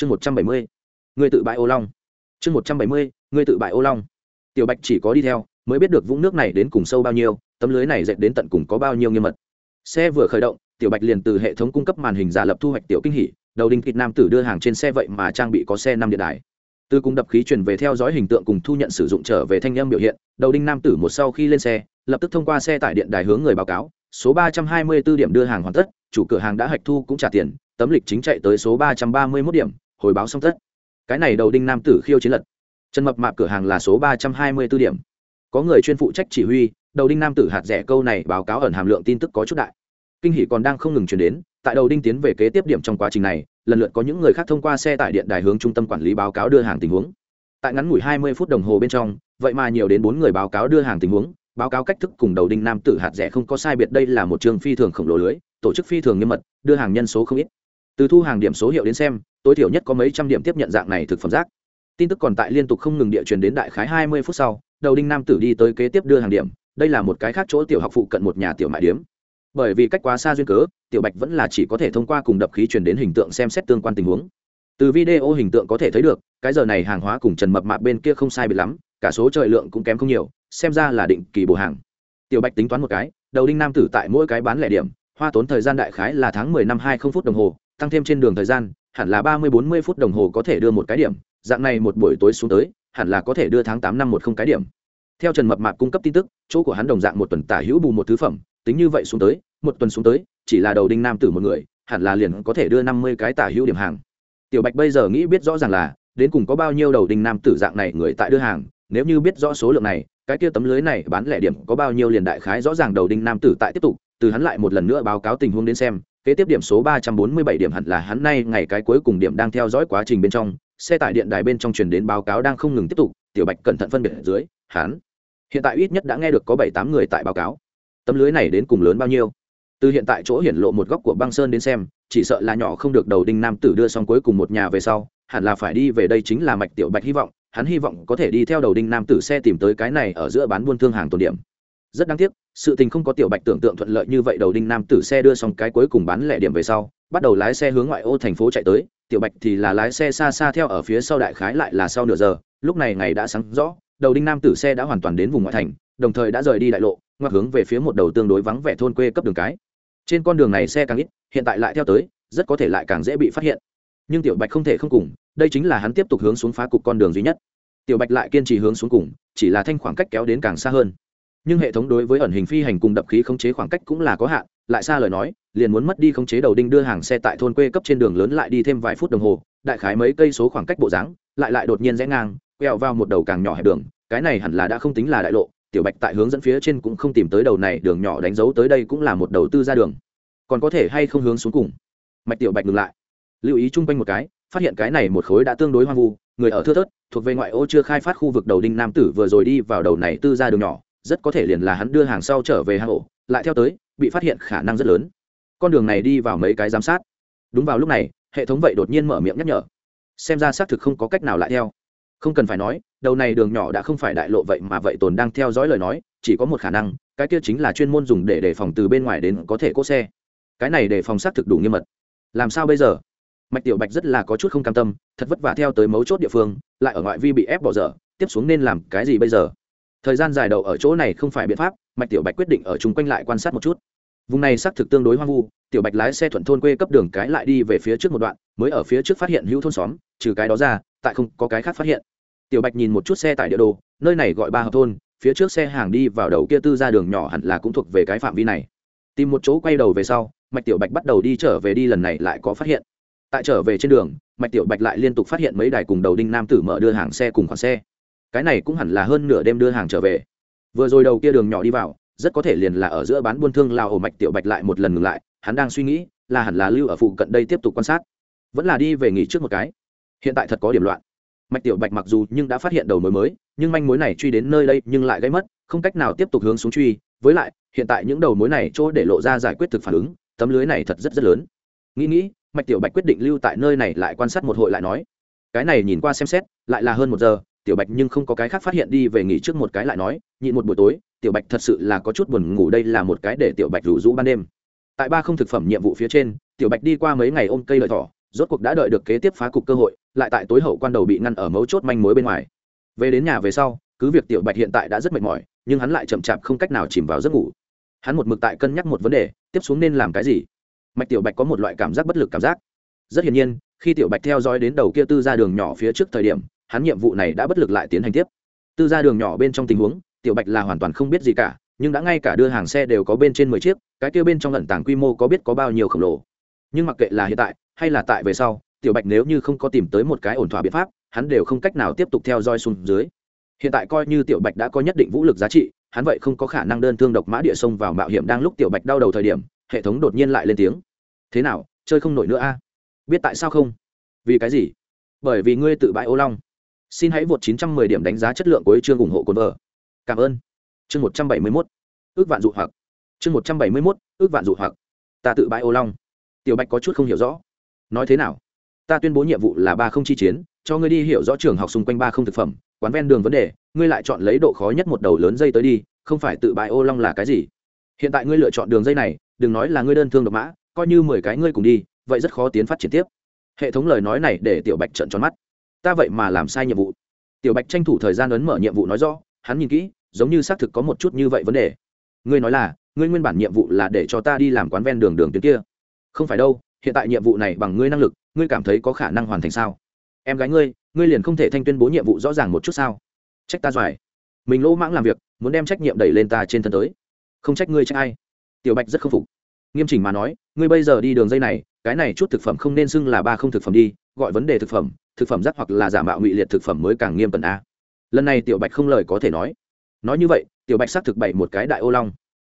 chương một trăm bảy mươi người tự bại ô long. Chương một trăm bảy mươi người tự bại ô long. Tiểu bạch chỉ có đi theo, mới biết được vũng nước này đến cùng sâu bao nhiêu, tấm lưới này dệt đến tận cùng có bao nhiêu nghiêm mật. Xe vừa khởi động, tiểu bạch liền từ hệ thống cung cấp màn hình giả lập thu hoạch tiểu kinh hỉ, đầu đinh kịch nam tử đưa hàng trên xe vậy mà trang bị có xe năm điện đài. Từ cung đập khí truyền về theo dõi hình tượng cùng thu nhận sử dụng trở về thanh âm biểu hiện, đầu đinh nam tử một sau khi lên xe, lập tức thông qua xe tải điện đài hướng người báo cáo, số ba trăm hai mươi 324 điểm đưa hàng hoàn tất, chủ cửa hàng đã hạch thu cũng trả tiền, tấm lịch chính chạy tới số ba trăm ba mươi 331 điểm hồi báo xong tất. Cái này đầu đinh nam tử khiêu chiến lật. Trần mập mạp cửa hàng là số ba trăm hai mươi 324 điểm. Có người chuyên phụ trách chỉ huy, đầu đinh nam tử hạt rẻ câu này báo cáo ẩn hàm lượng tin tức có chút đại. Kinh hỷ còn đang không ngừng chuyển đến, tại đầu đinh tiến về kế tiếp điểm trong quá trình này, lần lượt có những người khác thông qua xe tải điện đài hướng trung tâm quản lý báo cáo đưa hàng tình huống. Tại ngắn ngủi hai mươi phút đồng hồ bên trong, vậy mà nhiều đến bốn người báo cáo đưa hàng tình huống, báo cáo cách thức cùng đầu đinh nam tử hạt rẻ không có sai biệt đây là một trường phi thường khổng lồ lưới, tổ chức phi thường nghiêm mật, đưa hàng nhân số không ít. Từ thu hàng điểm số hiệu đến xem tối thiểu nhất có mấy trăm điểm tiếp nhận dạng này thực phẩm rác. Tin tức còn tại liên tục không ngừng địa truyền đến đại khái hai mươi phút sau, đầu đinh nam tử đi tới kế tiếp đưa hàng điểm, đây là một cái khác chỗ tiểu học phụ cận một nhà tiểu mại điếm. Bởi vì cách quá xa duyên cớ, tiểu bạch vẫn là chỉ có thể thông qua cùng đập khí truyền đến hình tượng xem xét tương quan tình huống. Từ video hình tượng có thể thấy được, cái giờ này hàng hóa cùng trần mập mạp bên kia không sai biệt lắm, cả số trời lượng cũng kém không nhiều, xem ra là định kỳ bổ hàng. Tiểu bạch tính toán một cái, đầu đinh nam tử tại mỗi cái bán lẻ điểm, hoa tốn thời gian đại khái là tháng mười năm hai không phút đồng hồ, tăng thêm trên đường thời gian hẳn là ba mươi bốn mươi phút đồng hồ có thể đưa một cái điểm, dạng này một buổi tối xuống tới, hẳn là có thể đưa tháng tám năm một không cái điểm. Theo trần mập mạp cung cấp tin tức, chỗ của hắn đồng dạng một tuần tả hữu bù một thứ phẩm, tính như vậy xuống tới, một tuần xuống tới, chỉ là đầu đinh nam tử một người, hẳn là liền có thể đưa năm mươi cái tả hữu điểm hàng. Tiểu bạch bây giờ nghĩ biết rõ ràng là, đến cùng có bao nhiêu đầu đinh nam tử dạng này người tại đưa hàng, nếu như biết rõ số lượng này, cái kia tấm lưới này bán lẻ điểm có bao nhiêu liền đại khái rõ ràng đầu đinh nam tử tại tiếp tục, từ hắn lại một lần nữa báo cáo tình huống đến xem kế tiếp điểm số ba trăm bốn mươi bảy điểm hẳn là hắn nay ngày cái cuối cùng điểm đang theo dõi quá trình bên trong, xe tải điện đài bên trong truyền đến báo cáo đang không ngừng tiếp tục, tiểu bạch cẩn thận phân biệt ở dưới, hắn hiện tại ít nhất đã nghe được có bảy tám người tại báo cáo. Tấm lưới này đến cùng lớn bao nhiêu? Từ hiện tại chỗ hiển lộ một góc của băng sơn đến xem, chỉ sợ là nhỏ không được đầu đinh nam tử đưa xong cuối cùng một nhà về sau, hẳn là phải đi về đây chính là mạch tiểu bạch hy vọng, hắn hy vọng có thể đi theo đầu đinh nam tử xe tìm tới cái này ở giữa bán buôn thương hàng tồn điểm. Rất đáng tiếc sự tình không có tiểu bạch tưởng tượng thuận lợi như vậy đầu đinh nam tử xe đưa xong cái cuối cùng bán lẻ điểm về sau, bắt đầu lái xe hướng ngoại ô thành phố chạy tới. Tiểu bạch thì là lái xe xa xa theo ở phía sau đại khái lại là sau nửa giờ. Lúc này ngày đã sáng rõ, đầu đinh nam tử xe đã hoàn toàn đến vùng ngoại thành, đồng thời đã rời đi đại lộ ngoặt hướng về phía một đầu tương đối vắng vẻ thôn quê cấp đường cái. Trên con đường này xe càng ít, hiện tại lại theo tới, rất có thể lại càng dễ bị phát hiện. Nhưng tiểu bạch không thể không cùng, đây chính là hắn tiếp tục hướng xuống phá cục con đường duy nhất. Tiểu bạch lại kiên trì hướng xuống cùng, chỉ là thanh khoảng cách kéo đến càng xa hơn nhưng hệ thống đối với ẩn hình phi hành cùng đập khí khống chế khoảng cách cũng là có hạn, lại xa lời nói, liền muốn mất đi khống chế đầu đinh đưa hàng xe tại thôn quê cấp trên đường lớn lại đi thêm vài phút đồng hồ, đại khái mấy cây số khoảng cách bộ dáng, lại lại đột nhiên rẽ ngang, quẹo vào một đầu càng nhỏ hẹp đường, cái này hẳn là đã không tính là đại lộ, tiểu bạch tại hướng dẫn phía trên cũng không tìm tới đầu này đường nhỏ đánh dấu tới đây cũng là một đầu tư ra đường. Còn có thể hay không hướng xuống cùng? Mạch tiểu bạch ngừng lại, lưu ý chung quanh một cái, phát hiện cái này một khối đã tương đối hoang vu, người ở thưa thớt, thuộc về ngoại ô chưa khai phát khu vực đầu đinh nam tử vừa rồi đi vào đầu này tư ra đường nhỏ rất có thể liền là hắn đưa hàng sau trở về hang ổ, lại theo tới, bị phát hiện khả năng rất lớn. Con đường này đi vào mấy cái giám sát. Đúng vào lúc này, hệ thống vậy đột nhiên mở miệng nhắc nhở. Xem ra xác thực không có cách nào lại theo. Không cần phải nói, đầu này đường nhỏ đã không phải đại lộ vậy mà vậy tồn đang theo dõi lời nói, chỉ có một khả năng, cái kia chính là chuyên môn dùng để đề phòng từ bên ngoài đến có thể cỗ xe. Cái này đề phòng xác thực đủ nghiêm mật. Làm sao bây giờ? Mạch tiểu bạch rất là có chút không cam tâm, thật vất vả theo tới mấu chốt địa phương, lại ở ngoại vi bị ép bỏ dở, tiếp xuống nên làm cái gì bây giờ? Thời gian dài đầu ở chỗ này không phải biện pháp, mạch tiểu bạch quyết định ở chung quanh lại quan sát một chút. Vùng này xác thực tương đối hoang vu, tiểu bạch lái xe thuận thôn quê cấp đường cái lại đi về phía trước một đoạn, mới ở phía trước phát hiện hữu thôn xóm, trừ cái đó ra, tại không có cái khác phát hiện. Tiểu bạch nhìn một chút xe tại địa đồ, nơi này gọi ba hợp thôn, phía trước xe hàng đi vào đầu kia tư ra đường nhỏ hẳn là cũng thuộc về cái phạm vi này. Tìm một chỗ quay đầu về sau, mạch tiểu bạch bắt đầu đi trở về đi lần này lại có phát hiện. Tại trở về trên đường, mạch tiểu bạch lại liên tục phát hiện mấy đài cùng đầu đinh nam tử mở đưa hàng xe cùng khoản xe cái này cũng hẳn là hơn nửa đêm đưa hàng trở về. Vừa rồi đầu kia đường nhỏ đi vào, rất có thể liền là ở giữa bán buôn thương lao ổ mạch tiểu bạch lại một lần ngừng lại, hắn đang suy nghĩ là hẳn là lưu ở phụ cận đây tiếp tục quan sát. Vẫn là đi về nghỉ trước một cái. Hiện tại thật có điểm loạn. Mạch tiểu bạch mặc dù nhưng đã phát hiện đầu mối mới, nhưng manh mối này truy đến nơi đây nhưng lại gây mất, không cách nào tiếp tục hướng xuống truy. Với lại, hiện tại những đầu mối này chỗ để lộ ra giải quyết thực phản ứng, tấm lưới này thật rất rất lớn. Nghĩ nghĩ, mạch tiểu bạch quyết định lưu tại nơi này lại quan sát một hội lại nói, cái này nhìn qua xem xét, lại là hơn một giờ tiểu bạch nhưng không có cái khác phát hiện đi về nghỉ trước một cái lại nói, nhịn một buổi tối, tiểu bạch thật sự là có chút buồn ngủ, đây là một cái để tiểu bạch rủ rũ ban đêm. Tại ba không thực phẩm nhiệm vụ phía trên, tiểu bạch đi qua mấy ngày ôm cây lợi thỏ, rốt cuộc đã đợi được kế tiếp phá cục cơ hội, lại tại tối hậu quan đầu bị ngăn ở mấu chốt manh mối bên ngoài. Về đến nhà về sau, cứ việc tiểu bạch hiện tại đã rất mệt mỏi, nhưng hắn lại chậm chạp không cách nào chìm vào giấc ngủ. Hắn một mực tại cân nhắc một vấn đề, tiếp xuống nên làm cái gì? Mạch tiểu bạch có một loại cảm giác bất lực cảm giác. Rất hiển nhiên, khi tiểu bạch theo dõi đến đầu kia tư ra đường nhỏ phía trước thời điểm hắn nhiệm vụ này đã bất lực lại tiến hành tiếp. Tư ra đường nhỏ bên trong tình huống, tiểu bạch là hoàn toàn không biết gì cả, nhưng đã ngay cả đưa hàng xe đều có bên trên mười chiếc, cái kia bên trong lận tảng quy mô có biết có bao nhiêu khổng lồ. Nhưng mặc kệ là hiện tại, hay là tại về sau, tiểu bạch nếu như không có tìm tới một cái ổn thỏa biện pháp, hắn đều không cách nào tiếp tục theo dõi xuống dưới. Hiện tại coi như tiểu bạch đã có nhất định vũ lực giá trị, hắn vậy không có khả năng đơn thương độc mã địa sông vào mạo hiểm đang lúc tiểu bạch đau đầu thời điểm, hệ thống đột nhiên lại lên tiếng. Thế nào, chơi không nổi nữa a? Biết tại sao không? Vì cái gì? Bởi vì ngươi tự bãi ô long xin hãy vượt 910 điểm đánh giá chất lượng của chương ủng hộ cồn vợ. Cảm ơn. Chương 171 ước vạn dụ hoặc. Chương 171 ước vạn dụ hoặc. Ta tự bãi ô long. Tiểu bạch có chút không hiểu rõ. Nói thế nào? Ta tuyên bố nhiệm vụ là ba không chi chiến, cho ngươi đi hiểu rõ trường học xung quanh ba không thực phẩm, quán ven đường vấn đề, ngươi lại chọn lấy độ khó nhất một đầu lớn dây tới đi, không phải tự bãi ô long là cái gì? Hiện tại ngươi lựa chọn đường dây này, đừng nói là ngươi đơn thương độc mã, coi như mười cái ngươi cùng đi, vậy rất khó tiến phát triển tiếp. Hệ thống lời nói này để tiểu bạch trận tròn mắt ta vậy mà làm sai nhiệm vụ. Tiểu bạch tranh thủ thời gian ấn mở nhiệm vụ nói rõ, hắn nhìn kỹ, giống như xác thực có một chút như vậy vấn đề. Ngươi nói là, ngươi nguyên bản nhiệm vụ là để cho ta đi làm quán ven đường đường tuyến kia. Không phải đâu, hiện tại nhiệm vụ này bằng ngươi năng lực, ngươi cảm thấy có khả năng hoàn thành sao? Em gái ngươi ngươi liền không thể thanh tuyên bố nhiệm vụ rõ ràng một chút sao? Trách ta giỏi mình lỗ mãng làm việc, muốn đem trách nhiệm đẩy lên ta trên thân tới. Không trách ngươi trách ai. Tiểu bạch rất k phục. Nghiêm chỉnh mà nói, ngươi bây giờ đi đường dây này, cái này chút thực phẩm không nên xưng là ba không thực phẩm đi, gọi vấn đề thực phẩm thực phẩm rác hoặc là giả mạo ngụy liệt thực phẩm mới càng nghiêm cẩn a. Lần này tiểu bạch không lời có thể nói. Nói như vậy, tiểu bạch xác thực bày một cái đại ô long.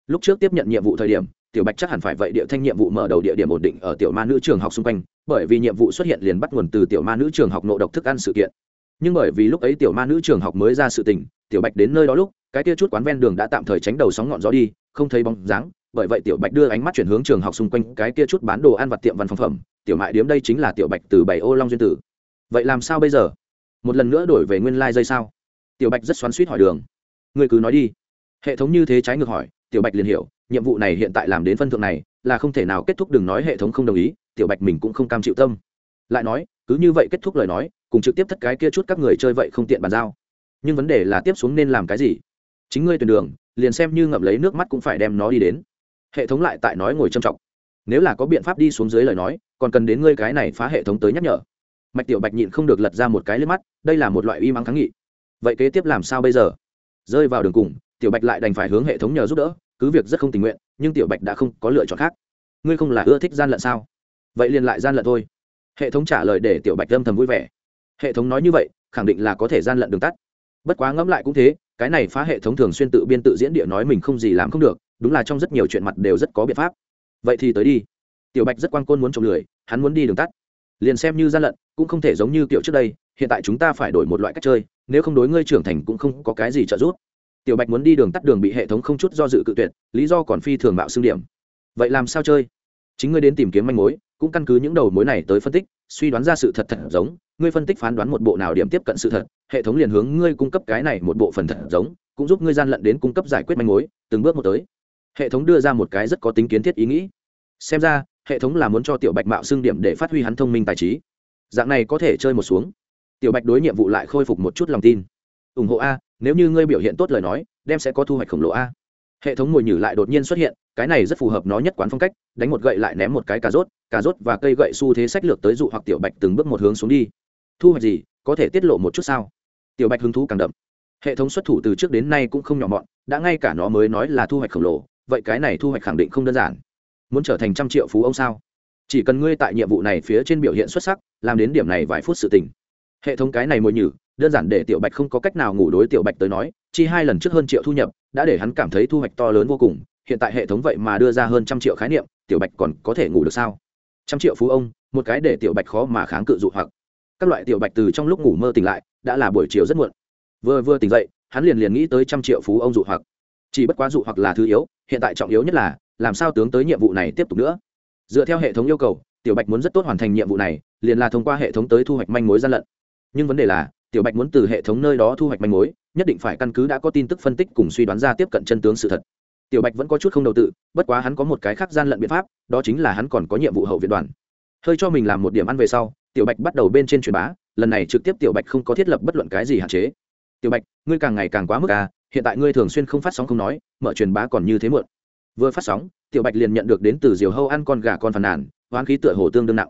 Lúc trước tiếp nhận nhiệm vụ thời điểm, tiểu bạch chắc hẳn phải vậy địa thanh nhiệm vụ mở đầu địa điểm ổn định ở tiểu ma nữ trường học xung quanh, bởi vì nhiệm vụ xuất hiện liền bắt nguồn từ tiểu ma nữ trường học nộ độc thức ăn sự kiện. Nhưng bởi vì lúc ấy tiểu ma nữ trường học mới ra sự tình, tiểu bạch đến nơi đó lúc, cái kia chút quán ven đường đã tạm thời tránh đầu sóng ngọn gió đi, không thấy bóng dáng. Bởi vậy tiểu bạch đưa ánh mắt chuyển hướng trường học xung quanh cái kia chút bán đồ ăn vặt tiệm văn phòng phẩm. Tiểu mại điếm đây chính là tiểu bạch từ bảy ô long duyên tử vậy làm sao bây giờ? Một lần nữa đổi về nguyên lai、like、dây sao? Tiểu bạch rất xoắn suýt hỏi đường. Người cứ nói đi. Hệ thống như thế trái ngược hỏi, tiểu bạch liền hiểu, nhiệm vụ này hiện tại làm đến phân thượng này, là không thể nào kết thúc đừng nói hệ thống không đồng ý, tiểu bạch mình cũng không cam chịu tâm. Lại nói, cứ như vậy kết thúc lời nói, cùng trực tiếp thất cái kia chút các người chơi vậy không tiện bàn giao. Nhưng vấn đề là tiếp xuống nên làm cái gì? Chính ngươi tuyển đường, liền xem như ngậm lấy nước mắt cũng phải đem nó đi đến. Hệ thống lại tại nói ngồi trầm trọng. Nếu là có biện pháp đi xuống dưới lời nói, còn cần đến ngươi cái này phá hệ thống tới nhắc nhở mạch tiểu bạch nhịn không được lật ra một cái lên mắt, đây là một loại uy mắng kháng nghị. Vậy kế tiếp làm sao bây giờ? Rơi vào đường cùng, tiểu bạch lại đành phải hướng hệ thống nhờ giúp đỡ, cứ việc rất không tình nguyện, nhưng tiểu bạch đã không có lựa chọn khác. Ngươi không là ưa thích gian lận sao? Vậy liền lại gian lận thôi. Hệ thống trả lời để tiểu bạch âm thầm vui vẻ. Hệ thống nói như vậy, khẳng định là có thể gian lận đường tắt. Bất quá ngẫm lại cũng thế, cái này phá hệ thống thường xuyên tự biên tự diễn địa nói mình không gì làm không được, đúng là trong rất nhiều chuyện mặt đều rất có biện pháp. Vậy thì tới đi. Tiểu bạch rất quan côn muốn trộm lười, hắn muốn đi đường tắt liền xem như gian lận, cũng không thể giống như kiểu trước đây, hiện tại chúng ta phải đổi một loại cách chơi, nếu không đối ngươi trưởng thành cũng không có cái gì trợ giúp. Tiểu bạch muốn đi đường tắt đường bị hệ thống không chút do dự cự tuyệt, lý do còn phi thường mạo xương điểm. Vậy làm sao chơi? Chính ngươi đến tìm kiếm manh mối, cũng căn cứ những đầu mối này tới phân tích, suy đoán ra sự thật thật giống, ngươi phân tích phán đoán một bộ nào điểm tiếp cận sự thật, hệ thống liền hướng ngươi cung cấp cái này một bộ phần thật giống, cũng giúp ngươi gian lận đến cung cấp giải quyết manh mối, từng bước một tới. Hệ thống đưa ra một cái rất có tính kiến thiết ý nghĩ. Xem ra hệ thống là muốn cho tiểu bạch mạo xưng điểm để phát huy hắn thông minh tài trí. Dạng này có thể chơi một xuống. Tiểu bạch đối nhiệm vụ lại khôi phục một chút lòng tin. Ủng hộ a, nếu như ngươi biểu hiện tốt lời nói, đem sẽ có thu hoạch khổng lồ a. Hệ thống ngồi nhử lại đột nhiên xuất hiện, cái này rất phù hợp nó nhất quán phong cách, đánh một gậy lại ném một cái cà rốt cà rốt và cây gậy xu thế sách lược tới dụ hoặc tiểu bạch từng bước một hướng xuống đi. Thu hoạch gì, có thể tiết lộ một chút sao? Tiểu bạch hứng thú càng đậm. Hệ thống xuất thủ từ trước đến nay cũng không nhỏ mọn, đã ngay cả nó mới nói là thu hoạch khổng lồ, vậy cái này thu hoạch khẳng định không đơn giản muốn trở thành trăm triệu phú ông sao? Chỉ cần ngươi tại nhiệm vụ này phía trên biểu hiện xuất sắc, làm đến điểm này vài phút sự tình. Hệ thống cái này mồi nhử, đơn giản để tiểu bạch không có cách nào ngủ đối tiểu bạch tới nói, chi hai lần trước hơn triệu thu nhập, đã để hắn cảm thấy thu hoạch to lớn vô cùng. Hiện tại hệ thống vậy mà đưa ra hơn trăm triệu khái niệm, tiểu bạch còn có thể ngủ được sao? Trăm triệu phú ông, một cái để tiểu bạch khó mà kháng cự dụ hoặc. Các loại tiểu bạch từ trong lúc ngủ mơ tỉnh lại, đã là buổi chiều rất muộn. Vừa vừa tỉnh dậy, hắn liền liền nghĩ tới trăm triệu phú ông dụ hoặc. Chỉ bất quá dụ hoặc là thứ yếu, hiện tại trọng yếu nhất là làm sao tướng tới nhiệm vụ này tiếp tục nữa? Dựa theo hệ thống yêu cầu, tiểu bạch muốn rất tốt hoàn thành nhiệm vụ này, liền là thông qua hệ thống tới thu hoạch manh mối gian lận. Nhưng vấn đề là, tiểu bạch muốn từ hệ thống nơi đó thu hoạch manh mối, nhất định phải căn cứ đã có tin tức phân tích cùng suy đoán ra tiếp cận chân tướng sự thật. Tiểu bạch vẫn có chút không đầu tự, bất quá hắn có một cái khác gian lận biện pháp, đó chính là hắn còn có nhiệm vụ hậu viện đoàn. Hơi cho mình làm một điểm ăn về sau, tiểu bạch bắt đầu bên trên truyền bá, lần này trực tiếp tiểu bạch không có thiết lập bất luận cái gì hạn chế. Tiểu bạch, ngươi càng ngày càng quá mức à hiện tại ngươi thường xuyên không phát sóng không nói, mở truyền bá còn như thế mượn vừa phát sóng, tiểu bạch liền nhận được đến từ diều hâu ăn con gà con phàn nàn, hoán khí tựa hồ tương đương nặng.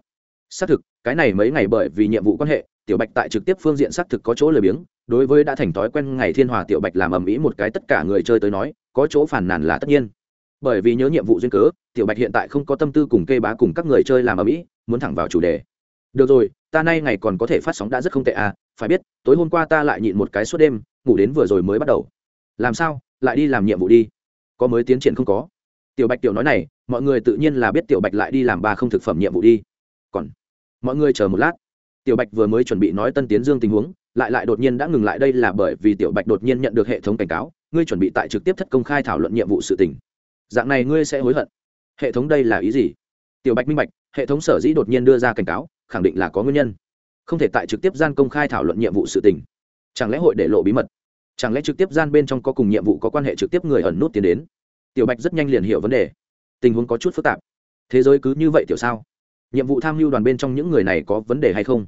Xác thực, cái này mấy ngày bởi vì nhiệm vụ quan hệ, tiểu bạch tại trực tiếp phương diện xác thực có chỗ lười biếng, đối với đã thành thói quen ngày thiên hòa tiểu bạch làm ầm ĩ một cái tất cả người chơi tới nói, có chỗ phản nàn là tất nhiên. Bởi vì nhớ nhiệm vụ duyên cớ, tiểu bạch hiện tại không có tâm tư cùng kê bá cùng các người chơi làm ầm ĩ, muốn thẳng vào chủ đề. Được rồi, ta nay ngày còn có thể phát sóng đã rất không tệ à phải biết, tối hôm qua ta lại nhịn một cái suốt đêm, ngủ đến vừa rồi mới bắt đầu. Làm sao, lại đi làm nhiệm vụ đi. Có mới tiến triển không có? Tiểu bạch tiểu nói này, mọi người tự nhiên là biết tiểu bạch lại đi làm ba không thực phẩm nhiệm vụ đi. Còn, mọi người chờ một lát. Tiểu bạch vừa mới chuẩn bị nói tân tiến dương tình huống, lại lại đột nhiên đã ngừng lại đây là bởi vì tiểu bạch đột nhiên nhận được hệ thống cảnh cáo, ngươi chuẩn bị tại trực tiếp thất công khai thảo luận nhiệm vụ sự tình. Dạng này ngươi sẽ hối hận. Hệ thống đây là ý gì? Tiểu bạch minh bạch, hệ thống sở dĩ đột nhiên đưa ra cảnh cáo, khẳng định là có nguyên nhân. Không thể tại trực tiếp gian công khai thảo luận nhiệm vụ sự tình. Chẳng lẽ hội để lộ bí mật? Chẳng lẽ trực tiếp gian bên trong có cùng nhiệm vụ có quan hệ trực tiếp người ẩn nút tiến đến? Tiểu bạch rất nhanh liền hiểu vấn đề. Tình huống có chút phức tạp. Thế giới cứ như vậy tiểu sao? Nhiệm vụ tham mưu đoàn bên trong những người này có vấn đề hay không?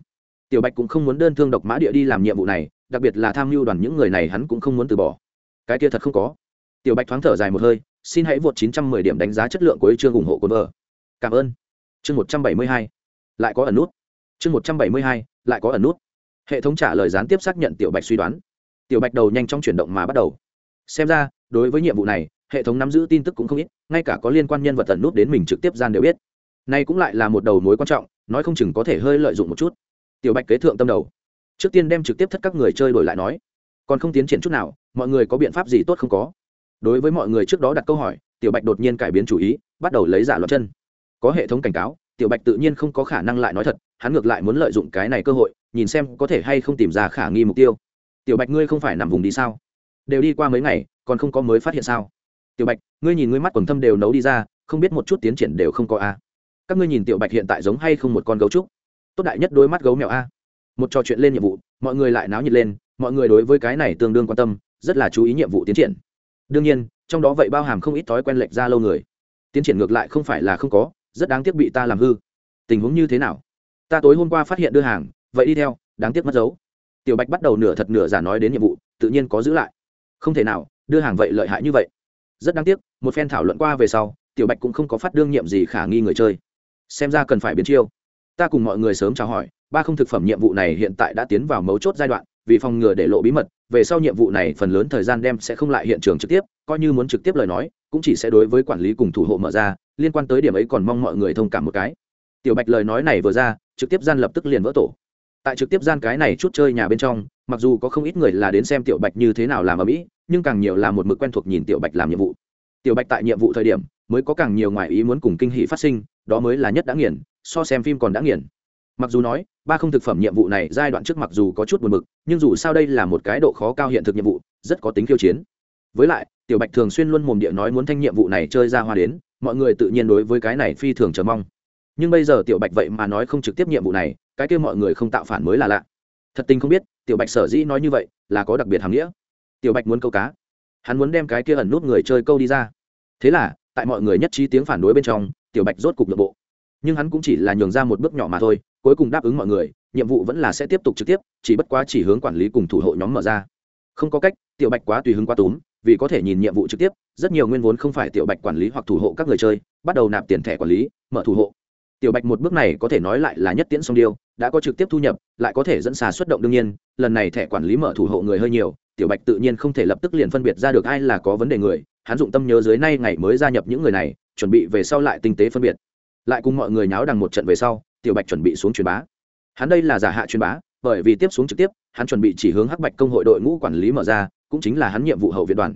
Tiểu bạch cũng không muốn đơn thương độc mã địa đi làm nhiệm vụ này, đặc biệt là tham mưu đoàn những người này hắn cũng không muốn từ bỏ. Cái kia thật không có. Tiểu bạch thoáng thở dài một hơi, xin hãy vượt 910 điểm đánh giá chất lượng của chương ủng hộ cuốn vở cảm ơn. Chương 172 lại có ẩn nút. Chương 172 lại có ẩn nút. Hệ thống trả lời gián tiếp xác nhận tiểu bạch suy đoán. Tiểu bạch đầu nhanh trong chuyển động mà bắt đầu. Xem ra, đối với nhiệm vụ này hệ thống nắm giữ tin tức cũng không ít, ngay cả có liên quan nhân vật tận nút đến mình trực tiếp gian đều biết. Nay cũng lại là một đầu mối quan trọng, nói không chừng có thể hơi lợi dụng một chút. Tiểu bạch kế thượng tâm đầu. Trước tiên đem trực tiếp thất các người chơi đổi lại nói. Còn không tiến triển chút nào, mọi người có biện pháp gì tốt không có? Đối với mọi người trước đó đặt câu hỏi, tiểu bạch đột nhiên cải biến chủ ý, bắt đầu lấy giả loạt chân. Có hệ thống cảnh cáo, tiểu bạch tự nhiên không có khả năng lại nói thật, hắn ngược lại muốn lợi dụng cái này cơ hội, nhìn xem có thể hay không tìm ra khả nghi mục tiêu. Tiểu bạch ngươi không phải nằm vùng đi sao? Đều đi qua mấy ngày, còn không có mới phát hiện sao? Tiểu bạch, ngươi nhìn ngươi mắt quần thâm đều nấu đi ra, không biết một chút tiến triển đều không có a. Các ngươi nhìn tiểu bạch hiện tại giống hay không một con gấu trúc? Tốt đại nhất đôi mắt gấu mèo a. Một trò chuyện lên nhiệm vụ, mọi người lại náo nhiệt lên, mọi người đối với cái này tương đương quan tâm, rất là chú ý nhiệm vụ tiến triển. Đương nhiên, trong đó vậy bao hàm không ít thói quen lệch ra lâu người. Tiến triển ngược lại không phải là không có, rất đáng tiếc bị ta làm hư. Tình huống như thế nào? Ta tối hôm qua phát hiện đưa hàng, vậy đi theo, đáng tiếc mất dấu. Tiểu bạch bắt đầu nửa thật nửa giả nói đến nhiệm vụ, tự nhiên có giữ lại. Không thể nào, đưa hàng vậy lợi hại như vậy rất đáng tiếc, một phen thảo luận qua về sau, tiểu bạch cũng không có phát đương nhiệm gì khả nghi người chơi. Xem ra cần phải biến chiêu. Ta cùng mọi người sớm chào hỏi, ba không thực phẩm nhiệm vụ này hiện tại đã tiến vào mấu chốt giai đoạn, vì phòng ngừa để lộ bí mật, về sau nhiệm vụ này phần lớn thời gian đem sẽ không lại hiện trường trực tiếp, coi như muốn trực tiếp lời nói, cũng chỉ sẽ đối với quản lý cùng thủ hộ mở ra, liên quan tới điểm ấy còn mong mọi người thông cảm một cái. Tiểu bạch lời nói này vừa ra, trực tiếp gian lập tức liền vỡ tổ. Tại trực tiếp gian cái này chút chơi nhà bên trong mặc dù có không ít người là đến xem tiểu bạch như thế nào làm ở mỹ, nhưng càng nhiều là một mực quen thuộc nhìn tiểu bạch làm nhiệm vụ. Tiểu bạch tại nhiệm vụ thời điểm mới có càng nhiều ngoại ý muốn cùng kinh hỷ phát sinh, đó mới là nhất đã nghiền, so xem phim còn đã nghiền. Mặc dù nói, ba không thực phẩm nhiệm vụ này giai đoạn trước mặc dù có chút buồn bực, nhưng dù sao đây là một cái độ khó cao hiện thực nhiệm vụ, rất có tính khiêu chiến. Với lại, tiểu bạch thường xuyên luôn mồm địa nói muốn thanh nhiệm vụ này chơi ra hoa đến, mọi người tự nhiên đối với cái này phi thường chờ mong. Nhưng bây giờ tiểu bạch vậy mà nói không trực tiếp nhiệm vụ này, cái kia mọi người không tạo phản mới là lạ. Thật tình không biết tiểu bạch sở dĩ nói như vậy là có đặc biệt hàm nghĩa. Tiểu bạch muốn câu cá. Hắn muốn đem cái kia ẩn nút người chơi câu đi ra. Thế là, tại mọi người nhất trí tiếng phản đối bên trong, tiểu bạch rốt cục nội bộ. Nhưng hắn cũng chỉ là nhường ra một bước nhỏ mà thôi, cuối cùng đáp ứng mọi người, nhiệm vụ vẫn là sẽ tiếp tục trực tiếp, chỉ bất quá chỉ hướng quản lý cùng thủ hộ nhóm mở ra. Không có cách, tiểu bạch quá tùy hứng quá túm, vì có thể nhìn nhiệm vụ trực tiếp, rất nhiều nguyên vốn không phải tiểu bạch quản lý hoặc thủ hộ các người chơi, bắt đầu nạp tiền thẻ quản lý, mở thủ hộ. Tiểu bạch một bước này có thể nói lại là nhất tiễn song điêu đã có trực tiếp thu nhập, lại có thể dẫn xà xuất động đương nhiên, lần này thẻ quản lý mở thủ hộ người hơi nhiều, tiểu bạch tự nhiên không thể lập tức liền phân biệt ra được ai là có vấn đề người, hắn dụng tâm nhớ dưới nay ngày mới gia nhập những người này, chuẩn bị về sau lại tinh tế phân biệt. Lại cùng mọi người nháo đằng một trận về sau, tiểu bạch chuẩn bị xuống truyền bá. Hắn đây là giả hạ truyền bá, bởi vì tiếp xuống trực tiếp, hắn chuẩn bị chỉ hướng hắc bạch công hội đội ngũ quản lý mở ra, cũng chính là hắn nhiệm vụ hậu viện đoàn.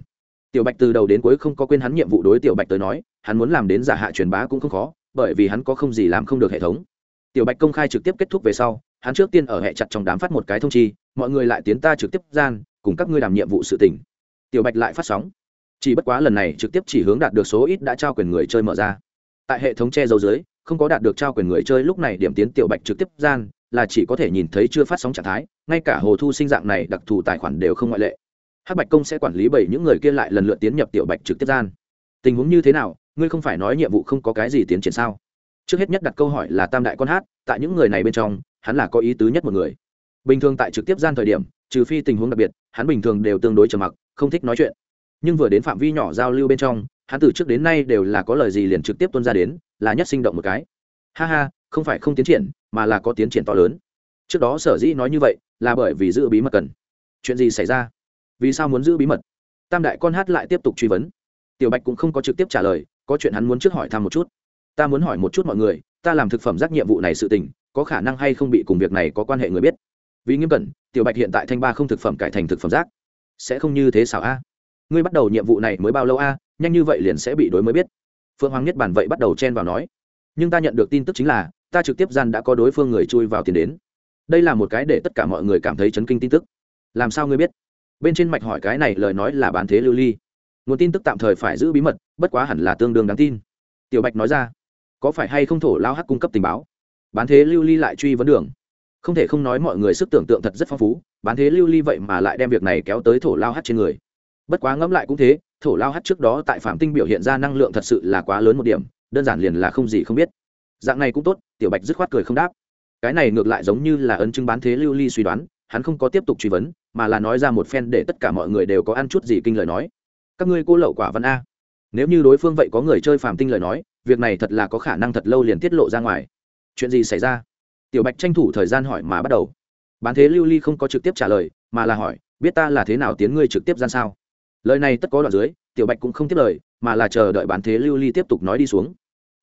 Tiểu bạch từ đầu đến cuối không có quên hắn nhiệm vụ đối tiểu bạch tới nói, hắn muốn làm đến giả hạ truyền bá cũng không khó, bởi vì hắn có không gì làm không được hệ thống tiểu bạch công khai trực tiếp kết thúc về sau, hắn trước tiên ở hệ chặt trong đám phát một cái thông chi, mọi người lại tiến ta trực tiếp gian, cùng các ngươi làm nhiệm vụ sự tỉnh tiểu bạch lại phát sóng. Chỉ bất quá lần này trực tiếp chỉ hướng đạt được số ít đã trao quyền người chơi mở ra. Tại hệ thống che dấu dưới, không có đạt được trao quyền người chơi lúc này điểm tiến tiểu bạch trực tiếp gian, là chỉ có thể nhìn thấy chưa phát sóng trạng thái, ngay cả hồ thu sinh dạng này đặc thù tài khoản đều không ngoại lệ. Hắc bạch công sẽ quản lý bảy những người kia lại lần lượt tiến nhập tiểu bạch trực tiếp gian. Tình huống như thế nào, ngươi không phải nói nhiệm vụ không có cái gì tiến triển sao? Trước hết nhất đặt câu hỏi là tam đại con hát, tại những người này bên trong, hắn là có ý tứ nhất một người. Bình thường tại trực tiếp gian thời điểm, trừ phi tình huống đặc biệt, hắn bình thường đều tương đối trầm mặc, không thích nói chuyện. Nhưng vừa đến phạm vi nhỏ giao lưu bên trong, hắn từ trước đến nay đều là có lời gì liền trực tiếp tuân ra đến, là nhất sinh động một cái. Ha ha, không phải không tiến triển, mà là có tiến triển to lớn. Trước đó sở dĩ nói như vậy, là bởi vì giữ bí mật cần. Chuyện gì xảy ra? Vì sao muốn giữ bí mật? Tam đại con hát lại tiếp tục truy vấn. Tiểu bạch cũng không có trực tiếp trả lời, có chuyện hắn muốn trước hỏi thăm một chút ta muốn hỏi một chút mọi người, ta làm thực phẩm giác nhiệm vụ này sự tình, có khả năng hay không bị cùng việc này có quan hệ người biết? Vì nghiêm cẩn, tiểu bạch hiện tại thanh ba không thực phẩm cải thành thực phẩm rác. Sẽ không như thế xảo a. Ngươi bắt đầu nhiệm vụ này mới bao lâu a, nhanh như vậy liền sẽ bị đối mới biết. Phương hoàng nhất bản vậy bắt đầu chen vào nói. Nhưng ta nhận được tin tức chính là, ta trực tiếp gian đã có đối phương người chui vào tiền đến. Đây là một cái để tất cả mọi người cảm thấy chấn kinh tin tức. Làm sao ngươi biết? Bên trên mạch hỏi cái này lời nói là bán thế lưu ly. Nguồn tin tức tạm thời phải giữ bí mật, bất quá hẳn là tương đương đáng tin. Tiểu bạch nói ra có phải hay không thổ lao hắc cung cấp tình báo? Bán thế lưu ly lại truy vấn đường. Không thể không nói mọi người sức tưởng tượng thật rất phong phú, bán thế lưu ly vậy mà lại đem việc này kéo tới thổ lao hắt trên người. Bất quá ngẫm lại cũng thế, thổ lao hắt trước đó tại phạm tinh biểu hiện ra năng lượng thật sự là quá lớn một điểm, đơn giản liền là không gì không biết. Dạng này cũng tốt, tiểu bạch dứt khoát cười không đáp. Cái này ngược lại giống như là ấn chứng bán thế lưu ly suy đoán, hắn không có tiếp tục truy vấn, mà là nói ra một phen để tất cả mọi người đều có ăn chút gì kinh lời nói. Các ngươi cô lậu quả văn a nếu như đối phương vậy có người chơi phàm tinh lời nói, việc này thật là có khả năng thật lâu liền tiết lộ ra ngoài. Chuyện gì xảy ra? Tiểu bạch tranh thủ thời gian hỏi mà bắt đầu. Bán thế lưu ly không có trực tiếp trả lời, mà là hỏi, biết ta là thế nào tiến ngươi trực tiếp gian sao? Lời này tất có đoạn dưới, tiểu bạch cũng không tiếp lời, mà là chờ đợi bán thế lưu ly tiếp tục nói đi xuống.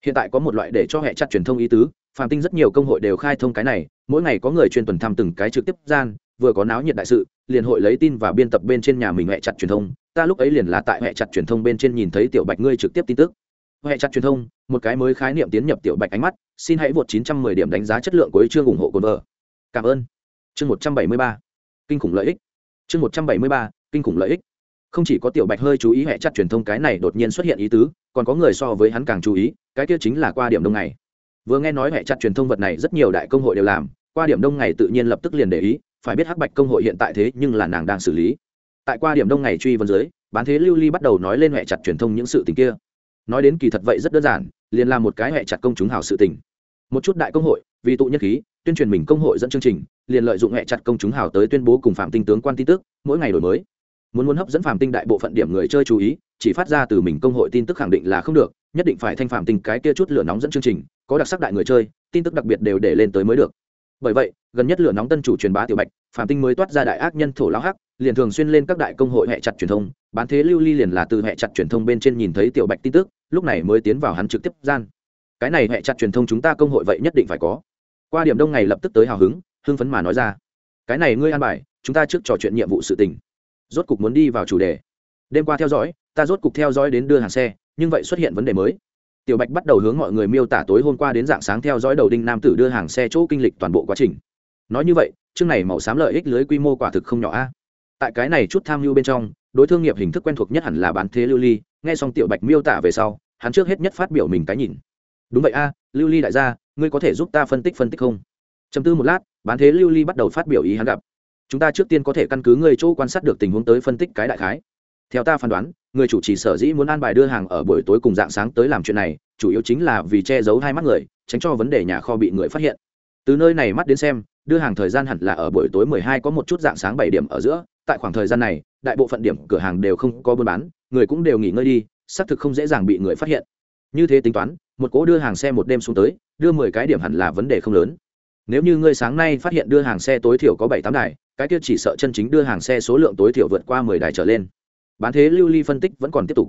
Hiện tại có một loại để cho hệ chặt truyền thông ý tứ, phàm tinh rất nhiều công hội đều khai thông cái này, mỗi ngày có người chuyên tuần thăm từng cái trực tiếp gian vừa có náo nhiệt đại sự, liền hội lấy tin và biên tập bên trên nhà mình hệ chặt truyền thông. Ta lúc ấy liền là tại hệ chặt truyền thông bên trên nhìn thấy tiểu bạch ngươi trực tiếp tin tức. Hệ chặt truyền thông, một cái mới khái niệm tiến nhập tiểu bạch ánh mắt, xin hãy vượt 910 điểm đánh giá chất lượng của chương ủng hộ cồn vợ. Cảm ơn. Chương 173 kinh khủng lợi ích. Chương 173 kinh khủng lợi ích. Không chỉ có tiểu bạch hơi chú ý hệ chặt truyền thông cái này đột nhiên xuất hiện ý tứ, còn có người so với hắn càng chú ý, cái kia chính là qua điểm đông này vừa nghe nói hệ chặt truyền thông vật này rất nhiều đại công hội đều làm, qua điểm đông ngày tự nhiên lập tức liền để ý phải biết hắc bạch công hội hiện tại thế nhưng là nàng đang xử lý. Tại qua điểm đông ngày truy vấn dưới, bán thế lưu ly bắt đầu nói lên hệ chặt truyền thông những sự tình kia. Nói đến kỳ thật vậy rất đơn giản, liền là một cái hệ chặt công chúng hào sự tình. Một chút đại công hội, vì tụ nhất khí, tuyên truyền mình công hội dẫn chương trình, liền lợi dụng hệ chặt công chúng hào tới tuyên bố cùng phạm tinh tướng quan tin tức, mỗi ngày đổi mới. Muốn muốn hấp dẫn phạm tinh đại bộ phận điểm người chơi chú ý, chỉ phát ra từ mình công hội tin tức khẳng định là không được, nhất định phải thanh phạm tinh cái kia chút lửa nóng dẫn chương trình, có đặc sắc đại người chơi, tin tức đặc biệt đều để lên tới mới được bởi vậy, gần nhất lửa nóng tân chủ truyền bá tiểu bạch, phạm tinh mới toát ra đại ác nhân thổ lão hắc, liền thường xuyên lên các đại công hội hệ chặt truyền thông, bán thế lưu ly liền là từ hệ chặt truyền thông bên trên nhìn thấy tiểu bạch tin tức, lúc này mới tiến vào hắn trực tiếp gian. Cái này hệ chặt truyền thông chúng ta công hội vậy nhất định phải có. Qua điểm đông ngày lập tức tới hào hứng, hưng phấn mà nói ra. Cái này ngươi an bài, chúng ta trước trò chuyện nhiệm vụ sự tình. Rốt cục muốn đi vào chủ đề. Đêm qua theo dõi, ta rốt cục theo dõi đến đưa hàng xe, nhưng vậy xuất hiện vấn đề mới tiểu bạch bắt đầu hướng mọi người miêu tả tối hôm qua đến dạng sáng theo dõi đầu đinh nam tử đưa hàng xe chỗ kinh lịch toàn bộ quá trình. Nói như vậy, chương này màu xám lợi ích lưới quy mô quả thực không nhỏ a. Tại cái này chút tham mưu bên trong, đối thương nghiệp hình thức quen thuộc nhất hẳn là bán thế lưu ly. Nghe xong tiểu bạch miêu tả về sau, hắn trước hết nhất phát biểu mình cái nhìn. Đúng vậy a, lưu ly đại gia, ngươi có thể giúp ta phân tích phân tích không? Chấm tư một lát, bán thế lưu ly bắt đầu phát biểu ý hắn gặp. Chúng ta trước tiên có thể căn cứ ngươi chỗ quan sát được tình huống tới phân tích cái đại khái theo ta phán đoán, người chủ trì sở dĩ muốn an bài đưa hàng ở buổi tối cùng dạng sáng tới làm chuyện này, chủ yếu chính là vì che giấu hai mắt người, tránh cho vấn đề nhà kho bị người phát hiện. Từ nơi này mắt đến xem, đưa hàng thời gian hẳn là ở buổi tối 12 có một chút dạng sáng 7 điểm ở giữa, tại khoảng thời gian này, đại bộ phận điểm cửa hàng đều không có buôn bán, người cũng đều nghỉ ngơi đi, xác thực không dễ dàng bị người phát hiện. Như thế tính toán, một cỗ đưa hàng xe một đêm xuống tới, đưa mười cái điểm hẳn là vấn đề không lớn. Nếu như ngươi sáng nay phát hiện đưa hàng xe tối thiểu có bảy tám đài, cái kia chỉ sợ chân chính đưa hàng xe số lượng tối thiểu vượt qua mười đài trở lên bán thế lưu ly phân tích vẫn còn tiếp tục.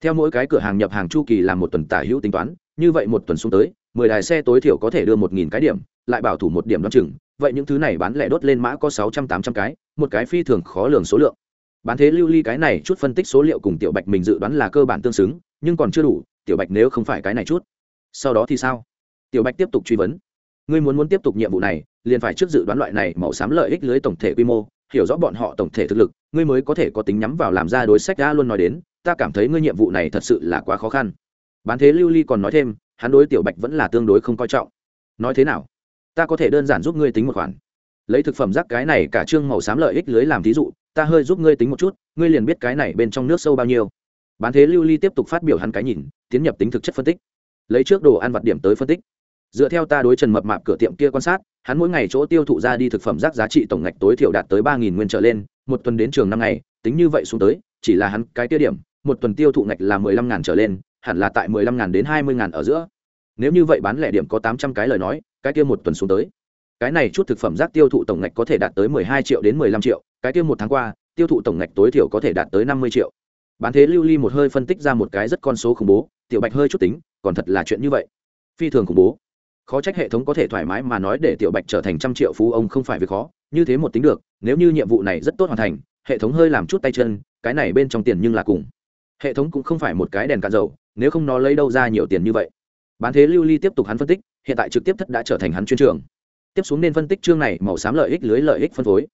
Theo mỗi cái cửa hàng nhập hàng chu kỳ làm một tuần tả hữu tính toán, như vậy một tuần xuống tới, mười đài xe tối thiểu có thể đưa một nghìn cái điểm, lại bảo thủ một điểm đ o á n chừng, vậy những thứ này bán lẻ đốt lên mã có sáu trăm tám trăm cái, một cái phi thường khó lường số lượng. Bán thế lưu ly cái này chút phân tích số liệu cùng tiểu bạch mình dự đoán là cơ bản tương xứng, nhưng còn chưa đủ, tiểu bạch nếu không phải cái này chút. Sau đó thì sao? Tiểu bạch tiếp tục truy vấn. Ngươi muốn muốn tiếp tục nhiệm vụ này, liền phải trước dự đoán loại này màu xám lợi ích lưới tổng thể quy mô hiểu rõ bọn họ tổng thể thực lực, ngươi mới có thể có tính nhắm vào làm ra đối sách đã luôn nói đến, ta cảm thấy ngươi nhiệm vụ này thật sự là quá khó khăn. Bán thế lưu ly còn nói thêm, hắn đối tiểu bạch vẫn là tương đối không coi trọng. Nói thế nào? Ta có thể đơn giản giúp ngươi tính một khoản. Lấy thực phẩm rác cái này cả chương màu xám lợi ích lưới làm thí dụ, ta hơi giúp ngươi tính một chút, ngươi liền biết cái này bên trong nước sâu bao nhiêu. Bán thế lưu ly tiếp tục phát biểu hắn cái nhìn, tiến nhập tính thực chất phân tích. Lấy trước đồ ăn vặt điểm tới phân tích. Dựa theo ta đối trần mập mạp cửa tiệm kia quan sát hắn mỗi ngày chỗ tiêu thụ ra đi thực phẩm rác giá trị tổng ngạch tối thiểu đạt tới ba nghìn nguyên trở lên, một tuần đến trường năm ngày, tính như vậy xuống tới, chỉ là hắn cái tiêu điểm, một tuần tiêu thụ ngạch là mười lăm ngàn trở lên, hẳn là tại mười lăm ngàn đến hai mươi ngàn ở giữa. Nếu như vậy bán lẻ điểm có tám trăm cái lời nói, cái kia một tuần xuống tới. Cái này chút thực phẩm rác tiêu thụ tổng ngạch có thể đạt tới mười hai triệu đến mười lăm triệu, cái kia một tháng qua, tiêu thụ tổng ngạch tối thiểu có thể đạt tới năm mươi triệu. Bán thế lưu ly một hơi phân tích ra một cái rất con số khủng bố, tiểu bạch hơi chút tính, còn thật là chuyện như vậy. Phi thường khủng bố khó trách hệ thống có thể thoải mái mà nói để tiểu bạch trở thành trăm triệu phú ông không phải việc khó, như thế một tính được, nếu như nhiệm vụ này rất tốt hoàn thành, hệ thống hơi làm chút tay chân, cái này bên trong tiền nhưng là cùng. Hệ thống cũng không phải một cái đèn cạn dầu, nếu không nó lấy đâu ra nhiều tiền như vậy. Bán thế lưu ly tiếp tục hắn phân tích, hiện tại trực tiếp thất đã trở thành hắn chuyên trường. Tiếp xuống nên phân tích chương này, màu xám lợi ích, lưới lợi ích phân phối.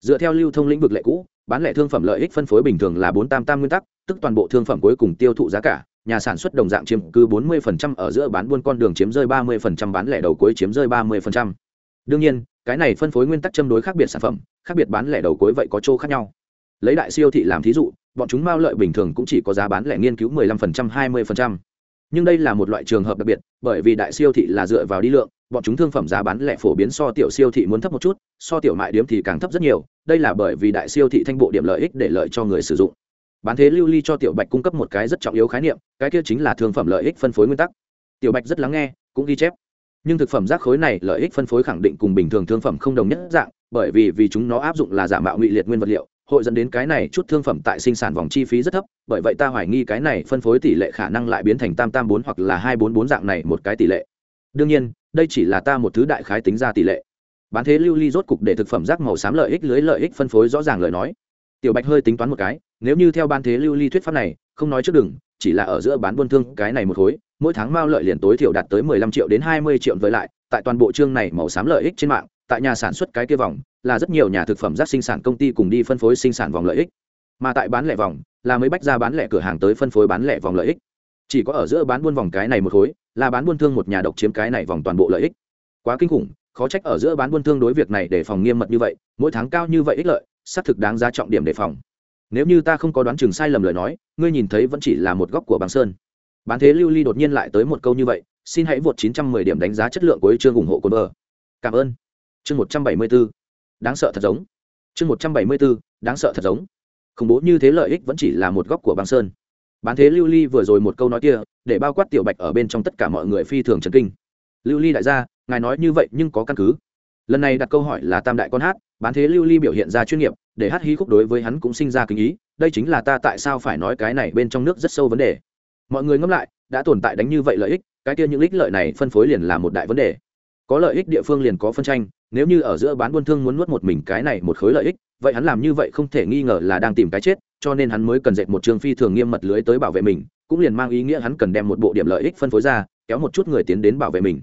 Dựa theo lưu thông lĩnh vực lệ cũ, bán lẻ thương phẩm lợi ích phân phối bình thường là bốn tam tam nguyên tắc, tức toàn bộ thương phẩm cuối cùng tiêu thụ giá cả nhà sản xuất đồng dạng chiếm cứ 40% ở giữa bán buôn con đường chiếm rơi 30% bán lẻ đầu cuối chiếm rơi 30%. Đương nhiên, cái này phân phối nguyên tắc châm đối khác biệt sản phẩm, khác biệt bán lẻ đầu cuối vậy có chỗ khác nhau. Lấy đại siêu thị làm thí dụ, bọn chúng mao lợi bình thường cũng chỉ có giá bán lẻ nghiên cứu 15% 20%. Nhưng đây là một loại trường hợp đặc biệt, bởi vì đại siêu thị là dựa vào đi lượng, bọn chúng thương phẩm giá bán lẻ phổ biến so tiểu siêu thị muốn thấp một chút, so tiểu mại điểm thì càng thấp rất nhiều, đây là bởi vì đại siêu thị thanh bộ điểm lợi ích để lợi cho người sử dụng bán thế lưu ly cho tiểu bạch cung cấp một cái rất trọng yếu khái niệm, cái kia chính là thương phẩm lợi ích phân phối nguyên tắc. Tiểu bạch rất lắng nghe, cũng ghi chép. Nhưng thực phẩm rác khối này lợi ích phân phối khẳng định cùng bình thường thương phẩm không đồng nhất dạng, bởi vì vì chúng nó áp dụng là giả mạo ngụy liệt nguyên vật liệu, hội dẫn đến cái này chút thương phẩm tại sinh sản vòng chi phí rất thấp, bởi vậy ta hoài nghi cái này phân phối tỷ lệ khả năng lại biến thành tam tam bốn hoặc là hai bốn bốn dạng này một cái tỷ lệ. Đương nhiên, đây chỉ là ta một thứ đại khái tính ra tỷ lệ. Bán thế lưu ly rốt cục để thực phẩm rác màu xám lợi ích lưới lợi ích phân phối rõ ràng lời nói tiểu bạch hơi tính toán một cái, nếu như theo ban thế lưu ly thuyết pháp này, không nói trước đừng, chỉ là ở giữa bán buôn thương cái này một khối, mỗi tháng mao lợi liền tối thiểu đạt tới mười lăm triệu đến hai mươi triệu với lại, tại toàn bộ chương này màu xám lợi ích trên mạng, tại nhà sản xuất cái kia vòng, là rất nhiều nhà thực phẩm rác sinh sản công ty cùng đi phân phối sinh sản vòng lợi ích. Mà tại bán lẻ vòng, là mới bách ra bán lẻ cửa hàng tới phân phối bán lẻ vòng lợi ích. Chỉ có ở giữa bán buôn vòng cái này một khối, là bán buôn thương một nhà độc chiếm cái này vòng toàn bộ lợi ích. Quá kinh khủng, khó trách ở giữa bán buôn thương đối việc này để phòng nghiêm mật như vậy, mỗi tháng cao như vậy ích lợi xác thực đáng giá trọng điểm đề phòng. Nếu như ta không có đoán chừng sai lầm lời nói, ngươi nhìn thấy vẫn chỉ là một góc của băng sơn. Bán thế lưu ly đột nhiên lại tới một câu như vậy, xin hãy vượt 910 điểm đánh giá chất lượng của chương ủng hộ cồn bờ. Cảm ơn. Chương 174 đáng sợ thật giống. Chương 174 đáng sợ thật giống. Khủng bố như thế lợi ích vẫn chỉ là một góc của băng sơn. Bán thế lưu ly vừa rồi một câu nói kia, để bao quát tiểu bạch ở bên trong tất cả mọi người phi thường trần kinh. Lưu ly đại gia, ngài nói như vậy nhưng có căn cứ lần này đặt câu hỏi là tam đại con hát, bán thế lưu ly biểu hiện ra chuyên nghiệp, để hát hí khúc đối với hắn cũng sinh ra kinh ý, đây chính là ta tại sao phải nói cái này bên trong nước rất sâu vấn đề. Mọi người ngẫm lại, đã tồn tại đánh như vậy lợi ích, cái kia những ích lợi này phân phối liền là một đại vấn đề. Có lợi ích địa phương liền có phân tranh, nếu như ở giữa bán buôn thương muốn nuốt một mình cái này một khối lợi ích, vậy hắn làm như vậy không thể nghi ngờ là đang tìm cái chết, cho nên hắn mới cần dệt một trường phi thường nghiêm mật lưới tới bảo vệ mình, cũng liền mang ý nghĩa hắn cần đem một bộ điểm lợi ích phân phối ra, kéo một chút người tiến đến bảo vệ mình.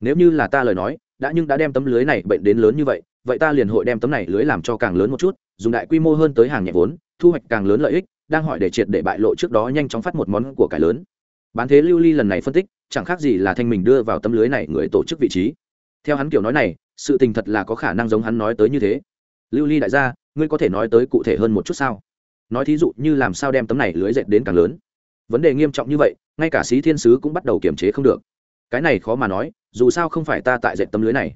Nếu như là ta lời nói đã nhưng đã đem tấm lưới này bệnh đến lớn như vậy vậy ta liền hội đem tấm này lưới làm cho càng lớn một chút, dùng đại quy mô hơn tới hàng nhẹ vốn, thu hoạch càng lớn lợi ích, đang hỏi để triệt để bại lộ trước đó nhanh chóng phát một món của cải lớn. Bán thế lưu ly lần này phân tích, chẳng khác gì là thanh mình đưa vào tấm lưới này người tổ chức vị trí. Theo hắn kiểu nói này, sự tình thật là có khả năng giống hắn nói tới như thế. Lưu ly đại gia, ngươi có thể nói tới cụ thể hơn một chút sao? Nói thí dụ như làm sao đem tấm này lưới dệt đến càng lớn. Vấn đề nghiêm trọng như vậy, ngay cả sĩ thiên sứ cũng bắt đầu kiềm chế không được. Cái này khó mà nói dù sao không phải ta tại dệt tấm lưới này.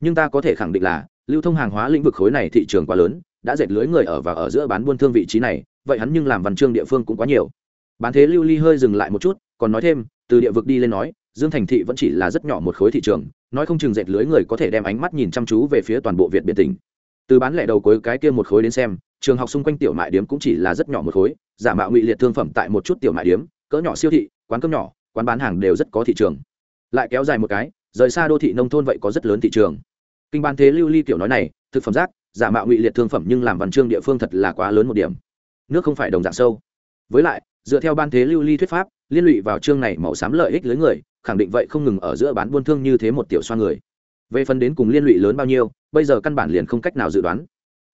Nhưng ta có thể khẳng định là, lưu thông hàng hóa lĩnh vực khối này thị trường quá lớn, đã dệt lưới người ở và ở giữa bán buôn thương vị trí này, vậy hắn nhưng làm văn chương địa phương cũng quá nhiều. Bán thế lưu ly hơi dừng lại một chút, còn nói thêm, từ địa vực đi lên nói, dương thành thị vẫn chỉ là rất nhỏ một khối thị trường, nói không chừng dệt lưới người có thể đem ánh mắt nhìn chăm chú về phía toàn bộ việt biệt tỉnh. Từ bán lẻ đầu cuối cái kia một khối đến xem, trường học xung quanh tiểu mại điếm cũng chỉ là rất nhỏ một khối, giả mạo ngụy liệt thương phẩm tại một chút tiểu mại điếm, cỡ nhỏ siêu thị, quán cơm nhỏ, quán bán hàng đều rất có thị trường. Lại kéo dài một cái rời xa đô thị nông thôn vậy có rất lớn thị trường. Kinh ban thế lưu ly kiểu nói này, thực phẩm rác, giả mạo ngụy liệt thương phẩm nhưng làm văn chương địa phương thật là quá lớn một điểm. Nước không phải đồng dạng sâu. Với lại, dựa theo ban thế lưu ly thuyết pháp, liên lụy vào chương này màu xám lợi ích lưới người, khẳng định vậy không ngừng ở giữa bán buôn thương như thế một tiểu xoa người. Về phần đến cùng liên lụy lớn bao nhiêu, bây giờ căn bản liền không cách nào dự đoán.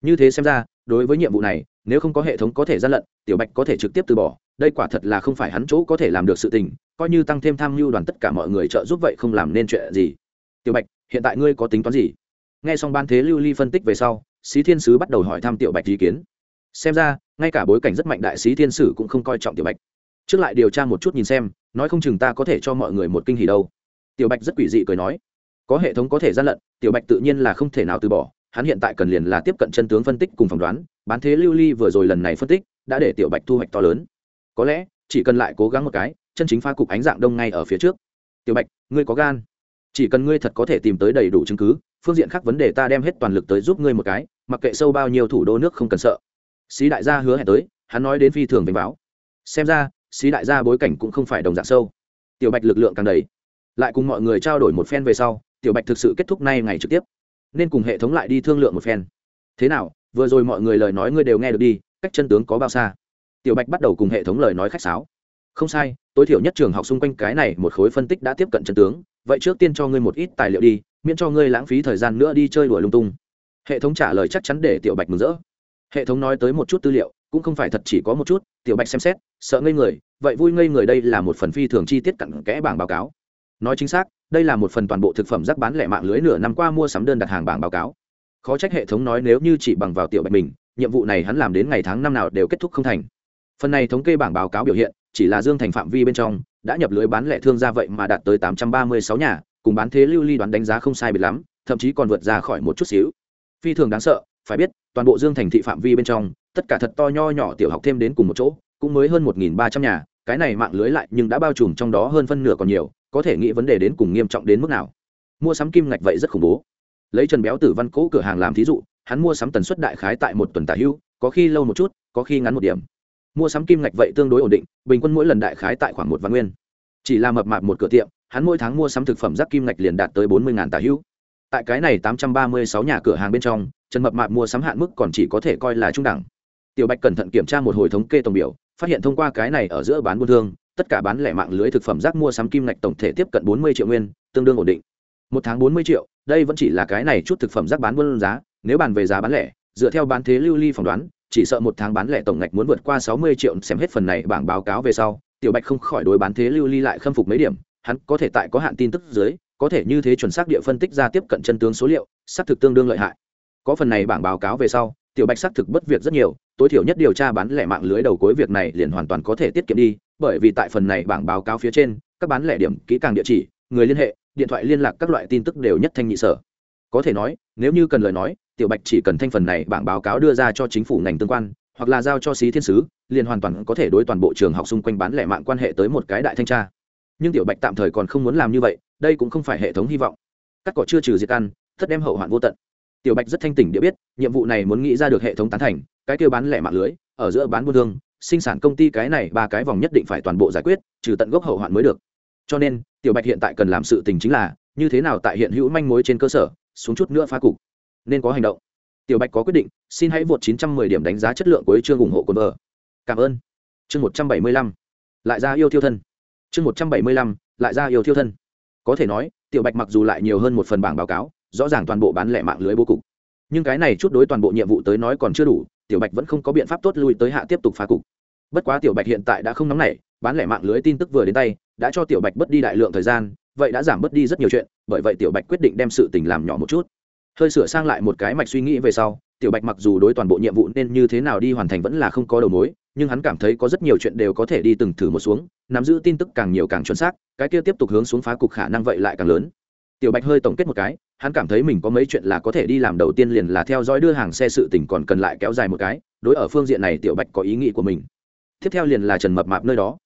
Như thế xem ra, đối với nhiệm vụ này, nếu không có hệ thống có thể gian lận, tiểu bạch có thể trực tiếp từ bỏ đây quả thật là không phải hắn chỗ có thể làm được sự tình, coi như tăng thêm tham mưu đoàn tất cả mọi người trợ giúp vậy không làm nên chuyện gì. Tiểu bạch, hiện tại ngươi có tính toán gì? Nghe xong ban thế lưu ly phân tích về sau sĩ thiên sứ bắt đầu hỏi thăm tiểu bạch ý kiến. Xem ra, ngay cả bối cảnh rất mạnh đại sĩ thiên sử cũng không coi trọng tiểu bạch. Trước lại điều tra một chút nhìn xem, nói không chừng ta có thể cho mọi người một kinh hỉ đâu. Tiểu bạch rất quỷ dị cười nói. Có hệ thống có thể gian lận, tiểu bạch tự nhiên là không thể nào từ bỏ, hắn hiện tại cần liền là tiếp cận chân tướng phân tích cùng phỏng đoán. Bán thế lưu ly vừa rồi lần này phân tích, đã để tiểu bạch thu hoạch to lớn có lẽ, chỉ cần lại cố gắng một cái, chân chính phá cục ánh dạng đông ngay ở phía trước. Tiểu bạch, ngươi có gan. Chỉ cần ngươi thật có thể tìm tới đầy đủ chứng cứ, phương diện khác vấn đề ta đem hết toàn lực tới giúp ngươi một cái, mặc kệ sâu bao nhiêu thủ đô nước không cần sợ. Xí đại gia hứa hẹn tới, hắn nói đến phi thường vinh báo xem ra, xí đại gia bối cảnh cũng không phải đồng dạng sâu. Tiểu bạch lực lượng càng đầy. Lại cùng mọi người trao đổi một phen về sau, tiểu bạch thực sự kết thúc nay ngày trực tiếp. Nên cùng hệ thống lại đi thương lượng một phen. Thế nào, vừa rồi mọi người lời nói ngươi đều nghe được đi, cách chân tướng có bao xa? Tiểu bạch bắt đầu cùng hệ thống lời nói khách sáo. Không sai, tối thiểu nhất trường học xung quanh cái này một khối phân tích đã tiếp cận chân tướng, vậy trước tiên cho ngươi một ít tài liệu đi, miễn cho ngươi lãng phí thời gian nữa đi chơi đùa lung tung. Hệ thống trả lời chắc chắn để tiểu bạch mừng rỡ. Hệ thống nói tới một chút tư liệu, cũng không phải thật chỉ có một chút, tiểu bạch xem xét, sợ ngây người, vậy vui ngây người đây là một phần phi thường chi tiết cặn kẽ bảng báo cáo. Nói chính xác, đây là một phần toàn bộ thực phẩm rác bán lẻ mạng lưới nửa năm qua mua sắm đơn đặt hàng bảng báo cáo. Khó trách hệ thống nói nếu như chỉ bằng vào tiểu bạch mình, nhiệm vụ này hắn làm đến ngày tháng năm nào đều kết thúc không thành phần này thống kê bảng báo cáo biểu hiện, chỉ là dương thành phạm vi bên trong, đã nhập lưới bán lẻ thương ra vậy mà đạt tới tám trăm ba mươi sáu nhà, cùng bán thế lưu ly đoán đánh giá không sai biệt lắm, thậm chí còn vượt ra khỏi một chút xíu. Phi thường đáng sợ, phải biết, toàn bộ dương thành thị phạm vi bên trong, tất cả thật to nho nhỏ tiểu học thêm đến cùng một chỗ, cũng mới hơn một ba trăm nhà, cái này mạng lưới lại nhưng đã bao trùm trong đó hơn phân nửa còn nhiều, có thể nghĩ vấn đề đến cùng nghiêm trọng đến mức nào. Mua sắm kim ngạch vậy rất khủng bố. Lấy trần béo tử văn cố cửa hàng làm thí dụ, hắn mua sắm tần suất đại khái tại một tuần tả hưu, có khi lâu một chút, có khi ngắn một điểm mua sắm kim ngạch vậy tương đối ổn định, bình quân mỗi lần đại khái tại khoảng một vạn nguyên. Chỉ là mập mạp một cửa tiệm, hắn mỗi tháng mua sắm thực phẩm rác kim ngạch liền đạt tới bốn mươi tà hữu. Tại cái này tám trăm ba mươi sáu nhà cửa hàng bên trong, trần mập mạp mua sắm hạn mức còn chỉ có thể coi là trung đẳng. Tiểu bạch cẩn thận kiểm tra một hồi thống kê tổng biểu, phát hiện thông qua cái này ở giữa bán buôn thương, tất cả bán lẻ mạng lưới thực phẩm rác mua sắm kim ngạch tổng thể tiếp cận bốn mươi triệu nguyên, tương đương ổn định. Một tháng bốn mươi triệu, đây vẫn chỉ là cái này chút thực phẩm rác bán buôn giá, nếu bàn về giá bán lẻ, dựa theo bán thế lưu ly phỏng đoán chỉ sợ một tháng bán lẻ tổng ngạch muốn vượt qua sáu mươi triệu xem hết phần này bảng báo cáo về sau, tiểu bạch không khỏi đối bán thế lưu ly lại khâm phục mấy điểm, hắn có thể tại có hạn tin tức dưới, có thể như thế chuẩn xác địa phân tích ra tiếp cận chân tướng số liệu, xác thực tương đương lợi hại. Có phần này bảng báo cáo về sau, tiểu bạch xác thực bất việc rất nhiều, tối thiểu nhất điều tra bán lẻ mạng lưới đầu cuối việc này liền hoàn toàn có thể tiết kiệm đi, bởi vì tại phần này bảng báo cáo phía trên, các bán lẻ điểm, kỹ càng địa chỉ, người liên hệ, điện thoại liên lạc các loại tin tức đều nhất thanh nhị sở. Có thể nói, nếu như cần lời nói tiểu bạch chỉ cần thanh phần này bảng báo cáo đưa ra cho chính phủ ngành tương quan, hoặc là giao cho xí thiên sứ, liền hoàn toàn có thể đối toàn bộ trường học xung quanh bán lẻ mạng quan hệ tới một cái đại thanh tra. Nhưng tiểu bạch tạm thời còn không muốn làm như vậy, đây cũng không phải hệ thống hy vọng. Cắt cỏ chưa trừ diệt ăn, thất đem hậu hoạn vô tận. Tiểu bạch rất thanh tỉnh địa biết, nhiệm vụ này muốn nghĩ ra được hệ thống tán thành, cái kêu bán lẻ mạng lưới, ở giữa bán buôn thương sinh sản công ty cái này ba cái vòng nhất định phải toàn bộ giải quyết, trừ tận gốc hậu hoạn mới được. Cho nên, tiểu bạch hiện tại cần làm sự tình chính là, như thế nào tại hiện hữu manh mối trên cơ sở, xuống chút nữa phá cục nên có hành động. Tiểu bạch có quyết định, xin hãy vượt 910 điểm đánh giá chất lượng của chương ủng hộ cồn vợ. Cảm ơn. Chương 175 lại ra yêu thiêu thân. Chương 175 lại ra yêu thiêu thân. Có thể nói, tiểu bạch mặc dù lại nhiều hơn một phần bảng báo cáo, rõ ràng toàn bộ bán lẻ mạng lưới bố cục. Nhưng cái này chút đối toàn bộ nhiệm vụ tới nói còn chưa đủ, tiểu bạch vẫn không có biện pháp tốt lui tới hạ tiếp tục phá cục. Bất quá tiểu bạch hiện tại đã không nóng nảy, bán lẻ mạng lưới tin tức vừa đến tay, đã cho tiểu bạch bớt đi đại lượng thời gian, vậy đã giảm bớt đi rất nhiều chuyện, bởi vậy tiểu bạch quyết định đem sự tình làm nhỏ một chút hơi sửa sang lại một cái mạch suy nghĩ về sau, tiểu bạch mặc dù đối toàn bộ nhiệm vụ nên như thế nào đi hoàn thành vẫn là không có đầu mối, nhưng hắn cảm thấy có rất nhiều chuyện đều có thể đi từng thử một xuống, nắm giữ tin tức càng nhiều càng chuẩn xác, cái kia tiếp tục hướng xuống phá cục khả năng vậy lại càng lớn. Tiểu bạch hơi tổng kết một cái, hắn cảm thấy mình có mấy chuyện là có thể đi làm đầu tiên liền là theo dõi đưa hàng xe sự tỉnh còn cần lại kéo dài một cái, đối ở phương diện này tiểu bạch có ý nghĩ của mình. Tiếp theo liền là trần mập mạp nơi đó.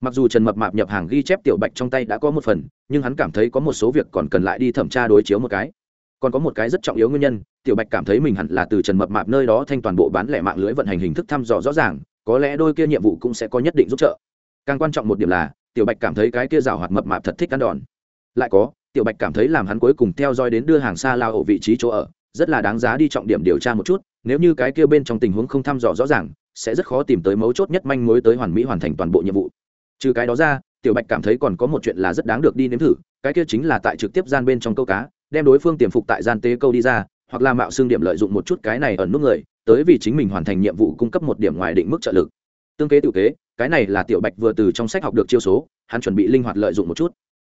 Mặc dù trần mập mạp nhập hàng ghi chép tiểu bạch trong tay đã có một phần, nhưng hắn cảm thấy có một số việc còn cần lại đi thẩm tra đối chiếu một cái còn có một cái rất trọng yếu nguyên nhân, tiểu bạch cảm thấy mình hẳn là từ trần mập mạp nơi đó thanh toàn bộ bán lẻ mạng lưới vận hành hình thức thăm dò rõ ràng, có lẽ đôi kia nhiệm vụ cũng sẽ có nhất định giúp trợ. Càng quan trọng một điểm là, tiểu bạch cảm thấy cái kia rào hoạt mập mạp thật thích ăn đòn. Lại có, tiểu bạch cảm thấy làm hắn cuối cùng theo dõi đến đưa hàng xa lao ở vị trí chỗ ở, rất là đáng giá đi trọng điểm điều tra một chút, nếu như cái kia bên trong tình huống không thăm dò rõ ràng, sẽ rất khó tìm tới mấu chốt nhất manh mối tới hoàn mỹ hoàn thành toàn bộ nhiệm vụ. Trừ cái đó ra, tiểu bạch cảm thấy còn có một chuyện là rất đáng được đi nếm thử, cái kia chính là tại trực tiếp gian bên trong câu cá đem đối phương tiềm phục tại gian tế câu đi ra, hoặc là mạo xương điểm lợi dụng một chút cái này ẩn nút người, tới vì chính mình hoàn thành nhiệm vụ cung cấp một điểm ngoài định mức trợ lực. Tương kế tự kế, cái này là tiểu bạch vừa từ trong sách học được chiêu số, hắn chuẩn bị linh hoạt lợi dụng một chút.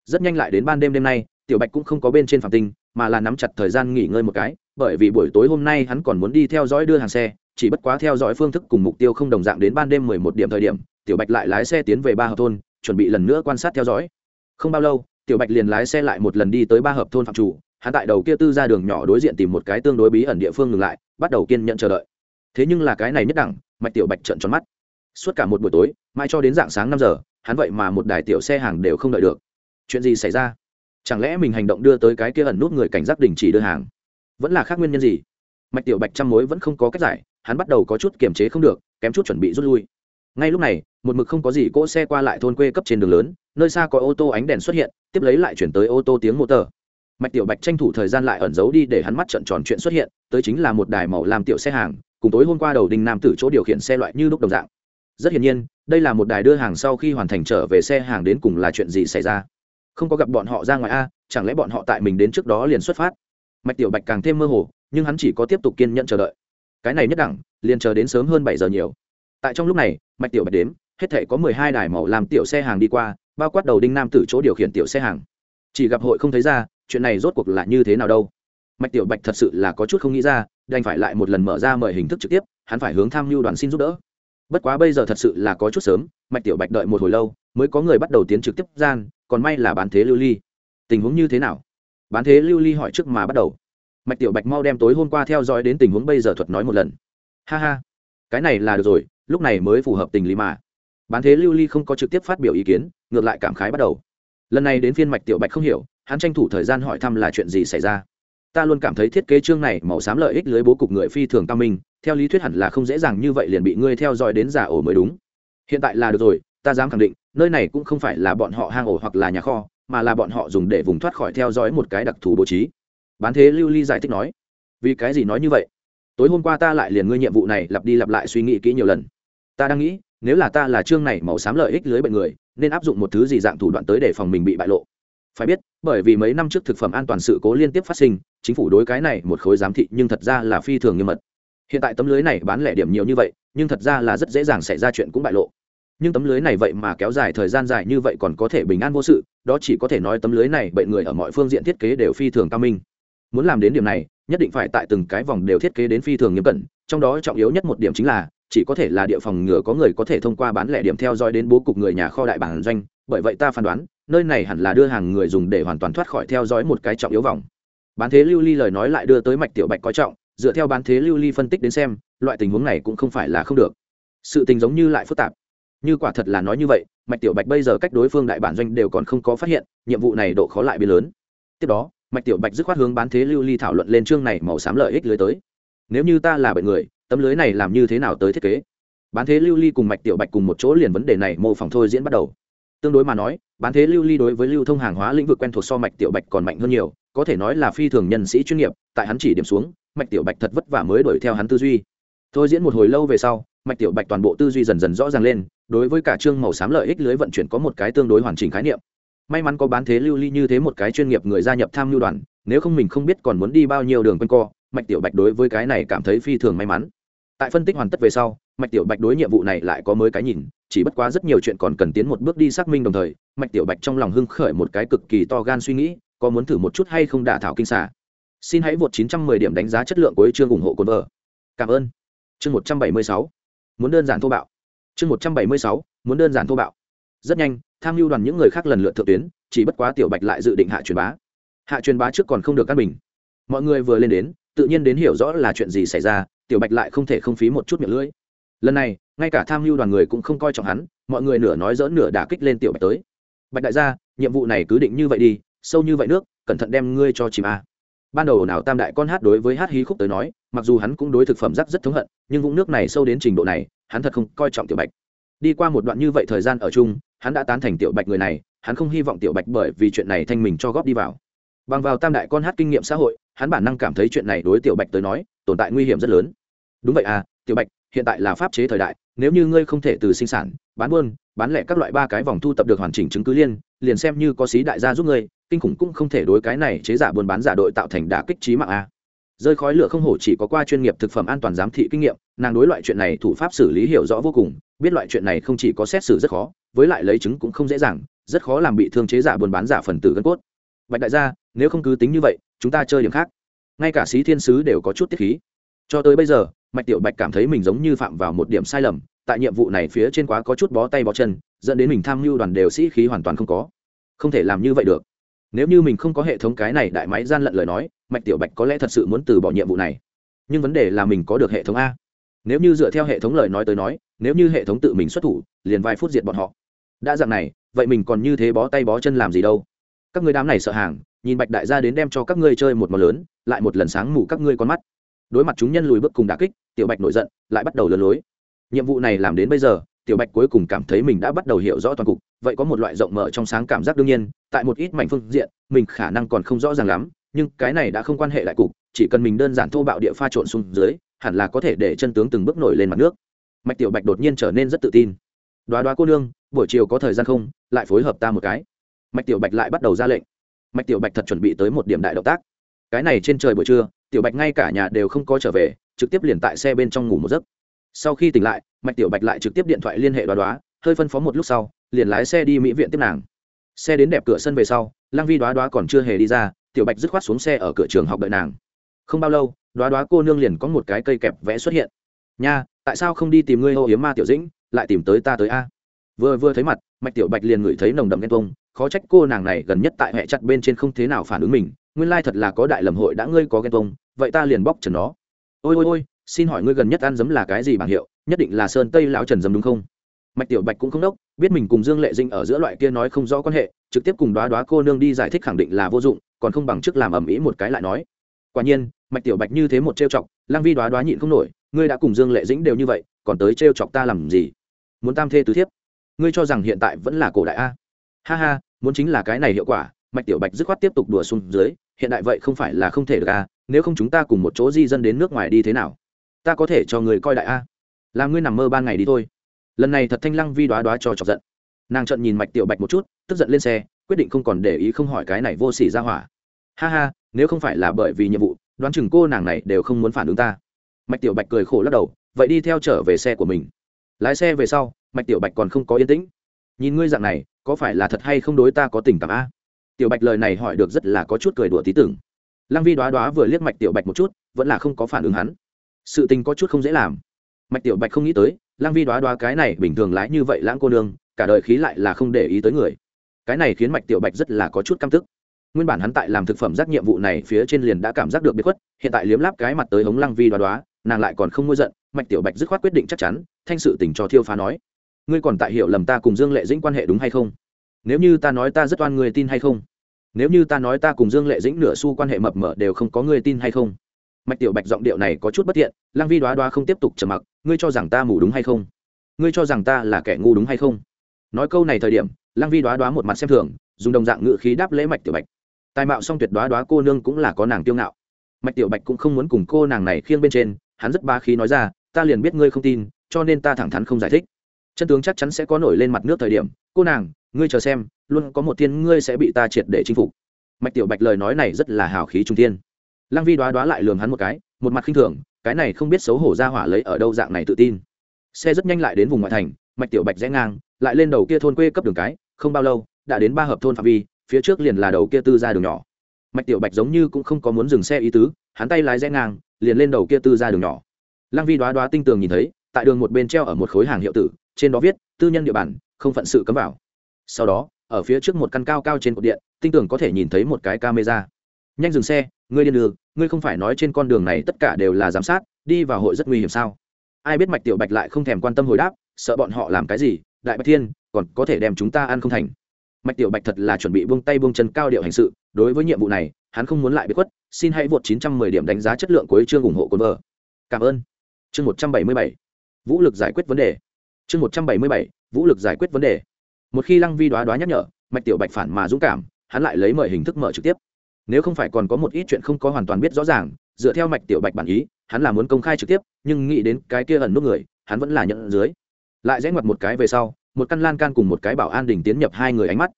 Rất nhanh lại đến ban đêm đêm nay, tiểu bạch cũng không có bên trên phạm tinh, mà là nắm chặt thời gian nghỉ ngơi một cái, bởi vì buổi tối hôm nay hắn còn muốn đi theo dõi đưa hàng xe, chỉ bất quá theo dõi phương thức cùng mục tiêu không đồng dạng đến ban đêm mười một điểm thời điểm, tiểu bạch lại lái xe tiến về ba hợp thôn, chuẩn bị lần nữa quan sát theo dõi. Không bao lâu tiểu bạch liền lái xe lại một lần đi tới ba hợp thôn phạm chủ, hắn tại đầu kia tư ra đường nhỏ đối diện tìm một cái tương đối bí ẩn địa phương ngừng lại, bắt đầu kiên nhận chờ đợi. Thế nhưng là cái này nhất đẳng, mạch tiểu bạch trợn tròn mắt. Suốt cả một buổi tối mai cho đến dạng sáng năm giờ, hắn vậy mà một đài tiểu xe hàng đều không đợi được. Chuyện gì xảy ra? Chẳng lẽ mình hành động đưa tới cái kia ẩn nút người cảnh giác đình chỉ đưa hàng? Vẫn là khác nguyên nhân gì? Mạch tiểu bạch trăm mối vẫn không có cách giải, hắn bắt đầu có chút kiềm chế không được, kém chút chuẩn bị rút lui ngay lúc này, một mực không có gì cỗ xe qua lại thôn quê cấp trên đường lớn, nơi xa có ô tô ánh đèn xuất hiện, tiếp lấy lại chuyển tới ô tô tiếng mô tờ. Mạch tiểu bạch tranh thủ thời gian lại ẩn giấu đi để hắn mắt trận tròn chuyện xuất hiện, tới chính là một đài màu làm tiểu xe hàng, cùng tối hôm qua đầu đinh nam tử chỗ điều khiển xe loại như lúc đồng dạng. Rất hiển nhiên, đây là một đài đưa hàng sau khi hoàn thành trở về xe hàng đến cùng là chuyện gì xảy ra. Không có gặp bọn họ ra ngoài a, chẳng lẽ bọn họ tại mình đến trước đó liền xuất phát? Mạch tiểu bạch càng thêm mơ hồ, nhưng hắn chỉ có tiếp tục kiên nhẫn chờ đợi. Cái này nhất đẳng, liền chờ đến sớm hơn bảy giờ nhiều tại trong lúc này, mạch tiểu bạch đếm, hết thể có mười hai đài màu làm tiểu xe hàng đi qua, bao quát đầu đinh nam tử chỗ điều khiển tiểu xe hàng. Chỉ gặp hội không thấy ra, chuyện này rốt cuộc là như thế nào đâu? Mạch tiểu bạch thật sự là có chút không nghĩ ra, đành phải lại một lần mở ra mời hình thức trực tiếp, hắn phải hướng tham mưu đoàn xin giúp đỡ. Bất quá bây giờ thật sự là có chút sớm, mạch tiểu bạch đợi một hồi lâu, mới có người bắt đầu tiến trực tiếp gian, còn may là bán thế lưu ly. Tình huống như thế nào? Bán thế lưu ly hỏi trước mà bắt đầu. Mạch tiểu bạch mau đem tối hôm qua theo dõi đến tình huống bây giờ thuật nói một lần. Ha ha, cái này là được rồi lúc này mới phù hợp tình lý mà. Bán thế lưu ly không có trực tiếp phát biểu ý kiến, ngược lại cảm khái bắt đầu. Lần này đến phiên mạch tiểu bạch không hiểu, hắn tranh thủ thời gian hỏi thăm là chuyện gì xảy ra. Ta luôn cảm thấy thiết kế chương này màu xám lợi ích lưới bố cục người phi thường cao minh, theo lý thuyết hẳn là không dễ dàng như vậy liền bị ngươi theo dõi đến giả ổ mới đúng. Hiện tại là được rồi, ta dám khẳng định, nơi này cũng không phải là bọn họ hang ổ hoặc là nhà kho, mà là bọn họ dùng để vùng thoát khỏi theo dõi một cái đặc thù bố trí. Bán thế lưu ly giải thích nói. Vì cái gì nói như vậy? Tối hôm qua ta lại liền ngươi nhiệm vụ này lặp đi lặp lại suy nghĩ kỹ nhiều lần ta đang nghĩ, nếu là ta là chương này màu xám lợi ích lưới bệnh người, nên áp dụng một thứ gì dạng thủ đoạn tới để phòng mình bị bại lộ? Phải biết, bởi vì mấy năm trước thực phẩm an toàn sự cố liên tiếp phát sinh, chính phủ đối cái này một khối giám thị nhưng thật ra là phi thường nghiêm mật. Hiện tại tấm lưới này bán lẻ điểm nhiều như vậy, nhưng thật ra là rất dễ dàng xảy ra chuyện cũng bại lộ. Nhưng tấm lưới này vậy mà kéo dài thời gian dài như vậy còn có thể bình an vô sự, đó chỉ có thể nói tấm lưới này bệnh người ở mọi phương diện thiết kế đều phi thường cao minh. Muốn làm đến điểm này, nhất định phải tại từng cái vòng đều thiết kế đến phi thường nghiêm cẩn, trong đó trọng yếu nhất một điểm chính là chỉ có thể là địa phòng ngừa có người có thể thông qua bán lẻ điểm theo dõi đến bố cục người nhà kho đại bản doanh, bởi vậy ta phán đoán, nơi này hẳn là đưa hàng người dùng để hoàn toàn thoát khỏi theo dõi một cái trọng yếu vòng. Bán thế lưu ly lời nói lại đưa tới mạch tiểu bạch coi trọng, dựa theo bán thế lưu ly phân tích đến xem, loại tình huống này cũng không phải là không được. Sự tình giống như lại phức tạp. Như quả thật là nói như vậy, mạch tiểu bạch bây giờ cách đối phương đại bản doanh đều còn không có phát hiện, nhiệm vụ này độ khó lại biến lớn. Tiếp đó, mạch tiểu bạch dứt khoát hướng bán thế lưu ly thảo luận lên chương này màu xám lợi ích lưới tới. Nếu như ta là bệnh người tấm lưới này làm như thế nào tới thiết kế? Bán thế lưu ly cùng mạch tiểu bạch cùng một chỗ liền vấn đề này mô phỏng thôi diễn bắt đầu. Tương đối mà nói, bán thế lưu ly đối với lưu thông hàng hóa lĩnh vực quen thuộc so mạch tiểu bạch còn mạnh hơn nhiều, có thể nói là phi thường nhân sĩ chuyên nghiệp, tại hắn chỉ điểm xuống, mạch tiểu bạch thật vất vả mới đuổi theo hắn tư duy. Thôi diễn một hồi lâu về sau, mạch tiểu bạch toàn bộ tư duy dần dần rõ ràng lên, đối với cả chương màu xám lợi ích lưới vận chuyển có một cái tương đối hoàn chỉnh khái niệm. May mắn có bán thế lưu ly như thế một cái chuyên nghiệp người gia nhập tham lưu đoàn, nếu không mình không biết còn muốn đi bao nhiêu đường quanh co, mạch tiểu bạch đối với cái này cảm thấy phi thường may mắn tại phân tích hoàn tất về sau, mạch tiểu bạch đối nhiệm vụ này lại có mới cái nhìn, chỉ bất quá rất nhiều chuyện còn cần tiến một bước đi xác minh đồng thời, mạch tiểu bạch trong lòng hưng khởi một cái cực kỳ to gan suy nghĩ, có muốn thử một chút hay không đả thảo kinh xả xin hãy vượt 910 điểm đánh giá chất lượng của chương ủng hộ cồn vợ. Cảm ơn. Chương 176 muốn đơn giản thô bạo. Chương 176 muốn đơn giản thô bạo. Rất nhanh, tham mưu đoàn những người khác lần lượt thượng tuyến, chỉ bất quá tiểu bạch lại dự định hạ truyền bá. Hạ truyền bá trước còn không được căn bình. Mọi người vừa lên đến, tự nhiên đến hiểu rõ là chuyện gì xảy ra tiểu bạch lại không thể không phí một chút miệng lưỡi. Lần này, ngay cả tham mưu đoàn người cũng không coi trọng hắn, mọi người nửa nói dỡn nửa đả kích lên tiểu bạch tới. Bạch đại gia, nhiệm vụ này cứ định như vậy đi, sâu như vậy nước, cẩn thận đem ngươi cho chìm a. Ban đầu nào tam đại con hát đối với hát hí khúc tới nói, mặc dù hắn cũng đối thực phẩm rắc rất thống hận, nhưng vũng nước này sâu đến trình độ này, hắn thật không coi trọng tiểu bạch. Đi qua một đoạn như vậy thời gian ở chung, hắn đã tán thành tiểu bạch người này, hắn không hy vọng tiểu bạch bởi vì chuyện này thanh mình cho góp đi vào. Bằng vào tam đại con hát kinh nghiệm xã hội, hắn bản năng cảm thấy chuyện này đối tiểu bạch tới nói, tồn tại nguy hiểm rất lớn đúng vậy à tiểu bạch, hiện tại là pháp chế thời đại, nếu như ngươi không thể từ sinh sản, bán buôn, bán lẻ các loại ba cái vòng thu tập được hoàn chỉnh chứng cứ liên, liền xem như có xí đại gia giúp ngươi, kinh khủng cũng không thể đối cái này chế giả buôn bán giả đội tạo thành đả kích trí mạng a rơi khói lửa không hổ chỉ có qua chuyên nghiệp thực phẩm an toàn giám thị kinh nghiệm, nàng đối loại chuyện này thủ pháp xử lý hiểu rõ vô cùng, biết loại chuyện này không chỉ có xét xử rất khó, với lại lấy chứng cũng không dễ dàng, rất khó làm bị thương chế giả buôn bán giả phần tử gân cốt. Bạch đại gia, nếu không cứ tính như vậy, chúng ta chơi điểm khác. Ngay cả sĩ thiên sứ đều có chút tiết khí cho tới bây giờ, mạch tiểu bạch cảm thấy mình giống như phạm vào một điểm sai lầm, tại nhiệm vụ này phía trên quá có chút bó tay bó chân, dẫn đến mình tham mưu đoàn đều sĩ khí hoàn toàn không có. Không thể làm như vậy được. Nếu như mình không có hệ thống cái này đại máy gian lận lời nói, mạch tiểu bạch có lẽ thật sự muốn từ bỏ nhiệm vụ này. Nhưng vấn đề là mình có được hệ thống a. Nếu như dựa theo hệ thống lời nói tới nói, nếu như hệ thống tự mình xuất thủ, liền vài phút diệt bọn họ. Đã dạng này, vậy mình còn như thế bó tay bó chân làm gì đâu? Các người đám này sợ hàng, nhìn bạch đại gia đến đem cho các ngươi chơi một màu lớn, lại một lần sáng mù các ngươi con mắt đối mặt chúng nhân lùi bước cùng đà kích, tiểu bạch nổi giận, lại bắt đầu lừa lối. Nhiệm vụ này làm đến bây giờ, tiểu bạch cuối cùng cảm thấy mình đã bắt đầu hiểu rõ toàn cục, vậy có một loại rộng mở trong sáng cảm giác đương nhiên, tại một ít mảnh phương diện, mình khả năng còn không rõ ràng lắm, nhưng cái này đã không quan hệ lại cục, chỉ cần mình đơn giản thô bạo địa pha trộn xuống dưới, hẳn là có thể để chân tướng từng bước nổi lên mặt nước. Mạch tiểu bạch đột nhiên trở nên rất tự tin. Đoá đoá cô nương, buổi chiều có thời gian không, lại phối hợp ta một cái. Mạch tiểu bạch lại bắt đầu ra lệnh. Mạch tiểu bạch thật chuẩn bị tới một điểm đại động tác. Cái này trên trời buổi trưa tiểu bạch ngay cả nhà đều không có trở về, trực tiếp liền tại xe bên trong ngủ một giấc. Sau khi tỉnh lại, mạch tiểu bạch lại trực tiếp điện thoại liên hệ đoá đoá, hơi phân phó một lúc sau, liền lái xe đi mỹ viện tiếp nàng. Xe đến đẹp cửa sân về sau, lăng vi đoá đoá còn chưa hề đi ra, tiểu bạch dứt khoát xuống xe ở cửa trường học đợi nàng. Không bao lâu, đoá đoá cô nương liền có một cái cây kẹp vẽ xuất hiện. Nha, tại sao không đi tìm ngươi âu yếm ma tiểu dĩnh, lại tìm tới ta tới a? Vừa vừa thấy mặt, mạch tiểu bạch liền ngửi thấy nồng đậm ghen tuông, khó trách cô nàng này gần nhất tại hệ chặt bên trên không thế nào phản ứng mình, nguyên lai thật là có đại lầm hội đã ngươi có ghen tuông vậy ta liền bóc trần nó. Ôi ôi ôi, xin hỏi ngươi gần nhất ăn giấm là cái gì bảng hiệu? Nhất định là sơn tây lão trần giấm đúng không? Mạch tiểu bạch cũng không đốc, biết mình cùng dương lệ dinh ở giữa loại kia nói không rõ quan hệ, trực tiếp cùng đoá đoá cô nương đi giải thích khẳng định là vô dụng, còn không bằng chức làm ầm ĩ một cái lại nói. Quả nhiên, mạch tiểu bạch như thế một trêu chọc, lang vi đoá đoá nhịn không nổi, ngươi đã cùng dương lệ dĩnh đều như vậy, còn tới trêu chọc ta làm gì? Muốn tam thê tứ thiếp. Ngươi cho rằng hiện tại vẫn là cổ đại a? Ha ha, muốn chính là cái này hiệu quả, mạch tiểu bạch dứt khoát tiếp tục đùa xuống dưới, hiện đại vậy không phải là không thể được a nếu không chúng ta cùng một chỗ di dân đến nước ngoài đi thế nào? Ta có thể cho người coi đại a. Làm ngươi nằm mơ ban ngày đi thôi. Lần này thật thanh lăng vi đoá đoá cho chọc giận. Nàng trận nhìn mạch tiểu bạch một chút, tức giận lên xe, quyết định không còn để ý không hỏi cái này vô s ỉ ra hỏa. Ha ha, nếu không phải là bởi vì nhiệm vụ, đoán chừng cô nàng này đều không muốn phản ứng ta. Mạch tiểu bạch cười khổ lắc đầu, vậy đi theo trở về xe của mình. Lái xe về sau, mạch tiểu bạch còn không có yên tĩnh. Nhìn ngươi dạng này, có phải là thật hay không đối ta có tình cảm a? Tiểu bạch lời này hỏi được rất là có chút cười đùa tí tưởng lăng vi đoá đoá vừa liếc mạch tiểu bạch một chút, vẫn là không có phản ứng hắn. Sự tình có chút không dễ làm. Mạch tiểu bạch không nghĩ tới, lăng vi đoá đoá cái này bình thường lái như vậy lãng cô nương, cả đời khí lại là không để ý tới người. Cái này khiến mạch tiểu bạch rất là có chút căm tức. Nguyên bản hắn tại làm thực phẩm giác nhiệm vụ này phía trên liền đã cảm giác được biệt khuất, hiện tại liếm láp cái mặt tới hống lăng vi đoá đoá, nàng lại còn không ngôi giận, mạch tiểu bạch dứt khoát quyết định chắc chắn, thanh sự tình cho thiêu phá nói. Ngươi còn tại hiểu lầm ta cùng dương lệ dĩnh quan hệ đúng hay không? Nếu như ta nói ta rất oan người tin hay không? Nếu như ta nói ta cùng dương lệ dĩnh nửa xu quan hệ mập mờ đều không có người tin hay không? Mạch tiểu bạch giọng điệu này có chút bất thiện, lăng vi đoá đoá không tiếp tục trầm mặc, ngươi cho rằng ta mù đúng hay không? Ngươi cho rằng ta là kẻ ngu đúng hay không? Nói câu này thời điểm, lăng vi đoá đoá một mặt xem thường, dùng đồng dạng ngự khí đáp lễ mạch tiểu bạch. Tài mạo song tuyệt đoá đoá cô nương cũng là có nàng tiêu ngạo. Mạch tiểu bạch cũng không muốn cùng cô nàng này khiêng bên trên, hắn rất ba khí nói ra, ta liền biết ngươi không tin, cho nên ta thẳng thắn không giải thích. Chân tướng chắc chắn sẽ có nổi lên mặt nước thời điểm, cô nàng ngươi chờ xem, luôn có một thiên ngươi sẽ bị ta triệt để chinh phục. Mạch tiểu bạch lời nói này rất là hào khí trung tiên lăng vi đoá đoá lại lường hắn một cái, một mặt khinh thường, cái này không biết xấu hổ ra hỏa lấy ở đâu dạng này tự tin. Xe rất nhanh lại đến vùng ngoại thành, mạch tiểu bạch rẽ ngang, lại lên đầu kia thôn quê cấp đường cái, không bao lâu, đã đến ba hợp thôn phạm vi, phía trước liền là đầu kia tư ra đường nhỏ. Mạch tiểu bạch giống như cũng không có muốn dừng xe ý tứ, hắn tay lái rẽ ngang, liền lên đầu kia tư ra đường nhỏ. Lăng vi đoá đoá tinh tường nhìn thấy, tại đường một bên treo ở một khối hàng hiệu tử, trên đó viết, tư nhân địa bàn, không phận sự cấm vào sau đó, ở phía trước một căn cao cao trên cột điện, tinh tường có thể nhìn thấy một cái camera. Nhanh dừng xe, ngươi điên đường ngươi không phải nói trên con đường này tất cả đều là giám sát, đi vào hội rất nguy hiểm sao? Ai biết mạch tiểu bạch lại không thèm quan tâm hồi đáp, sợ bọn họ làm cái gì, đại bạch thiên, còn có thể đem chúng ta ăn không thành. Mạch tiểu bạch thật là chuẩn bị buông tay buông chân cao điệu hành sự, đối với nhiệm vụ này, hắn không muốn lại bị khuất, xin hãy vượt 910 điểm đánh giá chất lượng của chương ủng hộ cồn vợ cảm ơn. Chương 177 vũ lực giải quyết vấn đề. Chương 177 vũ lực giải quyết vấn đề một khi lăng vi đoá đoá nhắc nhở, mạch tiểu bạch phản mà dũng cảm, hắn lại lấy mời hình thức mở trực tiếp. Nếu không phải còn có một ít chuyện không có hoàn toàn biết rõ ràng, dựa theo mạch tiểu bạch bản ý, hắn là muốn công khai trực tiếp, nhưng nghĩ đến cái kia ẩn nút người, hắn vẫn là nhận dưới. Lại rẽ ngoặt một cái về sau, một căn lan can cùng một cái bảo an đình tiến nhập hai người ánh mắt.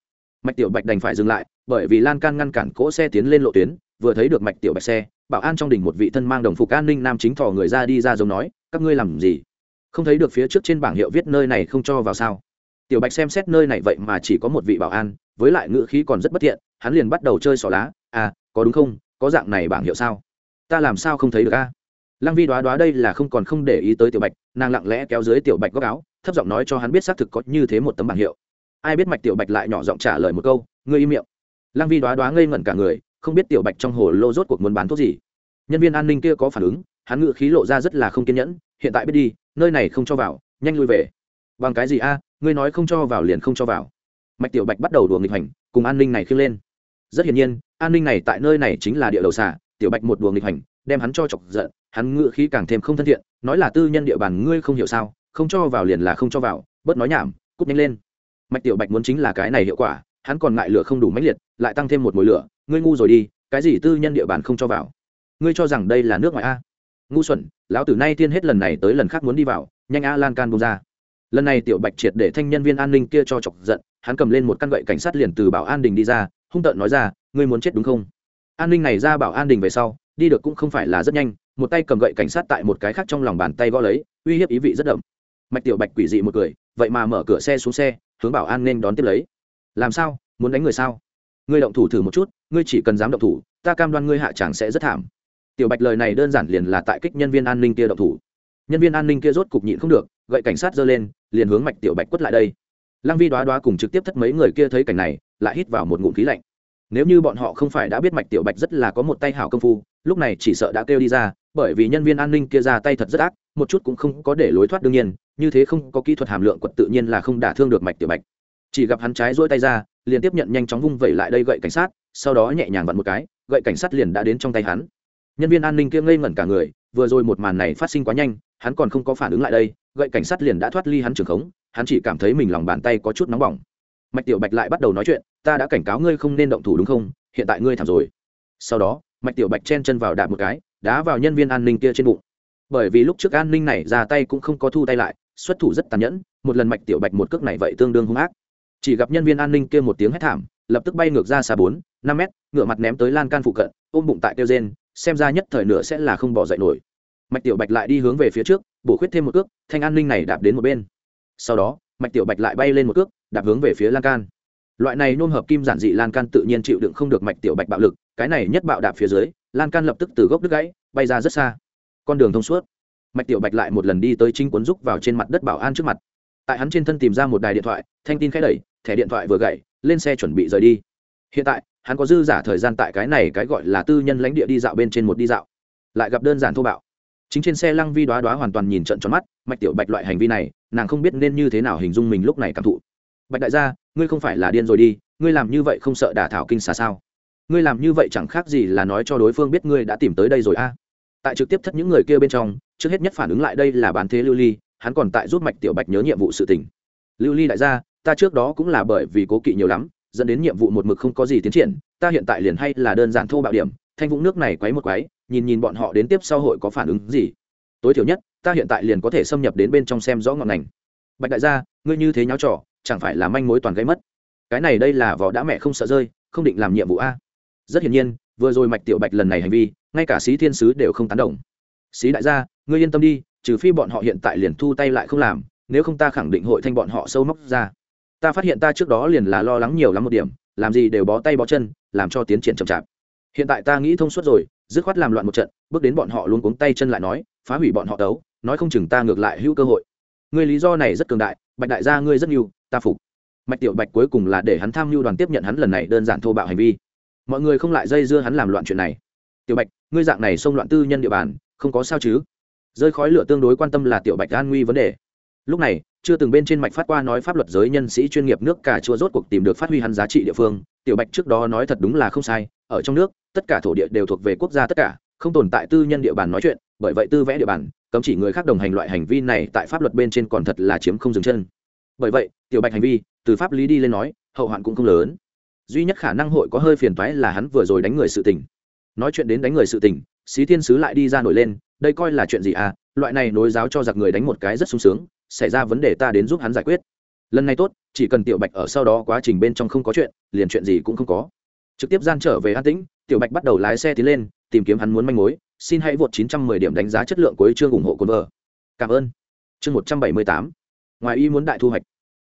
Mạch tiểu bạch đành phải dừng lại, bởi vì lan can ngăn cản cỗ xe tiến lên lộ tuyến, vừa thấy được mạch tiểu bạch xe, bảo an trong đình một vị thân mang đồng phục an ninh nam chính thò người ra đi ra giống nói, các ngươi làm gì? Không thấy được phía trước trên bảng hiệu viết nơi này không cho vào sao? Tiểu bạch xem xét nơi này vậy mà chỉ có một vị bảo an, với lại ngữ khí còn rất bất thiện, hắn liền bắt đầu chơi xỏ lá. À có đúng không? Có dạng này bảng hiệu sao? Ta làm sao không thấy được a? Lăng vi đoá đoá đây là không còn không để ý tới tiểu bạch, nàng lặng lẽ kéo dưới tiểu bạch góc áo, thấp giọng nói cho hắn biết xác thực có như thế một tấm bảng hiệu. Ai biết mạch tiểu bạch lại nhỏ giọng trả lời một câu, ngươi im miệng. Lăng vi đoá đoá ngây ngẩn cả người, không biết tiểu bạch trong hồ lô rốt cuộc muốn bán thuốc gì. Nhân viên an ninh kia có phản ứng, hắn ngự khí lộ ra rất là không kiên nhẫn, hiện tại biết đi, nơi này không cho vào, nhanh lui về. Bằng cái gì a? Ngươi nói không cho vào liền không cho vào. Mạch tiểu bạch bắt đầu đùa nghịch hành, cùng an ninh này khiêng lên. Rất hiển nhiên, an ninh này tại nơi này chính là địa đầu xả tiểu bạch một đùa nghịch hành, đem hắn cho chọc giận, hắn ngự khí càng thêm không thân thiện, nói là tư nhân địa bàn ngươi không hiểu sao, không cho vào liền là không cho vào, bớt nói nhảm cúp nhanh lên. Mạch tiểu bạch muốn chính là cái này hiệu quả, hắn còn ngại lửa không đủ mãnh liệt, lại tăng thêm một mùi lửa, ngươi ngu rồi đi, cái gì tư nhân địa bàn không cho vào? Ngươi cho rằng đây là nước ngoài a? Ngu xuẩn, lão tử nay tiên hết lần này tới lần khác muốn đi vào, nhanh a, lan can bông ra lần này tiểu bạch triệt để thanh nhân viên an ninh kia cho chọc giận, hắn cầm lên một căn gậy cảnh sát liền từ bảo an đình đi ra, hung tợn nói ra, ngươi muốn chết đúng không? An ninh này ra bảo an đình về sau, đi được cũng không phải là rất nhanh, một tay cầm gậy cảnh sát tại một cái khác trong lòng bàn tay gõ lấy, uy hiếp ý vị rất đậm. Mạch tiểu bạch quỷ dị một cười, vậy mà mở cửa xe xuống xe, hướng bảo an nên đón tiếp lấy. Làm sao? Muốn đánh người sao? Ngươi động thủ thử một chút, ngươi chỉ cần dám động thủ, ta cam đoan ngươi hạ tràng sẽ rất thảm. Tiểu bạch lời này đơn giản liền là tại kích nhân viên an ninh kia động thủ nhân viên an ninh kia rốt cục nhịn không được, gậy cảnh sát giơ lên, liền hướng mạch tiểu bạch quất lại đây. Lăng vi đoá đoá cùng trực tiếp thất mấy người kia thấy cảnh này, lại hít vào một ngụm khí lạnh. Nếu như bọn họ không phải đã biết mạch tiểu bạch rất là có một tay hảo công phu, lúc này chỉ sợ đã kêu đi ra, bởi vì nhân viên an ninh kia ra tay thật rất ác, một chút cũng không có để lối thoát đương nhiên, như thế không có kỹ thuật hàm lượng quật tự nhiên là không đả thương được mạch tiểu bạch. Chỉ gặp hắn trái rỗi tay ra, liền tiếp nhận nhanh chóng vung vẩy lại đây gậy cảnh sát, sau đó nhẹ nhàng vặn một cái, gậy cảnh sát liền đã đến trong tay hắn. Nhân viên an ninh kia ngây ngẩn cả người vừa rồi một màn này phát sinh quá nhanh, hắn còn không có phản ứng lại đây, gậy cảnh sát liền đã thoát ly hắn trường khống, hắn chỉ cảm thấy mình lòng bàn tay có chút nóng bỏng. Mạch tiểu bạch lại bắt đầu nói chuyện, ta đã cảnh cáo ngươi không nên động thủ đúng không? Hiện tại ngươi thảm rồi. Sau đó, mạch tiểu bạch chen chân vào đạp một cái, đá vào nhân viên an ninh kia trên bụng. Bởi vì lúc trước an ninh này ra tay cũng không có thu tay lại, xuất thủ rất tàn nhẫn, một lần mạch tiểu bạch một cước này vậy tương đương hung ác. Chỉ gặp nhân viên an ninh kia một tiếng hét thảm, lập tức bay ngược ra xa bốn, năm mét, ngựa mặt ném tới lan can phụ cận, ôm bụng tại tiêu rên, xem ra nhất thời nửa sẽ là không bỏ dậy nổi mạch tiểu bạch lại đi hướng về phía trước, bổ khuyết thêm một cước, thanh an ninh này đạp đến một bên. Sau đó, mạch tiểu bạch lại bay lên một cước, đạp hướng về phía lan can. Loại này nôm hợp kim giản dị lan can tự nhiên chịu đựng không được mạch tiểu bạch bạo lực, cái này nhất bạo đạp phía dưới, lan can lập tức từ gốc đứt gãy, bay ra rất xa. Con đường thông suốt. Mạch tiểu bạch lại một lần đi tới chính cuốn rúc vào trên mặt đất bảo an trước mặt. Tại hắn trên thân tìm ra một đài điện thoại, thanh tin khẽ đẩy, thẻ điện thoại vừa gậy lên xe chuẩn bị rời đi. Hiện tại, hắn có dư giả thời gian tại cái này cái gọi là tư nhân lãnh địa đi dạo bên trên một đi dạo. Lại gặp đơn giản thô bạo chính trên xe lăng vi đoá đoá hoàn toàn nhìn trận tròn mắt, mạch tiểu bạch loại hành vi này, nàng không biết nên như thế nào hình dung mình lúc này cảm thụ. Bạch đại gia, ngươi không phải là điên rồi đi, ngươi làm như vậy không sợ đả thảo kinh xà sao? Ngươi làm như vậy chẳng khác gì là nói cho đối phương biết ngươi đã tìm tới đây rồi a. Tại trực tiếp thất những người kia bên trong, trước hết nhất phản ứng lại đây là bán thế lưu ly, hắn còn tại giúp mạch tiểu bạch nhớ nhiệm vụ sự tình. Lưu ly đại gia, ta trước đó cũng là bởi vì cố kỵ nhiều lắm, dẫn đến nhiệm vụ một mực không có gì tiến triển, ta hiện tại liền hay là đơn giản thô bạo điểm, thanh vũng nước này quấy một quấy nhìn nhìn bọn họ đến tiếp sau hội có phản ứng gì. Tối thiểu nhất, ta hiện tại liền có thể xâm nhập đến bên trong xem rõ ngọn ngành. Bạch đại gia, ngươi như thế nháo trò, chẳng phải là manh mối toàn gây mất? Cái này đây là vỏ đã mẹ không sợ rơi, không định làm nhiệm vụ a. Rất hiển nhiên, vừa rồi mạch tiểu bạch lần này hành vi, ngay cả sĩ thiên sứ đều không tán đồng. Sĩ đại gia, ngươi yên tâm đi, trừ phi bọn họ hiện tại liền thu tay lại không làm, nếu không ta khẳng định hội thanh bọn họ sâu móc ra. Ta phát hiện ta trước đó liền là lo lắng nhiều lắm một điểm, làm gì đều bó tay bó chân, làm cho tiến triển chậm chạp. Hiện tại ta nghĩ thông suốt rồi dứt khoát làm loạn một trận bước đến bọn họ luôn cuống tay chân lại nói phá hủy bọn họ tấu, nói không chừng ta ngược lại hữu cơ hội. Ngươi lý do này rất cường đại bạch đại gia ngươi rất nhiều ta phục. Mạch tiểu bạch cuối cùng là để hắn tham mưu đoàn tiếp nhận hắn lần này đơn giản thô bạo hành vi. Mọi người không lại dây dưa hắn làm loạn chuyện này. Tiểu bạch ngươi dạng này xông loạn tư nhân địa bàn không có sao chứ? Rơi khói lửa tương đối quan tâm là tiểu bạch an nguy vấn đề. Lúc này chưa từng bên trên mạch phát qua nói pháp luật giới nhân sĩ chuyên nghiệp nước cà chua rốt cuộc tìm được phát huy hắn giá trị địa phương. Tiểu bạch trước đó nói thật đúng là không sai ở trong nước, tất cả thổ địa đều thuộc về quốc gia tất cả, không tồn tại tư nhân địa bàn nói chuyện, bởi vậy tư vẽ địa bàn, cấm chỉ người khác đồng hành loại hành vi này tại pháp luật bên trên còn thật là chiếm không dừng chân. Bởi vậy, tiểu bạch hành vi, từ pháp lý đi lên nói, hậu hoạn cũng không lớn. Duy nhất khả năng hội có hơi phiền toái là hắn vừa rồi đánh người sự tình. Nói chuyện đến đánh người sự tình, xí thiên sứ lại đi ra nổi lên, đây coi là chuyện gì à? Loại này nối giáo cho giặc người đánh một cái rất sung sướng, xảy ra vấn đề ta đến giúp hắn giải quyết. Lần này tốt, chỉ cần tiểu bạch ở sau đó quá trình bên trong không có chuyện, liền chuyện gì cũng không có trực tiếp gian trở về an tĩnh, tiểu bạch bắt đầu lái xe tiến lên, tìm kiếm hắn muốn manh mối, xin hãy vượt 910 điểm đánh giá chất lượng cuối chương ủng hộ cồn vợ. Cảm ơn. Chương 178 ngoài ý muốn đại thu hoạch.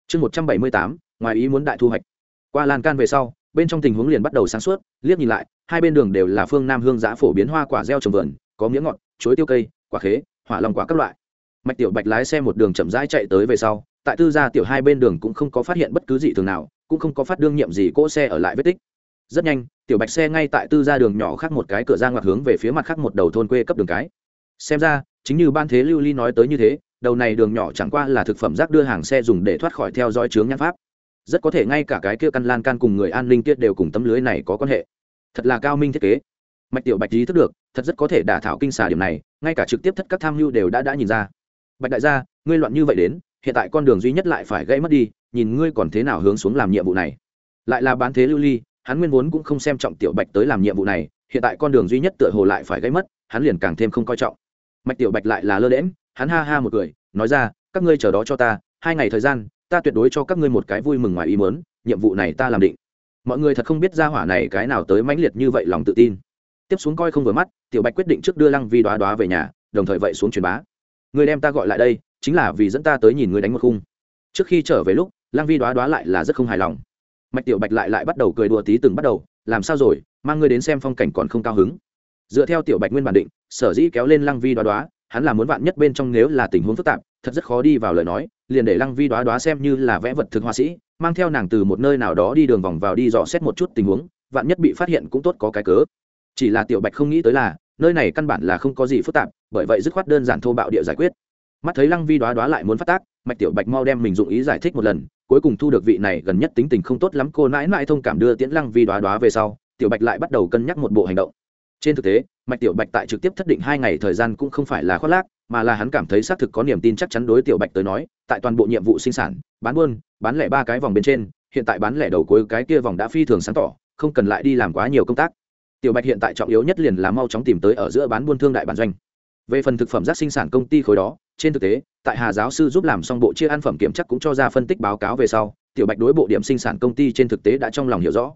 Chương 178 ngoài ý muốn đại thu hoạch. Qua lan can về sau, bên trong tình huống liền bắt đầu sáng suốt, liếc nhìn lại, hai bên đường đều là phương nam hương giã phổ biến hoa quả gieo trồng vườn, có miếng ngọt, chuối tiêu cây, quả khế, hỏa lòng quả các loại. Mạch tiểu bạch lái xe một đường chậm rãi chạy tới về sau, tại tư gia tiểu hai bên đường cũng không có phát hiện bất cứ gì thường nào, cũng không có phát đương nhiệm gì cỗ xe ở lại vết tích rất nhanh, tiểu bạch xe ngay tại tư ra đường nhỏ khác một cái cửa ra ngoặt hướng về phía mặt khác một đầu thôn quê cấp đường cái. Xem ra, chính như ban thế lưu ly nói tới như thế, đầu này đường nhỏ chẳng qua là thực phẩm rác đưa hàng xe dùng để thoát khỏi theo dõi chướng nhãn pháp. Rất có thể ngay cả cái kia căn lan can cùng người an ninh kia đều cùng tấm lưới này có quan hệ. Thật là cao minh thiết kế. Mạch tiểu bạch ý thức được, thật rất có thể đả thảo kinh xà điểm này, ngay cả trực tiếp thất các tham mưu đều đã đã nhìn ra. Bạch đại gia, ngươi loạn như vậy đến, hiện tại con đường duy nhất lại phải gãy mất đi, nhìn ngươi còn thế nào hướng xuống làm nhiệm vụ này. Lại là bán thế lưu ly hắn nguyên vốn cũng không xem trọng tiểu bạch tới làm nhiệm vụ này, hiện tại con đường duy nhất tựa hồ lại phải gãy mất, hắn liền càng thêm không coi trọng. Mạch tiểu bạch lại là lơ đễm hắn ha ha một cười, nói ra, các ngươi chờ đó cho ta, hai ngày thời gian, ta tuyệt đối cho các ngươi một cái vui mừng ngoài ý mớn nhiệm vụ này ta làm định. Mọi người thật không biết ra hỏa này cái nào tới mãnh liệt như vậy lòng tự tin. Tiếp xuống coi không vừa mắt, tiểu bạch quyết định trước đưa lăng vi đoá đoá về nhà, đồng thời vậy xuống truyền bá. Người đem ta gọi lại đây, chính là vì dẫn ta tới nhìn người đánh một khung. Trước khi trở về lúc, lăng vi đoá đoá lại là rất không hài lòng mạch tiểu bạch lại lại bắt đầu cười đùa tí từng bắt đầu, làm sao rồi? Mang ngươi đến xem phong cảnh còn không cao hứng. Dựa theo tiểu bạch nguyên bản định, sở dĩ kéo lên lăng vi đoá đoá, hắn là muốn vạn nhất bên trong nếu là tình huống phức tạp, thật rất khó đi vào lời nói, liền để lăng vi đoá đoá xem như là vẽ vật thực họa sĩ, mang theo nàng từ một nơi nào đó đi đường vòng vào đi dò xét một chút tình huống, vạn nhất bị phát hiện cũng tốt có cái cớ. Chỉ là tiểu bạch không nghĩ tới là, nơi này căn bản là không có gì phức tạp, bởi vậy dứt khoát đơn giản thô bạo địa giải quyết. Mắt thấy lăng vi đoá đoá lại muốn phát tác mạch tiểu bạch mau đem mình dụng ý giải thích một lần, cuối cùng thu được vị này gần nhất tính tình không tốt lắm, cô nãi nãi thông cảm đưa tiễn lăng vi đoá đoá về sau, tiểu bạch lại bắt đầu cân nhắc một bộ hành động. Trên thực tế, mạch tiểu bạch tại trực tiếp thất định hai ngày thời gian cũng không phải là khoác lác, mà là hắn cảm thấy xác thực có niềm tin chắc chắn đối tiểu bạch tới nói, tại toàn bộ nhiệm vụ sinh sản, bán buôn, bán lẻ ba cái vòng bên trên, hiện tại bán lẻ đầu cuối cái kia vòng đã phi thường sáng tỏ, không cần lại đi làm quá nhiều công tác. Tiểu bạch hiện tại trọng yếu nhất liền là mau chóng tìm tới ở giữa bán buôn thương đại bản doanh. Về phần thực phẩm rác sinh sản công ty khối đó trên thực tế, tại hà giáo sư giúp làm xong bộ chia ăn phẩm kiểm chắc cũng cho ra phân tích báo cáo về sau, tiểu bạch đối bộ điểm sinh sản công ty trên thực tế đã trong lòng hiểu rõ.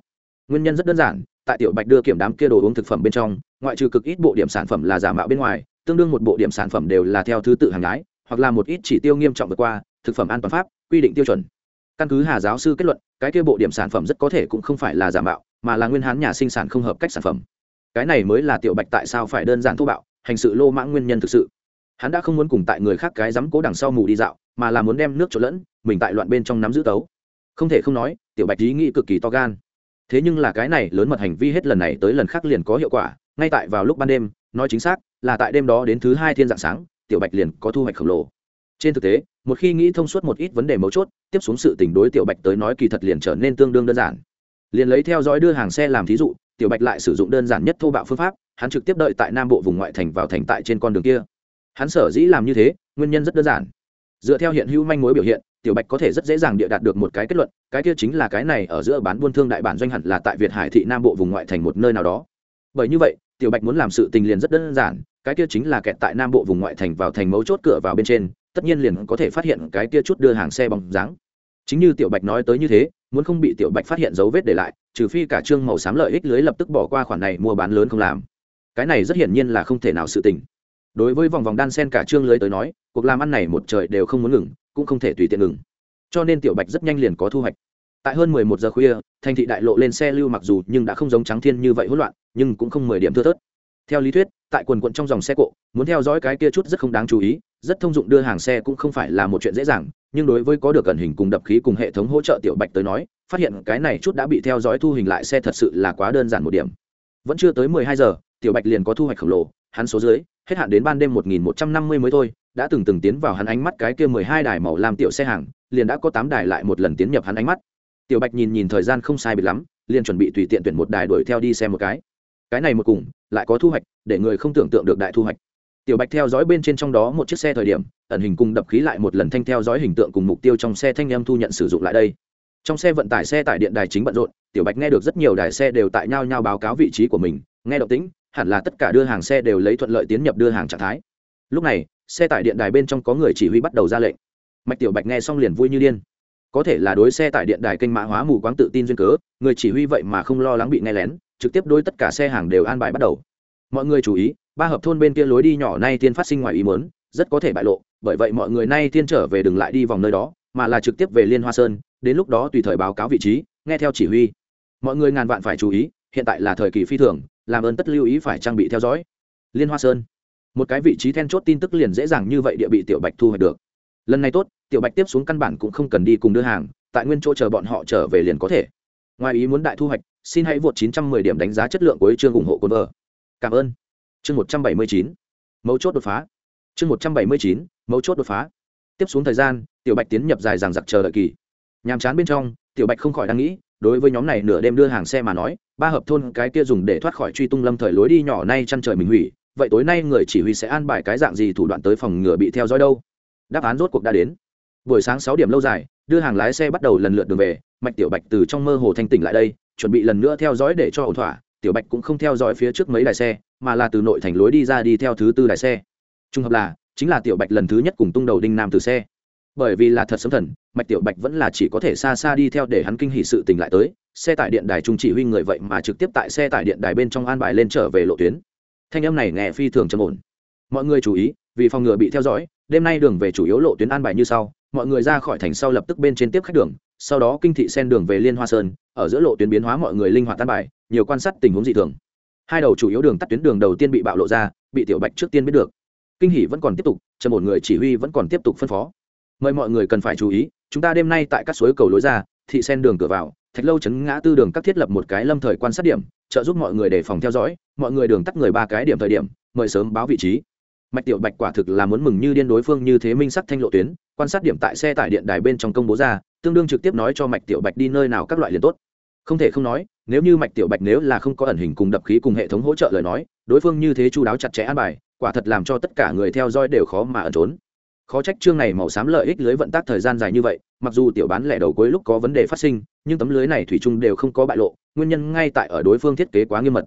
Nguyên nhân rất đơn giản, tại tiểu bạch đưa kiểm đám kia đồ uống thực phẩm bên trong, ngoại trừ cực ít bộ điểm sản phẩm là giả mạo bên ngoài, tương đương một bộ điểm sản phẩm đều là theo thứ tự hàng lái hoặc là một ít chỉ tiêu nghiêm trọng vượt qua, thực phẩm an toàn pháp, quy định tiêu chuẩn. Căn cứ hà giáo sư kết luận, cái kia bộ điểm sản phẩm rất có thể cũng không phải là giả mạo, mà là nguyên hán nhà sinh sản không hợp cách sản phẩm. Cái này mới là tiểu bạch tại sao phải đơn giản thô bạo, hành sự lô mãng nguyên nhân thực sự hắn đã không muốn cùng tại người khác cái dám cố đằng sau mù đi dạo, mà là muốn đem nước trộn lẫn, mình tại loạn bên trong nắm giữ tấu. Không thể không nói, tiểu bạch ý nghĩ cực kỳ to gan. Thế nhưng là cái này lớn mật hành vi hết lần này tới lần khác liền có hiệu quả, ngay tại vào lúc ban đêm, nói chính xác, là tại đêm đó đến thứ hai thiên dạng sáng, tiểu bạch liền có thu hoạch khổng lồ. Trên thực tế, một khi nghĩ thông suốt một ít vấn đề mấu chốt, tiếp xuống sự tình đối tiểu bạch tới nói kỳ thật liền trở nên tương đương đơn giản. Liền lấy theo dõi đưa hàng xe làm thí dụ, tiểu bạch lại sử dụng đơn giản nhất thô bạo phương pháp, hắn trực tiếp đợi tại nam bộ vùng ngoại thành vào thành tại trên con đường kia hắn sở dĩ làm như thế, nguyên nhân rất đơn giản. Dựa theo hiện hữu manh mối biểu hiện, tiểu bạch có thể rất dễ dàng địa đạt được một cái kết luận, cái kia chính là cái này ở giữa bán buôn thương đại bản doanh hẳn là tại việt hải thị nam bộ vùng ngoại thành một nơi nào đó. Bởi như vậy, tiểu bạch muốn làm sự tình liền rất đơn giản, cái kia chính là kẹt tại nam bộ vùng ngoại thành vào thành mấu chốt cửa vào bên trên, tất nhiên liền có thể phát hiện cái kia chút đưa hàng xe bằng dáng. Chính như tiểu bạch nói tới như thế, muốn không bị tiểu bạch phát hiện dấu vết để lại, trừ phi cả trương màu xám lợi ích lưới lập tức bỏ qua khoản này mua bán lớn không làm. Cái này rất hiển nhiên là không thể nào sự tình đối với vòng vòng đan sen cả trương lưới tới nói, cuộc làm ăn này một trời đều không muốn ngừng, cũng không thể tùy tiện ngừng. Cho nên tiểu bạch rất nhanh liền có thu hoạch. Tại hơn mười một giờ khuya, thành thị đại lộ lên xe lưu mặc dù nhưng đã không giống trắng thiên như vậy hỗn loạn, nhưng cũng không mười điểm thưa thớt. Theo lý thuyết, tại quần quận trong dòng xe cộ, muốn theo dõi cái kia chút rất không đáng chú ý, rất thông dụng đưa hàng xe cũng không phải là một chuyện dễ dàng, nhưng đối với có được gần hình cùng đập khí cùng hệ thống hỗ trợ tiểu bạch tới nói, phát hiện cái này chút đã bị theo dõi thu hình lại xe thật sự là quá đơn giản một điểm. Vẫn chưa tới mười hai giờ, tiểu bạch liền có thu hoạch khổng lồ hắn số dưới, hết hạn đến ban đêm một nghìn một trăm năm mươi mới thôi, đã từng từng tiến vào hắn ánh mắt cái kia mười hai đài màu làm tiểu xe hàng, liền đã có tám đài lại một lần tiến nhập hắn ánh mắt. Tiểu bạch nhìn nhìn thời gian không sai biệt lắm, liền chuẩn bị tùy tiện tuyển một đài đuổi theo đi xem một cái. Cái này một cùng, lại có thu hoạch, để người không tưởng tượng được đại thu hoạch. Tiểu bạch theo dõi bên trên trong đó một chiếc xe thời điểm, ẩn hình cùng đập khí lại một lần thanh theo dõi hình tượng cùng mục tiêu trong xe thanh em thu nhận sử dụng lại đây. Trong xe vận tải xe tải điện đài chính bận rộn, tiểu bạch nghe được rất nhiều đài xe đều tại nhau nhau báo cáo vị trí của mình, nghe động tĩnh hẳn là tất cả đưa hàng xe đều lấy thuận lợi tiến nhập đưa hàng trạng thái. Lúc này, xe tải điện đài bên trong có người chỉ huy bắt đầu ra lệnh. Mạch tiểu bạch nghe xong liền vui như điên. Có thể là đối xe tải điện đài kênh mã hóa mù quáng tự tin duyên cớ, người chỉ huy vậy mà không lo lắng bị nghe lén, trực tiếp đối tất cả xe hàng đều an bài bắt đầu. Mọi người chú ý, ba hợp thôn bên kia lối đi nhỏ nay tiên phát sinh ngoài ý muốn, rất có thể bại lộ, bởi vậy mọi người nay tiên trở về đừng lại đi vòng nơi đó, mà là trực tiếp về liên hoa sơn, đến lúc đó tùy thời báo cáo vị trí, nghe theo chỉ huy. Mọi người ngàn vạn phải chú ý, hiện tại là thời kỳ phi thường làm ơn tất lưu ý phải trang bị theo dõi. Liên hoa sơn. Một cái vị trí then chốt tin tức liền dễ dàng như vậy địa bị tiểu bạch thu hoạch được. Lần này tốt, tiểu bạch tiếp xuống căn bản cũng không cần đi cùng đưa hàng, tại nguyên chỗ chờ bọn họ trở về liền có thể. Ngoài ý muốn đại thu hoạch, xin hãy vượt 910 điểm đánh giá chất lượng của chương ủng hộ cồn vợ. Cảm ơn. Chương 179 mấu chốt đột phá. Chương 179 mấu chốt đột phá. Tiếp xuống thời gian, tiểu bạch tiến nhập dài dằng dặc chờ đợi kỳ. Nhàm chán bên trong, tiểu bạch không khỏi đang nghĩ đối với nhóm này nửa đêm đưa hàng xe mà nói, ba hợp thôn cái kia dùng để thoát khỏi truy tung lâm thời lối đi nhỏ nay chăn trời mình hủy, vậy tối nay người chỉ huy sẽ an bài cái dạng gì thủ đoạn tới phòng ngừa bị theo dõi đâu? Đáp án rốt cuộc đã đến. Buổi sáng sáu điểm lâu dài, đưa hàng lái xe bắt đầu lần lượt đường về, mạch tiểu bạch từ trong mơ hồ thanh tỉnh lại đây, chuẩn bị lần nữa theo dõi để cho ổn thỏa, tiểu bạch cũng không theo dõi phía trước mấy đài xe, mà là từ nội thành lối đi ra đi theo thứ tư đài xe. Trung hợp là, chính là tiểu bạch lần thứ nhất cùng tung đầu đinh nam từ xe bởi vì là thật sấm thần, mạch tiểu bạch vẫn là chỉ có thể xa xa đi theo để hắn kinh hỷ sự tình lại tới, xe tải điện đài trung chỉ huy người vậy mà trực tiếp tại xe tải điện đài bên trong an bài lên trở về lộ tuyến. Thanh âm này nghe phi thường trầm ổn. Mọi người chú ý, vì phòng ngừa bị theo dõi, đêm nay đường về chủ yếu lộ tuyến an bài như sau, mọi người ra khỏi thành sau lập tức bên trên tiếp khách đường, sau đó kinh thị sen đường về liên hoa sơn, ở giữa lộ tuyến biến hóa mọi người linh hoạt tan bài, nhiều quan sát tình huống dị thường. Hai đầu chủ yếu đường tắt tuyến đường đầu tiên bị bạo lộ ra, bị tiểu bạch trước tiên biết được. Kinh hỷ vẫn còn tiếp tục chờ một người chỉ huy vẫn còn tiếp tục phân phó mời mọi người cần phải chú ý, chúng ta đêm nay tại các suối cầu lối ra, thị sen đường cửa vào, thạch lâu chấn ngã tư đường các thiết lập một cái lâm thời quan sát điểm, trợ giúp mọi người đề phòng theo dõi, mọi người đường tắt người ba cái điểm thời điểm, mời sớm báo vị trí. Mạch tiểu bạch quả thực là muốn mừng như điên đối phương như thế minh sắc thanh lộ tuyến, quan sát điểm tại xe tải điện đài bên trong công bố ra, tương đương trực tiếp nói cho mạch tiểu bạch đi nơi nào các loại liền tốt. Không thể không nói, nếu như mạch tiểu bạch nếu là không có ẩn hình cùng đập khí cùng hệ thống hỗ trợ lời nói, đối phương như thế chu đáo chặt chẽ an bài, quả thật làm cho tất cả người theo dõi đều khó mà ẩn trốn khó trách chương này màu xám lợi ích lưới vận tác thời gian dài như vậy, mặc dù tiểu bán lẻ đầu cuối lúc có vấn đề phát sinh, nhưng tấm lưới này thủy chung đều không có bại lộ, nguyên nhân ngay tại ở đối phương thiết kế quá nghiêm mật.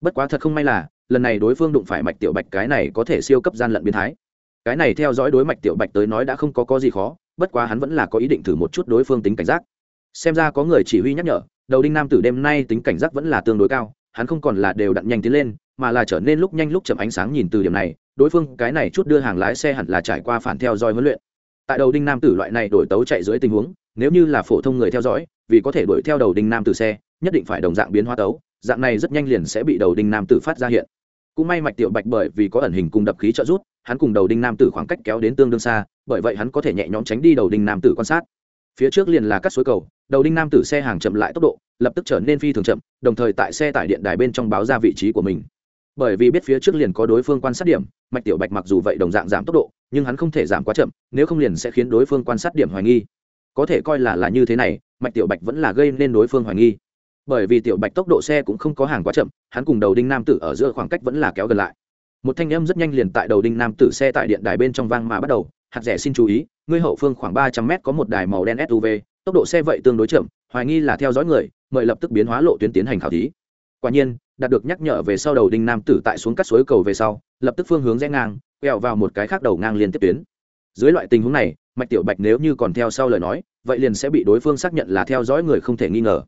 Bất quá thật không may là, lần này đối phương đụng phải mạch tiểu bạch cái này có thể siêu cấp gian lận biến thái. Cái này theo dõi đối mạch tiểu bạch tới nói đã không có có gì khó, bất quá hắn vẫn là có ý định thử một chút đối phương tính cảnh giác. Xem ra có người chỉ huy nhắc nhở, đầu đinh nam tử đêm nay tính cảnh giác vẫn là tương đối cao, hắn không còn là đều đặn nhanh tiến lên, mà là trở nên lúc nhanh lúc chậm ánh sáng nhìn từ điểm này đối phương cái này chút đưa hàng lái xe hẳn là trải qua phản theo dõi huấn luyện. Tại đầu đinh nam tử loại này đổi tấu chạy dưới tình huống, nếu như là phổ thông người theo dõi, vì có thể đuổi theo đầu đinh nam tử xe, nhất định phải đồng dạng biến hóa tấu, dạng này rất nhanh liền sẽ bị đầu đinh nam tử phát ra hiện. Cũng may mạch tiểu bạch bởi vì có ẩn hình cùng đập khí trợ rút hắn cùng đầu đinh nam tử khoảng cách kéo đến tương đương xa, bởi vậy hắn có thể nhẹ nhõm tránh đi đầu đinh nam tử quan sát. Phía trước liền là các suối cầu, đầu đinh nam tử xe hàng chậm lại tốc độ, lập tức trở nên phi thường chậm, đồng thời tại xe tải điện đài bên trong báo ra vị trí của mình. Bởi vì biết phía trước liền có đối phương quan sát điểm mạch tiểu bạch mặc dù vậy đồng dạng giảm tốc độ, nhưng hắn không thể giảm quá chậm, nếu không liền sẽ khiến đối phương quan sát điểm hoài nghi. Có thể coi là là như thế này, mạch tiểu bạch vẫn là gây nên đối phương hoài nghi. Bởi vì tiểu bạch tốc độ xe cũng không có hàng quá chậm, hắn cùng đầu đinh nam tử ở giữa khoảng cách vẫn là kéo gần lại. Một thanh âm rất nhanh liền tại đầu đinh nam tử xe tại điện đài bên trong vang mà bắt đầu, hạt rẻ xin chú ý, ngươi hậu phương khoảng ba trăm mét có một đài màu đen suv tốc độ xe vậy tương đối chậm, hoài nghi là theo dõi người, mời lập tức biến hóa lộ tuyến tiến hành khảo thí. Quả nhiên đạt được nhắc nhở về sau đầu đinh nam tử tại xuống cắt suối cầu về sau, lập tức phương hướng rẽ ngang, quẹo vào một cái khác đầu ngang liên tiếp tuyến. Dưới loại tình huống này, mạch tiểu bạch nếu như còn theo sau lời nói, vậy liền sẽ bị đối phương xác nhận là theo dõi người không thể nghi ngờ.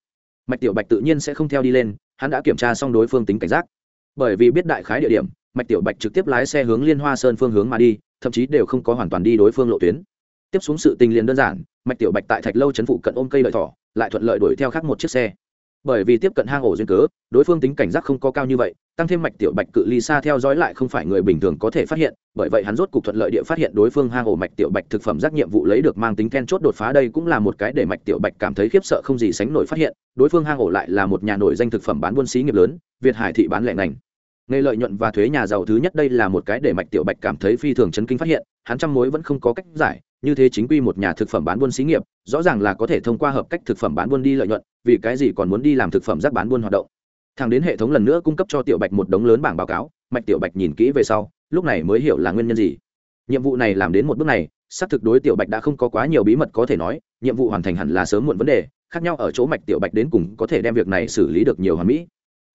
Mạch tiểu bạch tự nhiên sẽ không theo đi lên, hắn đã kiểm tra xong đối phương tính cảnh giác. Bởi vì biết đại khái địa điểm, mạch tiểu bạch trực tiếp lái xe hướng liên hoa sơn phương hướng mà đi, thậm chí đều không có hoàn toàn đi đối phương lộ tuyến. Tiếp xuống sự tình liền đơn giản, mạch tiểu bạch tại thạch lâu chấn phụ cận ôm cây lợi thỏ, lại thuận lợi đuổi theo khác một chiếc xe bởi vì tiếp cận hang ổ duyên cớ, đối phương tính cảnh giác không có cao như vậy, tăng thêm mạch tiểu bạch cự ly xa theo dõi lại không phải người bình thường có thể phát hiện, bởi vậy hắn rốt cục thuận lợi địa phát hiện đối phương hang ổ mạch tiểu bạch thực phẩm giác nhiệm vụ lấy được mang tính then chốt đột phá đây cũng là một cái để mạch tiểu bạch cảm thấy khiếp sợ không gì sánh nổi phát hiện, đối phương hang ổ lại là một nhà nổi danh thực phẩm bán buôn xí nghiệp lớn, việt hải thị bán lẻ ngành nghề lợi nhuận và thuế nhà giàu thứ nhất đây là một cái để mạch tiểu bạch cảm thấy phi thường chấn kinh phát hiện, hắn trăm mối vẫn không có cách giải, như thế chính quy một nhà thực phẩm bán buôn xí nghiệp, rõ ràng là có thể thông qua hợp cách thực phẩm bán buôn đi lợi nhuận, vì cái gì còn muốn đi làm thực phẩm rác bán buôn hoạt động. Thằng đến hệ thống lần nữa cung cấp cho tiểu bạch một đống lớn bảng báo cáo, mạch tiểu bạch nhìn kỹ về sau, lúc này mới hiểu là nguyên nhân gì. Nhiệm vụ này làm đến một bước này, xác thực đối tiểu bạch đã không có quá nhiều bí mật có thể nói, nhiệm vụ hoàn thành hẳn là sớm muộn vấn đề, khác nhau ở chỗ mạch tiểu bạch đến cùng có thể đem việc này xử lý được nhiều hoàn mỹ.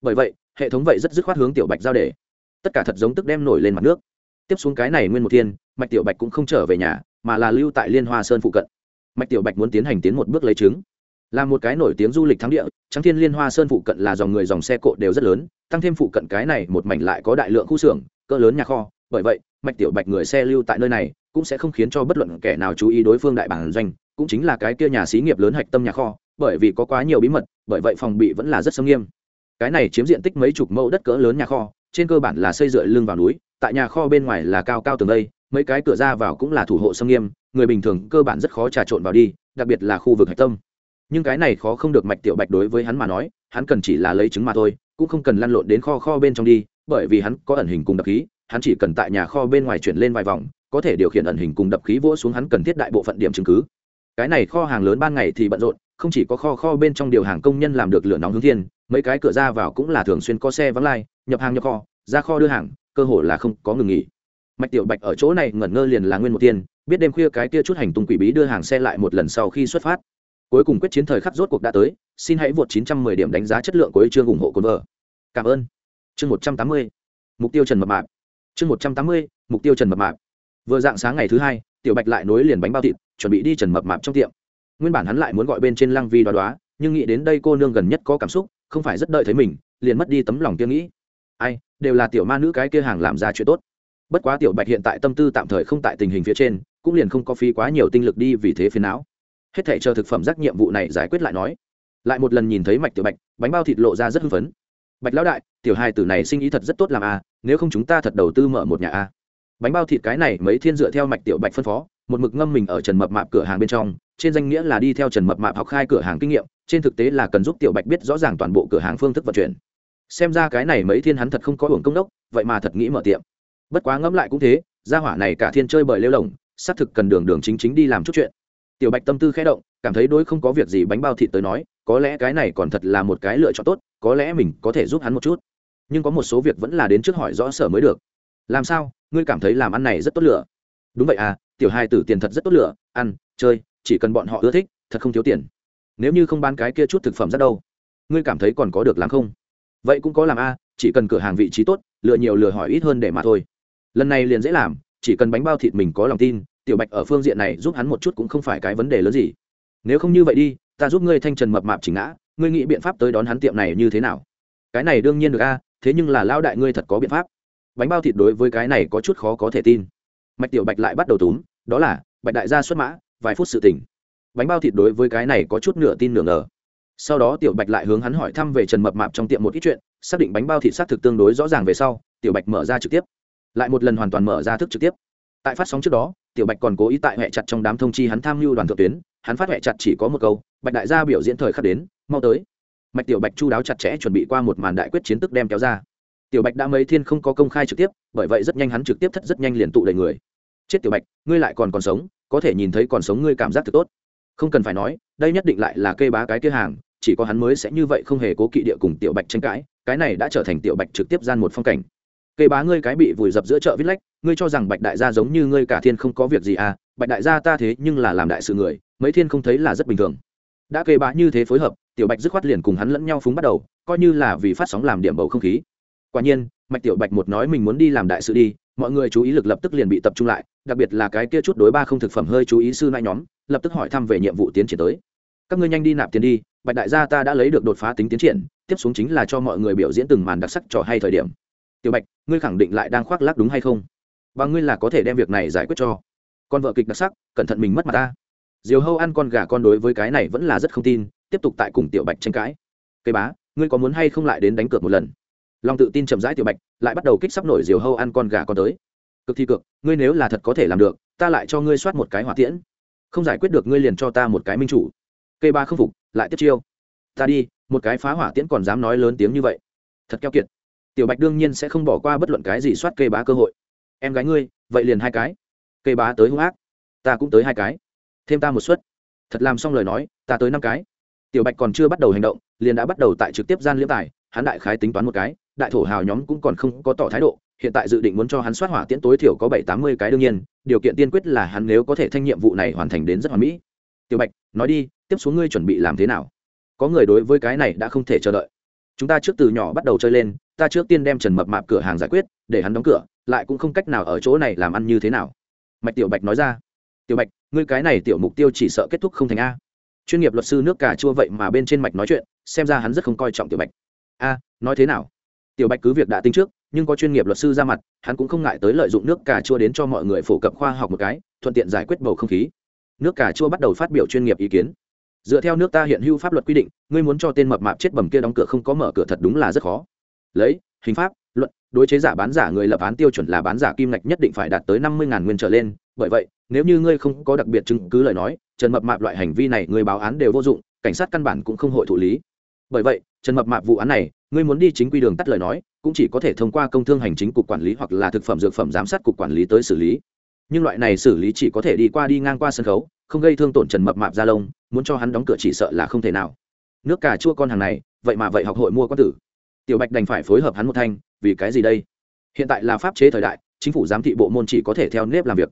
Bởi vậy hệ thống vậy rất dứt khoát hướng tiểu bạch giao đề. Tất cả thật giống tức đem nổi lên mặt nước. Tiếp xuống cái này nguyên một thiên, mạch tiểu bạch cũng không trở về nhà, mà là lưu tại liên hoa sơn phụ cận. Mạch tiểu bạch muốn tiến hành tiến một bước lấy trứng. Là một cái nổi tiếng du lịch thắng địa trắng thiên liên hoa sơn phụ cận là dòng người dòng xe cộ đều rất lớn, tăng thêm phụ cận cái này một mảnh lại có đại lượng khu xưởng, cỡ lớn nhà kho. Bởi vậy, mạch tiểu bạch người xe lưu tại nơi này cũng sẽ không khiến cho bất luận kẻ nào chú ý đối phương đại bản doanh, cũng chính là cái kia nhà xí nghiệp lớn hạch tâm nhà kho, bởi vì có quá nhiều bí mật, bởi vậy phòng bị vẫn là rất sâm nghiêm cái này chiếm diện tích mấy chục mẫu đất cỡ lớn nhà kho, trên cơ bản là xây dựa lưng vào núi, tại nhà kho bên ngoài là cao cao tường đây, mấy cái cửa ra vào cũng là thủ hộ sâm nghiêm, người bình thường cơ bản rất khó trà trộn vào đi, đặc biệt là khu vực hạch tâm. Nhưng cái này khó không được mạch tiểu bạch đối với hắn mà nói, hắn cần chỉ là lấy trứng mà thôi, cũng không cần lăn lộn đến kho kho bên trong đi, bởi vì hắn có ẩn hình cùng đập khí, hắn chỉ cần tại nhà kho bên ngoài chuyển lên vài vòng, có thể điều khiển ẩn hình cùng đập khí vỗ xuống hắn cần thiết đại bộ phận điểm chứng cứ. Cái này kho hàng lớn ban ngày thì bận rộn, không chỉ có kho kho bên trong điều hàng công nhân làm được lửa nóng hướng thiên mấy cái cửa ra vào cũng là thường xuyên có xe vắng lai nhập hàng nhập kho ra kho đưa hàng cơ hội là không có ngừng nghỉ. Mạch tiểu bạch ở chỗ này ngẩn ngơ liền là nguyên một tiên, biết đêm khuya cái kia chút hành tung quỷ bí đưa hàng xe lại một lần sau khi xuất phát. Cuối cùng quyết chiến thời khắc rốt cuộc đã tới xin hãy vượt 910 điểm đánh giá chất lượng của chương ủng hộ cồn vợ cảm ơn. Chương 180 mục tiêu trần mập mạp. Chương 180 mục tiêu trần mập mạp. Vừa dạng sáng ngày thứ hai tiểu bạch lại nối liền bánh bao thịt chuẩn bị đi trần mập mạp trong tiệm. Nguyên bản hắn lại muốn gọi bên trên lăng vi đoá đoá nhưng nghĩ đến đây cô nương gần nhất có cảm xúc không phải rất đợi thấy mình liền mất đi tấm lòng kia nghĩ. Ai đều là tiểu ma nữ cái kia hàng làm ra chuyện tốt. Bất quá tiểu bạch hiện tại tâm tư tạm thời không tại tình hình phía trên cũng liền không có phí quá nhiều tinh lực đi vì thế phiền não. Hết thể chờ thực phẩm giác nhiệm vụ này giải quyết lại nói. Lại một lần nhìn thấy mạch tiểu bạch bánh bao thịt lộ ra rất hưng phấn. Bạch lão đại tiểu hai tử này sinh ý thật rất tốt làm a à, nếu không chúng ta thật đầu tư mở một nhà a à. bánh bao thịt cái này mấy thiên dựa theo mạch tiểu bạch phân phó một mực ngâm mình ở trần mập mạp cửa hàng bên trong, trên danh nghĩa là đi theo trần mập mạp học khai cửa hàng kinh nghiệm, trên thực tế là cần giúp tiểu bạch biết rõ ràng toàn bộ cửa hàng phương thức vận chuyển. Xem ra cái này mấy thiên hắn thật không có hưởng công đốc, vậy mà thật nghĩ mở tiệm. Bất quá ngẫm lại cũng thế, gia hỏa này cả thiên chơi bời lêu lồng, xác thực cần đường đường chính chính đi làm chút chuyện. Tiểu bạch tâm tư khẽ động, cảm thấy đối không có việc gì bánh bao thịt tới nói, có lẽ cái này còn thật là một cái lựa chọn tốt, có lẽ mình có thể giúp hắn một chút. Nhưng có một số việc vẫn là đến trước hỏi rõ sở mới được. Làm sao? Ngươi cảm thấy làm ăn này rất tốt lựa. Đúng vậy à tiểu hai tử tiền thật rất tốt lựa, ăn, chơi, chỉ cần bọn họ ưa thích, thật không thiếu tiền. Nếu như không bán cái kia chút thực phẩm rất đâu, ngươi cảm thấy còn có được làm không? Vậy cũng có làm a, chỉ cần cửa hàng vị trí tốt, lựa nhiều lừa hỏi ít hơn để mà thôi. Lần này liền dễ làm, chỉ cần bánh bao thịt mình có lòng tin, tiểu bạch ở phương diện này giúp hắn một chút cũng không phải cái vấn đề lớn gì. Nếu không như vậy đi, ta giúp ngươi thanh trần mập mạp chỉnh ngã, ngươi nghĩ biện pháp tới đón hắn tiệm này như thế nào? Cái này đương nhiên được a, thế nhưng là lao đại ngươi thật có biện pháp. Bánh bao thịt đối với cái này có chút khó có thể tin mạch tiểu bạch lại bắt đầu túm, đó là, bạch đại gia xuất mã, vài phút sự tỉnh bánh bao thịt đối với cái này có chút nửa tin nửa ngờ. Sau đó tiểu bạch lại hướng hắn hỏi thăm về trần mập mạp trong tiệm một ít chuyện, xác định bánh bao thịt xác thực tương đối rõ ràng về sau, tiểu bạch mở ra trực tiếp. Lại một lần hoàn toàn mở ra thức trực tiếp. Tại phát sóng trước đó, tiểu bạch còn cố ý tại hệ chặt trong đám thông chi hắn tham mưu đoàn thượng tuyến, hắn phát hệ chặt chỉ có một câu, bạch đại gia biểu diễn thời khắc đến, mau tới. Mạch tiểu bạch chu đáo chặt chẽ chuẩn bị qua một màn đại quyết chiến tức đem kéo ra tiểu bạch đã mấy thiên không có công khai trực tiếp, bởi vậy rất nhanh hắn trực tiếp thất rất nhanh liền tụ đầy người. Chết tiểu bạch, ngươi lại còn còn sống, có thể nhìn thấy còn sống ngươi cảm giác thật tốt. Không cần phải nói, đây nhất định lại là cây bá cái kia hàng, chỉ có hắn mới sẽ như vậy không hề cố kỵ địa cùng tiểu bạch tranh cãi, cái này đã trở thành tiểu bạch trực tiếp gian một phong cảnh. Cây bá ngươi cái bị vùi dập giữa chợ viết lách, ngươi cho rằng bạch đại gia giống như ngươi cả thiên không có việc gì à bạch đại gia ta thế nhưng là làm đại sự người, mấy thiên không thấy là rất bình thường. Đã cây bá như thế phối hợp, tiểu bạch dứt khoát liền cùng hắn lẫn nhau phúng bắt đầu, coi như là vì phát sóng làm điểm bầu không khí quả nhiên, mạch tiểu bạch một nói mình muốn đi làm đại sự đi, mọi người chú ý lực lập tức liền bị tập trung lại, đặc biệt là cái kia chút đối ba không thực phẩm hơi chú ý sư nại nhóm, lập tức hỏi thăm về nhiệm vụ tiến triển tới. Các ngươi nhanh đi nạp tiền đi, bạch đại gia ta đã lấy được đột phá tính tiến triển, tiếp xuống chính là cho mọi người biểu diễn từng màn đặc sắc trò hay thời điểm. Tiểu bạch, ngươi khẳng định lại đang khoác lác đúng hay không? Và ngươi là có thể đem việc này giải quyết cho. Con vợ kịch đặc sắc, cẩn thận mình mất mặt ta. Diều hâu ăn con gà con đối với cái này vẫn là rất không tin, tiếp tục tại cùng tiểu bạch tranh cãi. Cây bá, ngươi có muốn hay không lại đến đánh cược một lần? Lòng tự tin chậm rãi tiểu bạch, lại bắt đầu kích sắp nổi diều hâu ăn con gà con tới. Cực thi cực, ngươi nếu là thật có thể làm được, ta lại cho ngươi soát một cái hỏa tiễn. Không giải quyết được ngươi liền cho ta một cái minh chủ. Cây ba không phục, lại tiếp chiêu. Ta đi, một cái phá hỏa tiễn còn dám nói lớn tiếng như vậy. Thật keo kiệt. Tiểu bạch đương nhiên sẽ không bỏ qua bất luận cái gì soát cây bá cơ hội. Em gái ngươi, vậy liền hai cái. Cây bá tới hung ác. Ta cũng tới hai cái. Thêm ta một suất. Thật làm xong lời nói, ta tới năm cái. Tiểu bạch còn chưa bắt đầu hành động, liền đã bắt đầu tại trực tiếp gian liễm tài, hắn đại khái tính toán một cái đại thổ hào nhóm cũng còn không có tỏ thái độ, hiện tại dự định muốn cho hắn soát hỏa tiễn tối thiểu có bảy tám mươi cái đương nhiên, điều kiện tiên quyết là hắn nếu có thể thanh nhiệm vụ này hoàn thành đến rất hoàn mỹ. Tiểu bạch, nói đi, tiếp xuống ngươi chuẩn bị làm thế nào? Có người đối với cái này đã không thể chờ đợi. Chúng ta trước từ nhỏ bắt đầu chơi lên, ta trước tiên đem trần mập mạp cửa hàng giải quyết, để hắn đóng cửa, lại cũng không cách nào ở chỗ này làm ăn như thế nào. Mạch tiểu bạch nói ra. Tiểu bạch, ngươi cái này tiểu mục tiêu chỉ sợ kết thúc không thành a. Chuyên nghiệp luật sư nước cà chua vậy mà bên trên mạch nói chuyện, xem ra hắn rất không coi trọng tiểu bạch. A, nói thế nào? Tiểu bạch cứ việc đã tính trước, nhưng có chuyên nghiệp luật sư ra mặt, hắn cũng không ngại tới lợi dụng nước cà chua đến cho mọi người phổ cập khoa học một cái, thuận tiện giải quyết bầu không khí. Nước cà chua bắt đầu phát biểu chuyên nghiệp ý kiến. Dựa theo nước ta hiện hữu pháp luật quy định, ngươi muốn cho tên mập mạp chết bầm kia đóng cửa không có mở cửa thật đúng là rất khó. Lấy, hình pháp luận đối chế giả bán giả người lập án tiêu chuẩn là bán giả kim ngạch nhất định phải đạt tới năm mươi nguyên trở lên. Bởi vậy, nếu như ngươi không có đặc biệt chứng cứ lời nói, trần mập mạp loại hành vi này người báo án đều vô dụng, cảnh sát căn bản cũng không hội thụ lý. Bởi vậy, trần mập mạp vụ án này ngươi muốn đi chính quy đường tắt lời nói, cũng chỉ có thể thông qua công thương hành chính cục quản lý hoặc là thực phẩm dược phẩm giám sát cục quản lý tới xử lý. Nhưng loại này xử lý chỉ có thể đi qua đi ngang qua sân khấu, không gây thương tổn trần mập mạp ra lông muốn cho hắn đóng cửa chỉ sợ là không thể nào. Nước cà chua con hàng này, vậy mà vậy học hội mua quan tử. Tiểu bạch đành phải phối hợp hắn một thanh, vì cái gì đây? Hiện tại là pháp chế thời đại, chính phủ giám thị bộ môn chỉ có thể theo nếp làm việc.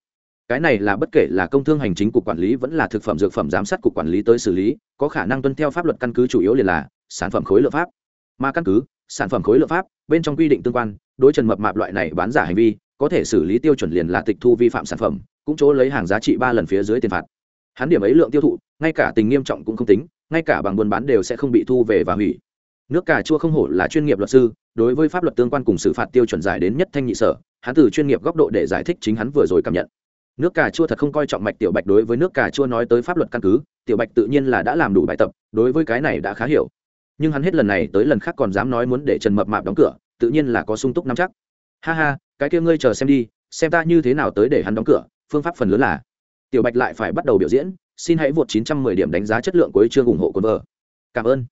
Cái này là bất kể là công thương hành chính cục quản lý vẫn là thực phẩm dược phẩm giám sát cục quản lý tới xử lý, có khả năng tuân theo pháp luật căn cứ chủ yếu liền là sản phẩm khối lượng pháp mà căn cứ, sản phẩm khối lượng pháp, bên trong quy định tương quan, đối trần mập mạp loại này bán giả hành vi, có thể xử lý tiêu chuẩn liền là tịch thu vi phạm sản phẩm, cũng chỗ lấy hàng giá trị ba lần phía dưới tiền phạt. Hắn điểm ấy lượng tiêu thụ, ngay cả tình nghiêm trọng cũng không tính, ngay cả bằng buôn bán đều sẽ không bị thu về và hủy. Nước cà chua không hổ là chuyên nghiệp luật sư, đối với pháp luật tương quan cùng xử phạt tiêu chuẩn giải đến nhất thanh nhị sở, hắn từ chuyên nghiệp góc độ để giải thích chính hắn vừa rồi cảm nhận. Nước cà chua thật không coi trọng mạch tiểu bạch đối với nước cà chua nói tới pháp luật căn cứ, tiểu bạch tự nhiên là đã làm đủ bài tập, đối với cái này đã khá hiểu nhưng hắn hết lần này tới lần khác còn dám nói muốn để trần mập mạp đóng cửa, tự nhiên là có sung túc nắm chắc. Ha ha, cái kia ngươi chờ xem đi, xem ta như thế nào tới để hắn đóng cửa, phương pháp phần lớn là, tiểu bạch lại phải bắt đầu biểu diễn, xin hãy vượt 910 điểm đánh giá chất lượng cuối chương ủng hộ quân vợ cảm ơn.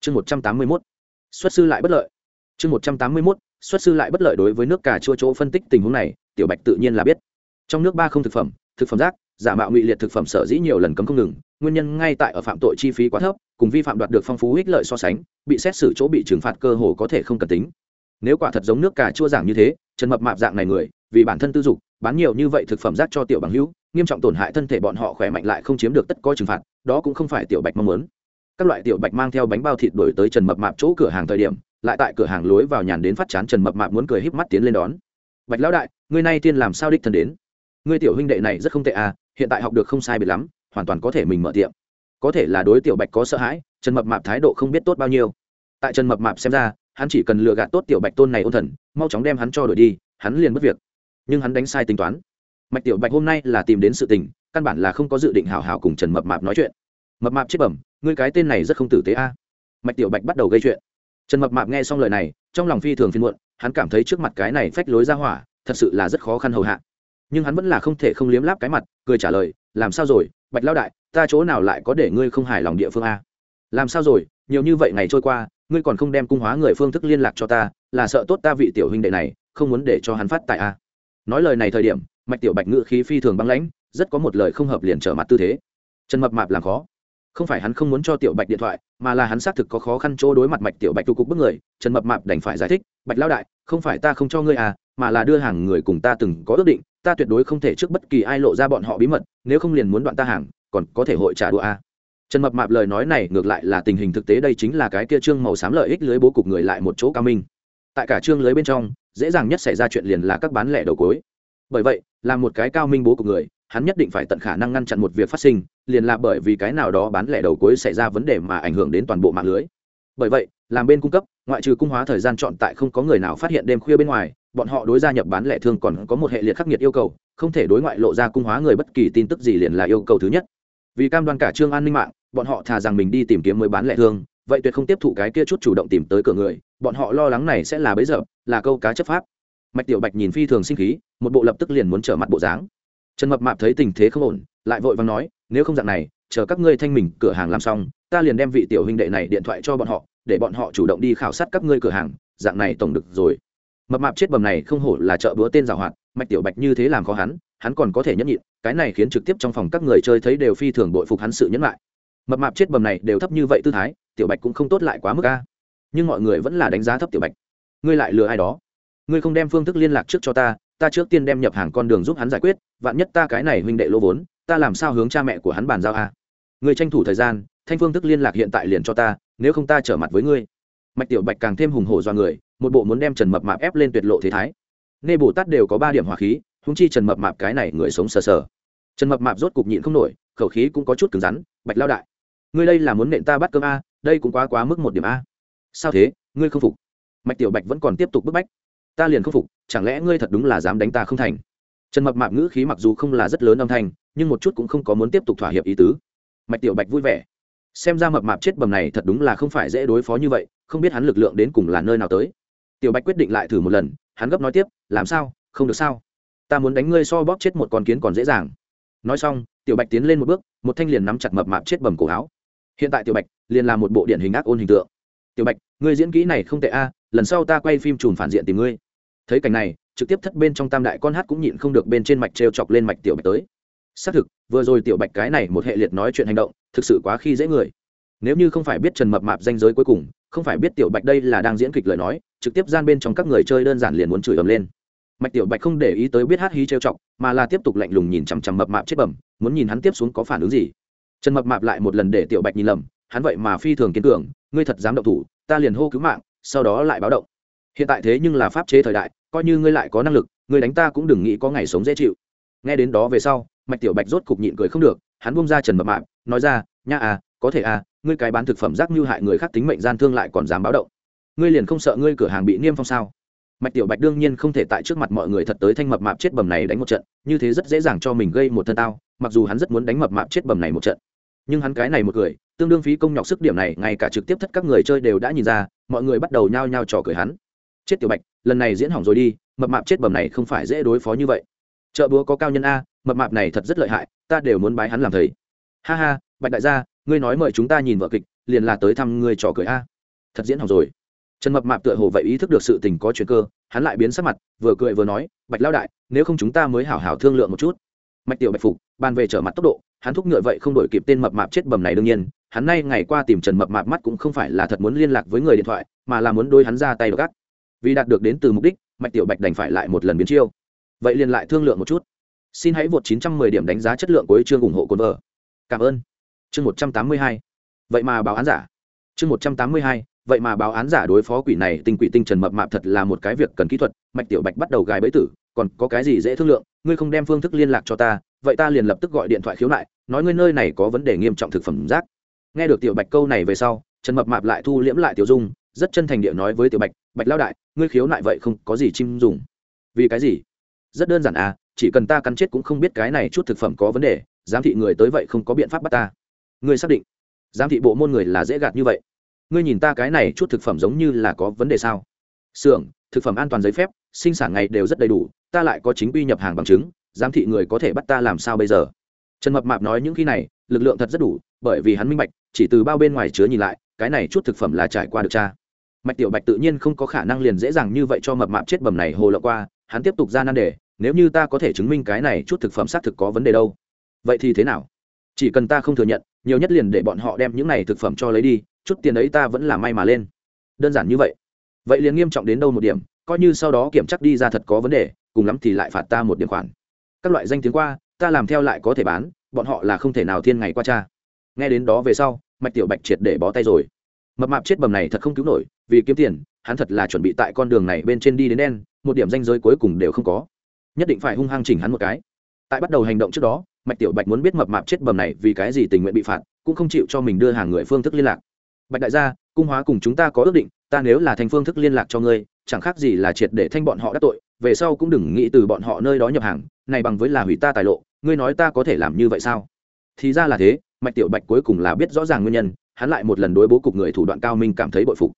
Chương 181 xuất sư lại bất lợi. Chương 181 xuất sư lại bất lợi đối với nước cà chua chỗ phân tích tình huống này, tiểu bạch tự nhiên là biết. Trong nước ba không thực phẩm thực phẩm rác, giả mạo ngụy liệt thực phẩm sở dĩ nhiều lần cấm không ngừng nguyên nhân ngay tại ở phạm tội chi phí quá thấp, cùng vi phạm đoạt được phong phú ích lợi so sánh, bị xét xử chỗ bị trừng phạt cơ hồ có thể không cần tính. Nếu quả thật giống nước cà chua giảng như thế, trần mập mạp dạng này người, vì bản thân tư dục, bán nhiều như vậy thực phẩm rác cho tiểu bằng hữu, nghiêm trọng tổn hại thân thể bọn họ khỏe mạnh lại không chiếm được tất có trừng phạt, đó cũng không phải tiểu bạch mong muốn. Các loại tiểu bạch mang theo bánh bao thịt đổi tới trần mập mạp chỗ cửa hàng thời điểm, lại tại cửa hàng lối vào nhàn đến phát chán trần mập mạp muốn cười híp mắt tiến lên đón. Bạch lão đại, ngươi nay tiên làm sao đích thân đến? Ngươi tiểu huynh đệ này rất không tệ à hiện tại học được không sai biệt lắm hoàn toàn có thể mình mở tiệm. Có thể là đối tiểu bạch có sợ hãi, trần mập mạp thái độ không biết tốt bao nhiêu. Tại trần mập mạp xem ra, hắn chỉ cần lừa gạt tốt tiểu bạch tôn này ôn thần, mau chóng đem hắn cho đổi đi, hắn liền mất việc. Nhưng hắn đánh sai tính toán. Mạch tiểu bạch hôm nay là tìm đến sự tình, căn bản là không có dự định hào hào cùng trần mập mạp nói chuyện. Mập mạp chết bẩm, ngươi cái tên này rất không tử tế a. Mạch tiểu bạch bắt đầu gây chuyện. Trần mập mạp nghe xong lời này, trong lòng phi thường phiên muộn, hắn cảm thấy trước mặt cái này phách lối ra hỏa, thật sự là rất khó khăn hầu hạ. Nhưng hắn vẫn là không thể không liếm láp cái mặt, cười trả lời, làm sao rồi? Bạch lao đại, ta chỗ nào lại có để ngươi không hài lòng địa phương a? Làm sao rồi? Nhiều như vậy ngày trôi qua, ngươi còn không đem cung hóa người phương thức liên lạc cho ta, là sợ tốt ta vị tiểu huynh đệ này, không muốn để cho hắn phát tại a. Nói lời này thời điểm, mạch tiểu bạch ngự khí phi thường băng lãnh, rất có một lời không hợp liền trở mặt tư thế. Trần mập mạp làm khó. Không phải hắn không muốn cho tiểu bạch điện thoại, mà là hắn xác thực có khó khăn chỗ đối mặt mạch tiểu bạch tu cục bức người, trần mập mạp đành phải giải thích, bạch lao đại, không phải ta không cho ngươi à mà là đưa hàng người cùng ta từng có ước định, ta tuyệt đối không thể trước bất kỳ ai lộ ra bọn họ bí mật, nếu không liền muốn đoạn ta hàng, còn có thể hội trả đũa a trần mập mạp lời nói này ngược lại là tình hình thực tế đây chính là cái kia trương màu xám lợi ích lưới bố cục người lại một chỗ cao minh. Tại cả trương lưới bên trong, dễ dàng nhất xảy ra chuyện liền là các bán lẻ đầu cối. Bởi vậy, là một cái cao minh bố cục người, hắn nhất định phải tận khả năng ngăn chặn một việc phát sinh, liền là bởi vì cái nào đó bán lẻ đầu cuối xảy ra vấn đề mà ảnh hưởng đến toàn bộ mạng lưới. Bởi vậy, làm bên cung cấp, ngoại trừ cung hóa thời gian chọn tại không có người nào phát hiện đêm khuya bên ngoài bọn họ đối gia nhập bán lẻ thương còn có một hệ liệt khắc nghiệt yêu cầu, không thể đối ngoại lộ ra cung hóa người bất kỳ tin tức gì liền là yêu cầu thứ nhất. Vì cam đoan cả trương an ninh mạng, bọn họ thà rằng mình đi tìm kiếm mới bán lẻ thương, vậy tuyệt không tiếp thụ cái kia chút chủ động tìm tới cửa người, bọn họ lo lắng này sẽ là bấy giờ, là câu cá chấp pháp. Mạch tiểu bạch nhìn phi thường sinh khí, một bộ lập tức liền muốn trở mặt bộ dáng. Trần mập mạp thấy tình thế không ổn, lại vội vàng nói, nếu không dạng này, chờ các ngươi thanh mình cửa hàng làm xong, ta liền đem vị tiểu huynh đệ này điện thoại cho bọn họ, để bọn họ chủ động đi khảo sát các ngươi cửa hàng, dạng này tổng được rồi mập mạp chết bầm này không hổ là chợ búa tên giảo hoạt, mạch tiểu bạch như thế làm khó hắn hắn còn có thể nhẫn nhịn, cái này khiến trực tiếp trong phòng các người chơi thấy đều phi thường bội phục hắn sự nhẫn lại. Mập mạp chết bầm này đều thấp như vậy tư thái, tiểu bạch cũng không tốt lại quá mức a. Nhưng mọi người vẫn là đánh giá thấp tiểu bạch. Ngươi lại lừa ai đó? Ngươi không đem phương thức liên lạc trước cho ta ta trước tiên đem nhập hàng con đường giúp hắn giải quyết, vạn nhất ta cái này huynh đệ lỗ vốn, ta làm sao hướng cha mẹ của hắn bàn giao a? Ngươi tranh thủ thời gian, thanh phương thức liên lạc hiện tại liền cho ta, nếu không ta trở mặt với ngươi mạch tiểu bạch càng thêm hùng hổ do người, một bộ muốn đem trần mập mạp ép lên tuyệt lộ thế thái. Nê bồ tát đều có ba điểm hỏa khí húng chi trần mập mạp cái này người sống sờ sờ. Trần mập mạp rốt cục nhịn không nổi, khẩu khí cũng có chút cứng rắn, bạch lao đại, ngươi đây là muốn nện ta bắt cơm a, đây cũng quá quá mức một điểm a. Sao thế, ngươi không phục? Mạch tiểu bạch vẫn còn tiếp tục bức bách. Ta liền không phục, chẳng lẽ ngươi thật đúng là dám đánh ta không thành? Trần mập mạp ngữ khí mặc dù không là rất lớn âm thanh, nhưng một chút cũng không có muốn tiếp tục thỏa hiệp ý tứ. Mạch tiểu bạch vui vẻ xem ra mập mạp chết bầm này thật đúng là không phải dễ đối phó như vậy, không biết hắn lực lượng đến cùng là nơi nào tới. Tiểu bạch quyết định lại thử một lần, hắn gấp nói tiếp, làm sao? Không được sao? Ta muốn đánh ngươi so bóp chết một con kiến còn dễ dàng. Nói xong, tiểu bạch tiến lên một bước, một thanh liền nắm chặt mập mạp chết bầm cổ áo. Hiện tại tiểu bạch liền là một bộ điện hình ác ôn hình tượng. Tiểu bạch, ngươi diễn kỹ này không tệ a, lần sau ta quay phim chùm phản diện tìm ngươi. Thấy cảnh này, trực tiếp thất bên trong tam đại con hát cũng nhịn không được bên trên mạch t chọc lên mạch tiểu bạch tới xác thực vừa rồi tiểu bạch cái này một hệ liệt nói chuyện hành động thực sự quá khi dễ người. Nếu như không phải biết trần mập mạp danh giới cuối cùng không phải biết tiểu bạch đây là đang diễn kịch lời nói trực tiếp gian bên trong các người chơi đơn giản liền muốn chửi ầm lên. Mạch tiểu bạch không để ý tới biết hát hí trêu chọc mà là tiếp tục lạnh lùng nhìn chằm chằm mập mạp chết bẩm muốn nhìn hắn tiếp xuống có phản ứng gì. Trần mập mạp lại một lần để tiểu bạch nhìn lầm hắn vậy mà phi thường kiên cường, ngươi thật dám động thủ ta liền hô cứu mạng sau đó lại báo động. Hiện tại thế nhưng là pháp chế thời đại coi như ngươi lại có năng lực ngươi đánh ta cũng đừng nghĩ có ngày sống dễ chịu. Nghe đến đó về sau mạch tiểu bạch rốt cục nhịn cười không được, hắn bung ra trần mập mạp, nói ra, nha à có thể à ngươi cái bán thực phẩm rác mưu hại người khác tính mệnh gian thương lại còn dám báo động. Ngươi liền không sợ ngươi cửa hàng bị niêm phong sao? Mạch tiểu bạch đương nhiên không thể tại trước mặt mọi người thật tới thanh mập mạp chết bầm này đánh một trận, như thế rất dễ dàng cho mình gây một thân tao, mặc dù hắn rất muốn đánh mập mạp chết bầm này một trận. Nhưng hắn cái này một cười, tương đương phí công nhọc sức điểm này, ngay cả trực tiếp thất các người chơi đều đã nhìn ra, mọi người bắt đầu nhao nhao trò cười hắn. Chết tiểu bạch, lần này diễn hỏng rồi đi, mập mạp chết bầm này không phải dễ đối phó như vậy. Chợ búa có cao nhân a mập mạp này thật rất lợi hại, ta đều muốn bái hắn làm thầy. Ha ha, bạch đại gia, ngươi nói mời chúng ta nhìn vợ kịch, liền là tới thăm ngươi trò cười a. Thật diễn hỏng rồi. Trần mập mạp tựa hồ vậy ý thức được sự tình có chuyện cơ, hắn lại biến sắc mặt, vừa cười vừa nói, bạch lao đại, nếu không chúng ta mới hảo hảo thương lượng một chút. Mạch tiểu bạch phục, bàn về trở mặt tốc độ, hắn thúc ngựa vậy không đổi kịp tên mập mạp chết bầm này đương nhiên, hắn nay ngày qua tìm trần mập mạp mắt cũng không phải là thật muốn liên lạc với người điện thoại, mà là muốn đôi hắn ra tay gắt. Vì đạt được đến từ mục đích, mạch tiểu bạch đành phải lại một lần biến chiêu. Vậy liền lại thương lượng một chút xin hãy vượt 910 điểm đánh giá chất lượng của chương ủng hộ cồn vợ. Cảm ơn. Chương 182. vậy mà báo án giả. Chương 182. vậy mà báo án giả đối phó quỷ này, tinh quỷ tinh trần mập mạp thật là một cái việc cần kỹ thuật. Mạch tiểu bạch bắt đầu gài bẫy tử. Còn có cái gì dễ thương lượng? Ngươi không đem phương thức liên lạc cho ta, vậy ta liền lập tức gọi điện thoại khiếu nại, nói ngươi nơi này có vấn đề nghiêm trọng thực phẩm rác. Nghe được tiểu bạch câu này về sau, trần mập mạp lại thu liễm lại tiểu dung, rất chân thành địa nói với tiểu bạch bạch lao đại, ngươi khiếu nại vậy không có gì chim dùng. Vì cái gì? Rất đơn giản à chỉ cần ta cắn chết cũng không biết cái này chút thực phẩm có vấn đề, giám thị người tới vậy không có biện pháp bắt ta. Ngươi xác định, giám thị bộ môn người là dễ gạt như vậy. Ngươi nhìn ta cái này chút thực phẩm giống như là có vấn đề sao? Xưởng, thực phẩm an toàn giấy phép, sinh sản ngày đều rất đầy đủ, ta lại có chính quy nhập hàng bằng chứng, giám thị người có thể bắt ta làm sao bây giờ? Trần mập mạp nói những khi này, lực lượng thật rất đủ, bởi vì hắn minh bạch, chỉ từ bao bên ngoài chứa nhìn lại, cái này chút thực phẩm là trải qua được cha. Mạch tiểu bạch tự nhiên không có khả năng liền dễ dàng như vậy cho mập mạp chết bầm này hồ lộ qua, hắn tiếp tục ra nan đề nếu như ta có thể chứng minh cái này chút thực phẩm xác thực có vấn đề đâu, vậy thì thế nào? Chỉ cần ta không thừa nhận, nhiều nhất liền để bọn họ đem những này thực phẩm cho lấy đi, chút tiền ấy ta vẫn là may mà lên. Đơn giản như vậy. Vậy liền nghiêm trọng đến đâu một điểm, coi như sau đó kiểm chắc đi ra thật có vấn đề, cùng lắm thì lại phạt ta một điểm khoản. Các loại danh tiếng qua, ta làm theo lại có thể bán, bọn họ là không thể nào thiên ngày qua cha. Nghe đến đó về sau, mạch tiểu bạch triệt để bó tay rồi. Mập mạp chết bầm này thật không cứu nổi, vì kiếm tiền, hắn thật là chuẩn bị tại con đường này bên trên đi đến đen, một điểm danh giới cuối cùng đều không có nhất định phải hung hăng chỉnh hắn một cái. Tại bắt đầu hành động trước đó, mạch tiểu bạch muốn biết mập mạp chết bầm này vì cái gì tình nguyện bị phạt, cũng không chịu cho mình đưa hàng người phương thức liên lạc. Bạch đại gia, cung hóa cùng chúng ta có ước định, ta nếu là thành phương thức liên lạc cho ngươi, chẳng khác gì là triệt để thanh bọn họ đắc tội, về sau cũng đừng nghĩ từ bọn họ nơi đó nhập hàng, này bằng với là hủy ta tài lộ, ngươi nói ta có thể làm như vậy sao? Thì ra là thế, mạch tiểu bạch cuối cùng là biết rõ ràng nguyên nhân, hắn lại một lần đối bố cục người thủ đoạn cao minh cảm thấy bội phục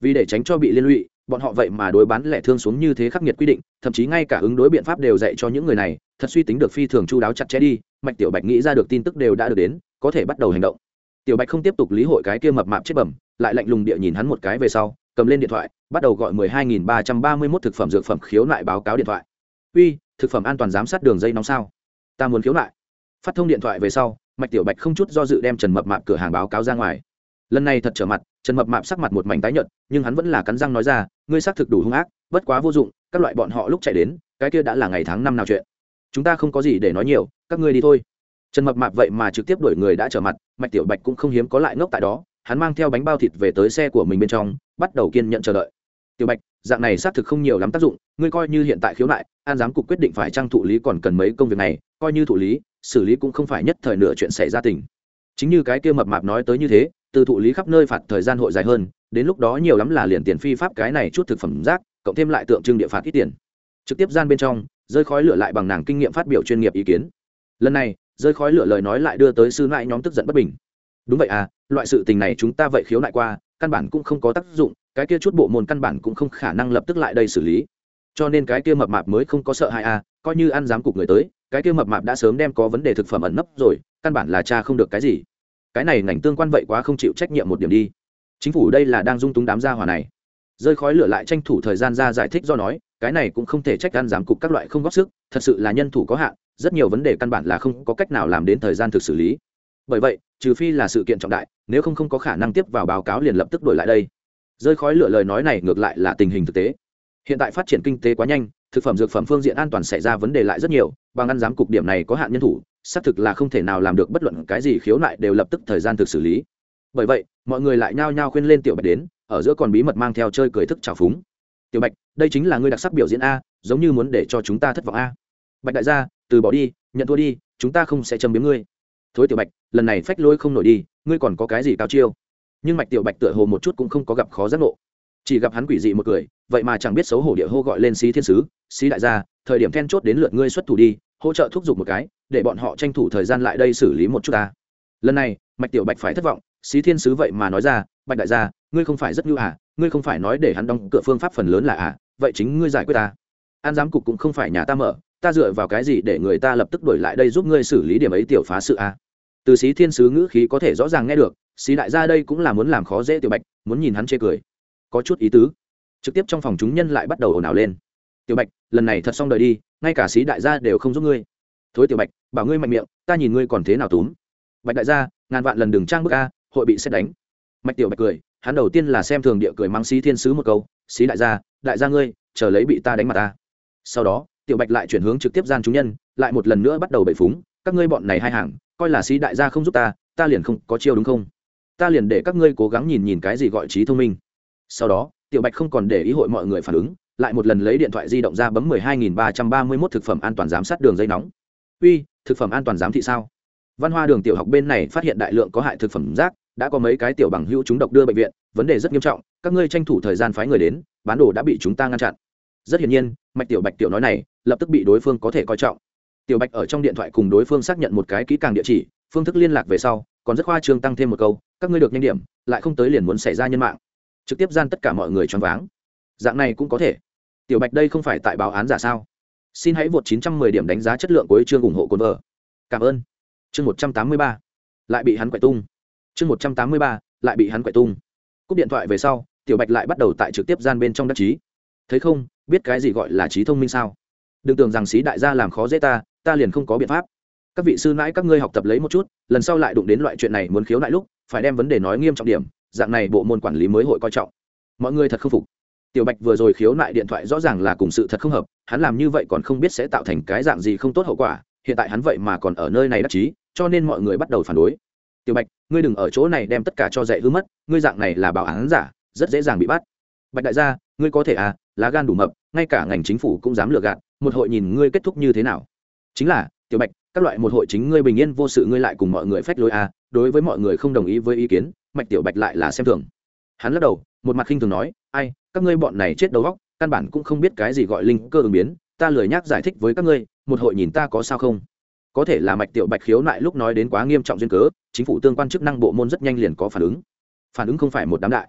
vì để tránh cho bị liên lụy, bọn họ vậy mà đối bán lẻ thương xuống như thế khắc nghiệt quy định, thậm chí ngay cả ứng đối biện pháp đều dạy cho những người này, thật suy tính được phi thường chu đáo chặt chẽ đi, mạch tiểu bạch nghĩ ra được tin tức đều đã được đến, có thể bắt đầu hành động. Tiểu bạch không tiếp tục lý hội cái kia mập mạp chết bẩm, lại lạnh lùng địa nhìn hắn một cái về sau, cầm lên điện thoại, bắt đầu gọi mười hai nghìn ba trăm ba mươi mốt thực phẩm dược phẩm khiếu nại báo cáo điện thoại. Uy, thực phẩm an toàn giám sát đường dây nóng sao? Ta muốn khiếu nại. Phát thông điện thoại về sau, mạch tiểu bạch không chút do dự đem trần mập mạp cửa hàng báo cáo ra ngoài lần này thật trở mặt, trần mập mạp sắc mặt một mảnh tái nhợt, nhưng hắn vẫn là cắn răng nói ra, ngươi xác thực đủ hung ác, bất quá vô dụng, các loại bọn họ lúc chạy đến, cái kia đã là ngày tháng năm nào chuyện. Chúng ta không có gì để nói nhiều, các ngươi đi thôi. Trần mập mạp vậy mà trực tiếp đuổi người đã trở mặt, mạch tiểu bạch cũng không hiếm có lại ngốc tại đó, hắn mang theo bánh bao thịt về tới xe của mình bên trong, bắt đầu kiên nhận chờ đợi. Tiểu bạch, dạng này xác thực không nhiều lắm tác dụng, ngươi coi như hiện tại khiếu nại, an giám cục quyết định phải trang thụ lý còn cần mấy công việc này, coi như thụ lý, xử lý cũng không phải nhất thời nửa chuyện xảy ra tình. Chính như cái kia mập mạp nói tới như thế từ thụ lý khắp nơi phạt thời gian hội dài hơn, đến lúc đó nhiều lắm là liền tiền phi pháp cái này chút thực phẩm rác, cộng thêm lại tượng trưng địa phạt ít tiền. Trực tiếp gian bên trong, rơi khói lửa lại bằng nàng kinh nghiệm phát biểu chuyên nghiệp ý kiến. Lần này, rơi khói lửa lời nói lại đưa tới sư nại nhóm tức giận bất bình. Đúng vậy à loại sự tình này chúng ta vậy khiếu nại qua, căn bản cũng không có tác dụng, cái kia chút bộ môn căn bản cũng không khả năng lập tức lại đây xử lý. Cho nên cái kia mập mạp mới không có sợ hãi à coi như ăn dám cục người tới, cái kia mập mạp đã sớm đem có vấn đề thực phẩm ẩn nấp rồi, căn bản là cha không được cái gì cái này ngành tương quan vậy quá không chịu trách nhiệm một điểm đi. Chính phủ đây là đang dung túng đám gia hỏa này. Rơi khói lửa lại tranh thủ thời gian ra giải thích do nói, cái này cũng không thể trách gan giám cục các loại không góp sức, thật sự là nhân thủ có hạn, rất nhiều vấn đề căn bản là không có cách nào làm đến thời gian thực xử lý. Bởi vậy, trừ phi là sự kiện trọng đại, nếu không không có khả năng tiếp vào báo cáo liền lập tức đổi lại đây. Rơi khói lửa lời nói này ngược lại là tình hình thực tế. Hiện tại phát triển kinh tế quá nhanh, thực phẩm dược phẩm phương diện an toàn xảy ra vấn đề lại rất nhiều, bằng ăn giám cục điểm này có hạn nhân thủ xác thực là không thể nào làm được bất luận cái gì khiếu nại đều lập tức thời gian thực xử lý. Bởi vậy, mọi người lại nhao nhao khuyên lên tiểu bạch đến, ở giữa còn bí mật mang theo chơi cười thức trào phúng. Tiểu bạch, đây chính là ngươi đặc sắc biểu diễn a, giống như muốn để cho chúng ta thất vọng a. Bạch đại gia, từ bỏ đi, nhận thua đi, chúng ta không sẽ châm biếm ngươi. Thối tiểu bạch, lần này phách lôi không nổi đi, ngươi còn có cái gì cao chiêu? Nhưng mạch tiểu bạch tựa hồ một chút cũng không có gặp khó giác ngộ. Chỉ gặp hắn quỷ dị một cười, vậy mà chẳng biết xấu hổ địa hô gọi lên xí thiên sứ, xí đại gia, thời điểm then chốt đến lượt ngươi xuất thủ đi hỗ trợ thúc giục một cái, để bọn họ tranh thủ thời gian lại đây xử lý một chút ta. Lần này, mạch tiểu bạch phải thất vọng, xí thiên sứ vậy mà nói ra, bạch đại gia, ngươi không phải rất ngưu à ngươi không phải nói để hắn đóng cửa phương pháp phần lớn là à vậy chính ngươi giải quyết ta. An giám cục cũng không phải nhà ta mở, ta dựa vào cái gì để người ta lập tức đổi lại đây giúp ngươi xử lý điểm ấy tiểu phá sự à? Từ xí thiên sứ ngữ khí có thể rõ ràng nghe được, xí đại gia đây cũng là muốn làm khó dễ tiểu bạch, muốn nhìn hắn chê cười. Có chút ý tứ. Trực tiếp trong phòng chúng nhân lại bắt đầu ồn ào lên tiểu bạch, lần này thật xong đời đi, ngay cả Sĩ đại gia đều không giúp ngươi. Thối tiểu bạch, bảo ngươi mạnh miệng, ta nhìn ngươi còn thế nào túm. Bạch đại gia, ngàn vạn lần đừng trang bức a, hội bị xét đánh. Mạch tiểu bạch cười, hắn đầu tiên là xem thường địa cười mang Sĩ thiên sứ một câu, Sĩ đại gia đại gia ngươi, chờ lấy bị ta đánh mặt ta. Sau đó, tiểu bạch lại chuyển hướng trực tiếp gian chúng nhân, lại một lần nữa bắt đầu bậy phúng, các ngươi bọn này hai hàng, coi là Sĩ đại gia không giúp ta ta liền không có chiêu đúng không? Ta liền để các ngươi cố gắng nhìn nhìn cái gì gọi trí thông minh. Sau đó, tiểu bạch không còn để ý hội mọi người phản ứng lại một lần lấy điện thoại di động ra bấm mười hai nghìn ba trăm ba mươi mốt thực phẩm an toàn giám sát đường dây nóng. Uy, thực phẩm an toàn giám thị sao? Văn hoa đường tiểu học bên này phát hiện đại lượng có hại thực phẩm rác, đã có mấy cái tiểu bằng hữu chúng độc đưa bệnh viện, vấn đề rất nghiêm trọng, các ngươi tranh thủ thời gian phái người đến, bán đồ đã bị chúng ta ngăn chặn. Rất hiển nhiên, mạch tiểu bạch tiểu nói này, lập tức bị đối phương có thể coi trọng. Tiểu bạch ở trong điện thoại cùng đối phương xác nhận một cái kỹ càng địa chỉ, phương thức liên lạc về sau, còn rất khoa trương tăng thêm một câu, các ngươi được nhanh điểm, lại không tới liền muốn xảy ra nhân mạng. Trực tiếp gian tất cả mọi người choáng váng. Dạng này cũng có thể tiểu bạch đây không phải tại báo án giả sao? Xin hãy vượt 910 điểm đánh giá chất lượng của chương ủng hộ cồn vợ. Cảm ơn. Chương 183 lại bị hắn quậy tung. Chương 183 lại bị hắn quậy tung. Cúp điện thoại về sau, tiểu bạch lại bắt đầu tại trực tiếp gian bên trong đắc chí. Thấy không, biết cái gì gọi là trí thông minh sao? Đừng tưởng rằng sĩ đại gia làm khó dễ ta ta liền không có biện pháp. Các vị sư nãi các ngươi học tập lấy một chút, lần sau lại đụng đến loại chuyện này muốn khiếu nại lúc, phải đem vấn đề nói nghiêm trọng điểm, dạng này bộ môn quản lý mới hội coi trọng. Mọi người thật không phục tiểu bạch vừa rồi khiếu nại điện thoại rõ ràng là cùng sự thật không hợp, hắn làm như vậy còn không biết sẽ tạo thành cái dạng gì không tốt hậu quả, hiện tại hắn vậy mà còn ở nơi này đắc chí, cho nên mọi người bắt đầu phản đối. Tiểu bạch, ngươi đừng ở chỗ này đem tất cả cho dạy hư mất, ngươi dạng này là bảo án giả, rất dễ dàng bị bắt. Bạch đại gia, ngươi có thể à lá gan đủ mập, ngay cả ngành chính phủ cũng dám lừa gạt, một hội nhìn ngươi kết thúc như thế nào. Chính là, tiểu bạch, các loại một hội chính ngươi bình yên vô sự ngươi lại cùng mọi người phách lối à đối với mọi người không đồng ý với ý kiến, mạch tiểu bạch lại là xem thường. Hắn lắc đầu, một mặt khinh thường nói, ai các ngươi bọn này chết đầu góc căn bản cũng không biết cái gì gọi linh cơ ứng biến, ta lười nhắc giải thích với các ngươi, một hội nhìn ta có sao không? Có thể là mạch tiểu bạch khiếu nại lúc nói đến quá nghiêm trọng duyên cớ, chính phủ tương quan chức năng bộ môn rất nhanh liền có phản ứng. Phản ứng không phải một đám đại.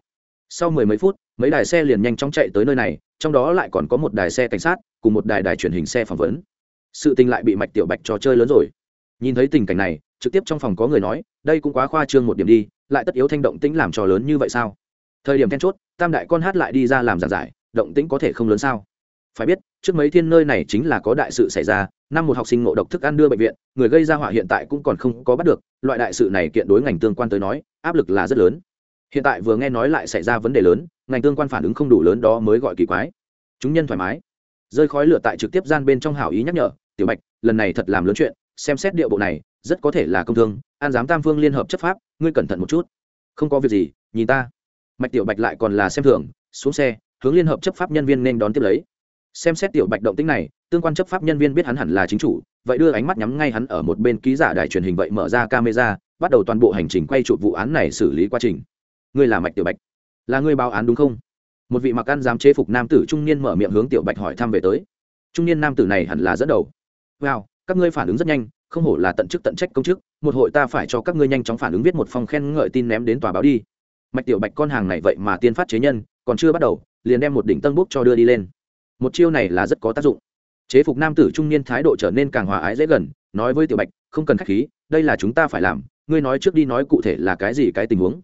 Sau mười mấy phút, mấy đài xe liền nhanh chóng chạy tới nơi này, trong đó lại còn có một đài xe cảnh sát, cùng một đài đài truyền hình xe phỏng vấn. Sự tình lại bị mạch tiểu bạch trò chơi lớn rồi. Nhìn thấy tình cảnh này, trực tiếp trong phòng có người nói, đây cũng quá khoa trương một điểm đi, lại tất yếu thanh động tĩnh làm trò lớn như vậy sao? Thời điểm then chốt, tam đại con hát lại đi ra làm giảng giải, động tĩnh có thể không lớn sao? Phải biết, trước mấy thiên nơi này chính là có đại sự xảy ra, năm một học sinh ngộ độc thức ăn đưa bệnh viện, người gây ra họa hiện tại cũng còn không có bắt được, loại đại sự này kiện đối ngành tương quan tới nói, áp lực là rất lớn. Hiện tại vừa nghe nói lại xảy ra vấn đề lớn, ngành tương quan phản ứng không đủ lớn đó mới gọi kỳ quái. Chúng nhân thoải mái. Rơi khói lửa tại trực tiếp gian bên trong hảo ý nhắc nhở, tiểu bạch, lần này thật làm lớn chuyện, xem xét điệu bộ này, rất có thể là công thương, an giám tam phương liên hợp chấp pháp, ngươi cẩn thận một chút. Không có việc gì, nhìn ta mạch tiểu bạch lại còn là xem thường, xuống xe, hướng liên hợp chấp pháp nhân viên nên đón tiếp lấy. Xem xét tiểu bạch động tính này, tương quan chấp pháp nhân viên biết hắn hẳn là chính chủ, vậy đưa ánh mắt nhắm ngay hắn ở một bên ký giả đài truyền hình vậy mở ra camera, bắt đầu toàn bộ hành trình quay chụp vụ án này xử lý quá trình. Ngươi là mạch tiểu bạch. Là ngươi báo án đúng không? Một vị mặc ăn dám chế phục nam tử trung niên mở miệng hướng tiểu bạch hỏi thăm về tới. Trung niên nam tử này hẳn là dẫn đầu. Wow, các ngươi phản ứng rất nhanh, không hổ là tận chức tận trách công chức, một hội ta phải cho các ngươi nhanh chóng phản ứng viết một phong khen ngợi tin ném đến tòa báo đi mạch tiểu bạch con hàng này vậy mà tiên phát chế nhân, còn chưa bắt đầu, liền đem một đỉnh tân bút cho đưa đi lên. Một chiêu này là rất có tác dụng. Chế phục nam tử trung niên thái độ trở nên càng hòa ái dễ gần, nói với tiểu bạch, không cần k h á c h khí, đây là chúng ta phải làm, ngươi nói trước đi nói cụ thể là cái gì cái tình huống.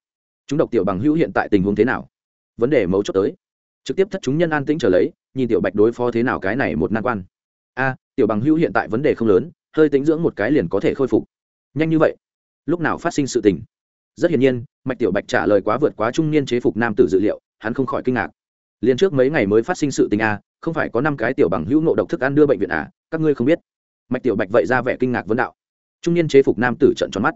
Chúng độc tiểu bằng hữu hiện tại tình huống thế nào? Vấn đề mấu chốt tới. Trực tiếp thất chúng nhân an tĩnh trở lấy, nhìn tiểu bạch đối phó thế nào cái này một nan quan. A, tiểu bằng hữu hiện tại vấn đề không lớn, hơi tính dưỡng một cái liền có thể khôi phục. Nhanh như vậy? Lúc nào phát sinh sự tình? Rất hiển nhiên, mạch tiểu bạch trả lời quá vượt quá trung niên chế phục nam tử dự liệu, hắn không khỏi kinh ngạc. Liền trước mấy ngày mới phát sinh sự tình a không phải có năm cái tiểu bằng hữu nộ độc thức ăn đưa bệnh viện à các ngươi không biết. Mạch tiểu bạch vậy ra vẻ kinh ngạc vấn đạo. Trung niên chế phục nam tử trận tròn mắt.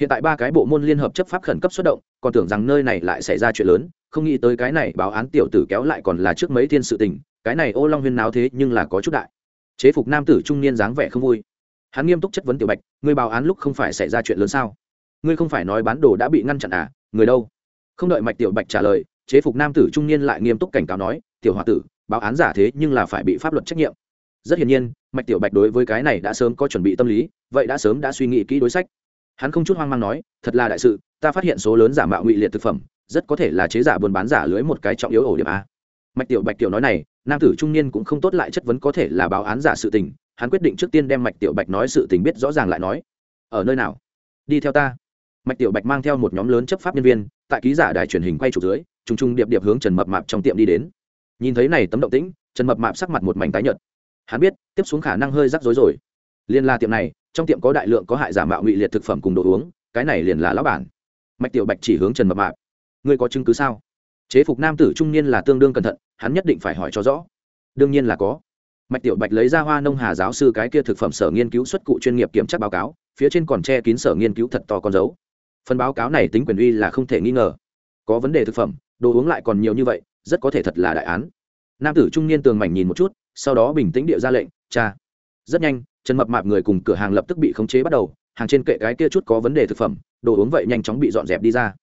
Hiện tại ba cái bộ môn liên hợp chấp pháp khẩn cấp xuất động, còn tưởng rằng nơi này lại xảy ra chuyện lớn, không nghĩ tới cái này báo án tiểu tử kéo lại còn là trước mấy thiên sự tình, cái này ô long huyên náo thế nhưng là có chút đại. Chế phục nam tử trung niên dáng vẻ không vui. Hắn nghiêm túc chất vấn tiểu bạch người báo án lúc không phải xảy ra chuyện lớn sao? Ngươi không phải nói bán đồ đã bị ngăn chặn à người đâu? Không đợi mạch tiểu bạch trả lời, chế phục nam tử trung niên lại nghiêm túc cảnh cáo nói, tiểu h o a tử, báo án giả thế nhưng là phải bị pháp luật trách nhiệm. Rất hiển nhiên, mạch tiểu bạch đối với cái này đã sớm có chuẩn bị tâm lý, vậy đã sớm đã suy nghĩ kỹ đối sách. Hắn không chút hoang mang nói, thật là đại sự, ta phát hiện số lớn giả mạo ngụy liệt thực phẩm, rất có thể là chế giả buôn bán giả lưới một cái trọng yếu ổ điểm a. Mạch tiểu bạch tiểu nói này, nam tử trung niên cũng không tốt lại chất vấn có thể là báo án giả sự tình, hắn quyết định trước tiên đem mạch tiểu bạch nói sự tình biết rõ ràng lại nói. Ở nơi nào? Đi theo ta mạch tiểu bạch mang theo một nhóm lớn chấp pháp nhân viên, tại ký giả đài truyền hình quay trụ dưới t r ù n g t r ù n g điệp điệp hướng trần mập mạp trong tiệm đi đến. Nhìn thấy này tấm động tĩnh, trần mập mạp sắc mặt một mảnh tái nhợt. Hắn biết, tiếp xuống khả năng hơi rắc rối rồi. Liên la tiệm này, trong tiệm có đại lượng có hại giả mạo ngụy liệt thực phẩm cùng đồ uống, cái này liền là lão bản. Mạch tiểu bạch chỉ hướng trần mập mạp. Ngươi có chứng cứ sao? Chế phục nam tử trung niên là tương đương cẩn thận, hắn nhất định phải hỏi cho rõ. Đương nhiên là có. Mạch tiểu bạch lấy ra hoa nông hà giáo sư cái kia thực phẩm sở nghiên cứu xuất cụ chuyên nghiệp kiểm tra báo cáo, phía trên còn che kín sở nghiên cứu thật to con dấu phần báo cáo này tính quyền uy là không thể nghi ngờ. Có vấn đề thực phẩm, đồ uống lại còn nhiều như vậy, rất có thể thật là đại án. Nam tử trung niên tường mảnh nhìn một chút, sau đó bình tĩnh địa ra lệnh, cha. Rất nhanh, trần mập mạp người cùng cửa hàng lập tức bị khống chế bắt đầu, hàng trên kệ cái kia chút có vấn đề thực phẩm, đồ uống vậy nhanh chóng bị dọn dẹp đi ra.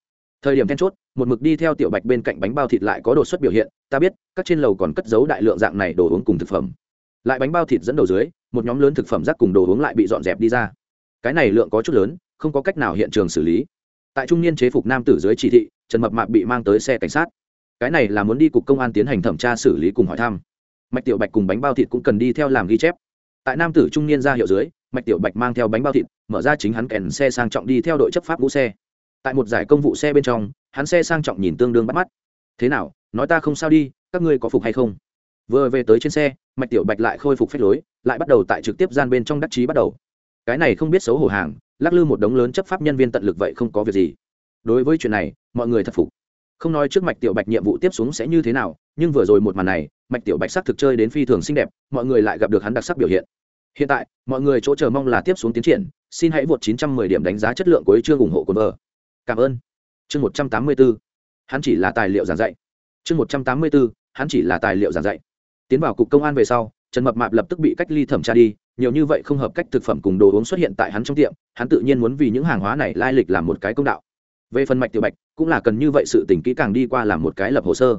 Thời điểm then chốt, một mực đi theo tiểu bạch bên cạnh bánh bao thịt lại có đột xuất biểu hiện, ta biết, các trên lầu còn cất giấu đại lượng dạng này đồ uống cùng thực phẩm. Lại bánh bao thịt dẫn đầu dưới, một nhóm lớn thực phẩm rác cùng đồ uống lại bị dọn dẹp đi ra. Cái này lượng có chút lớn, không có cách nào hiện trường xử lý tại trung niên chế phục nam tử dưới chỉ thị, trần mập mạp bị mang tới xe cảnh sát. Cái này là muốn đi cục công an tiến hành thẩm tra xử lý cùng hỏi thăm. Mạch tiểu bạch cùng bánh bao thịt cũng cần đi theo làm ghi chép. Tại nam tử trung niên ra hiệu dưới, mạch tiểu bạch mang theo bánh bao thịt, mở ra chính hắn kèn xe sang trọng đi theo đội chấp pháp vũ xe. Tại một giải công vụ xe bên trong, hắn xe sang trọng nhìn tương đương bắt mắt. Thế nào, nói ta không sao đi, các ngươi có phục hay không? Vừa về tới trên xe, mạch tiểu bạch lại khôi phục phép lối, lại bắt đầu tại trực tiếp gian bên trong đắc chí bắt đầu. Cái này không biết xấu hổ hàng lắc lư một đống lớn chấp pháp nhân viên tận lực vậy không có việc gì. Đối với chuyện này, mọi người thật phục. Không nói trước mạch tiểu bạch nhiệm vụ tiếp xuống sẽ như thế nào, nhưng vừa rồi một màn này, mạch tiểu bạch sắc thực chơi đến phi thường xinh đẹp, mọi người lại gặp được hắn đặc sắc biểu hiện. Hiện tại, mọi người chỗ chờ mong là tiếp xuống tiến triển, xin hãy vượt 910 điểm đánh giá chất lượng của chương ủng hộ của vợ cảm ơn. Chương 184 hắn chỉ là tài liệu giảng dạy. Chương 184 hắn chỉ là tài liệu giảng dạy. Tiến vào cục công an về sau, trần mập mạp lập tức bị cách ly thẩm tra đi nhiều như vậy không hợp cách thực phẩm cùng đồ uống xuất hiện tại hắn trong tiệm, hắn tự nhiên muốn vì những hàng hóa này lai lịch làm một cái công đạo. Về phần mạch tiểu bạch, cũng là cần như vậy sự tỉnh kỹ càng đi qua làm một cái lập hồ sơ.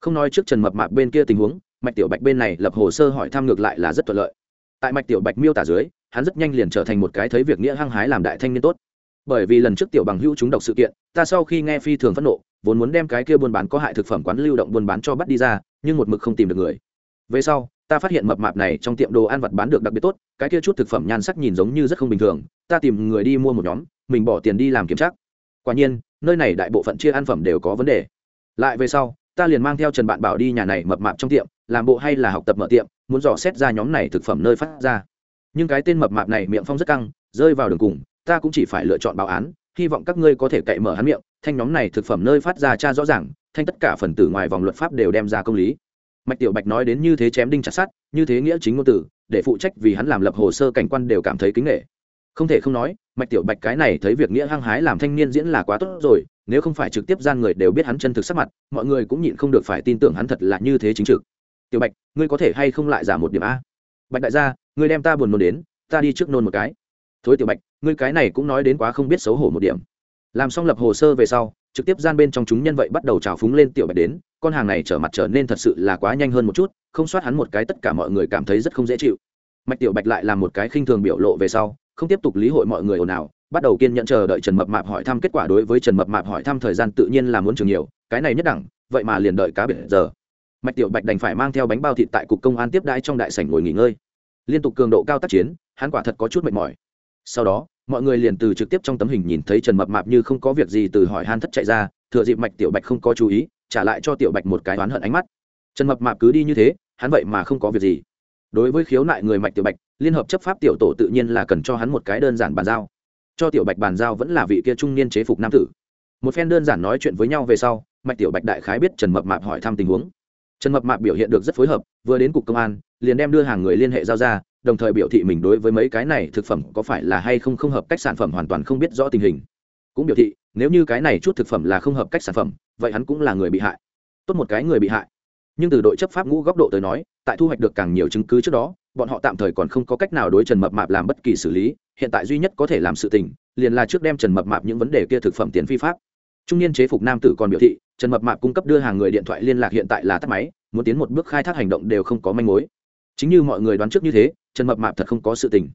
Không nói trước trần mập mạp bên kia tình huống, mạch tiểu bạch bên này lập hồ sơ hỏi thăm ngược lại là rất thuận lợi. Tại mạch tiểu bạch miêu tả dưới, hắn rất nhanh liền trở thành một cái thấy việc nghĩa hăng hái làm đại thanh niên tốt. Bởi vì lần trước tiểu bằng hữu chúng độc sự kiện, ta sau khi nghe phi thường phẫn nộ, vốn muốn đem cái kia buôn bán có hại thực phẩm quán lưu động buôn bán cho bắt đi ra, nhưng một mực không tìm được người. Về sau ta phát hiện mập mạp này trong tiệm đồ ăn vặt bán được đặc biệt tốt, cái kia chút thực phẩm nhan sắc nhìn giống như rất không bình thường, ta tìm người đi mua một nhóm, mình bỏ tiền đi làm kiểm tra. Quả nhiên, nơi này đại bộ phận chia ăn phẩm đều có vấn đề. Lại về sau, ta liền mang theo trần bạn bảo đi nhà này mập mạp trong tiệm, làm bộ hay là học tập mở tiệm, muốn dò xét ra nhóm này thực phẩm nơi phát ra. Nhưng cái tên mập mạp này miệng phong rất căng, rơi vào đường cùng, ta cũng chỉ phải lựa chọn báo án, hy vọng các ngươi có thể cậy mở hắn miệng, thanh nhóm này thực phẩm nơi phát ra cha rõ ràng, thanh tất cả phần tử ngoài vòng luật pháp đều đem ra công lý mạch tiểu bạch nói đến như thế chém đinh chặt sát như thế nghĩa chính ngôn tử, để phụ trách vì hắn làm lập hồ sơ cảnh quan đều cảm thấy kính nghệ không thể không nói, mạch tiểu bạch cái này thấy việc nghĩa hăng hái làm thanh niên diễn là quá tốt rồi, nếu không phải trực tiếp gian người đều biết hắn chân thực sắc mặt, mọi người cũng nhịn không được phải tin tưởng hắn thật là như thế chính trực. Tiểu bạch, ngươi có thể hay không lại giảm một điểm a? Bạch đại gia, ngươi đem ta buồn nôn đến, ta đi trước nôn một cái. Thối tiểu bạch, ngươi cái này cũng nói đến quá không biết xấu hổ một điểm. Làm xong lập hồ sơ về sau trực tiếp gian bên trong chúng nhân vậy bắt đầu trào phúng lên tiểu bạch đến, con hàng này trở mặt trở nên thật sự là quá nhanh hơn một chút, không soát hắn một cái tất cả mọi người cảm thấy rất không dễ chịu. Mạch tiểu bạch lại làm một cái khinh thường biểu lộ về sau, không tiếp tục lý hội mọi người ồn ào, bắt đầu kiên nhẫn chờ đợi trần mập mạp hỏi thăm kết quả đối với trần mập mạp hỏi thăm thời gian tự nhiên là muốn trường nhiều, cái này nhất đẳng, vậy mà liền đợi cá biệt giờ. Mạch tiểu bạch đành phải mang theo bánh bao thịt tại cục công an tiếp đãi trong đại sảnh ngồi nghỉ ngơi. Liên tục cường độ cao tác chiến, hắn quả thật có chút mệt mỏi sau đó, mọi người liền từ trực tiếp trong tấm hình nhìn thấy trần mập mạp như không có việc gì từ hỏi han thất chạy ra, thừa dịp mạch tiểu bạch không có chú ý, trả lại cho tiểu bạch một cái oán hận ánh mắt. Trần mập mạp cứ đi như thế, hắn vậy mà không có việc gì. Đối với khiếu nại người mạch tiểu bạch, liên hợp chấp pháp tiểu tổ tự nhiên là cần cho hắn một cái đơn giản bàn giao. Cho tiểu bạch bàn giao vẫn là vị kia trung niên chế phục nam tử. Một phen đơn giản nói chuyện với nhau về sau, mạch tiểu bạch đại khái biết trần mập mạp hỏi thăm tình huống. Trần mập mạp biểu hiện được rất phối hợp, vừa đến cục công an, liền đem đưa hàng người liên hệ giao ra đồng thời biểu thị mình đối với mấy cái này thực phẩm có phải là hay không không hợp cách sản phẩm hoàn toàn không biết rõ tình hình. Cũng biểu thị, nếu như cái này chút thực phẩm là không hợp cách sản phẩm, vậy hắn cũng là người bị hại. Tốt một cái người bị hại. Nhưng từ đội chấp pháp ngũ góc độ tới nói, tại thu hoạch được càng nhiều chứng cứ trước đó, bọn họ tạm thời còn không có cách nào đối trần mập mạp làm bất kỳ xử lý, hiện tại duy nhất có thể làm sự tình, liền là trước đem trần mập mạp những vấn đề kia thực phẩm tiền phi pháp. Trung niên chế phục nam tử còn biểu thị, trần mập mạp cung cấp đưa hàng người điện thoại liên lạc hiện tại là tắt máy, muốn tiến một bước khai thác hành động đều không có manh mối. Chính như mọi người đoán trước như thế trần mập mạp thật không có sự tình.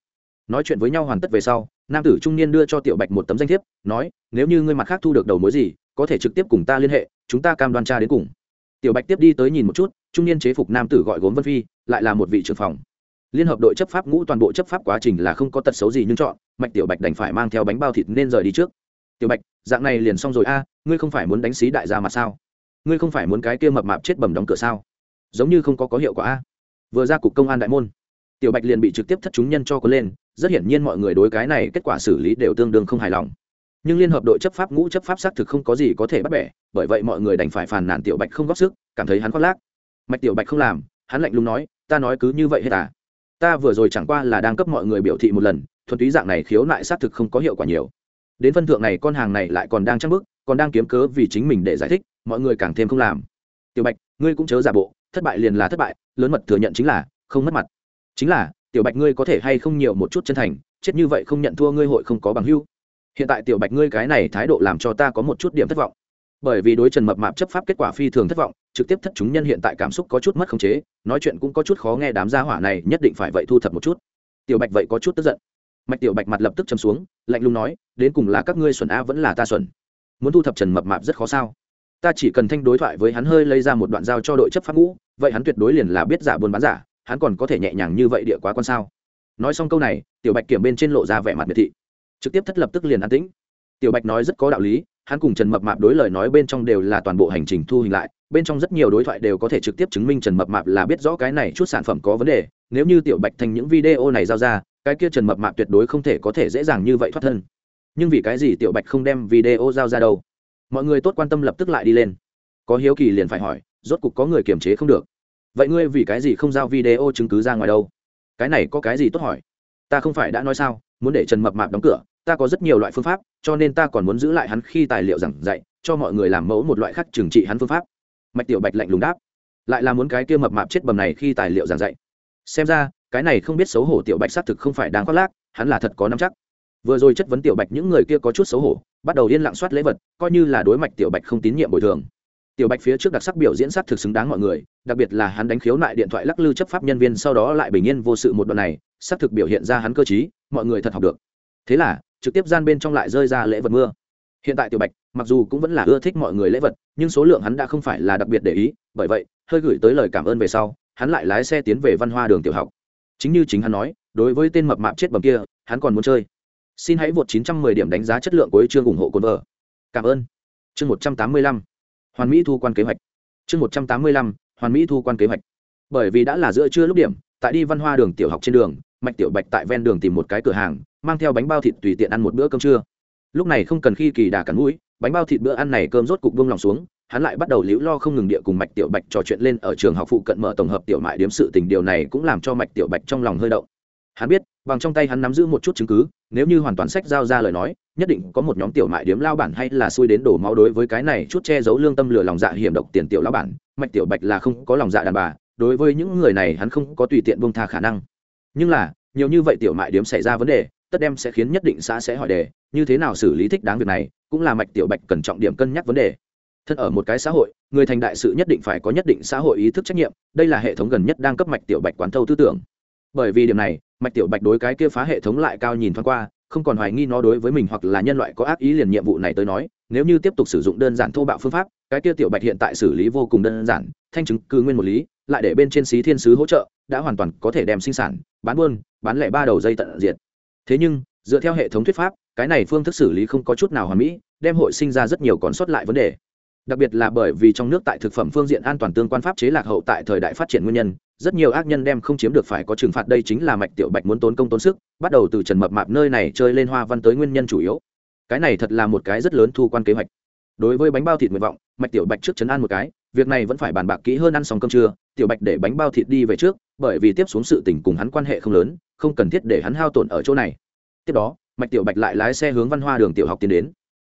Nói chuyện với nhau hoàn tất về sau, nam tử trung niên đưa cho tiểu bạch một tấm danh thiếp, nói, nếu như ngươi mặt khác thu được đầu mối gì, có thể trực tiếp cùng ta liên hệ, chúng ta cam đoan tra đến cùng. Tiểu bạch tiếp đi tới nhìn một chút, trung niên chế phục nam tử gọi gốm vân phi, lại là một vị trưởng phòng. Liên hợp đội chấp pháp ngũ toàn bộ chấp pháp quá trình là không có tật xấu gì nhưng chọn, mạch tiểu bạch đành phải mang theo bánh bao thịt nên rời đi trước. Tiểu bạch, dạng này liền xong rồi a, ngươi không phải muốn đánh xí đại gia mà sao? Ngươi không phải muốn cái kia mập mạp chết bầm đóng cửa sao? Giống như không có có hiệu quả a. Vừa ra cục công an đại môn tiểu bạch liền bị trực tiếp thất chúng nhân cho có lên, rất hiển nhiên mọi người đối cái này kết quả xử lý đều tương đương không hài lòng. Nhưng liên hợp đội chấp pháp ngũ chấp pháp xác thực không có gì có thể bắt bẻ, bởi vậy mọi người đành phải phàn nàn tiểu bạch không góp sức, cảm thấy hắn khoác lác. Mạch tiểu bạch không làm, hắn lạnh lùng nói, ta nói cứ như vậy hết à? Ta vừa rồi chẳng qua là đang cấp mọi người biểu thị một lần, thuần túy dạng này khiếu nại xác thực không có hiệu quả nhiều. Đến phân thượng này con hàng này lại còn đang trăng bức còn đang kiếm cớ vì chính mình để giải thích, mọi người càng thêm không làm. Tiểu bạch, ngươi cũng chớ giả bộ, thất bại liền là thất bại, lớn mật thừa nhận chính là không mất mặt chính là, tiểu bạch ngươi có thể hay không nhiều một chút chân thành, chết như vậy không nhận thua ngươi hội không có bằng hưu hiện tại tiểu bạch ngươi cái này thái độ làm cho ta có một chút điểm thất vọng. Bởi vì đối trần mập mạp chấp pháp kết quả phi thường thất vọng, trực tiếp thất chúng nhân hiện tại cảm xúc có chút mất khống chế, nói chuyện cũng có chút khó nghe đám gia hỏa này nhất định phải vậy thu thập một chút. Tiểu bạch vậy có chút tức giận. Mạch tiểu bạch mặt lập tức chấm xuống, lạnh lùng nói, đến cùng là các ngươi xuẩn a vẫn là ta xuẩn. Muốn thu thập trần mập mạp rất khó sao? Ta chỉ cần thanh đối thoại với hắn hơi lấy ra một đoạn giao cho đội chấp pháp ngũ, vậy hắn tuyệt đối liền là biết giả buôn bán giả hắn còn có thể nhẹ nhàng như vậy địa quá con sao? Nói xong câu này, tiểu bạch kiểm bên trên lộ ra vẻ mặt miệt thị. Trực tiếp thất lập tức liền an tĩnh. Tiểu bạch nói rất có đạo lý, hắn cùng trần mập mạp đối lời nói bên trong đều là toàn bộ hành trình thu hình lại, bên trong rất nhiều đối thoại đều có thể trực tiếp chứng minh trần mập mạp là biết rõ cái này chút sản phẩm có vấn đề, nếu như tiểu bạch thành những video này giao ra, cái kia trần mập mạp tuyệt đối không thể có thể dễ dàng như vậy thoát thân. Nhưng vì cái gì tiểu bạch không đem video giao ra đâu? Mọi người tốt quan tâm lập tức lại đi lên. Có hiếu kỳ liền phải hỏi, rốt cục có người kiềm chế không được vậy ngươi vì cái gì không giao video chứng cứ ra ngoài đâu? Cái này có cái gì tốt hỏi? Ta không phải đã nói sao, muốn để trần mập mạp đóng cửa, ta có rất nhiều loại phương pháp, cho nên ta còn muốn giữ lại hắn khi tài liệu giảng dạy, cho mọi người làm mẫu một loại khác trừng trị hắn phương pháp. Mạch tiểu bạch lạnh lùng đáp. Lại là muốn cái kia mập mạp chết bầm này khi tài liệu giảng dạy. Xem ra, cái này không biết xấu hổ tiểu bạch xác thực không phải đáng khoác lác, hắn là thật có nắm chắc. Vừa rồi chất vấn tiểu bạch những người kia có chút xấu hổ, bắt đầu yên lặng soát lễ vật, coi như là đối mạch tiểu bạch không tín nhiệm bồi thường. Tiểu bạch phía trước đặc sắc biểu diễn sát thực xứng đáng mọi người đặc biệt là hắn đánh khiếu nại điện thoại lắc lư chấp pháp nhân viên sau đó lại bình yên vô sự một đoạn này, xác thực biểu hiện ra hắn cơ t mọi người thật học được. Thế là, trực tiếp gian bên trong lại rơi ra lễ vật mưa. Hiện tại tiểu bạch, mặc dù cũng vẫn là ưa thích mọi người lễ vật, nhưng số lượng hắn đã không phải là đặc biệt để ý, bởi vậy, hơi gửi tới lời cảm ơn về sau, hắn lại lái xe tiến về văn hoa đường tiểu học. Chính như chính hắn nói, đối với tên mập mạp chết bầm kia, hắn còn muốn chơi. Xin hãy vượt 910 điểm đánh giá chất lượng của chương ủng hộ cồn vợ. Cảm ơn. Chương 185 hoàn mỹ thu quan kế hoạch. Chương 185 hoàn mỹ thu quan kế hoạch. Bởi vì đã là giữa trưa lúc điểm, tại đi văn hoa đường tiểu học trên đường, mạch tiểu bạch tại ven đường tìm một cái cửa hàng, mang theo bánh bao thịt tùy tiện ăn một bữa cơm trưa. Lúc này không cần khi kỳ đà cắn mũi, bánh bao thịt bữa ăn này cơm rốt cục bông lòng xuống, hắn lại bắt đầu liễu lo không ngừng địa cùng mạch tiểu bạch trò chuyện lên ở trường học phụ cận mở tổng hợp tiểu mại điếm sự tình, điều này cũng làm cho mạch tiểu bạch trong lòng hơi động hắn biết, bằng trong tay hắn nắm giữ một chút chứng cứ, nếu như hoàn toàn sách giao ra lời nói, nhất định có một nhóm tiểu mại điếm lao bản hay là xui đến đổ máu đối với cái này chút che giấu lương tâm lừa lòng dạ hiểm độc tiền tiểu lao bản, mạch tiểu bạch là không có lòng dạ đàn bà, đối với những người này hắn không có tùy tiện bông tha khả năng. Nhưng là, nhiều như vậy tiểu mại điếm xảy ra vấn đề, tất đem sẽ khiến nhất định xã sẽ hỏi đề, như thế nào xử lý thích đáng việc này, cũng là mạch tiểu bạch cần trọng điểm cân nhắc vấn đề. Thân ở một cái xã hội, người thành đại sự nhất định phải có nhất định xã hội ý thức trách nhiệm, đây là hệ thống gần nhất đang cấp mạch tiểu bạch quán thâu tư tưởng bởi vì điểm này, mạch tiểu bạch đối cái kia phá hệ thống lại cao nhìn thoáng qua, không còn hoài nghi nó đối với mình hoặc là nhân loại có ác ý liền nhiệm vụ này tới nói, nếu như tiếp tục sử dụng đơn giản thô bạo phương pháp, cái kia tiểu bạch hiện tại xử lý vô cùng đơn giản, thanh chứng cư nguyên một lý, lại để bên trên xí thiên sứ hỗ trợ, đã hoàn toàn có thể đem sinh sản, bán buôn, bán lẻ ba đầu dây tận diệt. Thế nhưng, dựa theo hệ thống thuyết pháp, cái này phương thức xử lý không có chút nào hoàn mỹ, đem hội sinh ra rất nhiều còn sót lại vấn đề. Đặc biệt là bởi vì trong nước tại thực phẩm phương diện an toàn tương quan pháp chế lạc hậu tại thời đại phát triển nguyên nhân rất nhiều ác nhân đem không chiếm được phải có trừng phạt. Đây chính là mạch tiểu bạch muốn tốn công tốn sức, bắt đầu từ trần mập mạp nơi này chơi lên hoa văn tới nguyên nhân chủ yếu. Cái này thật là một cái rất lớn thu quan kế hoạch. Đối với bánh bao thịt nguyện vọng, mạch tiểu bạch trước chấn an một cái, việc này vẫn phải bàn bạc kỹ hơn ăn xong cơm trưa. Tiểu bạch để bánh bao thịt đi về trước, bởi vì tiếp xuống sự tình cùng hắn quan hệ không lớn, không cần thiết để hắn hao tổn ở chỗ này. Tiếp đó, mạch tiểu bạch lại lái xe hướng văn hoa đường tiểu học tiến đến.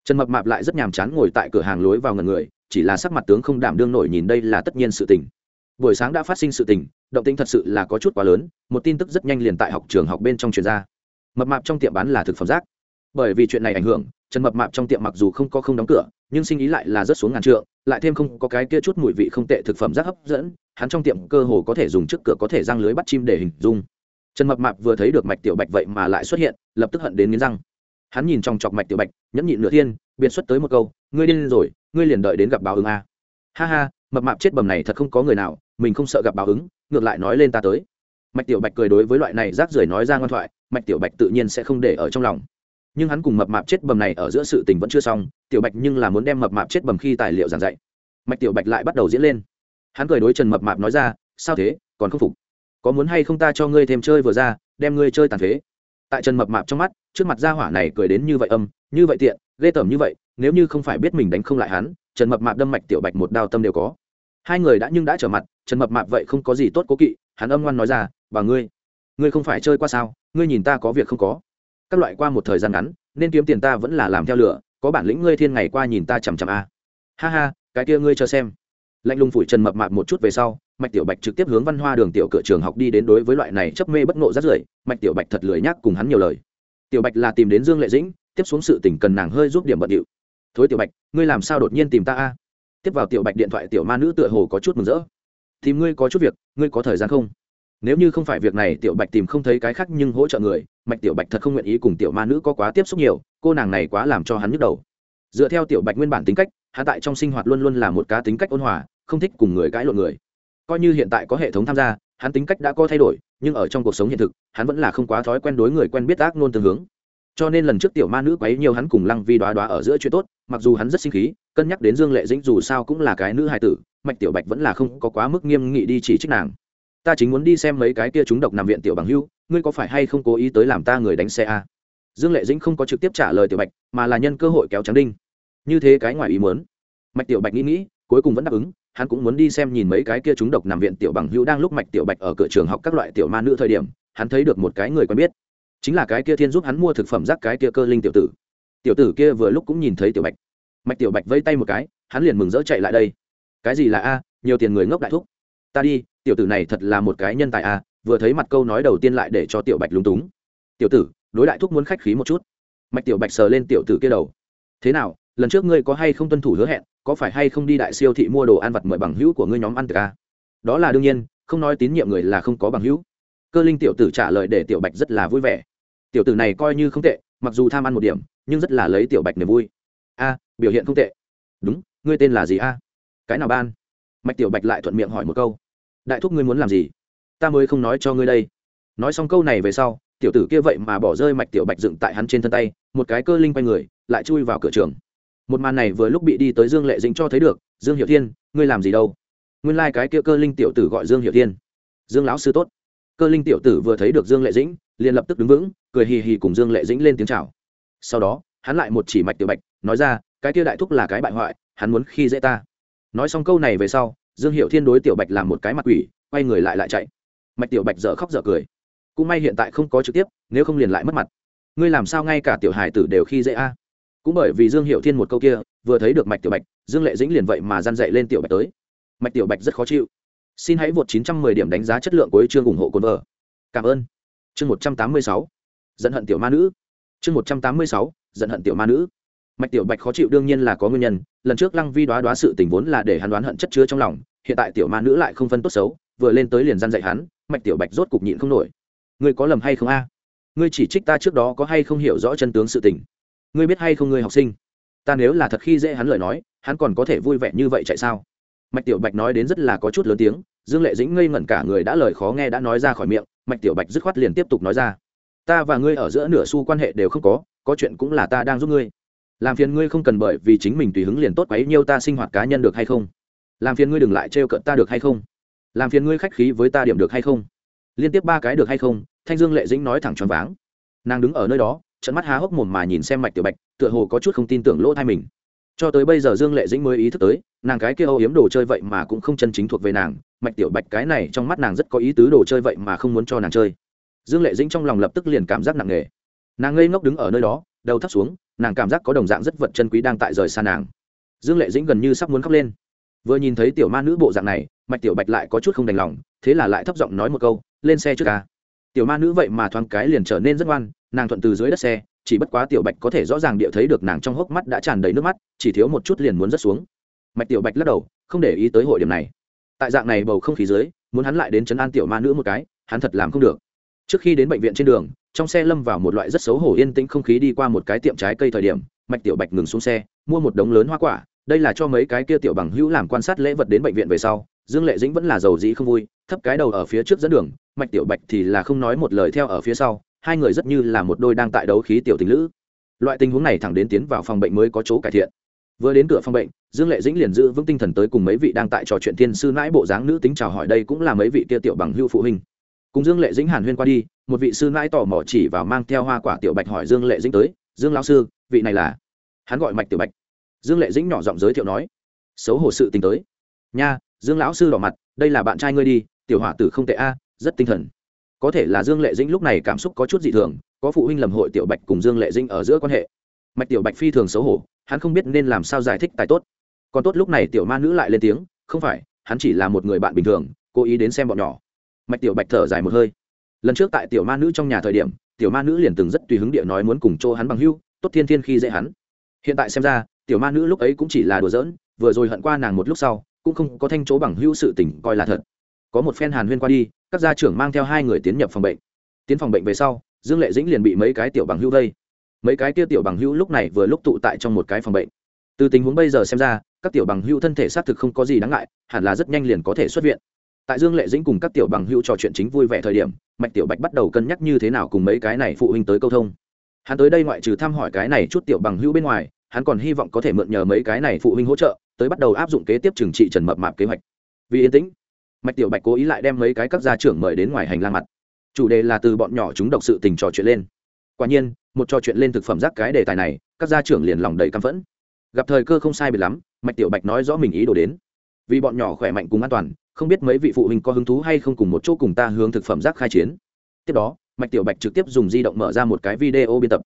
Trần mập mạp lại rất nhàm chán ngồi tại cửa hàng lối vào ngần người, chỉ là sắc mặt tướng không đảm đương nổi nhìn đây là tất nhiên sự tình buổi sáng đã phát sinh sự tình, động tĩnh thật sự là có chút quá lớn, một tin tức rất nhanh liền tại học trường học bên trong truyền ra. Mập mạp trong tiệm bán là thực phẩm rác. Bởi vì chuyện này ảnh hưởng, trần mập mạp trong tiệm mặc dù không có không đóng cửa, nhưng sinh ý lại là rất xuống ngàn trượng, lại thêm không có cái kia chút mùi vị không tệ thực phẩm rác hấp dẫn, hắn trong tiệm cơ hồ có thể dùng trước cửa có thể răng lưới bắt chim để hình dung. Trần mập mạp vừa thấy được mạch tiểu bạch vậy mà lại xuất hiện, lập tức hận đến nghiến răng. Hắn nhìn trong chọc mạch tiểu bạch, nhẫn nhịn nửa thiên biện xuất tới một câu, ngươi điên rồi, ngươi liền đợi đến gặp báo ứng a. Ha ha, mập mạp chết bầm này thật không có người nào mình không sợ gặp báo ứng, ngược lại nói lên ta tới. Mạch tiểu bạch cười đối với loại này rác rưởi nói ra ngoan thoại, mạch tiểu bạch tự nhiên sẽ không để ở trong lòng. Nhưng hắn cùng mập mạp chết bầm này ở giữa sự tình vẫn chưa xong, tiểu bạch nhưng là muốn đem mập mạp chết bầm khi tài liệu giảng dạy. Mạch tiểu bạch lại bắt đầu diễn lên. Hắn cười đối trần mập mạp nói ra, sao thế, còn không phục? Có muốn hay không ta cho ngươi thêm chơi vừa ra, đem ngươi chơi tàn phế? Tại trần mập mạp trong mắt, trước mặt gia hỏa này cười đến như vậy âm, như vậy tiện, ghê tởm như vậy, nếu như không phải biết mình đánh không lại hắn, trần mập mạp đâm mạch tiểu bạch một đao tâm đều có. Hai người đã nhưng đã trở mặt trần mập mạp vậy không có gì tốt cố kỵ, hắn âm ngoan nói ra, bà ngươi ngươi không phải chơi qua sao? Ngươi nhìn ta có việc không có? Các loại qua một thời gian ngắn, nên kiếm tiền ta vẫn là làm theo lửa, có bản lĩnh ngươi thiên ngày qua nhìn ta chằm chằm a. Ha ha, cái kia ngươi cho xem. Lạnh lùng phủi trần mập mạp một chút về sau, mạch tiểu bạch trực tiếp hướng văn hoa đường tiểu cửa trường học đi đến đối với loại này chấp mê bất ngộ rất rưởi, mạch tiểu bạch thật lười nhắc cùng hắn nhiều lời. Tiểu bạch là tìm đến dương lệ dĩnh, tiếp xuống sự tình cần nàng hơi giúp điểm bận điệu. Thối tiểu bạch, ngươi làm sao đột nhiên tìm ta a? Tiếp vào tiểu bạch điện thoại, tiểu ma nữ tựa hồ có chút mừng rỡ tìm ngươi có chút việc, ngươi có thời gian không? Nếu như không phải việc này, tiểu bạch tìm không thấy cái khác nhưng hỗ trợ người, mạch tiểu bạch thật không nguyện ý cùng tiểu ma nữ có quá tiếp xúc nhiều, cô nàng này quá làm cho hắn nhức đầu. Dựa theo tiểu bạch nguyên bản tính cách hạ tại trong sinh hoạt luôn luôn là một cá tính cách ôn hòa, không thích cùng người cãi lộn người. Coi như hiện tại có hệ thống tham gia, hắn tính cách đã có thay đổi, nhưng ở trong cuộc sống hiện thực, hắn vẫn là không quá thói quen đối người quen biết ác nôn tương hướng. Cho nên lần trước tiểu ma nữ quấy nhiều hắn cùng lăng vi đoá đoá ở giữa chuyện tốt, mặc dù hắn rất sinh khí, cân nhắc đến dương lệ dĩnh dù sao cũng là cái nữ hài tử mạch tiểu bạch vẫn là không có quá mức nghiêm nghị đi chỉ trích nàng. Ta chính muốn đi xem mấy cái kia chúng độc nằm viện tiểu bằng hưu, ngươi có phải hay không cố ý tới làm ta người đánh xe a? Dương lệ dĩnh không có trực tiếp trả lời tiểu bạch, mà là nhân cơ hội kéo trắng đinh. Như thế cái ngoài ý muốn. Mạch tiểu bạch nghĩ nghĩ, cuối cùng vẫn đáp ứng, hắn cũng muốn đi xem nhìn mấy cái kia chúng độc nằm viện tiểu bằng hữu đang lúc mạch tiểu bạch ở cửa trường học các loại tiểu ma nữ thời điểm, hắn thấy được một cái người quen biết. Chính là cái kia thiên giúp hắn mua thực phẩm rác cái kia cơ linh tiểu tử. Tiểu tử kia vừa lúc cũng nhìn thấy tiểu bạch. Mạch tiểu bạch vây tay một cái, hắn liền mừng rỡ chạy lại đây cái gì là a, nhiều tiền người ngốc đại thúc. Ta đi, tiểu tử này thật là một cái nhân tài a, vừa thấy mặt câu nói đầu tiên lại để cho tiểu bạch lúng túng. Tiểu tử, đối đại thúc muốn khách khí một chút. Mạch tiểu bạch sờ lên tiểu tử kia đầu. Thế nào, lần trước ngươi có hay không tuân thủ hứa hẹn, có phải hay không đi đại siêu thị mua đồ ăn vặt mời bằng hữu của ngươi nhóm ăn tiệc a? Đó là đương nhiên, không nói tín nhiệm người là không có bằng hữu. Cơ linh tiểu tử trả lời để tiểu bạch rất là vui vẻ. Tiểu tử này coi như không tệ, mặc dù tham ăn một điểm, nhưng rất là lấy tiểu bạch niềm vui. A, biểu hiện không tệ. Đúng, ngươi tên là gì a? Cái nào ban? Mạch tiểu bạch lại thuận miệng hỏi một câu. Đại thúc ngươi muốn làm gì? Ta mới không nói cho ngươi đây. Nói xong câu này về sau, tiểu tử kia vậy mà bỏ rơi mạch tiểu bạch dựng tại hắn trên thân tay, một cái cơ linh quay người, lại chui vào cửa trường. Một màn này vừa lúc bị đi tới dương lệ dính cho thấy được, dương hiệu thiên, ngươi làm gì đâu? Nguyên lai、like、cái kia cơ linh tiểu tử gọi dương hiệu thiên. Dương lão sư tốt. Cơ linh tiểu tử vừa thấy được dương lệ dĩnh, liền lập tức đứng vững, cười hì hì cùng dương lệ dĩnh lên tiếng c h à o sau đó, hắn lại một chỉ mạch tiểu bạch, nói ra, cái kia đại thúc là cái bại hoại, hắn muốn khi dễ ta nói xong câu này về sau, dương hiệu thiên đối tiểu bạch làm một cái mặt quỷ, quay người lại lại chạy. Mạch tiểu bạch dở khóc dở cười. Cũng may hiện tại không có trực tiếp, nếu không liền lại mất mặt. Ngươi làm sao ngay cả tiểu hải tử đều khi dễ a? Cũng bởi vì dương hiệu thiên một câu kia, vừa thấy được mạch tiểu bạch, dương lệ dĩnh liền vậy mà giăn dậy lên tiểu bạch tới. Mạch tiểu bạch rất khó chịu. Xin hãy vượt 910 điểm đánh giá chất lượng của chương ủng hộ cồn vợ. Cảm ơn. Chương 186 giận hận tiểu ma nữ. Chương 186 giận hận tiểu ma nữ mạch tiểu bạch khó chịu đương nhiên là có nguyên nhân, lần trước lăng vi đoá đoá sự tình vốn là để hắn đoán hận chất chứa trong lòng, hiện tại tiểu ma nữ lại không phân tốt xấu, vừa lên tới liền gian dạy hắn, mạch tiểu bạch rốt cục nhịn không nổi. Ngươi có lầm hay không a? Ngươi chỉ trích ta trước đó có hay không hiểu rõ chân tướng sự tình. Ngươi biết hay không ngươi học sinh? Ta nếu là thật khi dễ hắn lời nói, hắn còn có thể vui vẻ như vậy chạy sao? Mạch tiểu bạch nói đến rất là có chút lớn tiếng, dương lệ dĩnh ngây ngẩn cả người đã lời khó nghe đã nói ra khỏi miệng, mạch tiểu bạch dứt khoát liền tiếp tục nói ra. Ta và ngươi ở giữa nửa xu quan hệ đều không có có chuyện cũng là ta đang giúp ngươi làm phiền ngươi không cần bởi vì chính mình tùy hứng liền tốt quấy nhiêu ta sinh hoạt cá nhân được hay không? Làm phiền ngươi đừng lại trêu cợt ta được hay không? Làm phiền ngươi khách khí với ta điểm được hay không? Liên tiếp ba cái được hay không? Thanh dương lệ dĩnh nói thẳng tròn váng. Nàng đứng ở nơi đó trận mắt há hốc mồm mà nhìn xem mạch tiểu bạch, tựa hồ có chút không tin tưởng lỗ thai mình. Cho tới bây giờ dương lệ dĩnh mới ý thức tới, nàng cái kia âu yếm đồ chơi vậy mà cũng không chân chính thuộc về nàng. Mạch tiểu bạch cái này trong mắt nàng rất có ý tứ đồ chơi vậy mà không muốn cho nàng chơi. Dương lệ dĩnh trong lòng lập tức liền cảm giác nặng nề. Nàng ngây ngốc đứng ở nơi đó đầu thấp xuống, nàng cảm giác có đồng dạng rất vật chân quý đang tại rời xa nàng. Dương lệ dĩnh gần như sắp muốn khóc lên. Vừa nhìn thấy tiểu ma nữ bộ dạng này, mạch tiểu bạch lại có chút không đành lòng, thế là lại thấp giọng nói một câu, lên xe trước ca. Tiểu ma nữ vậy mà thoáng cái liền trở nên rất ngoan, nàng thuận từ dưới đất xe, chỉ bất quá tiểu bạch có thể rõ ràng địa thấy được nàng trong hốc mắt đã tràn đầy nước mắt, chỉ thiếu một chút liền muốn rớt xuống. Mạch tiểu bạch lắc đầu, không để ý tới hội điểm này. Tại dạng này bầu không khí dưới, muốn hắn lại đến chấn an tiểu ma nữ một cái, hắn thật làm không được. Trước khi đến bệnh viện trên đường trong xe lâm vào một loại rất xấu hổ yên tĩnh không khí đi qua một cái tiệm trái cây thời điểm, mạch tiểu bạch ngừng xuống xe, mua một đống lớn hoa quả, đây là cho mấy cái kia tiểu bằng hữu làm quan sát lễ vật đến bệnh viện về sau, dương lệ dĩnh vẫn là giàu dĩ không vui, thấp cái đầu ở phía trước dẫn đường, mạch tiểu bạch thì là không nói một lời theo ở phía sau, hai người rất như là một đôi đang tại đấu khí tiểu tình lữ. Loại tình huống này thẳng đến tiến vào phòng bệnh mới có chỗ cải thiện. Vừa đến cửa phòng bệnh, dương lệ dĩnh liền giữ vững tinh thần tới cùng mấy vị đang tại trò chuyện thiên sư nãi bộ dáng nữ tính chào hỏi đây cũng là mấy vị kia tiểu bằng hưu phụ huynh cùng dương lệ dĩnh hàn huyên qua đi, một vị sư mãi tò mò chỉ vào mang theo hoa quả tiểu bạch hỏi dương lệ dĩnh tới, dương lão sư, vị này là? Hắn gọi mạch tiểu bạch. Dương lệ dĩnh nhỏ giọng giới thiệu nói, xấu hổ sự tình tới. Nha, dương lão sư đỏ mặt, đây là bạn trai ngươi đi, tiểu hỏa tử không tệ a, rất tinh thần. Có thể là dương lệ dĩnh lúc này cảm xúc có chút dị thường, có phụ huynh lầm hội tiểu bạch cùng dương lệ dĩnh ở giữa quan hệ. Mạch tiểu bạch phi thường xấu hổ, hắn không biết nên làm sao giải thích tài tốt. Còn tốt lúc này tiểu ma nữ lại lên tiếng, không phải, hắn chỉ là một người bạn bình thường, cố ý đến xem bọn nhỏ mạch tiểu bạch thở dài một hơi. Lần trước tại tiểu ma nữ trong nhà thời điểm, tiểu ma nữ liền từng rất tùy hứng địa nói muốn cùng chỗ hắn bằng hưu, tốt thiên thiên khi dễ hắn. Hiện tại xem ra, tiểu ma nữ lúc ấy cũng chỉ là đùa giỡn, vừa rồi hận qua nàng một lúc sau, cũng không có thanh chỗ bằng hưu sự tình coi là thật. Có một phen hàn huyên qua đi, các gia trưởng mang theo hai người tiến nhập phòng bệnh. Tiến phòng bệnh về sau, dương lệ dĩnh liền bị mấy cái tiểu bằng hưu vây. Mấy cái kia tiểu bằng hưu lúc này vừa lúc tụ tại trong một cái phòng bệnh. Từ tình huống bây giờ xem ra, các tiểu bằng hưu thân thể xác thực không có gì đáng ngại, hẳn là rất nhanh liền có thể xuất viện tại dương lệ dĩnh cùng các tiểu bằng hữu trò chuyện chính vui vẻ thời điểm, mạch tiểu bạch bắt đầu cân nhắc như thế nào cùng mấy cái này phụ huynh tới câu thông. Hắn tới đây ngoại trừ thăm hỏi cái này chút tiểu bằng hữu bên ngoài, hắn còn hy vọng có thể mượn nhờ mấy cái này phụ huynh hỗ trợ, tới bắt đầu áp dụng kế tiếp trừng trị trần mập mạp kế hoạch. Vì yên tĩnh, mạch tiểu bạch cố ý lại đem mấy cái các gia trưởng mời đến ngoài hành lang mặt. Chủ đề là từ bọn nhỏ chúng độc sự tình trò chuyện lên. Quả nhiên, một trò chuyện lên thực phẩm rác cái đề tài này, các gia trưởng liền lòng đầy căm phẫn. Gặp thời cơ không sai biệt lắm, mạch tiểu bạch nói rõ mình ý đồ đến. Vì bọn nhỏ khỏe mạnh cùng an toàn không biết mấy vị phụ huynh có hứng thú hay không cùng một chỗ cùng ta hướng thực phẩm rác khai chiến. Tiếp đó, mạch tiểu bạch trực tiếp dùng di động mở ra một cái video biên tập.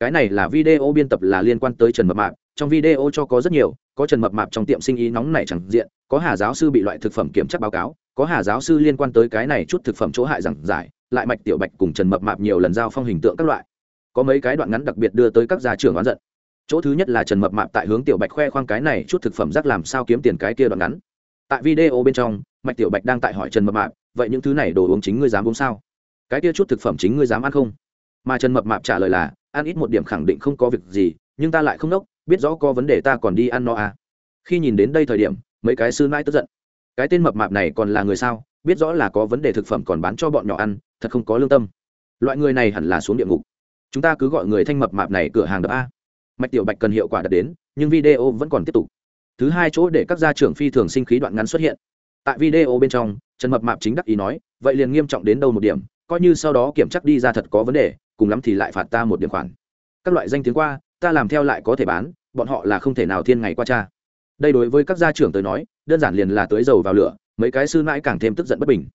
Cái này là video biên tập là liên quan tới trần mập mạp. Trong video cho có rất nhiều, có trần mập mạp trong tiệm sinh ý nóng này chẳng diện, có hà giáo sư bị loại thực phẩm kiểm tra báo cáo, có hà giáo sư liên quan tới cái này chút thực phẩm chỗ hại rằng giải, lại mạch tiểu bạch cùng trần mập mạp nhiều lần giao phong hình tượng các loại. Có mấy cái đoạn ngắn đặc biệt đưa tới các gia trưởng oán giận. Chỗ thứ nhất là trần mập mạp tại hướng tiểu bạch khoe khoang cái này chút thực phẩm rác làm sao kiếm tiền cái kia đoạn ngắn tại video bên trong, mạch tiểu bạch đang tại hỏi trần mập mạp, vậy những thứ này đồ uống chính ngươi dám uống sao? Cái kia chút thực phẩm chính ngươi dám ăn không? Mà trần mập mạp trả lời là, ăn ít một điểm khẳng định không có việc gì, nhưng ta lại không nốc, biết rõ có vấn đề ta còn đi ăn no à. khi nhìn đến đây thời điểm, mấy cái sư mãi tức giận. Cái tên mập mạp này còn là người sao? Biết rõ là có vấn đề thực phẩm còn bán cho bọn nhỏ ăn, thật không có lương tâm. Loại người này hẳn là xuống địa ngục. Chúng ta cứ gọi người thanh mập mạp này cửa hàng đập a. Mạch tiểu bạch cần hiệu quả đạt đến, nhưng video vẫn còn tiếp tục thứ hai chỗ để các gia trưởng phi thường sinh khí đoạn ngắn xuất hiện. Tại video bên trong, trần mập mạp chính đắc ý nói, vậy liền nghiêm trọng đến đâu một điểm, coi như sau đó kiểm chắc đi ra thật có vấn đề, cùng lắm thì lại phạt ta một điểm khoản. Các loại danh tiếng qua, ta làm theo lại có thể bán, bọn họ là không thể nào thiên ngày qua cha. Đây đối với các gia trưởng tới nói, đơn giản liền là tưới dầu vào lửa, mấy cái sư mãi càng thêm tức giận bất bình.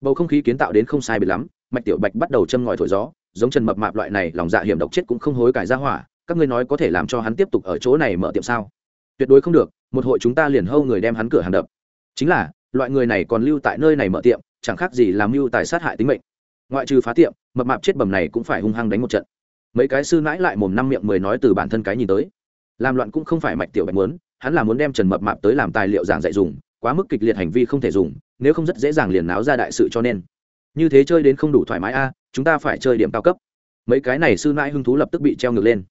Bầu không khí kiến tạo đến không sai biệt lắm, mạch tiểu bạch bắt đầu châm ngòi thổi gió, giống trần mập mạp loại này lòng dạ hiểm độc chết cũng không hối cải ra hỏa, các ngươi nói có thể làm cho hắn tiếp tục ở chỗ này mở tiệm sao? Tuyệt đối không được một hội chúng ta liền hâu người đem hắn cửa hàng đập. Chính là, loại người này còn lưu tại nơi này mở tiệm, chẳng khác gì làm mưu tài sát hại tính mệnh. Ngoại trừ phá tiệm, mập mạp chết bầm này cũng phải hung hăng đánh một trận. Mấy cái sư nãi lại mồm năm miệng mười nói từ bản thân cái nhìn tới. Làm loạn cũng không phải mạch tiểu bạch muốn, hắn là muốn đem trần mập mạp tới làm tài liệu giảng dạy dùng, quá mức kịch liệt hành vi không thể dùng, nếu không rất dễ dàng liền náo ra đại sự cho nên. Như thế chơi đến không đủ thoải mái a, chúng ta phải chơi điểm cao cấp. Mấy cái này sư nãi hưng thú lập tức bị treo ngược lên.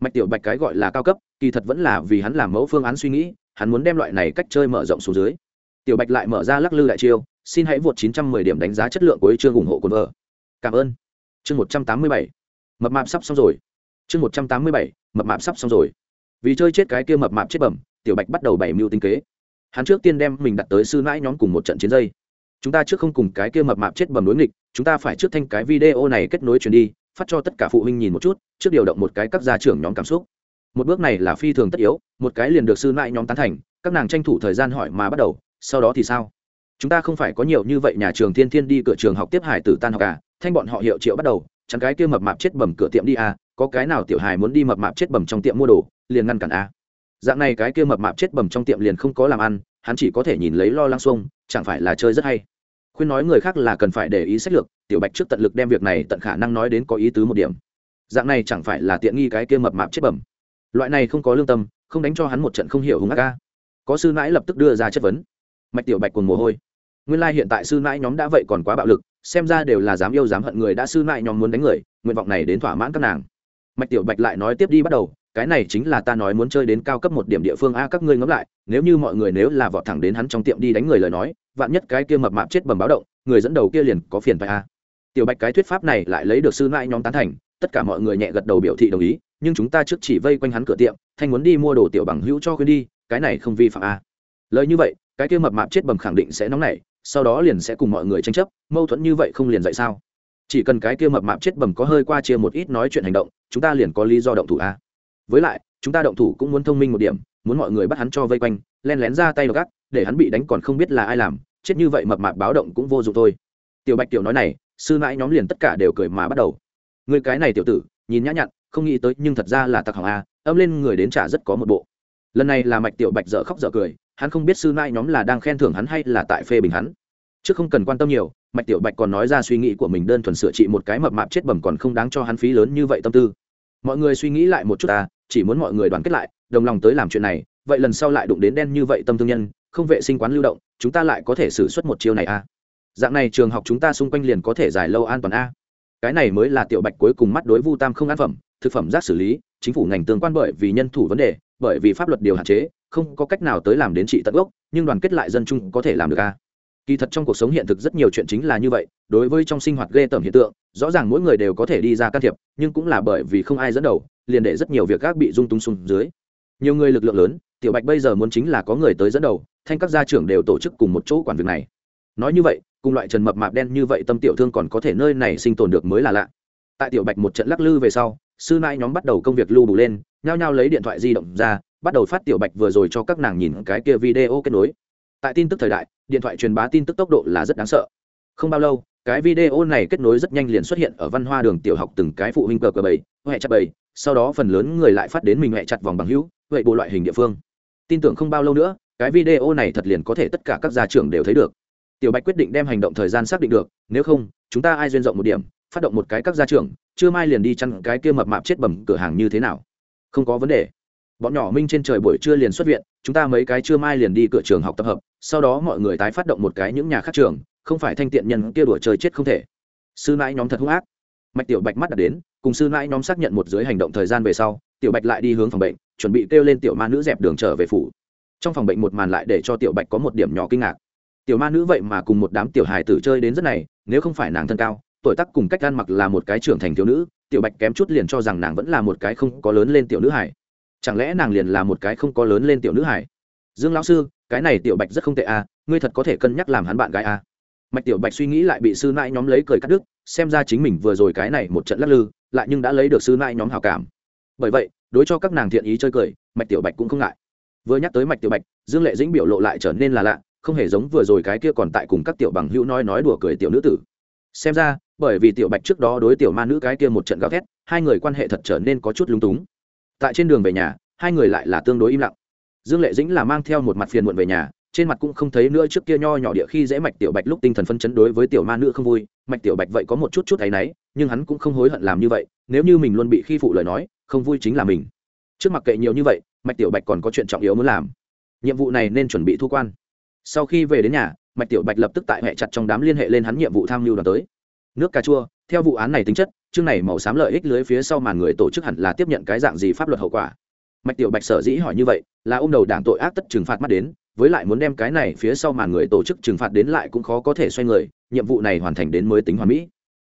Mạch tiểu bạch cái gọi là cao cấp, kỳ thật vẫn là vì hắn làm mẫu phương án suy nghĩ hắn muốn đem loại này cách chơi mở rộng xuống dưới. Tiểu bạch lại mở ra lắc lư đại chiêu, xin hãy vượt 910 điểm đánh giá chất lượng của chương ủng hộ của vợ. Cảm ơn. Chương 187 mập mạp sắp xong rồi. Chương 187 mập mạp sắp xong rồi. Vì chơi chết cái kia mập mạp chết bẩm, tiểu bạch bắt đầu bày mưu tinh kế. Hắn trước tiên đem mình đặt tới sư nãi nhóm cùng một trận chiến dây. Chúng ta trước không cùng cái kia mập mạp chết bẩm đối nghịch, chúng ta phải trước thanh cái video này kết nối truyền đi, phát cho tất cả phụ huynh nhìn một chút, trước điều động một cái các gia trưởng nhóm cảm xúc một bước này là phi thường tất yếu, một cái liền được sư nãi nhóm tán thành, các nàng tranh thủ thời gian hỏi mà bắt đầu, sau đó thì sao? Chúng ta không phải có nhiều như vậy nhà trường thiên thiên đi cửa trường học tiếp hải tử tan học à? Thanh bọn họ hiệu triệu bắt đầu chẳng cái kia mập mạp chết bẩm cửa tiệm đi à? Có cái nào tiểu hài muốn đi mập mạp chết bẩm trong tiệm mua đồ, liền ngăn cản à? Dạng này cái kia mập mạp chết bẩm trong tiệm liền không có làm ăn, hắn chỉ có thể nhìn lấy lo lăng xuông, chẳng phải là chơi rất hay. Khuyên nói người khác là cần phải để ý sách lược, tiểu bạch trước tận lực đem việc này tận khả năng nói đến có ý tứ một điểm. Dạng này chẳng phải là tiện nghi cái kia mập mạp chết bẩm loại này không có lương tâm, không đánh cho hắn một trận không hiểu hung ác ca. Có sư nãi lập tức đưa ra chất vấn. Mạch tiểu bạch cùng mồ hôi. Nguyên lai hiện tại sư nãi nhóm đã vậy còn quá bạo lực, xem ra đều là dám yêu dám hận người đã sư nãi nhóm muốn đánh người, nguyện vọng này đến thỏa mãn các nàng. Mạch tiểu bạch lại nói tiếp đi bắt đầu, cái này chính là ta nói muốn chơi đến cao cấp một điểm địa phương a, các ngươi ngẫm lại, nếu như mọi người nếu là vọt thẳng đến hắn trong tiệm đi đánh người lời nói, vạn nhất cái kia mập mạp chết bầm báo động, người dẫn đầu kia liền có phiền phải a. Tiểu bạch cái thuyết pháp này lại lấy được sư nãi nhóm tán thành, tất cả mọi người nhẹ gật đầu biểu thị đồng ý nhưng chúng ta trước chỉ vây quanh hắn cửa tiệm, thanh muốn đi mua đồ tiểu bằng hữu cho khuyên đi, cái này không vi phạm a lời như vậy, cái kia mập mạp chết bầm khẳng định sẽ nóng nảy, sau đó liền sẽ cùng mọi người tranh chấp, mâu thuẫn như vậy không liền dạy sao? Chỉ cần cái kia mập mạp chết bầm có hơi qua chia một ít nói chuyện hành động, chúng ta liền có lý do động thủ a với lại, chúng ta động thủ cũng muốn thông minh một điểm, muốn mọi người bắt hắn cho vây quanh, len lén ra tay gác để hắn bị đánh còn không biết là ai làm, chết như vậy mập mạp báo động cũng vô dụng thôi. Tiểu bạch tiểu nói này, sư mãi nhóm liền tất cả đều cười mà bắt đầu. Người cái này tiểu tử, nhìn nhã nhặn không nghĩ tới nhưng thật ra là tặc hỏng a, âm lên người đến trả rất có một bộ. Lần này là mạch tiểu bạch dở khóc dở cười, hắn không biết sư nãi nhóm là đang khen thưởng hắn hay là tại phê bình hắn. Chứ không cần quan tâm nhiều, mạch tiểu bạch còn nói ra suy nghĩ của mình đơn thuần sửa trị một cái mập mạp chết bẩm còn không đáng cho hắn phí lớn như vậy tâm tư. Mọi người suy nghĩ lại một chút ta, chỉ muốn mọi người đoàn kết lại, đồng lòng tới làm chuyện này, vậy lần sau lại đụng đến đen như vậy tâm thương nhân, không vệ sinh quán lưu động, chúng ta lại có thể xử suất một chiêu này a. Dạng này trường học chúng ta xung quanh liền có thể dài lâu an toàn a. Cái này mới là tiểu bạch cuối cùng mắt đối vu tam không an phẩm thực phẩm rác xử lý, chính phủ ngành tương quan bởi vì nhân thủ vấn đề, bởi vì pháp luật điều hạn chế, không có cách nào tới làm đến trị tận gốc, nhưng đoàn kết lại dân chung có thể làm được a kỳ thật trong cuộc sống hiện thực rất nhiều chuyện chính là như vậy, đối với trong sinh hoạt ghê tởm hiện tượng, rõ ràng mỗi người đều có thể đi ra can thiệp, nhưng cũng là bởi vì không ai dẫn đầu, liền để rất nhiều việc các bị rung tung xuống dưới. Nhiều người lực lượng lớn, tiểu bạch bây giờ muốn chính là có người tới dẫn đầu, thanh các gia trưởng đều tổ chức cùng một chỗ quản việc này. Nói như vậy, cùng loại trần mập mạp đen như vậy tâm tiểu thương còn có thể nơi này sinh tồn được mới là lạ. Tại tiểu bạch một trận lắc lư về sau sư nai nhóm bắt đầu công việc lưu bù lên, nhao nhao lấy điện thoại di động ra, bắt đầu phát tiểu bạch vừa rồi cho các nàng nhìn cái kia video kết nối. Tại tin tức thời đại, điện thoại truyền bá tin tức tốc độ là rất đáng sợ. Không bao lâu, cái video này kết nối rất nhanh liền xuất hiện ở văn hoa đường tiểu học từng cái phụ huynh cờ cờ bầy, huệ chặt bầy. sau đó phần lớn người lại phát đến mình huệ chặt vòng bằng hữu vậy bộ loại hình địa phương. Tin tưởng không bao lâu nữa, cái video này thật liền có thể tất cả các gia trưởng đều thấy được. Tiểu bạch quyết định đem hành động thời gian xác định được, nếu không, chúng ta ai duyên rộng một điểm, phát động một cái các gia trưởng chưa mai liền đi chăn cái kia mập mạp chết bầm cửa hàng như thế nào? Không có vấn đề. Bọn nhỏ minh trên trời buổi trưa liền xuất viện, chúng ta mấy cái trưa mai liền đi cửa trường học tập hợp, sau đó mọi người tái phát động một cái những nhà khác trường, không phải thanh tiện nhân kia đùa trời chết không thể. Sư nãi nhóm thật hung ác. Mạch tiểu bạch mắt đặt đến, cùng sư nãi nhóm xác nhận một dưới hành động thời gian về sau, tiểu bạch lại đi hướng phòng bệnh, chuẩn bị kêu lên tiểu ma nữ dẹp đường trở về phủ. Trong phòng bệnh một màn lại để cho tiểu bạch có một điểm nhỏ kinh ngạc. Tiểu ma nữ vậy mà cùng một đám tiểu hài tử chơi đến rất này, nếu không phải nàng thân cao tuổi tác cùng cách ăn mặc là một cái trưởng thành thiếu nữ, tiểu bạch kém chút liền cho rằng nàng vẫn là một cái không có lớn lên tiểu nữ hải chẳng lẽ nàng liền là một cái không có lớn lên tiểu nữ hải dương lão sư, cái này tiểu bạch rất không tệ à ngươi thật có thể cân nhắc làm hắn bạn gái à. Mạch tiểu bạch suy nghĩ lại bị sư nãi nhóm lấy cười cắt đứt, xem ra chính mình vừa rồi cái này một trận lắc lư, lại nhưng đã lấy được sư nãi nhóm hào cảm. Bởi vậy, đối cho các nàng thiện ý chơi cười, mạch tiểu bạch cũng không ngại. Vừa nhắc tới mạch tiểu bạch, dương lệ dĩnh biểu lộ lại trở nên là lạ, không hề giống vừa rồi cái kia còn tại cùng các tiểu bằng hữu nói nói đùa cười tiểu nữ tử. Xem ra bởi vì tiểu bạch trước đó đối tiểu ma nữ cái kia một trận gào thét, hai người quan hệ thật trở nên có chút lúng túng. Tại trên đường về nhà, hai người lại là tương đối im lặng. Dương lệ dĩnh là mang theo một mặt phiền muộn về nhà, trên mặt cũng không thấy nữa trước kia nho nhỏ địa khi dễ mạch tiểu bạch lúc tinh thần phân chấn đối với tiểu ma nữ không vui, mạch tiểu bạch vậy có một chút chút thấy náy, nhưng hắn cũng không hối hận làm như vậy, nếu như mình luôn bị khi phụ lời nói, không vui chính là mình. Trước mặt kệ nhiều như vậy, mạch tiểu bạch còn có chuyện trọng yếu muốn làm. Nhiệm vụ này nên chuẩn bị thu quan. Sau khi về đến nhà, mạch tiểu bạch lập tức tại hệ chặt trong đám liên hệ lên hắn nhiệm vụ tham mưu đoàn tới nước cà chua, theo vụ án này tính chất, chương này màu xám lợi ích lưới phía sau màn người tổ chức hẳn là tiếp nhận cái dạng gì pháp luật hậu quả. Mạch tiểu bạch sở dĩ hỏi như vậy, là ô m đầu đảng tội ác tất trừng phạt mắt đến, với lại muốn đem cái này phía sau màn người tổ chức trừng phạt đến lại cũng khó có thể xoay người, nhiệm vụ này hoàn thành đến mới tính hoàn mỹ.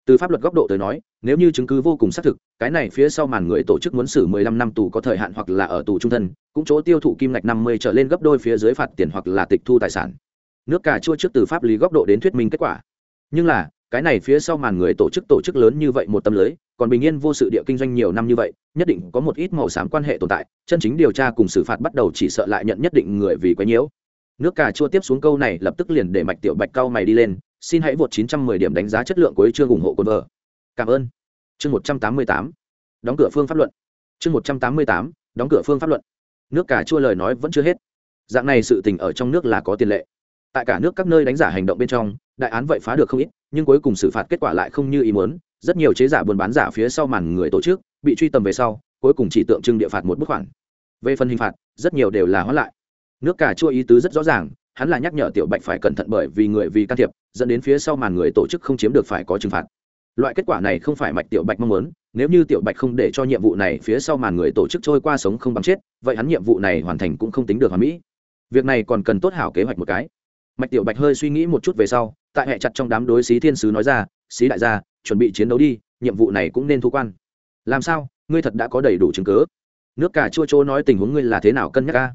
Từ pháp luật góc độ tới nói, nếu như chứng cứ vô cùng xác thực, cái này phía sau màn người tổ chức muốn xử 15 năm tù có thời hạn hoặc là ở tù trung thân, cũng chỗ tiêu thụ kim ngạch 50 trở lên gấp đôi phía dưới phạt tiền hoặc là tịch thu tài sản. Nước cà chua trước từ pháp lý góc độ đến thuyết minh kết quả. Nhưng là cái này phía sau màn người tổ chức tổ chức lớn như vậy một tâm lưới, còn bình yên vô sự địa kinh doanh nhiều năm như vậy, nhất định có một ít màu xám quan hệ tồn tại, chân chính điều tra cùng xử phạt bắt đầu chỉ sợ lại nhận nhất định người vì quấy nhiễu. Nước cà chua tiếp xuống câu này lập tức liền để mạch tiểu bạch cao mày đi lên, xin hãy vượt 910 điểm đánh giá chất lượng cuối chương ủng hộ quân vợ. Cảm ơn. Chương 188 đóng cửa phương pháp luận. Chương 188 đóng cửa phương pháp luận. Nước cà chua lời nói vẫn chưa hết. Dạng này sự tình ở trong nước là có tiền lệ. Tại cả nước các nơi đánh giả hành động bên trong đại án vậy phá được không ít, nhưng cuối cùng xử phạt kết quả lại không như ý muốn. Rất nhiều chế giả buôn bán giả phía sau màn người tổ chức, bị truy tầm về sau, cuối cùng chỉ tượng trưng địa phạt một bức khoản. Về phần hình phạt, rất nhiều đều là hoãn lại. Nước cả chua ý tứ rất rõ ràng, hắn là nhắc nhở tiểu bạch phải cẩn thận bởi vì người vì can thiệp, dẫn đến phía sau màn người tổ chức không chiếm được phải có trừng phạt. Loại kết quả này không phải mạch tiểu bạch mong muốn, nếu như tiểu bạch không để cho nhiệm vụ này phía sau màn người tổ chức trôi qua sống không bằng chết, vậy hắn nhiệm vụ này hoàn thành cũng không tính được hoàn mỹ. Việc này còn cần tốt hảo kế hoạch một cái. Mạch tiểu bạch hơi suy nghĩ một chút về sau tại hệ chặt trong đám đối xí thiên sứ nói ra, xí đại gia, chuẩn bị chiến đấu đi, nhiệm vụ này cũng nên thu quan. Làm sao? Ngươi thật đã có đầy đủ chứng cứ. Nước cà chua chỗ nói tình huống ngươi là thế nào cân nhắc ca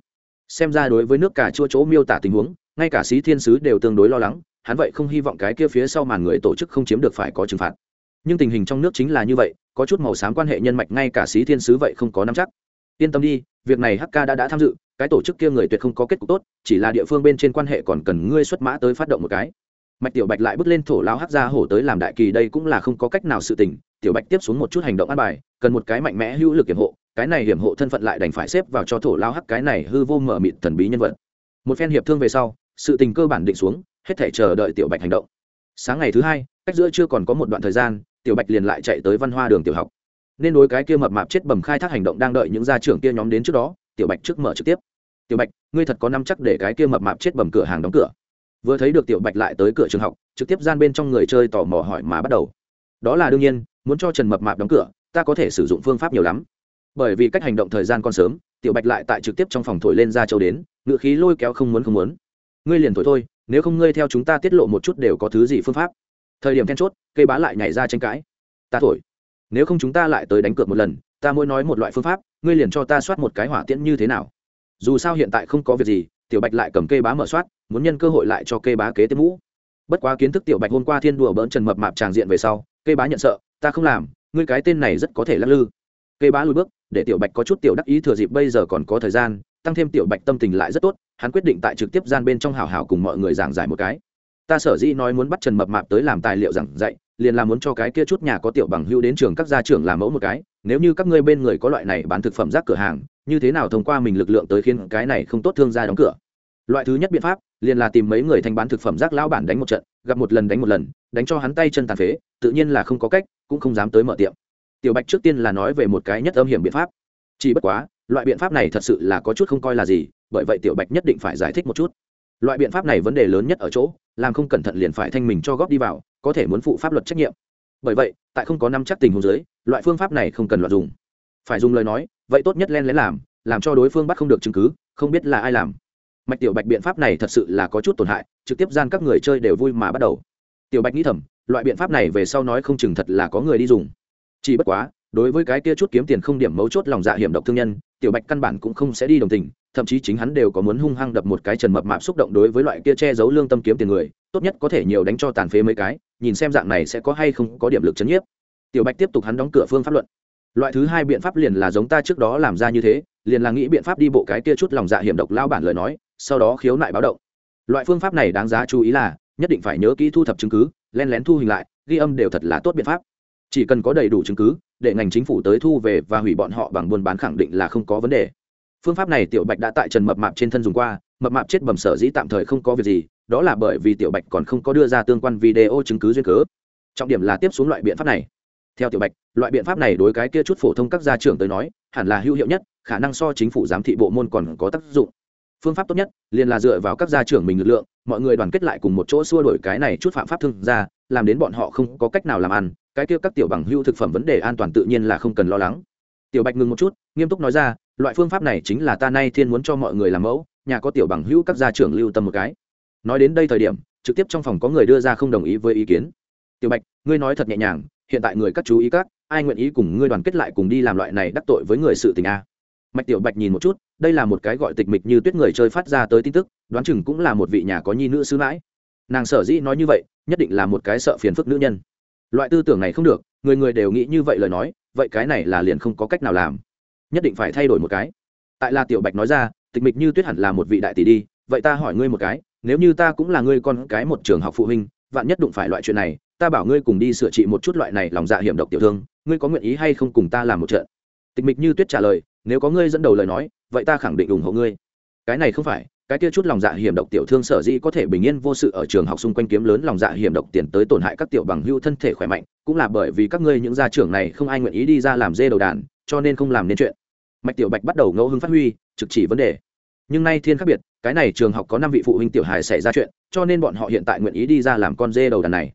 xem ra đối với nước cà chua chỗ miêu tả tình huống, ngay cả xí thiên sứ đều tương đối lo lắng, hắn vậy không hy vọng cái kia phía sau màn người tổ chức không chiếm được phải có trừng phạt. Nhưng tình hình trong nước chính là như vậy, có chút màu xám quan hệ nhân mạch ngay cả xí thiên sứ vậy không có nắm chắc. Yên tâm đi, việc này hk đã đã tham dự, cái tổ chức kia người tuyệt không có kết cục tốt, chỉ là địa phương bên trên quan hệ còn cần ngươi xuất mã tới phát động một cái mạch tiểu bạch lại bước lên thổ lao hắc ra hổ tới làm đại kỳ, đây cũng là không có cách nào sự tình. Tiểu bạch tiếp xuống một chút hành động an bài, cần một cái mạnh mẽ hữu lực hiểm hộ, cái này hiểm hộ thân phận lại đành phải xếp vào cho thổ lao hắc cái này hư vô mở mịt thần bí nhân vật. Một phen hiệp thương về sau, sự tình cơ bản định xuống, hết thể chờ đợi tiểu bạch hành động. Sáng ngày thứ hai, cách giữa chưa còn có một đoạn thời gian, tiểu bạch liền lại chạy tới văn hoa đường tiểu học. Nên đối cái kia mập mạp chết bầm khai thác hành động đang đợi những gia trưởng kia nhóm đến trước đó, tiểu bạch trước mở trực tiếp. Tiểu bạch, ngươi thật có năm chắc để cái kia mập mạp chết bầm cửa hàng đóng cửa? Vừa thấy được tiểu bạch lại tới cửa trường học, trực tiếp gian bên trong người chơi tò mò hỏi mà bắt đầu. Đó là đương nhiên, muốn cho trần mập mạp đóng cửa, ta có thể sử dụng phương pháp nhiều lắm. Bởi vì cách hành động thời gian còn sớm, tiểu bạch lại tại trực tiếp trong phòng thổi lên ra châu đến, ngựa khí lôi kéo không muốn không muốn. Ngươi liền thổi thôi, nếu không ngươi theo chúng ta tiết lộ một chút đều có thứ gì phương pháp. Thời điểm then chốt, cây bá lại nhảy ra tranh cãi. Ta thổi. Nếu không chúng ta lại tới đánh cược một lần, ta mỗi nói một loại phương pháp, ngươi liền cho ta soát một cái hỏa tiễn như thế nào. Dù sao hiện tại không có việc gì tiểu bạch lại cầm cây bá mở soát, muốn nhân cơ hội lại cho cây bá kế tiếp mũ. Bất quá kiến thức tiểu bạch hôm qua thiên đùa bỡn trần mập mạp tràng diện về sau cây bá nhận sợ, ta không làm, ngươi cái tên này rất có thể lắc lư. Cây bá lùi bước, để tiểu bạch có chút tiểu đắc ý thừa dịp bây giờ còn có thời gian, tăng thêm tiểu bạch tâm tình lại rất tốt, hắn quyết định tại trực tiếp gian bên trong hào hào cùng mọi người giảng giải một cái. Ta sở dĩ nói muốn bắt trần mập mạp tới làm tài liệu giảng dạy liền là muốn cho cái kia chút nhà có tiểu bằng hưu đến trường các gia trưởng làm mẫu một cái, nếu như các ngươi bên người có loại này bán thực phẩm rác cửa hàng, như thế nào thông qua mình lực lượng tới khiến cái này không tốt thương gia đóng cửa? Loại thứ nhất biện pháp, liền là tìm mấy người thanh bán thực phẩm rác lão bản đánh một trận, gặp một lần đánh một lần, đánh cho hắn tay chân tàn phế, tự nhiên là không có cách, cũng không dám tới mở tiệm. Tiểu bạch trước tiên là nói về một cái nhất âm hiểm biện pháp. Chỉ bất quá, loại biện pháp này thật sự là có chút không coi là gì, bởi vậy tiểu bạch nhất định phải giải thích một chút. Loại biện pháp này vấn đề lớn nhất ở chỗ làm không cẩn thận liền phải thanh mình cho góp đi vào, có thể muốn phụ pháp luật trách nhiệm. Bởi vậy, tại không có năm chắc tình huống dưới, loại phương pháp này không cần loạt dùng. Phải dùng lời nói, vậy tốt nhất len lén làm làm cho đối phương bắt không được chứng cứ, không biết là ai làm. Mạch tiểu bạch biện pháp này thật sự là có chút tổn hại, trực tiếp gian các người chơi đều vui mà bắt đầu. Tiểu bạch nghĩ thầm, loại biện pháp này về sau nói không chừng thật là có người đi dùng. Chỉ bất quá, đối với cái kia chút kiếm tiền không điểm mấu chốt lòng dạ hiểm độc thương nhân, tiểu bạch căn bản cũng không sẽ đi đồng tình thậm chí chính hắn đều có muốn hung hăng đập một cái trần mập mạp xúc động đối với loại kia che giấu lương tâm kiếm tiền người, tốt nhất có thể nhiều đánh cho tàn phế mấy cái, nhìn xem dạng này sẽ có hay không có điểm lực chấn nhiếp. Tiểu bạch tiếp tục hắn đóng cửa phương pháp luận. Loại thứ hai biện pháp liền là giống ta trước đó làm ra như thế, liền là nghĩ biện pháp đi bộ cái kia chút lòng dạ hiểm độc lao bản lời nói, sau đó khiếu nại báo động. Loại phương pháp này đáng giá chú ý là, nhất định phải nhớ kỹ thu thập chứng cứ, len lén thu hình lại, ghi âm đều thật là tốt biện pháp. Chỉ cần có đầy đủ chứng cứ, để ngành chính phủ tới thu về và hủy bọn họ bằng buôn bán khẳng định là không có vấn đề phương pháp này tiểu bạch đã tại trần mập mạp trên thân dùng qua, mập mạp chết bầm sở dĩ tạm thời không có việc gì, đó là bởi vì tiểu bạch còn không có đưa ra tương quan video chứng cứ duyên cớ. Trọng điểm là tiếp xuống loại biện pháp này. Theo tiểu bạch, loại biện pháp này đối cái kia chút phổ thông các gia trưởng tới nói, hẳn là hữu hiệu nhất, khả năng so chính phủ giám thị bộ môn còn có tác dụng. Phương pháp tốt nhất, liền là dựa vào các gia trưởng mình lực lượng, mọi người đoàn kết lại cùng một chỗ xua đổi cái này chút phạm pháp thương ra làm đến bọn họ không có cách nào làm ăn, cái kia các tiểu bằng hữu thực phẩm vấn đề an toàn tự nhiên là không cần lo lắng. Tiểu bạch ngừng một chút, nghiêm túc nói ra loại phương pháp này chính là ta nay thiên muốn cho mọi người làm mẫu, nhà có tiểu bằng hữu các gia trưởng lưu tâm một cái. Nói đến đây thời điểm, trực tiếp trong phòng có người đưa ra không đồng ý với ý kiến. Tiểu bạch, ngươi nói thật nhẹ nhàng, hiện tại người các chú ý các, ai nguyện ý cùng ngươi đoàn kết lại cùng đi làm loại này đắc tội với người sự tình a? Mạch tiểu bạch nhìn một chút, đây là một cái gọi tịch mịch như tuyết người chơi phát ra tới tin tức, đoán chừng cũng là một vị nhà có nhi nữ sư mãi. Nàng sở dĩ nói như vậy, nhất định là một cái sợ phiền phức nữ nhân. Loại tư tưởng này không được, người người đều nghĩ như vậy lời nói, vậy cái này là liền không có cách nào làm nhất định phải thay đổi một cái. Tại là tiểu bạch nói ra, tịch mịch như tuyết hẳn là một vị đại tỷ đi, vậy ta hỏi ngươi một cái, nếu như ta cũng là ngươi con cái một trường học phụ huynh, vạn nhất đụng phải loại chuyện này, ta bảo ngươi cùng đi sửa trị một chút loại này lòng dạ hiểm độc tiểu thương, ngươi có nguyện ý hay không cùng ta làm một trận? Tịch mịch như tuyết trả lời, nếu có ngươi dẫn đầu lời nói, vậy ta khẳng định ủng hộ ngươi. Cái này không phải, cái kia chút lòng dạ hiểm độc tiểu thương sở dĩ có thể bình yên vô sự ở trường học xung quanh kiếm lớn lòng dạ hiểm độc tiền tới tổn hại các tiểu bằng hưu thân thể khỏe mạnh, cũng là bởi vì các ngươi những gia trưởng này không ai nguyện ý đi ra làm dê đầu đàn, cho nên không làm nên chuyện mạch tiểu bạch bắt đầu ngẫu hứng phát huy, trực chỉ vấn đề. Nhưng nay thiên khác biệt, cái này trường học có năm vị phụ huynh tiểu hài xảy ra chuyện, cho nên bọn họ hiện tại nguyện ý đi ra làm con dê đầu đàn này.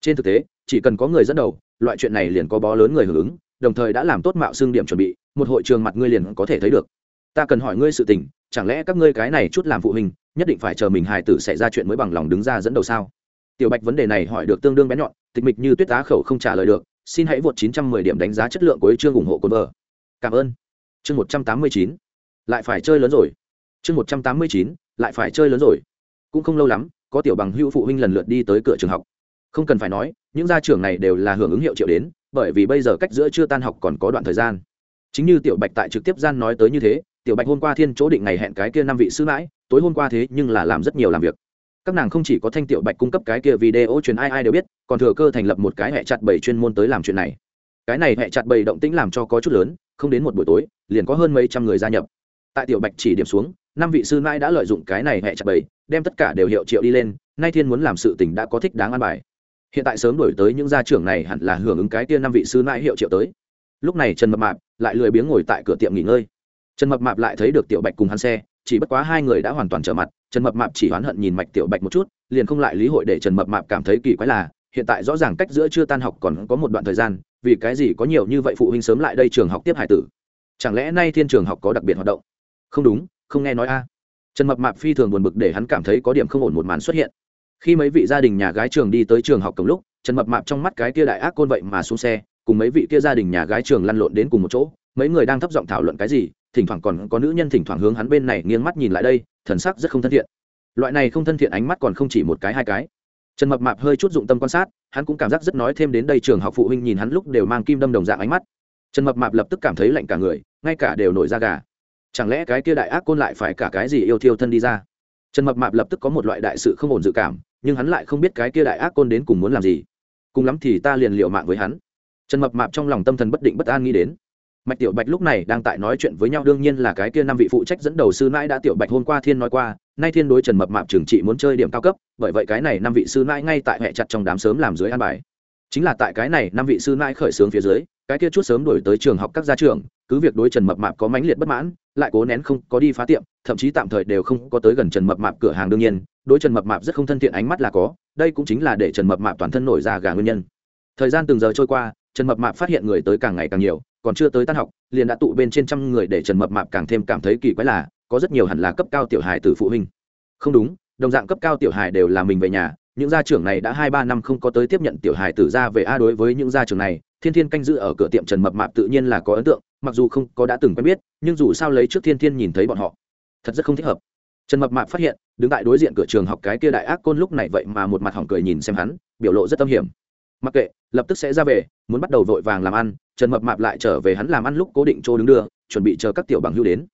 Trên thực tế, chỉ cần có người dẫn đầu, loại chuyện này liền có bó lớn người hưởng ứng, đồng thời đã làm tốt mạo xương điểm chuẩn bị, một hội trường mặt ngươi liền có thể thấy được. Ta cần hỏi ngươi sự tình, chẳng lẽ các ngươi cái này chút làm phụ huynh, nhất định phải chờ mình hài tử xảy ra chuyện mới bằng lòng đứng ra dẫn đầu sao? Tiểu bạch vấn đề này hỏi được tương đương bé nhọn, tịch mịch như tuyết á khẩu không trả lời được, xin hãy vượt 910 điểm đánh giá chất lượng của chương ủng hộ cồn vợ. Cảm ơn chương 189 lại phải chơi lớn rồi. Chương 189 lại phải chơi lớn rồi. Cũng không lâu lắm, có tiểu bằng hữu phụ huynh lần lượt đi tới cửa trường học. Không cần phải nói, những gia trưởng này đều là hưởng ứng hiệu triệu đến, bởi vì bây giờ cách giữa chưa tan học còn có đoạn thời gian. Chính như tiểu bạch tại trực tiếp gian nói tới như thế, tiểu bạch hôm qua thiên chỗ định ngày hẹn cái kia năm vị sư mãi, tối hôm qua thế nhưng là làm rất nhiều làm việc. Các nàng không chỉ có thanh tiểu bạch cung cấp cái kia video truyền ai ai đều biết, còn thừa cơ thành lập một cái hệ chặt bầy chuyên môn tới làm chuyện này. Cái này hệ chặt bầy động tĩnh làm cho có chút lớn không đến một buổi tối, liền có hơn mấy trăm người gia nhập. Tại tiểu bạch chỉ điểm xuống, năm vị sư mãi đã lợi dụng cái này hệ chặt bầy, đem tất cả đều hiệu triệu đi lên, nay thiên muốn làm sự tình đã có thích đáng an bài. Hiện tại sớm đổi tới những gia trưởng này hẳn là hưởng ứng cái kia năm vị sư mãi hiệu triệu tới. Lúc này trần mập mạp lại lười biếng ngồi tại cửa tiệm nghỉ ngơi. Trần mập mạp lại thấy được tiểu bạch cùng hắn xe, chỉ bất quá hai người đã hoàn toàn trở mặt, trần mập mạp chỉ oán hận nhìn mạch tiểu bạch một chút, liền không lại lý hội để trần mập mạp cảm thấy kỳ quái là, hiện tại rõ ràng cách giữa chưa tan học còn có một đoạn thời gian vì cái gì có nhiều như vậy phụ huynh sớm lại đây trường học tiếp hải tử? Chẳng lẽ nay thiên trường học có đặc biệt hoạt động? Không đúng, không nghe nói a. Trần mập mạp phi thường buồn bực để hắn cảm thấy có điểm không ổn một màn xuất hiện. Khi mấy vị gia đình nhà gái trường đi tới trường học cùng lúc, trần mập mạp trong mắt cái kia đại ác côn vậy mà xuống xe, cùng mấy vị kia gia đình nhà gái trường lăn lộn đến cùng một chỗ, mấy người đang thấp giọng thảo luận cái gì, thỉnh thoảng còn có nữ nhân thỉnh thoảng hướng hắn bên này nghiêng mắt nhìn lại đây, thần sắc rất không thân thiện. Loại này không thân thiện ánh mắt còn không chỉ một cái hai cái trần mập mạp hơi chút dụng tâm quan sát, hắn cũng cảm giác rất nói thêm đến đây trường học phụ huynh nhìn hắn lúc đều mang kim đâm đồng dạng ánh mắt. Trần mập mạp lập tức cảm thấy lạnh cả người, ngay cả đều nổi da gà. Chẳng lẽ cái kia đại ác côn lại phải cả cái gì yêu thiêu thân đi ra? Trần mập mạp lập tức có một loại đại sự không ổn dự cảm, nhưng hắn lại không biết cái kia đại ác côn đến cùng muốn làm gì. Cùng lắm thì ta liền liệu mạng với hắn. Trần mập mạp trong lòng tâm thần bất định bất an nghĩ đến. Mạch tiểu bạch lúc này đang tại nói chuyện với nhau, đương nhiên là cái kia năm vị phụ trách dẫn đầu sư mãi đã tiểu bạch hôm qua thiên nói qua nay thiên đối trần mập mạp trường trị muốn chơi điểm cao cấp, bởi vậy cái này năm vị sư mãi ngay tại hệ chặt trong đám sớm làm dưới an bài. Chính là tại cái này năm vị sư mãi khởi xướng phía dưới, cái kia chút sớm đổi tới trường học các gia trường cứ việc đối trần mập mạp có mãnh liệt bất mãn, lại cố nén không có đi phá tiệm, thậm chí tạm thời đều không có tới gần trần mập mạp cửa hàng đương nhiên, đối trần mập mạp rất không thân thiện ánh mắt là có, đây cũng chính là để trần mập mạp toàn thân nổi ra gà nguyên nhân. Thời gian từng giờ trôi qua, trần mập mạp phát hiện người tới càng ngày càng nhiều, còn chưa tới tan học, liền đã tụ bên trên trăm người để trần mập mạp càng thêm cảm thấy kỳ quái là có rất nhiều hẳn là cấp cao tiểu hài từ phụ huynh. Không đúng, đồng dạng cấp cao tiểu hài đều là mình về nhà, những gia trưởng này đã hai ba năm không có tới tiếp nhận tiểu hài tử ra về a đối với những gia trưởng này, thiên thiên canh giữ ở cửa tiệm trần mập mạp tự nhiên là có ấn tượng, mặc dù không có đã từng quen biết, nhưng dù sao lấy trước thiên thiên nhìn thấy bọn họ, thật rất không thích hợp. Trần mập mạp phát hiện, đứng tại đối diện cửa trường học cái kia đại ác côn lúc này vậy mà một mặt hỏng cười nhìn xem hắn, biểu lộ rất tâm hiểm. Mặc kệ, lập tức sẽ ra về, muốn bắt đầu vội vàng làm ăn, trần mập mạp lại trở về hắn làm ăn lúc cố định chỗ đứng đưa, chuẩn bị chờ các tiểu bằng hưu đến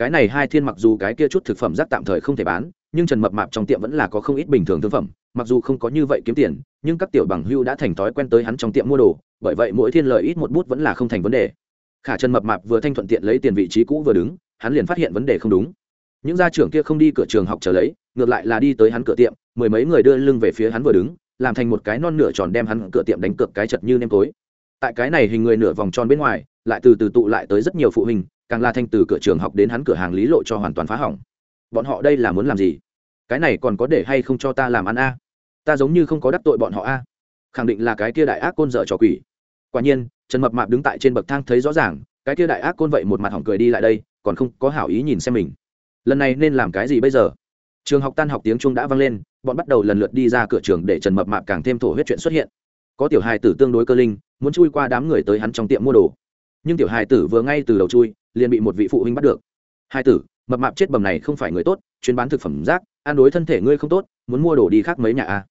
cái này hai thiên mặc dù cái kia chút thực phẩm rác tạm thời không thể bán, nhưng trần mập mạp trong tiệm vẫn là có không ít bình thường thương phẩm, mặc dù không có như vậy kiếm tiền, nhưng các tiểu bằng hưu đã thành thói quen tới hắn trong tiệm mua đồ, bởi vậy mỗi thiên lợi ít một bút vẫn là không thành vấn đề. Khả trần mập mạp vừa thanh thuận tiện lấy tiền vị trí cũ vừa đứng, hắn liền phát hiện vấn đề không đúng. Những gia trưởng kia không đi cửa trường học trở lấy, ngược lại là đi tới hắn cửa tiệm, mười mấy người đưa lưng về phía hắn vừa đứng, làm thành một cái non nửa tròn đem hắn cửa tiệm đánh cược cái chật như nêm tối tại cái này hình người nửa vòng tròn bên ngoài, lại từ từ tụ lại tới rất nhiều phụ huynh càng la thanh từ cửa trường học đến hắn cửa hàng lý lộ cho hoàn toàn phá hỏng. Bọn họ đây là muốn làm gì? Cái này còn có để hay không cho ta làm ăn a? Ta giống như không có đắc tội bọn họ a. Khẳng định là cái kia đại ác côn dở trò quỷ. Quả nhiên, trần mập mạp đứng tại trên bậc thang thấy rõ ràng, cái kia đại ác côn vậy một mặt hỏng cười đi lại đây, còn không có hảo ý nhìn xem mình. Lần này nên làm cái gì bây giờ? Trường học tan học tiếng trung đã vang lên, bọn bắt đầu lần lượt đi ra cửa trường để trần mập mạp càng thêm thổ huyết chuyện xuất hiện. Có tiểu hài tử tương đối cơ linh, muốn chui qua đám người tới hắn trong tiệm mua đồ. Nhưng tiểu hài tử vừa ngay từ đầu chui liền bị một vị phụ huynh bắt được. Hai tử, mập mạp chết bầm này không phải người tốt, chuyên bán thực phẩm rác, ăn đối thân thể ngươi không tốt, muốn mua đồ đi khác mấy nhà a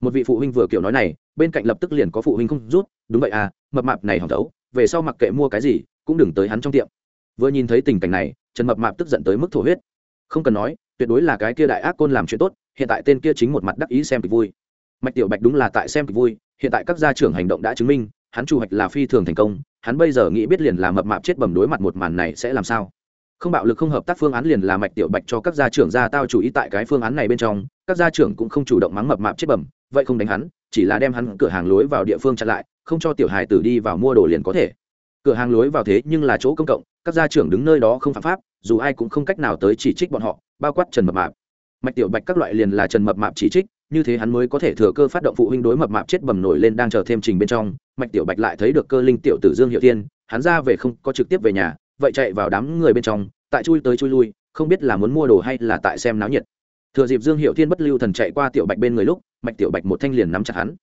một vị phụ huynh vừa kiểu nói này, bên cạnh lập tức liền có phụ huynh không rút, đúng vậy à mập mạp này hỏng tấu về sau mặc kệ mua cái gì, cũng đừng tới hắn trong tiệm. Vừa nhìn thấy tình cảnh này, trần mập mạp tức giận tới mức thổ huyết. Không cần nói, tuyệt đối là cái kia đại ác côn làm chuyện tốt, hiện tại tên kia chính một mặt đắc ý xem kịch vui. Mạch tiểu bạch đúng là tại xem kịch vui, hiện tại các gia trưởng hành động đã chứng minh hắn chủ hoạch là phi thường thành công, hắn bây giờ nghĩ biết liền là mập mạp chết bầm đối mặt một màn này sẽ làm sao. Không bạo lực không hợp tác phương án liền là mạch tiểu bạch cho các gia trưởng ra tao chủ ý tại cái phương án này bên trong, các gia trưởng cũng không chủ động mắng mập mạp chết bầm, vậy không đánh hắn, chỉ là đem hắn cửa hàng lối vào địa phương chặn lại, không cho tiểu hài tử đi vào mua đồ liền có thể. Cửa hàng lối vào thế nhưng là chỗ công cộng, các gia trưởng đứng nơi đó không phạm pháp, dù ai cũng không cách nào tới chỉ trích bọn họ, bao quát trần mập mạp. Mạch tiểu bạch các loại liền là trần mập mạp chỉ trích như thế hắn mới có thể thừa cơ phát động phụ huynh đối mập mạp chết bầm nổi lên đang chờ thêm trình bên trong. Mạch tiểu bạch lại thấy được cơ linh tiểu tử dương hiệu tiên hắn ra về không có trực tiếp về nhà, vậy chạy vào đám người bên trong, tại chui tới chui lui, không biết là muốn mua đồ hay là tại xem náo nhiệt. Thừa dịp dương hiệu Tiên bất lưu thần chạy qua tiểu bạch bên người lúc, mạch tiểu bạch một thanh liền nắm chặt hắn.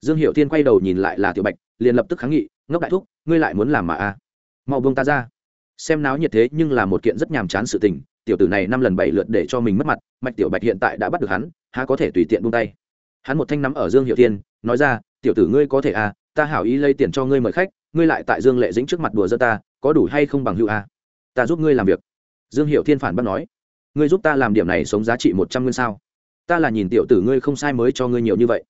Dương hiệu Tiên quay đầu nhìn lại là tiểu bạch, liền lập tức kháng nghị, ngốc đại thúc, ngươi lại muốn làm mà a? À? mau buông ta ra. Xem náo nhiệt thế nhưng là một kiện rất nhàm chán sự tình tiểu tử này năm lần bảy lượt để cho mình mất mặt, mạch tiểu bạch hiện tại đã bắt được hắn, há có thể tùy tiện buông tay. Hắn một thanh nắm ở dương hiệu thiên, nói ra, tiểu tử ngươi có thể à ta hảo ý lấy tiền cho ngươi mời khách, ngươi lại tại dương lệ dĩnh trước mặt đùa giơ ta, có đủ hay không bằng hữu à? ta giúp ngươi làm việc. Dương hiệu thiên phản bác nói, ngươi giúp ta làm điểm này sống giá trị một trăm nguyên sao? Ta là nhìn tiểu tử ngươi không sai mới cho ngươi nhiều như vậy.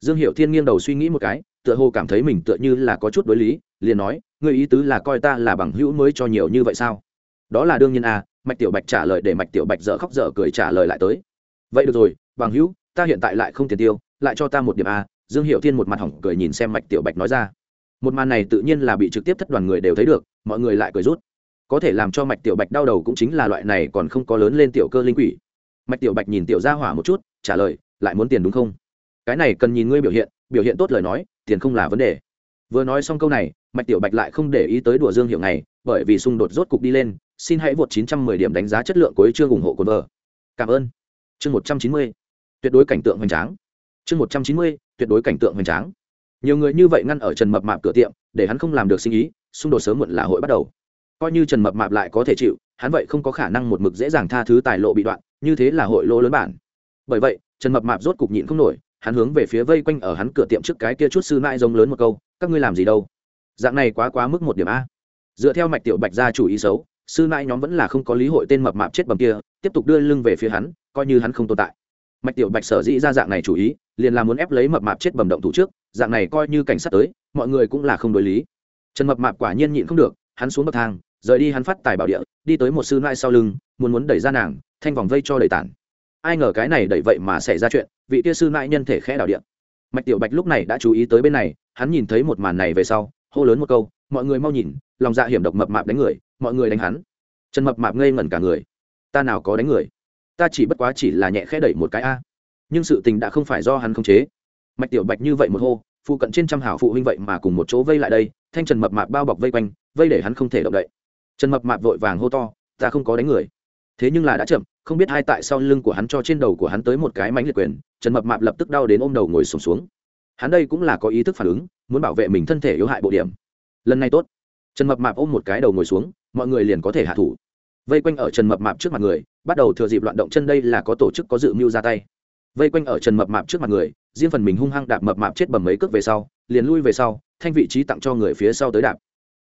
Dương hiệu thiên nghiêng đầu suy nghĩ một cái, tựa hồ cảm thấy mình tựa như là có chút đối lý, liền nói, ngươi ý tứ là coi ta là bằng hữu mới cho nhiều như vậy sao? Đó là đương nhiên à mạch tiểu bạch trả lời để mạch tiểu bạch dở khóc dở cười trả lời lại tới. Vậy được rồi, bằng hữu, ta hiện tại lại không tiền tiêu, lại cho ta một điểm a dương hiệu thiên một mặt hỏng cười nhìn xem mạch tiểu bạch nói ra. Một màn này tự nhiên là bị trực tiếp thất đoàn người đều thấy được, mọi người lại cười rút. Có thể làm cho mạch tiểu bạch đau đầu cũng chính là loại này còn không có lớn lên tiểu cơ linh quỷ. Mạch tiểu bạch nhìn tiểu gia hỏa một chút, trả lời, lại muốn tiền đúng không? Cái này cần nhìn ngươi biểu hiện biểu hiện tốt lời nói, tiền không là vấn đề. Vừa nói xong câu này, mạch tiểu bạch lại không để ý tới đùa dương hiệu này bởi vì xung đột rốt cục đi lên xin hãy vượt 910 điểm đánh giá chất lượng cuối chương ủng hộ cồn vợ cảm ơn chương 190. tuyệt đối cảnh tượng hoành tráng chương 190. tuyệt đối cảnh tượng hoành tráng nhiều người như vậy ngăn ở trần mập mạp cửa tiệm, để hắn không làm được suy nghĩ. xung đột sớm muộn là hội bắt đầu coi như trần mập mạp lại có thể chịu, hắn vậy không có khả năng một mực dễ dàng tha thứ tài lộ bị đoạn, như thế là hội lỗ lớn bản bởi vậy, trần mập mạp rốt cục nhịn không nổi, hắn hướng về phía vây quanh ở hắn cửa tiệm trước cái kia chút sư nại giống lớn một câu, các ngươi làm gì đâu dạng này quá quá mức một điểm a dựa theo mạch tiểu bạch gia chủ ý xấu sư nãi nhóm vẫn là không có lý hội tên mập mạp chết bầm kia, tiếp tục đưa lưng về phía hắn, coi như hắn không tồn tại. Mạch tiểu bạch sở dĩ ra dạng này chủ ý, liền là muốn ép lấy mập mạp chết bầm động thủ trước, dạng này coi như cảnh sát tới, mọi người cũng là không đối lý. Trần mập mạp quả nhiên nhịn không được, hắn xuống bậc thang, rời đi hắn phát tài bảo địa, đi tới một sư nãi sau lưng, muốn muốn đẩy ra nàng, thanh vòng vây cho đầy tản. Ai ngờ cái này đẩy vậy mà xảy ra chuyện, vị kia sư nãi nhân thể khẽ đảo điện mạch tiểu bạch lúc này đã chú ý tới bên này, hắn nhìn thấy một màn này về sau, hô lớn một câu, mọi người mau nhìn, lòng dạ hiểm độc mập mạp đánh người mọi người đánh hắn. Trần mập mạp ngây ngẩn cả người. Ta nào có đánh người? Ta chỉ bất quá chỉ là nhẹ khẽ đẩy một cái a. Nhưng sự tình đã không phải do hắn khống chế. Mạch tiểu bạch như vậy một hô phụ cận trên trăm hảo phụ huynh vậy mà cùng một chỗ vây lại đây thanh trần mập mạp bao bọc vây quanh vây để hắn không thể động đậy. Trần mập mạp vội vàng hô to ta không có đánh người. Thế nhưng là đã chậm không biết hai tại sau lưng của hắn cho trên đầu của hắn tới một cái mánh liệt quyền trần mập mạp lập tức đau đến ôm đầu ngồi sùng xuống, xuống. Hắn đây cũng là có ý thức phản ứng muốn bảo vệ mình thân thể yếu hại bộ điểm. Lần này tốt trần mập mạp ôm một cái đầu ngồi xuống, mọi người liền có thể hạ thủ. Vây quanh ở trần mập mạp trước mặt người, bắt đầu thừa dịp loạn động chân đây là có tổ chức có dự mưu ra tay. Vây quanh ở trần mập mạp trước mặt người, riêng phần mình hung hăng đạp mập mạp chết bầm mấy cước về sau, liền lui về sau, thanh vị trí tặng cho người phía sau tới đạp.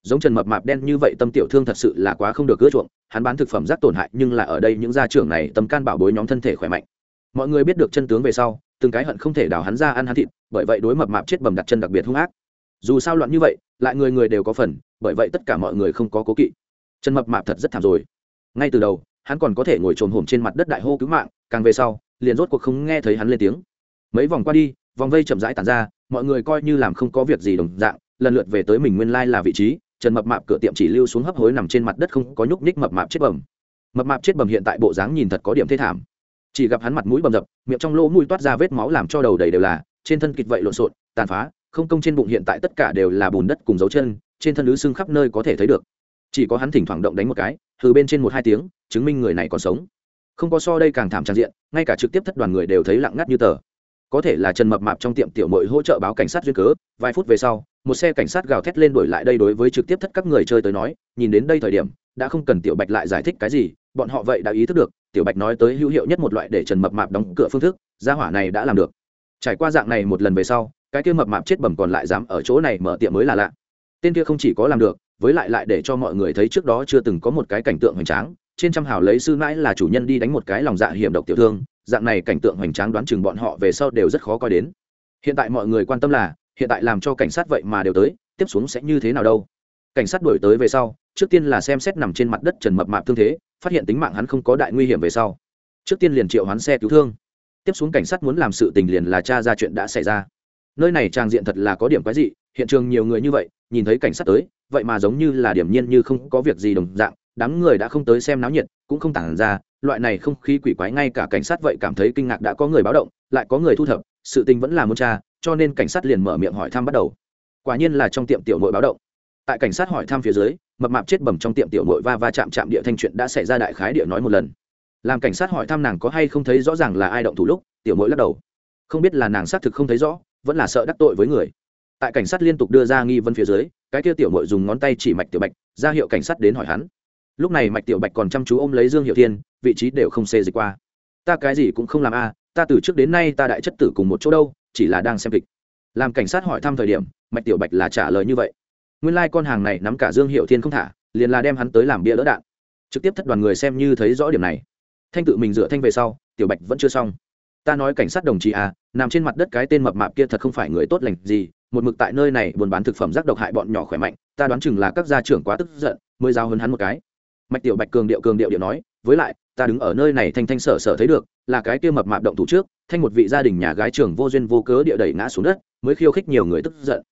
Giống trần mập mạp đen như vậy tâm tiểu thương thật sự là quá không được ưa chuộng, hắn bán thực phẩm rác tổn hại nhưng là ở đây những gia trưởng này tâm can bảo bối nhóm thân thể khỏe mạnh. Mọi người biết được chân tướng về sau, từng cái hận không thể đào hắn ra ăn hắn thịt, bởi vậy đối mập mạp chết bầm đặt chân đặc biệt hung ác. Dù sao loạn như vậy, lại người người đều có phần bởi vậy tất cả mọi người không có cố kỵ. Chân mập mạp thật rất thảm rồi. Ngay từ đầu, hắn còn có thể ngồi trồm hổm trên mặt đất đại hô cứu mạng, càng về sau, liền rốt cuộc không nghe thấy hắn lên tiếng. Mấy vòng qua đi, vòng vây chậm rãi tàn ra, mọi người coi như làm không có việc gì đồng dạng, lần lượt về tới mình nguyên lai là vị trí, trần mập mạp cửa tiệm chỉ lưu xuống hấp hối nằm trên mặt đất không có nhúc nhích mập mạp chết bầm. Mập mạp chết bầm hiện tại bộ dáng nhìn thật có điểm thê thảm. Chỉ gặp hắn mặt mũi bầm dập, miệng trong lỗ mũi toát ra vết máu làm cho đầu đầy đều là, trên thân kịch vậy lộn xộn, tàn phá, không công trên bụng hiện tại tất cả đều là bùn đất cùng dấu chân trên thân lứ xương khắp nơi có thể thấy được. Chỉ có hắn thỉnh thoảng động đánh một cái từ bên trên một hai tiếng, chứng minh người này còn sống. Không có so đây càng thảm tràn diện, ngay cả trực tiếp thất đoàn người đều thấy lặng ngắt như tờ. Có thể là trần mập mạp trong tiệm tiểu mội hỗ trợ báo cảnh sát duyên cớ, vài phút về sau, một xe cảnh sát gào thét lên đuổi lại đây đối với trực tiếp thất các người chơi tới nói, nhìn đến đây thời điểm, đã không cần tiểu bạch lại giải thích cái gì, bọn họ vậy đã ý thức được, tiểu bạch nói tới hữu hiệu nhất một loại để trần mập mạp đóng cửa phương thức, gia hỏa này đã làm được. Trải qua dạng này một lần về sau, cái kia mập mạp chết bẩm còn lại dám ở chỗ này mở tiệm mới là lạ tên kia không chỉ có làm được, với lại lại để cho mọi người thấy trước đó chưa từng có một cái cảnh tượng hoành tráng, trên trăm hào lấy sư mãi là chủ nhân đi đánh một cái lòng dạ hiểm độc tiểu thương, dạng này cảnh tượng hoành tráng đoán chừng bọn họ về sau đều rất khó coi đến. Hiện tại mọi người quan tâm là, hiện tại làm cho cảnh sát vậy mà đều tới, tiếp xuống sẽ như thế nào đâu? Cảnh sát đổi tới về sau, trước tiên là xem xét nằm trên mặt đất trần mập mạp thương thế, phát hiện tính mạng hắn không có đại nguy hiểm về sau. Trước tiên liền triệu hắn xe cứu thương. Tiếp xuống cảnh sát muốn làm sự tình liền là t r a ra chuyện đã xảy ra nơi này trang diện thật là có điểm quái dị, hiện trường nhiều người như vậy, nhìn thấy cảnh sát tới, vậy mà giống như là điểm nhiên như không có việc gì đồng dạng, đám người đã không tới xem náo nhiệt, cũng không tản ra, loại này không khí quỷ quái ngay cả cảnh sát vậy cảm thấy kinh ngạc đã có người báo động, lại có người thu thập, sự tình vẫn là muốn tra, cho nên cảnh sát liền mở miệng hỏi thăm bắt đầu. Quả nhiên là trong tiệm tiểu nội báo động. Tại cảnh sát hỏi thăm phía dưới, mập mạp chết bầm trong tiệm tiểu nội va va chạm chạm địa thanh chuyện đã xảy ra đại khái địa nói một lần. Làm cảnh sát hỏi thăm nàng có hay không thấy rõ ràng là ai động thủ lúc, tiểu nội lắc đầu. Không biết là nàng xác thực không thấy rõ vẫn là sợ đắc tội với người. Tại cảnh sát liên tục đưa ra nghi vấn phía dưới, cái kia tiểu nội dùng ngón tay chỉ mạch tiểu bạch, ra hiệu cảnh sát đến hỏi hắn. Lúc này mạch tiểu bạch còn chăm chú ôm lấy dương hiệu thiên, vị trí đều không xê dịch qua. Ta cái gì cũng không làm a à, ta từ trước đến nay ta đại chất tử cùng một chỗ đâu, chỉ là đang xem kịch. Làm cảnh sát hỏi thăm thời điểm, mạch tiểu bạch là trả lời như vậy. Nguyên lai、like、con hàng này nắm cả dương hiệu thiên không thả, liền là đem hắn tới làm bia lỡ đạn. Trực tiếp thất đoàn người xem như thấy rõ điểm này. Thanh tự mình dựa thanh về sau, tiểu bạch vẫn chưa xong ta nói cảnh sát đồng chí à nằm trên mặt đất cái tên mập mạp kia thật không phải người tốt lành gì, một mực tại nơi này buôn bán thực phẩm rác độc hại bọn nhỏ khỏe mạnh, ta đoán chừng là các gia trưởng quá tức giận, mới giao hơn hắn một cái. Mạch tiểu bạch cường điệu cường điệu điệu nói, với lại, ta đứng ở nơi này thanh thanh sở sở thấy được, là cái kia mập mạp động thủ trước, thanh một vị gia đình nhà gái trưởng vô duyên vô cớ địa đẩy ngã xuống đất, mới khiêu khích nhiều người tức giận.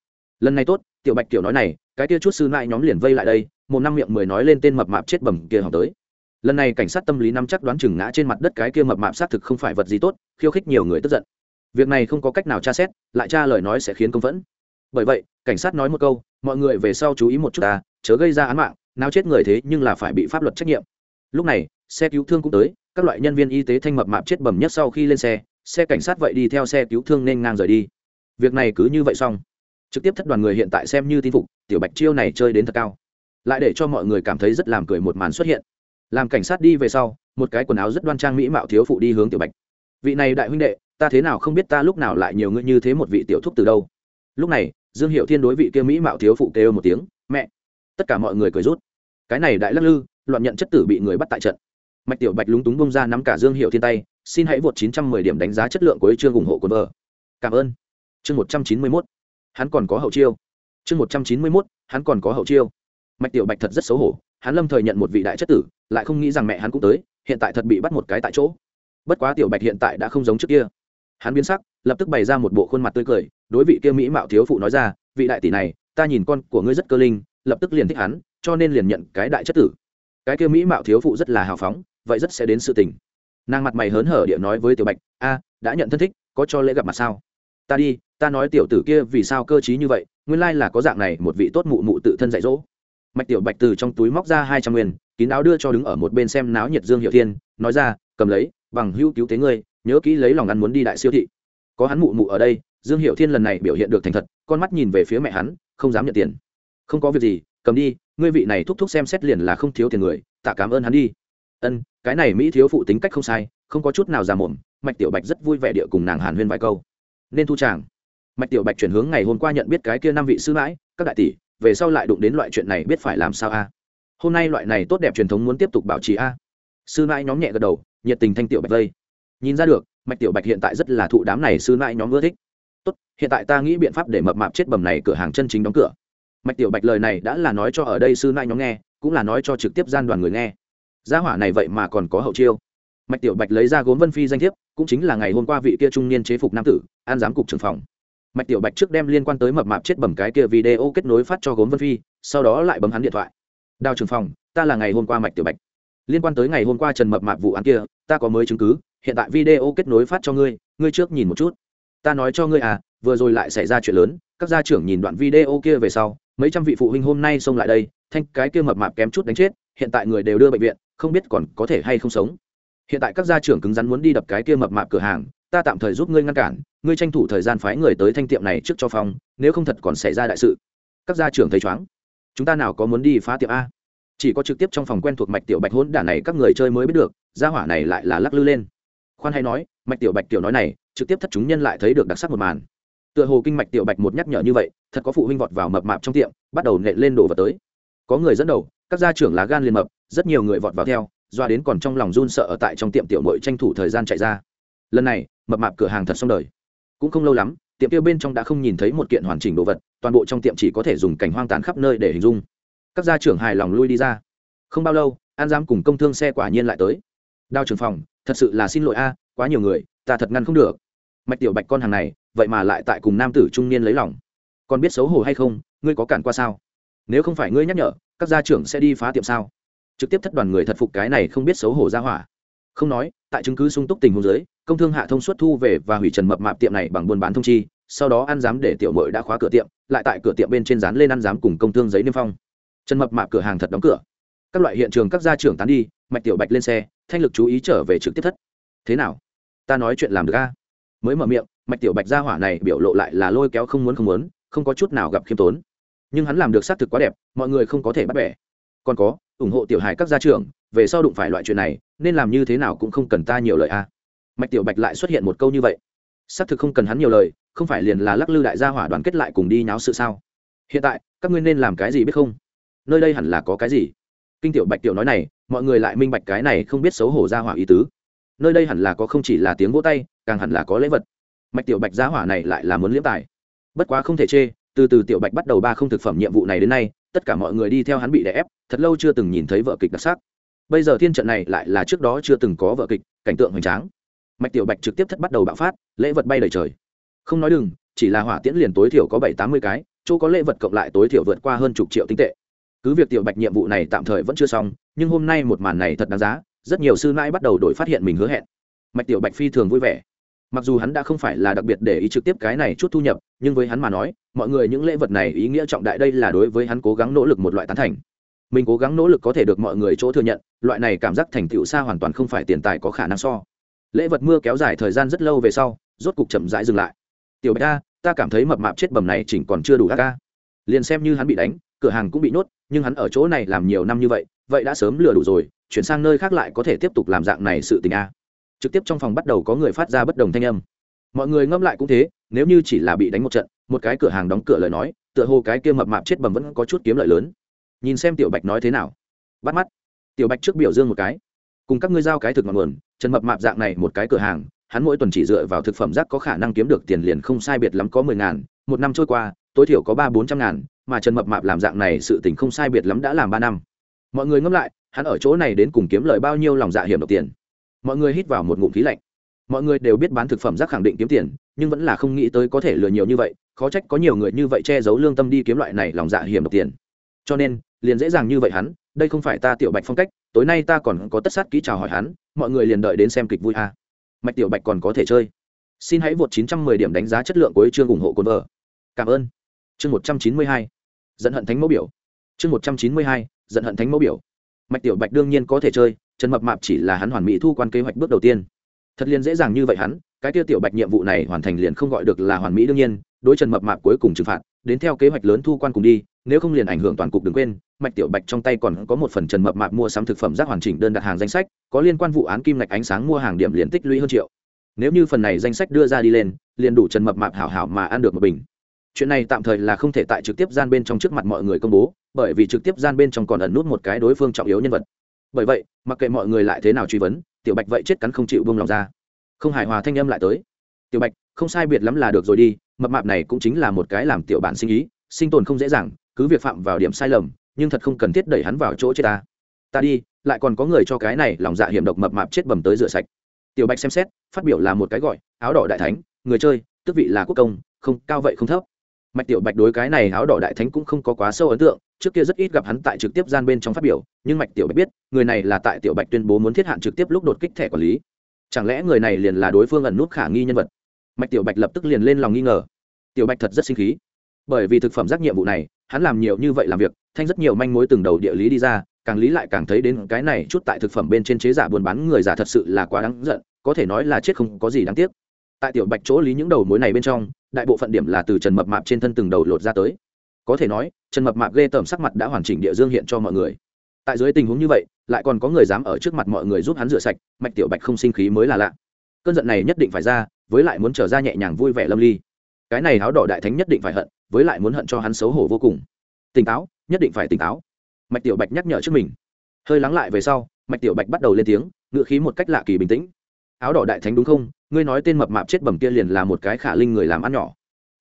Lần này tốt, tiểu bạch tiểu nói này, cái kia chút sư nại nhóm liền vây lại đây, một năm miệng mười nói lên tên mập mạp chết bầm kia học tới lần này cảnh sát tâm lý nắm chắc đoán chừng ngã trên mặt đất cái kia mập mạp xác thực không phải vật gì tốt, khiêu khích nhiều người tức giận. Việc này không có cách nào tra xét, lại tra lời nói sẽ khiến công vẫn bởi vậy, cảnh sát nói một câu, mọi người về sau chú ý một chút ta, chớ gây ra án mạng, nào chết người thế nhưng là phải bị pháp luật trách nhiệm. Lúc này, xe cứu thương cũng tới, các loại nhân viên y tế thanh mập mạp chết bầm nhất sau khi lên xe xe cảnh sát vậy đi theo xe cứu thương nên ngang rời đi. Việc này cứ như vậy xong. Trực tiếp thất đoàn người hiện tại xem như tin phục, tiểu bạch chiêu này chơi đến thật cao. Lại để cho mọi người cảm thấy rất làm cười một màn xuất hiện làm cảnh sát đi về sau, một cái quần áo rất đoan trang mỹ mạo thiếu phụ đi hướng tiểu bạch. Vị này đại huynh đệ, ta thế nào không biết ta lúc nào lại nhiều ngươi như thế một vị tiểu thúc từ đâu. Lúc này, dương hiệu thiên đối vị kia mỹ mạo thiếu phụ kêu một tiếng, mẹ! Tất cả mọi người cười rút. Cái này đại lắc lư, loạn nhận chất tử bị người bắt tại trận. Mạch tiểu bạch lúng túng bông ra nắm cả dương hiệu thiên tay, xin hãy vượt chín trăm mười điểm đánh giá chất lượng của chương ủng hộ quân vợ cảm ơn. Chương một trăm chín mươi mốt. Hắn còn có hậu chiêu. Chương một trăm chín mươi mốt. Hắn còn có hậu chiêu. Mạch tiểu bạch thật rất xấu hổ hắn lâm thời nhận một vị đại chất tử, lại không nghĩ rằng mẹ hắn cũng tới, hiện tại thật bị bắt một cái tại chỗ. Bất quá tiểu bạch hiện tại đã không giống trước kia. Hắn biến sắc, lập tức bày ra một bộ khuôn mặt tươi cười, đối vị kia mỹ mạo thiếu phụ nói ra, vị đại tỷ này, ta nhìn con của ngươi rất cơ linh, lập tức liền thích hắn, cho nên liền nhận cái đại chất tử. Cái kia mỹ mạo thiếu phụ rất là hào phóng, vậy rất sẽ đến sự tình. Nàng mặt mày hớn hở địa nói với tiểu bạch, a, đã nhận thân thích, có cho lễ gặp mặt sao? Ta đi, ta nói tiểu tử kia vì sao cơ t như vậy, nguyên lai là có dạng này một vị tốt mụ mụ tự thân dạy dỗ mạch tiểu bạch từ trong túi móc ra hai trăm nguyên, kín áo đưa cho đứng ở một bên xem náo nhiệt dương hiệu thiên, nói ra, cầm lấy, bằng hữu cứu tế ngươi, nhớ kỹ lấy lòng ăn muốn đi đại siêu thị. Có hắn mụ mụ ở đây, dương hiệu thiên lần này biểu hiện được thành thật, con mắt nhìn về phía mẹ hắn, không dám nhận tiền. Không có việc gì, cầm đi, ngươi vị này thúc thúc xem xét liền là không thiếu tiền người, tạ cảm ơn hắn đi. Ân, cái này mỹ thiếu phụ tính cách không sai, không có chút nào già mồm mạch tiểu bạch rất vui vẻ địa cùng nàng hàn huyên vài câu. Nên thu tràng. Mạch tiểu bạch chuyển hướng ngày hôm qua nhận biết cái kia năm vị sư mãi, các đại tỷ về sau lại đụng đến loại chuyện này biết phải làm sao a? À? Hôm nay loại này tốt đẹp truyền thống muốn tiếp tục bảo trì a? À? Sư mãi nhóm nhẹ gật đầu, nhiệt tình thanh tiểu bạch vây. Nhìn ra được, mạch tiểu bạch hiện tại rất là thụ đám này sư mãi nhóm ưa thích. Tốt, hiện tại ta nghĩ biện pháp để mập mạp chết bầm này cửa hàng chân chính đóng cửa. Mạch tiểu bạch lời này đã là nói cho ở đây sư mãi nhóm nghe, cũng là nói cho trực tiếp gian đoàn người nghe. Gia hỏa này vậy mà còn có hậu chiêu. Mạch tiểu bạch lấy ra gốm vân phi danh thiếp, cũng chính là ngày hôm qua vị kia trung niên chế phục nam tử, an giám cục trưởng phòng mạch tiểu bạch trước đem liên quan tới mập mạp chết bầm cái kia video kết nối phát cho gốm vân phi, sau đó lại bấm hắn điện thoại. Đào Trường phòng, ta là ngày hôm qua mạch tiểu bạch. Liên quan tới ngày hôm qua trần mập mạp vụ án kia, ta có mới chứng cứ, hiện tại video kết nối phát cho ngươi ngươi trước nhìn một chút. Ta nói cho ngươi à vừa rồi lại xảy ra chuyện lớn, các gia trưởng nhìn đoạn video kia về sau, mấy trăm vị phụ huynh hôm nay xông lại đây, thanh cái kia mập mạp kém chút đánh chết, hiện tại người đều đưa bệnh viện, không biết còn có thể hay không sống. Hiện tại các gia trưởng cứng rắn muốn đi đập cái kia mập mạp cửa hàng ta tạm thời giúp ngươi ngăn cản, ngươi tranh thủ thời gian phái người tới thanh tiệm này trước cho phong, nếu không thật còn xảy ra đại sự. Các gia trưởng thấy chóng chúng ta nào có muốn đi phá tiệm a? Chỉ có trực tiếp trong phòng quen thuộc mạch tiểu bạch hỗn đản này các người chơi mới biết được, gia hỏa này lại là lắc lư lên. Khoan hay nói, mạch tiểu bạch tiểu nói này, trực tiếp thất chúng nhân lại thấy được đặc sắc một màn. Tựa hồ kinh mạch tiểu bạch một nhắc nhở như vậy, thật có phụ huynh vọt vào mập mạp trong tiệm, bắt đầu nện lên đồ vật tới. Có người dẫn đầu, các gia trưởng lá gan liền mập, rất nhiều người vọt vào theo, doa đến còn trong lòng run sợ ở tại trong tiệm tiểu mội tranh thủ thời gian chạy ra. Lần này mập mạp cửa hàng thật xong đời. Cũng không lâu lắm, tiệm tiêu bên trong đã không nhìn thấy một kiện hoàn chỉnh đồ vật, toàn bộ trong tiệm chỉ có thể dùng cảnh hoang tàn khắp nơi để hình dung. Các gia trưởng hài lòng lui đi ra. Không bao lâu, an giam cùng công thương xe quả nhiên lại tới. Đao trường phòng, thật sự là xin lỗi a, quá nhiều người, ta thật ngăn không được. Mạch tiểu bạch con hàng này, vậy mà lại tại cùng nam tử trung niên lấy lòng. Còn biết xấu hổ hay không, ngươi có cản qua sao? Nếu không phải ngươi nhắc nhở, các gia trưởng sẽ đi phá tiệm sao? Trực tiếp thất đoàn người thật phục cái này không biết xấu hổ ra hỏa. Không nói, tại chứng cứ sung túc tình huống giới công thương hạ thông suất thu về và hủy trần mập mạp tiệm này bằng buôn bán thông chi, sau đó ăn dám để tiểu mội đã khóa cửa tiệm, lại tại cửa tiệm bên trên dán lên ăn dám cùng công thương giấy niêm phong. Trần mập mạp cửa hàng thật đóng cửa. Các loại hiện trường các gia trưởng tán đi, mạch tiểu bạch lên xe, thanh lực chú ý trở về trực tiếp thất. Thế nào? Ta nói chuyện làm được a? Mới mở miệng, mạch tiểu bạch gia hỏa này biểu lộ lại là lôi kéo không muốn không muốn, không có chút nào gặp khiêm tốn. Nhưng hắn làm được xác thực quá đẹp, mọi người không có thể bắt bẻ. Còn có, ủng hộ tiểu hài các gia trưởng, về sau đụng phải loại chuyện này, nên làm như thế nào cũng không cần ta nhiều lời a mạch tiểu bạch lại xuất hiện một câu như vậy. Xác thực không cần hắn nhiều lời, không phải liền là lắc lư đại gia hỏa đoàn kết lại cùng đi nháo sự sao? Hiện tại, các ngươi nên làm cái gì biết không? Nơi đây hẳn là có cái gì? Kinh tiểu bạch tiểu nói này, mọi người lại minh bạch cái này không biết xấu hổ gia hỏa ý tứ. Nơi đây hẳn là có không chỉ là tiếng vỗ tay, càng hẳn là có lễ vật. Mạch tiểu bạch gia hỏa này lại là muốn liễm tài. Bất quá không thể chê, từ từ tiểu bạch bắt đầu ba không thực phẩm nhiệm vụ này đến nay, tất cả mọi người đi theo hắn bị đè ép, thật lâu chưa từng nhìn thấy vợ kịch đặc sắc. Bây giờ thiên trận này lại là trước đó chưa từng có vợ kịch, cảnh tượng hoành tráng mạch tiểu bạch trực tiếp thất bắt đầu bạo phát, lễ vật bay đầy trời. Không nói đừng, chỉ là hỏa tiễn liền tối thiểu có bảy tám mươi cái, chỗ có lễ vật cộng lại tối thiểu vượt qua hơn chục triệu tinh tệ. Cứ việc tiểu bạch nhiệm vụ này tạm thời vẫn chưa xong, nhưng hôm nay một màn này thật đáng giá, rất nhiều sư nãi bắt đầu đổi phát hiện mình hứa hẹn. Mạch tiểu bạch phi thường vui vẻ. Mặc dù hắn đã không phải là đặc biệt để ý trực tiếp cái này chút thu nhập, nhưng với hắn mà nói, mọi người những lễ vật này ý nghĩa trọng đại đây là đối với hắn cố gắng nỗ lực một loại tán thành. Mình cố gắng nỗ lực có thể được mọi người chỗ thừa nhận, loại này cảm giác thành tựu xa hoàn toàn không phải tiền tài có khả năng so lễ vật mưa kéo dài thời gian rất lâu về sau, rốt cục chậm rãi dừng lại. Tiểu bạch ca, ta cảm thấy mập mạp chết bầm này chỉnh còn chưa đủ ca liền xem như hắn bị đánh, cửa hàng cũng bị nhốt, nhưng hắn ở chỗ này làm nhiều năm như vậy vậy đã sớm lừa đủ rồi, chuyển sang nơi khác lại có thể tiếp tục làm dạng này sự tình a. Trực tiếp trong phòng bắt đầu có người phát ra bất đồng thanh âm. Mọi người ngâm lại cũng thế, nếu như chỉ là bị đánh một trận, một cái cửa hàng đóng cửa lời nói, tựa hồ cái kia mập mạp chết bầm vẫn có chút kiếm lợi lớn. Nhìn xem tiểu bạch nói thế nào. Bắt mắt. Tiểu bạch trước biểu dương một cái cùng các ngươi giao cái thực ngọn nguồn, trần mập mạp dạng này một cái cửa hàng, hắn mỗi tuần chỉ dựa vào thực phẩm rác có khả năng kiếm được tiền liền không sai biệt lắm có mười ngàn, một năm trôi qua, tối thiểu có ba bốn trăm ngàn, mà trần mập mạp làm dạng này sự tình không sai biệt lắm đã làm ba năm. Mọi người ngẫm lại, hắn ở chỗ này đến cùng kiếm lời bao nhiêu lòng dạ hiểm độc tiền. Mọi người hít vào một ngụm khí lạnh. Mọi người đều biết bán thực phẩm rác khẳng định kiếm tiền, nhưng vẫn là không nghĩ tới có thể lừa nhiều như vậy, khó trách có nhiều người như vậy che giấu lương tâm đi kiếm loại này lòng dạ hiểm độc tiền. Cho nên liền dễ dàng như vậy hắn, đây không phải ta tiểu bạch phong cách, tối nay ta còn có tất sát kỹ chào hỏi hắn, mọi người liền đợi đến xem kịch vui a mạch tiểu bạch còn có thể chơi. Xin hãy vượt 910 điểm đánh giá chất lượng của chương ủng hộ cồn vợ. Cảm ơn. Chương 192 dẫn hận thánh mẫu biểu. Chương 192 dẫn hận thánh mẫu biểu. Mạch tiểu bạch đương nhiên có thể chơi, trần mập mạp chỉ là hắn hoàn mỹ thu quan kế hoạch bước đầu tiên. Thật liền dễ dàng như vậy hắn cái tiêu tiểu bạch nhiệm vụ này hoàn thành liền không gọi được là hoàn mỹ đương nhiên, đối trần mập mạp cuối cùng trừng phạt, đến theo kế hoạch lớn thu quan cùng đi, nếu không liền ảnh hưởng toàn cục đừng quên, mạch tiểu bạch trong tay còn có một phần trần mập mạp mua sắm thực phẩm rác hoàn chỉnh đơn đặt hàng danh sách, có liên quan vụ án kim ngạch ánh sáng mua hàng điểm liền tích lũy hơn triệu. Nếu như phần này danh sách đưa ra đi lên, liền đủ trần mập mạp hảo hảo mà ăn được một bình. Chuyện này tạm thời là không thể tại trực tiếp gian bên trong trước mặt mọi người công bố, bởi vì trực tiếp gian bên trong còn ẩn nút một cái đối phương trọng yếu nhân vật. Bởi vậy, mặc kệ mọi người lại thế nào truy vấn, tiểu bạch vậy chết cắn không chịu bông lòng ra không hài hòa thanh âm lại tới. Tiểu bạch, không sai biệt lắm là được rồi đi, mập mạp này cũng chính là một cái làm tiểu bản sinh ý, sinh tồn không dễ dàng, cứ việc phạm vào điểm sai lầm, nhưng thật không cần thiết đẩy hắn vào chỗ chết ta. Ta đi, lại còn có người cho cái này lòng dạ hiểm độc mập mạp chết bầm tới rửa sạch. Tiểu bạch xem xét, phát biểu là một cái gọi, áo đỏ đại thánh, người chơi tức vị là quốc công, không, cao vậy không thấp. Mạch tiểu bạch đối cái này áo đỏ đại thánh cũng không có quá sâu ấn tượng, trước kia rất ít gặp hắn tại trực tiếp gian bên trong phát biểu, nhưng mạch tiểu bạch biết, người này là tại tiểu bạch tuyên bố muốn thiết hạn trực tiếp lúc đột kích thẻ quản lý chẳng lẽ người này liền là đối phương ẩn nút khả nghi nhân vật? Mạch tiểu bạch lập tức liền lên lòng nghi ngờ. Tiểu bạch thật rất sinh khí. Bởi vì thực phẩm giác nhiệm vụ này, hắn làm nhiều như vậy làm việc, thanh rất nhiều manh mối từng đầu địa lý đi ra, càng lý lại càng thấy đến cái này chút tại thực phẩm bên trên chế giả buôn bán người giả thật sự là quá đáng giận, có thể nói là chết không có gì đáng tiếc. Tại tiểu bạch chỗ lý những đầu mối này bên trong, đại bộ phận điểm là từ trần mập mạp trên thân từng đầu lột ra tới. Có thể nói, trần mập mạp ghê tởm sắc mặt đã hoàn chỉnh địa dương hiện cho mọi người tại dưới tình huống như vậy, lại còn có người dám ở trước mặt mọi người giúp hắn rửa sạch, mạch tiểu bạch không sinh khí mới là lạ. Cơn giận này nhất định phải ra, với lại muốn trở ra nhẹ nhàng vui vẻ lâm ly. Cái này áo đỏ đại thánh nhất định phải hận, với lại muốn hận cho hắn xấu hổ vô cùng. Tỉnh táo, nhất định phải tỉnh táo. Mạch tiểu bạch nhắc nhở trước mình. Hơi lắng lại về sau, mạch tiểu bạch bắt đầu lên tiếng, ngựa khí một cách lạ kỳ bình tĩnh. Áo đỏ đại thánh đúng không? Ngươi nói tên mập mạp chết bẩm kia liền là một cái khả linh người làm ăn nhỏ.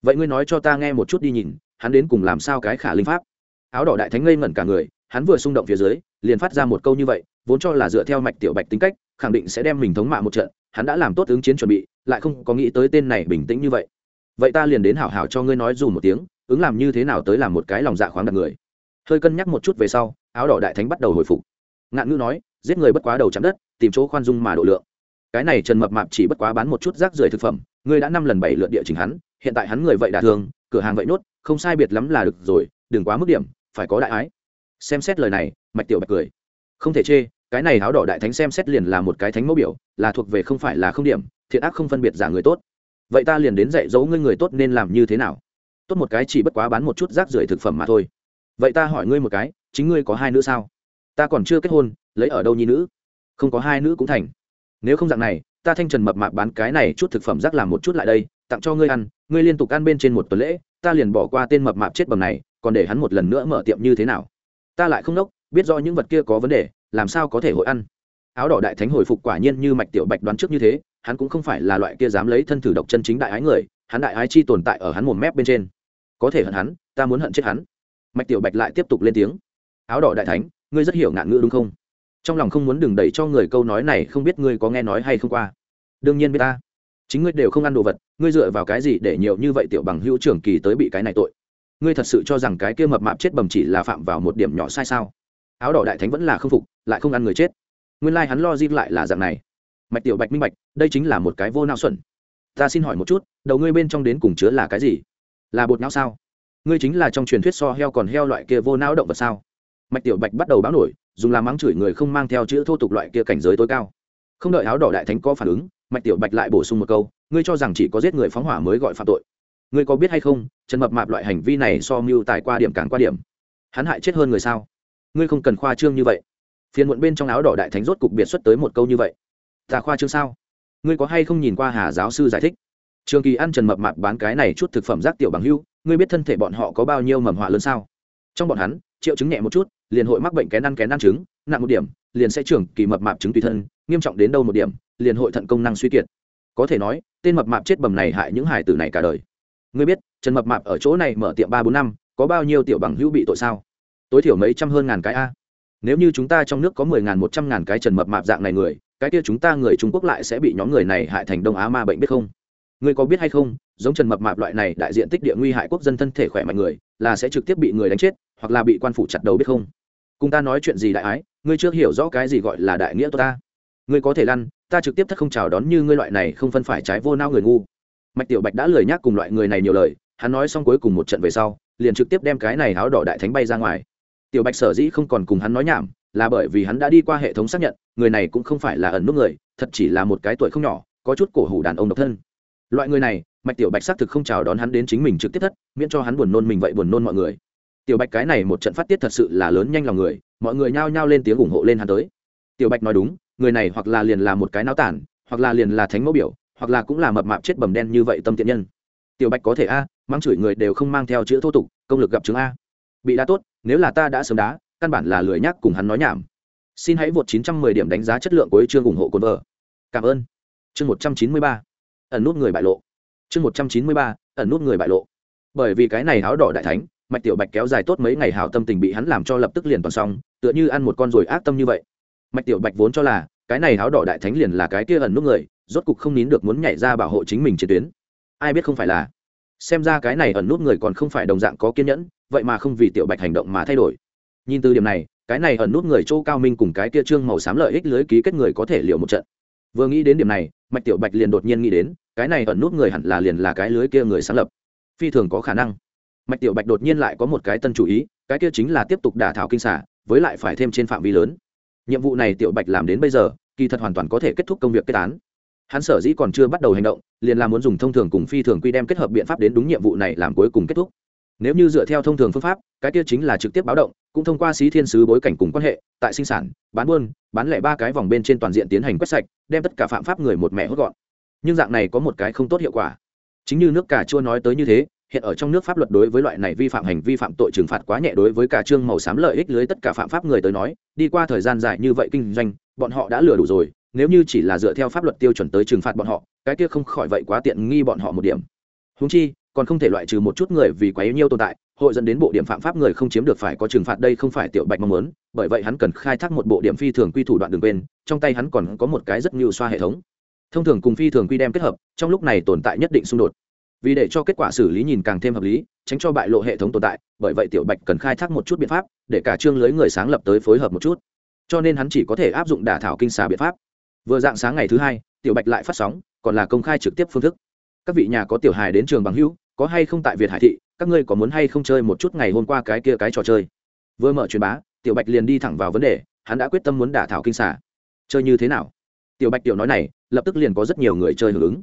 Vậy ngươi nói cho ta nghe một chút đi nhìn, hắn đến cùng làm sao cái khả linh pháp? Áo đỏ đại thánh ngây ngẩn cả người hắn vừa xung động phía dưới, liền phát ra một câu như vậy, vốn cho là dựa theo mạch tiểu bạch tính cách, khẳng định sẽ đem mình thống mạ một trận, hắn đã làm tốt ứng chiến chuẩn bị, lại không có nghĩ tới tên này bình tĩnh như vậy. Vậy ta liền đến hảo hảo cho ngươi nói dù một tiếng, ứng làm như thế nào tới làm một cái lòng dạ khoáng đặt người. Hơi cân nhắc một chút về sau, áo đỏ đại thánh bắt đầu hồi phục. Ngạn ngữ nói, giết người bất quá đầu chạm đất, tìm chỗ khoan dung mà độ lượng. Cái này trần mập mạp chỉ bất quá bán một chút rác rưởi thực phẩm, ngươi đã năm lần bảy lượt địa chỉnh hắn, hiện tại hắn người vậy đả thương, cửa hàng vậy nốt, không sai biệt lắm là được rồi, đừng quá mức điểm, phải có đại ái xem xét lời này, mạch tiểu bạch cười. Không thể chê, cái này áo đỏ đại thánh xem xét liền là một cái thánh mẫu biểu, là thuộc về không phải là không điểm, thiện ác không phân biệt giả người tốt. Vậy ta liền đến dạy dỗ ngươi người tốt nên làm như thế nào? Tốt một cái chỉ bất quá bán một chút rác rưởi thực phẩm mà thôi. Vậy ta hỏi ngươi một cái, chính ngươi có hai nữ sao? Ta còn chưa kết hôn, lấy ở đâu nhi nữ? Không có hai nữ cũng thành. Nếu không dạng này, ta thanh trần mập mạp bán cái này chút thực phẩm rác làm một chút lại đây, tặng cho ngươi ăn, ngươi liên tục ăn bên trên một tuần lễ, ta liền bỏ qua tên mập mạp chết bầm này, còn để hắn một lần nữa mở tiệm như thế nào? Ta lại không đốc biết do những vật kia có vấn đề, làm sao có thể hội ăn. Áo đỏ đại thánh hồi phục quả nhiên như mạch tiểu bạch đoán trước như thế, hắn cũng không phải là loại kia dám lấy thân thử độc chân chính đại ái người, hắn đại ái chi tồn tại ở hắn một mép bên trên. Có thể hận hắn, ta muốn hận chết hắn. Mạch tiểu bạch lại tiếp tục lên tiếng. Áo đỏ đại thánh, ngươi rất hiểu ngạn ngữ đúng không? Trong lòng không muốn đừng đẩy cho người câu nói này, không biết ngươi có nghe nói hay không qua. Đương nhiên biết ta. Chính ngươi đều không ăn đồ vật, ngươi dựa vào cái gì để nhiều như vậy tiểu bằng hữu trưởng kỳ tới bị cái này tội? Ngươi thật sự cho rằng cái kia mập mạp chết bầm chỉ là phạm vào một điểm nhỏ sai sao? Áo đỏ đại thánh vẫn là không phục, lại không ăn người chết. Nguyên lai、like、hắn lo diêm lại là dạng này. Mạch tiểu bạch minh bạch, đây chính là một cái vô não xuẩn. Ta xin hỏi một chút, đầu ngươi bên trong đến cùng chứa là cái gì? Là bột não sao? Ngươi chính là trong truyền thuyết so heo còn heo loại kia vô não động vật sao? Mạch tiểu bạch bắt đầu báo nổi, dùng làm mắng chửi người không mang theo chữ thô tục loại kia cảnh giới tối cao. Không đợi áo đỏ đại thánh có phản ứng, mạch tiểu bạch lại bổ sung một câu, ngươi cho rằng chỉ có giết người phóng hỏa mới gọi phạm tội ngươi có biết hay không, trần mập mạp loại hành vi này so mưu tài qua điểm càng qua điểm. Hắn hại chết hơn người sao? Ngươi không cần khoa trương như vậy. Phiền muộn bên trong áo đỏ đại thánh rốt cục biệt xuất tới một câu như vậy. Ta khoa trương sao? Ngươi có hay không nhìn qua hà giáo sư giải thích? Trường kỳ ăn trần mập mạp bán cái này chút thực phẩm rác tiểu bằng hưu, ngươi biết thân thể bọn họ có bao nhiêu mầm họa lớn sao? Trong bọn hắn, triệu chứng nhẹ một chút, liền hội mắc bệnh kén ăn kén ăn trứng, nặng một điểm, liền sẽ trưởng kỳ mập mạp chứng tùy thân, nghiêm trọng đến đâu một điểm, liền hội thận công năng suy kiệt. Có thể nói, tên mập mạp chết bầm này hại những hải tử này cả đời ngươi biết, trần mập mạp ở chỗ này mở tiệm ba bốn năm, có bao nhiêu tiểu bằng hữu bị tội sao? Tối thiểu mấy trăm hơn ngàn cái a. Nếu như chúng ta trong nước có mười ngàn, một trăm ngàn cái trần mập mạp dạng này người, cái kia chúng ta người trung quốc lại sẽ bị nhóm người này hại thành đông á ma bệnh biết không? Ngươi có biết hay không, giống trần mập mạp loại này đại diện tích địa nguy hại quốc dân thân thể khỏe mạnh người, là sẽ trực tiếp bị người đánh chết, hoặc là bị quan phủ chặt đầu biết không? Cùng ta nói chuyện gì đại ái, ngươi chưa hiểu rõ cái gì gọi là đại nghĩa ta. Ngươi có thể lăn, ta trực tiếp thất không chào đón như ngươi loại này không phân phải trái vô nao người ngu mạch tiểu bạch đã lười nhác cùng loại người này nhiều lời, hắn nói xong cuối cùng một trận về sau, liền trực tiếp đem cái này áo đỏ đại thánh bay ra ngoài. Tiểu bạch sở dĩ không còn cùng hắn nói nhảm, là bởi vì hắn đã đi qua hệ thống xác nhận, người này cũng không phải là ẩn nút người, thật chỉ là một cái tuổi không nhỏ, có chút cổ hủ đàn ông độc thân. Loại người này, mạch tiểu bạch xác thực không chào đón hắn đến chính mình trực tiếp thất, miễn cho hắn buồn nôn mình vậy buồn nôn mọi người. Tiểu bạch cái này một trận phát tiết thật sự là lớn nhanh lòng người, mọi người nhao nhao lên tiếng ủng hộ lên hắn tới. Tiểu bạch nói đúng, người này hoặc là liền là một cái náo tản, hoặc là liền là thánh mẫu biểu hoặc là cũng là mập mạp chết bầm đen như vậy tâm tiện nhân. Tiểu bạch có thể a, mang chửi người đều không mang theo chữ thô tục, công lực gặp chứng a. Bị đá tốt, nếu là ta đã sớm đá, căn bản là lười nhắc cùng hắn nói nhảm. Xin hãy vượt 910 điểm đánh giá chất lượng của chương ủng hộ cồn vợ. Cảm ơn. Chương 193 ẩn nút người bại lộ. Chương 193 ẩn nút người bại lộ. Bởi vì cái này áo đỏ đại thánh, mạch tiểu bạch kéo dài tốt mấy ngày hảo tâm tình bị hắn làm cho lập tức liền toàn xong, tựa như ăn một con rồi ác tâm như vậy. Mạch tiểu bạch vốn cho là, cái này áo đỏ đại thánh liền là cái kia ẩn nút người rốt cục không nín được muốn nhảy ra bảo hộ chính mình chiến tuyến. Ai biết không phải là, xem ra cái này ẩn nút người còn không phải đồng dạng có kiên nhẫn, vậy mà không vì tiểu bạch hành động mà thay đổi. Nhìn từ điểm này, cái này ẩn nút người châu cao minh cùng cái kia trương màu xám lợi ích lưới ký kết người có thể liệu một trận. Vừa nghĩ đến điểm này, mạch tiểu bạch liền đột nhiên nghĩ đến, cái này ẩn nút người hẳn là liền là cái lưới kia người sáng lập. Phi thường có khả năng. Mạch tiểu bạch đột nhiên lại có một cái tân chủ ý, cái kia chính là tiếp tục đả thảo kinh xả, với lại phải thêm trên phạm vi lớn. Nhiệm vụ này tiểu bạch làm đến bây giờ, kỳ thật hoàn toàn có thể kết thúc công việc kết án hắn sở dĩ còn chưa bắt đầu hành động, liền là muốn dùng thông thường cùng phi thường quy đem kết hợp biện pháp đến đúng nhiệm vụ này làm cuối cùng kết thúc. Nếu như dựa theo thông thường phương pháp, cái kia chính là trực tiếp báo động, cũng thông qua xí thiên sứ bối cảnh cùng quan hệ, tại sinh sản, bán buôn, bán lẻ ba cái vòng bên trên toàn diện tiến hành quét sạch, đem tất cả phạm pháp người một mẹ hốt gọn. Nhưng dạng này có một cái không tốt hiệu quả. Chính như nước cà chua nói tới như thế, hiện ở trong nước pháp luật đối với loại này vi phạm hành vi phạm tội trừng phạt quá nhẹ đối với cả trương màu xám lợi ích lưới tất cả phạm pháp người tới nói, đi qua thời gian dài như vậy kinh doanh, bọn họ đã lừa đủ rồi nếu như chỉ là dựa theo pháp luật tiêu chuẩn tới trừng phạt bọn họ, cái kia không khỏi vậy quá tiện nghi bọn họ một điểm. Húng chi, còn không thể loại trừ một chút người vì quá yếu nhiêu tồn tại, hội dẫn đến bộ điểm phạm pháp người không chiếm được phải có trừng phạt đây không phải tiểu bạch mong muốn, bởi vậy hắn cần khai thác một bộ điểm phi thường quy thủ đoạn đường bên, trong tay hắn còn có một cái rất nhiều xoa hệ thống. Thông thường cùng phi thường quy đem kết hợp, trong lúc này tồn tại nhất định xung đột. Vì để cho kết quả xử lý nhìn càng thêm hợp lý, tránh cho bại lộ hệ thống tồn tại, bởi vậy tiểu bạch cần khai thác một chút biện pháp, để cả chương lưới người sáng lập tới phối hợp một chút. Cho nên hắn chỉ có thể áp dụng đả thảo kinh xà biện pháp vừa dạng sáng ngày thứ hai, tiểu bạch lại phát sóng, còn là công khai trực tiếp phương thức. Các vị nhà có tiểu hài đến trường bằng hữu, có hay không tại việt hải thị, các ngươi có muốn hay không chơi một chút ngày hôm qua cái kia cái trò chơi? Vừa mở truyền bá, tiểu bạch liền đi thẳng vào vấn đề, hắn đã quyết tâm muốn đả thảo kinh xả chơi như thế nào? Tiểu bạch tiểu nói này, lập tức liền có rất nhiều người chơi hưởng ứng.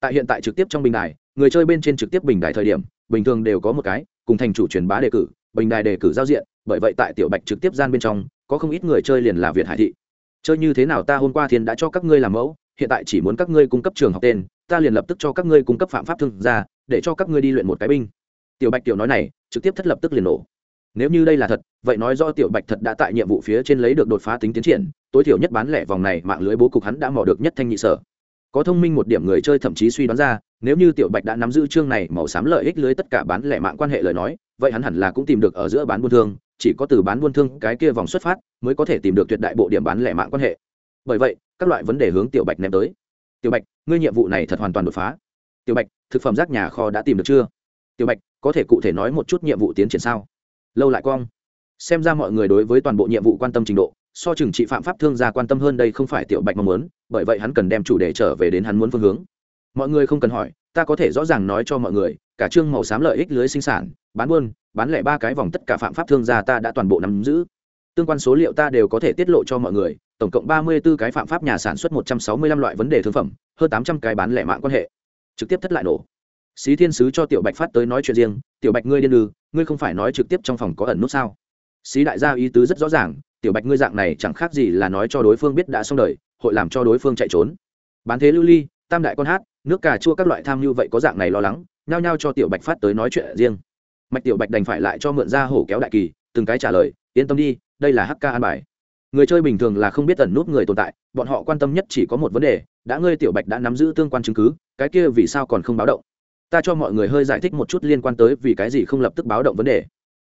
Tại hiện tại trực tiếp trong bình đài, người chơi bên trên trực tiếp bình đài thời điểm, bình thường đều có một cái, cùng thành chủ truyền bá đề cử, bình đài đề cử giao diện, bởi vậy tại tiểu bạch trực tiếp gian bên trong, có không ít người chơi liền là việt hải thị chơi như thế nào ta hôm qua thiên đã cho các ngươi làm mẫu, hiện tại chỉ muốn các ngươi cung cấp trường học tên, ta liền lập tức cho các ngươi cung cấp phạm pháp thương ra để cho các ngươi đi luyện một cái binh. Tiểu bạch tiểu nói này, trực tiếp thất lập tức liền nổ. Nếu như đây là thật, vậy nói do tiểu bạch thật đã tại nhiệm vụ phía trên lấy được đột phá tính tiến triển, tối thiểu nhất bán lẻ vòng này mạng lưới bố cục hắn đã mò được nhất thanh nhị sở. Có thông minh một điểm người chơi thậm chí suy đoán ra, nếu như tiểu bạch đã nắm giữ chương này màu xám lợi ích lưới tất cả bán lẻ mạng quan hệ lời nói, vậy hắn hẳn là cũng tìm được ở giữa bán buôn thương chỉ có từ bán buôn thương cái kia vòng xuất phát mới có thể tìm được tuyệt đại bộ điểm bán lẻ mạng quan hệ. Bởi vậy các loại vấn đề hướng tiểu bạch ném tới. Tiểu bạch ngươi nhiệm vụ này thật hoàn toàn đột phá. Tiểu bạch thực phẩm rác nhà kho đã tìm được chưa? Tiểu bạch có thể cụ thể nói một chút nhiệm vụ tiến triển sao? Lâu lại Quang, xem ra mọi người đối với toàn bộ nhiệm vụ quan tâm trình độ so chừng trị phạm pháp thương gia quan tâm hơn đây không phải tiểu bạch mong muốn bởi vậy hắn cần đem chủ đề trở về đến hắn muốn phương hướng. Mọi người không cần hỏi ta có thể rõ ràng nói cho mọi người cả chương màu xám lợi ích lưới sinh sản bán buôn, bán lẻ ba cái vòng tất cả phạm pháp thương gia ta đã toàn bộ nắm giữ. Tương quan số liệu ta đều có thể tiết lộ cho mọi người, tổng cộng ba mươi 34 cái phạm pháp nhà sản xuất một trăm sáu mươi 165 loại vấn đề thương phẩm, hơn tám trăm cái bán lẻ mạng quan hệ. Trực tiếp thất lại nổ. Xí thiên sứ cho tiểu bạch phát tới nói chuyện riêng, tiểu bạch ngươi điên lư ngươi không phải nói trực tiếp trong phòng có ẩn nút sao? Xí đại gia ý tứ rất rõ ràng, tiểu bạch ngươi dạng này chẳng khác gì là nói cho đối phương biết đã xong đời, hội làm cho đối phương chạy trốn. Bán thế lưu ly, tam đại con hát, nước cà chua các loại tham như vậy có dạng này lo lắng, nhao nhao cho tiểu bạch phát tới nói chuyện riêng mạch tiểu bạch đành phải lại cho mượn ra hổ kéo đại kỳ, từng cái trả lời, yên tâm đi, đây là hk an bài. Người chơi bình thường là không biết ẩn nút người tồn tại, bọn họ quan tâm nhất chỉ có một vấn đề, đã ngươi tiểu bạch đã nắm giữ tương quan chứng cứ, cái kia vì sao còn không báo động? Ta cho mọi người hơi giải thích một chút liên quan tới vì cái gì không lập tức báo động vấn đề.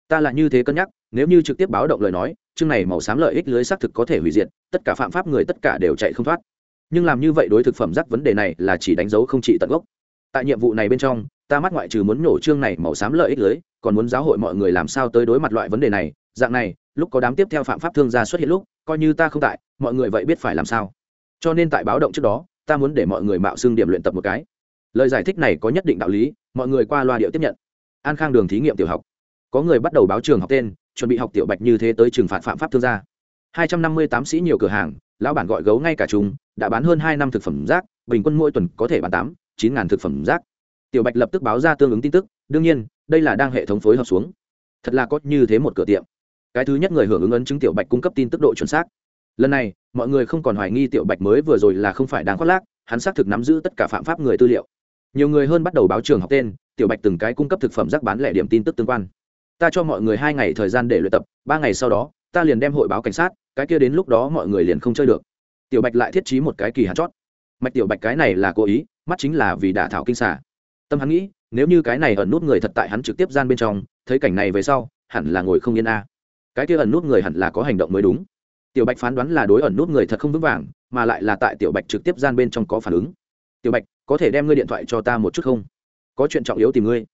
Ta là như thế cân nhắc, nếu như trực tiếp báo động lời nói, chương này màu xám lợi ích lưới xác thực có thể hủy diệt, tất cả phạm pháp người tất cả đều chạy không thoát. Nhưng làm như vậy đối thực phẩm rắc vấn đề này là chỉ đánh dấu không trị tận gốc. Tại nhiệm vụ này bên trong, ta mắt ngoại trừ muốn nổ chương này màu xám lợi ích lưới còn muốn giáo hội mọi người làm sao tới đối mặt loại vấn đề này, dạng này, lúc có đám tiếp theo phạm pháp thương gia xuất hiện lúc, coi như ta không tại, mọi người vậy biết phải làm sao. Cho nên tại báo động trước đó, ta muốn để mọi người mạo xưng điểm luyện tập một cái. Lời giải thích này có nhất định đạo lý, mọi người qua loa điệu tiếp nhận. An khang đường thí nghiệm tiểu học. Có người bắt đầu báo trường học tên, chuẩn bị học tiểu bạch như thế tới trừng phạt phạm pháp thương gia. Hai trăm năm mươi tám sĩ nhiều cửa hàng, lão bản gọi gấu ngay cả chúng, đã bán hơn hai năm thực phẩm rác, bình quân mỗi tuần có thể bán tám, chín ngàn thực phẩm rác. Tiểu bạch lập tức báo ra tương ứng tin tức đương nhiên, đây là đang hệ thống phối hợp xuống. Thật là có như thế một cửa tiệm. Cái thứ nhất người hưởng ứng ấn chứng tiểu bạch cung cấp tin tức độ chuẩn xác. Lần này, mọi người không còn hoài nghi tiểu bạch mới vừa rồi là không phải đang khoác lác, hắn xác thực nắm giữ tất cả phạm pháp người tư liệu. Nhiều người hơn bắt đầu báo trường học tên, tiểu bạch từng cái cung cấp thực phẩm rác bán lẻ điểm tin tức tương quan. Ta cho mọi người hai ngày thời gian để luyện tập, ba ngày sau đó, ta liền đem hội báo cảnh sát, cái kia đến lúc đó mọi người liền không chơi được. Tiểu bạch lại thiết trí một cái kỳ hạt chót. Mạch tiểu bạch cái này là cố ý, mắt chính là vì đả thảo kinh xả tâm hắn nghĩ nếu như cái này ẩn nút người thật tại hắn trực tiếp gian bên trong, thấy cảnh này về sau, hẳn là ngồi không yên a. Cái kia ẩn nút người hẳn là có hành động mới đúng. Tiểu bạch phán đoán là đối ẩn nút người thật không vững vàng, mà lại là tại tiểu bạch trực tiếp gian bên trong có phản ứng. Tiểu bạch, có thể đem ngươi điện thoại cho ta một chút không? Có chuyện trọng yếu tìm ngươi.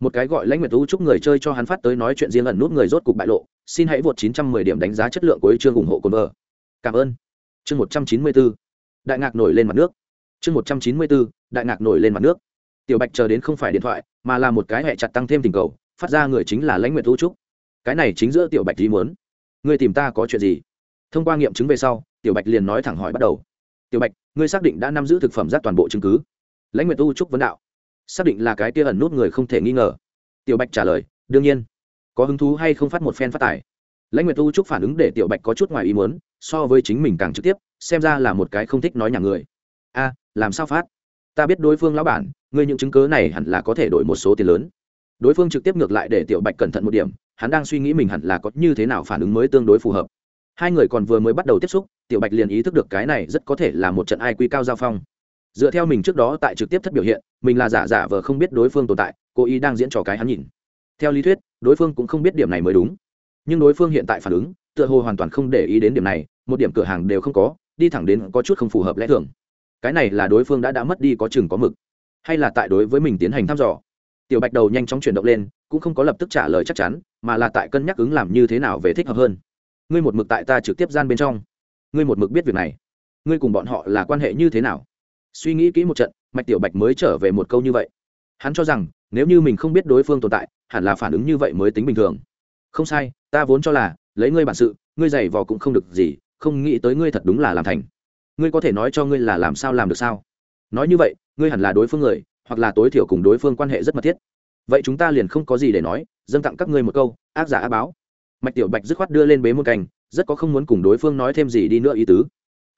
Một cái gọi lãnh nguyệt tú chúc người chơi cho hắn phát tới nói chuyện riêng ẩn nút người rốt cục bại lộ, xin hãy vượt 910 điểm đánh giá chất lượng của chương ủng hộ cồn vợ. Cảm ơn. Chương 194 đại ngạc nổi lên mặt nước. Chương 194 đại ngạc nổi lên mặt nước tiểu bạch chờ đến không phải điện thoại, mà là một cái hẹ chặt tăng thêm tình cầu, phát ra người chính là lãnh nguyệt thu trúc. Cái này chính giữa tiểu bạch ý muốn. Ngươi tìm ta có chuyện gì? Thông qua nghiệm chứng về sau, tiểu bạch liền nói thẳng hỏi bắt đầu. Tiểu bạch, ngươi xác định đã nắm giữ thực phẩm rác toàn bộ chứng cứ? Lãnh nguyệt u trúc vấn đạo. Xác định là cái tia ẩn nút người không thể nghi ngờ. Tiểu bạch trả lời, đương nhiên. Có hứng thú hay không phát một phen phát tài? Lãnh nguyệt u trúc phản ứng để tiểu bạch có chút ngoài ý muốn, so với chính mình càng trực tiếp, xem ra là một cái không thích nói nhà người. A, làm sao phát? Ta biết đối phương lão bản ngươi những chứng cớ này hẳn là có thể đổi một số tiền lớn. Đối phương trực tiếp ngược lại để tiểu bạch cẩn thận một điểm, hắn đang suy nghĩ mình hẳn là có như thế nào phản ứng mới tương đối phù hợp. Hai người còn vừa mới bắt đầu tiếp xúc, tiểu bạch liền ý thức được cái này rất có thể là một trận ai quy cao giao phong. Dựa theo mình trước đó tại trực tiếp thất biểu hiện, mình là giả giả vờ không biết đối phương tồn tại, cố ý đang diễn trò cái hắn nhìn. Theo lý thuyết, đối phương cũng không biết điểm này mới đúng. Nhưng đối phương hiện tại phản ứng, tựa hồ hoàn toàn không để ý đến điểm này, một điểm cửa hàng đều không có, đi thẳng đến có chút không phù hợp lẽ thường. Cái này là đối phương đã đã mất đi có chừng có mực hay là tại đối với mình tiến hành thăm dò. Tiểu bạch đầu nhanh chóng chuyển động lên, cũng không có lập tức trả lời chắc chắn, mà là tại cân nhắc ứng làm như thế nào về thích hợp hơn. Ngươi một mực tại ta trực tiếp gian bên trong. Ngươi một mực biết việc này. Ngươi cùng bọn họ là quan hệ như thế nào? Suy nghĩ kỹ một trận, mạch tiểu bạch mới trở về một câu như vậy. Hắn cho rằng, nếu như mình không biết đối phương tồn tại, hẳn là phản ứng như vậy mới tính bình thường. Không sai, ta vốn cho là, lấy ngươi bản sự, ngươi giày vò cũng không được gì, không nghĩ tới ngươi thật đúng là làm thành. Ngươi có thể nói cho ngươi là làm sao làm được sao? Nói như vậy, ngươi hẳn là đối phương người, hoặc là tối thiểu cùng đối phương quan hệ rất mật thiết. Vậy chúng ta liền không có gì để nói, dâng tặng các ngươi một câu, ác giả á báo. Mạch tiểu bạch dứt khoát đưa lên bế một cành, rất có không muốn cùng đối phương nói thêm gì đi nữa ý tứ.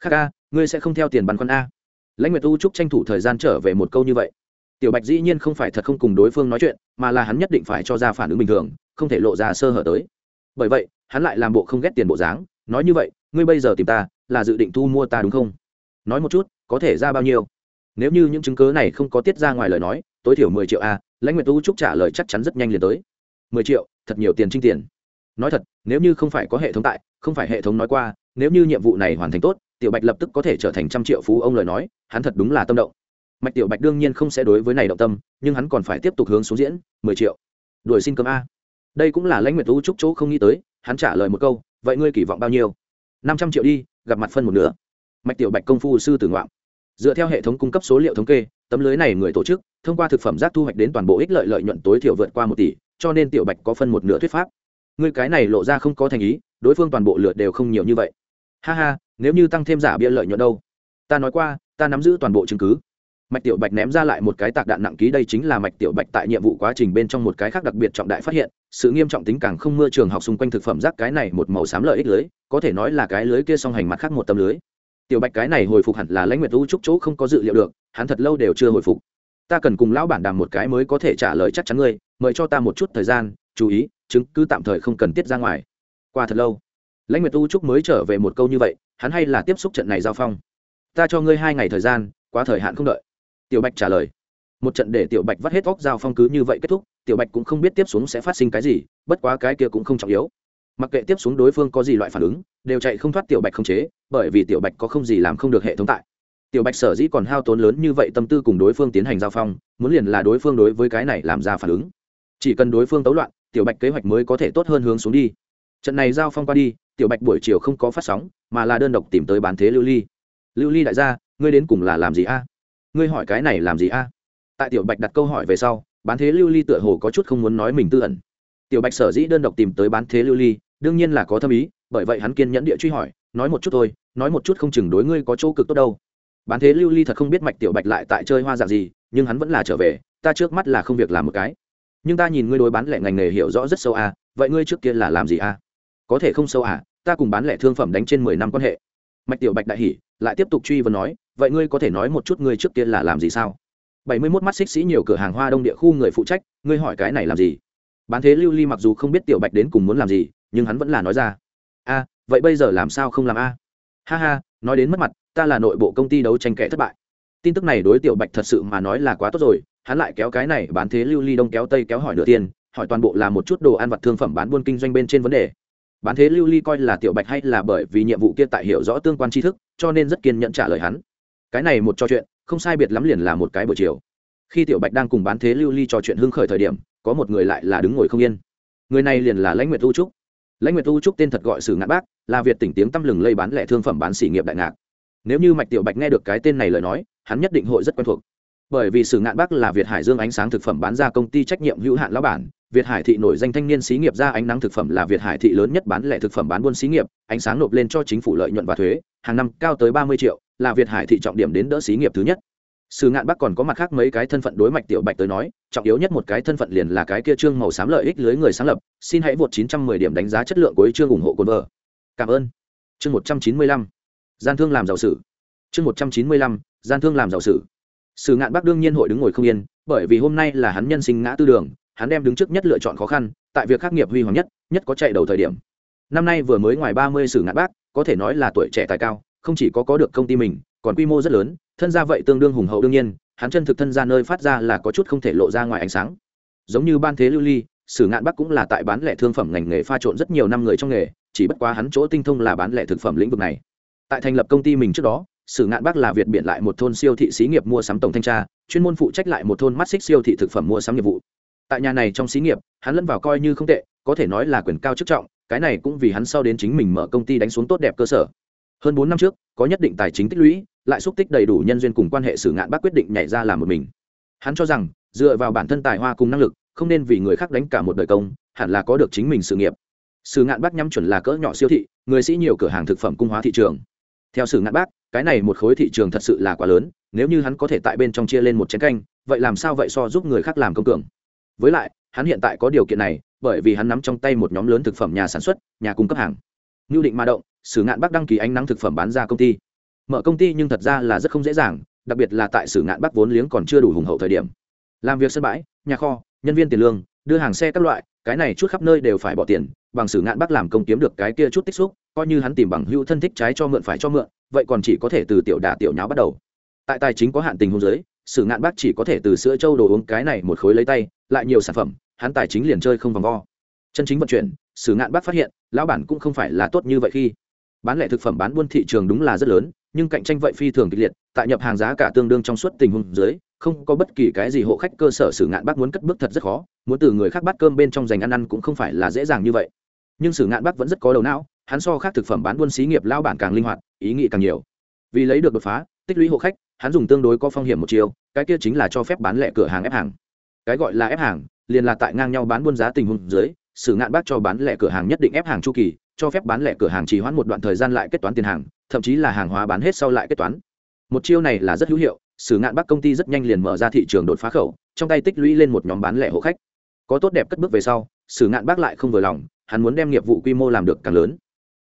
Khác a, ngươi sẽ không theo tiền bắn con a. Lãnh nguyệt u trúc tranh thủ thời gian trở về một câu như vậy. Tiểu bạch dĩ nhiên không phải thật không cùng đối phương nói chuyện, mà là hắn nhất định phải cho ra phản ứng bình thường, không thể lộ ra sơ hở tới. Bởi vậy, hắn lại làm bộ không ghét tiền bộ dáng, nói như vậy, ngươi bây giờ tìm ta, là dự định thu mua ta đúng không? Nói một chút, có thể ra bao nhiêu? Nếu như những chứng cớ này không có tiết ra ngoài lời nói, tối thiểu mười triệu a, lãnh nguyệt u trúc trả lời chắc chắn rất nhanh liền tới. Mười triệu, thật nhiều tiền trinh tiền. Nói thật, nếu như không phải có hệ thống tại, không phải hệ thống nói qua, nếu như nhiệm vụ này hoàn thành tốt, tiểu bạch lập tức có thể trở thành trăm triệu phú ông lời nói, hắn thật đúng là tâm động. Mạch tiểu bạch đương nhiên không sẽ đối với này động tâm, nhưng hắn còn phải tiếp tục hướng xuống diễn, mười triệu. Đuổi xin cơm a. Đây cũng là lãnh nguyệt u trúc chỗ không nghĩ tới, hắn trả lời một câu, vậy ngươi kỳ vọng bao nhiêu? Năm trăm triệu đi, gặp mặt phân một nửa. Mạch tiểu bạch công phu sư tử ngoạm dựa theo hệ thống cung cấp số liệu thống kê, tấm lưới này người tổ chức, thông qua thực phẩm rác thu hoạch đến toàn bộ ích lợi lợi nhuận tối thiểu vượt qua một tỷ, cho nên tiểu bạch có phân một nửa thuyết pháp. Người cái này lộ ra không có thành ý, đối phương toàn bộ lượt đều không nhiều như vậy. Ha ha, nếu như tăng thêm giả bia lợi nhuận đâu? Ta nói qua, ta nắm giữ toàn bộ chứng cứ. Mạch tiểu bạch ném ra lại một cái tạc đạn nặng ký, đây chính là mạch tiểu bạch tại nhiệm vụ quá trình bên trong một cái khác đặc biệt trọng đại phát hiện. Sự nghiêm trọng tính càng không mưa trường học xung quanh thực phẩm rác cái này một màu xám lợi ích lưới, có thể nói là cái lưới kia song hành mặt khác một tấm lưới tiểu bạch cái này hồi phục hẳn là lãnh nguyệt u trúc chỗ không có dự liệu được, hắn thật lâu đều chưa hồi phục. Ta cần cùng lão bản đàm một cái mới có thể trả lời chắc chắn ngươi, mời cho ta một chút thời gian, chú ý, chứng cứ tạm thời không cần tiết ra ngoài. Qua thật lâu, lãnh nguyệt u trúc mới trở về một câu như vậy, hắn hay là tiếp xúc trận này giao phong. Ta cho ngươi hai ngày thời gian, quá thời hạn không đợi. Tiểu bạch trả lời. Một trận để tiểu bạch vắt hết óc giao phong cứ như vậy kết thúc, tiểu bạch cũng không biết tiếp xuống sẽ phát sinh cái gì, bất quá cái kia cũng không trọng yếu mặc kệ tiếp xuống đối phương có gì loại phản ứng, đều chạy không thoát tiểu bạch không chế, bởi vì tiểu bạch có không gì làm không được hệ thống tại. Tiểu bạch sở dĩ còn hao tốn lớn như vậy tâm tư cùng đối phương tiến hành giao phong, muốn liền là đối phương đối với cái này làm ra phản ứng. Chỉ cần đối phương tấu loạn, tiểu bạch kế hoạch mới có thể tốt hơn hướng xuống đi. Trận này giao phong qua đi, tiểu bạch buổi chiều không có phát sóng, mà là đơn độc tìm tới bán thế lưu ly. Lưu ly đại gia, ngươi đến cùng là làm gì a? Ngươi hỏi cái này làm gì a? Tại tiểu bạch đặt câu hỏi về sau, bán thế lưu ly tựa hồ có chút không muốn nói mình tư ẩn. Tiểu bạch sở dĩ đơn độc tìm tới bán thế lưu ly đương nhiên là có thâm ý, bởi vậy hắn kiên nhẫn địa truy hỏi, nói một chút thôi, nói một chút không chừng đối ngươi có chỗ cực tốt đâu. Bán thế lưu ly thật không biết mạch tiểu bạch lại tại chơi hoa dạng gì, nhưng hắn vẫn là trở về, ta trước mắt là không việc làm một cái. Nhưng ta nhìn ngươi đối bán lẻ ngành nghề hiểu rõ rất sâu à vậy ngươi trước kia là làm gì à? Có thể không sâu à ta cùng bán lẻ thương phẩm đánh trên mười năm quan hệ. Mạch tiểu bạch đại hỉ, lại tiếp tục truy vấn nói, vậy ngươi có thể nói một chút ngươi trước kia là làm gì sao? Bảy mươi mốt mắt xích sĩ nhiều cửa hàng hoa đông địa khu người phụ trách, ngươi hỏi cái này làm gì? Bán thế lưu ly mặc dù không biết tiểu bạch đến cùng muốn làm gì, nhưng hắn vẫn là nói ra. A, vậy bây giờ làm sao không làm a? Ha ha, nói đến mất mặt, ta là nội bộ công ty đấu tranh kẻ thất bại. Tin tức này đối tiểu bạch thật sự mà nói là quá tốt rồi, hắn lại kéo cái này bán thế lưu ly đông kéo tây kéo hỏi nửa tiền, hỏi toàn bộ là một chút đồ ăn vặt thương phẩm bán buôn kinh doanh bên trên vấn đề. Bán thế lưu ly coi là tiểu bạch hay là bởi vì nhiệm vụ kia tại hiểu rõ tương quan tri thức, cho nên rất kiên nhẫn trả lời hắn. Cái này một trò chuyện, không sai biệt lắm liền là một cái buổi chiều. Khi tiểu bạch đang cùng bán thế lưu ly trò chuyện hưng khởi thời điểm có một người lại là đứng ngồi không yên. Người này liền là lãnh nguyệt u trúc. Lãnh nguyệt u trúc tên thật gọi sử ngạn bác, là việt tỉnh tiếng tăm lừng lây bán lẻ thương phẩm bán xỉ nghiệp đại ngạc. Nếu như mạch tiểu bạch nghe được cái tên này lời nói, hắn nhất định hội rất quen thuộc. Bởi vì sử ngạn bác là việt hải dương ánh sáng thực phẩm bán ra công ty trách nhiệm hữu hạn lão bản, việt hải thị nổi danh thanh niên xí nghiệp ra ánh nắng thực phẩm là việt hải thị lớn nhất bán lẻ thực phẩm bán buôn xí nghiệp, ánh sáng nộp lên cho chính phủ lợi nhuận và thuế, hàng năm cao tới ba mươi triệu, là việt hải thị trọng điểm đến đỡ xí nghiệp thứ nhất sử ngạn bắc còn có mặt khác mấy cái thân phận đối mạch tiểu bạch tới nói, trọng yếu nhất một cái thân phận liền là cái kia trương màu xám lợi ích lưới người sáng lập, xin hãy vượt 910 điểm đánh giá chất lượng của chương ủng hộ cồn vợ cảm ơn. Chương 195 gian thương làm giàu sử chương 195 gian thương làm giàu sử sử ngạn bắc đương nhiên hội đứng ngồi không yên, bởi vì hôm nay là hắn nhân sinh ngã tư đường, hắn đem đứng trước nhất lựa chọn khó khăn, tại việc khắc nghiệp huy hoàng nhất nhất có chạy đầu thời điểm. Năm nay vừa mới ngoài ba mươi sử ngạn Bắc, có thể nói là tuổi trẻ tài cao, không chỉ có có được công ty mình, còn quy mô rất lớn thân gia vậy tương đương hùng hậu đương nhiên, hắn chân thực thân gia nơi phát ra là có chút không thể lộ ra ngoài ánh sáng. Giống như ban thế lưu ly, sử ngạn bắc cũng là tại bán lẻ thương phẩm ngành nghề pha trộn rất nhiều năm người trong nghề, chỉ bất quá hắn chỗ tinh thông là bán lẻ thực phẩm lĩnh vực này. Tại thành lập công ty mình trước đó, sử ngạn bắc là việt biện lại một thôn siêu thị xí nghiệp mua sắm tổng thanh tra, chuyên môn phụ trách lại một thôn mắt xích siêu thị thực phẩm mua sắm nghiệp vụ. Tại nhà này trong xí nghiệp, hắn lẫn vào coi như không tệ, có thể nói là quyền cao chức trọng, cái này cũng vì hắn sau đến chính mình mở công ty đánh xuống tốt đẹp cơ sở hơn bốn năm trước, có nhất định tài chính tích lũy, lại xúc tích đầy đủ nhân duyên cùng quan hệ sử ngạn bác quyết định nhảy ra làm một mình. Hắn cho rằng, dựa vào bản thân tài hoa cùng năng lực, không nên vì người khác đánh cả một đời công, hẳn là có được chính mình sự nghiệp. Sử ngạn bác nhắm chuẩn là cỡ nhỏ siêu thị, người sĩ nhiều cửa hàng thực phẩm cung hóa thị trường. Theo sử ngạn bác, cái này một khối thị trường thật sự là quá lớn, nếu như hắn có thể tại bên trong chia lên một chén canh, vậy làm sao vậy so giúp người khác làm công cường? Với lại, hắn hiện tại có điều kiện này, bởi vì hắn nắm trong tay một nhóm lớn thực phẩm nhà sản xuất, nhà cung cấp hàng. Nưu định ma động sử ngạn bắc đăng ký ánh nắng thực phẩm bán ra công ty. Mở công ty nhưng thật ra là rất không dễ dàng, đặc biệt là tại sử ngạn bắc vốn liếng còn chưa đủ hùng hậu thời điểm. Làm việc sân bãi, nhà kho, nhân viên tiền lương, đưa hàng xe các loại, cái này chút khắp nơi đều phải bỏ tiền, bằng sử ngạn bắc làm công kiếm được cái kia chút tích xúc, coi như hắn tìm bằng hữu thân thích trái cho mượn phải cho mượn, vậy còn chỉ có thể từ tiểu đà tiểu nháo bắt đầu. Tại tài chính có hạn tình hôn giới sử ngạn bác chỉ có thể từ sữa trâu đồ uống cái này một khối lấy tay, lại nhiều sản phẩm, hắn tài chính liền chơi không vòng vo. Chân chính vận chuyển, sử ngạn bác phát hiện, lão bản cũng không phải là tốt như vậy khi bán lẻ thực phẩm bán buôn thị trường đúng là rất lớn, nhưng cạnh tranh vậy phi thường kịch liệt, tại nhập hàng giá cả tương đương trong suốt tình huống dưới, không có bất kỳ cái gì hộ khách cơ sở sử ngạn bác muốn cất bước thật rất khó, muốn từ người khác bắt cơm bên trong dành ăn ăn cũng không phải là dễ dàng như vậy. Nhưng sử ngạn bác vẫn rất có đầu não, hắn so khác thực phẩm bán buôn xí nghiệp lao bản càng linh hoạt, ý nghĩ càng nhiều. Vì lấy được đột phá, tích lũy hộ khách, hắn dùng tương đối có phong hiểm một chiều, cái kia chính là cho phép bán lẻ cửa hàng ép hàng. Cái gọi là ép hàng, liền là tại ngang nhau bán buôn giá tình huống dưới sử ngạn bác cho bán lẻ cửa hàng nhất định ép hàng chu kỳ cho phép bán lẻ cửa hàng trì hoãn một đoạn thời gian lại kết toán tiền hàng, thậm chí là hàng hóa bán hết sau lại kết toán. Một chiêu này là rất hữu hiệu, sử ngạn bác công ty rất nhanh liền mở ra thị trường đột phá khẩu, trong tay tích lũy lên một nhóm bán lẻ hộ khách. Có tốt đẹp cất bước về sau, sử ngạn bác lại không vừa lòng, hắn muốn đem nghiệp vụ quy mô làm được càng lớn.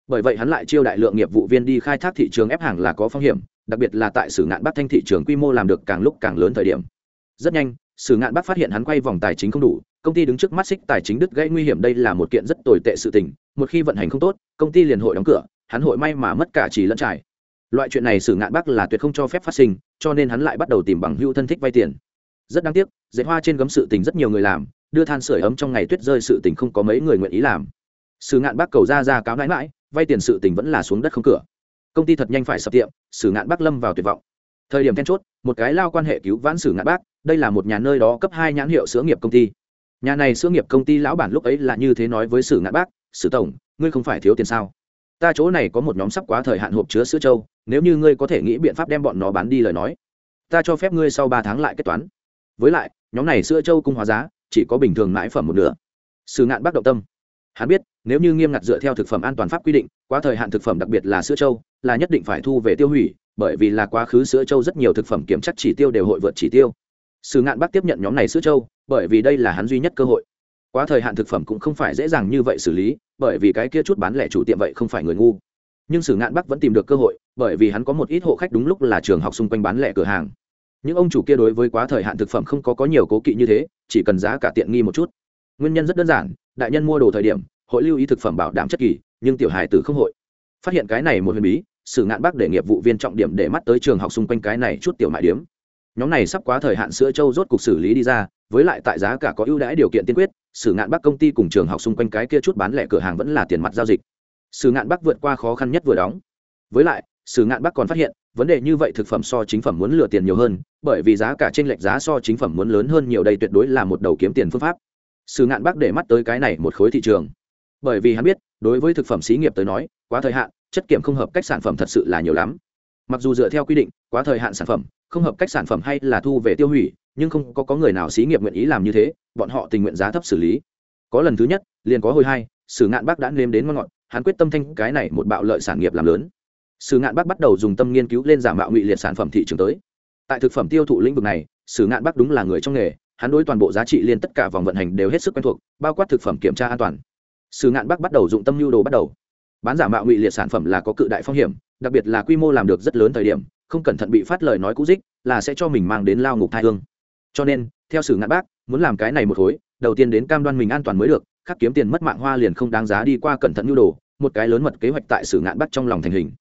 Bởi vậy hắn lại chiêu đại lượng nghiệp vụ viên đi khai thác thị trường ép hàng là có phong hiểm, đặc biệt là tại sử ngạn bắc thanh thị trường quy mô làm được càng lúc càng lớn thời điểm. Rất nhanh, sử ngạn bắc phát hiện hắn quay vòng tài chính không đủ, công ty đứng trước mắt xích tài chính đứt gãy nguy hiểm đây là một kiện rất tồi tệ sự tình một khi vận hành không tốt, công ty liền hội đóng cửa, hắn hội may mà mất cả chỉ lẫn trải. Loại chuyện này sử ngạn bắc là tuyệt không cho phép phát sinh, cho nên hắn lại bắt đầu tìm bằng hưu thân thích vay tiền. Rất đáng tiếc dạy hoa trên gấm sự tình rất nhiều người làm, đưa than sửa ấm trong ngày tuyết rơi sự tình không có mấy người nguyện ý làm. Sử ngạn bác cầu ra ra cáo nãi mãi vay tiền sự tình vẫn là xuống đất không cửa. Công ty thật nhanh phải sập tiệm sử ngạn bác lâm vào tuyệt vọng. Thời điểm then chốt, một cái lao quan hệ cứu vãn sử ngạn bác, đây là một nhà nơi đó cấp hai nhãn hiệu sữa nghiệp công ty. Nhà này sữa nghiệp công ty lão bản lúc ấy là như thế nói với sử ngạn bác sử tổng, ngươi không phải thiếu tiền sao? Ta chỗ này có một nhóm sắp quá thời hạn hộp chứa sữa trâu, nếu như ngươi có thể nghĩ biện pháp đem bọn nó bán đi lời nói, ta cho phép ngươi sau ba tháng lại kết toán. Với lại, nhóm này sữa trâu cung hóa giá, chỉ có bình thường mãi phẩm một nửa. Sử ngạn bác động tâm. Hắn biết, nếu như nghiêm ngặt dựa theo thực phẩm an toàn pháp quy định, quá thời hạn thực phẩm đặc biệt là sữa trâu, là nhất định phải thu về tiêu hủy, bởi vì là quá khứ sữa trâu rất nhiều thực phẩm kiểm chắc chỉ tiêu đều hội vượt chỉ tiêu. Sử ngạn bác tiếp nhận nhóm này sữa trâu, bởi vì đây là hắn duy nhất cơ hội quá thời hạn thực phẩm cũng không phải dễ dàng như vậy xử lý, bởi vì cái kia chút bán lẻ chủ tiệm vậy không phải người ngu. Nhưng sử ngạn bắc vẫn tìm được cơ hội, bởi vì hắn có một ít hộ khách đúng lúc là trường học xung quanh bán lẻ cửa hàng. Những ông chủ kia đối với quá thời hạn thực phẩm không có có nhiều cố kỵ như thế, chỉ cần giá cả tiện nghi một chút. Nguyên nhân rất đơn giản, đại nhân mua đồ thời điểm, hội lưu ý thực phẩm bảo đảm chất kỳ, nhưng tiểu hài tử không hội. Phát hiện cái này một huyền bí, sử ngạn bắc để nghiệp vụ viên trọng điểm để mắt tới trường học xung quanh cái này chút tiểu mại điếm nhóm này sắp quá thời hạn sữa châu rốt cục xử lý đi ra, với lại tại giá cả có ưu đãi điều kiện tiên quyết, sử ngạn bắc công ty cùng trường học xung quanh cái kia chút bán lẻ cửa hàng vẫn là tiền mặt giao dịch. Sử ngạn bắc vượt qua khó khăn nhất vừa đóng. Với lại, sử ngạn bắc còn phát hiện, vấn đề như vậy thực phẩm so chính phẩm muốn lừa tiền nhiều hơn, bởi vì giá cả trên lệch giá so chính phẩm muốn lớn hơn nhiều đây tuyệt đối là một đầu kiếm tiền phương pháp. Sử ngạn bắc để mắt tới cái này một khối thị trường. Bởi vì hắn biết, đối với thực phẩm xí nghiệp tới nói, quá thời hạn, chất kiểm không hợp cách sản phẩm thật sự là nhiều lắm. Mặc dù dựa theo quy định, quá thời hạn sản phẩm không hợp cách sản phẩm hay là thu về tiêu hủy nhưng không có, có người nào xí nghiệp nguyện ý làm như thế bọn họ tình nguyện giá thấp xử lý. Có lần thứ nhất liền có hồi hai sử ngạn bác đã nếm đến ngon ngọt hắn quyết tâm thanh cái này một bạo lợi sản nghiệp làm lớn. Sử ngạn bác bắt đầu dùng tâm nghiên cứu lên giả mạo ngụy liệt sản phẩm thị trường tới. Tại thực phẩm tiêu thụ lĩnh vực này sử ngạn bác đúng là người trong nghề hắn đối toàn bộ giá trị liên tất cả vòng vận hành đều hết sức quen thuộc bao quát thực phẩm kiểm tra an toàn. Sử ngạn bác bắt đầu dụng tâm lưu đồ bắt đầu. Bán giả mạo ngụy liệt sản phẩm là có cự đại phong hiểm đặc biệt là quy mô làm được rất lớn thời điểm không cẩn thận bị phát lời nói cũ dích, là sẽ cho mình mang đến lao ngục thai hương. Cho nên, theo sử ngạn bác, muốn làm cái này một khối đầu tiên đến cam đoan mình an toàn mới được, khắc kiếm tiền mất mạng hoa liền không đáng giá đi qua cẩn thận nhu đồ, một cái lớn mật kế hoạch tại sử ngạn bắc trong lòng thành hình.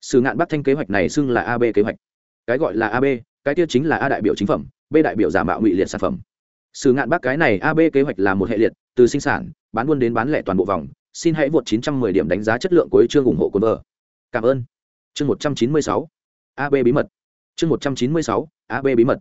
Sử ngạn bắc thanh kế hoạch này xưng là ab kế hoạch. Cái gọi là ab cái tiêu chính là a đại biểu chính phẩm, b đại biểu giả mạo ngụy liệt sản phẩm. Sử ngạn bắc cái này ab kế hoạch là một hệ liệt, từ sinh sản, bán buôn đến bán lẻ toàn bộ vòng, xin hãy vượt 910 điểm đánh giá chất lượng cuối chương ủng hộ quân vợ cảm ơn. Chương 196 ab bí mật. Chương 196 ab bí mật.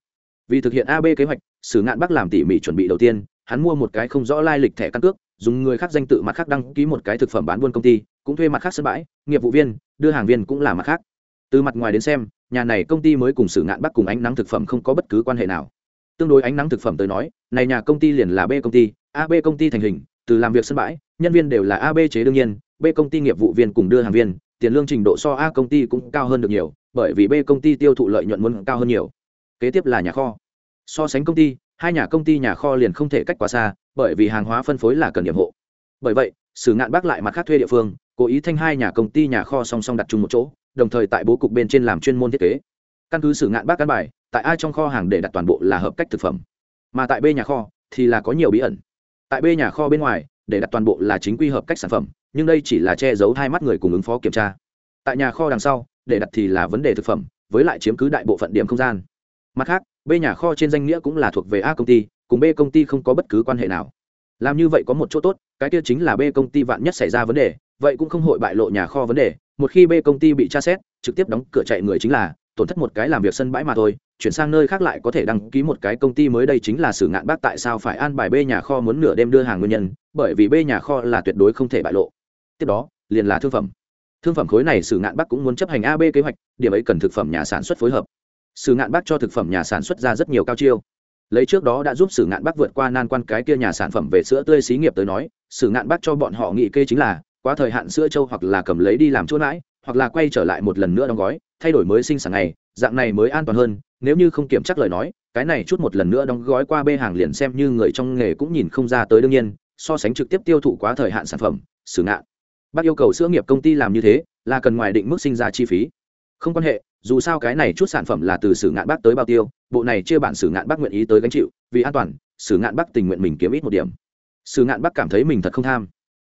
Vì thực hiện ab kế hoạch, sử ngạn bắc làm tỉ mỉ chuẩn bị đầu tiên, hắn mua một cái không rõ lai lịch thẻ căn cước, dùng người khác danh tự mặt khác đăng ký một cái thực phẩm bán buôn công ty, cũng thuê mặt khác sân bãi, nghiệp vụ viên, đưa hàng viên cũng là mặt khác. Từ mặt ngoài đến xem, nhà này công ty mới cùng sử ngạn bắc cùng ánh nắng thực phẩm không có bất cứ quan hệ nào. Tương đối ánh nắng thực phẩm tới nói, này nhà công ty liền là b công ty ab công ty thành hình, từ làm việc sân bãi, nhân viên đều là ab chế đương nhiên, b công ty nghiệp vụ viên cùng đưa hàng viên, tiền lương trình độ so a công ty cũng cao hơn được nhiều bởi vì b công ty tiêu thụ lợi nhuận muốn cao hơn nhiều. Kế tiếp là nhà kho. So sánh công ty, hai nhà công ty nhà kho liền không thể cách quá xa, bởi vì hàng hóa phân phối là cần điểm hộ. Bởi vậy, sử ngạn bác lại mặt khác thuê địa phương, cố ý thanh hai nhà công ty nhà kho song song đặt chung một chỗ, đồng thời tại bố cục bên trên làm chuyên môn thiết kế. Căn cứ sử ngạn bác căn bài, tại ai trong kho hàng để đặt toàn bộ là hợp cách thực phẩm. Mà tại b nhà kho thì là có nhiều bí ẩn. Tại b nhà kho bên ngoài, để đặt toàn bộ là chính quy hợp cách sản phẩm, nhưng đây chỉ là che giấu hai mắt người cùng ứng phó kiểm tra. Tại nhà kho đằng sau để đặt thì là vấn đề thực phẩm, với lại chiếm cứ đại bộ phận điểm không gian. Mặt khác, b nhà kho trên danh nghĩa cũng là thuộc về a công ty, cùng b công ty không có bất cứ quan hệ nào. Làm như vậy có một chỗ tốt, cái kia chính là b công ty vạn nhất xảy ra vấn đề, vậy cũng không hội bại lộ nhà kho vấn đề. Một khi b công ty bị tra xét, trực tiếp đóng cửa chạy người chính là tổn thất một cái làm việc sân bãi mà thôi, chuyển sang nơi khác lại có thể đăng ký một cái công ty mới đây chính là sử ngạn bác tại sao phải an bài b nhà kho muốn nửa đêm đưa hàng nguyên nhân, bởi vì b nhà kho là tuyệt đối không thể bại lộ. Tiếp đó, liền là thương phẩm thương phẩm khối này sử ngạn Bắc cũng muốn chấp hành ab kế hoạch, điểm ấy cần thực phẩm nhà sản xuất phối hợp. Sử ngạn Bắc cho thực phẩm nhà sản xuất ra rất nhiều cao chiêu. Lấy trước đó đã giúp sử ngạn Bắc vượt qua nan quan cái kia nhà sản phẩm về sữa tươi xí nghiệp tới nói, sử ngạn Bắc cho bọn họ nghị kê chính là, quá thời hạn sữa trâu hoặc là cầm lấy đi làm chỗ lãi hoặc là quay trở lại một lần nữa đóng gói, thay đổi mới sinh sản này dạng này mới an toàn hơn, nếu như không kiểm chắc lời nói, cái này chút một lần nữa đóng gói qua bê hàng liền xem như người trong nghề cũng nhìn không ra tới đương nhiên, so sánh trực tiếp tiêu thụ quá thời hạn sản phẩm xử ngạn bác yêu cầu sữa nghiệp công ty làm như thế, là cần ngoài định mức sinh ra chi phí. Không quan hệ, dù sao cái này chút sản phẩm là từ sử ngạn bác tới bao tiêu, bộ này chưa bản sử ngạn bác nguyện ý tới gánh chịu, vì an toàn, sử ngạn bác tình nguyện mình kiếm ít một điểm. Sử ngạn bác cảm thấy mình thật không tham.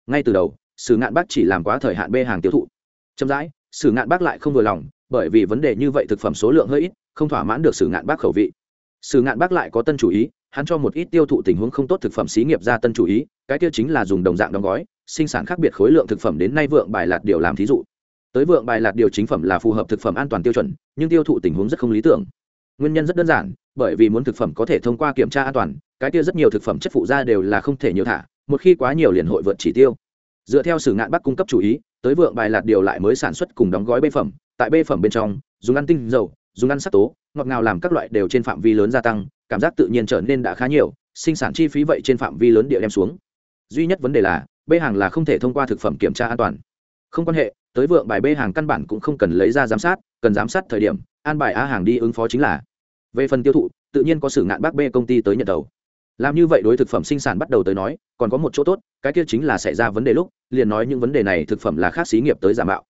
Ngay từ đầu, sử ngạn bác chỉ làm quá thời hạn bê hàng tiêu thụ. Chậm rãi, sử ngạn bác lại không vừa lòng, bởi vì vấn đề như vậy thực phẩm số lượng hơi ít, không thỏa mãn được sử ngạn bác khẩu vị. Sử ngạn bác lại có tân chủ ý, hắn cho một ít tiêu thụ tình huống không tốt thực phẩm xí nghiệp ra tân chủ ý, cái tiêu chính là dùng đồng dạng đóng gói sinh sản khác biệt khối lượng thực phẩm đến nay vượng bài lạt điều làm thí dụ. Tới vượng bài lạt điều chính phẩm là phù hợp thực phẩm an toàn tiêu chuẩn, nhưng tiêu thụ tình huống rất không lý tưởng. Nguyên nhân rất đơn giản, bởi vì muốn thực phẩm có thể thông qua kiểm tra an toàn, cái kia rất nhiều thực phẩm chất phụ da đều là không thể nhiều thả, một khi quá nhiều liền hội vượt chỉ tiêu. Dựa theo sử ngạn bắc cung cấp chủ ý, tới vượng bài lạt điều lại mới sản xuất cùng đóng gói bê phẩm, tại bê phẩm bên trong, dùng ăn tinh dầu, dùng ăn sắc tố, ngọt ngào làm các loại đều trên phạm vi lớn gia tăng, cảm giác tự nhiên trở nên đã khá nhiều, sinh sản chi phí vậy trên phạm vi lớn địa đem xuống duy nhất vấn đề là, bê hàng là không thể thông qua thực phẩm kiểm tra an toàn. Không quan hệ, tới vượng bài bê hàng căn bản cũng không cần lấy ra giám sát, cần giám sát thời điểm, an bài a hàng đi ứng phó chính là. Về phần tiêu thụ, tự nhiên có sự ngạn bác bê công ty tới nhận đầu. Làm như vậy đối thực phẩm sinh sản bắt đầu tới nói, còn có một chỗ tốt, cái kia chính là xảy ra vấn đề lúc, liền nói những vấn đề này thực phẩm là khác xí nghiệp tới giả mạo.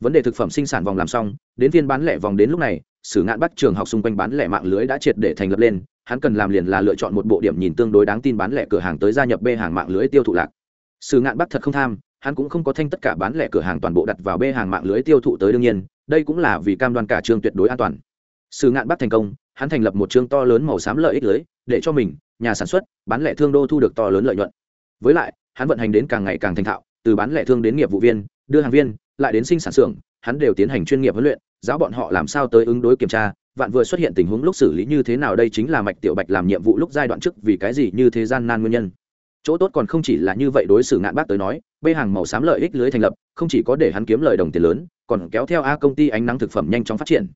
Vấn đề thực phẩm sinh sản vòng làm xong, đến phiên bán lẻ vòng đến lúc này sử ngạn bắt trường học xung quanh bán lẻ mạng lưới đã triệt để thành lập lên hắn cần làm liền là lựa chọn một bộ điểm nhìn tương đối đáng tin bán lẻ cửa hàng tới gia nhập bê hàng mạng lưới tiêu thụ lạc. Sử ngạn bắc thật không tham, hắn cũng không có thanh tất cả bán lẻ cửa hàng toàn bộ đặt vào bê hàng mạng lưới tiêu thụ tới đương nhiên, đây cũng là vì cam đoan cả trường tuyệt đối an toàn. Sử ngạn bắc thành công, hắn thành lập một chương to lớn màu xám lợi ích lưới, để cho mình, nhà sản xuất, bán lẻ thương đô thu được to lớn lợi nhuận. Với lại, hắn vận hành đến càng ngày càng thành thạo, từ bán lẻ thương đến nghiệp vụ viên, đưa hàng viên, lại đến sinh sản xưởng, hắn đều tiến hành chuyên nghiệp huấn luyện, giáo bọn họ làm sao tới ứng đối kiểm tra vạn vừa xuất hiện tình huống lúc xử lý như thế nào đây chính là mạch tiểu bạch làm nhiệm vụ lúc giai đoạn trước, vì cái gì như thế gian nan nguyên nhân? Chỗ tốt còn không chỉ là như vậy đối xử ngạn bác tới nói bê hàng màu xám lợi ích lưới thành lập, không chỉ có để hắn kiếm lời đồng tiền lớn, còn kéo theo a công ty ánh nắng thực phẩm nhanh chóng phát triển.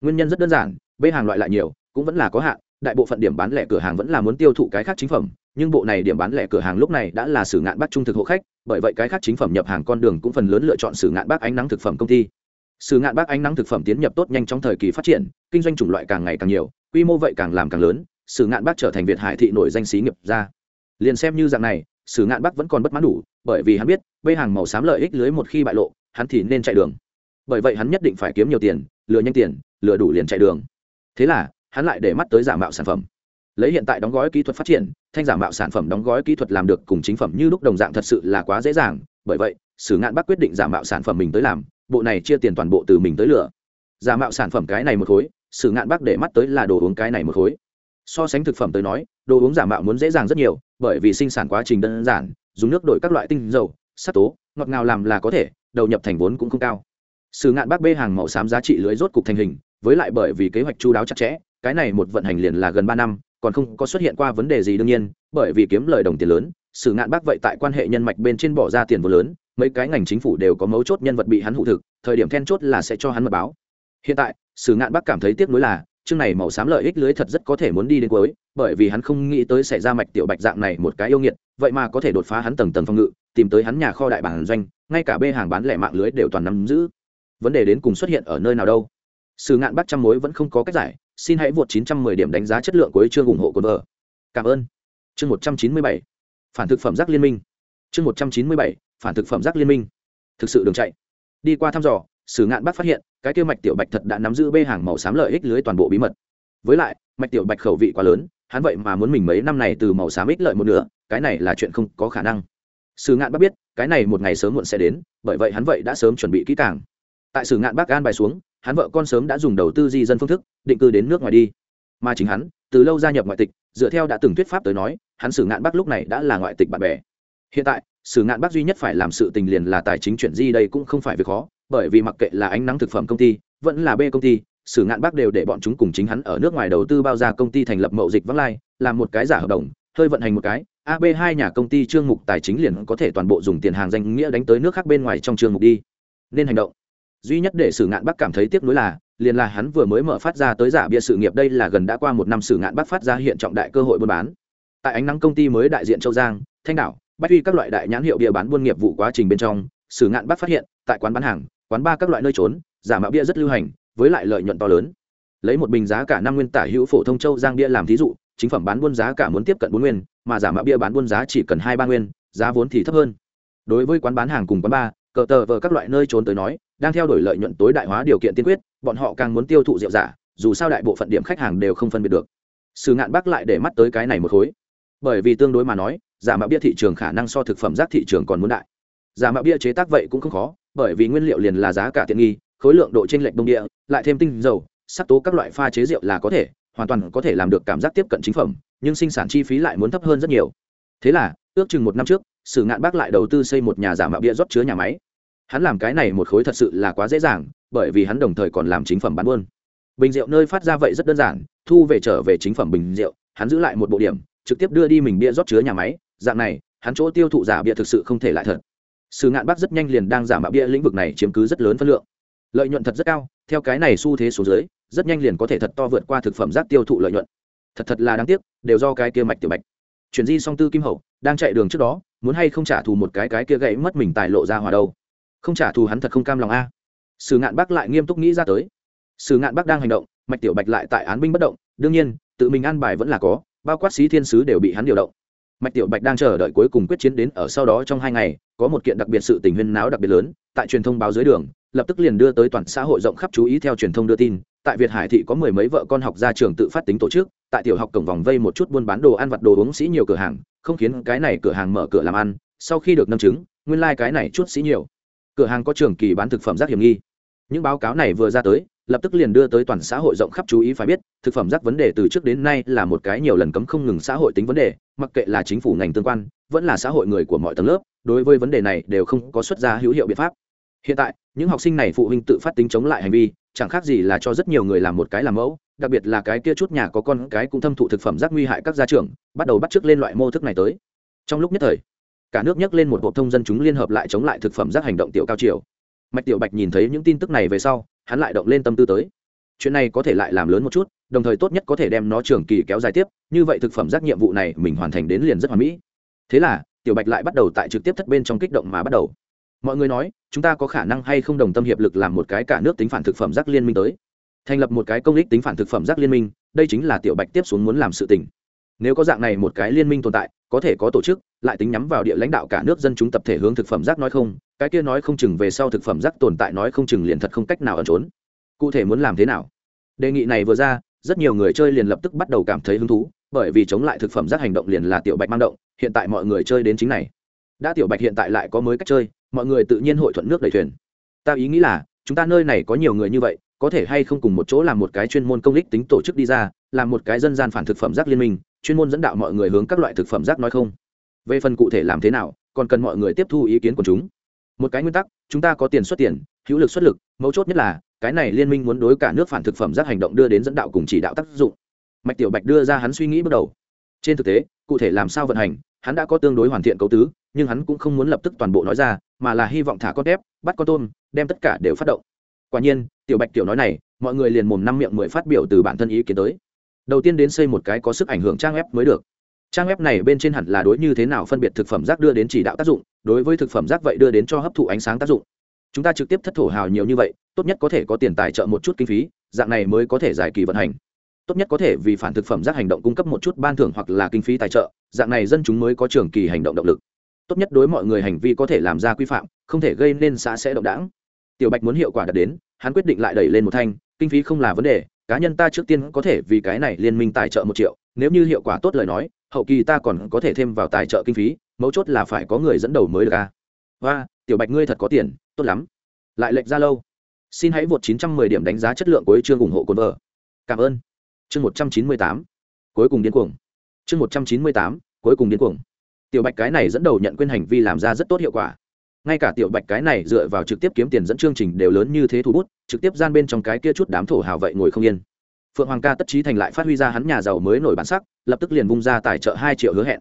Nguyên nhân rất đơn giản bê hàng loại lại nhiều, cũng vẫn là có hạn, đại bộ phận điểm bán lẻ cửa hàng vẫn là muốn tiêu thụ cái khác chính phẩm, nhưng bộ này điểm bán lẻ cửa hàng lúc này đã là sử ngạn bác trung thực hộ khách, bởi vậy cái khác chính phẩm nhập hàng con đường cũng phần lớn lựa chọn sử ngạn bác ánh nắng thực phẩm công ty sử ngạn bác ánh nắng thực phẩm tiến nhập tốt nhanh trong thời kỳ phát triển, kinh doanh chủng loại càng ngày càng nhiều, quy mô vậy càng làm càng lớn, sử ngạn bác trở thành việt hải thị nổi danh xí nghiệp ra liền xem như dạng này, sử ngạn bác vẫn còn bất mãn đủ, bởi vì hắn biết, bê hàng màu xám lợi ích lưới một khi bại lộ, hắn thì nên chạy đường. Bởi vậy hắn nhất định phải kiếm nhiều tiền, lừa nhanh tiền, lừa đủ liền chạy đường. Thế là, hắn lại để mắt tới giả mạo sản phẩm. Lấy hiện tại đóng gói kỹ thuật phát triển, thanh giả mạo sản phẩm đóng gói kỹ thuật làm được cùng chính phẩm như lúc đồng dạng thật sự là quá dễ dàng, bởi vậy, sử ngạn bác quyết định giả mạo sản phẩm mình tới làm bộ này chia tiền toàn bộ từ mình tới lửa. Giả mạo sản phẩm cái này một khối, sử ngạn bác để mắt tới là đồ uống cái này một khối. So sánh thực phẩm tới nói, đồ uống giả mạo muốn dễ dàng rất nhiều, bởi vì sinh sản quá trình đơn giản, dùng nước đổi các loại tinh dầu, sắc tố, ngọt ngào làm là có thể, đầu nhập thành vốn cũng không cao. Sử ngạn bác bê hàng màu xám giá trị lưới rốt cục thành hình, với lại bởi vì kế hoạch chu đáo chặt chẽ, cái này một vận hành liền là gần ba năm, còn không có xuất hiện qua vấn đề gì đương nhiên, bởi vì kiếm lời đồng tiền lớn, sử ngạn bác vậy tại quan hệ nhân mạch bên trên bỏ ra tiền vô lớn mấy cái ngành chính phủ đều có mấu chốt nhân vật bị hắn hụ thực, thời điểm then chốt là sẽ cho hắn mật báo. Hiện tại, sử ngạn bắc cảm thấy tiếc nuối là, chương này màu xám lợi ích lưới thật rất có thể muốn đi đến cuối, bởi vì hắn không nghĩ tới xảy ra mạch tiểu bạch dạng này một cái yêu nghiệt, vậy mà có thể đột phá hắn tầng tầng phòng ngự, tìm tới hắn nhà kho đại bản doanh, ngay cả bê hàng bán lẻ mạng lưới đều toàn nắm giữ. Vấn đề đến cùng xuất hiện ở nơi nào đâu? Sử ngạn bắc trăm mối vẫn không có cách giải, xin hãy vượt 910 điểm đánh giá chất lượng của chương ủng hộ của vợ. Cảm ơn. Chương 197 phản thực phẩm rác liên minh. Chương 197 phản thực phẩm rác liên minh. Thực sự đường chạy. Đi qua thăm dò, sử ngạn bác phát hiện, cái kia mạch tiểu bạch thật đã nắm giữ bê hàng màu xám lợi ích lưới toàn bộ bí mật. Với lại, mạch tiểu bạch khẩu vị quá lớn, hắn vậy mà muốn mình mấy năm này từ màu xám ích lợi một nửa, cái này là chuyện không có khả năng. Sử ngạn bác biết, cái này một ngày sớm muộn sẽ đến, bởi vậy hắn vậy đã sớm chuẩn bị kỹ càng. Tại sử ngạn bác an bài xuống, hắn vợ con sớm đã dùng đầu tư di dân phương thức, định cư đến nước ngoài đi. Mà chính hắn, từ lâu gia nhập ngoại tịch, dựa theo đã từng thuyết pháp tới nói, hắn sử ngạn bác lúc này đã là ngoại tịch bạn bè. Hiện tại sử ngạn bác duy nhất phải làm sự tình liền là tài chính chuyển di đây cũng không phải việc khó, bởi vì mặc kệ là ánh nắng thực phẩm công ty, vẫn là b công ty, sử ngạn bác đều để bọn chúng cùng chính hắn ở nước ngoài đầu tư bao ra công ty thành lập mậu dịch vắng lai, làm một cái giả hợp đồng, hơi vận hành một cái ab hai nhà công ty trương mục tài chính liền có thể toàn bộ dùng tiền hàng danh nghĩa đánh tới nước khác bên ngoài trong trương mục đi. Nên hành động. Duy nhất để sử ngạn bác cảm thấy tiếc nuối là, liền là hắn vừa mới mở phát ra tới giả bia sự nghiệp đây là gần đã qua một năm sử ngạn bác phát ra hiện trọng đại cơ hội buôn bán. Tại ánh nắng công ty mới đại diện châu giang, thanh đảo bách uy các loại đại nhãn hiệu bia bán buôn nghiệp vụ quá trình bên trong, sử ngạn bắt phát hiện, tại quán bán hàng, quán ba các loại nơi trốn, giả mạo bia rất lưu hành, với lại lợi nhuận to lớn. Lấy một bình giá cả năm nguyên tả hữu phổ thông châu giang bia làm thí dụ, chính phẩm bán buôn giá cả muốn tiếp cận bốn nguyên, mà giả mạo bia bán buôn giá chỉ cần hai ba nguyên, giá vốn thì thấp hơn. Đối với quán bán hàng cùng quán ba, cờ tờ vờ các loại nơi trốn tới nói, đang theo đuổi lợi nhuận tối đại hóa điều kiện tiên quyết, bọn họ càng muốn tiêu thụ rượu giả, dù sao đại bộ phận điểm khách hàng đều không phân biệt được. Sử ngạn bắc lại để mắt tới cái này một khối bởi vì tương đối mà nói, giả mạo bia thị trường khả năng so thực phẩm rác thị trường còn muốn đại. Giả mạo bia chế tác vậy cũng không khó, bởi vì nguyên liệu liền là giá cả tiện nghi, khối lượng độ chênh lệch đông địa, lại thêm tinh dầu, sắc tố các loại pha chế rượu là có thể, hoàn toàn có thể làm được cảm giác tiếp cận chính phẩm, nhưng sinh sản chi phí lại muốn thấp hơn rất nhiều. Thế là, ước chừng một năm trước, sử ngạn bác lại đầu tư xây một nhà giả mạo bia rót chứa nhà máy. Hắn làm cái này một khối thật sự là quá dễ dàng, bởi vì hắn đồng thời còn làm chính phẩm bán buôn. Bình rượu nơi phát ra vậy rất đơn giản, thu về trở về chính phẩm bình rượu, hắn giữ lại một bộ điểm trực tiếp đưa đi mình bia rót chứa nhà máy, dạng này, hắn chỗ tiêu thụ giả bia thực sự không thể lại thật. Sử ngạn bác rất nhanh liền đang giả mạo bia lĩnh vực này chiếm cứ rất lớn phân lượng. Lợi nhuận thật rất cao, theo cái này xu thế số dưới, rất nhanh liền có thể thật to vượt qua thực phẩm rác tiêu thụ lợi nhuận. Thật thật là đáng tiếc, đều do cái kia mạch tiểu bạch. Chuyển di song tư kim hậu, đang chạy đường trước đó, muốn hay không trả thù một cái cái kia gãy mất mình tài lộ ra hòa đâu. Không trả thù hắn thật không cam lòng a. Sử ngạn bác lại nghiêm túc nghĩ ra tới. Sử ngạn bác đang hành động, mạch tiểu bạch lại tại án binh bất động, đương nhiên, tự mình an bài vẫn là có bao quát sĩ thiên sứ đều bị hắn điều động. Mạch tiểu bạch đang chờ đợi cuối cùng quyết chiến đến ở sau đó trong hai ngày, có một kiện đặc biệt sự tình huyên náo đặc biệt lớn, tại truyền thông báo dưới đường, lập tức liền đưa tới toàn xã hội rộng khắp chú ý theo truyền thông đưa tin. Tại việt hải thị có mười mấy vợ con học ra trường tự phát tính tổ chức, tại tiểu học cổng vòng vây một chút buôn bán đồ ăn vặt đồ uống sĩ nhiều cửa hàng, không khiến cái này cửa hàng mở cửa làm ăn, sau khi được nâng chứng, nguyên lai、like、cái này chút sĩ nhiều. Cửa hàng có trường kỳ bán thực phẩm rác hiểm nghi. Những báo cáo này vừa ra tới lập tức liền đưa tới toàn xã hội rộng khắp chú ý phải biết, thực phẩm rác vấn đề từ trước đến nay là một cái nhiều lần cấm không ngừng xã hội tính vấn đề, mặc kệ là chính phủ ngành tương quan, vẫn là xã hội người của mọi tầng lớp, đối với vấn đề này đều không có xuất ra hữu hiệu biện pháp. Hiện tại, những học sinh này phụ huynh tự phát tính chống lại hành vi, chẳng khác gì là cho rất nhiều người làm một cái làm mẫu, đặc biệt là cái kia chút nhà có con cái cũng thâm thụ thực phẩm rác nguy hại các gia trưởng, bắt đầu bắt chước lên loại mô thức này tới. Trong lúc nhất thời, cả nước nhắc lên một bộ thông dân chúng liên hợp lại chống lại thực phẩm rác hành động tiểu cao triều. Mạch tiểu bạch nhìn thấy những tin tức này về sau hắn lại động lên tâm tư tới. Chuyện này có thể lại làm lớn một chút, đồng thời tốt nhất có thể đem nó trường kỳ kéo dài tiếp, như vậy thực phẩm rác nhiệm vụ này mình hoàn thành đến liền rất hoàn mỹ. Thế là, tiểu bạch lại bắt đầu tại trực tiếp thất bên trong kích động mà bắt đầu. Mọi người nói, chúng ta có khả năng hay không đồng tâm hiệp lực làm một cái cả nước tính phản thực phẩm rác liên minh tới. Thành lập một cái công ích tính phản thực phẩm rác liên minh, đây chính là tiểu bạch tiếp xuống muốn làm sự tình. Nếu có dạng này một cái liên minh tồn tại, có thể có tổ chức, lại tính nhắm vào địa lãnh đạo cả nước dân chúng tập thể hướng thực phẩm rác nói không cái kia nói không chừng về sau thực phẩm rác tồn tại nói không chừng liền thật không cách nào ẩn trốn. Cụ thể muốn làm thế nào? Đề nghị này vừa ra, rất nhiều người chơi liền lập tức bắt đầu cảm thấy hứng thú, bởi vì chống lại thực phẩm rác hành động liền là tiểu bạch mang động, hiện tại mọi người chơi đến chính này. Đã tiểu bạch hiện tại lại có mới cách chơi, mọi người tự nhiên hội thuận nước đầy thuyền. Ta ý nghĩ là, chúng ta nơi này có nhiều người như vậy, có thể hay không cùng một chỗ làm một cái chuyên môn công lích tính tổ chức đi ra, làm một cái dân gian phản thực phẩm rác liên minh, chuyên môn dẫn đạo mọi người hướng các loại thực phẩm rác nói không? Về phần cụ thể làm thế nào, còn cần mọi người tiếp thu ý kiến của chúng một cái nguyên tắc, chúng ta có tiền xuất tiền, hữu lực xuất lực, mấu chốt nhất là, cái này liên minh muốn đối cả nước phản thực phẩm rác hành động đưa đến dẫn đạo cùng chỉ đạo tác dụng. Mạch tiểu bạch đưa ra hắn suy nghĩ bước đầu. Trên thực tế, cụ thể làm sao vận hành, hắn đã có tương đối hoàn thiện cấu tứ, nhưng hắn cũng không muốn lập tức toàn bộ nói ra, mà là hy vọng thả con tép, bắt con tôm, đem tất cả đều phát động. Quả nhiên, tiểu bạch tiểu nói này, mọi người liền mồm năm miệng mười phát biểu từ bản thân ý kiến tới. Đầu tiên đến xây một cái có sức ảnh hưởng trang web mới được trang web này bên trên hẳn là đối như thế nào phân biệt thực phẩm rác đưa đến chỉ đạo tác dụng, đối với thực phẩm rác vậy đưa đến cho hấp thụ ánh sáng tác dụng. Chúng ta trực tiếp thất thổ hào nhiều như vậy, tốt nhất có thể có tiền tài trợ một chút kinh phí, dạng này mới có thể giải kỳ vận hành. Tốt nhất có thể vì phản thực phẩm rác hành động cung cấp một chút ban thưởng hoặc là kinh phí tài trợ, dạng này dân chúng mới có trường kỳ hành động động lực. Tốt nhất đối mọi người hành vi có thể làm ra quy phạm, không thể gây nên xã sẽ động đảng. Tiểu bạch muốn hiệu quả đạt đến, hắn quyết định lại đẩy lên một thanh, kinh phí không là vấn đề cá nhân ta trước tiên có thể vì cái này liên minh tài trợ một triệu, nếu như hiệu quả tốt lời nói, hậu kỳ ta còn có thể thêm vào tài trợ kinh phí, mấu chốt là phải có người dẫn đầu mới được à? a và tiểu bạch ngươi thật có tiền, tốt lắm. Lại lệnh ra lâu. Xin hãy vượt 910 điểm đánh giá chất lượng của chương ủng hộ cồn vợ cảm ơn. Chương 198 cuối cùng điên cuồng. Chương 198 cuối cùng điên cuồng. Tiểu bạch cái này dẫn đầu nhận quên hành vi làm ra rất tốt hiệu quả. Ngay cả tiểu bạch cái này dựa vào trực tiếp kiếm tiền dẫn chương trình đều lớn như thế thủ bút trực tiếp gian bên trong cái kia chút đám thổ hào vậy ngồi không yên. Phượng hoàng ca tất trí thành lại phát huy ra hắn nhà giàu mới nổi bản sắc, lập tức liền vung ra tài trợ hai triệu hứa hẹn.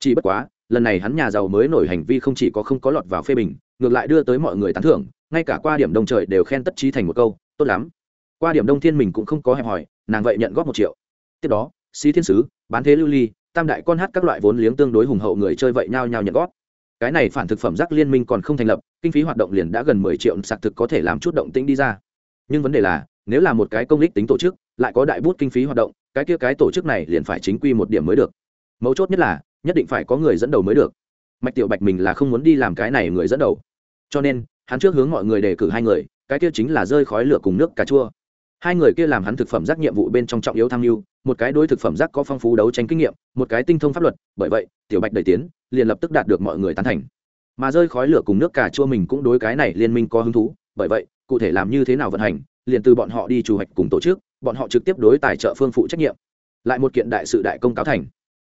Chỉ bất quá, lần này hắn nhà giàu mới nổi hành vi không chỉ có không có lọt vào phê bình, ngược lại đưa tới mọi người tán thưởng, ngay cả qua điểm đông trời đều khen tất trí thành một câu, tốt lắm. Qua điểm đông thiên mình cũng không có hẹp hỏi nàng vậy nhận góp một triệu. Tiếp đó sĩ thiên sứ, bán thế lưu ly, tam đại con hát các loại vốn liếng tương đối hùng hậu người chơi vậy nhau nhau nhận góp. Cái này phản thực phẩm giác liên minh còn không thành lập, kinh phí hoạt động liền đã gần mười triệu sạc thực có thể làm chút động tĩnh đi ra nhưng vấn đề là, nếu là một cái công lý tính tổ chức, lại có đại bút kinh phí hoạt động, cái kia cái tổ chức này liền phải chính quy một điểm mới được. Mấu chốt nhất là, nhất định phải có người dẫn đầu mới được. Mạch tiểu bạch mình là không muốn đi làm cái này người dẫn đầu. Cho nên, hắn trước hướng mọi người đề cử hai người, cái kia chính là rơi khói lửa cùng nước cà chua. Hai người kia làm hắn thực phẩm rác nhiệm vụ bên trong trọng yếu tham mưu, một cái đối thực phẩm rác có phong phú đấu tranh kinh nghiệm, một cái tinh thông pháp luật, bởi vậy, tiểu bạch đầy tiến, liền lập tức đạt được mọi người tán thành. Mà rơi khói lửa cùng nước cà chua mình cũng đối cái này liên minh có hứng thú, bởi vậy cụ thể làm như thế nào vận hành, liền từ bọn họ đi chủ hoạch cùng tổ chức, bọn họ trực tiếp đối tài trợ phương phụ trách nhiệm. Lại một kiện đại sự đại công cáo thành.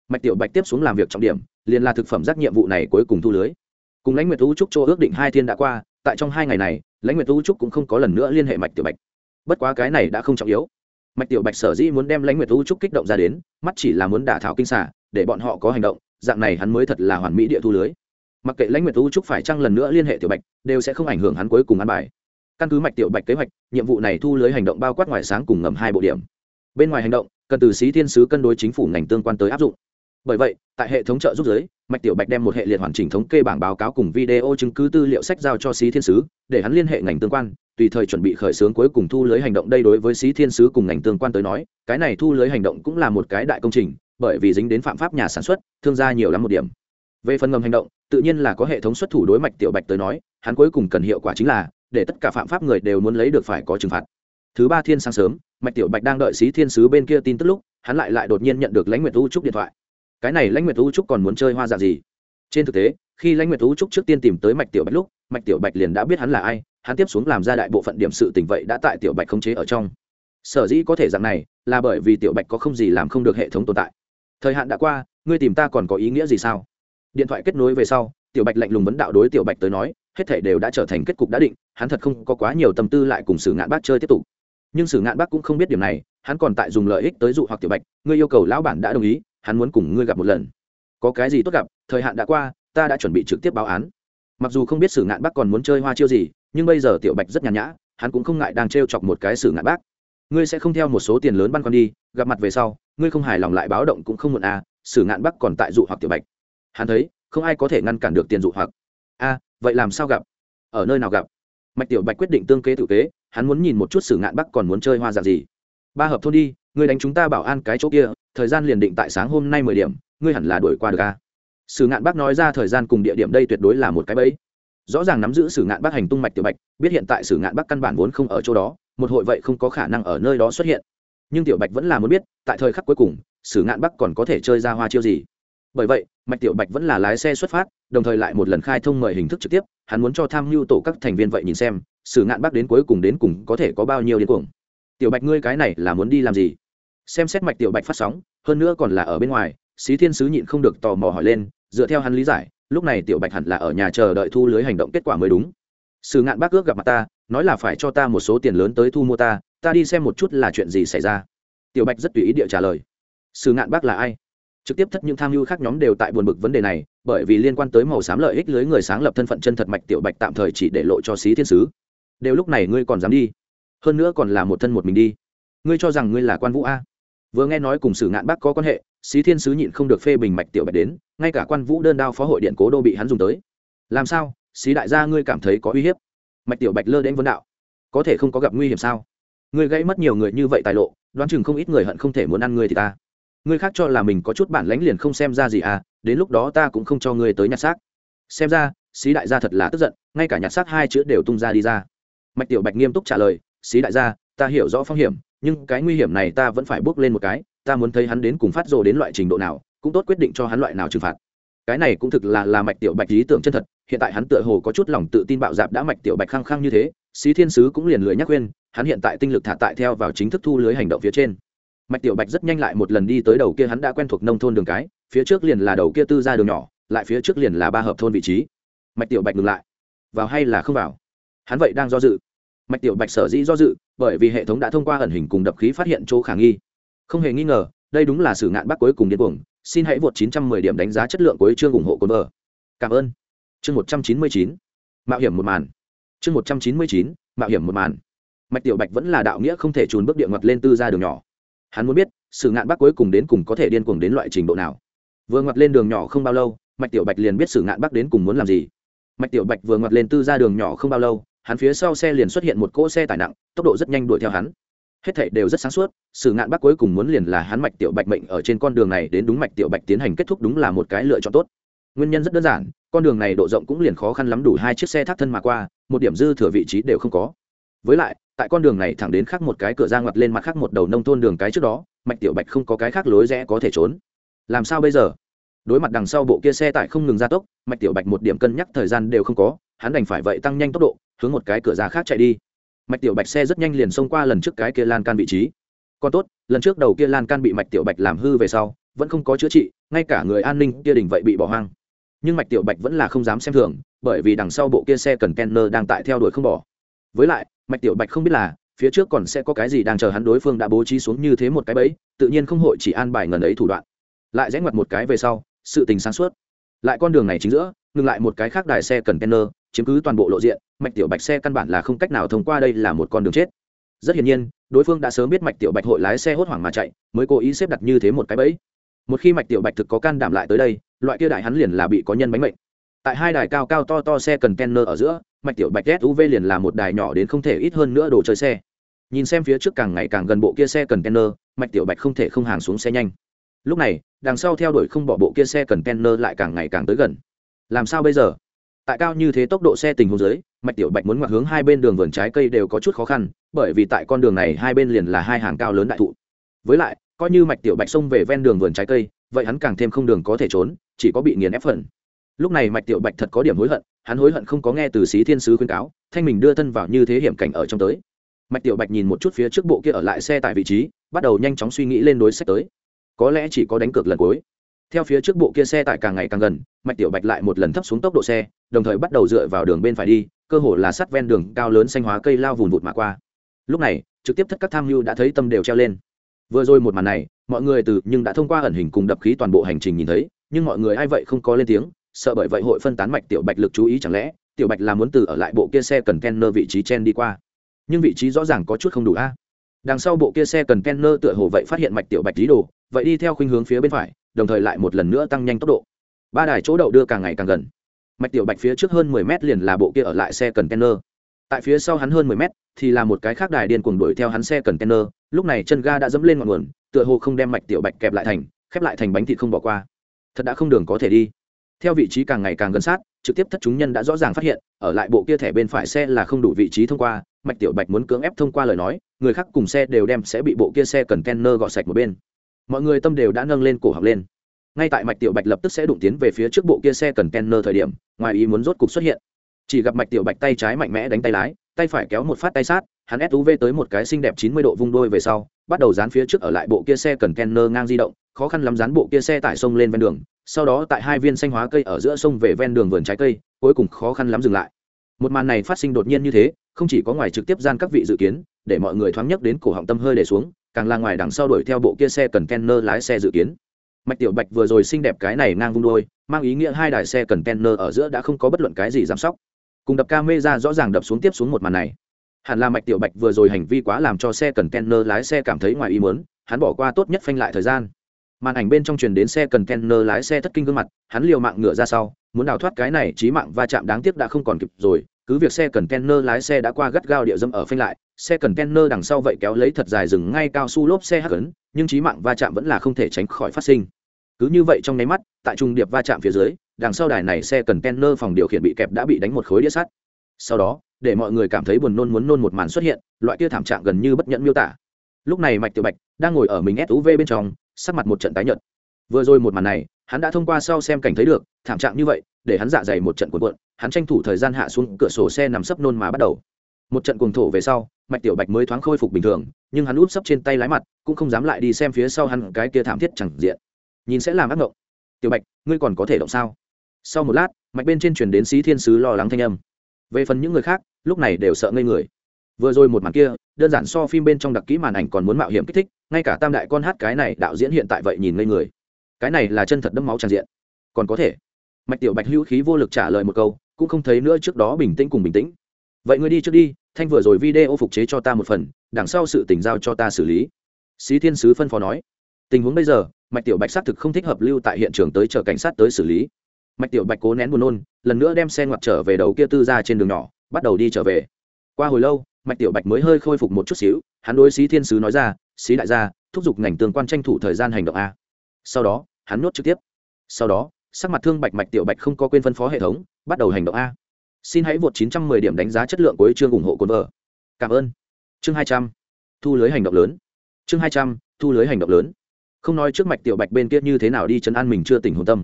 Mạch tiểu bạch tiếp xuống làm việc trọng điểm, liền là thực phẩm rác nhiệm vụ này cuối cùng thu lưới. Cùng lãnh nguyệt u trúc cho ước định hai thiên đã qua, tại trong hai ngày này, lãnh nguyệt u trúc cũng không có lần nữa liên hệ mạch tiểu bạch. Bất quá cái này đã không trọng yếu. Mạch tiểu bạch sở dĩ muốn đem lãnh nguyệt u trúc kích động ra đến, mắt chỉ là muốn đả thảo kinh xả để bọn họ có hành động, dạng này hắn mới thật là hoàn mỹ địa thu lưới. Mặc kệ lãnh nguyệt u trúc phải chăng lần nữa liên hệ tiểu bạch, đều sẽ không ảnh hưởng hắn cuối cùng ăn bài căn cứ mạch tiểu bạch kế hoạch, nhiệm vụ này thu lưới hành động bao quát ngoài sáng cùng ngầm hai bộ điểm. Bên ngoài hành động, cần từ sĩ thiên sứ cân đối chính phủ ngành tương quan tới áp dụng. Bởi vậy, tại hệ thống trợ giúp giới, mạch tiểu bạch đem một hệ liệt hoàn chỉnh thống kê bảng báo cáo cùng video chứng cứ tư liệu sách giao cho sĩ thiên sứ, để hắn liên hệ ngành tương quan, tùy thời chuẩn bị khởi xướng cuối cùng thu lưới hành động đây đối với sĩ thiên sứ cùng ngành tương quan tới nói, cái này thu lưới hành động cũng là một cái đại công trình, bởi vì dính đến phạm pháp nhà sản xuất, thương gia nhiều lắm một điểm. Về phần ngầm hành động, tự nhiên là có hệ thống xuất thủ đối mạch tiểu bạch tới nói, hắn cuối cùng cần hiệu quả chính là để tất cả phạm pháp người đều muốn lấy được phải có trừng phạt. Thứ ba thiên sáng sớm, mạch tiểu bạch đang đợi sĩ thiên sứ bên kia tin tức lúc, hắn lại lại đột nhiên nhận được lãnh nguyệt u trúc điện thoại. Cái này lãnh nguyệt u trúc còn muốn chơi hoa dạng gì? Trên thực tế, khi lãnh nguyệt u trúc trước tiên tìm tới mạch tiểu bạch lúc, mạch tiểu bạch liền đã biết hắn là ai, hắn tiếp xuống làm ra đại bộ phận điểm sự tình vậy đã tại tiểu bạch không chế ở trong. Sở dĩ có thể dạng này, là bởi vì tiểu bạch có không gì làm không được hệ thống tồn tại. Thời hạn đã qua, ngươi tìm ta còn có ý nghĩa gì sao? Điện thoại kết nối về sau, tiểu bạch lạnh lùng vấn đạo đối tiểu bạch tới nói hết thể đều đã trở thành kết cục đã định, hắn thật không có quá nhiều tâm tư lại cùng sử ngạn bác chơi tiếp tục. Nhưng sử ngạn bác cũng không biết điểm này, hắn còn tại dùng lợi ích tới dụ hoặc tiểu bạch, ngươi yêu cầu lão bản đã đồng ý, hắn muốn cùng ngươi gặp một lần. Có cái gì tốt gặp, thời hạn đã qua, ta đã chuẩn bị trực tiếp báo án. Mặc dù không biết sử ngạn bác còn muốn chơi hoa chiêu gì, nhưng bây giờ tiểu bạch rất nhàn nhã, hắn cũng không ngại đang t chọc một cái sử ngạn bác. Ngươi sẽ không theo một số tiền lớn băn con đi, gặp mặt về sau, ngươi không hài lòng lại báo động cũng không muộn à sử ngạn bắc còn tại dụ hoặc tiểu bạch. Hắn thấy, không ai có thể ngăn cản được tiền dụ hoặc. A vậy làm sao gặp? Ở nơi nào gặp? Mạch tiểu bạch quyết định tương kế tự kế, hắn muốn nhìn một chút sử ngạn bắc còn muốn chơi hoa dạng gì. Ba hợp thôn đi, ngươi đánh chúng ta bảo an cái chỗ kia, thời gian liền định tại sáng hôm nay mười điểm, ngươi hẳn là đuổi qua được a sử ngạn bắc nói ra thời gian cùng địa điểm đây tuyệt đối là một cái bẫy. Rõ ràng nắm giữ sử ngạn bắc hành tung mạch tiểu bạch, biết hiện tại sử ngạn bắc căn bản vốn không ở chỗ đó, một hội vậy không có khả năng ở nơi đó xuất hiện. Nhưng tiểu bạch vẫn là muốn biết, tại thời khắc cuối cùng, sử ngạn bắc còn có thể chơi ra hoa chiêu gì. Bởi vậy mạch tiểu bạch vẫn là lái xe xuất phát, đồng thời lại một lần khai thông mời hình thức trực tiếp, hắn muốn cho tham mưu tổ các thành viên vậy nhìn xem, sử ngạn bắc đến cuối cùng đến cùng có thể có bao nhiêu điên cuồng. Tiểu bạch ngươi cái này là muốn đi làm gì? Xem xét mạch tiểu bạch phát sóng, hơn nữa còn là ở bên ngoài, xí thiên sứ nhịn không được tò mò hỏi lên, dựa theo hắn lý giải, lúc này tiểu bạch hẳn là ở nhà chờ đợi thu lưới hành động kết quả mới đúng. Sử ngạn bác ước gặp mặt ta, nói là phải cho ta một số tiền lớn tới thu mua ta ta đi xem một chút là chuyện gì xảy ra. Tiểu bạch rất tùy ý địa trả lời. Sử ngạn bác là ai? Trực tiếp thất những tham mưu khác nhóm đều tại buồn bực vấn đề này, bởi vì liên quan tới màu xám lợi ích lưới người sáng lập thân phận chân thật mạch tiểu bạch tạm thời chỉ để lộ cho xí thiên sứ. Đều lúc này ngươi còn dám đi. Hơn nữa còn là một thân một mình đi. Ngươi cho rằng ngươi là quan vũ a. Vừa nghe nói cùng sử ngạn bác có quan hệ, xí thiên sứ nhịn không được phê bình mạch tiểu bạch đến, ngay cả quan vũ đơn đao phó hội điện cố đô bị hắn dùng tới. Làm sao? Xí đại gia ngươi cảm thấy có uy hiếp? Mạch tiểu bạch lơ đến vấn đạo. Có thể không có gặp nguy hiểm sao? Ngươi gây mất nhiều người như vậy tài lộ, đoán chừng không ít người hận không thể muốn ăn ngươi thì ta ngươi khác cho là mình có chút bản lãnh liền không xem ra gì à đến lúc đó ta cũng không cho ngươi tới nhặt xác. Xem ra, xí đại gia thật là tức giận, ngay cả nhặt xác hai chữ đều tung ra đi ra. Mạch tiểu bạch nghiêm túc trả lời, xí đại gia, ta hiểu rõ phong hiểm, nhưng cái nguy hiểm này ta vẫn phải bước lên một cái, ta muốn thấy hắn đến cùng phát rồ đến loại trình độ nào, cũng tốt quyết định cho hắn loại nào trừng phạt. Cái này cũng thực là là mạch tiểu bạch lý tưởng chân thật, hiện tại hắn tựa hồ có chút lòng tự tin bạo dạp đã mạch tiểu bạch khăng khăng như thế, xí thiên sứ cũng liền lười nhắc khuyên, hắn hiện tại tinh lực thả tại theo vào chính thức thu lưới hành động phía trên mạch tiểu bạch rất nhanh lại một lần đi tới đầu kia hắn đã quen thuộc nông thôn đường cái, phía trước liền là đầu kia tư ra đường nhỏ, lại phía trước liền là ba hợp thôn vị trí. Mạch tiểu bạch ngừng lại. Vào hay là không vào? Hắn vậy đang do dự. Mạch tiểu bạch sở dĩ do dự, bởi vì hệ thống đã thông qua ẩn hình cùng đập khí phát hiện chỗ khả nghi. Không hề nghi ngờ, đây đúng là sự ngạn bắc cuối cùng điên cuồng. Xin hãy vượt 910 điểm đánh giá chất lượng của chương ủng hộ cồn vợ. Cảm ơn. Chương 199 mạo hiểm một màn. Chương 199 mạo hiểm một màn. Mạch tiểu bạch vẫn là đạo nghĩa không thể trùn bước địa ngặt lên tư ra đường nhỏ hắn muốn biết, sử ngạn bắc cuối cùng đến cùng có thể điên cuồng đến loại trình độ nào. Vừa ngoặt lên đường nhỏ không bao lâu, mạch tiểu bạch liền biết sử ngạn bắc đến cùng muốn làm gì. Mạch tiểu bạch vừa ngoặt lên tư ra đường nhỏ không bao lâu, hắn phía sau xe liền xuất hiện một cỗ xe tải nặng, tốc độ rất nhanh đuổi theo hắn. Hết thảy đều rất sáng suốt, sử ngạn bắc cuối cùng muốn liền là hắn mạch tiểu bạch mệnh ở trên con đường này đến đúng mạch tiểu bạch tiến hành kết thúc đúng là một cái lựa chọn tốt. Nguyên nhân rất đơn giản, con đường này độ rộng cũng liền khó khăn lắm đủ hai chiếc xe thác thân mà qua, một điểm dư thừa vị trí đều không có. Với lại tại con đường này thẳng đến khác một cái cửa ra ngoặt lên mặt khác một đầu nông thôn đường cái trước đó, mạch tiểu bạch không có cái khác lối rẽ có thể trốn. Làm sao bây giờ? Đối mặt đằng sau bộ kia xe tải không ngừng gia tốc, mạch tiểu bạch một điểm cân nhắc thời gian đều không có, hắn đành phải vậy tăng nhanh tốc độ, hướng một cái cửa ra khác chạy đi. Mạch tiểu bạch xe rất nhanh liền xông qua lần trước cái kia lan can vị trí. Còn tốt, lần trước đầu kia lan can bị mạch tiểu bạch làm hư về sau, vẫn không có chữa trị, ngay cả người an ninh kia đình vậy bị bỏ hoang. Nhưng mạch tiểu bạch vẫn là không dám xem thường, bởi vì đằng sau bộ kia xe cần kenner đang tại theo đuổi không bỏ với lại, mạch tiểu bạch không biết là, phía trước còn sẽ có cái gì đang chờ hắn đối phương đã bố trí xuống như thế một cái bẫy, tự nhiên không hội chỉ an bài ngần ấy thủ đoạn. Lại rẽ ngoặt một cái về sau, sự tình sáng suốt. Lại con đường này chính giữa, ngừng lại một cái khác đài xe cần kenner chiếm cứ toàn bộ lộ diện, mạch tiểu bạch xe căn bản là không cách nào thông qua đây là một con đường chết. Rất hiển nhiên, đối phương đã sớm biết mạch tiểu bạch hội lái xe hốt hoảng mà chạy, mới cố ý xếp đặt như thế một cái bẫy. Một khi mạch tiểu bạch thực có can đảm lại tới đây, loại kia đại hắn liền là bị có nhân bánh mệnh. Tại hai đài cao cao to to xe cần kenner ở giữa mạch tiểu bạch suv liền là một đài nhỏ đến không thể ít hơn nữa đồ chơi xe. Nhìn xem phía trước càng ngày càng gần bộ kia xe cần kenner mạch tiểu bạch không thể không hàng xuống xe nhanh. Lúc này, đằng sau theo đuổi không bỏ bộ kia xe cần kenner lại càng ngày càng tới gần. Làm sao bây giờ? Tại cao như thế tốc độ xe tình huống dưới, mạch tiểu bạch muốn ngoặt hướng hai bên đường vườn trái cây đều có chút khó khăn, bởi vì tại con đường này hai bên liền là hai hàng cao lớn đại thụ. Với lại, coi như mạch tiểu bạch xông về ven đường vườn trái cây, vậy hắn càng thêm không đường có thể trốn, chỉ có bị nghiền ép phần. Lúc này mạch tiểu bạch thật có điểm hối hận hắn hối hận không có nghe từ sĩ thiên sứ khuyên cáo, thanh mình đưa thân vào như thế hiểm cảnh ở trong tới. Mạch tiểu bạch nhìn một chút phía trước bộ kia ở lại xe tại vị trí, bắt đầu nhanh chóng suy nghĩ lên đối sách tới. Có lẽ chỉ có đánh cược lần cuối. Theo phía trước bộ kia xe tải càng ngày càng gần, mạch tiểu bạch lại một lần thấp xuống tốc độ xe, đồng thời bắt đầu dựa vào đường bên phải đi, cơ hồ là sắt ven đường cao lớn xanh hóa cây lao vùn vụt mà qua. Lúc này, trực tiếp thất các tham mưu đã thấy tâm đều treo lên. Vừa rồi một màn này, mọi người từ nhưng đã thông qua ẩn hình cùng đập khí toàn bộ hành trình nhìn thấy, nhưng mọi người ai vậy không có lên tiếng sợ bởi vậy hội phân tán mạch tiểu bạch lực chú ý chẳng lẽ tiểu bạch là muốn từ ở lại bộ kia xe cần kenner vị trí chen đi qua? Nhưng vị trí rõ ràng có chút không đủ a. Đằng sau bộ kia xe cần kenner tựa hồ vậy phát hiện mạch tiểu bạch lý đồ, vậy đi theo khuynh hướng phía bên phải, đồng thời lại một lần nữa tăng nhanh tốc độ. Ba đài chỗ đậu đưa càng ngày càng gần. Mạch tiểu bạch phía trước hơn mười mét liền là bộ kia ở lại xe cần Kenner. tại phía sau hắn hơn mười mét thì là một cái khác đài điên cuồng đuổi theo hắn xe cần Kenner. lúc này chân ga đã dẫm lên ngọn nguồn, tựa hồ không đem mạch tiểu bạch kẹp lại thành, khép lại thành bánh thịt không bỏ qua. Thật đã không đường có thể đi theo vị trí càng ngày càng gần sát, trực tiếp thất chúng nhân đã rõ ràng phát hiện, ở lại bộ kia thẻ bên phải xe là không đủ vị trí thông qua, mạch tiểu bạch muốn cưỡng ép thông qua lời nói, người khác cùng xe đều đem sẽ bị bộ kia xe cần kenner gọt sạch một bên. Mọi người tâm đều đã nâng lên cổ học lên. Ngay tại mạch tiểu bạch lập tức sẽ đụng tiến về phía trước bộ kia xe cần kenner thời điểm, ngoài ý muốn rốt cục xuất hiện. Chỉ gặp mạch tiểu bạch tay trái mạnh mẽ đánh tay lái, tay phải kéo một phát tay sát, hắn suv tới một cái xinh đẹp chín mươi độ vung đôi về sau, bắt đầu dán phía trước ở lại bộ kia xe cần kenner ngang di động, khó khăn lắm dán bộ kia xe tải sông lên ven đường sau đó tại hai viên xanh hóa cây ở giữa sông về ven đường vườn trái cây, cuối cùng khó khăn lắm dừng lại. Một màn này phát sinh đột nhiên như thế, không chỉ có ngoài trực tiếp gian các vị dự kiến, để mọi người thoáng nhắc đến cổ họng tâm hơi để xuống, càng là ngoài đằng sau đuổi theo bộ kia xe cần kenner lái xe dự kiến. Mạch tiểu bạch vừa rồi xinh đẹp cái này ngang vung đôi, mang ý nghĩa hai đài xe cần kenner ở giữa đã không có bất luận cái gì giám sóc. Cùng đập ca mê ra rõ ràng đập xuống tiếp xuống một màn này. Hẳn là mạch tiểu bạch vừa rồi hành vi quá làm cho xe cần kenner lái xe cảm thấy ngoài ý muốn, hắn bỏ qua tốt nhất phanh lại thời gian màn ảnh bên trong truyền đến xe cần kenner lái xe thất kinh gương mặt, hắn liều mạng ngựa ra sau, muốn đào thoát cái này trí mạng va chạm đáng tiếc đã không còn kịp rồi, cứ việc xe cần kenner lái xe đã qua gắt gao địa dâm ở phanh lại, xe cần kenner đằng sau vậy kéo lấy thật dài dừng ngay cao su lốp xe hắc ấn, nhưng trí mạng va chạm vẫn là không thể tránh khỏi phát sinh. Cứ như vậy trong nháy mắt, tại trung điệp va chạm phía dưới, đằng sau đài này xe cần kenner phòng điều khiển bị kẹp đã bị đánh một khối đĩa sắt. Sau đó, để mọi người cảm thấy buồn nôn muốn nôn một màn xuất hiện, loại kia thảm trạng gần như bất nhẫn miêu tả. Lúc này mạch tiểu bạch đang ngồi ở mình suv bên trong sắc mặt một trận tái nhợt. Vừa rồi một màn này, hắn đã thông qua sau xem cảnh thấy được, thảm trạng như vậy, để hắn dạ dày một trận cuộn cuộn, hắn tranh thủ thời gian hạ xuống cửa sổ xe nằm sấp nôn mà bắt đầu. Một trận cuồng thổ về sau, mạch tiểu bạch mới thoáng khôi phục bình thường, nhưng hắn úp sấp trên tay lái mặt, cũng không dám lại đi xem phía sau hắn cái kia thảm thiết chẳng diện. Nhìn sẽ làm ác mộng. Tiểu bạch, ngươi còn có thể động sao? Sau một lát, mạch bên trên truyền đến Xí thiên sứ lo lắng thanh âm. Về phần những người khác, lúc này đều sợ ngây người. Vừa rồi một màn kia đơn giản so phim bên trong đặc kỹ màn ảnh còn muốn mạo hiểm kích thích, ngay cả tam đại con hát cái này đạo diễn hiện tại vậy nhìn ngây người. Cái này là chân thật đẫm máu tràn diện. Còn có thể. Mạch tiểu bạch hữu khí vô lực trả lời một câu, cũng không thấy nữa trước đó bình tĩnh cùng bình tĩnh. Vậy ngươi đi trước đi, thanh vừa rồi video phục chế cho ta một phần, đằng sau sự tỉnh giao cho ta xử lý. Xí thiên sứ phân phó nói. Tình huống bây giờ, mạch tiểu bạch xác thực không thích hợp lưu tại hiện trường tới chờ cảnh sát tới xử lý. Mạch tiểu bạch cố nén buồn nôn, lần nữa đem xe ngoặt trở về đầu kia tư ra trên đường nhỏ, bắt đầu đi trở về. Qua hồi lâu mạch tiểu bạch mới hơi khôi phục một chút xíu, hắn đối xí thiên sứ nói ra, xí đại gia, thúc giục ngành tương quan tranh thủ thời gian hành động a. Sau đó, hắn nuốt trực tiếp. Sau đó, sắc mặt thương bạch mạch tiểu bạch không có quên phân phó hệ thống, bắt đầu hành động a. Xin hãy vượt 910 điểm đánh giá chất lượng của chương ủng hộ cồn vợ cảm ơn. Chương 200. thu lưới hành động lớn. Chương 200. thu lưới hành động lớn. Không nói trước mạch tiểu bạch bên kia như thế nào đi chấn an mình chưa tỉnh hồn tâm.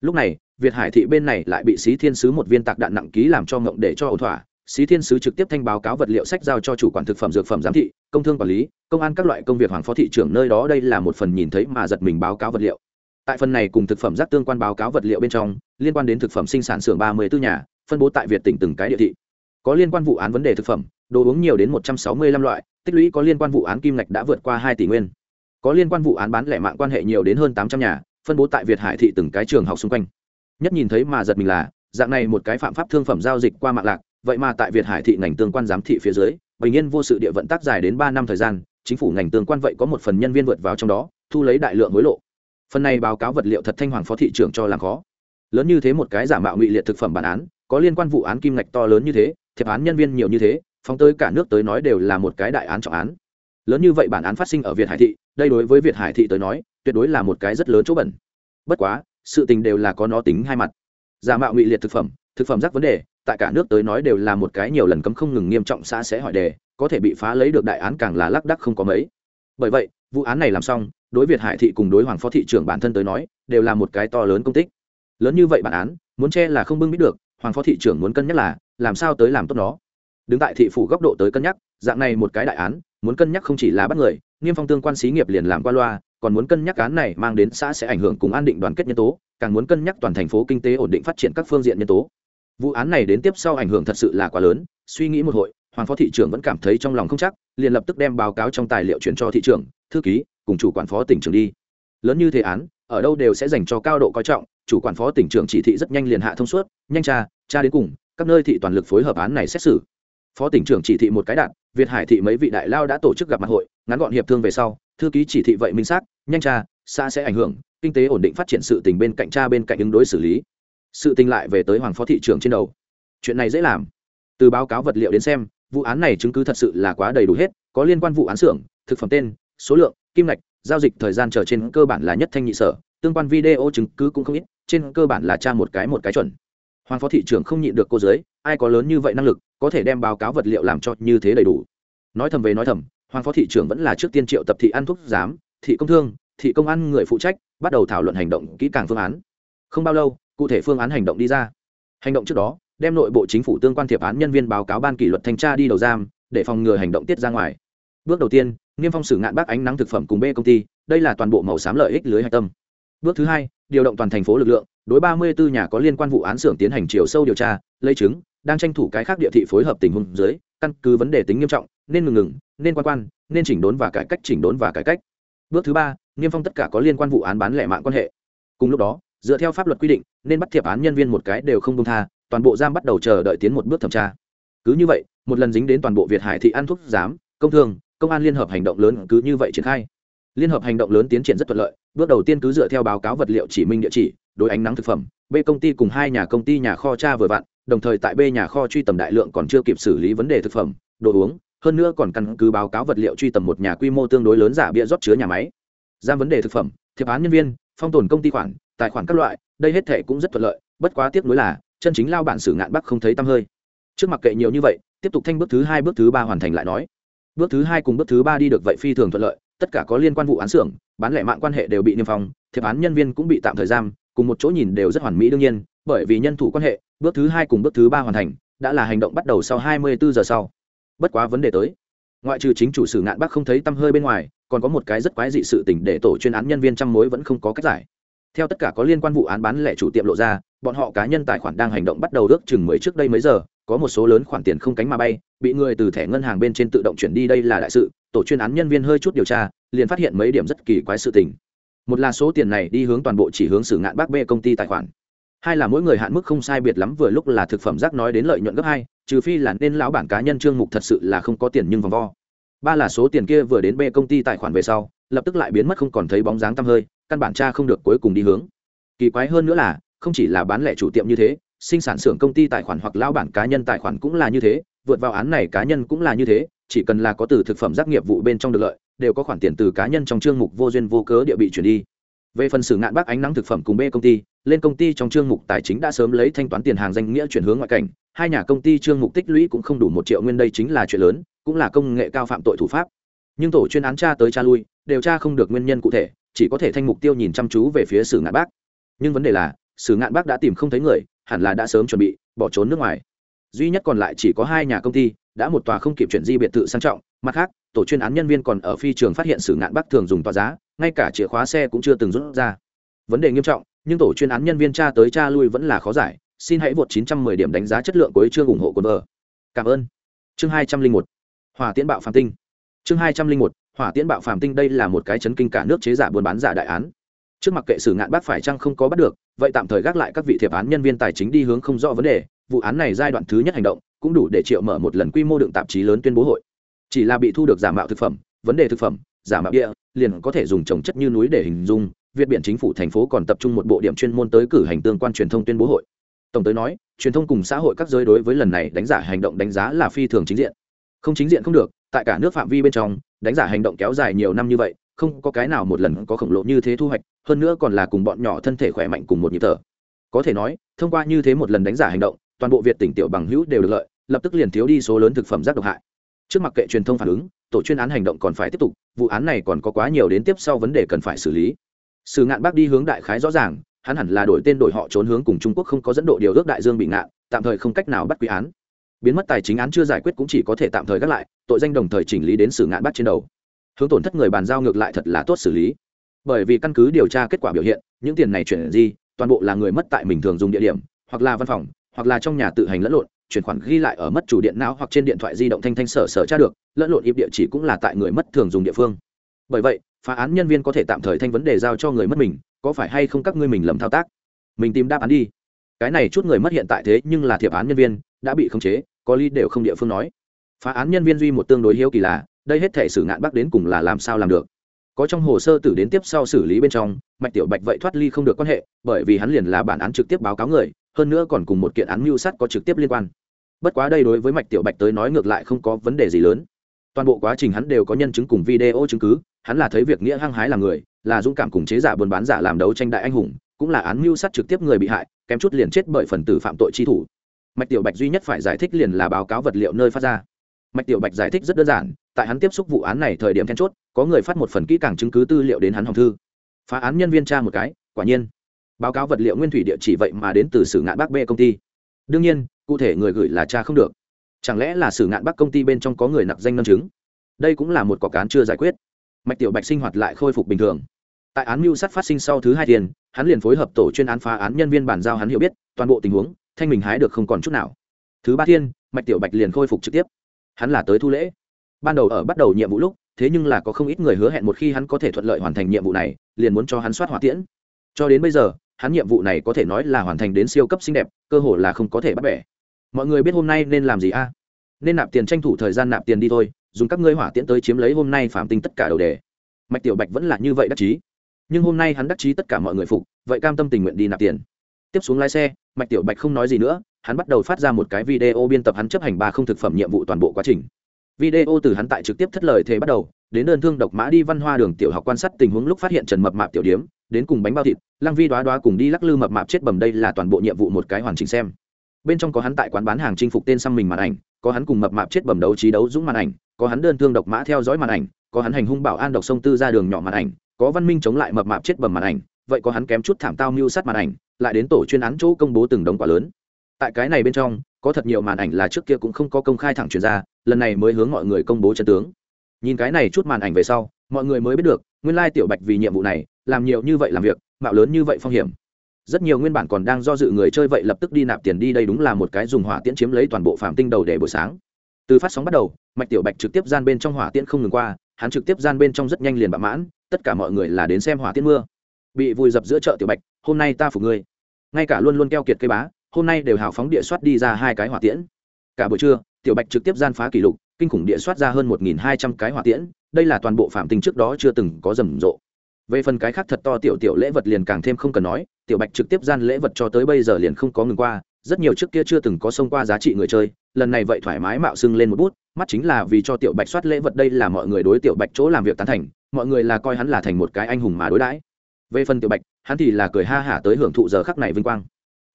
Lúc này, việt hải thị bên này lại bị xí thiên sứ một viên tạc đạn nặng ký làm cho ngộng để cho ẩu thỏa xí thiên sứ trực tiếp thanh báo cáo vật liệu sách giao cho chủ quản thực phẩm dược phẩm giám thị, công thương quản lý, công an các loại công việc hoàng phó thị trưởng nơi đó đây là một phần nhìn thấy mà giật mình báo cáo vật liệu. Tại phần này cùng thực phẩm rác tương quan báo cáo vật liệu bên trong, liên quan đến thực phẩm sinh sản xưởng ba mươi bốn nhà, phân bố tại việt tỉnh từng cái địa thị. Có liên quan vụ án vấn đề thực phẩm, đồ uống nhiều đến một trăm sáu mươi năm loại, tích lũy có liên quan vụ án kim ngạch đã vượt qua hai tỷ nguyên. Có liên quan vụ án bán lẻ mạng quan hệ nhiều đến hơn tám trăm nhà, phân bố tại việt hải thị từng cái trường học xung quanh. Nhất nhìn thấy mà giật mình là, dạng này một cái phạm pháp thương phẩm giao dịch qua mạng lạc vậy mà tại việt hải thị ngành tương quan giám thị phía dưới, bình yên vô sự địa vận tác dài đến ba năm thời gian, chính phủ ngành tương quan vậy có một phần nhân viên vượt vào trong đó, thu lấy đại lượng hối lộ. Phần này báo cáo vật liệu thật thanh hoàng phó thị trưởng cho làm khó. Lớn như thế một cái giả mạo ngụy liệt thực phẩm bản án, có liên quan vụ án kim ngạch to lớn như thế, thiệp án nhân viên nhiều như thế, phóng tới cả nước tới nói đều là một cái đại án trọng án. Lớn như vậy bản án phát sinh ở việt hải thị, đây đối với việt hải thị tới nói, tuyệt đối là một cái rất lớn chỗ bẩn. Bất quá, sự tình đều là có nó tính hai mặt. Giả mạo ngụy liệt thực phẩm thực phẩm rác vấn đề tại cả nước tới nói đều là một cái nhiều lần cấm không ngừng nghiêm trọng xã sẽ hỏi đề, có thể bị phá lấy được đại án càng là lác đắc không có mấy. Bởi vậy, vụ án này làm xong, đối việt hải thị cùng đối hoàng phó thị trưởng bản thân tới nói, đều là một cái to lớn công tích. Lớn như vậy bản án, muốn che là không bưng biết được, hoàng phó thị trưởng muốn cân nhắc là, làm sao tới làm tốt nó. Đứng tại thị phủ góc độ tới cân nhắc, dạng này một cái đại án, muốn cân nhắc không chỉ là bắt người, nghiêm phong tương quan xí nghiệp liền làm qua loa, còn muốn cân nhắc án này mang đến xã sẽ ảnh hưởng cùng an định đoàn kết nhân tố, càng muốn cân nhắc toàn thành phố kinh tế ổn định phát triển các phương diện nhân tố vụ án này đến tiếp sau ảnh hưởng thật sự là quá lớn, suy nghĩ một hội, hoàng phó thị trưởng vẫn cảm thấy trong lòng không chắc, liền lập tức đem báo cáo trong tài liệu chuyển cho thị trưởng, thư ký, cùng chủ quản phó tỉnh trưởng đi. Lớn như thế án, ở đâu đều sẽ dành cho cao độ coi trọng, chủ quản phó tỉnh trưởng chỉ thị rất nhanh liền hạ thông suốt, nhanh tra tra đến cùng, các nơi thị toàn lực phối hợp án này xét xử. Phó tỉnh trưởng chỉ thị một cái đạn, việt hải thị mấy vị đại lao đã tổ chức gặp mặt hội, ngắn gọn hiệp thương về sau, thư ký chỉ thị vậy minh xác, nhanh tra xa sẽ ảnh hưởng, kinh tế ổn định phát triển sự tình bên cạnh tra bên cạnh ứng đối xử lý sự tình lại về tới hoàng phó thị trưởng trên đầu. Chuyện này dễ làm. Từ báo cáo vật liệu đến xem, vụ án này chứng cứ thật sự là quá đầy đủ hết, có liên quan vụ án xưởng, thực phẩm tên, số lượng, kim ngạch, giao dịch thời gian chờ trên cơ bản là nhất thanh nhị sở, tương quan video chứng cứ cũng không ít, trên cơ bản là tra một cái một cái chuẩn. Hoàng phó thị trưởng không nhịn được cô giới ai có lớn như vậy năng lực, có thể đem báo cáo vật liệu làm cho như thế đầy đủ. Nói thầm về nói thầm, hoàng phó thị trưởng vẫn là trước tiên triệu tập thị ăn thuốc giám, thị công thương, thị công an người phụ trách, bắt đầu thảo luận hành động kỹ càng phương án. Không bao lâu cụ thể phương án hành động đi ra. Hành động trước đó, đem nội bộ chính phủ tương quan thiệp án nhân viên báo cáo ban kỷ luật thanh tra đi đầu giam, để phòng ngừa hành động tiết ra ngoài. Bước đầu tiên, niêm phong xử ngạn bác ánh nắng thực phẩm cùng b công ty, đây là toàn bộ màu xám lợi ích lưới hạch tâm. Bước thứ hai, điều động toàn thành phố lực lượng, đối ba mươi bốn nhà có liên quan vụ án xưởng tiến hành chiều sâu điều tra, lấy chứng, đang tranh thủ cái khác địa thị phối hợp tình huống dưới, căn cứ vấn đề tính nghiêm trọng, nên ngừng ngừng, nên quan quan, nên chỉnh đốn và cải cách, chỉnh đốn và cải cách. Bước thứ ba, niêm phong tất cả có liên quan vụ án bán lẻ mạng quan hệ. Cùng lúc đó dựa theo pháp luật quy định, nên bắt thiệp án nhân viên một cái đều không công tha, toàn bộ giam bắt đầu chờ đợi tiến một bước thẩm tra. Cứ như vậy, một lần dính đến toàn bộ việt hải thị ăn thuốc giám, công thương, công an liên hợp hành động lớn cứ như vậy triển khai. Liên hợp hành động lớn tiến triển rất thuận lợi, bước đầu tiên cứ dựa theo báo cáo vật liệu chỉ minh địa chỉ, đối ánh nắng thực phẩm, b công ty cùng hai nhà công ty nhà kho cha vừa vặn, đồng thời tại b nhà kho truy tầm đại lượng còn chưa kịp xử lý vấn đề thực phẩm, đồ uống, hơn nữa còn căn cứ báo cáo vật liệu truy tầm một nhà quy mô tương đối lớn giả bia rót chứa nhà máy. Giam vấn đề thực phẩm, thiệp án nhân viên, phong tồn công ty khoản tài khoản các loại, đây hết thể cũng rất thuận lợi, bất quá tiếp nối là, chân chính lao bản sử ngạn bắc không thấy tăm hơi. Trước mặt kệ nhiều như vậy, tiếp tục thanh bước thứ hai, bước thứ ba hoàn thành lại nói. Bước thứ hai cùng bước thứ ba đi được vậy phi thường thuận lợi, tất cả có liên quan vụ án xưởng, bán lẻ mạng quan hệ đều bị niêm phong, thiệp án nhân viên cũng bị tạm thời giam, cùng một chỗ nhìn đều rất hoàn mỹ đương nhiên, bởi vì nhân thủ quan hệ, bước thứ hai cùng bước thứ ba hoàn thành, đã là hành động bắt đầu sau hai mươi bốn giờ sau. Bất quá vấn đề tới, ngoại trừ chính chủ sử ngạn bác không thấy tăm hơi bên ngoài, còn có một cái rất quái dị sự tình để tổ chuyên án nhân viên trăm mối vẫn không có cách giải theo tất cả có liên quan vụ án bán lẻ chủ tiệm lộ ra, bọn họ cá nhân tài khoản đang hành động bắt đầu ước chừng mới trước đây mấy giờ, có một số lớn khoản tiền không cánh mà bay, bị người từ thẻ ngân hàng bên trên tự động chuyển đi đây là đại sự, tổ chuyên án nhân viên hơi chút điều tra, liền phát hiện mấy điểm rất kỳ quái sự tình. Một là số tiền này đi hướng toàn bộ chỉ hướng xử ngạn bác bê công ty tài khoản. Hai là mỗi người hạn mức không sai biệt lắm vừa lúc là thực phẩm rác nói đến lợi nhuận gấp hai, trừ phi là nên lão bản cá nhân trương mục thật sự là không có tiền nhưng vòng vo. Ba là số tiền kia vừa đến bê công ty tài khoản về sau, lập tức lại biến mất không còn thấy bóng dáng tăm hơi căn bản cha không được cuối cùng đi hướng. Kỳ quái hơn nữa là, không chỉ là bán lẻ chủ tiệm như thế, sinh sản xưởng công ty tài khoản hoặc lão bản cá nhân tài khoản cũng là như thế, vượt vào án này cá nhân cũng là như thế, chỉ cần là có từ thực phẩm giác nghiệp vụ bên trong được lợi, đều có khoản tiền từ cá nhân trong chương mục vô duyên vô cớ địa bị chuyển đi. Về phần xử ngạn bác ánh nắng thực phẩm cùng b công ty, lên công ty trong chương mục tài chính đã sớm lấy thanh toán tiền hàng danh nghĩa chuyển hướng ngoại cảnh, hai nhà công ty chương mục tích lũy cũng không đủ một triệu nguyên đây chính là chuyện lớn, cũng là công nghệ cao phạm tội thủ pháp. Nhưng tổ chuyên án tra tới tra lui điều tra không được nguyên nhân cụ thể chỉ có thể thanh mục tiêu nhìn chăm chú về phía sử ngạn bác. Nhưng vấn đề là, sử ngạn bác đã tìm không thấy người, hẳn là đã sớm chuẩn bị, bỏ trốn nước ngoài. Duy nhất còn lại chỉ có hai nhà công ty, đã một tòa không kịp chuyển di biệt thự sang trọng, mặt khác, tổ chuyên án nhân viên còn ở phi trường phát hiện sử ngạn bắc thường dùng tòa giá, ngay cả chìa khóa xe cũng chưa từng rút ra. Vấn đề nghiêm trọng, nhưng tổ chuyên án nhân viên tra tới tra lui vẫn là khó giải, xin hãy vượt 910 điểm đánh giá chất lượng của chương ủng hộ của vợ cảm ơn. Chương 201 hỏa tiễn bạo phạm tinh. Chương 201 hỏa tiễn bạo phàm tinh đây là một cái chấn kinh cả nước chế giả buôn bán giả đại án. Trước mặt kệ sử ngạn bác phải chăng không có bắt được, vậy tạm thời gác lại các vị thiệp án nhân viên tài chính đi hướng không rõ vấn đề, vụ án này giai đoạn thứ nhất hành động, cũng đủ để triệu mở một lần quy mô đựng tạp chí lớn tuyên bố hội. Chỉ là bị thu được giả mạo thực phẩm, vấn đề thực phẩm, giả mạo địa liền có thể dùng trồng chất như núi để hình dung, việt biển chính phủ thành phố còn tập trung một bộ điểm chuyên môn tới cử hành tương quan truyền thông tuyên bố hội. Tổng tới nói, truyền thông cùng xã hội các giới đối với lần này đánh giả hành động đánh giá là phi thường chính diện. Không chính diện không được tại cả nước phạm vi bên trong, đánh giả hành động kéo dài nhiều năm như vậy, không có cái nào một lần có khổng lồ như thế thu hoạch, hơn nữa còn là cùng bọn nhỏ thân thể khỏe mạnh cùng một nhịp thở. Có thể nói, thông qua như thế một lần đánh giả hành động, toàn bộ việt tỉnh tiểu bằng hữu đều được lợi, lập tức liền thiếu đi số lớn thực phẩm rác độc hại. Trước mặt kệ truyền thông phản ứng, tổ chuyên án hành động còn phải tiếp tục, vụ án này còn có quá nhiều đến tiếp sau vấn đề cần phải xử lý. Sự ngạn bác đi hướng đại khái rõ ràng, hắn hẳn là đổi tên đổi họ trốn hướng cùng trung quốc không có dẫn độ điều ước đại dương bị ngạn, tạm thời không cách nào bắt quy án biến mất tài chính án chưa giải quyết cũng chỉ có thể tạm thời gác lại, tội danh đồng thời chỉnh lý đến xử ngạn bắt trên đầu. Hướng tổn thất người bàn giao ngược lại thật là tốt xử lý. Bởi vì căn cứ điều tra kết quả biểu hiện, những tiền này chuyển gì toàn bộ là người mất tại mình thường dùng địa điểm, hoặc là văn phòng, hoặc là trong nhà tự hành lẫn lộn, chuyển khoản ghi lại ở mất chủ điện não hoặc trên điện thoại di động thanh thanh sở sở tra được, lẫn lộn ịp địa chỉ cũng là tại người mất thường dùng địa phương. Bởi vậy, phá án nhân viên có thể tạm thời thanh vấn đề giao cho người mất mình, có phải hay không các ngươi mình lầm thao tác? Mình tìm đáp án đi. Cái này chút người mất hiện tại thế nhưng là thiệp án nhân viên, đã bị khống chế có lý đều không địa phương nói. Phá án nhân viên duy một tương đối hiếu kỳ là, đây hết thể xử ngạn bắc đến cùng là làm sao làm được. Có trong hồ sơ tử đến tiếp sau xử lý bên trong, mạch tiểu bạch vậy thoát ly không được quan hệ, bởi vì hắn liền là bản án trực tiếp báo cáo người, hơn nữa còn cùng một kiện án mưu sát có trực tiếp liên quan. Bất quá đây đối với mạch tiểu bạch tới nói ngược lại không có vấn đề gì lớn. Toàn bộ quá trình hắn đều có nhân chứng cùng video chứng cứ, hắn là thấy việc nghĩa hăng hái làm người, là dũng cảm cùng chế giả buôn bán giả làm đấu tranh đại anh hùng, cũng là án mưu sát trực tiếp người bị hại, kém chút liền chết bởi phần tử phạm tội chi thủ mạch tiểu bạch duy nhất phải giải thích liền là báo cáo vật liệu nơi phát ra. Mạch tiểu bạch giải thích rất đơn giản, tại hắn tiếp xúc vụ án này thời điểm then chốt, có người phát một phần kỹ càng chứng cứ tư liệu đến hắn hồng thư. Phá án nhân viên tra một cái, quả nhiên. Báo cáo vật liệu nguyên thủy địa chỉ vậy mà đến từ sử ngạn bắc b công ty. Đương nhiên, cụ thể người gửi là cha không được. Chẳng lẽ là sử ngạn bắc công ty bên trong có người nặc danh nâng chứng? Đây cũng là một quả cán chưa giải quyết. Mạch tiểu bạch sinh hoạt lại khôi phục bình thường. Tại án mưu sát phát sinh sau thứ hai tiền, hắn liền phối hợp tổ chuyên án phá án nhân viên bàn giao hắn hiểu biết, toàn bộ tình huống thanh mình hái được không còn chút nào. Thứ ba thiên, mạch tiểu bạch liền khôi phục trực tiếp. Hắn là tới thu lễ. Ban đầu ở bắt đầu nhiệm vụ lúc, thế nhưng là có không ít người hứa hẹn một khi hắn có thể thuận lợi hoàn thành nhiệm vụ này, liền muốn cho hắn soát hỏa tiễn. Cho đến bây giờ, hắn nhiệm vụ này có thể nói là hoàn thành đến siêu cấp xinh đẹp, cơ hội là không có thể bắt bẻ. Mọi người biết hôm nay nên làm gì a? Nên nạp tiền tranh thủ thời gian nạp tiền đi thôi, dùng các ngươi hỏa tiễn tới chiếm lấy hôm nay phạm tinh tất cả đầu đề. Mạch tiểu bạch vẫn là như vậy đắc chí. Nhưng hôm nay hắn đắc chí tất cả mọi người phục, vậy cam tâm tình nguyện đi nạp tiền. Tiếp xuống lái xe mạch tiểu bạch không nói gì nữa, hắn bắt đầu phát ra một cái video biên tập hắn chấp hành ba không thực phẩm nhiệm vụ toàn bộ quá trình. Video từ hắn tại trực tiếp thất lời thế bắt đầu, đến đơn thương độc mã đi văn hoa đường tiểu học quan sát tình huống lúc phát hiện trần mập mạp tiểu điếm, đến cùng bánh bao thịt, lăng vi đoá đoá cùng đi lắc lư mập mạp chết bầm đây là toàn bộ nhiệm vụ một cái hoàn chỉnh xem. Bên trong có hắn tại quán bán hàng chinh phục tên xăm mình màn ảnh, có hắn cùng mập mạp chết bầm đấu trí đấu dũng màn ảnh, có hắn đơn thương độc mã theo dõi màn ảnh, có hắn hành hung bảo an độc sông tư ra đường nhỏ màn ảnh, có văn minh chống lại mập mạp chết bầm màn ảnh, vậy có hắn kém chút thảm tao mưu sát màn ảnh lại đến tổ chuyên án chỗ công bố từng đống quả lớn. Tại cái này bên trong, có thật nhiều màn ảnh là trước kia cũng không có công khai thẳng truyền ra, lần này mới hướng mọi người công bố chân tướng. Nhìn cái này chút màn ảnh về sau, mọi người mới biết được, nguyên lai tiểu bạch vì nhiệm vụ này, làm nhiều như vậy làm việc, mạo lớn như vậy phong hiểm. Rất nhiều nguyên bản còn đang do dự người chơi vậy lập tức đi nạp tiền đi đây đúng là một cái dùng hỏa tiễn chiếm lấy toàn bộ phạm tinh đầu để buổi sáng. Từ phát sóng bắt đầu, mạch tiểu bạch trực tiếp gian bên trong hỏa tiễn không ngừng qua, hắn trực tiếp gian bên trong rất nhanh liền bạ mãn, tất cả mọi người là đến xem hỏa tiễn mưa. Bị vùi dập giữa chợ tiểu bạch, hôm nay ta phục ngươi ngay cả luôn luôn keo kiệt cây bá, hôm nay đều hào phóng địa soát đi ra hai cái hỏa tiễn. Cả buổi trưa, tiểu bạch trực tiếp gian phá kỷ lục, kinh khủng địa soát ra hơn một hai trăm cái hỏa tiễn, đây là toàn bộ phạm tình trước đó chưa từng có rầm rộ. Về phần cái khác thật to tiểu tiểu lễ vật liền càng thêm không cần nói, tiểu bạch trực tiếp gian lễ vật cho tới bây giờ liền không có ngừng qua, rất nhiều trước kia chưa từng có xông qua giá trị người chơi, lần này vậy thoải mái mạo xưng lên một bút, mắt chính là vì cho tiểu bạch soát lễ vật đây là mọi người đối tiểu bạch chỗ làm việc tán thành, mọi người là coi hắn là thành một cái anh hùng mà đối đãi về phần tiểu bạch, hắn thì là cười ha hả tới hưởng thụ giờ khắc này vinh quang.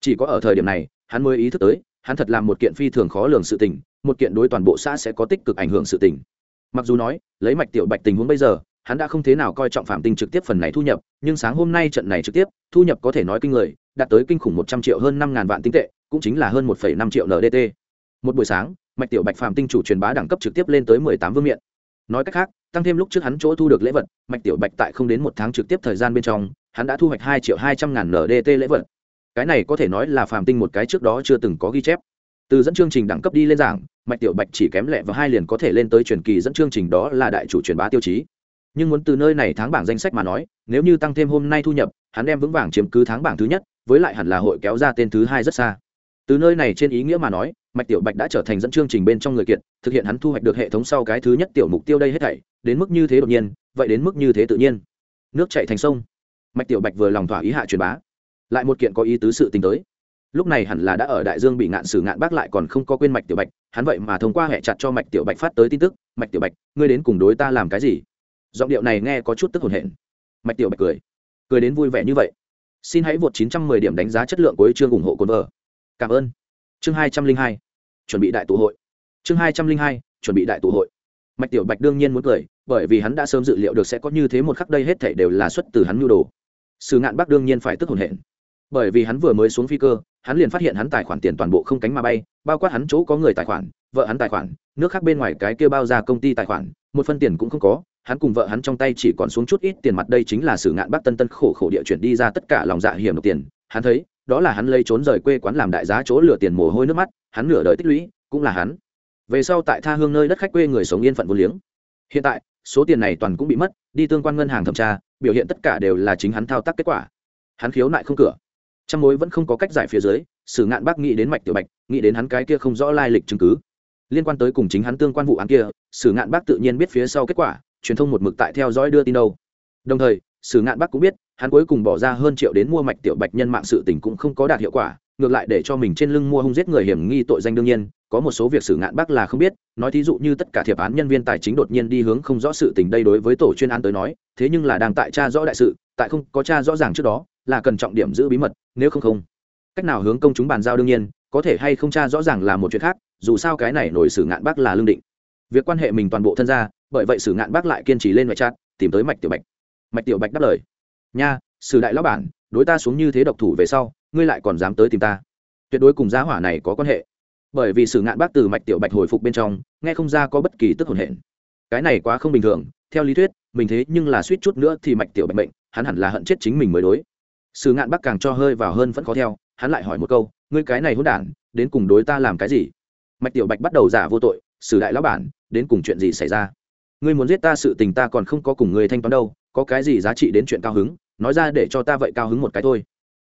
Chỉ có ở thời điểm này, hắn mới ý thức tới, hắn thật làm một kiện phi thường khó lường sự tình, một kiện đối toàn bộ xã sẽ có tích cực ảnh hưởng sự tình. Mặc dù nói, lấy mạch tiểu bạch tình huống bây giờ, hắn đã không thế nào coi trọng phạm tinh trực tiếp phần này thu nhập, nhưng sáng hôm nay trận này trực tiếp, thu nhập có thể nói kinh người, đạt tới kinh khủng một trăm triệu hơn năm ngàn vạn tinh tệ, cũng chính là hơn một phẩy năm triệu ndt một buổi sáng, mạch tiểu bạch phạm tinh chủ truyền bá đẳng cấp trực tiếp lên tới mười tám vương miện. Nói cách khác tăng thêm lúc trước hắn chỗ thu được lễ vật, mạch tiểu bạch tại không đến một tháng trực tiếp thời gian bên trong, hắn đã thu hoạch hai triệu hai trăm ngàn ndt lễ vật. Cái này có thể nói là phàm tinh một cái trước đó chưa từng có ghi chép. Từ dẫn chương trình đẳng cấp đi lên giảng, mạch tiểu bạch chỉ kém lẹ và hai liền có thể lên tới truyền kỳ dẫn chương trình đó là đại chủ truyền bá tiêu chí. Nhưng muốn từ nơi này tháng bảng danh sách mà nói, nếu như tăng thêm hôm nay thu nhập, hắn đem vững vàng chiếm cứ tháng bảng thứ nhất, với lại hẳn là hội kéo ra tên thứ hai rất xa. Từ nơi này trên ý nghĩa mà nói mạch tiểu bạch đã trở thành dẫn chương trình bên trong người kiệt, thực hiện hắn thu hoạch được hệ thống sau cái thứ nhất tiểu mục tiêu đây hết thảy, đến mức như thế đột nhiên, vậy đến mức như thế tự nhiên. Nước chạy thành sông. Mạch tiểu bạch vừa lòng thỏa ý hạ truyền bá. Lại một kiện có ý tứ sự tính tới. Lúc này hẳn là đã ở đại dương bị ngạn sử ngạn bác lại còn không có quên mạch tiểu bạch, hắn vậy mà thông qua hệ chặt cho mạch tiểu bạch phát tới tin tức, mạch tiểu bạch, ngươi đến cùng đối ta làm cái gì? Giọng điệu này nghe có chút tức hồn hển. Mạch tiểu bạch cười. Cười đến vui vẻ như vậy. Xin hãy vượt 910 điểm đánh giá chất lượng của chương ủng hộ cồn vợ. Cảm ơn. Chương 202 chuẩn bị đại tụ hội. Chương 202 chuẩn bị đại tụ hội. Mạch tiểu bạch đương nhiên muốn cười, bởi vì hắn đã sớm dự liệu được sẽ có như thế một khắc đây hết thảy đều là xuất từ hắn nhu đồ. Sử ngạn bắc đương nhiên phải tức hồn hển. Bởi vì hắn vừa mới xuống phi cơ, hắn liền phát hiện hắn tài khoản tiền toàn bộ không cánh mà bay, bao quát hắn chỗ có người tài khoản, vợ hắn tài khoản, nước khác bên ngoài cái kia bao ra công ty tài khoản, một phân tiền cũng không có, hắn cùng vợ hắn trong tay chỉ còn xuống chút ít tiền mặt đây chính là sử ngạn bắc tân tân khổ khổ địa chuyển đi ra tất cả lòng dạ hiểm độc tiền. Hắn thấy, đó là hắn lấy trốn rời quê quán làm đại giá chỗ lừa tiền mồ hôi nước mắt hắn nửa đời tích lũy, cũng là hắn. Về sau tại tha hương nơi đất khách quê người sống yên phận vô liếng. Hiện tại, số tiền này toàn cũng bị mất, đi tương quan ngân hàng thẩm tra, biểu hiện tất cả đều là chính hắn thao tác kết quả. Hắn khiếu nại không cửa. Trong mối vẫn không có cách giải phía dưới, sử ngạn bác nghĩ đến mạch tiểu bạch, nghĩ đến hắn cái kia không rõ lai lịch chứng cứ. Liên quan tới cùng chính hắn tương quan vụ án kia, sử ngạn bác tự nhiên biết phía sau kết quả, truyền thông một mực tại theo dõi đưa tin đâu. Đồng thời, sử ngạn bác cũng biết, hắn cuối cùng bỏ ra hơn triệu đến mua mạch tiểu bạch nhân mạng sự tình cũng không có đạt hiệu quả ngược lại để cho mình trên lưng mua hung giết người hiểm nghi tội danh đương nhiên, có một số việc xử ngạn bác là không biết, nói thí dụ như tất cả thiệp án nhân viên tài chính đột nhiên đi hướng không rõ sự tình đây đối với tổ chuyên án tới nói, thế nhưng là đang tại tra rõ đại sự, tại không có tra rõ ràng trước đó, là cần trọng điểm giữ bí mật, nếu không không. Cách nào hướng công chúng bàn giao đương nhiên, có thể hay không tra rõ ràng là một chuyện khác, dù sao cái này nổi xử ngạn bác là lương định. Việc quan hệ mình toàn bộ thân gia bởi vậy xử ngạn bác lại kiên trì lên ngoại trát tìm tới mạch tiểu bạch. Mạch tiểu bạch đáp lời, nha, sử đại lão bản, đối ta xuống như thế độc thủ về sau ngươi lại còn dám tới tìm ta. Tuyệt đối cùng giá hỏa này có quan hệ. Bởi vì sử ngạn bác từ mạch tiểu bạch hồi phục bên trong, nghe không ra có bất kỳ tức hồn hển. Cái này quá không bình thường, theo lý thuyết, mình thế nhưng là suýt chút nữa thì mạch tiểu bạch bệnh hắn hẳn là hận chết chính mình mới đối. Sử ngạn bác càng cho hơi vào hơn vẫn khó theo, hắn lại hỏi một câu, ngươi cái này hôn đản, đến cùng đối ta làm cái gì? Mạch tiểu bạch bắt đầu giả vô tội, sử đại lão bản, đến cùng chuyện gì xảy ra? Ngươi muốn giết ta sự tình ta còn không có cùng ngươi thanh toán đâu, có cái gì giá trị đến chuyện cao hứng? Nói ra để cho ta vậy cao hứng một cái thôi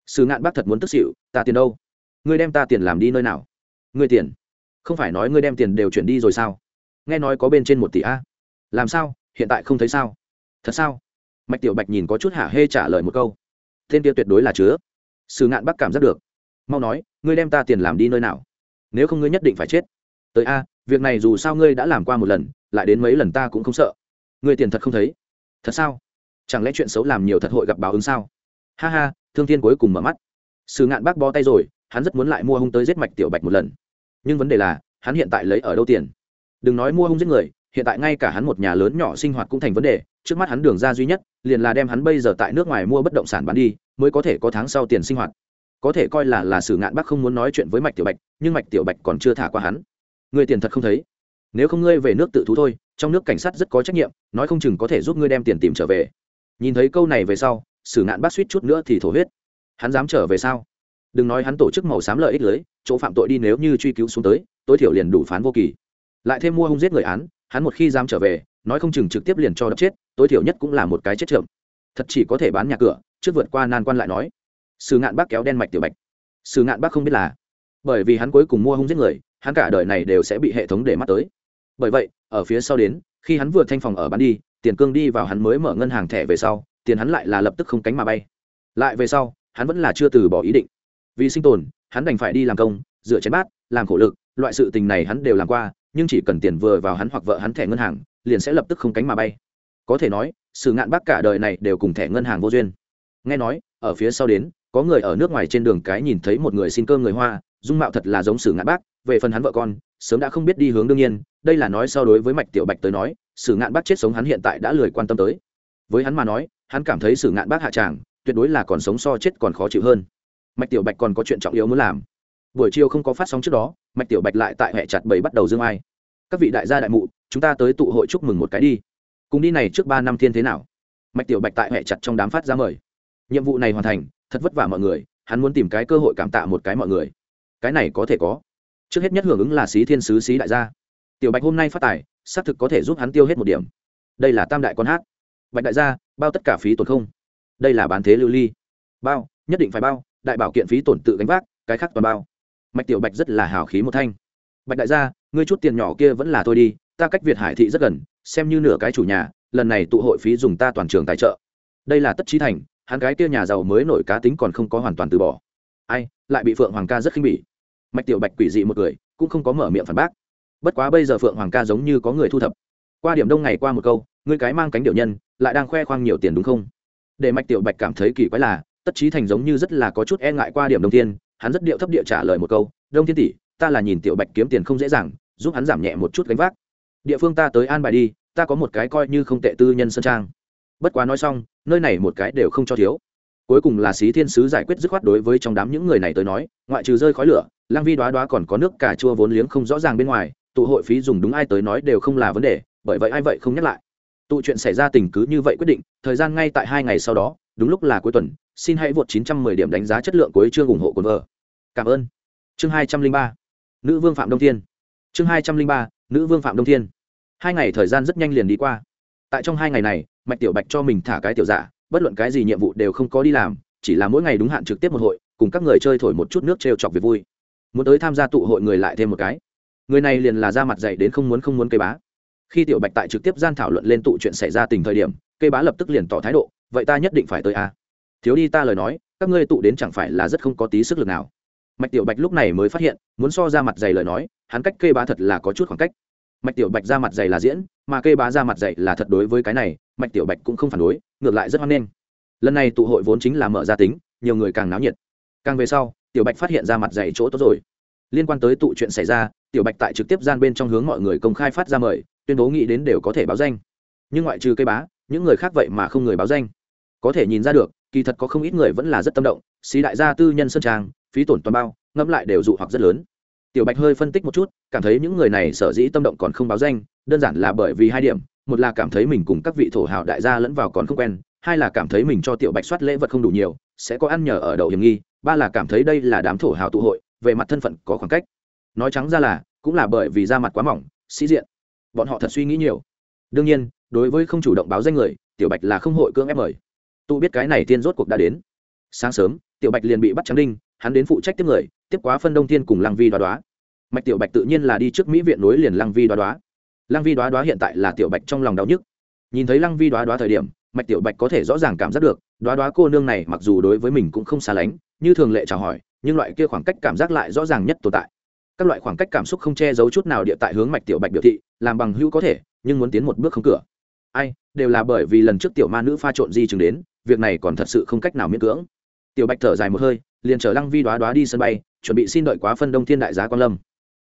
sử ngạn bác thật muốn tức xịu ta tiền đâu? Ngươi đem ta tiền làm đi nơi nào? Ngươi tiền? Không phải nói ngươi đem tiền đều chuyển đi rồi sao? Nghe nói có bên trên một tỷ a. Làm sao? Hiện tại không thấy sao? Thật sao? Mạch tiểu bạch nhìn có chút hả hê trả lời một câu. Tên kia tuyệt đối là chứa. Sử ngạn bắc cảm giác được. Mau nói, ngươi đem ta tiền làm đi nơi nào? Nếu không ngươi nhất định phải chết. Tới a, việc này dù sao ngươi đã làm qua một lần, lại đến mấy lần ta cũng không sợ. Ngươi tiền thật không thấy? Thật sao? Chẳng lẽ chuyện xấu làm nhiều thật hội gặp báo ứng sao? Ha ha thương thiên cuối cùng mở mắt. Sử ngạn bác bó tay rồi, hắn rất muốn lại mua hung tới giết mạch tiểu bạch một lần. Nhưng vấn đề là, hắn hiện tại lấy ở đâu tiền? Đừng nói mua hung giết người, hiện tại ngay cả hắn một nhà lớn nhỏ sinh hoạt cũng thành vấn đề, trước mắt hắn đường ra duy nhất, liền là đem hắn bây giờ tại nước ngoài mua bất động sản bán đi, mới có thể có tháng sau tiền sinh hoạt. Có thể coi là là sử ngạn bác không muốn nói chuyện với mạch tiểu bạch, nhưng mạch tiểu bạch còn chưa thả qua hắn. Người tiền thật không thấy. Nếu không ngươi về nước tự thú thôi, trong nước cảnh sát rất có trách nhiệm, nói không chừng có thể giúp ngươi đem tiền tìm trở về. Nhìn thấy câu này về sau sử ngạn bác suýt chút nữa thì thổ huyết. Hắn dám trở về sao? Đừng nói hắn tổ chức màu xám lợi ích lưới, chỗ phạm tội đi nếu như truy cứu xuống tới, tối thiểu liền đủ phán vô kỳ. Lại thêm mua hung giết người án, hắn một khi dám trở về, nói không chừng trực tiếp liền cho đập chết, tối thiểu nhất cũng là một cái chết chậm. Thật chỉ có thể bán nhà cửa, trước vượt qua nan quan lại nói. Sử ngạn bác kéo đen mạch tiểu bạch. Sử ngạn bác không biết là, bởi vì hắn cuối cùng mua hung giết người, hắn cả đời này đều sẽ bị hệ thống để mắt tới. Bởi vậy, ở phía sau đến, khi hắn vừa thanh phòng ở bán đi, tiền cương đi vào hắn mới mở ngân hàng thẻ về sau tiền hắn lại là lập tức không cánh mà bay. Lại về sau, hắn vẫn là chưa từ bỏ ý định. Vì sinh tồn, hắn đành phải đi làm công dựa chén bát, làm khổ lực, loại sự tình này hắn đều làm qua, nhưng chỉ cần tiền vừa vào hắn hoặc vợ hắn thẻ ngân hàng, liền sẽ lập tức không cánh mà bay. Có thể nói, sự ngạn bác cả đời này đều cùng thẻ ngân hàng vô duyên. Nghe nói, ở phía sau đến, có người ở nước ngoài trên đường cái nhìn thấy một người xin cơm người hoa, dung mạo thật là giống sử ngạn bác, về phần hắn vợ con, sớm đã không biết đi hướng đương nhiên, đây là nói so đối với mạch tiểu bạch tới nói sử ngạn bác chết sống hắn hiện tại đã lười quan tâm tới. Với hắn mà nói hắn cảm thấy sử ngạn bác hạ tràng tuyệt đối là còn sống so chết còn khó chịu hơn. Mạch tiểu bạch còn có chuyện trọng yếu muốn làm. Buổi chiều không có phát sóng trước đó, mạch tiểu bạch lại tại hệ chặt bầy bắt đầu dương ai. Các vị đại gia đại mụ, chúng ta tới tụ hội chúc mừng một cái đi. Cùng đi này trước ba năm thiên thế nào? Mạch tiểu bạch tại hệ chặt trong đám phát ra mời. Nhiệm vụ này hoàn thành, thật vất vả mọi người, hắn muốn tìm cái cơ hội cảm tạ một cái mọi người. Cái này có thể có. Trước hết nhất hưởng ứng là xí thiên sứ xí đại gia. Tiểu bạch hôm nay phát tài, xác thực có thể giúp hắn tiêu hết một điểm. Đây là tam đại con hát. Bạch đại gia bao tất cả phí tổn không? Đây là bán thế lưu ly. Bao, nhất định phải bao, đại bảo kiện phí tổn tự gánh vác, cái khác toàn bao. Mạch tiểu bạch rất là hào khí một thanh. Bạch đại gia, ngươi chút tiền nhỏ kia vẫn là thôi đi, ta cách việt hải thị rất gần, xem như nửa cái chủ nhà, lần này tụ hội phí dùng ta toàn trường tài trợ. Đây là tất trí thành, hắn cái kia nhà giàu mới nổi cá tính còn không có hoàn toàn từ bỏ. Ai, lại bị phượng hoàng ca rất khinh bỉ. Mạch tiểu bạch quỷ dị một người, cũng không có mở miệng phản bác. Bất quá bây giờ phượng hoàng ca giống như có người thu thập. Qua điểm đông ngày qua một câu ngươi cái mang cánh điệu nhân, lại đang khoe khoang nhiều tiền đúng không? Để mạch tiểu bạch cảm thấy kỳ quái là, tất trí thành giống như rất là có chút e ngại qua điểm đông tiên hắn rất điệu thấp địa trả lời một câu, đông thiên tỷ, ta là nhìn tiểu bạch kiếm tiền không dễ dàng, giúp hắn giảm nhẹ một chút gánh vác. Địa phương ta tới an bài đi, ta có một cái coi như không tệ tư nhân sơn trang. Bất quá nói xong, nơi này một cái đều không cho thiếu. Cuối cùng là xí thiên sứ giải quyết dứt khoát đối với trong đám những người này tới nói, ngoại trừ rơi khói lửa, lang vi đoá đoá còn có nước cà chua vốn liếng không rõ ràng bên ngoài, tụ hội phí dùng đúng ai tới nói đều không là vấn đề, bởi vậy ai vậy không nhắc lại tụ chuyện xảy ra tình cứ như vậy quyết định, thời gian ngay tại hai ngày sau đó, đúng lúc là cuối tuần, xin hãy vượt 910 điểm đánh giá chất lượng cuối chương ủng hộ cồn vợ. Cảm ơn. Chương 203 nữ vương phạm đông thiên. Chương 203 nữ vương phạm đông thiên. Hai ngày thời gian rất nhanh liền đi qua. Tại trong hai ngày này, mạch tiểu bạch cho mình thả cái tiểu giả bất luận cái gì nhiệm vụ đều không có đi làm, chỉ là mỗi ngày đúng hạn trực tiếp một hội, cùng các người chơi thổi một chút nước t chọc việc vui. Muốn tới tham gia tụ hội người lại thêm một cái. Người này liền là ra mặt dạy đến không muốn không muốn cây bá khi tiểu bạch tại trực tiếp gian thảo luận lên tụ chuyện xảy ra tình thời điểm cây bá lập tức liền tỏ thái độ, vậy ta nhất định phải tới a. Thiếu đi ta lời nói, các ngươi tụ đến chẳng phải là rất không có tí sức lực nào. Mạch tiểu bạch lúc này mới phát hiện, muốn so ra mặt dày lời nói, hắn cách kê bá thật là có chút khoảng cách. Mạch tiểu bạch ra mặt dày là diễn, mà kê bá ra mặt dày là thật đối với cái này, mạch tiểu bạch cũng không phản đối, ngược lại rất hoan nghênh. Lần này tụ hội vốn chính là mở ra tính, nhiều người càng náo nhiệt. Càng về sau, tiểu bạch phát hiện ra mặt dày chỗ tốt rồi. Liên quan tới tụ chuyện xảy ra, tiểu bạch tại trực tiếp gian bên trong hướng mọi người công khai phát ra mời tuyên bố nghĩ đến đều có thể báo danh. Nhưng ngoại trừ cây bá, những người khác vậy mà không người báo danh. Có thể nhìn ra được, kỳ thật có không ít người vẫn là rất tâm động, xí đại gia tư nhân sơn trang, phí tổn toàn bao, ngẫm lại đều dụ hoặc rất lớn. Tiểu bạch hơi phân tích một chút, cảm thấy những người này sở dĩ tâm động còn không báo danh, đơn giản là bởi vì hai điểm. Một là cảm thấy mình cùng các vị thổ hào đại gia lẫn vào còn không quen, hai là cảm thấy mình cho tiểu bạch soát lễ vật không đủ nhiều, sẽ có ăn nhờ ở đậu hiểm nghi. Ba là cảm thấy đây là đám thổ hào tụ hội, về mặt thân phận có khoảng cách. Nói trắng ra là, cũng là bởi vì da mặt quá mỏng, sĩ diện bọn họ thật suy nghĩ nhiều. Đương nhiên, đối với không chủ động báo danh người, tiểu bạch là không hội cưỡng ép mời. Tu biết cái này tiên rốt cuộc đã đến. Sáng sớm, tiểu bạch liền bị bắt trắng đinh, hắn đến phụ trách tiếp người, tiếp quá phân đông thiên cùng lăng vi đoá đoá. Mạch tiểu bạch tự nhiên là đi trước mỹ viện nối liền lăng vi đoá đoá. Lăng vi đoá đoá hiện tại là tiểu bạch trong lòng đau nhức. Nhìn thấy lăng vi đoá đoá thời điểm, mạch tiểu bạch có thể rõ ràng cảm giác được, đoá đoá cô nương này mặc dù đối với mình cũng không xa lánh, như thường lệ chào hỏi, nhưng loại kia khoảng cách cảm giác lại rõ ràng nhất tồn tại các loại khoảng cách cảm xúc không che giấu chút nào địa tại hướng mạch tiểu bạch biểu thị, làm bằng hữu có thể, nhưng muốn tiến một bước không cửa. Ai, đều là bởi vì lần trước tiểu ma nữ pha trộn di chứng đến, việc này còn thật sự không cách nào miễn cưỡng. Tiểu bạch thở dài một hơi, liền chở lăng vi đoá đoá đi sân bay, chuẩn bị xin đợi quá phân đông thiên đại giá quan lâm.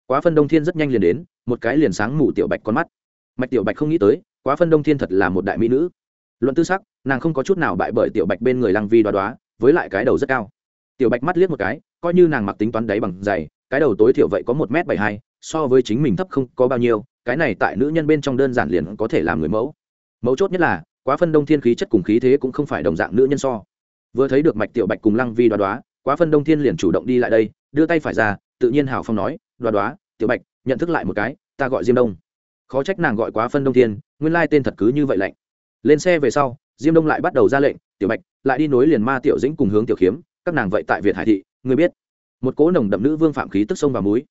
Quá phân đông thiên rất nhanh liền đến, một cái liền sáng mù tiểu bạch con mắt. Mạch tiểu bạch không nghĩ tới, quá phân đông thiên thật là một đại mỹ nữ. Luận tư sắc, nàng không có chút nào bại bởi tiểu bạch bên người lăng vi đoá đoá, với lại cái đầu rất cao. Tiểu bạch mắt liếc một cái, coi như nàng mặc tính toán đáy bằng dày cái đầu tối thiểu vậy có một m bảy hai, so với chính mình thấp không có bao nhiêu, cái này tại nữ nhân bên trong đơn giản liền có thể làm người mẫu. Mấu chốt nhất là, quá phân đông thiên khí chất cùng khí thế cũng không phải đồng dạng nữ nhân so. Vừa thấy được mạch tiểu bạch cùng lăng vi đoá đoá, quá phân đông thiên liền chủ động đi lại đây, đưa tay phải ra, tự nhiên hào phong nói, đoá đoá, tiểu bạch, nhận thức lại một cái, ta gọi diêm đông. Khó trách nàng gọi quá phân đông thiên, nguyên lai tên thật cứ như vậy lạnh. Lên xe về sau, diêm đông lại bắt đầu ra lệnh, tiểu bạch, lại đi nối liền ma tiểu dĩnh cùng hướng tiểu khiếm các nàng vậy tại việt hải thị, người biết một cỗ nồng đậm nữ vương phạm khí tức sông và múi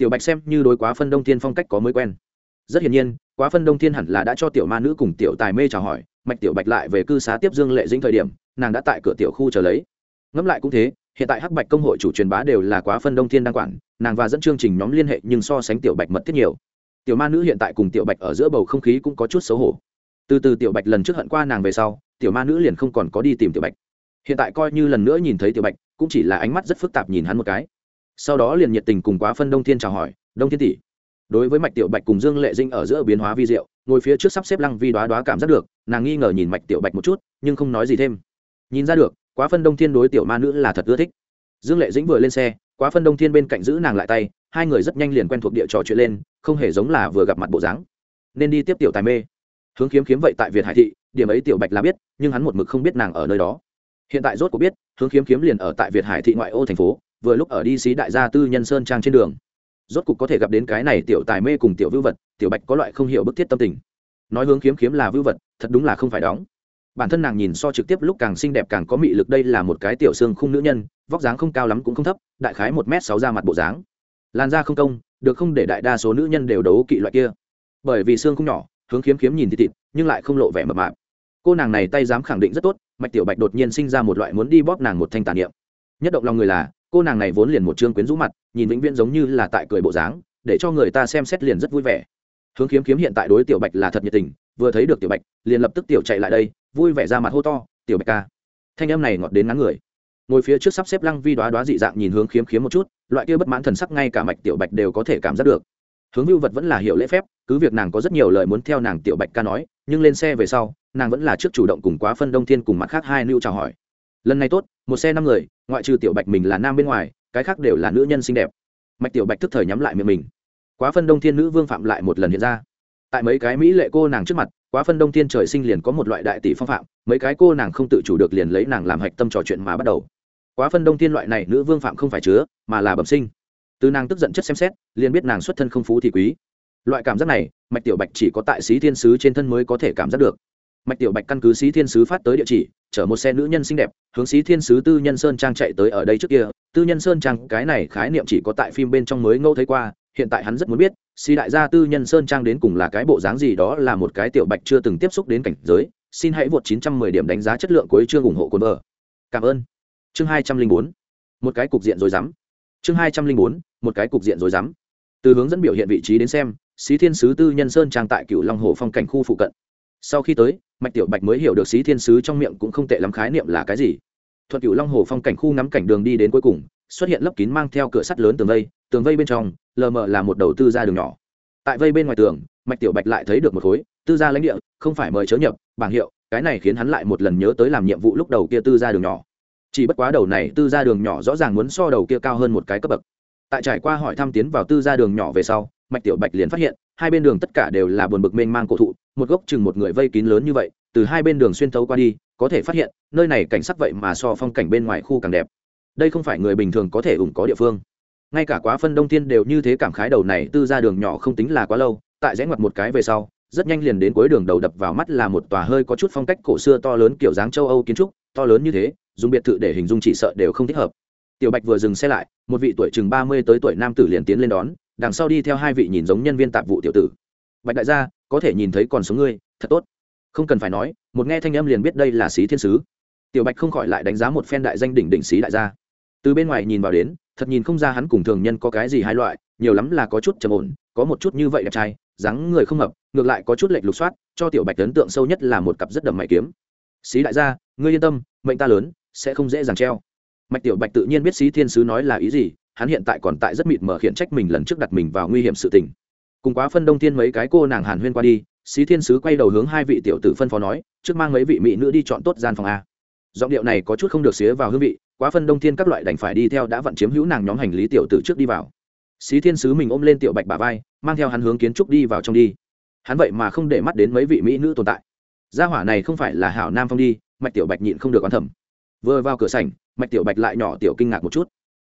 tiểu bạch xem như đối quá phân đông thiên phong cách có mới quen. Rất hiển nhiên, quá phân đông thiên hẳn là đã cho tiểu ma nữ cùng tiểu tài mê chào hỏi, mạch tiểu bạch lại về cư xá tiếp dương lệ dính thời điểm, nàng đã tại cửa tiểu khu chờ lấy. Ngẫm lại cũng thế, hiện tại hắc bạch công hội chủ truyền bá đều là quá phân đông thiên đang quản, nàng và dẫn chương trình nhóm liên hệ nhưng so sánh tiểu bạch mật thiết nhiều. Tiểu ma nữ hiện tại cùng tiểu bạch ở giữa bầu không khí cũng có chút xấu hổ. Từ từ tiểu bạch lần trước hận qua nàng về sau, tiểu ma nữ liền không còn có đi tìm tiểu bạch. Hiện tại coi như lần nữa nhìn thấy tiểu bạch cũng chỉ là ánh mắt rất phức tạp nhìn hắn một cái. Sau đó liền nhiệt tình cùng quá phân đông thiên chào hỏi, đông thiên tỷ, đối với mạch tiểu bạch cùng dương lệ dinh ở giữa biến hóa vi diệu, ngồi phía trước sắp xếp lăng vi đoá đoá cảm giác được, nàng nghi ngờ nhìn mạch tiểu bạch một chút, nhưng không nói gì thêm. Nhìn ra được, quá phân đông thiên đối tiểu ma nữ là thật ưa thích. Dương lệ dĩnh vừa lên xe, quá phân đông thiên bên cạnh giữ nàng lại tay, hai người rất nhanh liền quen thuộc địa trò chuyện lên, không hề giống là vừa gặp mặt bộ dáng. Nên đi tiếp tiểu tài mê. Hướng kiếm kiếm vậy tại việt hải thị, điểm ấy tiểu bạch là biết, nhưng hắn một mực không biết nàng ở nơi đó. Hiện tại rốt cuộc biết hướng kiếm kiếm liền ở tại việt hải thị ngoại ô thành phố, vừa lúc ở đi xí đại gia tư nhân sơn trang trên đường. Rốt cục có thể gặp đến cái này tiểu tài mê cùng tiểu vưu vật, tiểu bạch có loại không hiểu bức thiết tâm tình. Nói hướng kiếm kiếm là vưu vật, thật đúng là không phải đóng. Bản thân nàng nhìn so trực tiếp lúc càng xinh đẹp càng có mị lực đây là một cái tiểu xương khung nữ nhân, vóc dáng không cao lắm cũng không thấp, đại khái một m sáu ra mặt bộ dáng. Làn da không công, được không để đại đa số nữ nhân đều đấu kỵ loại kia. Bởi vì xương không nhỏ, hướng kiếm kiếm nhìn thịt thịt, nhưng lại không lộ vẻ mập mạp cô nàng này tay dám khẳng định rất tốt, mạch tiểu bạch đột nhiên sinh ra một loại muốn đi bóp nàng một thanh tàn niệm. Nhất động lòng người là, cô nàng này vốn liền một chương quyến rũ mặt, nhìn vĩnh viễn giống như là tại cười bộ dáng, để cho người ta xem xét liền rất vui vẻ. Hướng kiếm kiếm hiện tại đối tiểu bạch là thật nhiệt tình, vừa thấy được tiểu bạch, liền lập tức tiểu chạy lại đây, vui vẻ ra mặt hô to, tiểu bạch ca. Thanh em này ngọt đến ngắn người. Ngồi phía trước sắp xếp lăng vi đoá đoá dị dạng nhìn hướng khiếm khiếm một chút, loại kia bất mãn thần sắc ngay cả mạch tiểu bạch đều có thể cảm giác được. Hướng vưu vật vẫn là hiểu lễ phép, cứ việc nàng có rất nhiều lời muốn theo nàng tiểu bạch ca nói, nhưng lên xe về sau nàng vẫn là trước chủ động cùng quá phân đông thiên cùng mặt khác hai lưu chào hỏi. Lần này tốt, một xe năm người, ngoại trừ tiểu bạch mình là nam bên ngoài, cái khác đều là nữ nhân xinh đẹp. Mạch tiểu bạch thức thời nhắm lại miệng mình. Quá phân đông thiên nữ vương phạm lại một lần hiện ra. Tại mấy cái mỹ lệ cô nàng trước mặt, quá phân đông thiên trời sinh liền có một loại đại tỷ phong phạm, mấy cái cô nàng không tự chủ được liền lấy nàng làm hạch tâm trò chuyện mà bắt đầu. Quá phân đông thiên loại này nữ vương phạm không phải chứa, mà là bẩm sinh. Từ nàng tức giận chất xem xét, liền biết nàng xuất thân không phú thì quý. Loại cảm giác này, mạch tiểu bạch chỉ có tại xí thiên sứ trên thân mới có thể cảm giác được mạch tiểu bạch căn cứ sĩ thiên sứ phát tới địa chỉ, chở một xe nữ nhân xinh đẹp, hướng sĩ thiên sứ tư nhân sơn trang chạy tới ở đây trước kia. Tư nhân sơn trang, cái này khái niệm chỉ có tại phim bên trong mới ngẫu thấy qua, hiện tại hắn rất muốn biết sĩ đại gia tư nhân sơn trang đến cùng là cái bộ dáng gì, đó là một cái tiểu bạch chưa từng tiếp xúc đến cảnh giới. Xin hãy vượt 910 điểm đánh giá chất lượng cuối chương ủng hộ cuốn vở. Cảm ơn. Chương 204 một cái cục diện rồi dám chương hai trăm linh bốn. Một cái cục diện rồi rắm. Từ hướng dẫn biểu hiện vị trí đến xem, xí thiên sứ tư nhân sơn trang tại cựu long hồ phong cảnh khu phụ cận sau khi tới, mạch tiểu bạch mới hiểu được xí thiên sứ trong miệng cũng không tệ lắm khái niệm là cái gì. Thuận cựu long hồ phong cảnh khu ngắm cảnh đường đi đến cuối cùng, xuất hiện lấp kín mang theo cửa sắt lớn tường vây tường vây bên trong, lờ mờ là một đầu tư ra đường nhỏ. Tại vây bên ngoài tường, mạch tiểu bạch lại thấy được một khối tư gia lãnh địa, không phải mời chớ nhập, bảng hiệu, cái này khiến hắn lại một lần nhớ tới làm nhiệm vụ lúc đầu kia tư gia đường nhỏ. Chỉ bất quá đầu này tư gia đường nhỏ rõ ràng muốn so đầu kia cao hơn một cái cấp bậc. Tại trải qua hỏi thăm tiến vào tư gia đường nhỏ về sau, mạch tiểu bạch liền phát hiện hai bên đường tất cả đều là buồn bực mênh mang cổ thụ, một gốc chừng một người vây kín lớn như vậy, từ hai bên đường xuyên thấu qua đi, có thể phát hiện, nơi này cảnh sắc vậy mà so phong cảnh bên ngoài khu càng đẹp. Đây không phải người bình thường có thể ủng có địa phương. Ngay cả quá phân đông thiên đều như thế cảm khái đầu này tư ra đường nhỏ không tính là quá lâu, tại rẽ ngoặt một cái về sau, rất nhanh liền đến cuối đường đầu đập vào mắt là một tòa hơi có chút phong cách cổ xưa to lớn kiểu dáng châu âu kiến trúc, to lớn như thế, dùng biệt thự để hình dung chỉ sợ đều không thích hợp. Tiểu bạch vừa dừng xe lại, một vị tuổi chừng ba mươi tới tuổi nam tử liền tiến lên đón đằng sau đi theo hai vị nhìn giống nhân viên tạp vụ tiểu tử. Bạch đại gia, có thể nhìn thấy còn số ngươi, thật tốt. Không cần phải nói, một nghe thanh âm liền biết đây là xí thiên sứ. Tiểu bạch không khỏi lại đánh giá một phen đại danh đỉnh đỉnh xí đại gia. Từ bên ngoài nhìn vào đến, thật nhìn không ra hắn cùng thường nhân có cái gì hai loại, nhiều lắm là có chút trầm ổn, có một chút như vậy đẹp trai, dáng người không hợp ngược lại có chút lệch lục soát, cho tiểu bạch ấn tượng sâu nhất là một cặp rất đậm mày kiếm. Xí đại gia, ngươi yên tâm, mệnh ta lớn, sẽ không dễ dàng treo. Mạch tiểu bạch tự nhiên biết xí thiên sứ nói là ý gì hắn hiện tại còn tại rất mịt mờ khiển trách mình lần trước đặt mình vào nguy hiểm sự tình. Cùng quá phân đông thiên mấy cái cô nàng hàn huyên qua đi, xí thiên sứ quay đầu hướng hai vị tiểu tử phân phó nói, trước mang mấy vị mỹ nữ đi chọn tốt gian phòng a. Giọng điệu này có chút không được xía vào hương vị, quá phân đông thiên các loại đành phải đi theo đã vận chiếm hữu nàng nhóm hành lý tiểu tử trước đi vào. Xí thiên sứ mình ôm lên tiểu bạch bà vai, mang theo hắn hướng kiến trúc đi vào trong đi. Hắn vậy mà không để mắt đến mấy vị mỹ nữ tồn tại. Gia hỏa này không phải là hảo nam phong đi, mạch tiểu bạch nhịn không được oán thẩm vừa vào cửa sảnh, mạch tiểu bạch lại nhỏ tiểu kinh ngạc một chút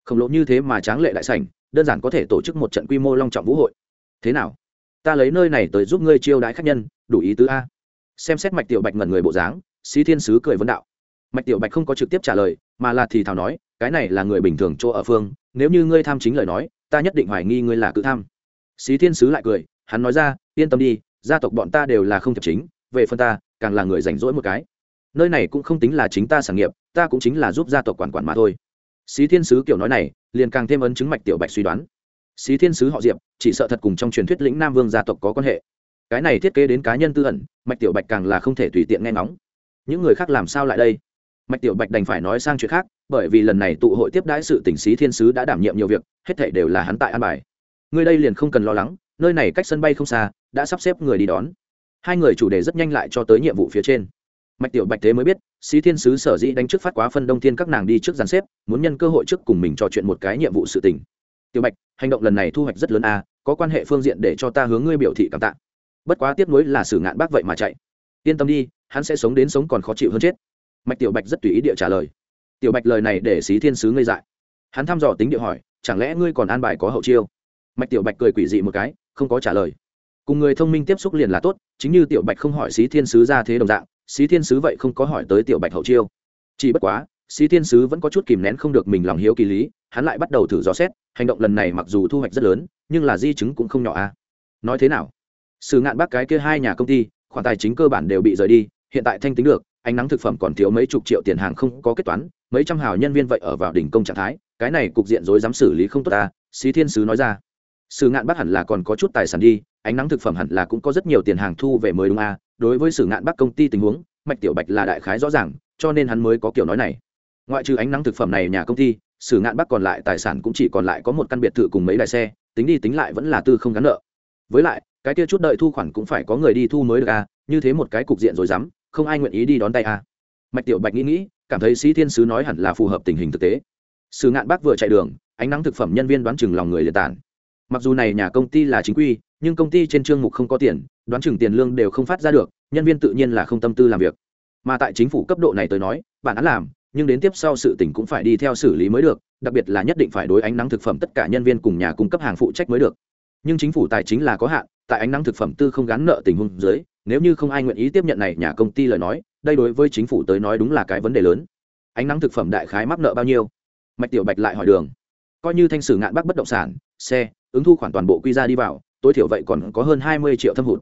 khổng lồ như thế mà tráng lệ đại sảnh, đơn giản có thể tổ chức một trận quy mô long trọng vũ hội. Thế nào? Ta lấy nơi này tới giúp ngươi chiêu đãi khách nhân, đủ ý tứ a? Xem xét mạch tiểu bạch ngẩn người bộ dáng sĩ thiên sứ cười vấn đạo. Mạch tiểu bạch không có trực tiếp trả lời, mà là thì thào nói, cái này là người bình thường chỗ ở phương, nếu như ngươi tham chính lời nói, ta nhất định hoài nghi ngươi là cự tham. Sĩ thiên sứ lại cười, hắn nói ra, yên tâm đi, gia tộc bọn ta đều là không thiệp chính, về phần ta, càng là người rảnh rỗi một cái. Nơi này cũng không tính là chính ta sản nghiệp, ta cũng chính là giúp gia tộc quản quản mà thôi. Xí thiên sứ kiểu nói này, liền càng thêm ấn chứng mạch tiểu bạch suy đoán. Xí thiên sứ họ diệp, chỉ sợ thật cùng trong truyền thuyết lĩnh nam vương gia tộc có quan hệ. Cái này thiết kế đến cá nhân tư ẩn, mạch tiểu bạch càng là không thể tùy tiện nghe ngóng. Những người khác làm sao lại đây? Mạch tiểu bạch đành phải nói sang chuyện khác, bởi vì lần này tụ hội tiếp đãi sự tỉnh Xí thiên sứ đã đảm nhiệm nhiều việc, hết thể đều là hắn tại an bài. Người đây liền không cần lo lắng, nơi này cách sân bay không xa, đã sắp xếp người đi đón. Hai người chủ đề rất nhanh lại cho tới nhiệm vụ phía trên. Mạch tiểu bạch thế mới biết sĩ thiên sứ sở dĩ đánh trước phát quá phân đông thiên các nàng đi trước dàn xếp, muốn nhân cơ hội trước cùng mình trò chuyện một cái nhiệm vụ sự tình. Tiểu bạch, hành động lần này thu hoạch rất lớn a, có quan hệ phương diện để cho ta hướng ngươi biểu thị cảm tạ. Bất quá tiếc nuối là xử ngạn bác vậy mà chạy. Yên tâm đi, hắn sẽ sống đến sống còn khó chịu hơn chết. Mạch tiểu bạch rất tùy ý địa trả lời. Tiểu bạch lời này để xí thiên sứ ngây dại. Hắn thăm dò tính địa hỏi, chẳng lẽ ngươi còn an bài có hậu chiêu? Mạch tiểu bạch cười quỷ dị một cái, không có trả lời. Cùng người thông minh tiếp xúc liền là tốt, chính như tiểu bạch không hỏi xí thiên sứ ra thế đồng dạng xí thiên sứ vậy không có hỏi tới tiểu bạch hậu chiêu. Chỉ bất quá, xí thiên sứ vẫn có chút kìm nén không được mình lòng hiếu kỳ lý, hắn lại bắt đầu thử dò xét, hành động lần này mặc dù thu hoạch rất lớn, nhưng là di chứng cũng không nhỏ a à. nói thế nào? Sự ngạn bác cái kia hai nhà công ty, khoản tài chính cơ bản đều bị rời đi, hiện tại thanh tính được, ánh nắng thực phẩm còn thiếu mấy chục triệu tiền hàng không có kết toán, mấy trăm hào nhân viên vậy ở vào đỉnh công trạng thái, cái này cục diện rối dám xử lý không tốt ta xí thiên sứ nói ra. Sử ngạn bắc hẳn là còn có chút tài sản đi, ánh nắng thực phẩm hẳn là cũng có rất nhiều tiền hàng thu về mới đúng a đối với sử ngạn bắc công ty tình huống, mạch tiểu bạch là đại khái rõ ràng, cho nên hắn mới có kiểu nói này. Ngoại trừ ánh nắng thực phẩm này nhà công ty, sử ngạn bắc còn lại tài sản cũng chỉ còn lại có một căn biệt thự cùng mấy đài xe, tính đi tính lại vẫn là tư không gắn nợ. Với lại, cái kia chút đợi thu khoản cũng phải có người đi thu mới được à như thế một cái cục diện rồi dám, không ai nguyện ý đi đón tay à? mạch tiểu bạch nghĩ nghĩ, cảm thấy sĩ thiên sứ nói hẳn là phù hợp tình hình thực tế. Sử ngạn bác vừa chạy đường, ánh nắng thực phẩm nhân viên đoán chừng lòng người liệt tản mặc dù này nhà công ty là chính quy, nhưng công ty trên chương mục không có tiền, đoán chừng tiền lương đều không phát ra được, nhân viên tự nhiên là không tâm tư làm việc. Mà tại chính phủ cấp độ này tới nói bản án làm, nhưng đến tiếp sau sự tỉnh cũng phải đi theo xử lý mới được, đặc biệt là nhất định phải đối ánh nắng thực phẩm tất cả nhân viên cùng nhà cung cấp hàng phụ trách mới được. Nhưng chính phủ tài chính là có hạn, tại ánh nắng thực phẩm tư không gắn nợ tình huống dưới, nếu như không ai nguyện ý tiếp nhận này nhà công ty lời nói, đây đối với chính phủ tới nói đúng là cái vấn đề lớn. Ánh nắng thực phẩm đại khái mắc nợ bao nhiêu? Mạch tiểu bạch lại hỏi đường. Coi như thanh sử ngạn bắc bất động sản, xe ứng thu khoản toàn bộ quy ra đi vào, tối thiểu vậy còn có hơn hai mươi triệu thâm hụt.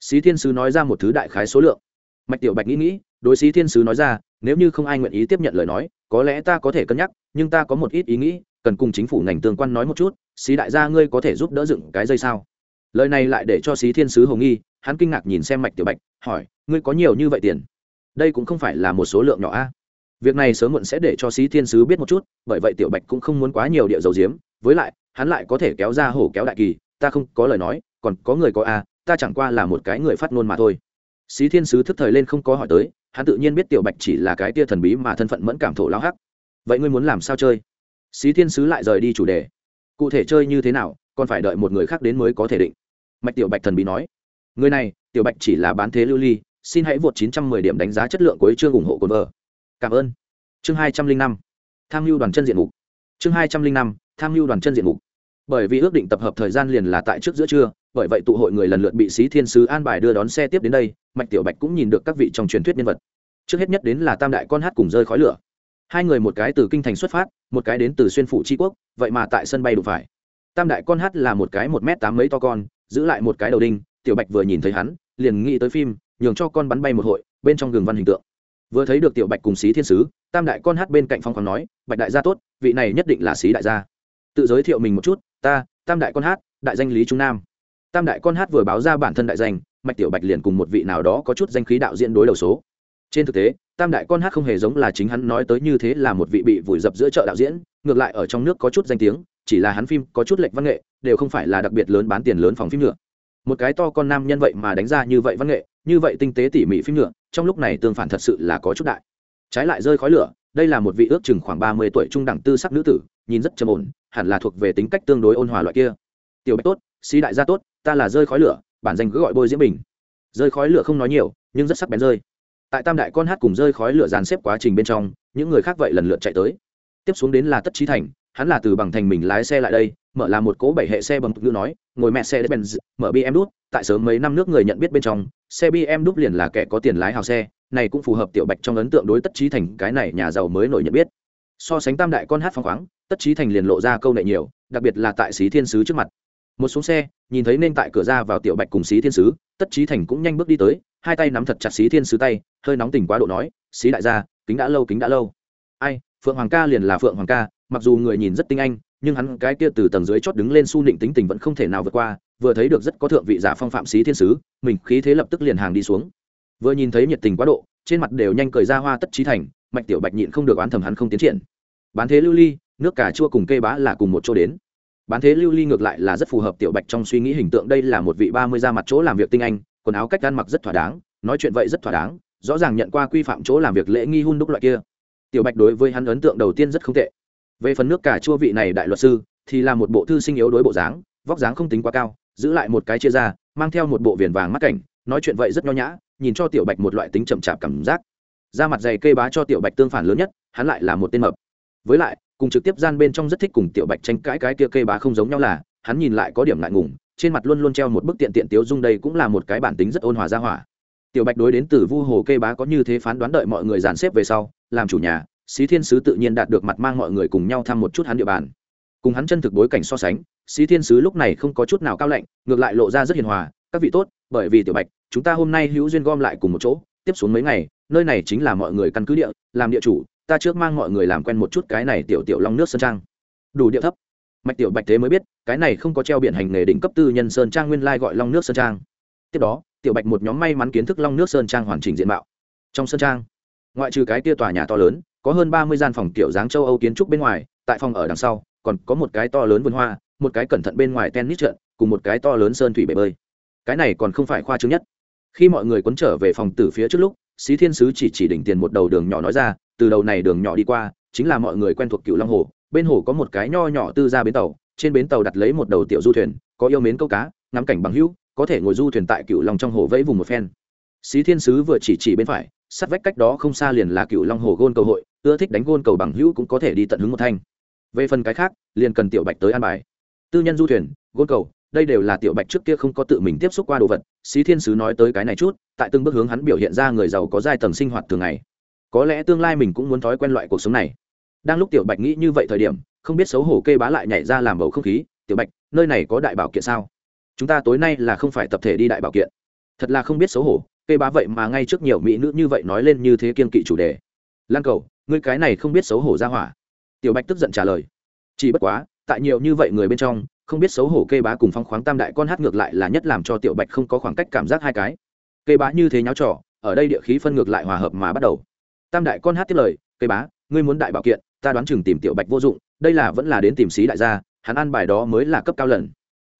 Xí thiên sứ nói ra một thứ đại khái số lượng. Mạch tiểu bạch nghĩ nghĩ, đối xí thiên sứ nói ra, nếu như không ai nguyện ý tiếp nhận lời nói, có lẽ ta có thể cân nhắc, nhưng ta có một ít ý nghĩ, cần cùng chính phủ ngành tương quan nói một chút, xí đại gia ngươi có thể giúp đỡ dựng cái dây sao? Lời này lại để cho xí thiên sứ hồng nghi, hắn kinh ngạc nhìn xem mạch tiểu bạch, hỏi, ngươi có nhiều như vậy tiền? Đây cũng không phải là một số lượng nhỏ a. Việc này sớm muộn sẽ để cho xí thiên sứ biết một chút, bởi vậy tiểu bạch cũng không muốn quá nhiều địa dầu diếm với lại, hắn lại có thể kéo ra hổ kéo đại kỳ, ta không có lời nói, còn có người có a ta chẳng qua là một cái người phát ngôn mà thôi. Xí thiên sứ thức thời lên không có hỏi tới, hắn tự nhiên biết tiểu bạch chỉ là cái tia thần bí mà thân phận mẫn cảm thổ lao hắc. Vậy ngươi muốn làm sao chơi? Xí thiên sứ lại rời đi chủ đề. Cụ thể chơi như thế nào, còn phải đợi một người khác đến mới có thể định. Mạch tiểu bạch thần bí nói. Người này, tiểu bạch chỉ là bán thế lưu ly, xin hãy vượt 910 điểm đánh giá chất lượng của chương ủng hộ cồn vợ cảm ơn. Chương 205 tham mưu đoàn chân diện mục. Chương 205 tham mưu đoàn chân diện mục. Bởi vì ước định tập hợp thời gian liền là tại trước giữa trưa, bởi vậy tụ hội người lần lượt bị sĩ thiên sứ an bài đưa đón xe tiếp đến đây, mạch tiểu bạch cũng nhìn được các vị trong truyền thuyết nhân vật. Trước hết nhất đến là tam đại con hát cùng rơi khói lửa. Hai người một cái từ kinh thành xuất phát, một cái đến từ xuyên phủ tri quốc, vậy mà tại sân bay đủ phải. Tam đại con hát là một cái một m tám mấy to con, giữ lại một cái đầu đinh, tiểu bạch vừa nhìn thấy hắn, liền nghĩ tới phim, nhường cho con bắn bay một hội, bên trong gừng văn hình tượng. Vừa thấy được tiểu bạch cùng xí thiên sứ, tam đại con hát bên cạnh phong khoáng nói, bạch đại gia tốt, vị này nhất định là xí đại gia tự giới thiệu mình một chút, ta, tam đại con hát, đại danh lý trung nam. Tam đại con hát vừa báo ra bản thân đại danh, mạch tiểu bạch liền cùng một vị nào đó có chút danh khí đạo diễn đối đầu số. Trên thực tế, tam đại con hát không hề giống là chính hắn nói tới như thế là một vị bị vùi dập giữa chợ đạo diễn, ngược lại ở trong nước có chút danh tiếng, chỉ là hắn phim có chút lệch văn nghệ, đều không phải là đặc biệt lớn bán tiền lớn phòng phim nữa. Một cái to con nam nhân vậy mà đánh ra như vậy văn nghệ, như vậy tinh tế tỉ mỉ phim nữa, trong lúc này tương phản thật sự là có chút đại. Trái lại rơi khói lửa, đây là một vị ước chừng khoảng ba mươi tuổi trung đẳng tư sắc nữ tử, nhìn rất trầm ổn hẳn là thuộc về tính cách tương đối ôn hòa loại kia. Tiểu bạch tốt sĩ đại gia tốt, ta là rơi khói lửa, bản danh cứ gọi bôi diễm bình. Rơi khói lửa không nói nhiều, nhưng rất sắc bén rơi. Tại tam đại con hát cùng rơi khói lửa dàn xếp quá trình bên trong, những người khác vậy lần lượt chạy tới. Tiếp xuống đến là tất trí thành, hắn là từ bằng thành mình lái xe lại đây, mở là một cố bảy hệ xe bằng ngữ nói, ngồi mẹ xe benz, mở bm đút. Tại sớm mấy năm nước người nhận biết bên trong, xe bm đút liền là kẻ có tiền lái hào xe, này cũng phù hợp tiểu bạch trong ấn tượng đối tất trí thành, cái này nhà giàu mới nổi nhận biết. So sánh tam đại con hát phong khoáng tất trí thành liền lộ ra câu này nhiều, đặc biệt là tại xí thiên sứ trước mặt. Một xuống xe, nhìn thấy nên tại cửa ra vào tiểu bạch cùng xí thiên sứ, tất trí thành cũng nhanh bước đi tới, hai tay nắm thật chặt xí thiên sứ tay, hơi nóng tình quá độ nói, xí đại gia, kính đã lâu, kính đã lâu. Ai, phượng hoàng ca liền là phượng hoàng ca, mặc dù người nhìn rất tinh anh, nhưng hắn cái kia từ tầng dưới chót đứng lên su nịnh tính tình vẫn không thể nào vượt qua, vừa thấy được rất có thượng vị giả phong phạm xí thiên sứ, mình khí thế lập tức liền hàng đi xuống. Vừa nhìn thấy nhiệt tình quá độ, trên mặt đều nhanh cười ra hoa tất trí thành, mạch tiểu bạch nhịn không được oán thầm hắn không tiến triển. Bán thế lưu ly nước cà chua cùng cây bá là cùng một chỗ đến. Bán thế lưu ly ngược lại là rất phù hợp tiểu bạch trong suy nghĩ hình tượng đây là một vị ba mươi ra mặt chỗ làm việc tinh anh, quần áo cách ăn mặc rất thỏa đáng, nói chuyện vậy rất thỏa đáng, rõ ràng nhận qua quy phạm chỗ làm việc lễ nghi hun đúc loại kia. Tiểu bạch đối với hắn ấn tượng đầu tiên rất không tệ. Về phần nước cà chua vị này đại luật sư, thì là một bộ thư sinh yếu đối bộ dáng, vóc dáng không tính quá cao, giữ lại một cái chia ra, mang theo một bộ viền vàng mắt cảnh, nói chuyện vậy rất nho nhã, nhìn cho tiểu bạch một loại tính chậm chạp cảm giác. Da mặt dày cây bá cho tiểu bạch tương phản lớn nhất, hắn lại là một tên mập. Với lại cùng trực tiếp gian bên trong rất thích cùng tiểu bạch tranh cãi cái kia kê bá không giống nhau là, hắn nhìn lại có điểm ngại ngùng, trên mặt luôn luôn treo một bức tiện tiện tiếu dung đây cũng là một cái bản tính rất ôn hòa ra hỏa. Tiểu bạch đối đến từ vu hồ kê bá có như thế phán đoán đợi mọi người dàn xếp về sau, làm chủ nhà, xí thiên sứ tự nhiên đạt được mặt mang mọi người cùng nhau thăm một chút hắn địa bàn. Cùng hắn chân thực bối cảnh so sánh, xí thiên sứ lúc này không có chút nào cao lạnh, ngược lại lộ ra rất hiền hòa, các vị tốt, bởi vì tiểu bạch, chúng ta hôm nay hữu duyên gom lại cùng một chỗ, tiếp xuống mấy ngày, nơi này chính là mọi người căn cứ địa, làm địa chủ ta trước mang mọi người làm quen một chút cái này tiểu tiểu long nước sơn trang. Đủ địa thấp. Mạch tiểu bạch thế mới biết, cái này không có treo biển hành nghề đỉnh cấp tư nhân sơn trang nguyên lai gọi long nước sơn trang. Tiếp đó, tiểu bạch một nhóm may mắn kiến thức long nước sơn trang hoàn chỉnh diện mạo. Trong sơn trang, ngoại trừ cái tia tòa nhà to lớn, có hơn ba mươi gian phòng kiểu dáng châu âu kiến trúc bên ngoài, tại phòng ở đằng sau, còn có một cái to lớn vườn hoa, một cái cẩn thận bên ngoài tennis trận, cùng một cái to lớn sơn thủy bể bơi. Cái này còn không phải khoa trương nhất. Khi mọi người quấn trở về phòng từ phía trước lúc, xí thiên sứ chỉ chỉ đỉnh tiền một đầu đường nhỏ nói ra từ đầu này đường nhỏ đi qua, chính là mọi người quen thuộc cựu long hồ. Bên hồ có một cái nho nhỏ tư ra bến tàu, trên bến tàu đặt lấy một đầu tiểu du thuyền, có yêu mến câu cá, ngắm cảnh bằng hữu, có thể ngồi du thuyền tại cựu long trong hồ vẫy vùng một phen. Xí thiên sứ vừa chỉ chỉ bên phải, sát vách cách đó không xa liền là cựu long hồ gôn cầu hội, ưa thích đánh gôn cầu bằng hữu cũng có thể đi tận hứng một thanh. Về phần cái khác, liền cần tiểu bạch tới an bài. Tư nhân du thuyền, gôn cầu, đây đều là tiểu bạch trước kia không có tự mình tiếp xúc qua đồ vật, xí thiên sứ nói tới cái này chút, tại từng bước hướng hắn biểu hiện ra người giàu có giai tầng sinh hoạt thường ngày có lẽ tương lai mình cũng muốn thói quen loại cuộc sống này. Đang lúc tiểu bạch nghĩ như vậy thời điểm, không biết xấu hổ kê bá lại nhảy ra làm bầu không khí, tiểu bạch, nơi này có đại bảo kiện sao? Chúng ta tối nay là không phải tập thể đi đại bảo kiện. Thật là không biết xấu hổ, kê bá vậy mà ngay trước nhiều mỹ nữ như vậy nói lên như thế kiên kỵ chủ đề. Lan cầu, ngươi cái này không biết xấu hổ ra hỏa. Tiểu bạch tức giận trả lời. Chỉ bất quá, tại nhiều như vậy người bên trong, không biết xấu hổ kê bá cùng phong khoáng tam đại con hát ngược lại là nhất làm cho tiểu bạch không có khoảng cách cảm giác hai cái. Kê bá như thế nháo trò, ở đây địa khí phân ngược lại hòa hợp mà bắt đầu tam đại con hát tiếp lời, cây bá, ngươi muốn đại bảo kiện, ta đoán chừng tìm tiểu bạch vô dụng, đây là vẫn là đến tìm xí đại gia, hắn ăn bài đó mới là cấp cao lần.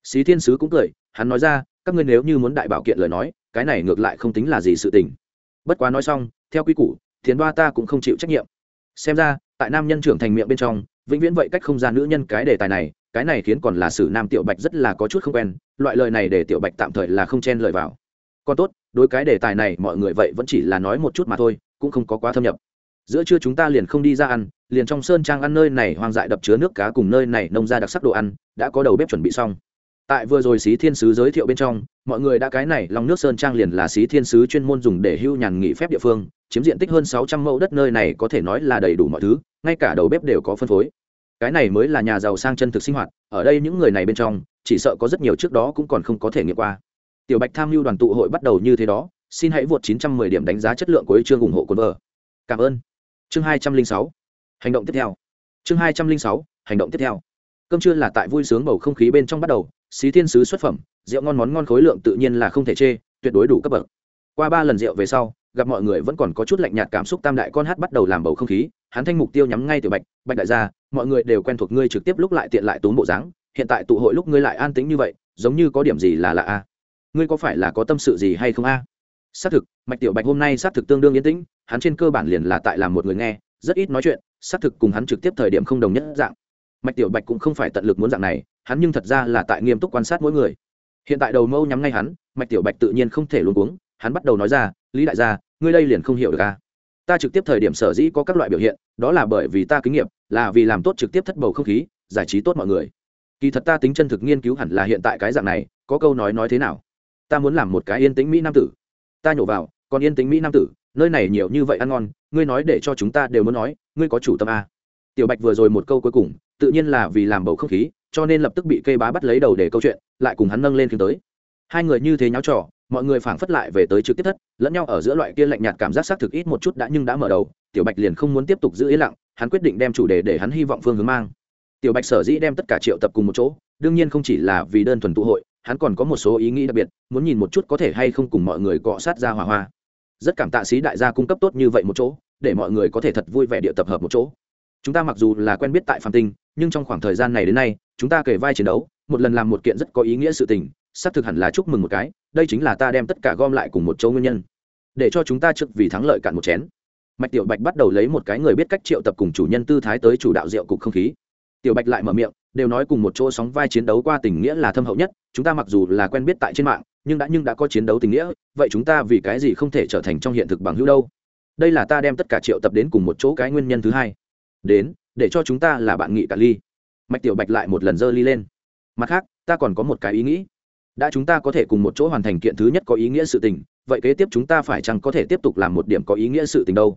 Xí thiên sứ cũng cười, hắn nói ra, các ngươi nếu như muốn đại bảo kiện lời nói, cái này ngược lại không tính là gì sự tình. Bất quá nói xong, theo quy củ, thiền đoa ta cũng không chịu trách nhiệm. Xem ra, tại nam nhân trưởng thành miệng bên trong, vĩnh viễn vậy cách không gian nữ nhân cái đề tài này, cái này khiến còn là sử nam tiểu bạch rất là có chút không quen, loại lời này để tiểu bạch tạm thời là không chen lời vào. Còn tốt, đối cái đề tài này mọi người vậy vẫn chỉ là nói một chút mà thôi cũng không có quá thâm nhập. Giữa trưa chúng ta liền không đi ra ăn, liền trong sơn trang ăn nơi này hoang dại đập chứa nước cá cùng nơi này nông ra đặc sắc đồ ăn, đã có đầu bếp chuẩn bị xong. Tại vừa rồi xí thiên sứ giới thiệu bên trong, mọi người đã cái này lòng nước sơn trang liền là xí thiên sứ chuyên môn dùng để hưu nhàn nghỉ phép địa phương, chiếm diện tích hơn sáu trăm mẫu đất nơi này có thể nói là đầy đủ mọi thứ, ngay cả đầu bếp đều có phân phối. Cái này mới là nhà giàu sang chân thực sinh hoạt, ở đây những người này bên trong, chỉ sợ có rất nhiều trước đó cũng còn không có thể nghiệm qua. Tiểu bạch tham mưu đoàn tụ hội bắt đầu như thế đó xin hãy vượt 910 điểm đánh giá chất lượng của chương ủng hộ cuốn vở cảm ơn. Chương 206 hành động tiếp theo. Chương 206 hành động tiếp theo. Cơm trưa là tại vui sướng bầu không khí bên trong bắt đầu, xí thiên sứ xuất phẩm, rượu ngon món ngon khối lượng tự nhiên là không thể chê, tuyệt đối đủ cấp bậc. Qua ba lần rượu về sau, gặp mọi người vẫn còn có chút lạnh nhạt cảm xúc tam đại con hát bắt đầu làm bầu không khí, hắn thanh mục tiêu nhắm ngay tiểu bạch bạch đại gia, mọi người đều quen thuộc ngươi trực tiếp lúc lại tiện lại tốn bộ dáng, hiện tại tụ hội lúc ngươi lại an tĩnh như vậy, giống như có điểm gì là lạ a? Ngươi có phải là có tâm sự gì hay không a? Xác thực, mạch tiểu bạch hôm nay xác thực tương đương yên tĩnh, hắn trên cơ bản liền là tại làm một người nghe, rất ít nói chuyện, xác thực cùng hắn trực tiếp thời điểm không đồng nhất dạng. Mạch tiểu bạch cũng không phải tận lực muốn dạng này, hắn nhưng thật ra là tại nghiêm túc quan sát mỗi người. Hiện tại đầu mâu nhắm ngay hắn, mạch tiểu bạch tự nhiên không thể luôn uống hắn bắt đầu nói ra, lý đại gia, ngươi đây liền không hiểu được a ta trực tiếp thời điểm sở dĩ có các loại biểu hiện, đó là bởi vì ta kinh nghiệm là vì làm tốt trực tiếp thất bầu không khí, giải trí tốt mọi người. Kỳ thật ta tính chân thực nghiên cứu hẳn là hiện tại cái dạng này, có câu nói nói thế nào? Ta muốn làm một cái yên tĩnh mỹ nam tử ta nhổ vào, còn yên tĩnh mỹ nam tử, nơi này nhiều như vậy ăn ngon, ngươi nói để cho chúng ta đều muốn nói, ngươi có chủ tâm a. Tiểu bạch vừa rồi một câu cuối cùng, tự nhiên là vì làm bầu không khí, cho nên lập tức bị cây bá bắt lấy đầu để câu chuyện, lại cùng hắn nâng lên khiến tới. Hai người như thế nháo trò, mọi người phảng phất lại về tới trực tiếp thất, lẫn nhau ở giữa loại kia lạnh nhạt cảm giác xác thực ít một chút đã nhưng đã mở đầu, tiểu bạch liền không muốn tiếp tục giữ yên lặng, hắn quyết định đem chủ đề để hắn hy vọng phương hướng mang. Tiểu bạch sở dĩ đem tất cả triệu tập cùng một chỗ, đương nhiên không chỉ là vì đơn thuần tụ hội hắn còn có một số ý nghĩ đặc biệt, muốn nhìn một chút có thể hay không cùng mọi người cọ sát ra hòa hoa. Rất cảm tạ sĩ đại gia cung cấp tốt như vậy một chỗ, để mọi người có thể thật vui vẻ địa tập hợp một chỗ. Chúng ta mặc dù là quen biết tại phạm tinh, nhưng trong khoảng thời gian này đến nay, chúng ta kể vai chiến đấu, một lần làm một kiện rất có ý nghĩa sự tình, xác thực hẳn là chúc mừng một cái, đây chính là ta đem tất cả gom lại cùng một chỗ nguyên nhân. Để cho chúng ta trước vì thắng lợi cạn một chén. Mạch tiểu bạch bắt đầu lấy một cái người biết cách triệu tập cùng chủ nhân tư thái tới chủ đạo rượu cục không khí. Tiểu bạch lại mở miệng đều nói cùng một chỗ sóng vai chiến đấu qua tình nghĩa là thâm hậu nhất, chúng ta mặc dù là quen biết tại trên mạng, nhưng đã nhưng đã có chiến đấu tình nghĩa, vậy chúng ta vì cái gì không thể trở thành trong hiện thực bằng hữu đâu? Đây là ta đem tất cả triệu tập đến cùng một chỗ cái nguyên nhân thứ hai. Đến, để cho chúng ta là bạn nghị cả ly. Mạch tiểu bạch lại một lần dơ ly lên. Mặt khác, ta còn có một cái ý nghĩ. Đã chúng ta có thể cùng một chỗ hoàn thành kiện thứ nhất có ý nghĩa sự tình, vậy kế tiếp chúng ta phải chăng có thể tiếp tục làm một điểm có ý nghĩa sự tình đâu?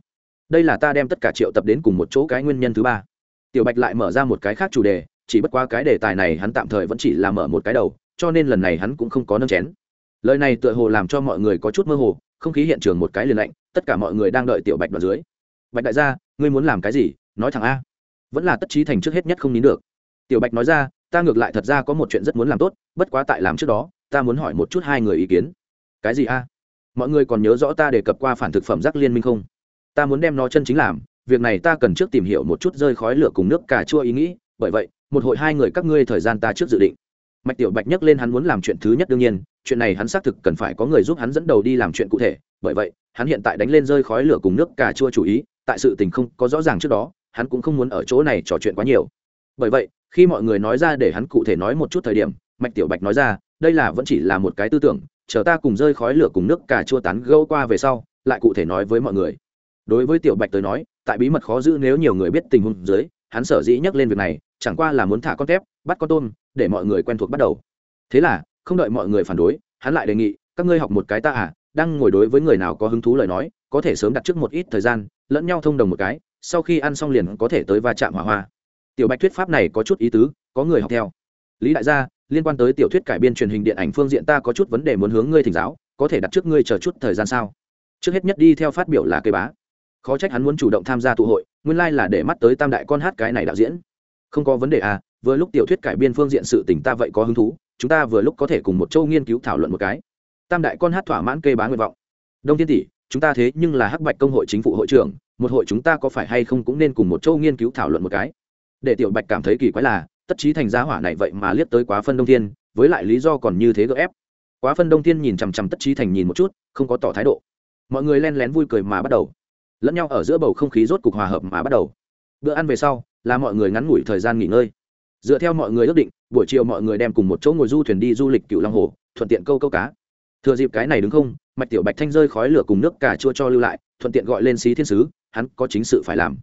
Đây là ta đem tất cả triệu tập đến cùng một chỗ cái nguyên nhân thứ ba. Tiểu bạch lại mở ra một cái khác chủ đề chỉ bất qua cái đề tài này hắn tạm thời vẫn chỉ là mở một cái đầu, cho nên lần này hắn cũng không có nâng chén. Lời này tựa hồ làm cho mọi người có chút mơ hồ, không khí hiện trường một cái liền lạnh, tất cả mọi người đang đợi tiểu bạch đoạn dưới. Bạch đại gia, ngươi muốn làm cái gì? Nói thẳng a. Vẫn là tất trí thành trước hết nhất không nín được. Tiểu bạch nói ra, ta ngược lại thật ra có một chuyện rất muốn làm tốt, bất quá tại làm trước đó, ta muốn hỏi một chút hai người ý kiến. Cái gì a? Mọi người còn nhớ rõ ta đề cập qua phản thực phẩm rác liên minh không? Ta muốn đem nó chân chính làm, việc này ta cần trước tìm hiểu một chút rơi khói lửa cùng nước cà chua ý nghĩ, bởi vậy một hội hai người các ngươi thời gian ta trước dự định. Mạch tiểu bạch nhắc lên hắn muốn làm chuyện thứ nhất đương nhiên, chuyện này hắn xác thực cần phải có người giúp hắn dẫn đầu đi làm chuyện cụ thể, bởi vậy, hắn hiện tại đánh lên rơi khói lửa cùng nước cà chua chủ ý, tại sự tình không có rõ ràng trước đó, hắn cũng không muốn ở chỗ này trò chuyện quá nhiều. Bởi vậy, khi mọi người nói ra để hắn cụ thể nói một chút thời điểm, mạch tiểu bạch nói ra, đây là vẫn chỉ là một cái tư tưởng, chờ ta cùng rơi khói lửa cùng nước cà chua tán gâu qua về sau, lại cụ thể nói với mọi người. Đối với tiểu bạch tới nói, tại bí mật khó giữ nếu nhiều người biết tình huống dưới, hắn sở dĩ nhắc lên việc này chẳng qua là muốn thả con tép bắt con tôm, để mọi người quen thuộc bắt đầu. Thế là, không đợi mọi người phản đối, hắn lại đề nghị, các ngươi học một cái ta à đang ngồi đối với người nào có hứng thú lời nói, có thể sớm đặt trước một ít thời gian, lẫn nhau thông đồng một cái, sau khi ăn xong liền có thể tới va chạm hỏa hoa. Tiểu bạch thuyết pháp này có chút ý tứ, có người học theo. Lý đại gia, liên quan tới tiểu thuyết cải biên truyền hình điện ảnh phương diện ta có chút vấn đề muốn hướng ngươi thỉnh giáo, có thể đặt trước ngươi chờ chút thời gian sao? Trước hết nhất đi theo phát biểu là cây bá. Khó trách hắn muốn chủ động tham gia tụ hội, nguyên lai là để mắt tới tam đại con hát cái này đạo diễn không có vấn đề à vừa lúc tiểu thuyết cải biên phương diện sự tình ta vậy có hứng thú, chúng ta vừa lúc có thể cùng một châu nghiên cứu thảo luận một cái. Tam đại con hát thỏa mãn kê bá nguyện vọng. Đông thiên tỷ, chúng ta thế nhưng là hắc bạch công hội chính phủ hội trưởng, một hội chúng ta có phải hay không cũng nên cùng một châu nghiên cứu thảo luận một cái? Để tiểu bạch cảm thấy kỳ quái là, tất trí thành giá hỏa này vậy mà liếc tới quá phân đông thiên, với lại lý do còn như thế gỡ ép. Quá phân đông thiên nhìn chằm chằm tất trí thành nhìn một chút, không có tỏ thái độ. Mọi người len lén vui cười mà bắt đầu. Lẫn nhau ở giữa bầu không khí rốt cục hòa hợp mà bắt đầu. Bữa ăn về sau là mọi người ngắn ngủi thời gian nghỉ ngơi. Dựa theo mọi người ước định, buổi chiều mọi người đem cùng một chỗ ngồi du thuyền đi du lịch cựu long hồ, thuận tiện câu câu cá. Thừa dịp cái này đứng không, mạch tiểu bạch thanh rơi khói lửa cùng nước cà chua cho lưu lại, thuận tiện gọi lên xí thiên sứ, hắn có chính sự phải làm.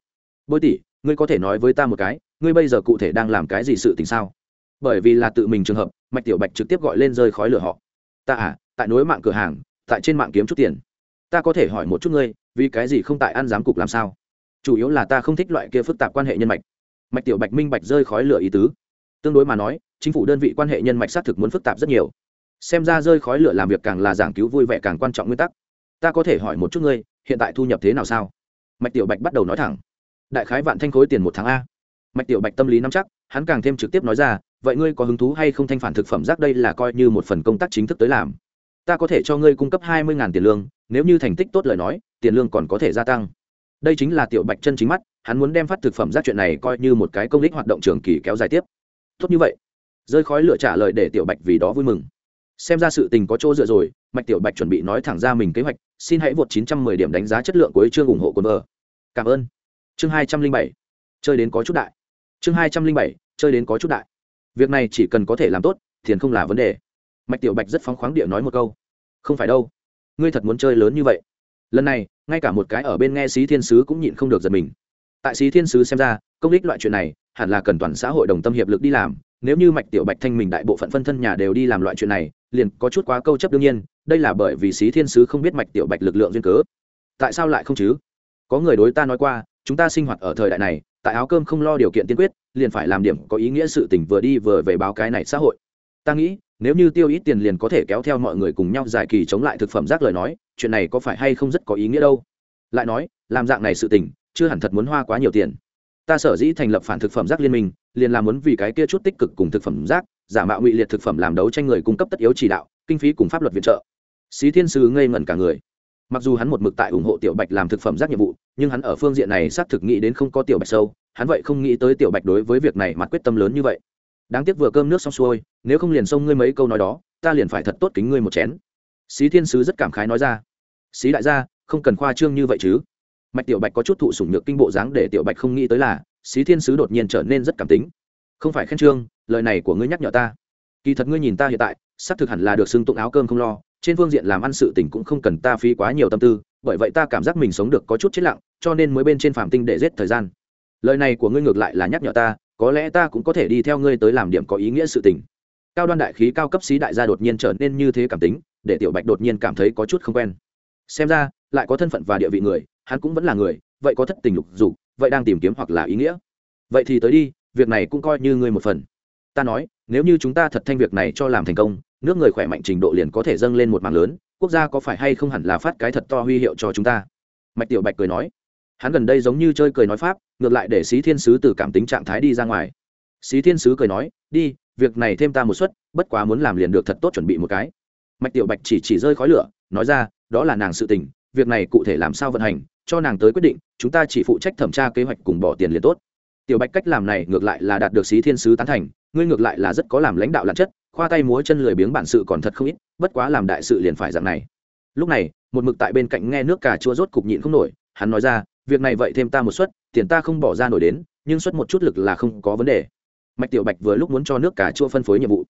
Bôi tỷ, ngươi có thể nói với ta một cái, ngươi bây giờ cụ thể đang làm cái gì sự tình sao? Bởi vì là tự mình trường hợp, mạch tiểu bạch trực tiếp gọi lên rơi khói lửa họ. Ta à tại nối mạng cửa hàng, tại trên mạng kiếm chút tiền. Ta có thể hỏi một chút ngươi, vì cái gì không tại ăn giám cục làm sao? Chủ yếu là ta không thích loại kia phức tạp quan hệ nhân mạch. Mạch tiểu bạch minh bạch rơi khói lửa ý tứ. Tương đối mà nói, chính phủ đơn vị quan hệ nhân mạch xác thực muốn phức tạp rất nhiều. Xem ra rơi khói lửa làm việc càng là giảng cứu vui vẻ càng quan trọng nguyên tắc. Ta có thể hỏi một chút ngươi, hiện tại thu nhập thế nào sao? Mạch tiểu bạch bắt đầu nói thẳng. Đại khái vạn thanh khối tiền một tháng a. Mạch tiểu bạch tâm lý nắm chắc, hắn càng thêm trực tiếp nói ra, vậy ngươi có hứng thú hay không thanh phản thực phẩm rác đây là coi như một phần công tác chính thức tới làm. Ta có thể cho ngươi cung cấp hai mươi tiền lương, nếu như thành tích tốt lời nói, tiền lương còn có thể gia tăng đây chính là tiểu bạch chân chính mắt, hắn muốn đem phát thực phẩm ra chuyện này coi như một cái công đích hoạt động trường kỳ kéo dài tiếp. Tốt như vậy. Rơi khói lựa trả lời để tiểu bạch vì đó vui mừng. Xem ra sự tình có chỗ dựa rồi, mạch tiểu bạch chuẩn bị nói thẳng ra mình kế hoạch, xin hãy vượt 910 điểm đánh giá chất lượng của chương ủng hộ quân vợ. Cảm ơn. Chương 207 chơi đến có chút đại. Chương 207 chơi đến có chút đại. Việc này chỉ cần có thể làm tốt, tiền không là vấn đề. Mạch tiểu bạch rất phóng khoáng địa nói một câu. Không phải đâu. Ngươi thật muốn chơi lớn như vậy. Lần này ngay cả một cái ở bên nghe xí thiên sứ cũng nhịn không được giật mình. Tại xí thiên sứ xem ra, công ích loại chuyện này, hẳn là cần toàn xã hội đồng tâm hiệp lực đi làm. Nếu như mạch tiểu bạch thanh mình đại bộ phận phân thân nhà đều đi làm loại chuyện này, liền có chút quá câu chấp đương nhiên, đây là bởi vì xí thiên sứ không biết mạch tiểu bạch lực lượng duyên cớ. Tại sao lại không chứ? Có người đối ta nói qua, chúng ta sinh hoạt ở thời đại này, tại áo cơm không lo điều kiện tiên quyết, liền phải làm điểm có ý nghĩa sự tình vừa đi vừa về báo cái này xã hội. Ta nghĩ nếu như tiêu ít tiền liền có thể kéo theo mọi người cùng nhau dài kỳ chống lại thực phẩm rác lời nói, chuyện này có phải hay không rất có ý nghĩa đâu? Lại nói, làm dạng này sự tình, chưa hẳn thật muốn hoa quá nhiều tiền. Ta sở dĩ thành lập phản thực phẩm rác liên minh, liền làm muốn vì cái kia chút tích cực cùng thực phẩm rác, giả mạo ngụy liệt thực phẩm làm đấu tranh người cung cấp tất yếu chỉ đạo, kinh phí cùng pháp luật viện trợ. Xí thiên sứ ngây ngẩn cả người. Mặc dù hắn một mực tại ủng hộ tiểu bạch làm thực phẩm rác nhiệm vụ, nhưng hắn ở phương diện này xác thực nghĩ đến không có tiểu bạch sâu, hắn vậy không nghĩ tới tiểu bạch đối với việc này mặt quyết tâm lớn như vậy đáng tiếc vừa cơm nước xong xuôi, nếu không liền xông ngươi mấy câu nói đó, ta liền phải thật tốt kính ngươi một chén. Xí thiên sứ rất cảm khái nói ra. Xí đại gia, không cần khoa trương như vậy chứ. Mạch tiểu bạch có chút thụ sủng nhược kinh bộ dáng để tiểu bạch không nghĩ tới là, xí thiên sứ đột nhiên trở nên rất cảm tính. Không phải khen trương, lời này của ngươi nhắc nhở ta. Kỳ thật ngươi nhìn ta hiện tại, xác thực hẳn là được xưng tụng áo cơm không lo, trên phương diện làm ăn sự tình cũng không cần ta phí quá nhiều tâm tư, bởi vậy ta cảm giác mình sống được có chút chết lặng, cho nên mới bên trên phạm tinh để giết thời gian. Lời này của ngươi ngược lại là nhắc nhở ta có lẽ ta cũng có thể đi theo ngươi tới làm điểm có ý nghĩa sự tình. Cao đoan đại khí cao cấp sĩ đại gia đột nhiên trở nên như thế cảm tính, để tiểu bạch đột nhiên cảm thấy có chút không quen. Xem ra, lại có thân phận và địa vị người, hắn cũng vẫn là người, vậy có thất tình lục dục, vậy đang tìm kiếm hoặc là ý nghĩa. Vậy thì tới đi, việc này cũng coi như ngươi một phần. Ta nói, nếu như chúng ta thật thanh việc này cho làm thành công, nước người khỏe mạnh trình độ liền có thể dâng lên một mạng lớn, quốc gia có phải hay không hẳn là phát cái thật to huy hiệu cho chúng ta? Mạch tiểu bạch cười nói hắn gần đây giống như chơi cười nói pháp, ngược lại để xí thiên sứ từ cảm tính trạng thái đi ra ngoài. Xí thiên sứ cười nói, đi, việc này thêm ta một suất, bất quá muốn làm liền được thật tốt chuẩn bị một cái. Mạch tiểu bạch chỉ chỉ rơi khói lửa, nói ra, đó là nàng sự tình, việc này cụ thể làm sao vận hành, cho nàng tới quyết định, chúng ta chỉ phụ trách thẩm tra kế hoạch cùng bỏ tiền liền tốt. Tiểu bạch cách làm này ngược lại là đạt được xí thiên sứ tán thành, ngươi ngược lại là rất có làm lãnh đạo lặn chất, khoa tay múa chân lười biếng bản sự còn thật không ít, bất quá làm đại sự liền phải dạng này. Lúc này, một mực tại bên cạnh nghe nước cà chua rốt cục nhịn không nổi, hắn nói ra việc này vậy thêm ta một suất, tiền ta không bỏ ra nổi đến, nhưng suất một chút lực là không có vấn đề. Mạch tiểu bạch vừa lúc muốn cho nước cà chua phân phối nhiệm vụ.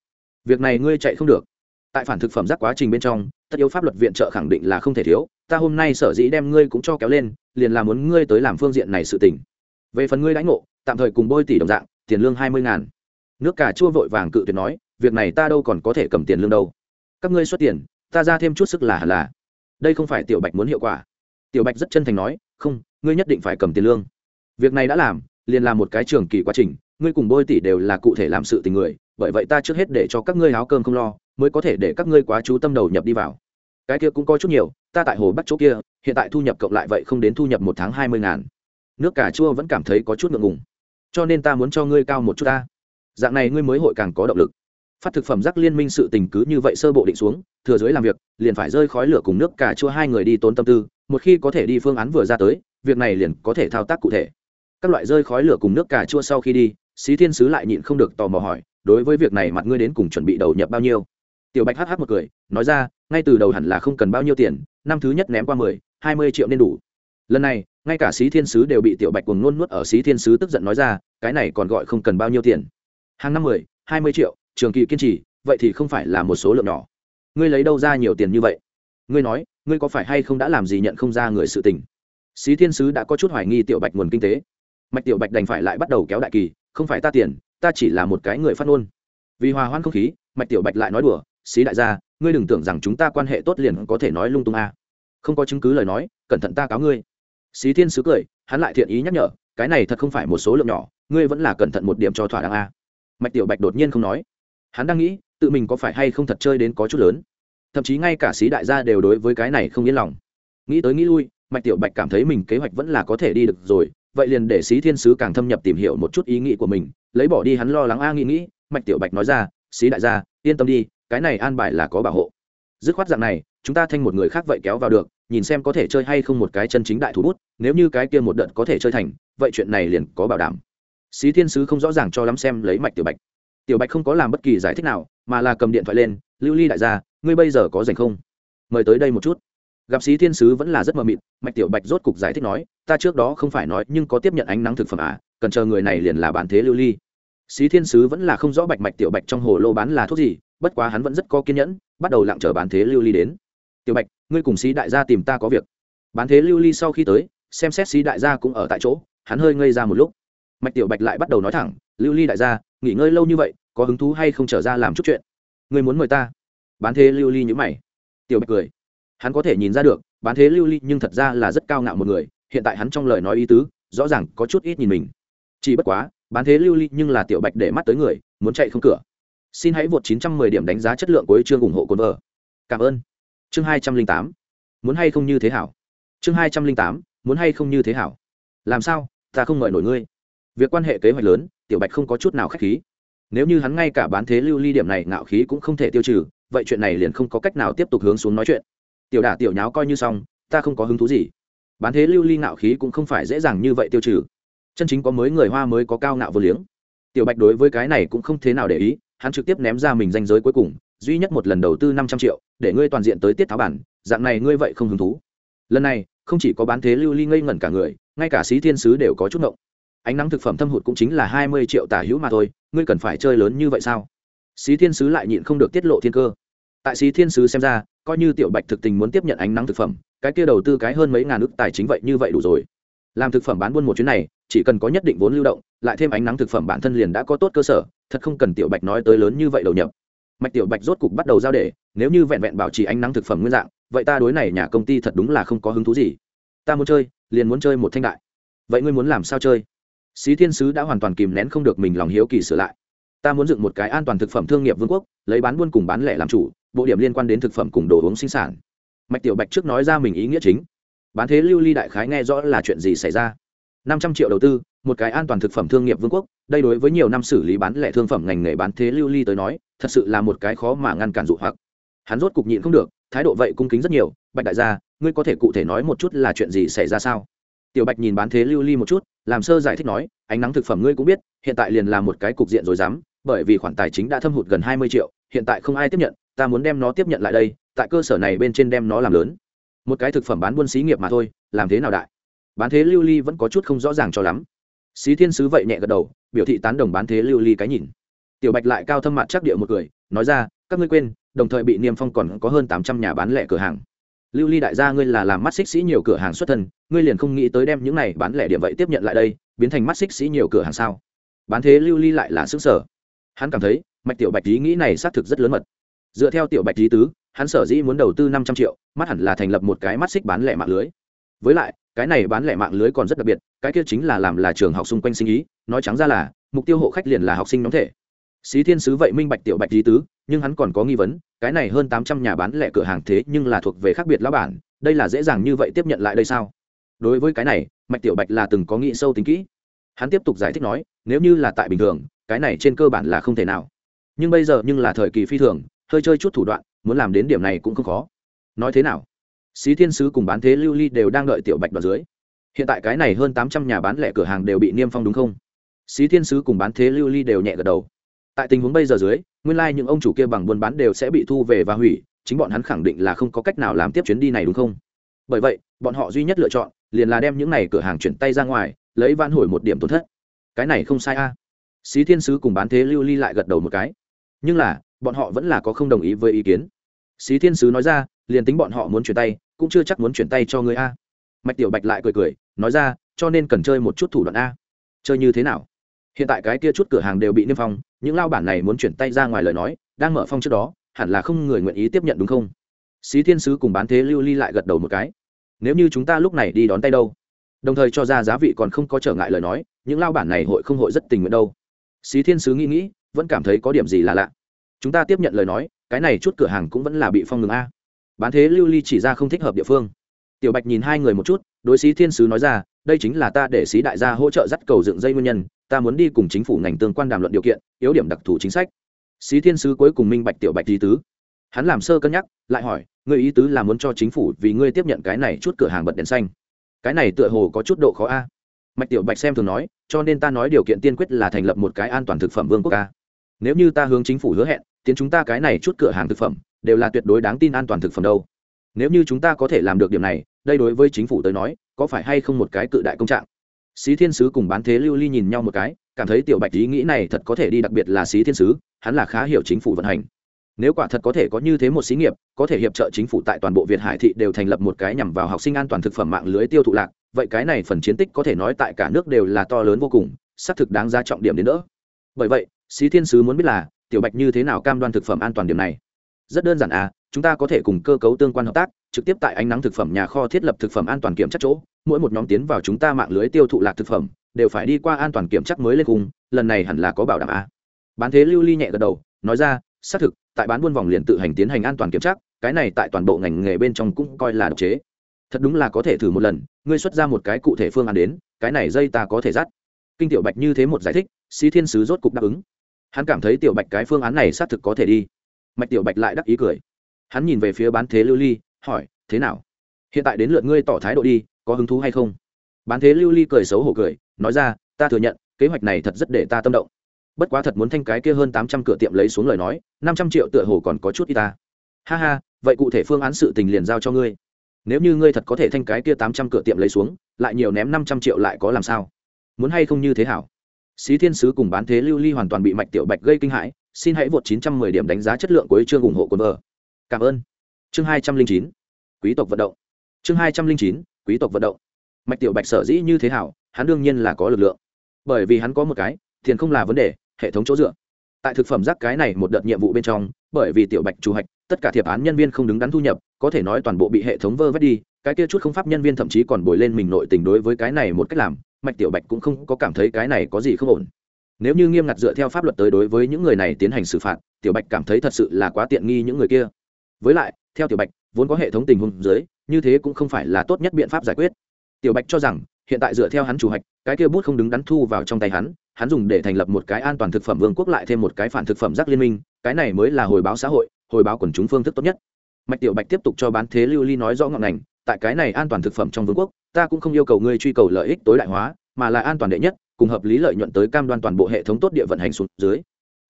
Việc này ngươi chạy không được. Tại phản thực phẩm giác quá trình bên trong, tất yếu pháp luật viện trợ khẳng định là không thể thiếu, ta hôm nay sở dĩ đem ngươi cũng cho kéo lên, liền là muốn ngươi tới làm phương diện này sự tỉnh về phần ngươi đãi ngộ, tạm thời cùng bôi tỷ đồng dạng, tiền lương hai mươi ngàn. Nước cà chua vội vàng cự tuyệt nói, việc này ta đâu còn có thể cầm tiền lương đâu. Các ngươi xuất tiền, ta ra thêm chút sức là hẳn là. Đây không phải tiểu bạch muốn hiệu quả. Tiểu bạch rất chân thành nói, không ngươi nhất định phải cầm tiền lương. Việc này đã làm, liền làm một cái trường kỳ quá trình, ngươi cùng bôi tỷ đều là cụ thể làm sự tình người, bởi vậy ta trước hết để cho các ngươi áo cơm không lo, mới có thể để các ngươi quá chú tâm đầu nhập đi vào. Cái kia cũng có chút nhiều, ta tại hồ bắt chỗ kia, hiện tại thu nhập cộng lại vậy không đến thu nhập một tháng hai mươi ngàn. Nước cà chua vẫn cảm thấy có chút ngượng ngùng. Cho nên ta muốn cho ngươi cao một chút ta. Dạng này ngươi mới hội càng có động lực. Phát thực phẩm rắc liên minh sự tình cứ như vậy sơ bộ định xuống, thừa dưới làm việc, liền phải rơi khói lửa cùng nước cà chua hai người đi tốn tâm tư một khi có thể đi phương án vừa ra tới, việc này liền có thể thao tác cụ thể. Các loại rơi khói lửa cùng nước cà chua sau khi đi, xí thiên sứ lại nhịn không được tò mò hỏi, đối với việc này mặt ngươi đến cùng chuẩn bị đầu nhập bao nhiêu? Tiểu bạch hh một cười, nói ra, ngay từ đầu hẳn là không cần bao nhiêu tiền, năm thứ nhất ném qua mười, hai mươi triệu nên đủ. Lần này, ngay cả xí thiên sứ đều bị tiểu bạch cuồng nôn nuốt ở xí thiên sứ tức giận nói ra, cái này còn gọi không cần bao nhiêu tiền. Hàng năm mười, hai mươi triệu, trường kỳ kiên trì, vậy thì không phải là một số lượng nhỏ. Ngươi lấy đâu ra nhiều tiền như vậy? Ngươi nói ngươi có phải hay không đã làm gì nhận không ra người sự tình? Xí thiên sứ đã có chút hoài nghi tiểu bạch nguồn kinh tế. Mạch tiểu bạch đành phải lại bắt đầu kéo đại kỳ, không phải ta tiền, ta chỉ là một cái người phát ngôn. Vì hòa hoãn không khí, mạch tiểu bạch lại nói đùa, xí đại gia, ngươi đừng tưởng rằng chúng ta quan hệ tốt liền có thể nói lung tung a. Không có chứng cứ lời nói, cẩn thận ta cáo ngươi. Xí thiên sứ cười, hắn lại thiện ý nhắc nhở, cái này thật không phải một số lượng nhỏ, ngươi vẫn là cẩn thận một điểm cho thỏa đáng a. Mạch tiểu bạch đột nhiên không nói. Hắn đang nghĩ, tự mình có phải hay không thật chơi đến có chút lớn thậm chí ngay cả sĩ đại gia đều đối với cái này không yên lòng. Nghĩ tới nghĩ lui, mạch tiểu bạch cảm thấy mình kế hoạch vẫn là có thể đi được rồi, vậy liền để sĩ thiên sứ càng thâm nhập tìm hiểu một chút ý nghĩ của mình, lấy bỏ đi hắn lo lắng a nghĩ nghĩ, mạch tiểu bạch nói ra sĩ đại gia, yên tâm đi, cái này an bài là có bảo hộ. Dứt khoát dạng này, chúng ta thanh một người khác vậy kéo vào được, nhìn xem có thể chơi hay không một cái chân chính đại thủ bút, nếu như cái kia một đợt có thể chơi thành, vậy chuyện này liền có bảo đảm. Sĩ thiên sứ không rõ ràng cho lắm xem lấy mạch tiểu bạch. Tiểu bạch không có làm bất kỳ giải thích nào, mà là cầm điện thoại lên, lưu ly đại gia ngươi bây giờ có rảnh không? Mời tới đây một chút. Gặp sĩ thiên sứ vẫn là rất mờ mịt, mạch tiểu bạch rốt cục giải thích nói, ta trước đó không phải nói, nhưng có tiếp nhận ánh nắng thực phẩm à cần chờ người này liền là bán thế lưu ly. Sĩ thiên sứ vẫn là không rõ bạch mạch tiểu bạch trong hồ lô bán là thuốc gì, bất quá hắn vẫn rất có kiên nhẫn, bắt đầu lặng chờ bán thế lưu ly đến. Tiểu bạch, ngươi cùng sĩ đại gia tìm ta có việc. Bán thế lưu ly sau khi tới, xem xét sĩ đại gia cũng ở tại chỗ, hắn hơi ngây ra một lúc. Mạch tiểu bạch lại bắt đầu nói thẳng, lưu ly đại gia, nghỉ ngơi lâu như vậy, có hứng thú hay không trở ra làm chút chuyện? Ngươi muốn mời ta bán thế lưu ly nhữ mày. Tiểu bạch cười. Hắn có thể nhìn ra được, bán thế lưu ly nhưng thật ra là rất cao ngạo một người, hiện tại hắn trong lời nói ý tứ, rõ ràng có chút ít nhìn mình. Chỉ bất quá, bán thế lưu ly nhưng là tiểu bạch để mắt tới người, muốn chạy không cửa. Xin hãy vượt 910 điểm đánh giá chất lượng của chương ủng hộ cồn vợ. Cảm ơn. Chương 208 muốn hay không như thế hảo? Chương 208 muốn hay không như thế hảo? Làm sao? Ta không mời nổi ngươi. Việc quan hệ kế hoạch lớn, tiểu bạch không có chút nào khách khí. Nếu như hắn ngay cả bán thế lưu ly điểm này ngạo khí cũng không thể tiêu trừ vậy chuyện này liền không có cách nào tiếp tục hướng xuống nói chuyện. Tiểu đả tiểu nháo coi như xong, ta không có hứng thú gì. Bán thế lưu ly ngạo khí cũng không phải dễ dàng như vậy tiêu trừ. Chân chính có mới người hoa mới có cao ngạo vô liếng. Tiểu bạch đối với cái này cũng không thế nào để ý, hắn trực tiếp ném ra mình danh giới cuối cùng, duy nhất một lần đầu tư năm trăm triệu, để ngươi toàn diện tới tiết tháo bản, dạng này ngươi vậy không hứng thú. Lần này, không chỉ có bán thế lưu ly ngây ngẩn cả người, ngay cả sĩ thiên sứ đều có chút ngộng. Ánh nắng thực phẩm thâm hụt cũng chính là hai mươi triệu tả hữu mà thôi, ngươi cần phải chơi lớn như vậy sao? Xí thiên sứ lại nhịn không được tiết lộ thiên cơ. Tại xí thiên sứ xem ra, coi như tiểu bạch thực tình muốn tiếp nhận ánh nắng thực phẩm, cái kia đầu tư cái hơn mấy ngàn ước tài chính vậy như vậy đủ rồi. Làm thực phẩm bán buôn một chuyến này, chỉ cần có nhất định vốn lưu động, lại thêm ánh nắng thực phẩm bản thân liền đã có tốt cơ sở, thật không cần tiểu bạch nói tới lớn như vậy đầu nhập. Mạch tiểu bạch rốt cục bắt đầu giao để, nếu như vẹn vẹn bảo trì ánh nắng thực phẩm nguyên dạng, vậy ta đối này nhà công ty thật đúng là không có hứng thú gì. Ta muốn chơi, liền muốn chơi một thanh đại. Vậy ngươi muốn làm sao chơi? Xí thiên sứ đã hoàn toàn kìm nén không được mình lòng hiếu kỳ sửa lại ta muốn dựng một cái an toàn thực phẩm thương nghiệp vương quốc, lấy bán buôn cùng bán lẻ làm chủ, bộ điểm liên quan đến thực phẩm cùng đồ uống sinh sản. Mạch tiểu bạch trước nói ra mình ý nghĩa chính. Bán thế lưu ly đại khái nghe rõ là chuyện gì xảy ra. năm trăm triệu đầu tư, một cái an toàn thực phẩm thương nghiệp vương quốc, đây đối với nhiều năm xử lý bán lẻ thương phẩm ngành nghề bán thế lưu ly tới nói, thật sự là một cái khó mà ngăn cản dụ hoặc. Hắn rốt cục nhịn không được, thái độ vậy cung kính rất nhiều, bạch đại gia, ngươi có thể cụ thể nói một chút là chuyện gì xảy ra sao? Tiểu bạch nhìn bán thế lưu ly một chút, làm sơ giải thích nói, ánh nắng thực phẩm ngươi cũng biết, hiện tại liền là một cái cục diện rồi dám bởi vì khoản tài chính đã thâm hụt gần hai mươi triệu, hiện tại không ai tiếp nhận, ta muốn đem nó tiếp nhận lại đây, tại cơ sở này bên trên đem nó làm lớn. Một cái thực phẩm bán buôn xí nghiệp mà thôi, làm thế nào đại? Bán thế lưu ly vẫn có chút không rõ ràng cho lắm. Xí thiên sứ vậy nhẹ gật đầu, biểu thị tán đồng bán thế lưu ly cái nhìn. Tiểu bạch lại cao thâm mặt chắc địa một cười, nói ra, các ngươi quên, đồng thời bị niêm phong còn có hơn tám trăm nhà bán lẻ cửa hàng lưu ly đại gia ngươi là làm mắt xích sĩ nhiều cửa hàng xuất thân, ngươi liền không nghĩ tới đem những này bán lẻ điểm vậy tiếp nhận lại đây, biến thành mắt xích sĩ nhiều cửa hàng sao? Bán thế lưu ly lại là xứng sở hắn cảm thấy, mạch tiểu bạch ý nghĩ này xác thực rất lớn mật. Dựa theo tiểu bạch lý tứ, hắn sở dĩ muốn đầu tư năm trăm triệu, mắt hẳn là thành lập một cái mắt xích bán lẻ mạng lưới. Với lại, cái này bán lẻ mạng lưới còn rất đặc biệt, cái kia chính là làm là trường học xung quanh sinh ý, nói trắng ra là, mục tiêu hộ khách liền là học sinh nhóm thể. Xí thiên sứ vậy minh bạch tiểu bạch lý tứ nhưng hắn còn có nghi vấn, cái này hơn tám trăm nhà bán lẻ cửa hàng thế nhưng là thuộc về khác biệt lão bản, đây là dễ dàng như vậy tiếp nhận lại đây sao? Đối với cái này, mạch tiểu bạch là từng có nghĩ sâu tính kỹ. Hắn tiếp tục giải thích nói, nếu như là tại bình thường, cái này trên cơ bản là không thể nào. Nhưng bây giờ nhưng là thời kỳ phi thường, hơi chơi chút thủ đoạn, muốn làm đến điểm này cũng không khó. Nói thế nào? Xí thiên sứ cùng bán thế lưu ly đều đang đợi tiểu bạch đoạt dưới. Hiện tại cái này hơn tám trăm nhà bán lẻ cửa hàng đều bị niêm phong đúng không? Xí thiên sứ cùng bán thế lưu ly đều nhẹ gật đầu. Tại tình huống bây giờ dưới nguyên lai những ông chủ kia bằng buôn bán đều sẽ bị thu về và hủy, chính bọn hắn khẳng định là không có cách nào làm tiếp chuyến đi này đúng không? Bởi vậy, bọn họ duy nhất lựa chọn liền là đem những này cửa hàng chuyển tay ra ngoài, lấy van hồi một điểm tổn thất. Cái này không sai a. À. xí thiên sứ cùng bán thế lưu ly lại gật đầu một cái. Nhưng là, bọn họ vẫn là có không đồng ý với ý kiến. Xí thiên sứ nói ra, liền tính bọn họ muốn chuyển tay, cũng chưa chắc muốn chuyển tay cho người a. Mạch tiểu bạch lại cười cười, nói ra, cho nên cần chơi một chút thủ đoạn a. Chơi như thế nào? Hiện tại cái kia chút cửa hàng đều bị niêm phong những lao bản này muốn chuyển tay ra ngoài lời nói, đang mở phong trước đó, hẳn là không người nguyện ý tiếp nhận đúng không? Xí thiên sứ cùng bán thế lưu ly lại gật đầu một cái. Nếu như chúng ta lúc này đi đón tay đâu? Đồng thời cho ra giá vị còn không có trở ngại lời nói, những lao bản này hội không hội rất tình nguyện đâu? Xí thiên sứ nghĩ nghĩ, vẫn cảm thấy có điểm gì là lạ. Chúng ta tiếp nhận lời nói, cái này chút cửa hàng cũng vẫn là bị phong ngừng a. Bán thế lưu ly chỉ ra không thích hợp địa phương. Tiểu bạch nhìn hai người một chút, đối xí thiên sứ nói ra, đây chính là ta để xí đại gia hỗ trợ dắt cầu dựng dây nguyên nhân ta muốn đi cùng chính phủ ngành tương quan đàm luận điều kiện, yếu điểm đặc thù chính sách. Xí thiên sứ cuối cùng minh bạch tiểu bạch ý tứ. Hắn làm sơ cân nhắc, lại hỏi người ý tứ là muốn cho chính phủ vì ngươi tiếp nhận cái này chút cửa hàng bật đèn xanh. Cái này tựa hồ có chút độ khó a. Mạch tiểu bạch xem thường nói, cho nên ta nói điều kiện tiên quyết là thành lập một cái an toàn thực phẩm vương quốc a. Nếu như ta hướng chính phủ hứa hẹn, tiến chúng ta cái này chút cửa hàng thực phẩm, đều là tuyệt đối đáng tin an toàn thực phẩm đâu. Nếu như chúng ta có thể làm được điểm này, đây đối với chính phủ tới nói, có phải hay không một cái cự đại công trạng? Xí thiên sứ cùng bán thế lưu ly nhìn nhau một cái, cảm thấy tiểu bạch ý nghĩ này thật có thể đi đặc biệt là xí thiên sứ, hắn là khá hiểu chính phủ vận hành. Nếu quả thật có thể có như thế một xí nghiệp, có thể hiệp trợ chính phủ tại toàn bộ việt hải thị đều thành lập một cái nhằm vào học sinh an toàn thực phẩm mạng lưới tiêu thụ lạc, vậy cái này phần chiến tích có thể nói tại cả nước đều là to lớn vô cùng, xác thực đáng ra trọng điểm đến nữa bởi vậy, xí thiên sứ muốn biết là, tiểu bạch như thế nào cam đoan thực phẩm an toàn điểm này? Rất đơn giản à chúng ta có thể cùng cơ cấu tương quan hợp tác, trực tiếp tại ánh nắng thực phẩm nhà kho thiết lập thực phẩm an toàn kiểm chất chỗ mỗi một nhóm tiến vào chúng ta mạng lưới tiêu thụ lạc thực phẩm, đều phải đi qua an toàn kiểm chắc mới lên cùng lần này hẳn là có bảo đảm à. bán thế lưu ly nhẹ gật đầu, nói ra, xác thực, tại bán buôn vòng liền tự hành tiến hành an toàn kiểm tra cái này tại toàn bộ ngành nghề bên trong cũng coi là độc chế. Thật đúng là có thể thử một lần, ngươi xuất ra một cái cụ thể phương án đến, cái này dây ta có thể dắt. Kinh tiểu bạch như thế một giải thích sĩ thiên sứ rốt cục đáp ứng. Hắn cảm thấy tiểu bạch cái phương án này xác thực có thể đi. Mạch tiểu bạch lại đắc ý cười. Hắn nhìn về phía bán thế lưu ly, hỏi, thế nào? Hiện tại đến lượt ngươi tỏ thái độ đi có hứng thú hay không? Bán thế lưu ly cười xấu hổ cười, nói ra, ta thừa nhận, kế hoạch này thật rất để ta tâm động. Bất quá thật muốn thanh cái kia hơn tám trăm cửa tiệm lấy xuống lời nói, năm trăm triệu tựa hồ còn có chút y ta. Ha ha, vậy cụ thể phương án sự tình liền giao cho ngươi. Nếu như ngươi thật có thể thanh cái kia tám trăm cửa tiệm lấy xuống, lại nhiều ném năm trăm triệu lại có làm sao? Muốn hay không như thế hảo? Xí thiên sứ cùng bán thế lưu ly hoàn toàn bị mạch tiểu bạch gây kinh hãi, xin hãy vượt chín trăm mười điểm đánh giá chất lượng của chương ủng hộ quân vợ. Cảm ơn. Chương hai trăm linh chín. Quý tộc vận động. Chương hai trăm linh chín quý tộc vận động. Mạch tiểu bạch sở dĩ như thế hảo, hắn đương nhiên là có lực lượng. Bởi vì hắn có một cái, tiền không là vấn đề, hệ thống chỗ dựa. Tại thực phẩm rác cái này một đợt nhiệm vụ bên trong, bởi vì tiểu bạch chủ hạch, tất cả thiệp án nhân viên không đứng đắn thu nhập, có thể nói toàn bộ bị hệ thống vơ vét đi, cái kia chút không pháp nhân viên thậm chí còn bồi lên mình nội tình đối với cái này một cách làm, mạch tiểu bạch cũng không có cảm thấy cái này có gì không ổn. Nếu như nghiêm ngặt dựa theo pháp luật tới đối với những người này tiến hành xử phạt, tiểu bạch cảm thấy thật sự là quá tiện nghi những người kia. Với lại, theo tiểu bạch, vốn có hệ thống tình huống dưới như thế cũng không phải là tốt nhất biện pháp giải quyết. Tiểu bạch cho rằng, hiện tại dựa theo hắn chủ hạch, cái kia bút không đứng đắn thu vào trong tay hắn hắn dùng để thành lập một cái an toàn thực phẩm vương quốc lại thêm một cái phản thực phẩm giác liên minh, cái này mới là hồi báo xã hội, hồi báo quần chúng phương thức tốt nhất. Mạch tiểu bạch tiếp tục cho bán thế lưu ly nói rõ ngọn ngành, tại cái này an toàn thực phẩm trong vương quốc, ta cũng không yêu cầu ngươi truy cầu lợi ích tối đại hóa, mà là an toàn đệ nhất, cùng hợp lý lợi nhuận tới cam đoan toàn bộ hệ thống tốt địa vận hành xuống dưới.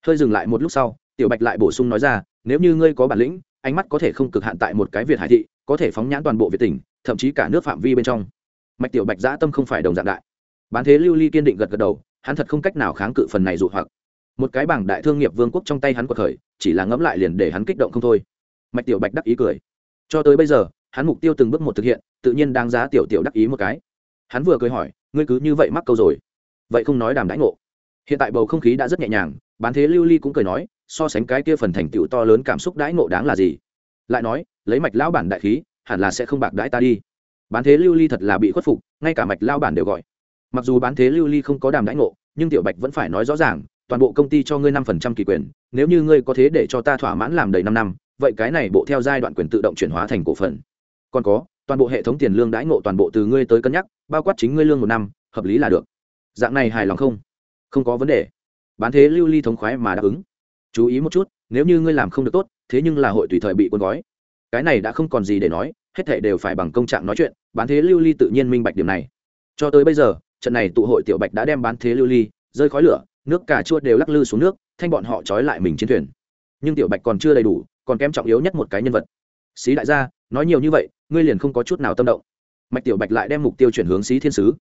Hơi dừng lại một lúc sau, tiểu bạch lại bổ sung nói ra, nếu như ngươi có bản lĩnh, ánh mắt có thể không cực hạn tại một cái việt hải thị có thể phóng nhãn toàn bộ việt tỉnh, thậm chí cả nước phạm vi bên trong. Mạch tiểu bạch dã tâm không phải đồng dạng đại. Bán thế lưu ly kiên định gật gật đầu, hắn thật không cách nào kháng cự phần này dụ hoặc. Một cái bảng đại thương nghiệp vương quốc trong tay hắn cuộc khởi, chỉ là ngẫm lại liền để hắn kích động không thôi. Mạch tiểu bạch đắc ý cười. Cho tới bây giờ, hắn mục tiêu từng bước một thực hiện, tự nhiên đáng giá tiểu tiểu đắc ý một cái. Hắn vừa cười hỏi, ngươi cứ như vậy mắc câu rồi? Vậy không nói đàm đãi ngộ. Hiện tại bầu không khí đã rất nhẹ nhàng, bán thế lưu ly cũng cười nói, so sánh cái kia phần thành tựu to lớn cảm xúc đãi ngộ đáng là gì? Lại nói lấy mạch lão bản đại khí, hẳn là sẽ không bạc đãi ta đi. Bán thế lưu ly thật là bị khuất phục, ngay cả mạch lao bản đều gọi. Mặc dù bán thế lưu ly không có đàm đãi ngộ, nhưng tiểu bạch vẫn phải nói rõ ràng, toàn bộ công ty cho ngươi năm phần trăm kỳ quyền, nếu như ngươi có thế để cho ta thỏa mãn làm đầy năm năm, vậy cái này bộ theo giai đoạn quyền tự động chuyển hóa thành cổ phần. Còn có, toàn bộ hệ thống tiền lương đãi ngộ toàn bộ từ ngươi tới cân nhắc, bao quát chính ngươi lương một năm, hợp lý là được. Dạng này hài lòng không? Không có vấn đề. Bán thế lưu ly thống khoái mà đáp ứng. Chú ý một chút, nếu như ngươi làm không được tốt, thế nhưng là hội tùy thời bị quân gói cái này đã không còn gì để nói, hết thể đều phải bằng công trạng nói chuyện, bán thế lưu ly tự nhiên minh bạch điểm này. Cho tới bây giờ, trận này tụ hội tiểu bạch đã đem bán thế lưu ly, rơi khói lửa, nước cà chua đều lắc lư xuống nước, thanh bọn họ trói lại mình chiến thuyền. Nhưng tiểu bạch còn chưa đầy đủ, còn kém trọng yếu nhất một cái nhân vật. Xí đại gia, nói nhiều như vậy, ngươi liền không có chút nào tâm động. Mạch tiểu bạch lại đem mục tiêu chuyển hướng xí thiên sứ.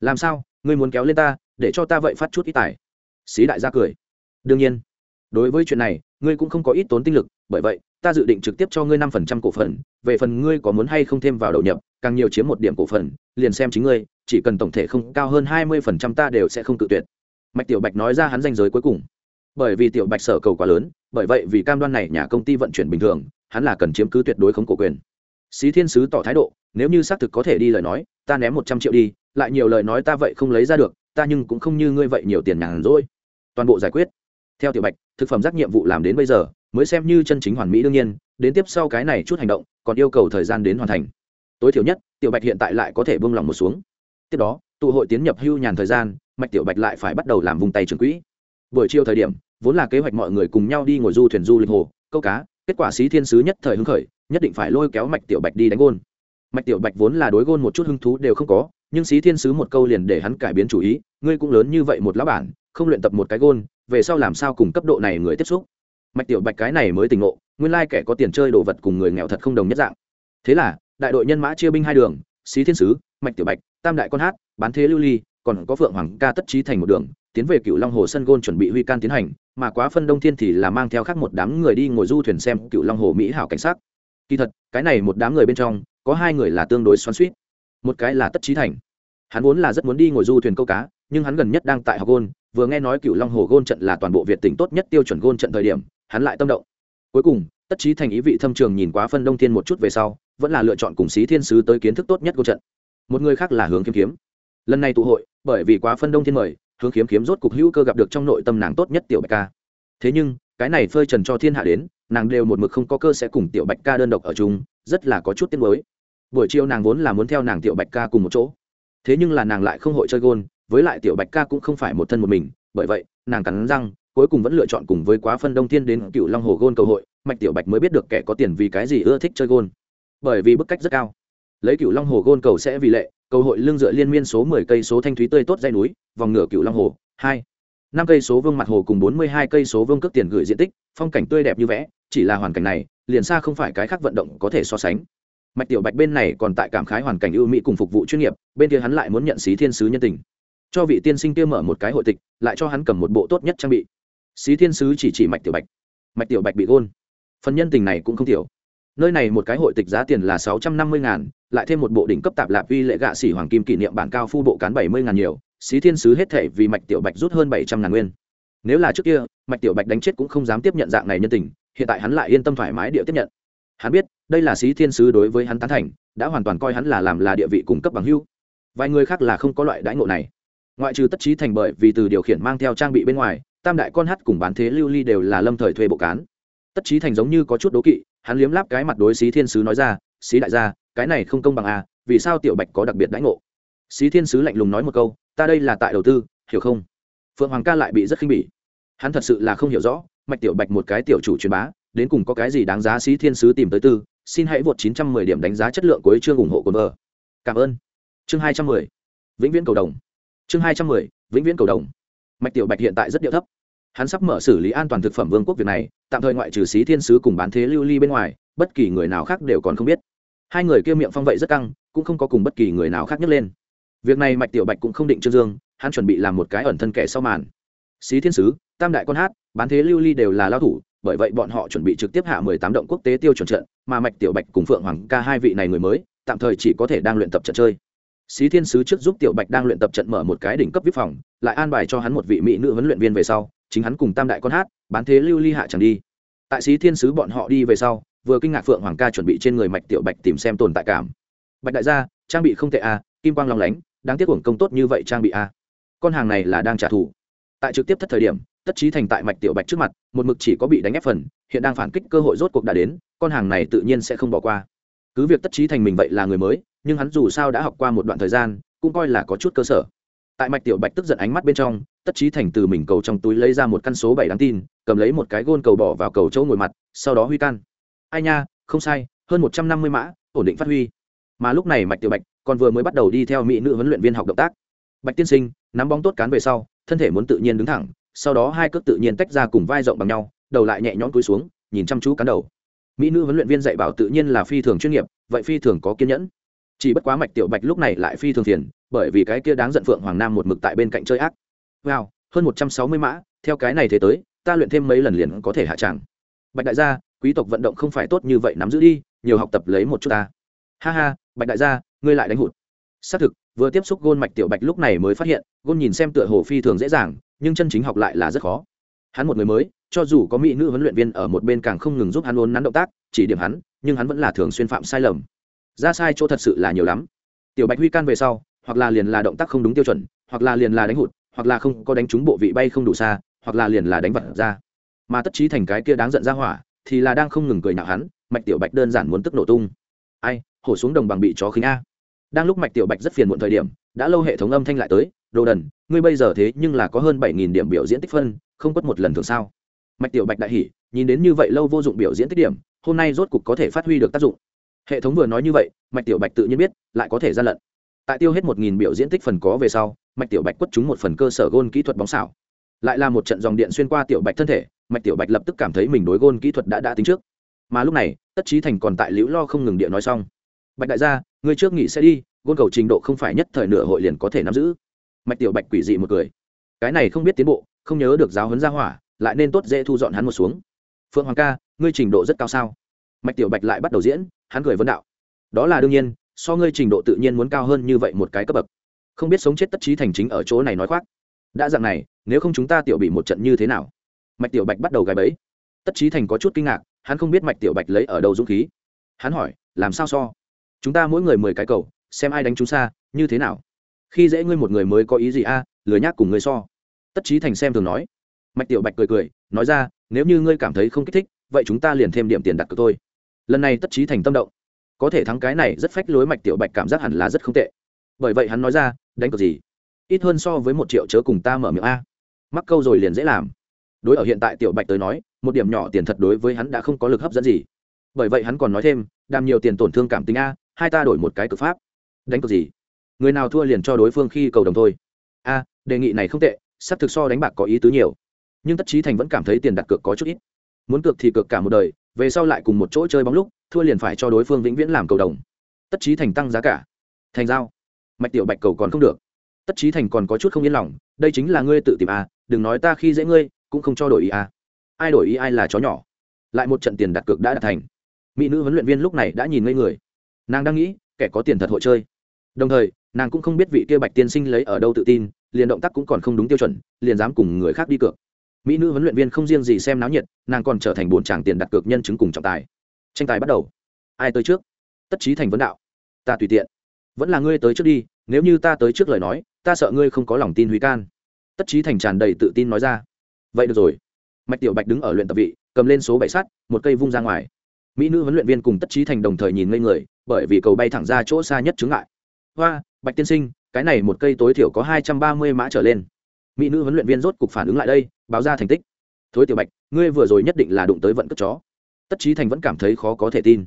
Làm sao, ngươi muốn kéo lên ta, để cho ta vậy phát chút ít tài? Xí đại gia cười. Đương nhiên, đối với chuyện này ngươi cũng không có ít tốn tinh lực, bởi vậy, ta dự định trực tiếp cho ngươi năm phần trăm cổ phần, về phần ngươi có muốn hay không thêm vào đầu nhập, càng nhiều chiếm một điểm cổ phần, liền xem chính ngươi, chỉ cần tổng thể không cao hơn hai mươi phần trăm ta đều sẽ không cự tuyệt. Mạch tiểu bạch nói ra hắn danh giới cuối cùng. Bởi vì tiểu bạch sở cầu quá lớn, bởi vậy vì cam đoan này nhà công ty vận chuyển bình thường, hắn là cần chiếm cứ tuyệt đối không cổ quyền. Xí thiên sứ tỏ thái độ, nếu như xác thực có thể đi lời nói, ta ném một trăm triệu đi, lại nhiều lời nói ta vậy không lấy ra được, ta nhưng cũng không như ngươi vậy nhiều tiền nhàn rỗi. Toàn bộ giải quyết. Theo tiểu bạch thực phẩm giác nhiệm vụ làm đến bây giờ, mới xem như chân chính hoàn mỹ đương nhiên, đến tiếp sau cái này chút hành động, còn yêu cầu thời gian đến hoàn thành. Tối thiểu nhất, tiểu bạch hiện tại lại có thể buông lỏng một xuống. Tiếp đó, tụ hội tiến nhập hưu nhàn thời gian, mạch tiểu bạch lại phải bắt đầu làm vùng tay trường quỹ. Buổi chiều thời điểm, vốn là kế hoạch mọi người cùng nhau đi ngồi du thuyền du lịch hồ, câu cá, kết quả Xí thiên sứ nhất thời hứng khởi, nhất định phải lôi kéo mạch tiểu bạch đi đánh gôn. Mạch tiểu bạch vốn là đối gôn một chút hứng thú đều không có, nhưng Xí thiên sứ một câu liền để hắn cải biến chủ ý, ngươi cũng lớn như vậy một lá bản, không luyện tập một cái gôn về sau làm sao cùng cấp độ này người tiếp xúc? Mạch tiểu bạch cái này mới tỉnh ngộ, nguyên lai kẻ có tiền chơi đồ vật cùng người nghèo thật không đồng nhất dạng. Thế là, đại đội nhân mã chia binh hai đường, xí thiên sứ, mạch tiểu bạch, tam đại con hát, bán thế lưu ly, còn có phượng hoàng ca tất trí thành một đường, tiến về cựu long hồ sân gôn chuẩn bị huy can tiến hành, mà quá phân đông thiên thì là mang theo khác một đám người đi ngồi du thuyền xem cựu long hồ mỹ hảo cảnh sát kỳ thật, cái này một đám người bên trong, có hai người là tương đối xoắn suýt một cái là tất trí thành hắn vốn là rất muốn đi ngồi du thuyền câu cá, nhưng hắn gần nhất đang tại học gôn, vừa nghe nói cựu long hồ gôn trận là toàn bộ việt tỉnh tốt nhất tiêu chuẩn gôn trận thời điểm, hắn lại tâm động. Cuối cùng, tất trí thành ý vị thâm trường nhìn quá phân đông thiên một chút về sau, vẫn là lựa chọn cùng xí thiên sứ tới kiến thức tốt nhất gôn trận. Một người khác là hướng kiếm kiếm. Lần này tụ hội, bởi vì quá phân đông thiên mời, hướng kiếm kiếm rốt cục hữu cơ gặp được trong nội tâm nàng tốt nhất tiểu bạch ca. Thế nhưng, cái này phơi trần cho thiên hạ đến, nàng đều một mực không có cơ sẽ cùng tiểu bạch ca đơn độc ở chung, rất là có chút tiếc mới buổi chiều nàng vốn là muốn theo nàng tiểu bạch ca cùng một chỗ thế nhưng là nàng lại không hội chơi gôn, với lại tiểu bạch ca cũng không phải một thân một mình, bởi vậy, nàng cắn răng, cuối cùng vẫn lựa chọn cùng với quá phân đông thiên đến cựu long hồ gôn cầu hội, mạch tiểu bạch mới biết được kẻ có tiền vì cái gì ưa thích chơi gôn. Bởi vì bức cách rất cao. Lấy cựu long hồ gôn cầu sẽ vì lệ, cầu hội lương dựa liên miên số mười cây số thanh thúy tươi tốt dây núi, vòng ngửa cựu long hồ, hai, năm cây số vương mặt hồ cùng bốn mươi hai cây số vương cước tiền gửi diện tích, phong cảnh tươi đẹp như vẽ, chỉ là hoàn cảnh này, liền xa không phải cái khác vận động có thể so sánh mạch tiểu bạch bên này còn tại cảm khái hoàn cảnh ưu mỹ cùng phục vụ chuyên nghiệp, bên kia hắn lại muốn nhận xí thiên sứ nhân tình. Cho vị tiên sinh kia mở một cái hội tịch, lại cho hắn cầm một bộ tốt nhất trang bị. Xí thiên sứ chỉ chỉ mạch tiểu bạch. Mạch tiểu bạch bị gôn. Phần nhân tình này cũng không thiểu nơi này một cái hội tịch giá tiền là sáu trăm năm mươi ngàn, lại thêm một bộ đỉnh cấp tạp lạp vi lệ gạ xỉ hoàng kim kỷ niệm bản cao phu bộ cán bảy mươi ngàn nhiều, xí thiên sứ hết thể vì mạch tiểu bạch rút hơn bảy trăm ngàn nguyên. Nếu là trước kia, mạch tiểu bạch đánh chết cũng không dám tiếp nhận dạng này nhân tình, hiện tại hắn lại yên tâm thoải mái địa tiếp nhận. Hắn biết đây là xí thiên sứ đối với hắn tán thành, đã hoàn toàn coi hắn là làm là địa vị cung cấp bằng hưu vài người khác là không có loại đãi ngộ này. Ngoại trừ tất trí thành bởi vì từ điều khiển mang theo trang bị bên ngoài, tam đại con hát cùng bán thế lưu ly đều là lâm thời thuê bộ cán. Tất trí thành giống như có chút đố kỵ, hắn liếm láp cái mặt đối xí thiên sứ nói ra, xí đại gia, cái này không công bằng à vì sao tiểu bạch có đặc biệt đãi ngộ? Xí thiên sứ lạnh lùng nói một câu, ta đây là tại đầu tư, hiểu không? Phượng hoàng ca lại bị rất khinh bỉ. Hắn thật sự là không hiểu rõ, mạch tiểu bạch một cái tiểu chủ truyền bá, đến cùng có cái gì đáng giá xí thiên sứ tìm tới tư xin hãy vượt 910 điểm đánh giá chất lượng của chương ủng hộ của vợ. cảm ơn. Chương 210 vĩnh viễn cầu đồng. Chương 210 vĩnh viễn cầu đồng. Mạch tiểu bạch hiện tại rất điệu thấp. Hắn sắp mở xử lý an toàn thực phẩm vương quốc việc này, tạm thời ngoại trừ xí thiên sứ cùng bán thế lưu ly bên ngoài, bất kỳ người nào khác đều còn không biết. Hai người kia miệng phong vậy rất căng, cũng không có cùng bất kỳ người nào khác nhấc lên. Việc này mạch tiểu bạch cũng không định trương dương, hắn chuẩn bị làm một cái ẩn thân kẻ sau màn. Xí thiên sứ, tam đại con hát, bán thế lưu ly đều là lao thủ bởi vậy bọn họ chuẩn bị trực tiếp hạ mười tám động quốc tế tiêu chuẩn trận mà mạch tiểu bạch cùng phượng hoàng ca hai vị này người mới tạm thời chỉ có thể đang luyện tập trận chơi. Xí thiên sứ trước giúp tiểu bạch đang luyện tập trận mở một cái đỉnh cấp VIP phòng lại an bài cho hắn một vị mỹ nữ huấn luyện viên về sau chính hắn cùng tam đại con hát bán thế lưu ly hạ chẳng đi. Tại xí thiên sứ bọn họ đi về sau vừa kinh ngạc phượng hoàng ca chuẩn bị trên người mạch tiểu bạch tìm xem tồn tại cảm. Bạch đại gia trang bị không tệ a à, kim quang long lánh đáng tiếc uổng công tốt như vậy trang bị a à. con hàng này là đang trả thù. Tại trực tiếp thất thời điểm tất trí thành tại mạch tiểu bạch trước mặt, một mực chỉ có bị đánh ép phần, hiện đang phản kích cơ hội rốt cuộc đã đến, con hàng này tự nhiên sẽ không bỏ qua. Cứ việc tất trí thành mình vậy là người mới, nhưng hắn dù sao đã học qua một đoạn thời gian, cũng coi là có chút cơ sở. Tại mạch tiểu bạch tức giận ánh mắt bên trong, tất trí thành từ mình cầu trong túi lấy ra một căn số bảy đáng tin, cầm lấy một cái gôn cầu bỏ vào cầu chỗ ngồi mặt, sau đó huy can. Ai nha, không sai, hơn một trăm năm mươi mã, ổn định phát huy. Mà lúc này mạch tiểu bạch còn vừa mới bắt đầu đi theo mỹ nữ huấn luyện viên học động tác. Bạch tiên sinh, nắm bóng tốt cán về sau, thân thể muốn tự nhiên đứng thẳng sau đó hai cước tự nhiên tách ra cùng vai rộng bằng nhau, đầu lại nhẹ nhõm cúi xuống, nhìn chăm chú cán đầu. Mỹ nữ huấn luyện viên dạy bảo tự nhiên là phi thường chuyên nghiệp, vậy phi thường có kiên nhẫn. Chỉ bất quá mạch tiểu bạch lúc này lại phi thường phiền, bởi vì cái kia đáng giận phượng hoàng nam một mực tại bên cạnh chơi ác. Wow, hơn một trăm sáu mươi mã, theo cái này thế tới, ta luyện thêm mấy lần liền có thể hạ tràng bạch đại gia, quý tộc vận động không phải tốt như vậy nắm giữ đi, nhiều học tập lấy một chút ta. Ha ha, bạch đại gia, ngươi lại đánh hụt. Xác thực, vừa tiếp xúc gôn mạch tiểu bạch lúc này mới phát hiện, gôn nhìn xem tựa hồ phi thường dễ dàng nhưng chân chính học lại là rất khó. Hắn một người mới, cho dù có mỹ nữ huấn luyện viên ở một bên càng không ngừng giúp hắn ôn nắn động tác, chỉ điểm hắn, nhưng hắn vẫn là thường xuyên phạm sai lầm. Ra sai chỗ thật sự là nhiều lắm. Tiểu bạch huy can về sau, hoặc là liền là động tác không đúng tiêu chuẩn, hoặc là liền là đánh hụt, hoặc là không có đánh trúng bộ vị bay không đủ xa, hoặc là liền là đánh vật ra. Mà tất trí thành cái kia đáng giận ra hỏa, thì là đang không ngừng cười nhạo hắn, mạch tiểu bạch đơn giản muốn tức nổ tung. Ai, hổ xuống đồng bằng bị chó khính a. Đang lúc mạch tiểu bạch rất phiền muộn thời điểm, đã lâu hệ thống âm thanh lại tới đồ đần, ngươi bây giờ thế nhưng là có hơn bảy nghìn điểm biểu diễn tích phân, không quất một lần thường sao? Mạch tiểu bạch đại hỉ, nhìn đến như vậy lâu vô dụng biểu diễn tích điểm, hôm nay rốt cục có thể phát huy được tác dụng. Hệ thống vừa nói như vậy, mạch tiểu bạch tự nhiên biết, lại có thể gian lận. Tại tiêu hết một nghìn biểu diễn tích phần có về sau, mạch tiểu bạch quất trúng một phần cơ sở gôn kỹ thuật bóng xảo. Lại là một trận dòng điện xuyên qua tiểu bạch thân thể, mạch tiểu bạch lập tức cảm thấy mình đối gôn kỹ thuật đã đã tính trước. Mà lúc này, tất trí thành còn tại liễu lo không ngừng điện nói xong. Bạch đại gia người trước nghỉ sẽ đi, gôn cầu trình độ không phải nhất thời nửa hội liền có thể nắm giữ mạch tiểu bạch quỷ dị một cười. Cái này không biết tiến bộ, không nhớ được giáo huấn gia hỏa, lại nên tốt dễ thu dọn hắn một xuống. Phượng hoàng ca, ngươi trình độ rất cao sao? Mạch tiểu bạch lại bắt đầu diễn, hắn cười vấn đạo. Đó là đương nhiên, so ngươi trình độ tự nhiên muốn cao hơn như vậy một cái cấp bậc. Không biết sống chết tất trí thành chính ở chỗ này nói khoác. Đã dạng này, nếu không chúng ta tiểu bị một trận như thế nào? Mạch tiểu bạch bắt đầu gài bẫy. Tất trí thành có chút kinh ngạc, hắn không biết mạch tiểu bạch lấy ở đâu dũng khí. Hắn hỏi, làm sao so? Chúng ta mỗi người mười cái cầu, xem ai đánh chúng xa, như thế nào? Khi dễ ngươi một người mới có ý gì a à, lừa nhác cùng ngươi so. Tất trí thành xem thường nói. Mạch tiểu bạch cười cười nói ra nếu như ngươi cảm thấy không kích thích vậy chúng ta liền thêm điểm tiền đặt cược thôi. Lần này tất trí thành tâm động. Có thể thắng cái này rất phách lối mạch tiểu bạch cảm giác hẳn là rất không tệ. Bởi vậy hắn nói ra đánh cược gì? Ít hơn so với một triệu chớ cùng ta mở miệng a. Mắc câu rồi liền dễ làm. Đối ở hiện tại tiểu bạch tới nói một điểm nhỏ tiền thật đối với hắn đã không có lực hấp dẫn gì. Bởi vậy hắn còn nói thêm đàm nhiều tiền tổn thương cảm tính a hai ta đổi một cái cực pháp. Đánh cược gì? Người nào thua liền cho đối phương khi cầu đồng thôi. A, đề nghị này không tệ, sắp thực so đánh bạc có ý tứ nhiều. Nhưng tất trí thành vẫn cảm thấy tiền đặt cược có chút ít. Muốn cược thì cược cả một đời, về sau lại cùng một chỗ chơi bóng lúc, thua liền phải cho đối phương vĩnh viễn làm cầu đồng. Tất trí thành tăng giá cả. Thành giao. Mạch tiểu bạch cầu còn không được. Tất trí thành còn có chút không yên lòng, đây chính là ngươi tự tìm à đừng nói ta khi dễ ngươi, cũng không cho đổi ý à ai đổi ý ai là chó nhỏ. Lại một trận tiền đặt cược đã đạt thành. Mỹ nữ huấn luyện viên lúc này đã nhìn ngây người. Nàng đang nghĩ, kẻ có tiền thật hội chơi đồng thời, nàng cũng không biết vị kia bạch tiên sinh lấy ở đâu tự tin, liền động tác cũng còn không đúng tiêu chuẩn, liền dám cùng người khác đi cược. Mỹ nữ huấn luyện viên không riêng gì xem náo nhiệt, nàng còn trở thành bồn tràng tiền đặt cược nhân chứng cùng trọng tài. Tranh tài bắt đầu. Ai tới trước? Tất trí thành vấn đạo. Ta tùy tiện. Vẫn là ngươi tới trước đi, nếu như ta tới trước lời nói, ta sợ ngươi không có lòng tin hủy can. Tất trí thành tràn đầy tự tin nói ra. Vậy được rồi. Mạch tiểu bạch đứng ở luyện tập vị, cầm lên số bảy sắt, một cây vung ra ngoài. Mỹ nữ huấn luyện viên cùng tất trí thành đồng thời nhìn ngây người, bởi vì cầu bay thẳng ra chỗ xa nhất chứng lại hoa, bạch tiên sinh, cái này một cây tối thiểu có hai trăm ba mươi mã trở lên. Mỹ nữ huấn luyện viên rốt cục phản ứng lại đây, báo ra thành tích. Thối tiểu bạch, ngươi vừa rồi nhất định là đụng tới vận cất chó. Tất trí thành vẫn cảm thấy khó có thể tin.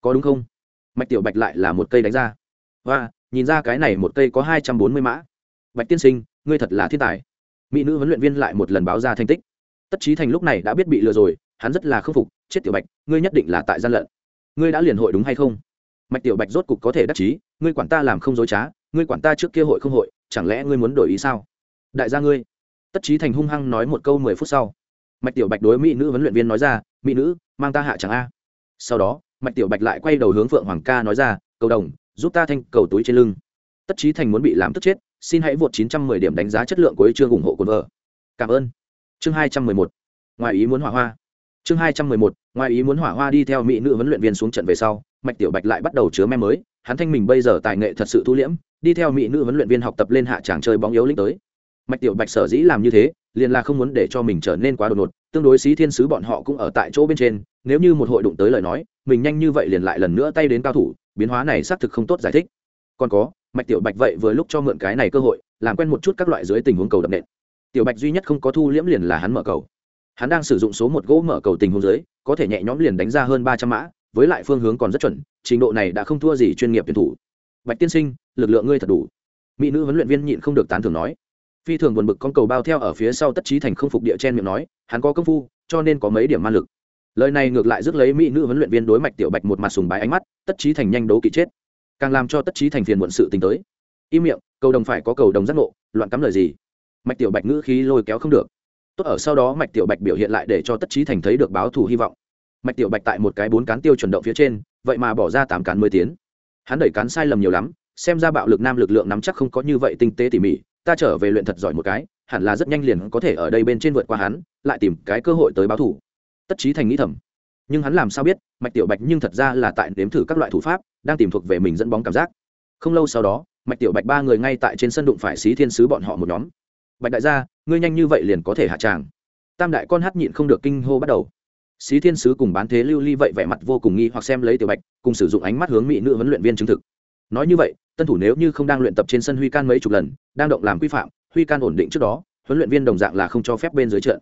Có đúng không? Mạch tiểu bạch lại là một cây đánh ra. Và nhìn ra cái này một cây có hai trăm bốn mươi mã. Bạch tiên sinh, ngươi thật là thiên tài. Mỹ nữ huấn luyện viên lại một lần báo ra thành tích. Tất trí thành lúc này đã biết bị lừa rồi, hắn rất là khâm phục. Chết tiểu bạch, ngươi nhất định là tại gian lận. Ngươi đã liền hội đúng hay không? Mạch tiểu bạch rốt cục có thể đắc chí, ngươi quản ta làm không dối trá, ngươi quản ta trước kia hội không hội, chẳng lẽ ngươi muốn đổi ý sao? Đại gia ngươi. Tất trí thành hung hăng nói một câu mười phút sau. Mạch tiểu bạch đối mỹ nữ huấn luyện viên nói ra, mỹ nữ, mang ta hạ chẳng a. Sau đó, mạch tiểu bạch lại quay đầu hướng phượng hoàng ca nói ra, cầu đồng, giúp ta thanh cầu túi trên lưng. Tất trí thành muốn bị làm tức chết, xin hãy vượt chín trăm mười điểm đánh giá chất lượng của chương ủng hộ cồn vợ. Cảm ơn. Chương hai trăm mười một. Ngoài ý muốn hỏa hoa. Chương hai trăm mười một, ngoài ý muốn hỏa hoa đi theo mỹ nữ huấn luyện viên xuống trận về sau mạch tiểu bạch lại bắt đầu chứa mem mới, hắn thanh mình bây giờ tài nghệ thật sự thu liễm, đi theo mỹ nữ huấn luyện viên học tập lên hạ tràng chơi bóng yếu lĩnh tới. Mạch tiểu bạch sở dĩ làm như thế, liền là không muốn để cho mình trở nên quá đột ngột, tương đối xí thiên sứ bọn họ cũng ở tại chỗ bên trên, nếu như một hội đụng tới lời nói, mình nhanh như vậy liền lại lần nữa tay đến cao thủ, biến hóa này xác thực không tốt giải thích. Còn có, mạch tiểu bạch vậy vừa lúc cho mượn cái này cơ hội, làm quen một chút các loại dưới tình huống cầu đậm nện. Tiểu bạch duy nhất không có thu liễm liền là hắn mở cầu. Hắn đang sử dụng số một gỗ mở cầu tình huống dưới, có thể nhẹ nhõm liền đánh ra hơn ba trăm mã với lại phương hướng còn rất chuẩn, trình độ này đã không thua gì chuyên nghiệp tuyển thủ. Bạch tiên sinh, lực lượng ngươi thật đủ. Mỹ nữ huấn luyện viên nhịn không được tán thưởng nói. Phi thường buồn bực con cầu bao theo ở phía sau tất trí thành không phục địa chen miệng nói, hắn có công phu, cho nên có mấy điểm man lực. Lời này ngược lại rước lấy mỹ nữ huấn luyện viên đối mạch tiểu bạch một mặt sùng bái ánh mắt, tất trí thành nhanh đấu kỵ chết. Càng làm cho tất trí thành phiền muộn sự tính tới. Im miệng, cầu đồng phải có cầu đồng giác ngộ, loạn cắm lời gì? Mạch tiểu bạch ngữ khí lôi kéo không được. Tốt ở sau đó mạch tiểu bạch biểu hiện lại để cho tất trí thành thấy được báo thù hy vọng mạch tiểu bạch tại một cái bốn cán tiêu chuẩn động phía trên, vậy mà bỏ ra tám cán mới tiến. Hắn đẩy cán sai lầm nhiều lắm, xem ra bạo lực nam lực lượng nắm chắc không có như vậy tinh tế tỉ mỉ, ta trở về luyện thật giỏi một cái, hẳn là rất nhanh liền có thể ở đây bên trên vượt qua hắn, lại tìm cái cơ hội tới báo thủ. Tất trí thành nghĩ thầm. Nhưng hắn làm sao biết, mạch tiểu bạch nhưng thật ra là tại nếm thử các loại thủ pháp, đang tìm thuộc về mình dẫn bóng cảm giác. Không lâu sau đó, mạch tiểu bạch ba người ngay tại trên sân đụng phải xí thiên sứ bọn họ một nhóm. Bạch đại gia, ngươi nhanh như vậy liền có thể hạ tràng. Tam đại con hát nhịn không được kinh hô bắt đầu xí thiên sứ cùng bán thế lưu ly vậy vẻ mặt vô cùng nghi hoặc xem lấy tiểu bạch, cùng sử dụng ánh mắt hướng mỹ nữ huấn luyện viên chứng thực. Nói như vậy, tân thủ nếu như không đang luyện tập trên sân huy can mấy chục lần, đang động làm quy phạm, huy can ổn định trước đó, huấn luyện viên đồng dạng là không cho phép bên dưới trận.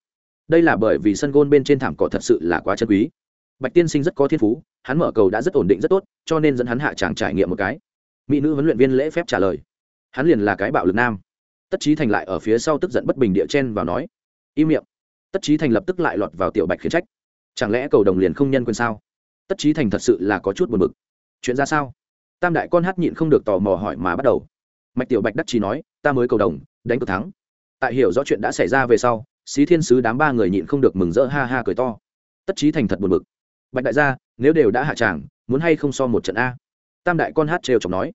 Đây là bởi vì sân gôn bên trên thảm cỏ thật sự là quá chân quý. Bạch tiên sinh rất có thiên phú, hắn mở cầu đã rất ổn định rất tốt, cho nên dẫn hắn hạ tràng trải nghiệm một cái. Mỹ nữ huấn luyện viên lễ phép trả lời. Hắn liền là cái bạo lực nam. Tất trí thành lại ở phía sau tức giận bất bình địa chen vào nói, im miệng. Tất trí thành lập tức lại lọt vào tiểu bạch khiển trách chẳng lẽ cầu đồng liền không nhân quyền sao? Tất trí thành thật sự là có chút buồn bực. Chuyện ra sao? Tam đại con hát nhịn không được tò mò hỏi mà bắt đầu. Mạch tiểu bạch đắc trí nói, ta mới cầu đồng, đánh cược thắng. Tại hiểu rõ chuyện đã xảy ra về sau, xí thiên sứ đám ba người nhịn không được mừng rỡ ha ha cười to. Tất trí thành thật buồn bực. Bạch đại gia, nếu đều đã hạ tràng, muốn hay không so một trận a? Tam đại con hát trêu chọc nói.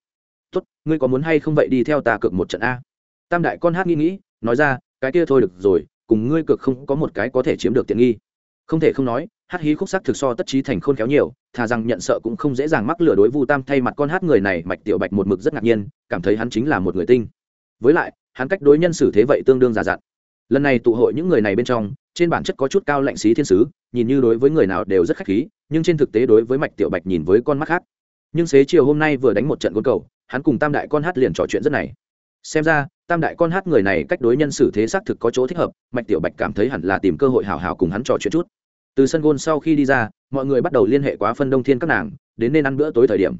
Tốt, ngươi có muốn hay không vậy đi theo ta cược một trận a? Tam đại con hát nghĩ nghĩ, nói ra, cái kia thôi được rồi, cùng ngươi cược không có một cái có thể chiếm được tiện nghi không thể không nói, hát hí khúc sắc thực so tất trí thành khôn khéo nhiều, thà rằng nhận sợ cũng không dễ dàng mắc lửa đối vu tam thay mặt con hát người này, mạch tiểu bạch một mực rất ngạc nhiên, cảm thấy hắn chính là một người tinh. Với lại, hắn cách đối nhân xử thế vậy tương đương giả dặn. Lần này tụ hội những người này bên trong, trên bản chất có chút cao lạnh xí thiên sứ, nhìn như đối với người nào đều rất khách khí, nhưng trên thực tế đối với mạch tiểu bạch nhìn với con mắt khác. Nhưng xế chiều hôm nay vừa đánh một trận quân cầu, hắn cùng tam đại con hát liền trò chuyện rất này. Xem ra, tam đại con hát người này cách đối nhân xử thế xác thực có chỗ thích hợp, mạch tiểu bạch cảm thấy hẳn là tìm cơ hội hào hào cùng hắn trò chuyện chút từ sân gôn sau khi đi ra, mọi người bắt đầu liên hệ quá phân đông thiên các nàng, đến nên ăn bữa tối thời điểm.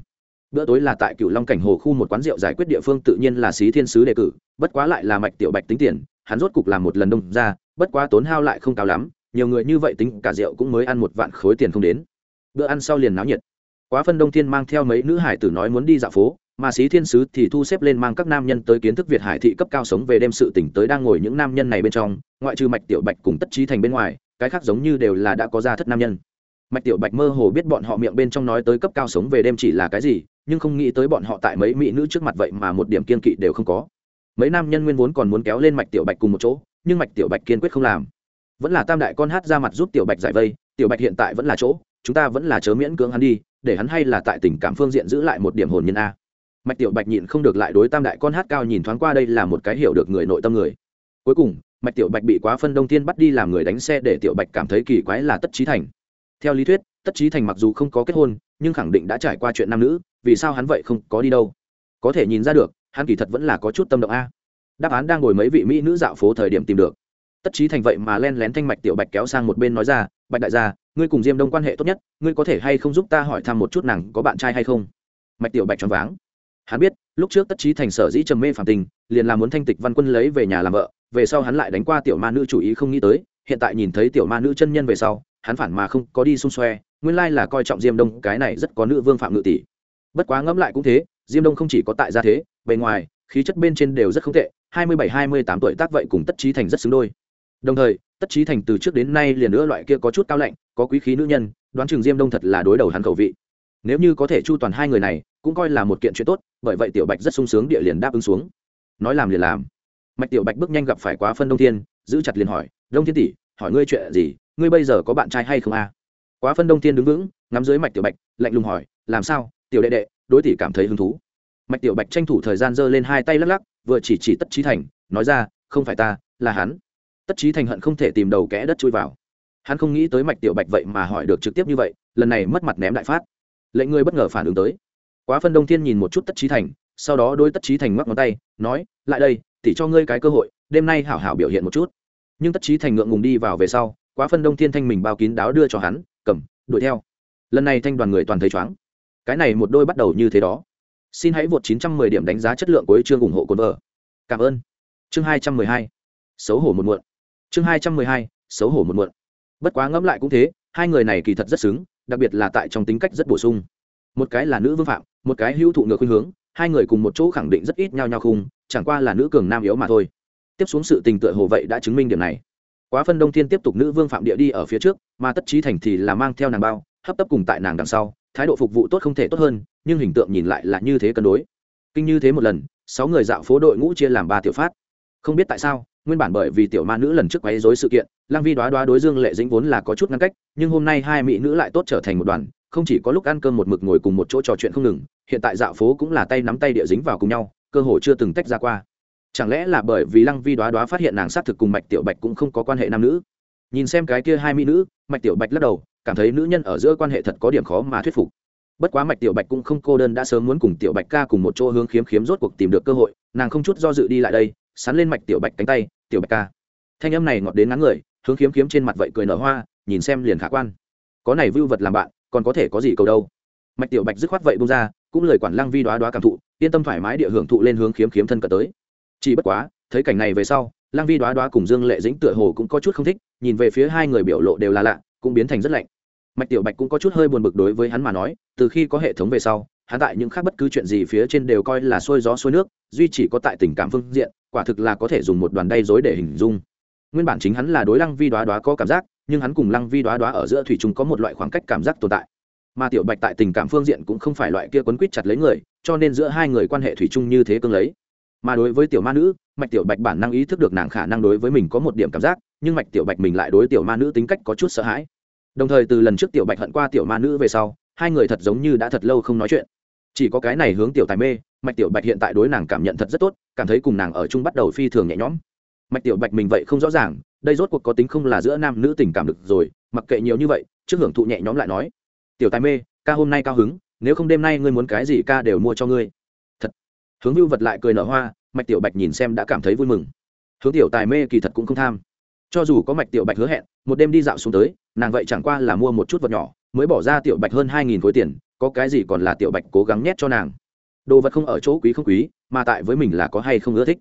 Bữa tối là tại cựu long cảnh hồ khu một quán rượu giải quyết địa phương tự nhiên là xí thiên sứ đề cử, bất quá lại là mạch tiểu bạch tính tiền, hắn rốt cục làm một lần đông ra, bất quá tốn hao lại không cao lắm, nhiều người như vậy tính cả rượu cũng mới ăn một vạn khối tiền không đến. Bữa ăn sau liền náo nhiệt. Quá phân đông thiên mang theo mấy nữ hải tử nói muốn đi dạo phố, mà xí thiên sứ thì thu xếp lên mang các nam nhân tới kiến thức việt hải thị cấp cao sống về đêm sự tỉnh tới đang ngồi những nam nhân này bên trong, ngoại trừ mạch tiểu bạch cùng tất trí thành bên ngoài cái khác giống như đều là đã có ra thất nam nhân. Mạch tiểu bạch mơ hồ biết bọn họ miệng bên trong nói tới cấp cao sống về đêm chỉ là cái gì, nhưng không nghĩ tới bọn họ tại mấy mỹ nữ trước mặt vậy mà một điểm kiên kỵ đều không có. Mấy nam nhân nguyên vốn còn muốn kéo lên mạch tiểu bạch cùng một chỗ, nhưng mạch tiểu bạch kiên quyết không làm. Vẫn là tam đại con hát ra mặt giúp tiểu bạch giải vây, tiểu bạch hiện tại vẫn là chỗ, chúng ta vẫn là chớ miễn cưỡng hắn đi, để hắn hay là tại tình cảm phương diện giữ lại một điểm hồn nhân a. Mạch tiểu bạch nhịn không được lại đối tam đại con hát cao nhìn thoáng qua đây là một cái hiểu được người nội tâm người. Cuối cùng mạch tiểu bạch bị quá phân đông Thiên bắt đi làm người đánh xe để tiểu bạch cảm thấy kỳ quái là tất trí thành. Theo lý thuyết, tất trí thành mặc dù không có kết hôn, nhưng khẳng định đã trải qua chuyện nam nữ, vì sao hắn vậy không có đi đâu? Có thể nhìn ra được, hắn kỳ thật vẫn là có chút tâm động a. Đáp án đang ngồi mấy vị mỹ nữ dạo phố thời điểm tìm được. Tất trí thành vậy mà len lén thanh mạch tiểu bạch kéo sang một bên nói ra, bạch đại gia, ngươi cùng diêm đông quan hệ tốt nhất, ngươi có thể hay không giúp ta hỏi thăm một chút nàng có bạn trai hay không? Mạch tiểu bạch choáng váng. Hắn biết, lúc trước tất trí thành sở dĩ trầm mê phản tình, liền là muốn thanh tịch văn quân lấy về nhà làm vợ về sau hắn lại đánh qua tiểu ma nữ chủ ý không nghĩ tới, hiện tại nhìn thấy tiểu ma nữ chân nhân về sau, hắn phản mà không có đi xung xoe, nguyên lai là coi trọng diêm đông, cái này rất có nữ vương phạm ngự tỷ. Bất quá ngẫm lại cũng thế, diêm đông không chỉ có tại gia thế, bề ngoài, khí chất bên trên đều rất không tệ, hai mươi bảy, hai mươi tám tuổi tác vậy cùng tất trí thành rất xứng đôi. Đồng thời, tất trí thành từ trước đến nay liền nữa loại kia có chút cao lạnh, có quý khí nữ nhân, đoán chừng diêm đông thật là đối đầu hắn khẩu vị. Nếu như có thể chu toàn hai người này, cũng coi là một kiện chuyện tốt, bởi vậy tiểu bạch rất sung sướng địa liền đáp ứng xuống. Nói làm liền làm mạch tiểu bạch bước nhanh gặp phải quá phân đông thiên, giữ chặt liền hỏi, đông thiên tỷ, hỏi ngươi chuyện gì? Ngươi bây giờ có bạn trai hay không a? À? quá phân đông thiên đứng vững, ngắm dưới mạch tiểu bạch, lạnh lùng hỏi, làm sao? Tiểu đệ đệ, đối tỷ cảm thấy hứng thú. Mạch tiểu bạch tranh thủ thời gian giơ lên hai tay lắc lắc, vừa chỉ chỉ tất trí thành, nói ra, không phải ta, là hắn. Tất trí thành hận không thể tìm đầu kẽ đất chui vào. Hắn không nghĩ tới mạch tiểu bạch vậy mà hỏi được trực tiếp như vậy, lần này mất mặt ném đại phát. Lệnh ngươi bất ngờ phản ứng tới. Quá phân đông thiên nhìn một chút tất trí thành, sau đó đôi tất trí thành mắc ngón tay, nói, lại đây tỷ cho ngươi cái cơ hội, đêm nay hảo hảo biểu hiện một chút. Nhưng tất trí thành ngượng ngùng đi vào về sau, quá phân đông thiên thanh mình bao kín đáo đưa cho hắn, cầm, đuổi theo. Lần này thanh đoàn người toàn thấy chóng cái này một đôi bắt đầu như thế đó. Xin hãy vượt 910 điểm đánh giá chất lượng của chương ủng hộ cồn vợ. Cảm ơn. Chương 212 xấu hổ một muộn. Chương 212 xấu hổ một muộn. Bất quá ngẫm lại cũng thế, hai người này kỳ thật rất xứng, đặc biệt là tại trong tính cách rất bổ sung. Một cái là nữ vương phạm, một cái hữu thụ ngược khuynh hướng, hai người cùng một chỗ khẳng định rất ít nhau nhau khung chẳng qua là nữ cường nam yếu mà thôi. Tiếp xuống sự tình tựa hồ vậy đã chứng minh điểm này. Quá phân đông thiên tiếp tục nữ vương phạm địa đi ở phía trước, mà tất trí thành thì là mang theo nàng bao, hấp tấp cùng tại nàng đằng sau, thái độ phục vụ tốt không thể tốt hơn, nhưng hình tượng nhìn lại là như thế cân đối. Kinh như thế một lần, sáu người dạo phố đội ngũ chia làm ba tiểu phát. Không biết tại sao, nguyên bản bởi vì tiểu ma nữ lần trước quấy rối sự kiện lang vi đoá đoá đối dương lệ dĩnh vốn là có chút ngăn cách, nhưng hôm nay hai mỹ nữ lại tốt trở thành một đoàn, không chỉ có lúc ăn cơm một mực ngồi cùng một chỗ trò chuyện không ngừng, hiện tại dạo phố cũng là tay nắm tay địa dính vào cùng nhau cơ hội chưa từng tách ra qua. Chẳng lẽ là bởi vì lăng vi đoá đoá phát hiện nàng xác thực cùng mạch tiểu bạch cũng không có quan hệ nam nữ? Nhìn xem cái kia hai mỹ nữ, mạch tiểu bạch lắc đầu, cảm thấy nữ nhân ở giữa quan hệ thật có điểm khó mà thuyết phục. Bất quá mạch tiểu bạch cũng không cô đơn đã sớm muốn cùng tiểu bạch ca cùng một chỗ hướng khiếm khiếm rốt cuộc tìm được cơ hội, nàng không chút do dự đi lại đây, sắn lên mạch tiểu bạch cánh tay, tiểu bạch ca. Thanh âm này ngọt đến ngắn người, hướng khiếm khiếm trên mặt vậy cười nở hoa, nhìn xem liền khả quan. Có này vưu vật làm bạn, còn có thể có gì cầu đâu? Mạch tiểu bạch dứt khoát vậy bung ra, cũng lời quản lăng vi đoá đoá cảm thụ, yên tâm thoải mái địa hưởng thụ lên hướng khiếm khiếm thân cận tới. Chỉ bất quá, thấy cảnh này về sau, lăng vi đoá đoá cùng dương lệ dĩnh tựa hồ cũng có chút không thích, nhìn về phía hai người biểu lộ đều là lạ, cũng biến thành rất lạnh. Mạch tiểu bạch cũng có chút hơi buồn bực đối với hắn mà nói, từ khi có hệ thống về sau, hắn tại những khác bất cứ chuyện gì phía trên đều coi là xuôi gió xuôi nước, duy chỉ có tại tình cảm phương diện, quả thực là có thể dùng một đoàn đay dối để hình dung. Nguyên bản chính hắn là đối lăng vi đoá đoá có cảm giác, nhưng hắn cùng lăng vi đoá đoá ở giữa thủy chung có một loại khoảng cách cảm giác tồn tại mà tiểu bạch tại tình cảm phương diện cũng không phải loại kia quấn quýt chặt lấy người, cho nên giữa hai người quan hệ thủy chung như thế cương lấy. Mà đối với tiểu ma nữ, mạch tiểu bạch bản năng ý thức được nàng khả năng đối với mình có một điểm cảm giác, nhưng mạch tiểu bạch mình lại đối tiểu ma nữ tính cách có chút sợ hãi. Đồng thời từ lần trước tiểu bạch hận qua tiểu ma nữ về sau, hai người thật giống như đã thật lâu không nói chuyện. Chỉ có cái này hướng tiểu tài mê, mạch tiểu bạch hiện tại đối nàng cảm nhận thật rất tốt, cảm thấy cùng nàng ở chung bắt đầu phi thường nhẹ nhõm. Mạch tiểu bạch mình vậy không rõ ràng, đây rốt cuộc có tính không là giữa nam nữ tình cảm được rồi, mặc kệ nhiều như vậy, trước hưởng thụ nhẹ nhõm lại nói tiểu tài mê, ca hôm nay cao hứng, nếu không đêm nay ngươi muốn cái gì ca đều mua cho ngươi. Thật. Hướng vưu vật lại cười nở hoa, mạch tiểu bạch nhìn xem đã cảm thấy vui mừng. Hướng tiểu tài mê kỳ thật cũng không tham. Cho dù có mạch tiểu bạch hứa hẹn, một đêm đi dạo xuống tới, nàng vậy chẳng qua là mua một chút vật nhỏ, mới bỏ ra tiểu bạch hơn hai nghìn khối tiền, có cái gì còn là tiểu bạch cố gắng nhét cho nàng. Đồ vật không ở chỗ quý không quý, mà tại với mình là có hay không ưa thích.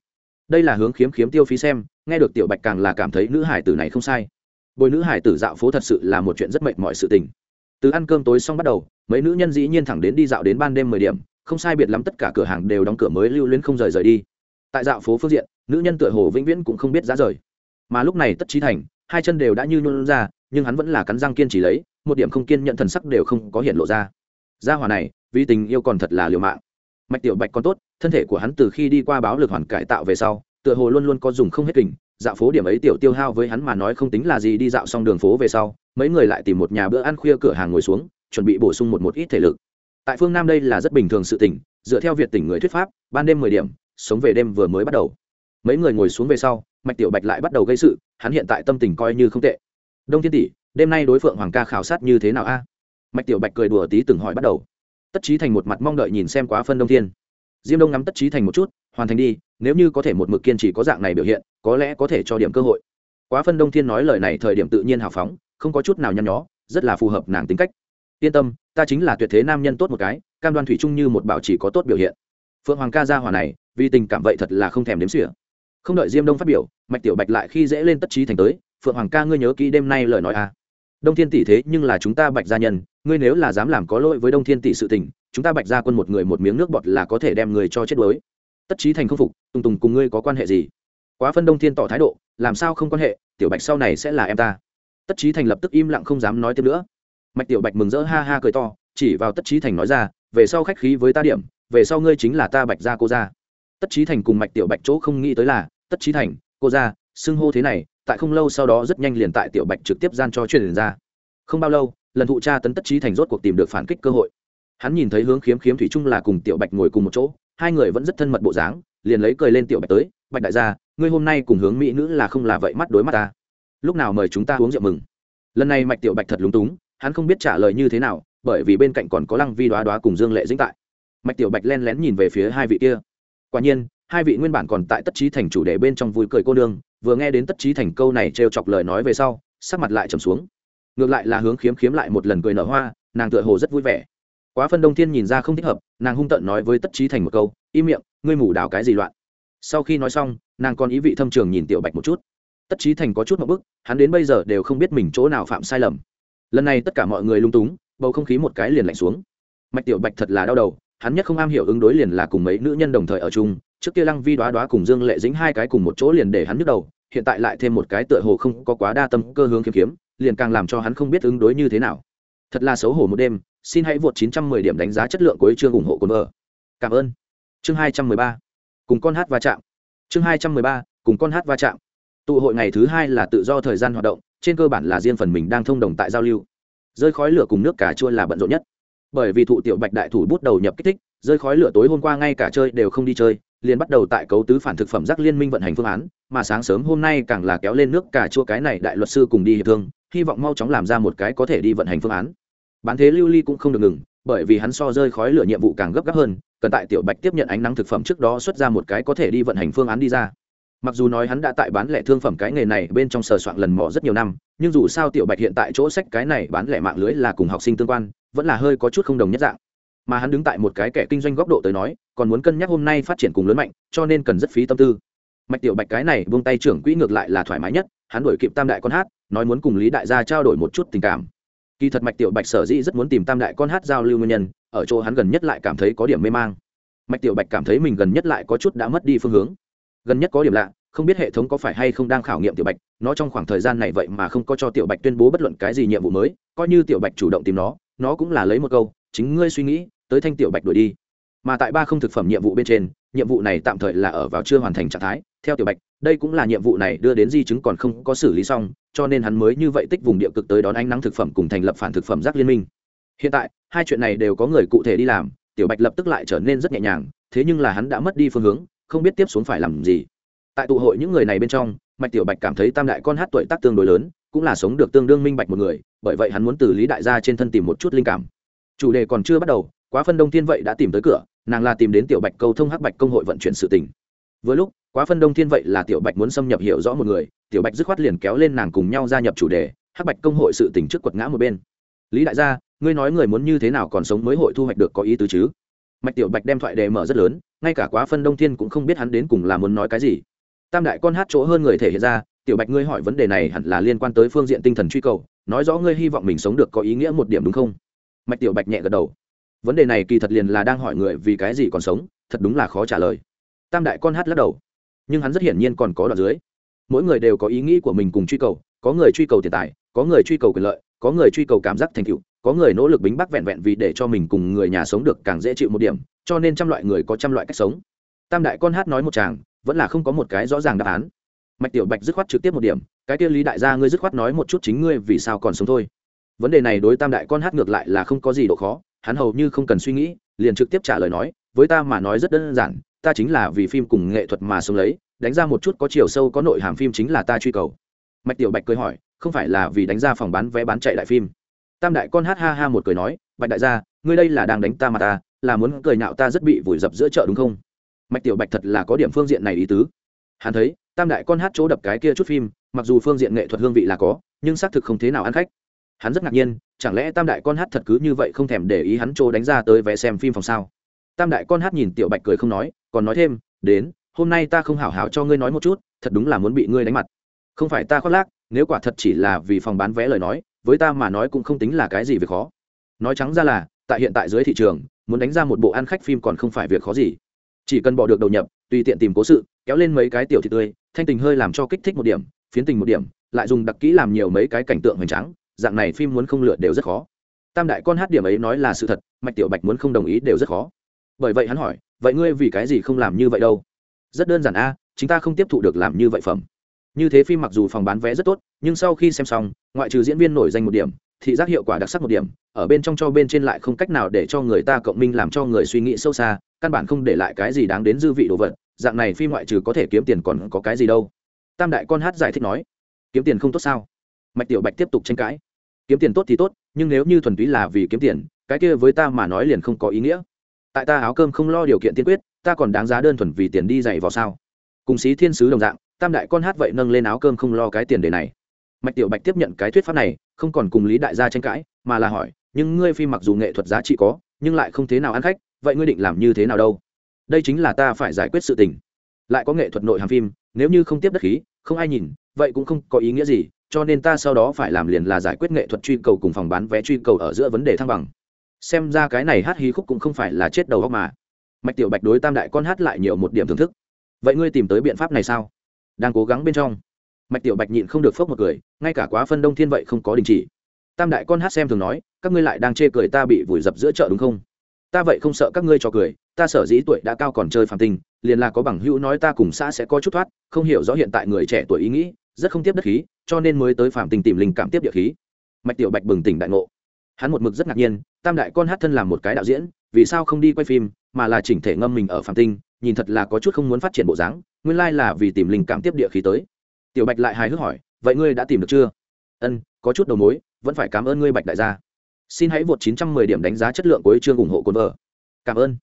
Đây là hướng khiếm khiếm tiêu phí xem, nghe được tiểu bạch càng là cảm thấy nữ hải tử này không sai. Bồi nữ hải tử dạo phố thật sự là một chuyện rất mệt mọi sự tình từ ăn cơm tối xong bắt đầu, mấy nữ nhân dĩ nhiên thẳng đến đi dạo đến ban đêm mười điểm, không sai biệt lắm tất cả cửa hàng đều đóng cửa mới lưu luyến không rời rời đi. Tại dạo phố phương diện, nữ nhân tựa hồ vĩnh viễn cũng không biết giá rời. Mà lúc này tất trí thành, hai chân đều đã như nhuôn ra, nhưng hắn vẫn là cắn răng kiên trì lấy, một điểm không kiên nhận thần sắc đều không có hiện lộ ra. Gia hòa này, vì tình yêu còn thật là liều mạng. Mạch tiểu bạch còn tốt, thân thể của hắn từ khi đi qua báo lực hoàn cải tạo về sau, tựa hồ luôn luôn có dùng không hết kình dạo phố điểm ấy tiểu tiêu hao với hắn mà nói không tính là gì, đi dạo xong đường phố về sau, mấy người lại tìm một nhà bữa ăn khuya cửa hàng ngồi xuống, chuẩn bị bổ sung một một ít thể lực. Tại phương nam đây là rất bình thường sự tỉnh dựa theo việc tỉnh người thuyết pháp, ban đêm mười điểm, sống về đêm vừa mới bắt đầu. Mấy người ngồi xuống về sau, mạch tiểu bạch lại bắt đầu gây sự, hắn hiện tại tâm tình coi như không tệ. Đông thiên tỷ, đêm nay đối phượng hoàng ca khảo sát như thế nào a? Mạch tiểu bạch cười đùa tí từng hỏi bắt đầu. Tất trí thành một mặt mong đợi nhìn xem quá phân đông thiên. Diêm đông ngắm tất trí thành một chút, hoàn thành đi, nếu như có thể một mực kiên trì có dạng này biểu hiện có lẽ có thể cho điểm cơ hội. Quá phân đông thiên nói lời này thời điểm tự nhiên hào phóng, không có chút nào nhăn nhó, rất là phù hợp nàng tính cách. Yên tâm, ta chính là tuyệt thế nam nhân tốt một cái, cam đoan thủy chung như một bảo chỉ có tốt biểu hiện. Phượng hoàng ca gia hỏa này, vì tình cảm vậy thật là không thèm đếm xỉa. Không đợi diêm đông phát biểu, mạch tiểu bạch lại khi dễ lên tất trí thành tới, phượng hoàng ca ngươi nhớ kỹ đêm nay lời nói à. đông thiên tỷ thế nhưng là chúng ta bạch gia nhân, ngươi nếu là dám làm có lỗi với đông thiên tỷ sự tình, chúng ta bạch gia quân một người một miếng nước bọt là có thể đem người cho chết đuối. Tất trí thành không phục, tùng tùng cùng ngươi có quan hệ gì? Quá phân đông thiên tỏ thái độ, làm sao không quan hệ, tiểu bạch sau này sẽ là em ta. Tất trí thành lập tức im lặng không dám nói thêm nữa. Mạch tiểu bạch mừng rỡ ha ha cười to, chỉ vào tất trí thành nói ra, về sau khách khí với ta điểm, về sau ngươi chính là ta bạch gia cô gia. Tất trí thành cùng mạch tiểu bạch chỗ không nghĩ tới là, tất trí thành, cô gia, xưng hô thế này, tại không lâu sau đó rất nhanh liền tại tiểu bạch trực tiếp gian cho truyền ra. Không bao lâu, lần thụ tra tấn tất trí thành rốt cuộc tìm được phản kích cơ hội. Hắn nhìn thấy hướng khiếm khiếm thủy chung là cùng tiểu bạch ngồi cùng một chỗ, hai người vẫn rất thân mật bộ dáng, liền lấy cười lên tiểu bạch tới, bạch đại gia ngươi hôm nay cùng hướng mỹ nữ là không là vậy mắt đối mắt ta. Lúc nào mời chúng ta uống rượu mừng? Lần này mạch tiểu bạch thật lúng túng, hắn không biết trả lời như thế nào, bởi vì bên cạnh còn có lăng vi đoá đoá cùng dương lệ dĩnh tại. Mạch tiểu bạch len lén nhìn về phía hai vị kia. Quả nhiên, hai vị nguyên bản còn tại tất trí thành chủ đề bên trong vui cười cô nương, vừa nghe đến tất trí thành câu này trêu chọc lời nói về sau, sắc mặt lại trầm xuống. Ngược lại là hướng khiếm khiếm lại một lần cười nở hoa, nàng tựa hồ rất vui vẻ. Quá phân đông thiên nhìn ra không thích hợp, nàng hung tợn nói với tất trí thành một câu, im miệng, ngươi mủ đào cái gì loạn? Sau khi nói xong, nàng còn ý vị thâm trường nhìn tiểu bạch một chút. Tất trí thành có chút một bức, hắn đến bây giờ đều không biết mình chỗ nào phạm sai lầm. Lần này tất cả mọi người lung túng, bầu không khí một cái liền lạnh xuống. Mạch tiểu bạch thật là đau đầu, hắn nhất không am hiểu ứng đối liền là cùng mấy nữ nhân đồng thời ở chung, trước kia lăng vi đoá đoá cùng dương lệ dính hai cái cùng một chỗ liền để hắn nhức đầu, hiện tại lại thêm một cái tựa hồ không có quá đa tâm cơ hướng kiếm kiếm, liền càng làm cho hắn không biết ứng đối như thế nào. Thật là xấu hổ một đêm, xin hãy vượt 910 điểm đánh giá chất lượng cuối chương ủng hộ cồn vợ. Cảm ơn. Chương 213 cùng con hát va chạm. Chương 213 cùng con hát va chạm. Tụ hội ngày thứ hai là tự do thời gian hoạt động, trên cơ bản là riêng phần mình đang thông đồng tại giao lưu. Rơi khói lửa cùng nước cà chua là bận rộn nhất. Bởi vì thụ tiểu bạch đại thủ bút đầu nhập kích thích, rơi khói lửa tối hôm qua ngay cả chơi đều không đi chơi, liền bắt đầu tại cấu tứ phản thực phẩm giác liên minh vận hành phương án, mà sáng sớm hôm nay càng là kéo lên nước cà chua cái này đại luật sư cùng đi hiệp thương, hy vọng mau chóng làm ra một cái có thể đi vận hành phương án. Bán thế lưu ly cũng không được ngừng bởi vì hắn so rơi khói lửa nhiệm vụ càng gấp gáp hơn, cần tại tiểu bạch tiếp nhận ánh nắng thực phẩm trước đó xuất ra một cái có thể đi vận hành phương án đi ra. Mặc dù nói hắn đã tại bán lẻ thương phẩm cái nghề này bên trong sờ soạn lần mò rất nhiều năm, nhưng dù sao tiểu bạch hiện tại chỗ sách cái này bán lẻ mạng lưới là cùng học sinh tương quan, vẫn là hơi có chút không đồng nhất dạng. Mà hắn đứng tại một cái kẻ kinh doanh góc độ tới nói, còn muốn cân nhắc hôm nay phát triển cùng lớn mạnh, cho nên cần rất phí tâm tư. Mạch tiểu bạch cái này buông tay trưởng quỹ ngược lại là thoải mái nhất, hắn đổi kịp tam đại con hát, nói muốn cùng lý đại gia trao đổi một chút tình cảm kỳ thật mạch tiểu bạch sở dĩ rất muốn tìm tam đại con hát giao lưu nguyên nhân, ở chỗ hắn gần nhất lại cảm thấy có điểm mê mang. Mạch tiểu bạch cảm thấy mình gần nhất lại có chút đã mất đi phương hướng. Gần nhất có điểm lạ, không biết hệ thống có phải hay không đang khảo nghiệm tiểu bạch, nó trong khoảng thời gian này vậy mà không có cho tiểu bạch tuyên bố bất luận cái gì nhiệm vụ mới, coi như tiểu bạch chủ động tìm nó nó cũng là lấy một câu, chính ngươi suy nghĩ, tới thanh tiểu bạch đuổi đi. Mà tại ba không thực phẩm nhiệm vụ bên trên, nhiệm vụ này tạm thời là ở vào chưa hoàn thành trạng thái theo tiểu bạch, đây cũng là nhiệm vụ này đưa đến di chứng còn không có xử lý xong, cho nên hắn mới như vậy tích vùng địa cực tới đón ánh nắng thực phẩm cùng thành lập phản thực phẩm rác liên minh. Hiện tại, hai chuyện này đều có người cụ thể đi làm, tiểu bạch lập tức lại trở nên rất nhẹ nhàng, thế nhưng là hắn đã mất đi phương hướng, không biết tiếp xuống phải làm gì. Tại tụ hội những người này bên trong, mạch tiểu bạch cảm thấy tam đại con hát tuổi tác tương đối lớn, cũng là sống được tương đương minh bạch một người, bởi vậy hắn muốn từ lý đại gia trên thân tìm một chút linh cảm. Chủ đề còn chưa bắt đầu, quá phân đông thiên vậy đã tìm tới cửa, nàng là tìm đến tiểu bạch câu thông hắc bạch công hội vận chuyển sự tình. Với lúc quá phân đông thiên vậy là tiểu bạch muốn xâm nhập hiểu rõ một người, tiểu bạch dứt khoát liền kéo lên nàng cùng nhau gia nhập chủ đề, hắc bạch công hội sự tỉnh trước quật ngã một bên. Lý đại gia, ngươi nói người muốn như thế nào còn sống mới hội thu hoạch được có ý tứ chứ? Mạch tiểu bạch đem thoại đề mở rất lớn, ngay cả quá phân đông thiên cũng không biết hắn đến cùng là muốn nói cái gì. Tam đại con hát chỗ hơn người thể hiện ra, tiểu bạch ngươi hỏi vấn đề này hẳn là liên quan tới phương diện tinh thần truy cầu, nói rõ ngươi hy vọng mình sống được có ý nghĩa một điểm đúng không? Mạch tiểu bạch nhẹ gật đầu. Vấn đề này kỳ thật liền là đang hỏi người vì cái gì còn sống, thật đúng là khó trả lời. Tam đại con hát lắc đầu nhưng hắn rất hiển nhiên còn có đoạn dưới. Mỗi người đều có ý nghĩ của mình cùng truy cầu, có người truy cầu tiền tài, có người truy cầu quyền lợi, có người truy cầu cảm giác thành tựu, có người nỗ lực bính bắc vẹn vẹn vì để cho mình cùng người nhà sống được càng dễ chịu một điểm, cho nên trăm loại người có trăm loại cách sống. Tam đại con hát nói một chàng, vẫn là không có một cái rõ ràng đáp án. Mạch tiểu bạch dứt khoát trực tiếp một điểm, cái kia lý đại gia ngươi dứt khoát nói một chút chính ngươi vì sao còn sống thôi. Vấn đề này đối tam đại con hát ngược lại là không có gì độ khó, hắn hầu như không cần suy nghĩ, liền trực tiếp trả lời nói, với ta mà nói rất đơn giản ta chính là vì phim cùng nghệ thuật mà sống lấy, đánh ra một chút có chiều sâu có nội hàm phim chính là ta truy cầu. Mạch tiểu bạch cười hỏi, không phải là vì đánh ra phòng bán vé bán chạy đại phim? Tam đại con hát ha ha một cười nói, bạch đại gia, ngươi đây là đang đánh ta mà ta, là muốn cười nhạo ta rất bị vùi dập giữa chợ đúng không? Mạch tiểu bạch thật là có điểm phương diện này ý tứ. Hắn thấy, tam đại con hát chỗ đập cái kia chút phim, mặc dù phương diện nghệ thuật hương vị là có, nhưng xác thực không thế nào ăn khách. Hắn rất ngạc nhiên, chẳng lẽ tam đại con hát thật cứ như vậy không thèm để ý hắn chỗ đánh ra tới vé xem phim phòng sao? Tam đại con hát nhìn tiểu bạch cười không nói, còn nói thêm, đến, hôm nay ta không hảo hảo cho ngươi nói một chút, thật đúng là muốn bị ngươi đánh mặt. Không phải ta khoác lác, nếu quả thật chỉ là vì phòng bán vé lời nói, với ta mà nói cũng không tính là cái gì việc khó. Nói trắng ra là, tại hiện tại dưới thị trường, muốn đánh ra một bộ ăn khách phim còn không phải việc khó gì. Chỉ cần bỏ được đầu nhập, tùy tiện tìm cố sự, kéo lên mấy cái tiểu thị tươi, thanh tình hơi làm cho kích thích một điểm, phiến tình một điểm, lại dùng đặc kỹ làm nhiều mấy cái cảnh tượng hoành tráng, dạng này phim muốn không lựa đều rất khó. Tam đại con hát điểm ấy nói là sự thật, mạch tiểu bạch muốn không đồng ý đều rất khó bởi vậy hắn hỏi vậy ngươi vì cái gì không làm như vậy đâu? Rất đơn giản a à, chúng ta không tiếp thụ được làm như vậy phẩm. Như thế phim mặc dù phòng bán vé rất tốt nhưng sau khi xem xong ngoại trừ diễn viên nổi danh một điểm thị giác hiệu quả đặc sắc một điểm ở bên trong cho bên trên lại không cách nào để cho người ta cộng minh làm cho người suy nghĩ sâu xa căn bản không để lại cái gì đáng đến dư vị đồ vật dạng này phim ngoại trừ có thể kiếm tiền còn có cái gì đâu. Tam đại con hát giải thích nói kiếm tiền không tốt sao? Mạch tiểu bạch tiếp tục tranh cãi kiếm tiền tốt thì tốt nhưng nếu như thuần túy là vì kiếm tiền cái kia với ta mà nói liền không có ý nghĩa tại ta áo cơm không lo điều kiện tiên quyết, ta còn đáng giá đơn thuần vì tiền đi dạy vào sao? Cùng xí thiên sứ đồng dạng, tam đại con hát vậy nâng lên áo cơm không lo cái tiền đề này. Mạch tiểu bạch tiếp nhận cái thuyết pháp này, không còn cùng lý đại gia tranh cãi, mà là hỏi, nhưng ngươi phi mặc dù nghệ thuật giá trị có, nhưng lại không thế nào ăn khách, vậy ngươi định làm như thế nào đâu? Đây chính là ta phải giải quyết sự tình. Lại có nghệ thuật nội hàm phim, nếu như không tiếp đất khí, không ai nhìn, vậy cũng không có ý nghĩa gì, cho nên ta sau đó phải làm liền là giải quyết nghệ thuật truy cầu cùng phòng bán vé truy cầu ở giữa vấn đề thăng bằng xem ra cái này hát hí khúc cũng không phải là chết đầu óc mà. Mạch tiểu bạch đối tam đại con hát lại nhiều một điểm thưởng thức. Vậy ngươi tìm tới biện pháp này sao? Đang cố gắng bên trong. Mạch tiểu bạch nhịn không được phốc một cười, ngay cả quá phân đông thiên vậy không có đình chỉ. Tam đại con hát xem thường nói, các ngươi lại đang chê cười ta bị vùi dập giữa chợ đúng không? Ta vậy không sợ các ngươi cho cười, ta sở dĩ tuổi đã cao còn chơi phàm tình, liền là có bằng hữu nói ta cùng xã sẽ có chút thoát, không hiểu rõ hiện tại người trẻ tuổi ý nghĩ, rất không tiếp đất khí, cho nên mới tới phàm tình tìm linh cảm tiếp địa khí. Mạch tiểu bạch bừng tỉnh đại ngộ. Hắn một mực rất ngạc nhiên tam đại con hát thân làm một cái đạo diễn, vì sao không đi quay phim, mà là chỉnh thể ngâm mình ở phàm tinh, nhìn thật là có chút không muốn phát triển bộ dáng, nguyên lai là vì tìm linh cảm tiếp địa khí tới. Tiểu bạch lại hài hước hỏi, vậy ngươi đã tìm được chưa? Ân, có chút đầu mối, vẫn phải cảm ơn ngươi bạch đại gia. Xin hãy vượt 910 điểm đánh giá chất lượng của chương ủng hộ cồn vợ cảm ơn.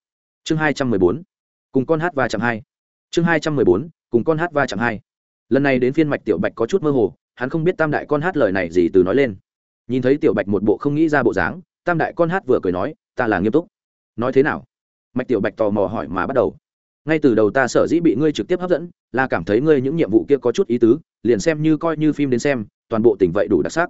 Chương 214 cùng con hát va chạm hai. Chương 214 cùng con hát va chạm hai. Lần này đến phiên mạch tiểu bạch có chút mơ hồ, hắn không biết tam đại con hát lời này gì từ nói lên. Nhìn thấy tiểu bạch một bộ không nghĩ ra bộ dáng tam đại con hát vừa cười nói, ta là nghiêm túc. Nói thế nào? Mạch tiểu bạch tò mò hỏi mà bắt đầu. Ngay từ đầu ta sở dĩ bị ngươi trực tiếp hấp dẫn, là cảm thấy ngươi những nhiệm vụ kia có chút ý tứ, liền xem như coi như phim đến xem, toàn bộ tình vậy đủ đặc sắc.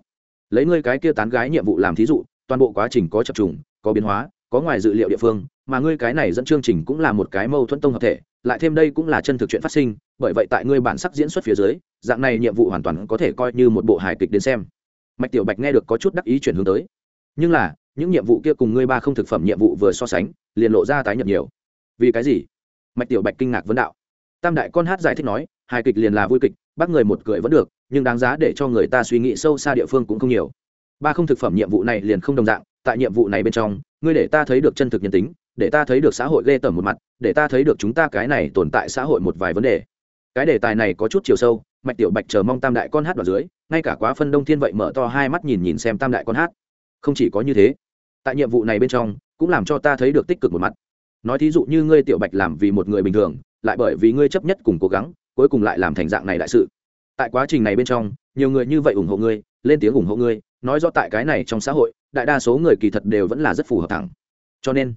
Lấy ngươi cái kia tán gái nhiệm vụ làm thí dụ, toàn bộ quá trình có chập trùng, có biến hóa, có ngoài dự liệu địa phương, mà ngươi cái này dẫn chương trình cũng là một cái mâu thuẫn tông hợp thể, lại thêm đây cũng là chân thực chuyện phát sinh, bởi vậy tại ngươi bản sắc diễn xuất phía dưới, dạng này nhiệm vụ hoàn toàn có thể coi như một bộ hài kịch đến xem. Mạch tiểu bạch nghe được có chút đắc ý chuyển hướng tới. Nhưng là những nhiệm vụ kia cùng ngươi ba không thực phẩm nhiệm vụ vừa so sánh, liền lộ ra tái nhập nhiều. Vì cái gì? Mạch tiểu bạch kinh ngạc vấn đạo. Tam đại con hát giải thích nói, hài kịch liền là vui kịch, bắt người một cười vẫn được, nhưng đáng giá để cho người ta suy nghĩ sâu xa địa phương cũng không nhiều. Ba không thực phẩm nhiệm vụ này liền không đồng dạng, tại nhiệm vụ này bên trong, ngươi để ta thấy được chân thực nhân tính, để ta thấy được xã hội ghê tởm một mặt, để ta thấy được chúng ta cái này tồn tại xã hội một vài vấn đề. Cái đề tài này có chút chiều sâu, mạch tiểu bạch chờ mong tam đại con hát vào dưới, ngay cả quá phân đông thiên vậy mở to hai mắt nhìn nhìn xem tam đại con hát. Không chỉ có như thế tại nhiệm vụ này bên trong, cũng làm cho ta thấy được tích cực một mặt. Nói thí dụ như ngươi tiểu bạch làm vì một người bình thường, lại bởi vì ngươi chấp nhất cùng cố gắng, cuối cùng lại làm thành dạng này đại sự. Tại quá trình này bên trong, nhiều người như vậy ủng hộ ngươi, lên tiếng ủng hộ ngươi, nói rõ tại cái này trong xã hội, đại đa số người kỳ thật đều vẫn là rất phù hợp thẳng. Cho nên,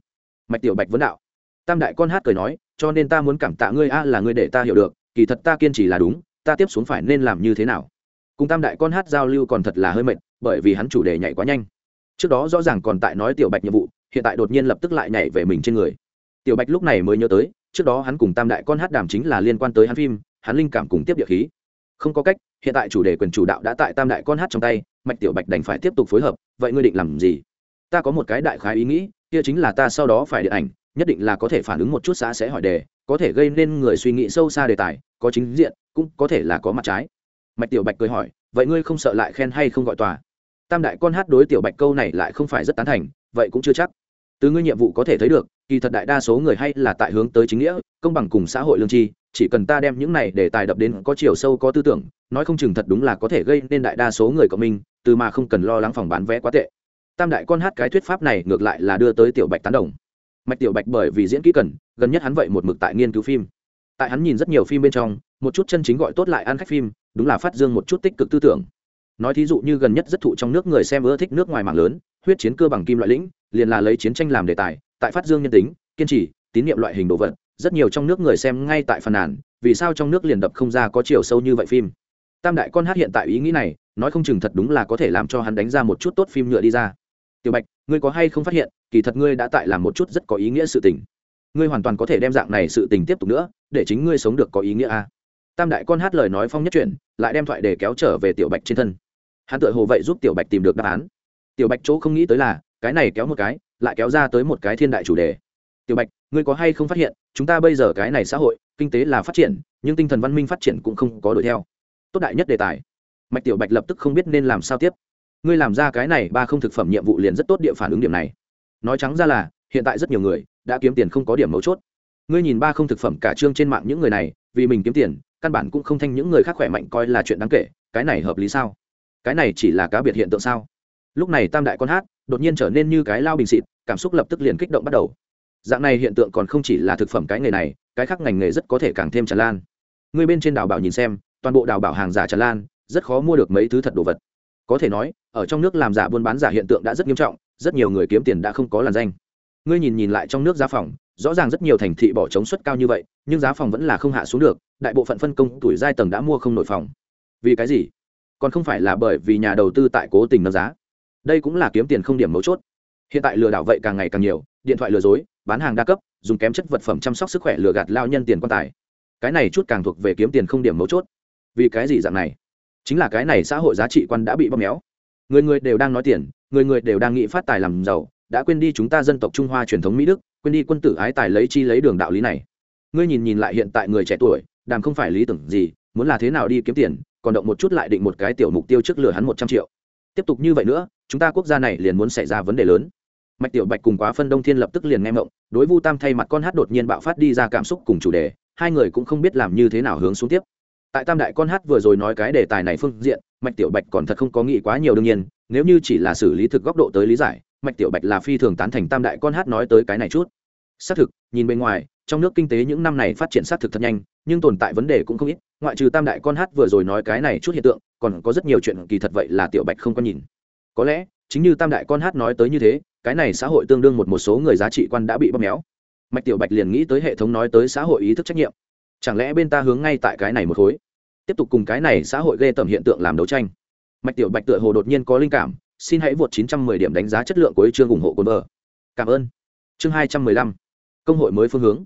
mạch tiểu bạch vấn đạo. Tam đại con hát cười nói, cho nên ta muốn cảm tạ ngươi a, là ngươi để ta hiểu được, kỳ thật ta kiên trì là đúng, ta tiếp xuống phải nên làm như thế nào. Cùng tam đại con hát giao lưu còn thật là hơi mệt, bởi vì hắn chủ đề nhảy quá nhanh trước đó rõ ràng còn tại nói tiểu bạch nhiệm vụ, hiện tại đột nhiên lập tức lại nhảy về mình trên người. Tiểu bạch lúc này mới nhớ tới, trước đó hắn cùng tam đại con hát đàm chính là liên quan tới hắn phim, hắn linh cảm cùng tiếp địa khí. Không có cách, hiện tại chủ đề quyền chủ đạo đã tại tam đại con hát trong tay, mạch tiểu bạch đành phải tiếp tục phối hợp, vậy ngươi định làm gì? Ta có một cái đại khái ý nghĩ, kia chính là ta sau đó phải điện ảnh, nhất định là có thể phản ứng một chút xã sẽ hỏi đề, có thể gây nên người suy nghĩ sâu xa đề tài, có chính diện, cũng có thể là có mặt trái. Mạch tiểu bạch cười hỏi, vậy ngươi không sợ lại khen hay không gọi tòa? Tam đại con hát đối tiểu bạch câu này lại không phải rất tán thành, vậy cũng chưa chắc. Từ ngươi nhiệm vụ có thể thấy được, kỳ thật đại đa số người hay là tại hướng tới chính nghĩa, công bằng cùng xã hội lương tri, chỉ cần ta đem những này để tài đập đến có chiều sâu có tư tưởng, nói không chừng thật đúng là có thể gây nên đại đa số người cộng minh, từ mà không cần lo lắng phòng bán vé quá tệ. Tam đại con hát cái thuyết pháp này ngược lại là đưa tới tiểu bạch tán đồng. Mạch tiểu bạch bởi vì diễn kỹ cần, gần nhất hắn vậy một mực tại nghiên cứu phim. Tại hắn nhìn rất nhiều phim bên trong, một chút chân chính gọi tốt lại ăn khách phim, đúng là phát dương một chút tích cực tư tưởng nói thí dụ như gần nhất rất thụ trong nước người xem ưa thích nước ngoài mạng lớn, huyết chiến cơ bằng kim loại lĩnh, liền là lấy chiến tranh làm đề tài, tại phát dương nhân tính, kiên trì, tín nhiệm loại hình đồ vật, rất nhiều trong nước người xem ngay tại phần nàn, vì sao trong nước liền đập không ra có chiều sâu như vậy phim. Tam đại con hát hiện tại ý nghĩ này, nói không chừng thật đúng là có thể làm cho hắn đánh ra một chút tốt phim nhựa đi ra. Tiểu bạch, ngươi có hay không phát hiện, kỳ thật ngươi đã tại làm một chút rất có ý nghĩa sự tình. Ngươi hoàn toàn có thể đem dạng này sự tình tiếp tục nữa, để chính ngươi sống được có ý nghĩa a. Tam đại con hát lời nói phong nhất chuyển, lại đem thoại để kéo trở về tiểu bạch trên thân hắn tự hồ vậy giúp tiểu bạch tìm được đáp án. Tiểu bạch chỗ không nghĩ tới là, cái này kéo một cái, lại kéo ra tới một cái thiên đại chủ đề. Tiểu bạch, ngươi có hay không phát hiện, chúng ta bây giờ cái này xã hội, kinh tế là phát triển, nhưng tinh thần văn minh phát triển cũng không có đuổi theo. Tốt đại nhất đề tài. Mạch tiểu bạch lập tức không biết nên làm sao tiếp. Ngươi làm ra cái này ba không thực phẩm nhiệm vụ liền rất tốt địa phản ứng điểm này. Nói trắng ra là, hiện tại rất nhiều người đã kiếm tiền không có điểm mấu chốt. Ngươi nhìn ba không thực phẩm cả trương trên mạng những người này, vì mình kiếm tiền, căn bản cũng không thanh những người khác khỏe mạnh coi là chuyện đáng kể, cái này hợp lý sao? Cái này chỉ là cá biệt hiện tượng sao? Lúc này tam đại con hát đột nhiên trở nên như cái lao bình xịt, cảm xúc lập tức liền kích động bắt đầu. Dạng này hiện tượng còn không chỉ là thực phẩm cái nghề này, cái khác ngành nghề rất có thể càng thêm tràn lan. Người bên trên đào bảo nhìn xem, toàn bộ đào bảo hàng giả tràn lan, rất khó mua được mấy thứ thật đồ vật. Có thể nói, ở trong nước làm giả buôn bán giả hiện tượng đã rất nghiêm trọng, rất nhiều người kiếm tiền đã không có làn danh. Ngươi nhìn nhìn lại trong nước giá phòng, rõ ràng rất nhiều thành thị bỏ trống suất cao như vậy, nhưng giá phòng vẫn là không hạ xuống được, đại bộ phận phân công tuổi giai tầng đã mua không nổi phòng. Vì cái gì? Còn không phải là bởi vì nhà đầu tư tại cố tình nâng giá. Đây cũng là kiếm tiền không điểm mấu chốt. Hiện tại lừa đảo vậy càng ngày càng nhiều, điện thoại lừa dối, bán hàng đa cấp, dùng kém chất vật phẩm chăm sóc sức khỏe lừa gạt lao nhân tiền quan tài. Cái này chút càng thuộc về kiếm tiền không điểm mấu chốt. Vì cái gì dạng này? Chính là cái này xã hội giá trị quan đã bị bóp méo. Người người đều đang nói tiền, người người đều đang nghĩ phát tài làm giàu, đã quên đi chúng ta dân tộc trung hoa truyền thống mỹ đức, quên đi quân tử ái tài lấy chi lấy đường đạo lý này. Ngươi nhìn nhìn lại hiện tại người trẻ tuổi, đàm không phải lý tưởng gì, muốn là thế nào đi kiếm tiền còn động một chút lại định một cái tiểu mục tiêu trước lừa hắn một trăm triệu. Tiếp tục như vậy nữa, chúng ta quốc gia này liền muốn xảy ra vấn đề lớn. Mạch tiểu bạch cùng quá phân đông thiên lập tức liền nghe mộng đối vu tam thay mặt con hát đột nhiên bạo phát đi ra cảm xúc cùng chủ đề, hai người cũng không biết làm như thế nào hướng xuống tiếp. Tại tam đại con hát vừa rồi nói cái đề tài này phương diện, mạch tiểu bạch còn thật không có nghĩ quá nhiều đương nhiên, nếu như chỉ là xử lý thực góc độ tới lý giải, mạch tiểu bạch là phi thường tán thành tam đại con hát nói tới cái này chút. Xác thực, nhìn bên ngoài trong nước kinh tế những năm này phát triển xác thực thật nhanh, nhưng tồn tại vấn đề cũng không ít, ngoại trừ tam đại con hát vừa rồi nói cái này chút hiện tượng, còn có rất nhiều chuyện kỳ thật vậy là tiểu bạch không có nhìn. Có lẽ, chính như tam đại con hát nói tới như thế, cái này xã hội tương đương một một số người giá trị quan đã bị bóp méo. Mạch tiểu bạch liền nghĩ tới hệ thống nói tới xã hội ý thức trách nhiệm. Chẳng lẽ bên ta hướng ngay tại cái này một khối? Tiếp tục cùng cái này xã hội ghê tởm hiện tượng làm đấu tranh. Mạch tiểu bạch tựa hồ đột nhiên có linh cảm, xin hãy vượt 910 điểm đánh giá chất lượng của chương ủng hộ cồn vợ. Cảm ơn. Chương 215 công hội mới phương hướng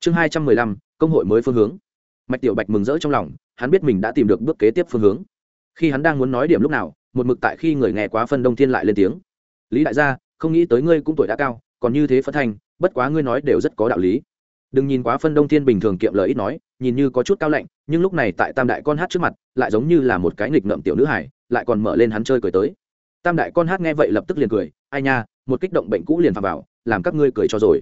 chương 215 công hội mới phương hướng. Mạch tiểu bạch mừng rỡ trong lòng, hắn biết mình đã tìm được bước kế tiếp phương hướng. Khi hắn đang muốn nói điểm lúc nào, một mực tại khi người nghe quá phân đông thiên lại lên tiếng. Lý đại gia, không nghĩ tới ngươi cũng tuổi đã cao, còn như thế phân thành bất quá ngươi nói đều rất có đạo lý. Đừng nhìn quá phân đông thiên bình thường kiệm lời ít nói, nhìn như có chút cao lạnh, nhưng lúc này tại tam đại con hát trước mặt, lại giống như là một cái nghịch ngợm tiểu nữ hải lại còn mở lên hắn chơi cười tới. Tam đại con hát nghe vậy lập tức liền cười, ai nha, một kích động bệnh cũ liền phà vào, làm các ngươi cười cho rồi.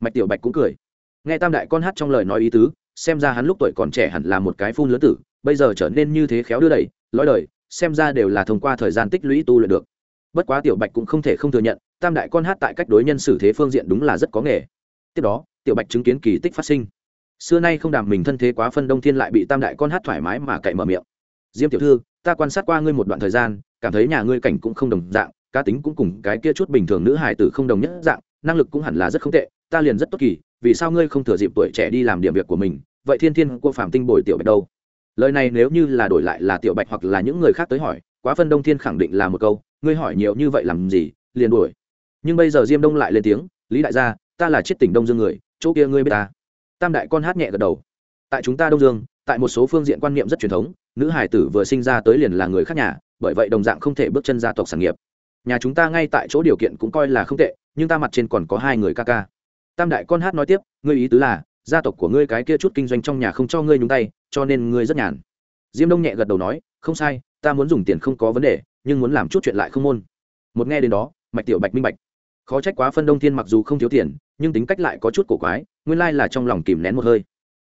Mạch tiểu bạch cũng cười nghe tam đại con hát trong lời nói ý tứ, xem ra hắn lúc tuổi còn trẻ hẳn là một cái phun lớn tử, bây giờ trở nên như thế khéo đưa đẩy lõi đời, xem ra đều là thông qua thời gian tích lũy tu luyện được. Bất quá tiểu bạch cũng không thể không thừa nhận, tam đại con hát tại cách đối nhân xử thế phương diện đúng là rất có nghề. Tiếp đó, tiểu bạch chứng kiến kỳ tích phát sinh. Xưa nay không đàm mình thân thế quá phân đông thiên lại bị tam đại con hát thoải mái mà cậy mở miệng. Diêm tiểu thư, ta quan sát qua ngươi một đoạn thời gian, cảm thấy nhà ngươi cảnh cũng không đồng dạng, cá tính cũng cùng cái kia chút bình thường nữ hài tử không đồng nhất dạng, năng lực cũng hẳn là rất không tệ, ta liền rất tốt kỳ vì sao ngươi không thừa dịp tuổi trẻ đi làm điểm việc của mình, vậy thiên thiên cô phạm tinh bồi tiểu bạch đâu? Lời này nếu như là đổi lại là tiểu bạch hoặc là những người khác tới hỏi, quá phân đông thiên khẳng định là một câu, ngươi hỏi nhiều như vậy làm gì, liền đuổi. Nhưng bây giờ diêm đông lại lên tiếng, lý đại gia, ta là chiết tỉnh đông dương người, chỗ kia ngươi biết ta. Tam đại con hát nhẹ gật đầu. Tại chúng ta đông dương, tại một số phương diện quan niệm rất truyền thống, nữ hải tử vừa sinh ra tới liền là người khác nhà, bởi vậy đồng dạng không thể bước chân gia tộc sản nghiệp. Nhà chúng ta ngay tại chỗ điều kiện cũng coi là không tệ, nhưng ta mặt trên còn có hai người ca ca tam đại con hát nói tiếp, ngươi ý tứ là, gia tộc của ngươi cái kia chút kinh doanh trong nhà không cho ngươi nhúng tay, cho nên ngươi rất nhàn. Diêm đông nhẹ gật đầu nói, không sai, ta muốn dùng tiền không có vấn đề, nhưng muốn làm chút chuyện lại không môn. Một nghe đến đó, mạch tiểu bạch minh bạch. Khó trách quá phân đông thiên mặc dù không thiếu tiền, nhưng tính cách lại có chút cổ quái, nguyên lai là trong lòng kìm nén một hơi.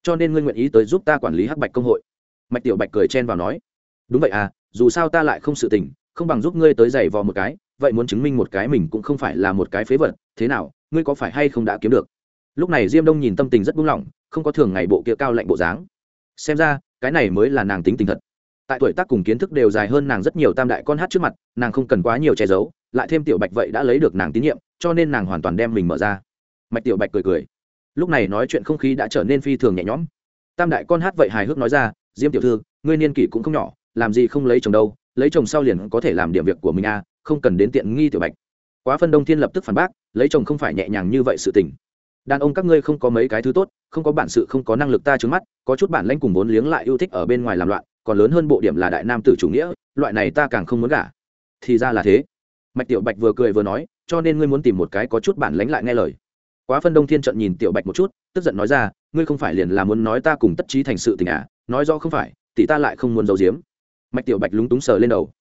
Cho nên ngươi nguyện ý tới giúp ta quản lý hắc bạch công hội. Mạch tiểu bạch cười chen vào nói, đúng vậy à dù sao ta lại không sự tình, không bằng giúp ngươi tới giày vò một cái vậy muốn chứng minh một cái mình cũng không phải là một cái phế vật, thế nào, ngươi có phải hay không đã kiếm được? Lúc này diêm đông nhìn tâm tình rất buông lỏng, không có thường ngày bộ kia cao lạnh bộ dáng. Xem ra, cái này mới là nàng tính tình thật. Tại tuổi tác cùng kiến thức đều dài hơn nàng rất nhiều tam đại con hát trước mặt, nàng không cần quá nhiều che giấu, lại thêm tiểu bạch vậy đã lấy được nàng tín nhiệm, cho nên nàng hoàn toàn đem mình mở ra. Mạch tiểu bạch cười cười. Lúc này nói chuyện không khí đã trở nên phi thường nhẹ nhõm. Tam đại con hát vậy hài hước nói ra, diêm tiểu thư, ngươi niên kỷ cũng không nhỏ, làm gì không lấy chồng đâu, lấy chồng sau liền có thể làm điểm việc của mình à không cần đến tiện nghi tiểu bạch. Quá phân đông thiên lập tức phản bác, lấy chồng không phải nhẹ nhàng như vậy sự tình. Đàn ông các ngươi không có mấy cái thứ tốt, không có bản sự không có năng lực ta trứng mắt, có chút bản lãnh cùng vốn liếng lại yêu thích ở bên ngoài làm loạn, còn lớn hơn bộ điểm là đại nam tử chủ nghĩa, loại này ta càng không muốn gả. Thì ra là thế. Mạch tiểu bạch vừa cười vừa nói, cho nên ngươi muốn tìm một cái có chút bản lãnh lại nghe lời. Quá phân đông thiên trận nhìn tiểu bạch một chút, tức giận nói ra, ngươi không phải liền là muốn nói ta cùng tất trí thành sự tình à nói rõ không phải tỷ ta lại không muốn giấu giếm. Mạch tiểu bạch lúng túng sờ lên đầu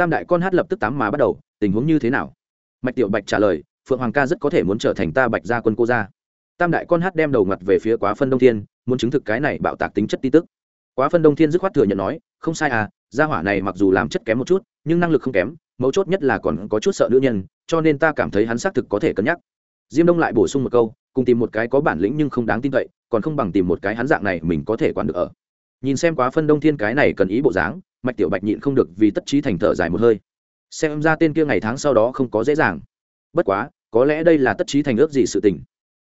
tam đại con hát lập tức tám má bắt đầu, tình huống như thế nào? Mạch tiểu bạch trả lời, phượng hoàng ca rất có thể muốn trở thành ta bạch gia quân cô gia. Tam đại con hát đem đầu ngặt về phía quá phân đông thiên, muốn chứng thực cái này bạo tạc tính chất ti tức. Quá phân đông thiên dứt khoát thừa nhận nói, không sai à gia hỏa này mặc dù làm chất kém một chút, nhưng năng lực không kém, mấu chốt nhất là còn có chút sợ nữ nhân, cho nên ta cảm thấy hắn xác thực có thể cân nhắc. Diêm đông lại bổ sung một câu, cùng tìm một cái có bản lĩnh nhưng không đáng tin cậy, còn không bằng tìm một cái hắn dạng này mình có thể quản được ở. Nhìn xem quá phân đông thiên cái này cần ý bộ dáng mạch tiểu bạch nhịn không được vì tất trí thành thở dài một hơi. Xem ra tên kia ngày tháng sau đó không có dễ dàng. Bất quá, có lẽ đây là tất trí thành ước gì sự tình.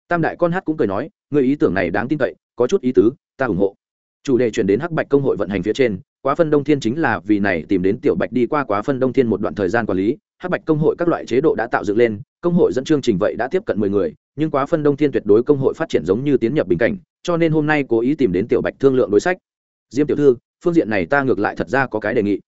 Tam đại con hát cũng cười nói người ý tưởng này đáng tin cậy, có chút ý tứ, ta ủng hộ. Chủ đề chuyển đến hắc bạch công hội vận hành phía trên, quá phân đông thiên chính là vì này tìm đến tiểu bạch đi qua quá phân đông thiên một đoạn thời gian quản lý, hắc bạch công hội các loại chế độ đã tạo dựng lên, công hội dẫn chương trình vậy đã tiếp cận mười người, nhưng quá phân đông thiên tuyệt đối công hội phát triển giống như tiến nhập bình cảnh, cho nên hôm nay cố ý tìm đến tiểu bạch thương lượng đối sách diêm tiểu thư, phương diện này ta ngược lại thật ra có cái đề nghị.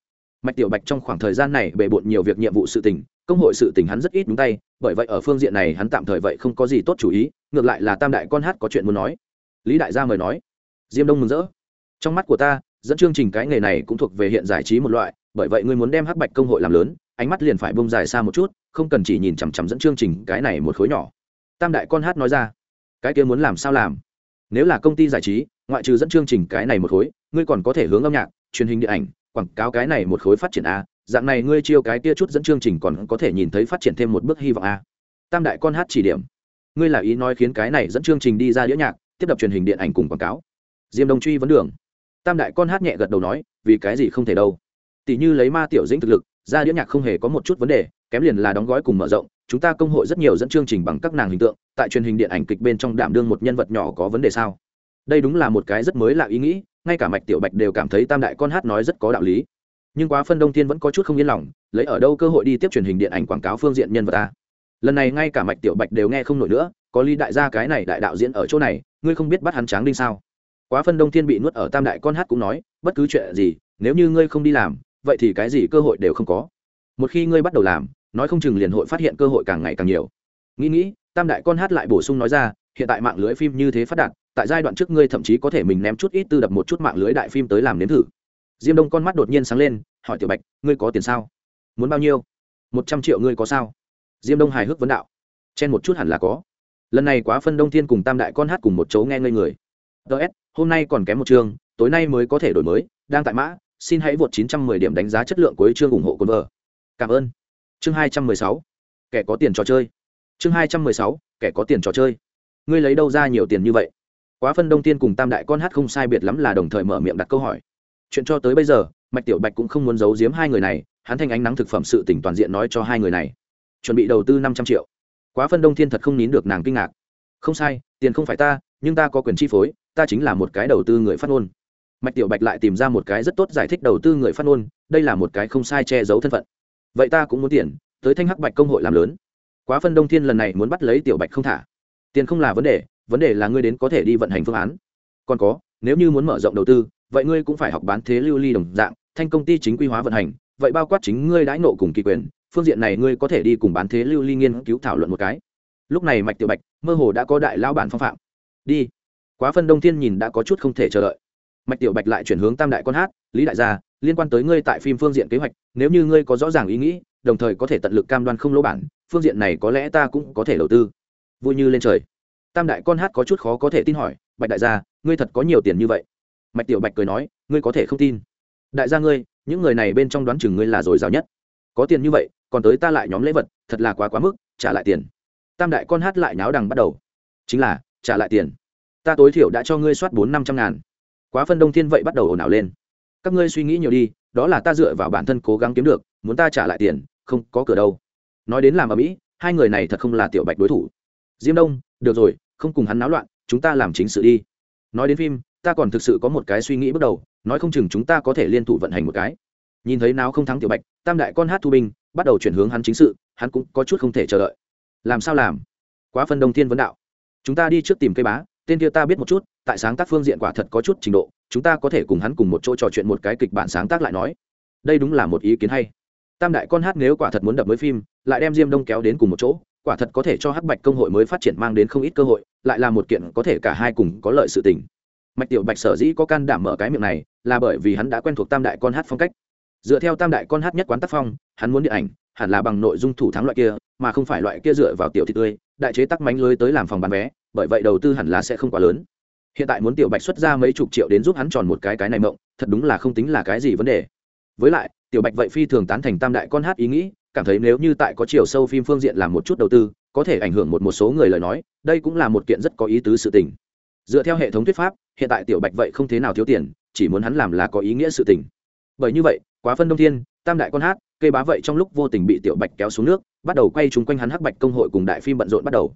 Mạch tiểu bạch trong khoảng thời gian này bề bộn nhiều việc nhiệm vụ sự tình, công hội sự tình hắn rất ít đúng tay, bởi vậy ở phương diện này hắn tạm thời vậy không có gì tốt chủ ý, ngược lại là tam đại con hát có chuyện muốn nói. Lý đại gia mời nói. Diêm đông mừng rỡ. Trong mắt của ta, dẫn chương trình cái nghề này cũng thuộc về hiện giải trí một loại, bởi vậy ngươi muốn đem hắc bạch công hội làm lớn, ánh mắt liền phải bông dài xa một chút, không cần chỉ nhìn chằm chằm dẫn chương trình cái này một khối nhỏ. Tam đại con hát nói ra. Cái kia muốn làm sao làm? Nếu là công ty giải trí, ngoại trừ dẫn chương trình cái này một khối, ngươi còn có thể hướng âm nhạc, truyền hình điện ảnh, quảng cáo cái này một khối phát triển a. Dạng này ngươi chiêu cái kia chút dẫn chương trình còn có thể nhìn thấy phát triển thêm một bước hy vọng a. Tam đại con hát chỉ điểm. Ngươi là ý nói khiến cái này dẫn chương trình đi ra đĩa nhạc, tiếp đập truyền hình điện ảnh cùng quảng cáo. Diêm đông truy vấn đường. Tam đại con hát nhẹ gật đầu nói, vì cái gì không thể đâu. Tỷ như lấy ma tiểu dĩnh thực lực, ra đĩa nhạc không hề có một chút vấn đề, kém liền là đóng gói cùng mở rộng chúng ta công hội rất nhiều dẫn chương trình bằng các nàng hình tượng, tại truyền hình điện ảnh kịch bên trong đảm đương một nhân vật nhỏ có vấn đề sao? Đây đúng là một cái rất mới lạ ý nghĩ, ngay cả mạch tiểu bạch đều cảm thấy tam đại con hát nói rất có đạo lý. Nhưng quá phân đông thiên vẫn có chút không yên lòng, lấy ở đâu cơ hội đi tiếp truyền hình điện ảnh quảng cáo phương diện nhân vật ta? Lần này ngay cả mạch tiểu bạch đều nghe không nổi nữa, có lý đại gia cái này đại đạo diễn ở chỗ này, ngươi không biết bắt hắn tráng đinh sao? Quá phân đông thiên bị nuốt ở tam đại con hát cũng nói, bất cứ chuyện gì, nếu như ngươi không đi làm, vậy thì cái gì cơ hội đều không có. Một khi ngươi bắt đầu làm nói không chừng liền hội phát hiện cơ hội càng ngày càng nhiều. Nghĩ nghĩ, tam đại con hát lại bổ sung nói ra, hiện tại mạng lưới phim như thế phát đạt, tại giai đoạn trước ngươi thậm chí có thể mình ném chút ít tư đập một chút mạng lưới đại phim tới làm nếm thử. Diêm đông con mắt đột nhiên sáng lên, hỏi tiểu bạch, ngươi có tiền sao? Muốn bao nhiêu? Một trăm triệu ngươi có sao? Diêm đông hài hước vấn đạo. Chen một chút hẳn là có. Lần này quá phân đông thiên cùng tam đại con hát cùng một chỗ nghe ngây người. Ts hôm nay còn kém một chương, tối nay mới có thể đổi mới, đang tại mã, xin hãy vượt 910 điểm đánh giá chất lượng cuối chương ủng hộ cồn vợ. Cảm ơn chương 216 kẻ có tiền trò chơi. Chương 216 kẻ có tiền trò chơi. Ngươi lấy đâu ra nhiều tiền như vậy? Quá phân đông tiên cùng tam đại con hát không sai biệt lắm là đồng thời mở miệng đặt câu hỏi. Chuyện cho tới bây giờ, mạch tiểu bạch cũng không muốn giấu giếm hai người này, hắn thành ánh nắng thực phẩm sự tỉnh toàn diện nói cho hai người này. Chuẩn bị đầu tư năm trăm triệu. Quá phân đông thiên thật không nín được nàng kinh ngạc. Không sai, tiền không phải ta, nhưng ta có quyền chi phối, ta chính là một cái đầu tư người phát ngôn. Mạch tiểu bạch lại tìm ra một cái rất tốt giải thích đầu tư người phát ngôn, đây là một cái không sai che giấu thân phận vậy ta cũng muốn tiền, tới thanh hắc bạch công hội làm lớn. Quá phân đông thiên lần này muốn bắt lấy tiểu bạch không thả. Tiền không là vấn đề vấn đề là ngươi đến có thể đi vận hành phương án. Còn có, nếu như muốn mở rộng đầu tư, vậy ngươi cũng phải học bán thế lưu ly đồng dạng, thanh công ty chính quy hóa vận hành, vậy bao quát chính ngươi đãi nộ cùng kỳ quyền, phương diện này ngươi có thể đi cùng bán thế lưu ly nghiên cứu thảo luận một cái. Lúc này mạch tiểu bạch, mơ hồ đã có đại lao bản phong phạm. Đi. Quá phân đông thiên nhìn đã có chút không thể chờ đợi. Mạch tiểu bạch lại chuyển hướng tam đại con hát lý đại gia, liên quan tới ngươi tại phim phương diện kế hoạch, nếu như ngươi có rõ ràng ý nghĩ, đồng thời có thể tận lực cam đoan không lỗ bản, phương diện này có lẽ ta cũng có thể đầu tư. Vui như lên trời. Tam đại con hát có chút khó có thể tin hỏi, bạch đại gia, ngươi thật có nhiều tiền như vậy? Mạch tiểu bạch cười nói, ngươi có thể không tin. Đại gia ngươi, những người này bên trong đoán chừng ngươi là dồi dào nhất. Có tiền như vậy, còn tới ta lại nhóm lễ vật, thật là quá quá mức, trả lại tiền. Tam đại con hát lại náo đằng bắt đầu. Chính là, trả lại tiền. Ta tối thiểu đã cho ngươi soát bốn năm trăm ngàn. Quá phân đông thiên vậy bắt đầu ồn ào lên các ngươi suy nghĩ nhiều đi, đó là ta dựa vào bản thân cố gắng kiếm được, muốn ta trả lại tiền, không có cửa đâu. Nói đến làm ở mỹ, hai người này thật không là tiểu bạch đối thủ. Diêm đông, được rồi, không cùng hắn náo loạn, chúng ta làm chính sự đi. Nói đến phim, ta còn thực sự có một cái suy nghĩ bước đầu, nói không chừng chúng ta có thể liên thủ vận hành một cái. Nhìn thấy nào không thắng tiểu bạch, tam đại con hát thu binh, bắt đầu chuyển hướng hắn chính sự, hắn cũng có chút không thể chờ đợi. Làm sao làm? Quá phân đông thiên vấn đạo. Chúng ta đi trước tìm cây bá tên kia ta biết một chút, tại sáng tác phương diện quả thật có chút trình độ, chúng ta có thể cùng hắn cùng một chỗ trò chuyện một cái kịch bản sáng tác lại nói. Đây đúng là một ý kiến hay. Tam đại con hát nếu quả thật muốn đập mới phim, lại đem diêm đông kéo đến cùng một chỗ, quả thật có thể cho hắc bạch công hội mới phát triển mang đến không ít cơ hội, lại là một kiện có thể cả hai cùng có lợi sự tình. Mạch tiểu bạch sở dĩ có can đảm mở cái miệng này, là bởi vì hắn đã quen thuộc tam đại con hát phong cách. Dựa theo tam đại con hát nhất quán tác phong, hắn muốn điện ảnh, hẳn là bằng nội dung thủ thắng loại kia, mà không phải loại kia dựa vào tiểu thị tươi, đại chế tắc mánh lưới tới làm phòng bán vé bởi vậy đầu tư hẳn là sẽ không quá lớn. Hiện tại muốn tiểu bạch xuất ra mấy chục triệu đến giúp hắn tròn một cái cái này mộng, thật đúng là không tính là cái gì vấn đề. Với lại, tiểu bạch vậy phi thường tán thành tam đại con hát ý nghĩ, cảm thấy nếu như tại có chiều sâu phim phương diện làm một chút đầu tư, có thể ảnh hưởng một một số người lời nói, đây cũng là một kiện rất có ý tứ sự tình. Dựa theo hệ thống thuyết pháp, hiện tại tiểu bạch vậy không thế nào thiếu tiền, chỉ muốn hắn làm là có ý nghĩa sự tình. Bởi như vậy, quá phân đông thiên, tam đại con hát, cây bá vậy trong lúc vô tình bị tiểu bạch kéo xuống nước, bắt đầu quay chung quanh hắn hắc bạch công hội cùng đại phim bận rộn bắt đầu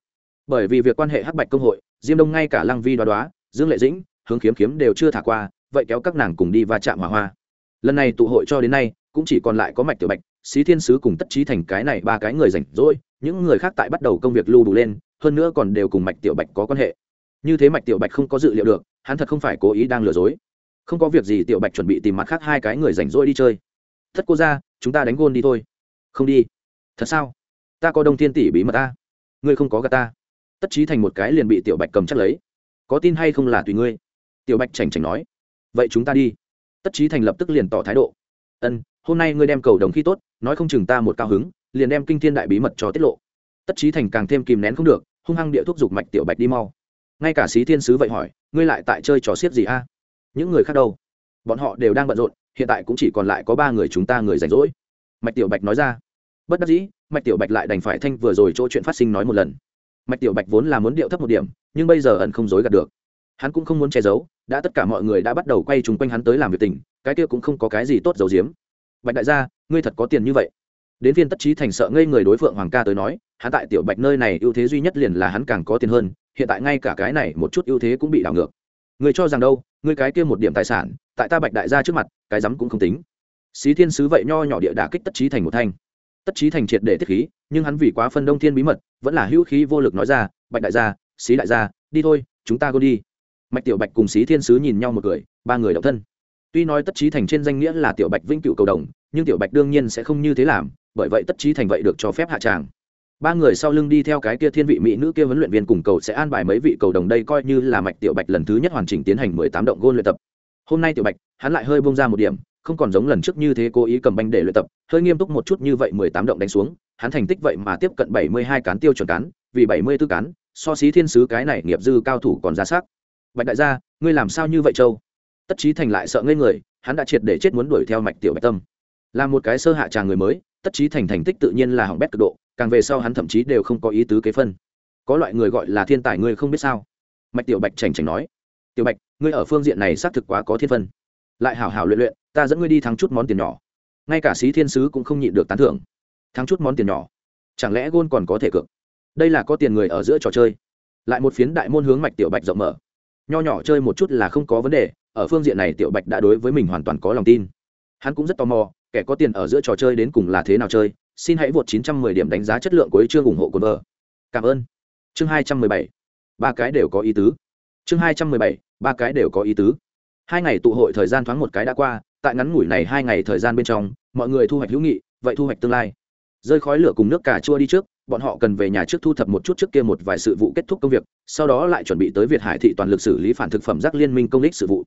bởi vì việc quan hệ hắc bạch công hội, diêm đông ngay cả lăng vi đoá đoá, dương lệ dĩnh, hướng kiếm kiếm đều chưa thả qua, vậy kéo các nàng cùng đi va chạm hỏa hoa. Lần này tụ hội cho đến nay, cũng chỉ còn lại có mạch tiểu bạch, xí thiên sứ cùng tất trí thành cái này ba cái người rảnh rỗi, những người khác tại bắt đầu công việc lưu đủ lên, hơn nữa còn đều cùng mạch tiểu bạch có quan hệ. Như thế mạch tiểu bạch không có dự liệu được, hắn thật không phải cố ý đang lừa dối. Không có việc gì, tiểu bạch chuẩn bị tìm mặt khác hai cái người rảnh rỗi đi chơi. Thất cô ra chúng ta đánh gôn đi thôi. Không đi. Thật sao? Ta có đông thiên tỷ bí mật ta. Ngươi không có gà ta tất trí thành một cái liền bị tiểu bạch cầm chắc lấy. Có tin hay không là tùy ngươi. Tiểu bạch chảnh chảnh nói. Vậy chúng ta đi. Tất trí thành lập tức liền tỏ thái độ. Ân, hôm nay ngươi đem cầu đồng khi tốt, nói không chừng ta một cao hứng, liền đem kinh thiên đại bí mật cho tiết lộ. Tất trí thành càng thêm kìm nén không được, hung hăng địa thuốc giục mạch tiểu bạch đi mau. Ngay cả xí thiên sứ vậy hỏi, ngươi lại tại chơi trò xiết gì a? Những người khác đâu? Bọn họ đều đang bận rộn, hiện tại cũng chỉ còn lại có ba người chúng ta người rảnh rỗi. Mạch tiểu bạch nói ra. Bất đắc dĩ, mạch tiểu bạch lại đành phải thanh vừa rồi chỗ chuyện phát sinh nói một lần mạch tiểu bạch vốn là muốn điệu thấp một điểm, nhưng bây giờ ẩn không dối gạt được. Hắn cũng không muốn che giấu, đã tất cả mọi người đã bắt đầu quay chung quanh hắn tới làm việc tình, cái kia cũng không có cái gì tốt giấu giếm. Bạch đại gia, ngươi thật có tiền như vậy? Đến phiên tất trí thành sợ ngây người đối phượng hoàng ca tới nói, hắn tại tiểu bạch nơi này ưu thế duy nhất liền là hắn càng có tiền hơn, hiện tại ngay cả cái này một chút ưu thế cũng bị đảo ngược. Người cho rằng đâu, ngươi cái kia một điểm tài sản, tại ta bạch đại gia trước mặt, cái rắm cũng không tính. Xí thiên sứ vậy nho nhỏ địa đà kích tất trí thành một thanh. Tất trí thành triệt để tiết khí, nhưng hắn vì quá phân đông thiên bí mật vẫn là hữu khí vô lực nói ra, bạch đại gia, xí đại gia, đi thôi, chúng ta go đi. Mạch tiểu bạch cùng xí thiên sứ nhìn nhau một cười, ba người độc thân. Tuy nói tất trí thành trên danh nghĩa là tiểu bạch vĩnh cựu cầu đồng, nhưng tiểu bạch đương nhiên sẽ không như thế làm, bởi vậy tất trí thành vậy được cho phép hạ tràng. Ba người sau lưng đi theo cái kia thiên vị mỹ nữ kia huấn luyện viên cùng cầu sẽ an bài mấy vị cầu đồng đây coi như là mạch tiểu bạch lần thứ nhất hoàn chỉnh tiến hành mười tám động gôn luyện tập. Hôm nay tiểu bạch, hắn lại hơi bông ra một điểm không còn giống lần trước như thế cố ý cầm banh để luyện tập, hơi nghiêm túc một chút như vậy mười tám động đánh xuống, hắn thành tích vậy mà tiếp cận bảy mươi hai cán tiêu chuẩn cán, vì bảy mươi b ố cán, so xí thiên sứ cái này nghiệp dư cao thủ còn ra sắc. Bạch đại gia, ngươi làm sao như vậy châu? Tất trí thành lại sợ ngây người, hắn đã triệt để chết muốn đuổi theo mạch tiểu bạch tâm. Là một cái sơ hạ tràng người mới, tất trí thành thành tích tự nhiên là hỏng bét cực độ, càng về sau hắn thậm chí đều không có ý tứ kế phân. Có loại người gọi là thiên tài ngươi không biết sao? Mạch tiểu bạch chảnh chảnh nói. Tiểu bạch, ngươi ở phương diện này xác thực quá có thiên phân. Lại hảo hảo luyện luyện ta dẫn ngươi đi thắng chút món tiền nhỏ. Ngay cả sĩ thiên sứ cũng không nhịn được tán thưởng. Thắng chút món tiền nhỏ? Chẳng lẽ gôn còn có thể cược? Đây là có tiền người ở giữa trò chơi. Lại một phiến đại môn hướng mạch tiểu bạch rộng mở. Nho nhỏ chơi một chút là không có vấn đề, ở phương diện này tiểu bạch đã đối với mình hoàn toàn có lòng tin. Hắn cũng rất tò mò, kẻ có tiền ở giữa trò chơi đến cùng là thế nào chơi, xin hãy vượt 910 điểm đánh giá chất lượng của chương ủng hộ của vợ cảm ơn. Chương 217 ba cái đều có ý tứ. Chương 217 ba cái đều có ý tứ. Hai ngày tụ hội thời gian thoáng một cái đã qua tại ngắn ngủi này hai ngày thời gian bên trong, mọi người thu hoạch hữu nghị, vậy thu hoạch tương lai. Rơi khói lửa cùng nước cà chua đi trước, bọn họ cần về nhà trước thu thập một chút trước kia một vài sự vụ kết thúc công việc, sau đó lại chuẩn bị tới việt hải thị toàn lực xử lý phản thực phẩm rác liên minh công ích sự vụ.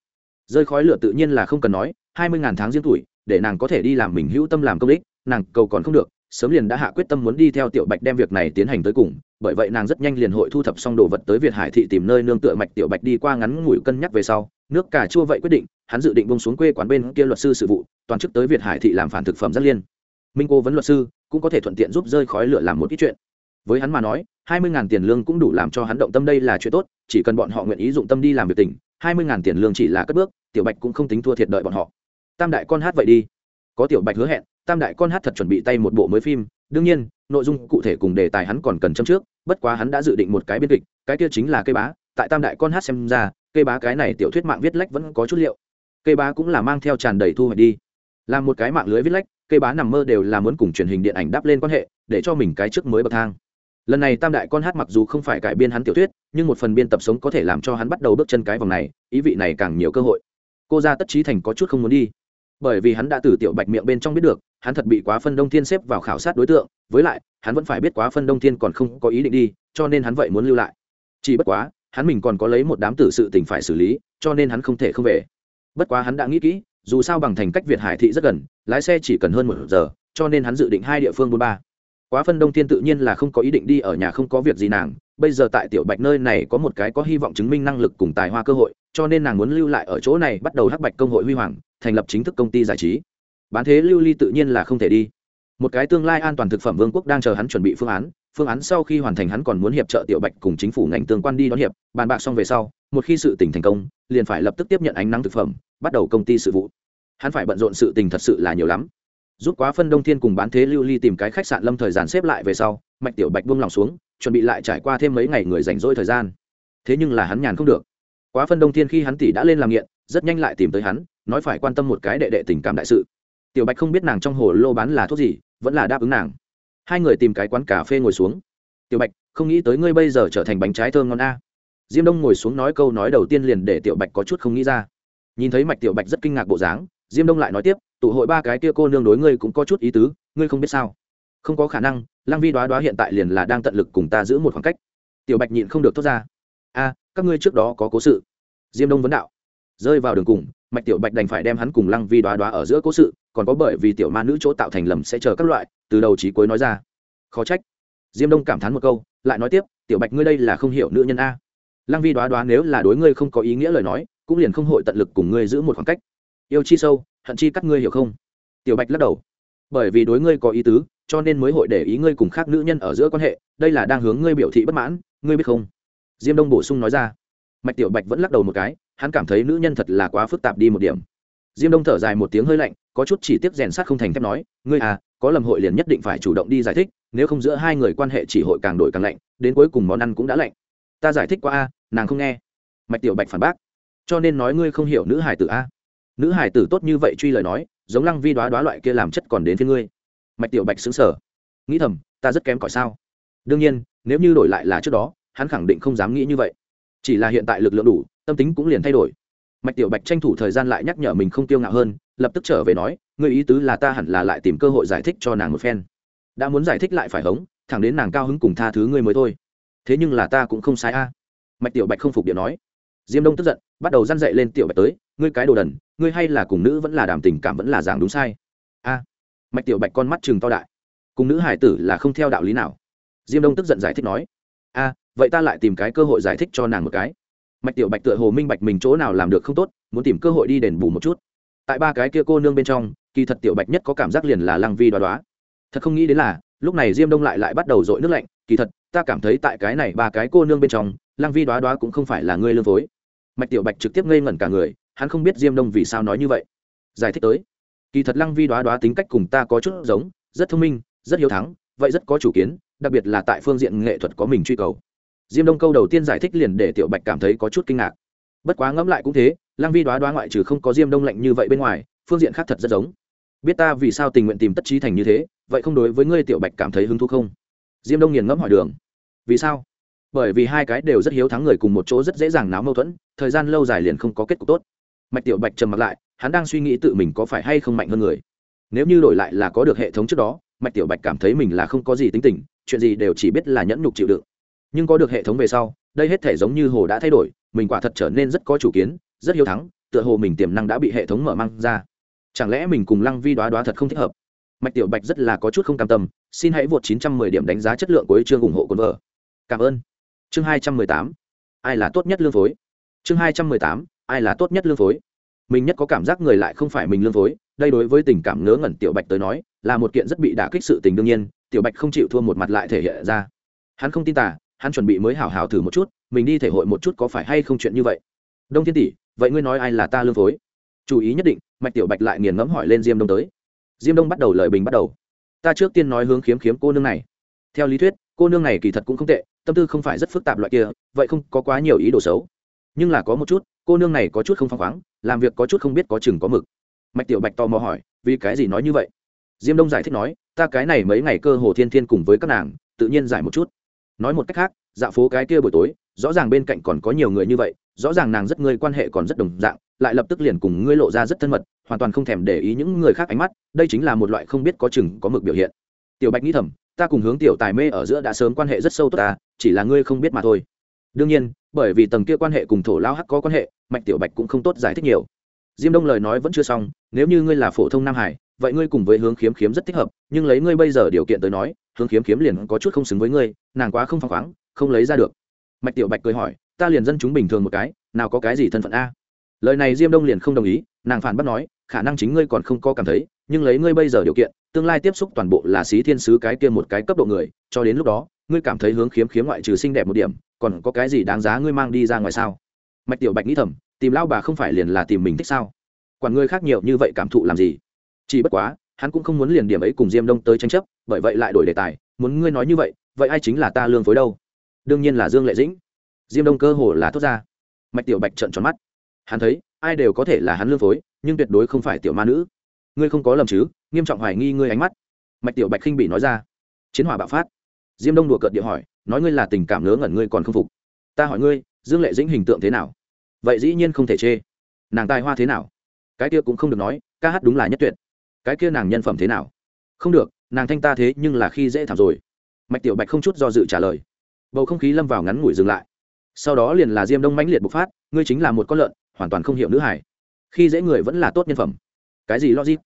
Rơi khói lửa tự nhiên là không cần nói, hai mươi ngàn tháng riêng tuổi, để nàng có thể đi làm mình hữu tâm làm công ích, nàng cầu còn không được, sớm liền đã hạ quyết tâm muốn đi theo tiểu bạch đem việc này tiến hành tới cùng, bởi vậy nàng rất nhanh liền hội thu thập xong đồ vật tới việt hải thị tìm nơi nương tựa mạch tiểu bạch đi qua ngắn ngủi cân nhắc về sau nước cà chua vậy quyết định, hắn dự định bông xuống quê quán bên kia luật sư sự vụ, toàn chức tới việt hải thị làm phản thực phẩm rất liên. Minh cô vấn luật sư, cũng có thể thuận tiện giúp rơi khói lửa làm một ít chuyện. Với hắn mà nói, hai mươi tiền lương cũng đủ làm cho hắn động tâm đây là chuyện tốt, chỉ cần bọn họ nguyện ý dụng tâm đi làm việc tỉnh, hai mươi tiền lương chỉ là cất bước, tiểu bạch cũng không tính thua thiệt đợi bọn họ. Tam đại con hát vậy đi. Có tiểu bạch hứa hẹn, tam đại con hát thật chuẩn bị tay một bộ mới phim, đương nhiên, nội dung cụ thể cùng đề tài hắn còn cần châm trước, bất quá hắn đã dự định một cái biên kịch, cái kia chính là cây bá, tại tam đại con hát xem ra cây bá cái này tiểu thuyết mạng viết lách vẫn có chút liệu. Cây bá cũng là mang theo tràn đầy thu hoạch đi. Làm một cái mạng lưới viết lách cây bá nằm mơ đều là muốn cùng truyền hình điện ảnh đắp lên quan hệ, để cho mình cái trước mới bậc thang. Lần này tam đại con hát mặc dù không phải cải biên hắn tiểu thuyết, nhưng một phần biên tập sống có thể làm cho hắn bắt đầu bước chân cái vòng này, ý vị này càng nhiều cơ hội. Cô ra tất trí thành có chút không muốn đi. Bởi vì hắn đã từ tiểu bạch miệng bên trong biết được, hắn thật bị quá phân đông thiên xếp vào khảo sát đối tượng, với lại, hắn vẫn phải biết quá phân đông thiên còn không có ý định đi, cho nên hắn vậy muốn lưu lại. Chỉ bất quá hắn mình còn có lấy một đám tử sự tình phải xử lý, cho nên hắn không thể không về. Bất quá hắn đã nghĩ kỹ, dù sao bằng thành cách việt hải thị rất gần, lái xe chỉ cần hơn một giờ, cho nên hắn dự định hai địa phương bốn ba. Quá phân đông thiên tự nhiên là không có ý định đi ở nhà không có việc gì nàng, bây giờ tại tiểu bạch nơi này có một cái có hy vọng chứng minh năng lực cùng tài hoa cơ hội, cho nên nàng muốn lưu lại ở chỗ này bắt đầu hắc bạch công hội huy hoàng, thành lập chính thức công ty giải trí. Bán thế lưu ly tự nhiên là không thể đi. Một cái tương lai an toàn thực phẩm vương quốc đang chờ hắn chuẩn bị phương án phương án sau khi hoàn thành hắn còn muốn hiệp trợ tiểu bạch cùng chính phủ ngành tương quan đi đón hiệp, bàn bạc xong về sau, một khi sự tình thành công, liền phải lập tức tiếp nhận ánh nắng thực phẩm, bắt đầu công ty sự vụ. Hắn phải bận rộn sự tình thật sự là nhiều lắm. Rút quá phân đông thiên cùng bán thế lưu ly tìm cái khách sạn lâm thời gian xếp lại về sau, mạch tiểu bạch buông lòng xuống, chuẩn bị lại trải qua thêm mấy ngày người rảnh rỗi thời gian. Thế nhưng là hắn nhàn không được. Quá phân đông thiên khi hắn tỷ đã lên làm nghiện, rất nhanh lại tìm tới hắn, nói phải quan tâm một cái đệ đệ tình cảm đại sự. Tiểu bạch không biết nàng trong hồ lô bán là thuốc gì, vẫn là đáp ứng nàng hai người tìm cái quán cà phê ngồi xuống. Tiểu bạch, không nghĩ tới ngươi bây giờ trở thành bánh trái thơm ngon a. Diêm đông ngồi xuống nói câu nói đầu tiên liền để tiểu bạch có chút không nghĩ ra. Nhìn thấy mạch tiểu bạch rất kinh ngạc bộ dáng, diêm đông lại nói tiếp, tụ hội ba cái kia cô nương đối ngươi cũng có chút ý tứ, ngươi không biết sao? Không có khả năng, lăng vi đoá đoá hiện tại liền là đang tận lực cùng ta giữ một khoảng cách. Tiểu bạch nhịn không được thốt ra. A, các ngươi trước đó có cố sự. Diêm đông vấn đạo. Rơi vào đường cùng, mạch tiểu bạch đành phải đem hắn cùng lăng vi đoá đoá ở giữa cố sự còn có bởi vì tiểu ma nữ chỗ tạo thành lầm sẽ chờ các loại, từ đầu trí cuối nói ra. Khó trách. Diêm đông cảm thán một câu, lại nói tiếp, tiểu bạch ngươi đây là không hiểu nữ nhân a. Lăng vi đoá đoá nếu là đối ngươi không có ý nghĩa lời nói, cũng liền không hội tận lực cùng ngươi giữ một khoảng cách. Yêu chi sâu, hận chi cắt ngươi hiểu không? Tiểu bạch lắc đầu. Bởi vì đối ngươi có ý tứ, cho nên mới hội để ý ngươi cùng khác nữ nhân ở giữa quan hệ, đây là đang hướng ngươi biểu thị bất mãn, ngươi biết không? Diêm đông bổ sung nói ra. Mạch tiểu bạch vẫn lắc đầu một cái, hắn cảm thấy nữ nhân thật là quá phức tạp đi một điểm. Diêm đông thở dài một tiếng hơi lạnh có chút chỉ tiếc rèn sát không thành thép nói, ngươi à có lầm hội liền nhất định phải chủ động đi giải thích, nếu không giữa hai người quan hệ chỉ hội càng đổi càng lạnh, đến cuối cùng món ăn cũng đã lạnh. Ta giải thích qua a, nàng không nghe. Mạch tiểu bạch phản bác. Cho nên nói ngươi không hiểu nữ hải tử a. Nữ hải tử tốt như vậy truy lời nói, giống lăng vi đoá đoá loại kia làm chất còn đến phía ngươi. Mạch tiểu bạch xứng sở nghĩ thầm, ta rất kém cỏi sao? Đương nhiên, nếu như đổi lại là trước đó, hắn khẳng định không dám nghĩ như vậy. Chỉ là hiện tại lực lượng đủ, tâm tính cũng liền thay đổi. Mạch tiểu bạch tranh thủ thời gian lại nhắc nhở mình không tiêu ngạo hơn lập tức trở về nói người ý tứ là ta hẳn là lại tìm cơ hội giải thích cho nàng một phen. Đã muốn giải thích lại phải hống, thẳng đến nàng cao hứng cùng tha thứ ngươi mới thôi. Thế nhưng là ta cũng không sai a. Mạch tiểu bạch không phục điện nói. Diêm đông tức giận, bắt đầu răn dậy lên tiểu bạch tới, ngươi cái đồ đần, ngươi hay là cùng nữ vẫn là đàm tình cảm vẫn là giảng đúng sai. A. Mạch tiểu bạch con mắt chừng to đại. Cùng nữ hải tử là không theo đạo lý nào. Diêm đông tức giận giải thích nói. A, vậy ta lại tìm cái cơ hội giải thích cho nàng một cái. Mạch tiểu bạch tựa hồ minh bạch mình chỗ nào làm được không tốt, muốn tìm cơ hội đi đền bù một chút tại ba cái kia cô nương bên trong, kỳ thật tiểu bạch nhất có cảm giác liền là lăng vi đoá đoá. Thật không nghĩ đến là, lúc này diêm đông lại lại bắt đầu dội nước lạnh, kỳ thật, ta cảm thấy tại cái này ba cái cô nương bên trong, lăng vi đoá đoá cũng không phải là ngươi lương phối. Mạch tiểu bạch trực tiếp ngây ngẩn cả người, hắn không biết diêm đông vì sao nói như vậy. Giải thích tới, kỳ thật lăng vi đoá đoá tính cách cùng ta có chút giống, rất thông minh, rất hiếu thắng, vậy rất có chủ kiến, đặc biệt là tại phương diện nghệ thuật có mình truy cầu. Diêm đông câu đầu tiên giải thích liền để tiểu bạch cảm thấy có chút kinh ngạc. Bất quá ngẫm lại cũng thế lăng vi đoá đoá ngoại trừ không có diêm đông lạnh như vậy bên ngoài, phương diện khác thật rất giống. Biết ta vì sao tình nguyện tìm tất trí thành như thế, vậy không đối với ngươi tiểu bạch cảm thấy hứng thú không? Diêm đông nghiền ngẫm hỏi đường. Vì sao? Bởi vì hai cái đều rất hiếu thắng người cùng một chỗ rất dễ dàng náo mâu thuẫn, thời gian lâu dài liền không có kết cục tốt. Mạch tiểu bạch trầm mặt lại, hắn đang suy nghĩ tự mình có phải hay không mạnh hơn người. Nếu như đổi lại là có được hệ thống trước đó, mạch tiểu bạch cảm thấy mình là không có gì tính tình, chuyện gì đều chỉ biết là nhẫn nhục chịu đựng. Nhưng có được hệ thống về sau, đây hết thể giống như hồ đã thay đổi, mình quả thật trở nên rất có chủ kiến rất hiếu thắng, tựa hồ mình tiềm năng đã bị hệ thống mở mang ra. Chẳng lẽ mình cùng lăng vi đoá đoá thật không thích hợp? Mạch tiểu bạch rất là có chút không cam tâm, xin hãy vượt 910 điểm đánh giá chất lượng của chương ủng hộ quân vợ. Cảm ơn. Chương 218. ai là tốt nhất lương phối? Chương 218. ai là tốt nhất lương phối? Mình nhất có cảm giác người lại không phải mình lương phối, đây đối với tình cảm ngớ ngẩn tiểu bạch tới nói, là một kiện rất bị đả kích sự tình đương nhiên, tiểu bạch không chịu thua một mặt lại thể hiện ra. Hắn không tin tả hắn chuẩn bị mới hảo hảo thử một chút, mình đi thể hội một chút có phải hay không chuyện như vậy? Đông thiên tỷ vậy ngươi nói ai là ta lương phối? Chú ý nhất định, mạch tiểu bạch lại nghiền ngẫm hỏi lên diêm đông tới. Diêm đông bắt đầu lời bình bắt đầu. Ta trước tiên nói hướng khiếm khiếm cô nương này. Theo lý thuyết, cô nương này kỳ thật cũng không tệ, tâm tư không phải rất phức tạp loại kia, vậy không có quá nhiều ý đồ xấu. Nhưng là có một chút, cô nương này có chút không phăng khoáng, làm việc có chút không biết có chừng có mực. Mạch tiểu bạch tò mò hỏi, vì cái gì nói như vậy? Diêm đông giải thích nói, ta cái này mấy ngày cơ hồ thiên thiên cùng với các nàng, tự nhiên giải một chút. Nói một cách khác, dạo phố cái kia buổi tối, rõ ràng bên cạnh còn có nhiều người như vậy rõ ràng nàng rất ngươi quan hệ còn rất đồng dạng, lại lập tức liền cùng ngươi lộ ra rất thân mật, hoàn toàn không thèm để ý những người khác ánh mắt, đây chính là một loại không biết có chừng, có mực biểu hiện. Tiểu bạch nghĩ thầm, ta cùng hướng tiểu tài mê ở giữa đã sớm quan hệ rất sâu tốt ta, chỉ là ngươi không biết mà thôi. Đương nhiên, bởi vì tầng kia quan hệ cùng thổ lao hắc có quan hệ, mạch tiểu bạch cũng không tốt giải thích nhiều. Diêm đông lời nói vẫn chưa xong, nếu như ngươi là phổ thông nam hải, vậy ngươi cùng với hướng khiếm khiếm rất thích hợp, nhưng lấy ngươi bây giờ điều kiện tới nói, hướng khiếm khiếm liền có chút không xứng với ngươi, nàng quá không phăng khoáng, không lấy ra được. Mạch tiểu bạch cười hỏi ta liền dân chúng bình thường một cái, nào có cái gì thân phận a? Lời này diêm đông liền không đồng ý, nàng phản bác nói, khả năng chính ngươi còn không có cảm thấy, nhưng lấy ngươi bây giờ điều kiện, tương lai tiếp xúc toàn bộ là xí thiên sứ cái kia một cái cấp độ người, cho đến lúc đó, ngươi cảm thấy hướng khiếm khiếm ngoại trừ xinh đẹp một điểm, còn có cái gì đáng giá ngươi mang đi ra ngoài sao? Mạch tiểu bạch nghĩ thầm, tìm lao bà không phải liền là tìm mình thích sao? Quản ngươi khác nhiều như vậy cảm thụ làm gì? Chỉ bất quá, hắn cũng không muốn liền điểm ấy cùng diêm đông tới tranh chấp, bởi vậy lại đổi đề tài, muốn ngươi nói như vậy vậy ai chính là ta lương phối đâu? Đương nhiên là dương lệ dĩnh diêm đông cơ hồ là thốt ra. Mạch tiểu bạch trợn tròn mắt. Hắn thấy, ai đều có thể là hắn lương phối, nhưng tuyệt đối không phải tiểu ma nữ. Ngươi không có lầm chứ, nghiêm trọng hoài nghi ngươi ánh mắt. Mạch tiểu bạch khinh bị nói ra. Chiến hỏa bạo phát. Diêm đông đùa cợt địa hỏi, nói ngươi là tình cảm ngớ ngẩn ngươi còn không phục. Ta hỏi ngươi, dương lệ dĩnh hình tượng thế nào? Vậy dĩ nhiên không thể chê. Nàng tài hoa thế nào? Cái kia cũng không được nói, ca hát đúng là nhất tuyệt. Cái kia nàng nhân phẩm thế nào? Không được, nàng thanh ta thế nhưng là khi dễ thảm rồi. Mạch tiểu bạch không chút do dự trả lời. Bầu không khí lâm vào ngắn ngủi dừng lại sau đó liền là diêm đông mãnh liệt bộc phát, ngươi chính là một con lợn, hoàn toàn không hiểu nữ hải. Khi dễ người vẫn là tốt nhân phẩm. Cái gì logic?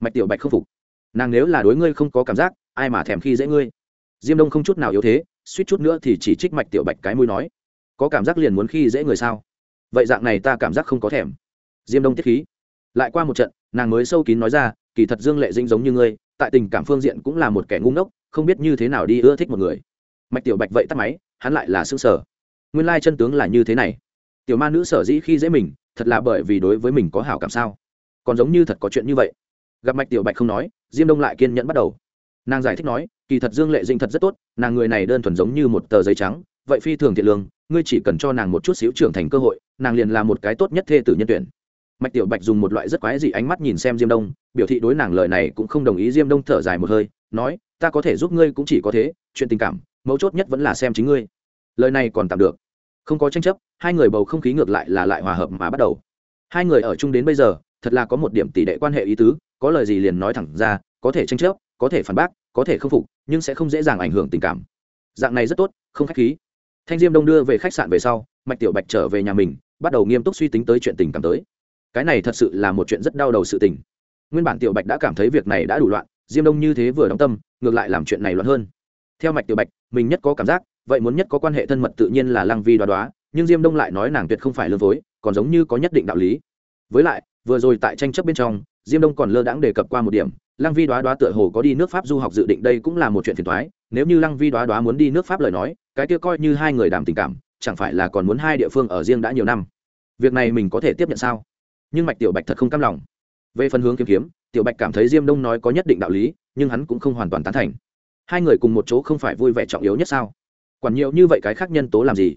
Mạch tiểu bạch không phục. Nàng nếu là đối ngươi không có cảm giác, ai mà thèm khi dễ ngươi? Diêm đông không chút nào yếu thế, suýt chút nữa thì chỉ trích mạch tiểu bạch cái mũi nói, có cảm giác liền muốn khi dễ người sao? Vậy dạng này ta cảm giác không có thèm. Diêm đông tiết khí. Lại qua một trận, nàng mới sâu kín nói ra, kỳ thật dương lệ dinh giống như ngươi, tại tình cảm phương diện cũng là một kẻ ngu ngốc, không biết như thế nào đi ưa thích một người. Mạch tiểu bạch vậy tắt máy, hắn lại là xương sở nguyên lai chân tướng là như thế này. Tiểu ma nữ sở dĩ khi dễ mình, thật là bởi vì đối với mình có hảo cảm sao? Còn giống như thật có chuyện như vậy. Gặp mạch tiểu bạch không nói, diêm đông lại kiên nhẫn bắt đầu. Nàng giải thích nói, kỳ thật dương lệ dinh thật rất tốt, nàng người này đơn thuần giống như một tờ giấy trắng, vậy phi thường thiện lương, ngươi chỉ cần cho nàng một chút xíu trưởng thành cơ hội, nàng liền là một cái tốt nhất thê tử nhân tuyển. Mạch tiểu bạch dùng một loại rất quái dị ánh mắt nhìn xem diêm đông, biểu thị đối nàng lời này cũng không đồng ý. Diêm đông thở dài một hơi, nói, ta có thể giúp ngươi cũng chỉ có thế, chuyện tình cảm, mấu chốt nhất vẫn là xem chính ngươi. Lời này còn tạm được không có tranh chấp, hai người bầu không khí ngược lại là lại hòa hợp mà bắt đầu. Hai người ở chung đến bây giờ, thật là có một điểm tỷ đệ quan hệ ý tứ, có lời gì liền nói thẳng ra, có thể tranh chấp, có thể phản bác, có thể không phục, nhưng sẽ không dễ dàng ảnh hưởng tình cảm. Dạng này rất tốt, không khách khí. Thanh diêm đông đưa về khách sạn về sau, mạch tiểu bạch trở về nhà mình, bắt đầu nghiêm túc suy tính tới chuyện tình cảm tới. Cái này thật sự là một chuyện rất đau đầu sự tình. Nguyên bản tiểu bạch đã cảm thấy việc này đã đủ loạn, diêm đông như thế vừa đóng tâm, ngược lại làm chuyện này loạn hơn. Theo mạch tiểu bạch, mình nhất có cảm giác vậy muốn nhất có quan hệ thân mật tự nhiên là lăng vi đoá đoá, nhưng diêm đông lại nói nàng tuyệt không phải lương phối còn giống như có nhất định đạo lý. Với lại, vừa rồi tại tranh chấp bên trong, diêm đông còn lơ đãng đề cập qua một điểm, lăng vi đoá đoá tựa hồ có đi nước pháp du học dự định đây cũng là một chuyện phiền thoái nếu như lăng vi đoá đoá muốn đi nước pháp lời nói, cái kia coi như hai người đàm tình cảm, chẳng phải là còn muốn hai địa phương ở riêng đã nhiều năm. Việc này mình có thể tiếp nhận sao? Nhưng mạch tiểu bạch thật không cam lòng. Về phần hướng kiếm kiếm, tiểu bạch cảm thấy diêm đông nói có nhất định đạo lý, nhưng hắn cũng không hoàn toàn tán thành. Hai người cùng một chỗ không phải vui vẻ trọng yếu nhất sao? Quản nhiều như vậy cái khác nhân tố làm gì?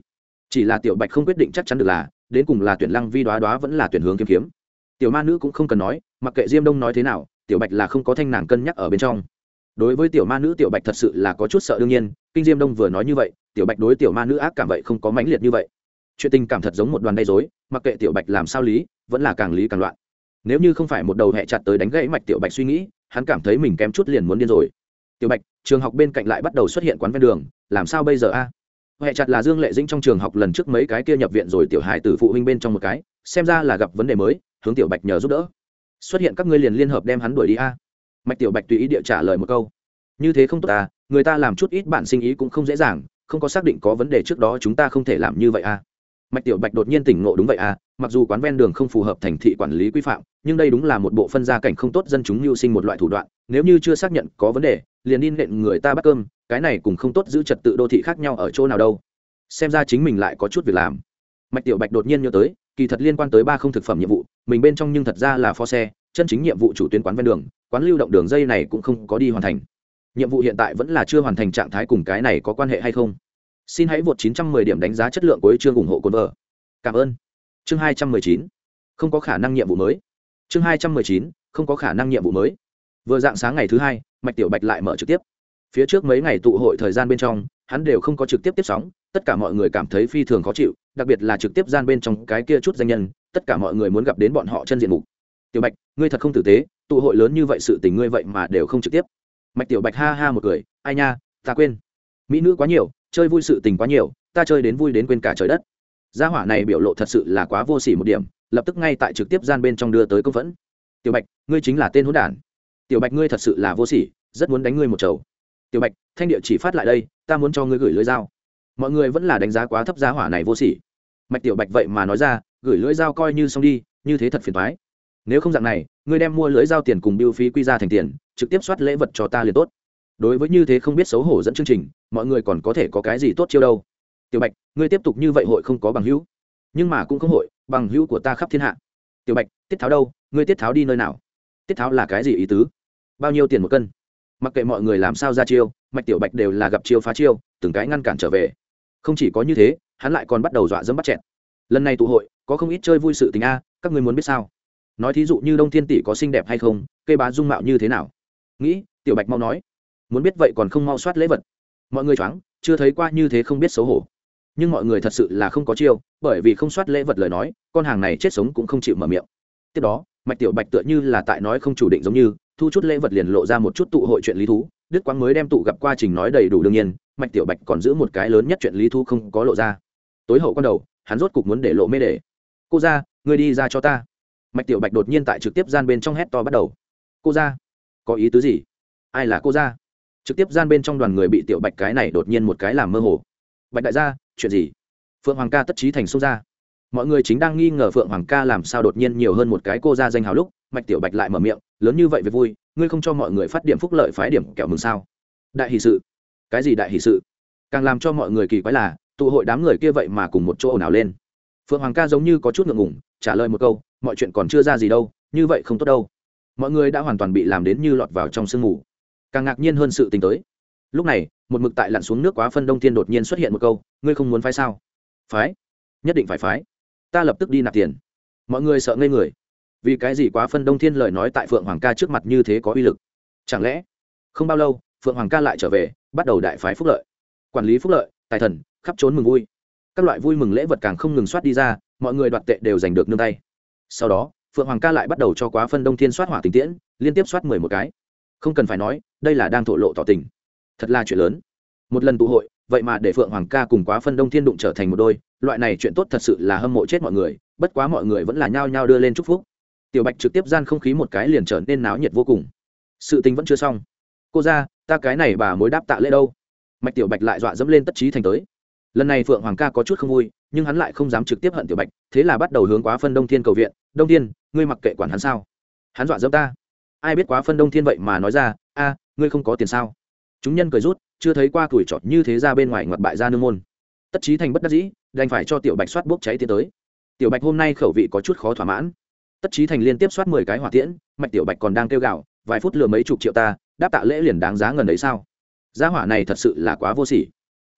Chỉ là tiểu bạch không quyết định chắc chắn được là, đến cùng là tuyển lăng vi đoá đoá vẫn là tuyển hướng kiếm kiếm. Tiểu ma nữ cũng không cần nói, mặc kệ diêm đông nói thế nào, tiểu bạch là không có thanh nàng cân nhắc ở bên trong. Đối với tiểu ma nữ, tiểu bạch thật sự là có chút sợ đương nhiên, kinh diêm đông vừa nói như vậy, tiểu bạch đối tiểu ma nữ ác cảm vậy không có mãnh liệt như vậy. Chuyện tình cảm thật giống một đoàn gây dối mặc kệ tiểu bạch làm sao lý, vẫn là càng lý càng loạn. Nếu như không phải một đầu hẹ chặt tới đánh gãy mạch tiểu bạch suy nghĩ, hắn cảm thấy mình kém chút liền muốn điên rồi tiểu bạch, trường học bên cạnh lại bắt đầu xuất hiện quán ven đường, làm sao bây giờ a à? chặt là dương lệ dĩnh trong trường học lần trước mấy cái kia nhập viện rồi tiểu hài từ phụ huynh bên trong một cái, xem ra là gặp vấn đề mới, hướng tiểu bạch nhờ giúp đỡ xuất hiện các ngươi liền liên hợp đem hắn đuổi đi a mạch tiểu bạch tùy ý địa trả lời một câu như thế không tốt à? người ta làm chút ít bản sinh ý cũng không dễ dàng, không có xác định có vấn đề trước đó chúng ta không thể làm như vậy a mạch tiểu bạch đột nhiên tỉnh ngộ đúng vậy à mặc dù quán ven đường không phù hợp thành thị quản lý quy phạm, nhưng đây đúng là một bộ phân gia cảnh không tốt dân chúng mưu sinh một loại thủ đoạn, nếu như chưa xác nhận có vấn đề liền đi nện người ta bắt cơm, cái này cũng không tốt giữ trật tự đô thị khác nhau ở chỗ nào đâu. Xem ra chính mình lại có chút việc làm. Mạch tiểu bạch đột nhiên nhớ tới, kỳ thật liên quan tới ba không thực phẩm nhiệm vụ, mình bên trong nhưng thật ra là phó xe, chân chính nhiệm vụ chủ tuyến quán ven đường, quán lưu động đường dây này cũng không có đi hoàn thành. Nhiệm vụ hiện tại vẫn là chưa hoàn thành trạng thái cùng cái này có quan hệ hay không? Xin hãy vượt 910 điểm đánh giá chất lượng của chương ủng hộ cồn vợ cảm ơn. Chương 219 không có khả năng nhiệm vụ mới. Chương 219 không có khả năng nhiệm vụ mới. Vừa dạng sáng ngày thứ hai mạch tiểu bạch lại mở trực tiếp. Phía trước mấy ngày tụ hội thời gian bên trong, hắn đều không có trực tiếp tiếp sóng, tất cả mọi người cảm thấy phi thường khó chịu, đặc biệt là trực tiếp gian bên trong cái kia chút danh nhân, tất cả mọi người muốn gặp đến bọn họ chân diện mục. Tiểu bạch, ngươi thật không tử tế, tụ hội lớn như vậy sự tình ngươi vậy mà đều không trực tiếp. Mạch tiểu bạch ha ha một cười, ai nha, ta quên. Mỹ nữ quá nhiều, chơi vui sự tình quá nhiều, ta chơi đến vui đến quên cả trời đất. Gia hỏa này biểu lộ thật sự là quá vô s ỉ một điểm, lập tức ngay tại trực tiếp gian bên trong đưa tới công phẫn. Tiểu bạch, ngươi chính là tên hỗn đản. Tiểu bạch, ngươi thật sự là vô s ỉ rất muốn đánh ngươi một chầu. Tiểu bạch, thanh địa chỉ phát lại đây, ta muốn cho ngươi gửi lưỡi dao. Mọi người vẫn là đánh giá quá thấp gia hỏa này vô s ỉ mạch tiểu bạch vậy mà nói ra, gửi lưỡi dao coi như xong đi, như thế thật phiền thoái nếu không dạng này, ngươi đem mua lưỡi dao tiền cùng biêu phí quy ra thành tiền, trực tiếp soát lễ vật cho ta liền tốt. Đối với như thế không biết xấu hổ dẫn chương trình, mọi người còn có thể có cái gì tốt chiêu đâu. Tiểu bạch, ngươi tiếp tục như vậy hội không có bằng hữu. Nhưng mà cũng không hội, bằng hữu của ta khắp thiên hạ. Tiểu bạch, tiết tháo đâu? Ngươi tiết tháo đi nơi nào? Tiết tháo là cái gì ý tứ? Bao nhiêu tiền một cân? Mặc kệ mọi người làm sao ra chiêu, mạch tiểu bạch đều là gặp chiêu phá chiêu, từng cái ngăn cản trở về. Không chỉ có như thế, hắn lại còn bắt đầu dọa dẫm bắt chẹn lần này tụ hội, có không ít chơi vui sự tình a, các ngươi muốn biết sao? Nói thí dụ như đông thiên tỷ có xinh đẹp hay không cây bá dung mạo như thế nào? Nghĩ, tiểu bạch mau nói. Muốn biết vậy còn không mau soát lễ vật. Mọi người choáng, chưa thấy qua như thế không biết xấu hổ. Nhưng mọi người thật sự là không có chiêu, bởi vì không soát lễ vật lời nói, con hàng này chết sống cũng không chịu mở miệng. Tiếp đó, mạch tiểu bạch tựa như là tại nói không chủ định giống như thu chút lễ vật liền lộ ra một chút tụ hội chuyện lý thú. Đức quang mới đem tụ gặp qua trình nói đầy đủ đương nhiên, mạch tiểu bạch còn giữ một cái lớn nhất chuyện lý thú không có lộ ra. Tối hậu con đầu, hắn rốt cục muốn để lộ mê để cô ra ngươi đi ra cho ta. Mạch tiểu bạch đột nhiên tại trực tiếp gian bên trong hét to bắt đầu. Cô ra có ý tứ gì? Ai là cô ra trực tiếp gian bên trong đoàn người bị tiểu bạch cái này đột nhiên một cái làm mơ hồ. Bạch đại gia, chuyện gì? Phượng hoàng ca tất trí thành xông ra. Mọi người chính đang nghi ngờ phượng hoàng ca làm sao đột nhiên nhiều hơn một cái cô ra danh hào lúc, mạch tiểu bạch lại mở miệng lớn như vậy về vui, ngươi không cho mọi người phát điểm phúc lợi phái điểm kẹo mừng sao? Đại hì sự. Cái gì đại hì sự? Càng làm cho mọi người kỳ quái là, tụ hội đám người kia vậy mà cùng một chỗ ồn ào lên. Phượng hoàng ca giống như có chút ngượng ngủng trả lời một câu, mọi chuyện còn chưa ra gì đâu, như vậy không tốt đâu. Mọi người đã hoàn toàn bị làm đến như lọt vào trong sương mù. Càng ngạc nhiên hơn sự tình tới. Lúc này, một mực tại lặn xuống nước quá phân đông thiên đột nhiên xuất hiện một câu, ngươi không muốn phái sao? Phái? Nhất định phải phái. Ta lập tức đi nạp tiền. Mọi người sợ ngây người vì cái gì quá phân đông thiên lời nói tại phượng hoàng ca trước mặt như thế có uy lực? Chẳng lẽ không bao lâu, phượng hoàng ca lại trở về, bắt đầu đại phái phúc lợi. Quản lý phúc lợi, tài thần, khắp trốn mừng vui. Các loại vui mừng lễ vật càng không ngừng soát đi ra, mọi người đoạt tệ đều giành được nương tay. Sau đó, phượng hoàng ca lại bắt đầu cho quá phân đông thiên soát hỏa tình tiễn, liên tiếp soát mười một cái. Không cần phải nói, đây là đang thổ lộ tỏ tình. Thật là chuyện lớn. Một lần tụ hội, vậy mà để phượng hoàng ca cùng quá phân đông thiên đụng trở thành một đôi, loại này chuyện tốt thật sự là hâm mộ chết mọi người, bất quá mọi người vẫn là nhao nhao đưa lên chúc phúc tiểu bạch trực tiếp gian không khí một cái liền trở nên náo nhiệt vô cùng. Sự tình vẫn chưa xong. Cô ra, ta cái này bà mối đáp tạ lễ đâu? Mạch tiểu bạch lại dọa dẫm lên tất trí thành tới. Lần này phượng hoàng ca có chút không vui, nhưng hắn lại không dám trực tiếp hận tiểu bạch, thế là bắt đầu hướng quá phân đông thiên cầu viện. Đông thiên, ngươi mặc kệ quản hắn sao. Hắn dọa dẫm ta. Ai biết quá phân đông thiên vậy mà nói ra, a, ngươi không có tiền sao? Chúng nhân cười rút, chưa thấy qua tuổi trọt như thế ra bên ngoài ngoặt bại ra nương môn. Tất trí thành bất đắc dĩ, đành phải cho tiểu bạch soát bốc cháy tiến tới. Tiểu bạch hôm nay khẩu vị có chút khó thỏa mãn tất trí thành liên tiếp soát mười cái hỏa tiễn, mạch tiểu bạch còn đang kêu gạo vài phút lừa mấy chục triệu ta, đáp tạ lễ liền đáng giá ngần ấy sao? Giá hỏa này thật sự là quá vô sỉ.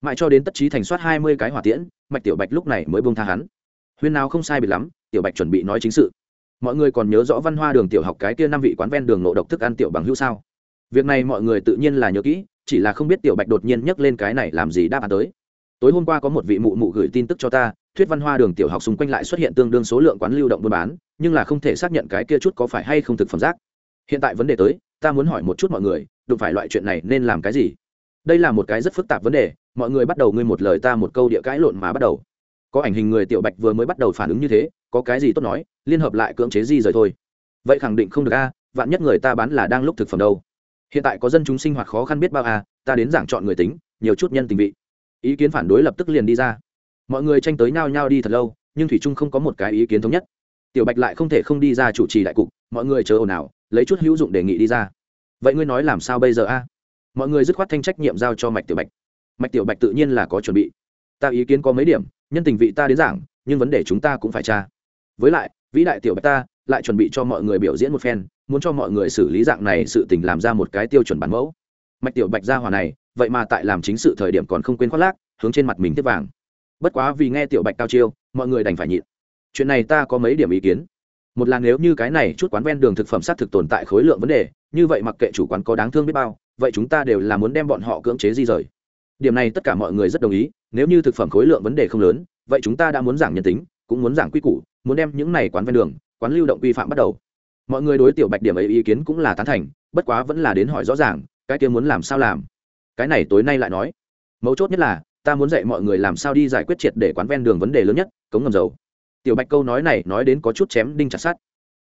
Mãi cho đến tất trí thành soát hai mươi cái hỏa tiễn, mạch tiểu bạch lúc này mới bông tha hắn. Huyên nào không sai bị lắm, tiểu bạch chuẩn bị nói chính sự. Mọi người còn nhớ rõ văn hoa đường tiểu học cái kia năm vị quán ven đường nộ độc thức ăn tiểu bằng hữu sao? Việc này mọi người tự nhiên là nhớ kỹ, chỉ là không biết tiểu bạch đột nhiên nhắc lên cái này làm gì đáp án tới. Tối hôm qua có một vị mụ mụ gửi tin tức cho ta thuyết văn hoa đường tiểu học xung quanh lại xuất hiện tương đương số lượng quán lưu động buôn bán, nhưng là không thể xác nhận cái kia chút có phải hay không thực phẩm rác. Hiện tại vấn đề tới, ta muốn hỏi một chút mọi người, đụng phải loại chuyện này nên làm cái gì? Đây là một cái rất phức tạp vấn đề, mọi người bắt đầu ngươi một lời ta một câu địa cãi lộn mà bắt đầu. Có ảnh hình người tiểu bạch vừa mới bắt đầu phản ứng như thế, có cái gì tốt nói, liên hợp lại cưỡng chế gì rời thôi. Vậy khẳng định không được a, vạn nhất người ta bán là đang lúc thực phẩm đâu. Hiện tại có dân chúng sinh hoạt khó khăn biết bao a, ta đến giảng chọn người tính, nhiều chút nhân tình vị. Ý kiến phản đối lập tức liền đi ra mọi người tranh tới nhau nhau đi thật lâu, nhưng thủy trung không có một cái ý kiến thống nhất. Tiểu bạch lại không thể không đi ra chủ trì đại cục, mọi người chờ ồn ào, lấy chút hữu dụng đề nghị đi ra. Vậy ngươi nói làm sao bây giờ a? Mọi người dứt khoát thanh trách nhiệm giao cho mạch tiểu bạch. Mạch tiểu bạch tự nhiên là có chuẩn bị. Ta ý kiến có mấy điểm, nhân tình vị ta đến giảng, nhưng vấn đề chúng ta cũng phải tra. Với lại, vĩ đại tiểu bạch ta, lại chuẩn bị cho mọi người biểu diễn một phen, muốn cho mọi người xử lý dạng này sự tình làm ra một cái tiêu chuẩn bản mẫu. Mạch tiểu bạch ra hòa này, vậy mà tại làm chính sự thời điểm còn không quên khoác lác, hướng trên mặt mình tiếp vàng bất quá vì nghe tiểu bạch cao chiêu, mọi người đành phải nhịn. Chuyện này ta có mấy điểm ý kiến. Một là nếu như cái này chút quán ven đường thực phẩm xác thực tồn tại khối lượng vấn đề, như vậy mặc kệ chủ quán có đáng thương biết bao, vậy chúng ta đều là muốn đem bọn họ cưỡng chế di rời. Điểm này tất cả mọi người rất đồng ý, nếu như thực phẩm khối lượng vấn đề không lớn, vậy chúng ta đã muốn giảm nhân tính, cũng muốn giảm quy củ, muốn đem những này quán ven đường, quán lưu động vi phạm bắt đầu. Mọi người đối tiểu bạch điểm ấy ý kiến cũng là tán thành, bất quá vẫn là đến hỏi rõ ràng, cái kia muốn làm sao làm? Cái này tối nay lại nói. Mấu chốt nhất là ta muốn dạy mọi người làm sao đi giải quyết triệt để quán ven đường vấn đề lớn nhất, cống ngầm dầu. Tiểu bạch câu nói này nói đến có chút chém đinh chặt sát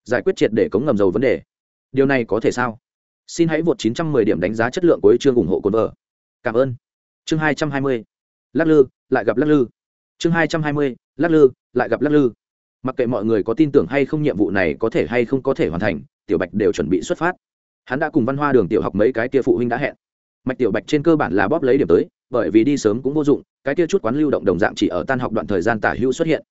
giải quyết triệt để cống ngầm dầu vấn đề. Điều này có thể sao? Xin hãy vượt 910 điểm đánh giá chất lượng của chương ủng hộ cồn vợ cảm ơn. Chương 220. lắc lư, lại gặp lắc lư. Chương 220. lắc lư, lại gặp lắc lư. Mặc kệ mọi người có tin tưởng hay không nhiệm vụ này có thể hay không có thể hoàn thành, tiểu bạch đều chuẩn bị xuất phát. Hắn đã cùng văn hoa đường tiểu học mấy cái kia phụ huynh đã hẹn. Mạch tiểu bạch trên cơ bản là bóp lấy điểm tới bởi vì đi sớm cũng vô dụng, cái kia chút quán lưu động đồng dạng chỉ ở tan học đoạn thời gian tả hữu xuất hiện.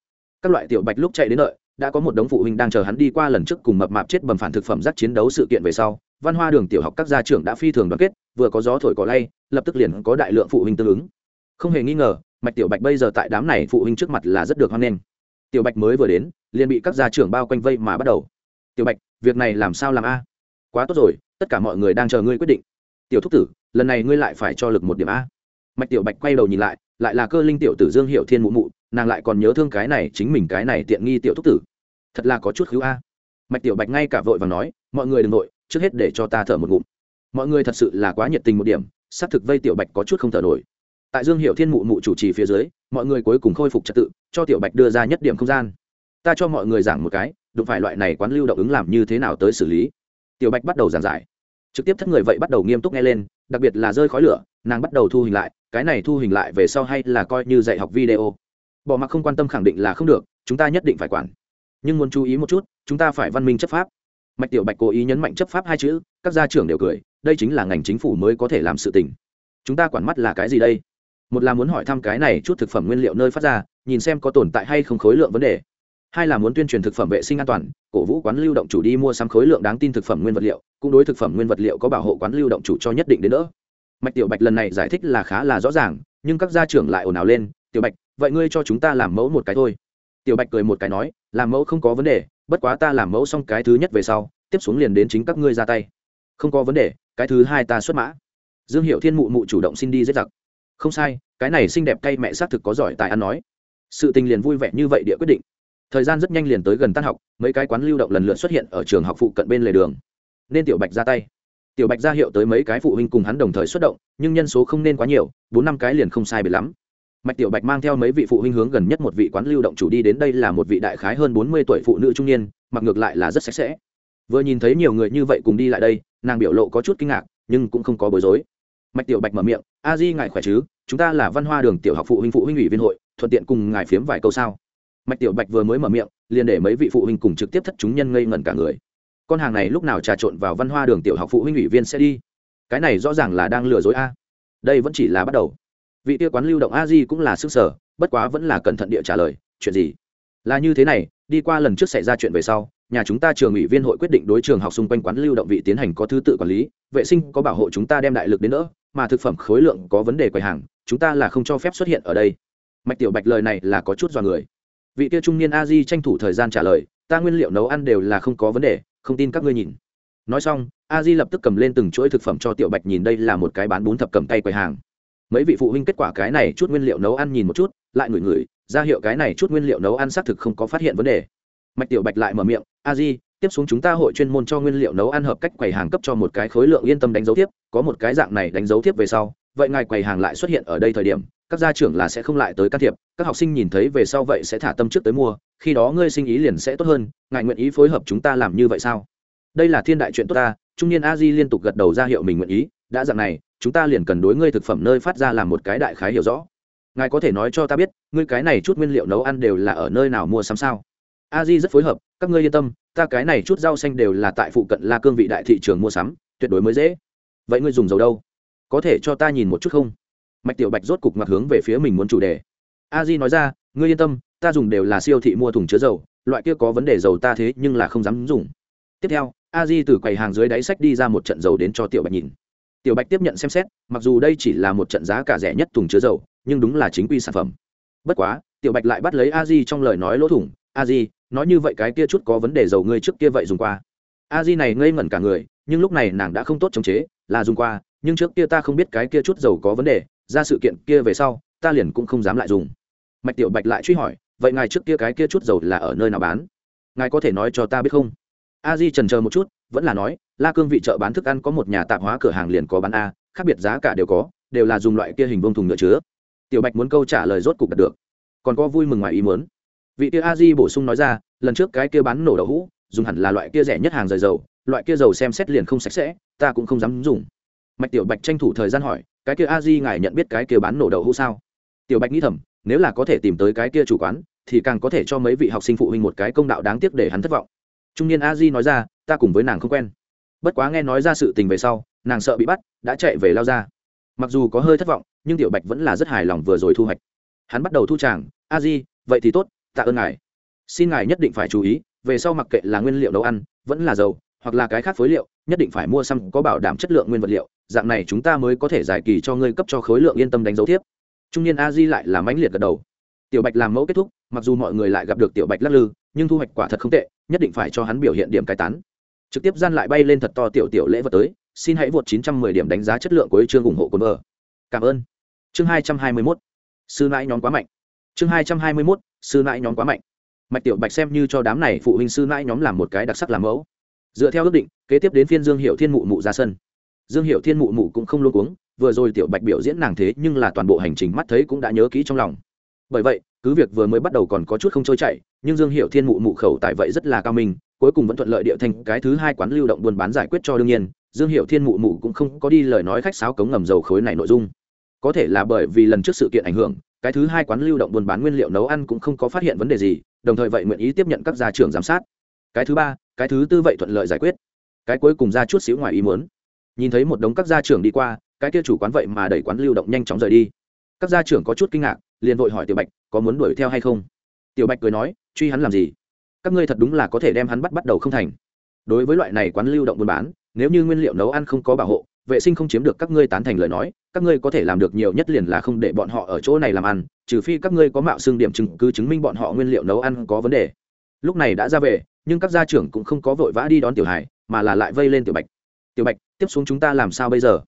Các loại tiểu bạch lúc chạy đến đợi, đã có một đống phụ huynh đang chờ hắn đi qua lần trước cùng mập mạp chết bầm phản thực phẩm giác chiến đấu sự kiện về sau. Văn hoa đường tiểu học các gia trưởng đã phi thường đoàn kết, vừa có gió thổi cỏ lay, lập tức liền có đại lượng phụ huynh tương ứng. Không hề nghi ngờ, mạch tiểu bạch bây giờ tại đám này phụ huynh trước mặt là rất được hoan nghênh. Tiểu bạch mới vừa đến, liền bị các gia trưởng bao quanh vây mà bắt đầu. Tiểu bạch, việc này làm sao làm a? Quá tốt rồi, tất cả mọi người đang chờ ngươi quyết định. Tiểu thúc tử, lần này ngươi lại phải cho lực một điểm a mạch tiểu bạch quay đầu nhìn lại lại là cơ linh tiểu tử dương hiệu thiên mụ mụ, nàng lại còn nhớ thương cái này, chính mình cái này tiện nghi tiểu thúc tử. Thật là có chút khứu a. Mạch tiểu bạch ngay cả vội và nói, mọi người đừng vội, trước hết để cho ta thở một ngụm. Mọi người thật sự là quá nhiệt tình một điểm, xác thực vây tiểu bạch có chút không thở nổi. Tại dương hiệu thiên mụ mụ chủ trì phía dưới, mọi người cuối cùng khôi phục trật tự, cho tiểu bạch đưa ra nhất điểm không gian. Ta cho mọi người giảng một cái, đụng phải loại này quán lưu động ứng làm như thế nào tới xử lý. Tiểu bạch bắt đầu giảng giải trực tiếp thất người vậy bắt đầu nghiêm túc nghe lên, đặc biệt là rơi khói lửa, nàng bắt đầu thu hình lại, cái này thu hình lại về sau hay là coi như dạy học video. Bỏ mặc không quan tâm khẳng định là không được, chúng ta nhất định phải quản. Nhưng muốn chú ý một chút, chúng ta phải văn minh chấp pháp. Mạch tiểu bạch cố ý nhấn mạnh chấp pháp hai chữ, các gia trưởng đều cười, đây chính là ngành chính phủ mới có thể làm sự tình. Chúng ta quản mắt là cái gì đây? Một là muốn hỏi thăm cái này chút thực phẩm nguyên liệu nơi phát ra, nhìn xem có tồn tại hay không khối lượng vấn đề hai là muốn tuyên truyền thực phẩm vệ sinh an toàn, cổ vũ quán lưu động chủ đi mua sắm khối lượng đáng tin thực phẩm nguyên vật liệu, cũng đối thực phẩm nguyên vật liệu có bảo hộ quán lưu động chủ cho nhất định đến nữa mạch tiểu bạch lần này giải thích là khá là rõ ràng, nhưng các gia trưởng lại ồn ào lên, tiểu bạch, vậy ngươi cho chúng ta làm mẫu một cái thôi. Tiểu bạch cười một cái nói, làm mẫu không có vấn đề, bất quá ta làm mẫu xong cái thứ nhất về sau, tiếp xuống liền đến chính các ngươi ra tay. Không có vấn đề, cái thứ hai ta xuất mã. Dương hiệu thiên mụ mụ chủ động xin đi giết giặc. Không sai, cái này xinh đẹp cay mẹ xác thực có giỏi tài ăn nói. Sự tình liền vui vẻ như vậy địa quyết định thời gian rất nhanh liền tới gần tan học, mấy cái quán lưu động lần lượt xuất hiện ở trường học phụ cận bên lề đường. Nên tiểu bạch ra tay. Tiểu bạch ra hiệu tới mấy cái phụ huynh cùng hắn đồng thời xuất động, nhưng nhân số không nên quá nhiều, bốn năm cái liền không sai biệt lắm. Mạch tiểu bạch mang theo mấy vị phụ huynh hướng gần nhất một vị quán lưu động chủ đi đến đây là một vị đại khái hơn bốn mươi tuổi phụ nữ trung niên, mặc ngược lại là rất sạch sẽ. Vừa nhìn thấy nhiều người như vậy cùng đi lại đây, nàng biểu lộ có chút kinh ngạc, nhưng cũng không có bối rối. Mạch tiểu bạch mở miệng, a di, ngài khỏe chứ? Chúng ta là văn hoa đường tiểu học phụ huynh phụ huynh ủy viên hội, thuận tiện cùng ngài phiếm vài câu sao? Mạch tiểu bạch vừa mới mở miệng, liền để mấy vị phụ huynh cùng trực tiếp thất chúng nhân ngây ngẩn cả người. Con hàng này lúc nào trà trộn vào văn hoa đường tiểu học phụ huynh ủy viên sẽ đi? Cái này rõ ràng là đang lừa dối a. Đây vẫn chỉ là bắt đầu. Vị tiêu quán lưu động a di cũng là sức sở, bất quá vẫn là cẩn thận địa trả lời, chuyện gì? Là như thế này, đi qua lần trước xảy ra chuyện về sau, nhà chúng ta trường ủy viên hội quyết định đối trường học xung quanh quán lưu động vị tiến hành có thứ tự quản lý, vệ sinh có bảo hộ chúng ta đem đại lực đến nữa mà thực phẩm khối lượng có vấn đề quầy hàng, chúng ta là không cho phép xuất hiện ở đây. Mạch tiểu bạch lời này là có chút do người vị kia trung niên a di tranh thủ thời gian trả lời, ta nguyên liệu nấu ăn đều là không có vấn đề, không tin các ngươi nhìn. Nói xong, a di lập tức cầm lên từng chuỗi thực phẩm cho tiểu bạch nhìn, đây là một cái bán bún thập cầm tay quầy hàng. Mấy vị phụ huynh kết quả cái này chút nguyên liệu nấu ăn nhìn một chút, lại ngửi ngửi, ra hiệu cái này chút nguyên liệu nấu ăn xác thực không có phát hiện vấn đề. Mạch tiểu bạch lại mở miệng, a di, tiếp xuống chúng ta hội chuyên môn cho nguyên liệu nấu ăn hợp cách quầy hàng cấp cho một cái khối lượng yên tâm đánh dấu tiếp, có một cái dạng này đánh dấu tiếp về sau, vậy ngài quầy hàng lại xuất hiện ở đây thời điểm các gia trưởng là sẽ không lại tới can thiệp, các học sinh nhìn thấy về sau vậy sẽ thả tâm trước tới mua, khi đó ngươi sinh ý liền sẽ tốt hơn, ngài nguyện ý phối hợp chúng ta làm như vậy sao? Đây là thiên đại chuyện tốt ta, trung niên a di liên tục gật đầu ra hiệu mình nguyện ý, đã dạng này, chúng ta liền cần đối ngươi thực phẩm nơi phát ra làm một cái đại khái hiểu rõ. Ngài có thể nói cho ta biết, ngươi cái này chút nguyên liệu nấu ăn đều là ở nơi nào mua sắm sao? A di rất phối hợp, các ngươi yên tâm, ta cái này chút rau xanh đều là tại phụ cận la cương vị đại thị trường mua sắm, tuyệt đối mới dễ. Vậy ngươi dùng dầu đâu? Có thể cho ta nhìn một chút không? Mạch tiểu bạch rốt cục mặt hướng về phía mình muốn chủ đề. A di nói ra, ngươi yên tâm, ta dùng đều là siêu thị mua thùng chứa dầu, loại kia có vấn đề dầu ta thế nhưng là không dám dùng. Tiếp theo, a di từ quầy hàng dưới đáy sách đi ra một trận dầu đến cho tiểu bạch nhìn. Tiểu bạch tiếp nhận xem xét, mặc dù đây chỉ là một trận giá cả rẻ nhất thùng chứa dầu, nhưng đúng là chính quy sản phẩm. Bất quá, tiểu bạch lại bắt lấy a di trong lời nói lỗ thủng, a di, nói như vậy cái kia chút có vấn đề dầu ngươi trước kia vậy dùng qua. A di này ngây ngẩn cả người, nhưng lúc này nàng đã không tốt chống chế, là dùng qua, nhưng trước kia ta không biết cái kia chút dầu có vấn đề ra sự kiện kia về sau, ta liền cũng không dám lại dùng. Mạch tiểu bạch lại truy hỏi, vậy ngài trước kia cái kia chút dầu là ở nơi nào bán? Ngài có thể nói cho ta biết không? A di trần chờ một chút, vẫn là nói, la cương vị chợ bán thức ăn có một nhà tạp hóa cửa hàng liền có bán a, khác biệt giá cả đều có, đều là dùng loại kia hình vông thùng nhựa chứa. Tiểu bạch muốn câu trả lời rốt cục đạt được. Còn có vui mừng ngoài ý muốn. Vị kia a di bổ sung nói ra, lần trước cái kia bán nổ đậu hũ, dùng hẳn là loại kia rẻ nhất hàng rời dầu, loại kia dầu xem xét liền không sạch sẽ, ta cũng không dám dùng. Mạch tiểu bạch tranh thủ thời gian hỏi cái kia a di ngài nhận biết cái kia bán nổ đậu hũ sao? Tiểu bạch nghĩ thầm, nếu là có thể tìm tới cái kia chủ quán, thì càng có thể cho mấy vị học sinh phụ huynh một cái công đạo đáng tiếc để hắn thất vọng. Trung niên a di nói ra, ta cùng với nàng không quen. Bất quá nghe nói ra sự tình về sau, nàng sợ bị bắt, đã chạy về lao ra. Mặc dù có hơi thất vọng, nhưng tiểu bạch vẫn là rất hài lòng vừa rồi thu hoạch. Hắn bắt đầu thu tràng, a di, vậy thì tốt, tạ ơn ngài. Xin ngài nhất định phải chú ý, về sau mặc kệ là nguyên liệu nấu ăn, vẫn là dầu, hoặc là cái khác phối liệu nhất định phải mua xăm có bảo đảm chất lượng nguyên vật liệu, dạng này chúng ta mới có thể giải kỳ cho ngươi cấp cho khối lượng yên tâm đánh dấu tiếp trung niên a di lại là mãnh liệt gật đầu. Tiểu bạch làm mẫu kết thúc, mặc dù mọi người lại gặp được tiểu bạch lắc lư, nhưng thu hoạch quả thật không tệ, nhất định phải cho hắn biểu hiện điểm cải tán. Trực tiếp gian lại bay lên thật to tiểu tiểu lễ vật tới, xin hãy vượt 910 điểm đánh giá chất lượng của chương ủng hộ cồn vợ cảm ơn. Chương 221 sư nãi nhóm quá mạnh. Chương 221 sư nãi nhóm quá mạnh. Mạch tiểu bạch xem như cho đám này phụ huynh sư nãi nhóm làm một cái đặc sắc làm mẫu dựa theo ước định, kế tiếp đến phiên dương hiệu thiên mụ mụ ra sân. Dương hiệu thiên mụ mụ cũng không luôn cuống, vừa rồi tiểu bạch biểu diễn nàng thế nhưng là toàn bộ hành trình mắt thấy cũng đã nhớ kỹ trong lòng. Bởi vậy, cứ việc vừa mới bắt đầu còn có chút không trôi chảy, nhưng dương hiệu thiên mụ mụ khẩu tại vậy rất là cao minh, cuối cùng vẫn thuận lợi địa thành cái thứ hai quán lưu động buôn bán giải quyết cho đương nhiên, dương hiệu thiên mụ mụ cũng không có đi lời nói khách sáo cống ngầm dầu khối này nội dung. Có thể là bởi vì lần trước sự kiện ảnh hưởng, cái thứ hai quán lưu động buôn bán nguyên liệu nấu ăn cũng không có phát hiện vấn đề gì, đồng thời vậy nguyện ý tiếp nhận các gia trưởng giám sát. Cái thứ ba cái thứ tư vậy thuận lợi giải quyết. Cái cuối cùng ra chút xíu ngoài ý muốn. Nhìn thấy một đống các gia trưởng đi qua, cái kia chủ quán vậy mà đẩy quán lưu động nhanh chóng rời đi. Các gia trưởng có chút kinh ngạc, liền vội hỏi tiểu bạch, có muốn đuổi theo hay không? Tiểu bạch cười nói, truy hắn làm gì? Các ngươi thật đúng là có thể đem hắn bắt bắt đầu không thành. Đối với loại này quán lưu động buôn bán, nếu như nguyên liệu nấu ăn không có bảo hộ, vệ sinh không chiếm được các ngươi tán thành lời nói, các ngươi có thể làm được nhiều nhất liền là không để bọn họ ở chỗ này làm ăn, trừ phi các ngươi có mạo xương điểm chứng cứ chứng minh bọn họ nguyên liệu nấu ăn có vấn đề. Lúc này đã ra về nhưng các gia trưởng cũng không có vội vã đi đón tiểu hải, mà là lại vây lên tiểu bạch. Tiểu bạch, tiếp xuống chúng ta làm sao bây giờ?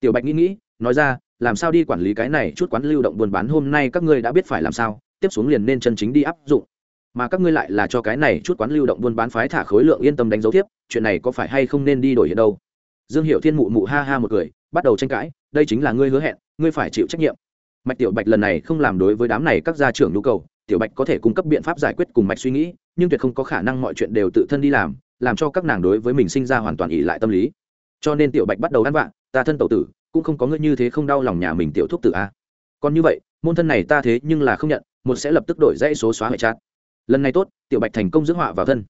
Tiểu bạch nghĩ nghĩ, nói ra, làm sao đi quản lý cái này chút quán lưu động buôn bán hôm nay các ngươi đã biết phải làm sao, tiếp xuống liền nên chân chính đi áp dụng. Mà các ngươi lại là cho cái này chút quán lưu động buôn bán phái thả khối lượng yên tâm đánh dấu tiếp, chuyện này có phải hay không nên đi đổi hiện đâu? Dương hiệu thiên mụ mụ ha ha một cười, bắt đầu tranh cãi, đây chính là ngươi hứa hẹn, ngươi phải chịu trách nhiệm. Mạch tiểu bạch lần này không làm đối với đám này các gia trưởng nhu cầu, tiểu bạch có thể cung cấp biện pháp giải quyết cùng mạch suy nghĩ nhưng tuyệt không có khả năng mọi chuyện đều tự thân đi làm làm cho các nàng đối với mình sinh ra hoàn toàn ỉ lại tâm lý. Cho nên tiểu bạch bắt đầu ăn vạ, ta thân tẩu tử, cũng không có ngươi như thế không đau lòng nhà mình tiểu thúc tử a. Còn như vậy, môn thân này ta thế nhưng là không nhận, một sẽ lập tức đổi dãy số xóa hệ chat lần này tốt, tiểu bạch thành công dưỡng họa vào thân.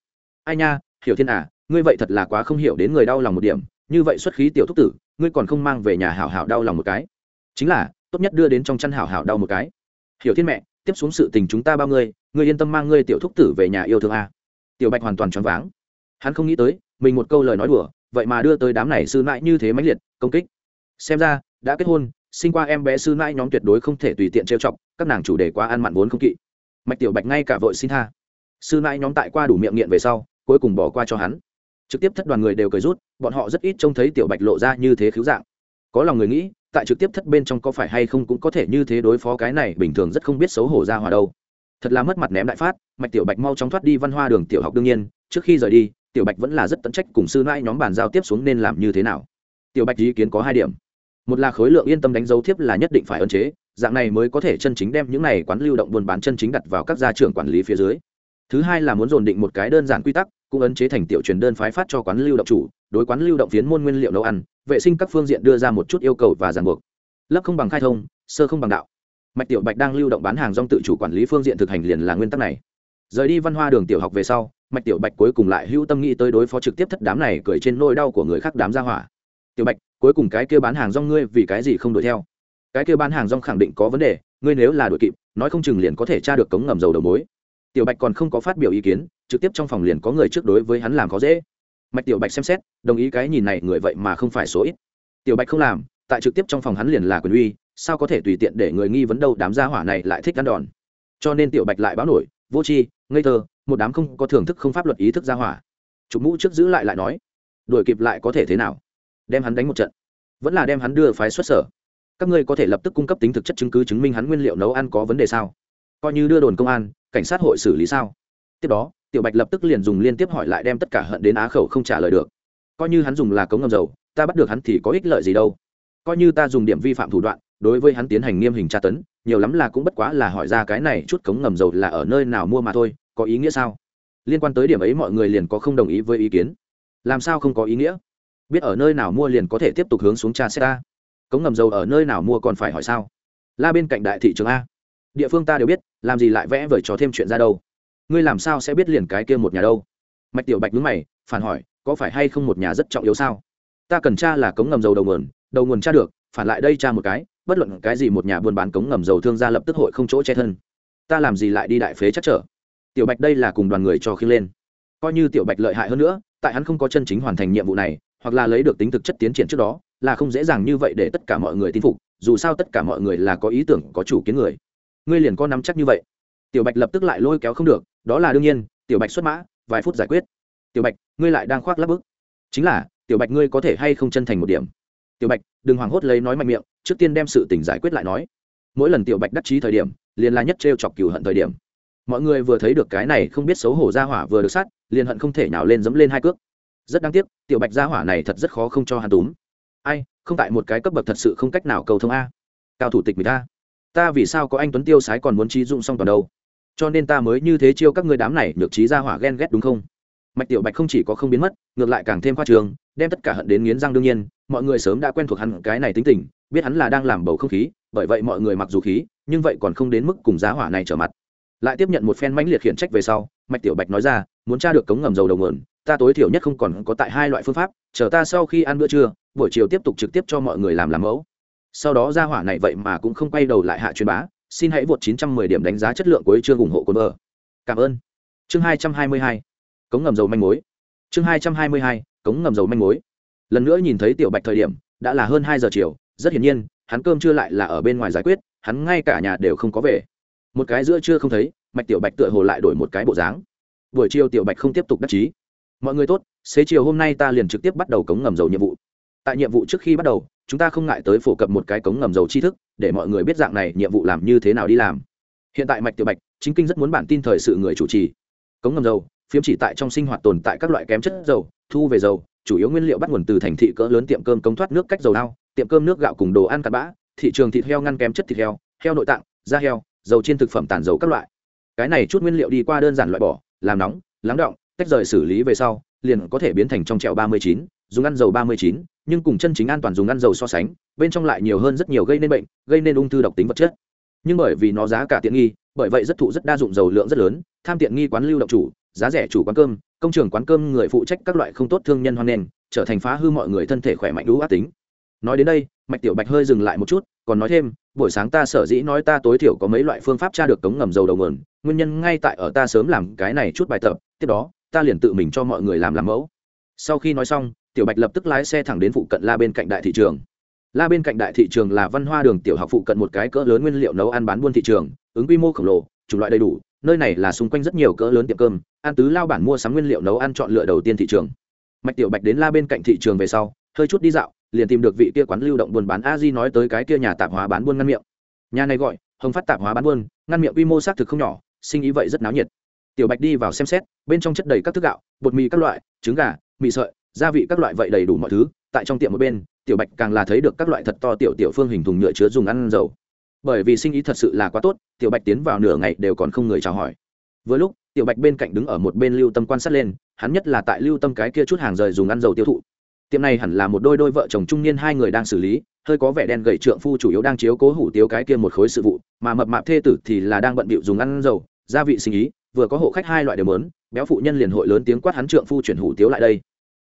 Ai nha, hiểu thiên à ngươi vậy thật là quá không hiểu đến người đau lòng một điểm, như vậy xuất khí tiểu thúc tử, ngươi còn không mang về nhà hảo hảo đau lòng một cái. Chính là, tốt nhất đưa đến trong chăn hảo hảo đau một cái. Hiểu thiên mẹ tiếp xuống sự tình chúng ta bao ngươi ngươi yên tâm mang ngươi tiểu thúc tử về nhà yêu thương a. Tiểu bạch hoàn toàn choáng váng. Hắn không nghĩ tới, mình một câu lời nói đùa, vậy mà đưa tới đám này sư mãi như thế mãnh liệt, công kích. Xem ra, đã kết hôn, sinh qua em bé sư mãi nhóm tuyệt đối không thể tùy tiện trêu chọc, các nàng chủ đề quá ăn mặn vốn không kỵ. Mạch tiểu bạch ngay cả vội xin tha. Sư mãi nhóm tại qua đủ miệng nghiện về sau, cuối cùng bỏ qua cho hắn. Trực tiếp thất đoàn người đều cười rút, bọn họ rất ít trông thấy tiểu bạch lộ ra như thế khiếu dạng. Có lòng người nghĩ tại trực tiếp thất bên trong có phải hay không cũng có thể như thế đối phó cái này, bình thường rất không biết xấu hổ ra hòa đâu. Thật là mất mặt ném đại phát, mạch tiểu bạch mau chóng thoát đi văn hoa đường tiểu học đương nhiên, trước khi rời đi, tiểu bạch vẫn là rất tận trách cùng sư mãi nhóm bàn giao tiếp xuống nên làm như thế nào. Tiểu bạch ý kiến có hai điểm. Một là khối lượng yên tâm đánh dấu thiếp là nhất định phải ân chế, dạng này mới có thể chân chính đem những này quán lưu động buôn bán chân chính đặt vào các gia trưởng quản lý phía dưới thứ hai là muốn dồn định một cái đơn giản quy tắc, cũng ấn chế thành tiểu truyền đơn phái phát cho quán lưu động chủ, đối quán lưu động phiến môn nguyên liệu nấu ăn, vệ sinh các phương diện đưa ra một chút yêu cầu và ràng buộc. Lấp không bằng khai thông, sơ không bằng đạo. Mạch tiểu bạch đang lưu động bán hàng rong tự chủ quản lý phương diện thực hành liền là nguyên tắc này. Rời đi văn hoa đường tiểu học về sau, mạch tiểu bạch cuối cùng lại hữu tâm nghĩ tới đối phó trực tiếp thất đám này cười trên nỗi đau của người khác đám gia hỏa. Tiểu bạch, cuối cùng cái kia bán hàng rong ngươi vì cái gì không đuổi theo? Cái kia bán hàng rong khẳng định có vấn đề, ngươi nếu là đuổi kịp, nói không chừng liền có thể tra được cống ngầm dầu đầu mối tiểu bạch còn không có phát biểu ý kiến, trực tiếp trong phòng liền có người trước đối với hắn làm khó dễ. Mạch tiểu bạch xem xét, đồng ý cái nhìn này, người vậy mà không phải số ít. Tiểu bạch không làm, tại trực tiếp trong phòng hắn liền là quyền uy, sao có thể tùy tiện để người nghi vấn đâu, đám gia hỏa này lại thích ăn đòn. Cho nên tiểu bạch lại báo nổi, vô tri, ngây thơ, một đám không có thưởng thức không pháp luật ý thức gia hỏa. Chụp mũ trước giữ lại lại nói, đuổi kịp lại có thể thế nào? Đem hắn đánh một trận, vẫn là đem hắn đưa phái xuất sở. Các ngươi có thể lập tức cung cấp tính thực chất chứng cứ chứng minh hắn nguyên liệu nấu ăn có vấn đề sao? Coi như đưa đồn công an cảnh sát hội xử lý sao? Tiếp đó, tiểu bạch lập tức liền dùng liên tiếp hỏi lại đem tất cả hận đến á khẩu không trả lời được. Coi như hắn dùng là cống ngầm dầu, ta bắt được hắn thì có ích lợi gì đâu. Coi như ta dùng điểm vi phạm thủ đoạn, đối với hắn tiến hành nghiêm hình tra tấn, nhiều lắm là cũng bất quá là hỏi ra cái này chút cống ngầm dầu là ở nơi nào mua mà thôi, có ý nghĩa sao? Liên quan tới điểm ấy mọi người liền có không đồng ý với ý kiến. Làm sao không có ý nghĩa? Biết ở nơi nào mua liền có thể tiếp tục hướng xuống tra xét ta. cống ngầm dầu ở nơi nào mua còn phải hỏi sao? La bên cạnh đại thị trường a địa phương ta đều biết, làm gì lại vẽ vời trò thêm chuyện ra đâu. Ngươi làm sao sẽ biết liền cái kia một nhà đâu? Mạch tiểu bạch nhướng mày, phản hỏi, có phải hay không một nhà rất trọng yếu sao? Ta cần tra là cống ngầm dầu đầu nguồn đầu nguồn tra được, phản lại đây tra một cái, bất luận cái gì một nhà buôn bán cống ngầm dầu thương gia lập tức hội không chỗ che thân. Ta làm gì lại đi đại phế chắc trở? Tiểu bạch đây là cùng đoàn người cho khiêng lên. Coi như tiểu bạch lợi hại hơn nữa, tại hắn không có chân chính hoàn thành nhiệm vụ này, hoặc là lấy được tính thực chất tiến triển trước đó, là không dễ dàng như vậy để tất cả mọi người tin phục, dù sao tất cả mọi người là có ý tưởng, có chủ kiến người ngươi liền có nắm chắc như vậy. Tiểu bạch lập tức lại lôi kéo không được, đó là đương nhiên, tiểu bạch xuất mã, vài phút giải quyết. Tiểu bạch, ngươi lại đang khoác lắp bức. Chính là, tiểu bạch ngươi có thể hay không chân thành một điểm? Tiểu bạch, đừng hoảng hốt lấy nói mạnh miệng, trước tiên đem sự tình giải quyết lại nói. Mỗi lần tiểu bạch đắc chí thời điểm, liền là nhất trêu chọc cừu hận thời điểm. Mọi người vừa thấy được cái này không biết xấu hổ ra hỏa vừa được sát, liền hận không thể nào lên dẫm lên hai cước. Rất đáng tiếc, tiểu bạch ra hỏa này thật rất khó không cho hắn túm. Ai, không tại một cái cấp bậc thật sự không cách nào cầu thông a. Cao thủ tịch người ta ta vì sao có anh tuấn tiêu sái còn muốn trí dụng xong toàn đâu? Cho nên ta mới như thế chiêu các người đám này nhược trí ra hỏa ghen ghét đúng không? Mạch tiểu bạch không chỉ có không biến mất, ngược lại càng thêm khoa trường, đem tất cả hận đến nghiến răng đương nhiên, mọi người sớm đã quen thuộc hắn cái này tính tình, biết hắn là đang làm bầu không khí, bởi vậy mọi người mặc dù khí, nhưng vậy còn không đến mức cùng giá hỏa này trở mặt. Lại tiếp nhận một phen mãnh liệt khiển trách về sau, mạch tiểu bạch nói ra, muốn tra được cống ngầm dầu đầu nguồn, ta tối thiểu nhất không còn có tại hai loại phương pháp, chờ ta sau khi ăn bữa trưa, buổi chiều tiếp tục trực tiếp cho mọi người làm làm mẫu sau đó ra hỏa này vậy mà cũng không quay đầu lại hạ truyền bá, xin hãy vượt 910 điểm đánh giá chất lượng của chương ủng hộ cồn vợ. Cảm ơn. Chương 222 cống ngầm dầu manh mối. Chương 222 cống ngầm dầu manh mối. Lần nữa nhìn thấy tiểu bạch thời điểm, đã là hơn hai giờ chiều, rất hiển nhiên, hắn cơm chưa lại là ở bên ngoài giải quyết, hắn ngay cả nhà đều không có về. Một cái giữa trưa không thấy, mạch tiểu bạch tựa hồ lại đổi một cái bộ dáng. Buổi chiều tiểu bạch không tiếp tục đắc chí. Mọi người tốt, xế chiều hôm nay ta liền trực tiếp bắt đầu cống ngầm dầu nhiệm vụ. Tại nhiệm vụ trước khi bắt đầu chúng ta không ngại tới phổ cập một cái cống ngầm dầu tri thức, để mọi người biết dạng này nhiệm vụ làm như thế nào đi làm. Hiện tại mạch tiểu bạch, chính kinh rất muốn bản tin thời sự người chủ trì. Cống ngầm dầu, phiếm chỉ tại trong sinh hoạt tồn tại các loại kém chất dầu, thu về dầu, chủ yếu nguyên liệu bắt nguồn từ thành thị cỡ lớn tiệm cơm cống thoát nước cách dầu đao tiệm cơm nước gạo cùng đồ ăn cặn bã, thị trường thịt heo ngăn kém chất thịt heo heo nội tạng, da heo, dầu trên thực phẩm tàn dầu các loại. Cái này chút nguyên liệu đi qua đơn giản loại bỏ, làm nóng, lắng động, tách rời xử lý về sau, liền có thể biến thành trong trẹo ba mươi chín dùng ăn dầu ba mươi chín, nhưng cùng chân chính an toàn dùng ăn dầu so sánh, bên trong lại nhiều hơn rất nhiều gây nên bệnh, gây nên ung thư độc tính vật chất. Nhưng bởi vì nó giá cả tiện nghi, bởi vậy rất thụ rất đa dụng dầu lượng rất lớn, tham tiện nghi quán lưu động chủ, giá rẻ chủ quán cơm, công trường quán cơm người phụ trách các loại không tốt thương nhân hoan nền trở thành phá hư mọi người thân thể khỏe mạnh đủ ác tính. Nói đến đây, mạch tiểu bạch hơi dừng lại một chút, còn nói thêm, buổi sáng ta sở dĩ nói ta tối thiểu có mấy loại phương pháp tra được cống ngầm dầu đầu nguồn, nguyên nhân ngay tại ở ta sớm làm cái này chút bài tập, tiếp đó, ta liền tự mình cho mọi người làm làm mẫu. Sau khi nói xong tiểu bạch lập tức lái xe thẳng đến phụ cận la bên cạnh đại thị trường. La bên cạnh đại thị trường là văn hoa đường tiểu học phụ cận một cái cỡ lớn nguyên liệu nấu ăn bán buôn thị trường, ứng quy mô khổng lồ, chủng loại đầy đủ, nơi này là xung quanh rất nhiều cỡ lớn tiệm cơm, ăn tứ lao bản mua sắm nguyên liệu nấu ăn chọn lựa đầu tiên thị trường. Mạch tiểu bạch đến la bên cạnh thị trường về sau, hơi chút đi dạo, liền tìm được vị kia quán lưu động buôn bán a di nói tới cái kia nhà tạp hóa bán buôn ngăn miệng. Nhà này gọi, hồng phát tạp hóa bán buôn, ngăn miệng quy mô xác thực không nhỏ, sinh ý vậy rất náo nhiệt. Tiểu bạch đi vào xem xét, bên trong chất đầy các thức gạo, bột mì các loại, trứng gà, mì sợi gia vị các loại vậy đầy đủ mọi thứ, tại trong tiệm một bên, tiểu bạch càng là thấy được các loại thật to tiểu tiểu phương hình thùng nhựa chứa dùng ăn dầu. Bởi vì sinh ý thật sự là quá tốt, tiểu bạch tiến vào nửa ngày đều còn không người chào hỏi. Vừa lúc, tiểu bạch bên cạnh đứng ở một bên lưu tâm quan sát lên, hắn nhất là tại lưu tâm cái kia chút hàng rời dùng ăn dầu tiêu thụ. Tiệm này hẳn là một đôi đôi vợ chồng trung niên hai người đang xử lý, hơi có vẻ đen gậy trượng phu chủ yếu đang chiếu cố hủ tiếu cái kia một khối sự vụ, mà mập mạp thê tử thì là đang bận bịu dùng ăn dầu, gia vị sinh ý, vừa có hộ khách hai loại đều mớn béo phụ nhân liền hội lớn tiếng quát hắn trượng phu chuyển hủ tiếu lại đây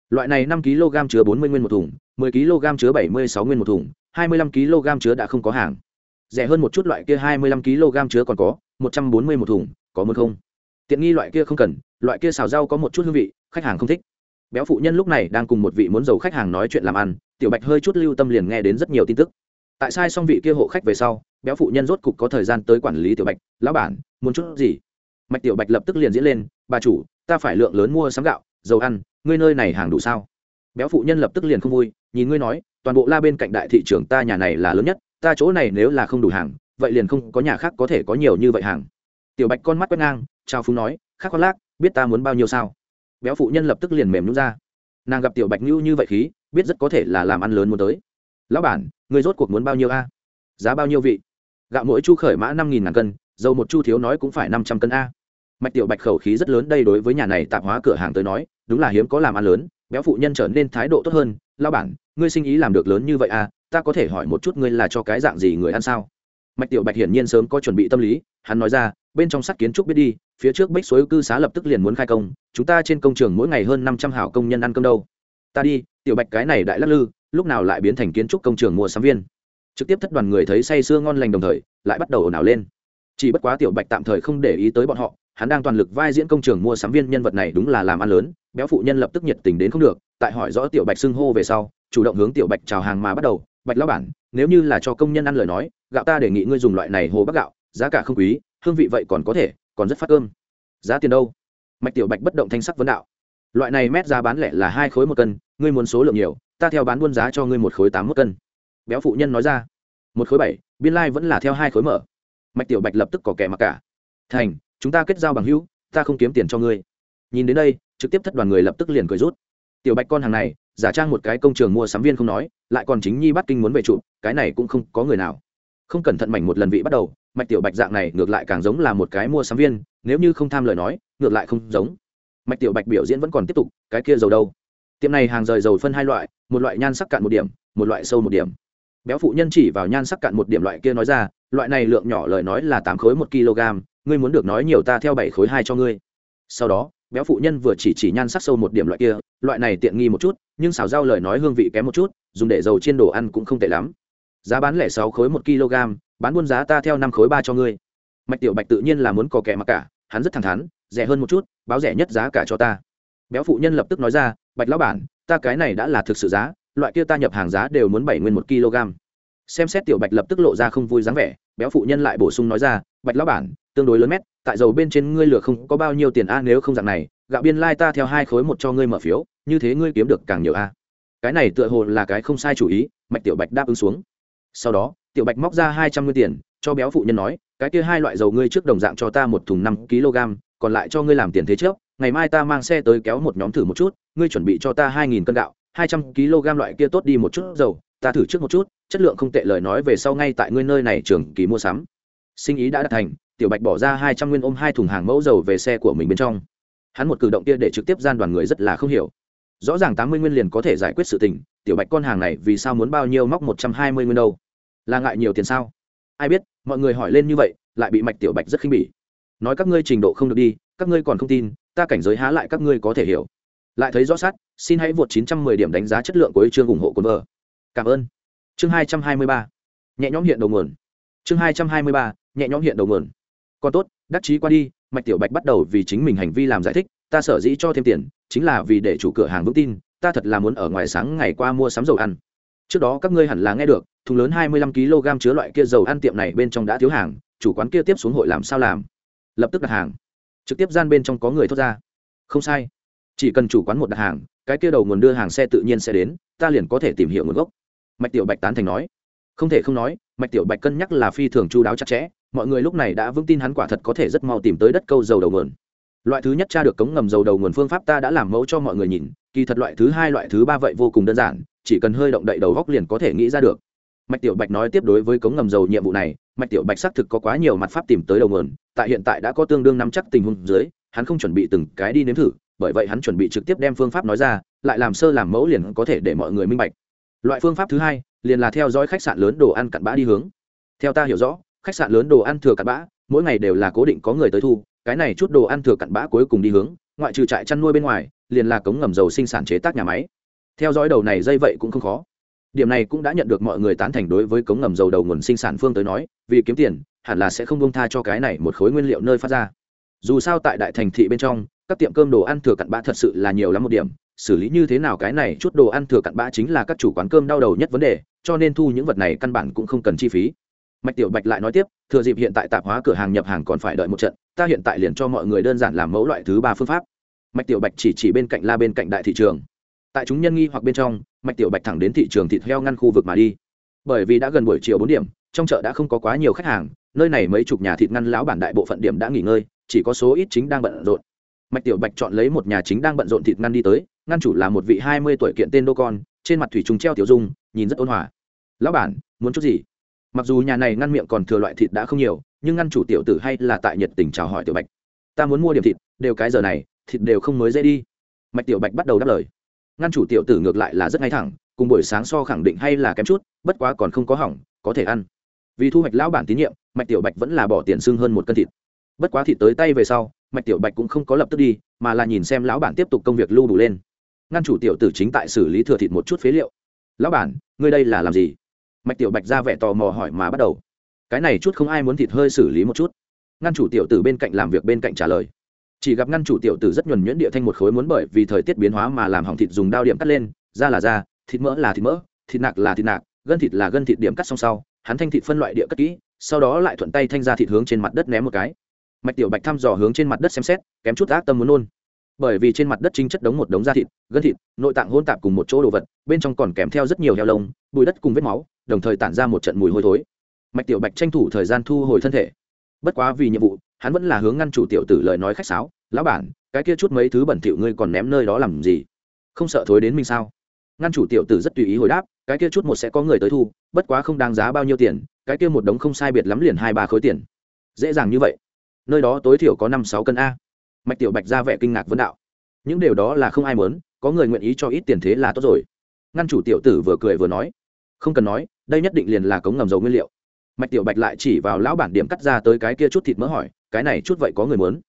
loại này năm kg chứa bốn mươi nguyên một thùng, mười kg chứa bảy mươi sáu nguyên một thùng, hai mươi lăm kg chứa đã không có hàng. Rẻ hơn một chút loại kia hai mươi lăm kg chứa còn có, một trăm bốn mươi một thùng, có muốn không? Tiện nghi loại kia không cần, loại kia xào rau có một chút hương vị, khách hàng không thích. Béo phụ nhân lúc này đang cùng một vị muốn giàu khách hàng nói chuyện làm ăn, tiểu bạch hơi chút lưu tâm liền nghe đến rất nhiều tin tức. Tại sai xong vị kia hộ khách về sau, béo phụ nhân rốt cục có thời gian tới quản lý tiểu bạch, lão bản, muốn chút gì? Mạch tiểu bạch lập tức liền diễn lên, bà chủ, ta phải lượng lớn mua sắm gạo dầu ăn, ngươi nơi này hàng đủ sao? Béo phụ nhân lập tức liền không vui, nhìn ngươi nói, toàn bộ la bên cạnh đại thị trường ta nhà này là lớn nhất, ta chỗ này nếu là không đủ hàng, vậy liền không có nhà khác có thể có nhiều như vậy hàng. Tiểu bạch con mắt quét ngang trao phúng nói khác con lác, biết ta muốn bao nhiêu sao? Béo phụ nhân lập tức liền mềm nhún ra. Nàng gặp tiểu bạch ngưu như vậy khí, biết rất có thể là làm ăn lớn muốn tới. Lão bản người rốt cuộc muốn bao nhiêu a? Giá bao nhiêu vị? Gạo mỗi chu khởi mã năm nghìn ngàn cân, dầu một chu thiếu nói cũng phải năm trăm cân a. Mạch tiểu bạch khẩu khí rất lớn, đây đối với nhà này tạp hóa cửa hàng tới nói đúng là hiếm có làm ăn lớn, béo phụ nhân trở nên thái độ tốt hơn lao bản, ngươi sinh ý làm được lớn như vậy à ta có thể hỏi một chút ngươi là cho cái dạng gì người ăn sao? Mạch tiểu bạch hiển nhiên sớm có chuẩn bị tâm lý, hắn nói ra, bên trong sắt kiến trúc biết đi, phía trước bích suối cư xá lập tức liền muốn khai công, chúng ta trên công trường mỗi ngày hơn năm trăm hảo công nhân ăn cơm đâu. Ta đi, tiểu bạch cái này đại lắc lư, lúc nào lại biến thành kiến trúc công trường mua sắm viên? Trực tiếp thất đoàn người thấy say sưa ngon lành đồng thời, lại bắt đầu ồn ào lên. Chỉ bất quá tiểu bạch tạm thời không để ý tới bọn họ hắn đang toàn lực vai diễn công trường mua sắm viên nhân vật này đúng là làm ăn lớn, béo phụ nhân lập tức nhiệt tình đến không được, tại hỏi rõ tiểu bạch xưng hô về sau, chủ động hướng tiểu bạch chào hàng mà bắt đầu, bạch lão bản, nếu như là cho công nhân ăn lời nói, gạo ta đề nghị ngươi dùng loại này hồ bắc gạo, giá cả không quý, hương vị vậy còn có thể, còn rất phát cơm. Giá tiền đâu? Mạch tiểu bạch bất động thanh sắc vấn đạo. Loại này mét giá bán lẻ là hai khối một cân, ngươi muốn số lượng nhiều, ta theo bán buôn giá cho ngươi một khối tám một cân. Béo phụ nhân nói ra. Một khối bảy, biên lai、like、vẫn là theo hai khối mở. Mạch tiểu bạch lập tức có kẻ mặc cả. Thành chúng ta kết giao bằng hữu, ta không kiếm tiền cho ngươi. Nhìn đến đây, trực tiếp thất đoàn người lập tức liền cười rút. Tiểu bạch con hàng này, giả trang một cái công trường mua sắm viên không nói, lại còn chính nhi bắt kinh muốn về trụ, cái này cũng không có người nào. Không cẩn thận mảnh một lần vị bắt đầu, mạch tiểu bạch dạng này ngược lại càng giống là một cái mua sắm viên, nếu như không tham lời nói, ngược lại không giống. Mạch tiểu bạch biểu diễn vẫn còn tiếp tục, cái kia dầu đâu? Tiệm này hàng rời dầu phân hai loại, một loại nhan sắc cạn một điểm, một loại sâu một điểm. Béo phụ nhân chỉ vào nhan sắc cạn một điểm loại kia nói ra, loại này lượng nhỏ lời nói là tám khối một kg ngươi muốn được nói nhiều ta theo bảy khối hai cho ngươi. Sau đó, béo phụ nhân vừa chỉ chỉ nhan sắc sâu một điểm loại kia, loại này tiện nghi một chút, nhưng xào rau lời nói hương vị kém một chút, dùng để dầu chiên đồ ăn cũng không tệ lắm. Giá bán lẻ sáu khối một kg, bán buôn giá ta theo năm khối ba cho ngươi. Mạch tiểu bạch tự nhiên là muốn có kẻ mặc cả, hắn rất thẳng thắn, rẻ hơn một chút, báo rẻ nhất giá cả cho ta. Béo phụ nhân lập tức nói ra, bạch lão bản, ta cái này đã là thực sự giá, loại kia ta nhập hàng giá đều muốn bảy nguyên một kg. Xem xét tiểu bạch lập tức lộ ra không vui dáng vẻ, béo phụ nhân lại bổ sung nói ra, bạch lão bản tương đối lớn mét, tại dầu bên trên ngươi lửa không có bao nhiêu tiền a, nếu không dạng này, gạo biên lai、like、ta theo hai khối một cho ngươi mở phiếu, như thế ngươi kiếm được càng nhiều a. Cái này tựa hồ là cái không sai chủ ý, mạch tiểu bạch đáp ứng xuống. Sau đó, tiểu bạch móc ra hai trăm nguyên tiền, cho béo phụ nhân nói, cái kia hai loại dầu ngươi trước đồng dạng cho ta một thùng năm kg, còn lại cho ngươi làm tiền thế trước, ngày mai ta mang xe tới kéo một nhóm thử một chút, ngươi chuẩn bị cho ta hai nghìn cân gạo, hai trăm kg loại kia tốt đi một chút dầu, ta thử trước một chút, chất lượng không tệ lời nói về sau ngay tại ngươi nơi này trường kỳ mua sắm. Sinh ý đã đạt thành tiểu bạch bỏ ra hai trăm nguyên ôm hai thùng hàng mẫu dầu về xe của mình bên trong. Hắn một cử động kia để trực tiếp gian đoàn người rất là không hiểu. Rõ ràng tám mươi nguyên liền có thể giải quyết sự tình, tiểu bạch con hàng này vì sao muốn bao nhiêu móc một trăm hai mươi nguyên đâu? Là ngại nhiều tiền sao? Ai biết, mọi người hỏi lên như vậy, lại bị mạch tiểu bạch rất khinh bỉ. Nói các ngươi trình độ không được đi, các ngươi còn không tin, ta cảnh giới há lại các ngươi có thể hiểu. Lại thấy rõ sát, xin hãy vượt 910 điểm đánh giá chất lượng của chương ủng hộ quân vở. Cảm ơn. Chương 223 nhẹ nhõm hiện đầu nguồn. Chương 223 nhẹ nhõm hiện đầu nguồn còn tốt, đắc chí qua đi, mạch tiểu bạch bắt đầu vì chính mình hành vi làm giải thích, ta sở dĩ cho thêm tiền, chính là vì để chủ cửa hàng vững tin, ta thật là muốn ở ngoài sáng ngày qua mua sắm dầu ăn. Trước đó các ngươi hẳn là nghe được, thùng lớn 25 kg chứa loại kia dầu ăn tiệm này bên trong đã thiếu hàng, chủ quán kia tiếp xuống hội làm sao làm? Lập tức đặt hàng. Trực tiếp gian bên trong có người thốt ra. Không sai. Chỉ cần chủ quán một đặt hàng, cái kia đầu nguồn đưa hàng xe tự nhiên sẽ đến, ta liền có thể tìm hiểu nguồn gốc. Mạch tiểu bạch tán thành nói. Không thể không nói, mạch tiểu bạch cân nhắc là phi thường chu đáo chặt chẽ mọi người lúc này đã vững tin hắn quả thật có thể rất mau tìm tới đất câu dầu đầu nguồn. Loại thứ nhất tra được cống ngầm dầu đầu nguồn phương pháp ta đã làm mẫu cho mọi người nhìn, kỳ thật loại thứ hai, loại thứ ba vậy vô cùng đơn giản, chỉ cần hơi động đậy đầu góc liền có thể nghĩ ra được. Mạch tiểu bạch nói tiếp đối với cống ngầm dầu nhiệm vụ này, mạch tiểu bạch xác thực có quá nhiều mặt pháp tìm tới đầu nguồn, tại hiện tại đã có tương đương nắm chắc tình huống dưới, hắn không chuẩn bị từng cái đi nếm thử, bởi vậy hắn chuẩn bị trực tiếp đem phương pháp nói ra, lại làm sơ làm mẫu liền có thể để mọi người minh bạch. Loại phương pháp thứ hai, liền là theo dõi khách sạn lớn đồ ăn cặn bã đi hướng. Theo ta hiểu rõ khách sạn lớn đồ ăn thừa cặn bã, mỗi ngày đều là cố định có người tới thu, cái này chút đồ ăn thừa cặn bã cuối cùng đi hướng, ngoại trừ trại chăn nuôi bên ngoài, liền là cống ngầm dầu sinh sản chế tác nhà máy. Theo dõi đầu này dây vậy cũng không khó. Điểm này cũng đã nhận được mọi người tán thành đối với cống ngầm dầu đầu nguồn sinh sản phương tới nói, vì kiếm tiền, hẳn là sẽ không bông tha cho cái này một khối nguyên liệu nơi phát ra. Dù sao tại đại thành thị bên trong, các tiệm cơm đồ ăn thừa cặn bã thật sự là nhiều lắm một điểm, xử lý như thế nào cái này chút đồ ăn thừa cặn bã chính là các chủ quán cơm đau đầu nhất vấn đề, cho nên thu những vật này căn bản cũng không cần chi phí mạch tiểu bạch lại nói tiếp, thừa dịp hiện tại tạp hóa cửa hàng nhập hàng còn phải đợi một trận, ta hiện tại liền cho mọi người đơn giản làm mẫu loại thứ ba phương pháp. Mạch tiểu bạch chỉ chỉ bên cạnh la bên cạnh đại thị trường. Tại chúng nhân nghi hoặc bên trong, mạch tiểu bạch thẳng đến thị trường thịt heo ngăn khu vực mà đi. Bởi vì đã gần buổi chiều bốn điểm, trong chợ đã không có quá nhiều khách hàng, nơi này mấy chục nhà thịt ngăn lão bản đại bộ phận điểm đã nghỉ ngơi, chỉ có số ít chính đang bận rộn. Mạch tiểu bạch chọn lấy một nhà chính đang bận rộn thịt ngăn đi tới, ngăn chủ là một vị hai mươi tuổi kiện tên đô con trên mặt thủy trùng treo tiểu dung, nhìn rất ôn hòa. Lão bản, muốn chút gì? Mặc dù nhà này ngăn miệng còn thừa loại thịt đã không nhiều, nhưng ngăn chủ tiểu tử hay là tại nhiệt tình chào hỏi tiểu bạch. Ta muốn mua điểm thịt, đều cái giờ này, thịt đều không mới dễ đi. Mạch tiểu bạch bắt đầu đáp lời. Ngăn chủ tiểu tử ngược lại là rất ngay thẳng, cùng buổi sáng so khẳng định hay là kém chút, bất quá còn không có hỏng, có thể ăn. Vì thu hoạch lão bản tín nhiệm, mạch tiểu bạch vẫn là bỏ tiền xưng hơn một cân thịt. Bất quá thịt tới tay về sau, mạch tiểu bạch cũng không có lập tức đi, mà là nhìn xem lão bản tiếp tục công việc lưu đủ lên. Ngăn chủ tiểu tử chính tại xử lý thừa thịt một chút phế liệu. Lão bản, ngươi đây là làm gì? Mạch tiểu bạch ra vẻ tò mò hỏi mà bắt đầu. Cái này chút không ai muốn thịt hơi xử lý một chút. Ngăn chủ tiểu tử bên cạnh làm việc bên cạnh trả lời. Chỉ gặp ngăn chủ tiểu tử rất nhuần nhuyễn địa thanh một khối muốn bởi vì thời tiết biến hóa mà làm hỏng thịt dùng đao điểm cắt lên, da là da, thịt mỡ là thịt mỡ, thịt nạc là thịt nạc, gân thịt là gân thịt điểm cắt xong sau, hắn thanh thịt phân loại địa cất kỹ, sau đó lại thuận tay thanh ra thịt hướng trên mặt đất ném một cái. Mạch tiểu bạch thăm dò hướng trên mặt đất xem xét, kém chút ác tâm muốn nôn. Bởi vì trên mặt đất chính chất đống một đống da thịt, gân thịt, nội tạng hôn tạp cùng một chỗ đồ vật, bên trong còn kèm theo rất nhiều heo lông, bụi đất cùng vết máu đồng thời tản ra một trận mùi hôi thối. Mạch tiểu bạch tranh thủ thời gian thu hồi thân thể. Bất quá vì nhiệm vụ, hắn vẫn là hướng ngăn chủ tiểu tử lời nói khách sáo, lão bản, cái kia chút mấy thứ bẩn thỉu ngươi còn ném nơi đó làm gì? Không sợ thối đến mình sao? Ngăn chủ tiểu tử rất tùy ý hồi đáp, cái kia chút một sẽ có người tới thu, bất quá không đáng giá bao nhiêu tiền, cái kia một đống không sai biệt lắm liền hai ba khối tiền. Dễ dàng như vậy. Nơi đó tối thiểu có năm sáu cân a. Mạch tiểu bạch ra vẻ kinh ngạc vấn đạo. Những điều đó là không ai muốn, có người nguyện ý cho ít tiền thế là tốt rồi. Ngăn chủ tiểu tử vừa cười vừa nói. Không cần nói đây nhất định liền là cống ngầm dầu nguyên liệu. Mạch tiểu bạch lại chỉ vào lão bản điểm cắt ra tới cái kia chút thịt mỡ hỏi, cái này chút vậy có người muốn?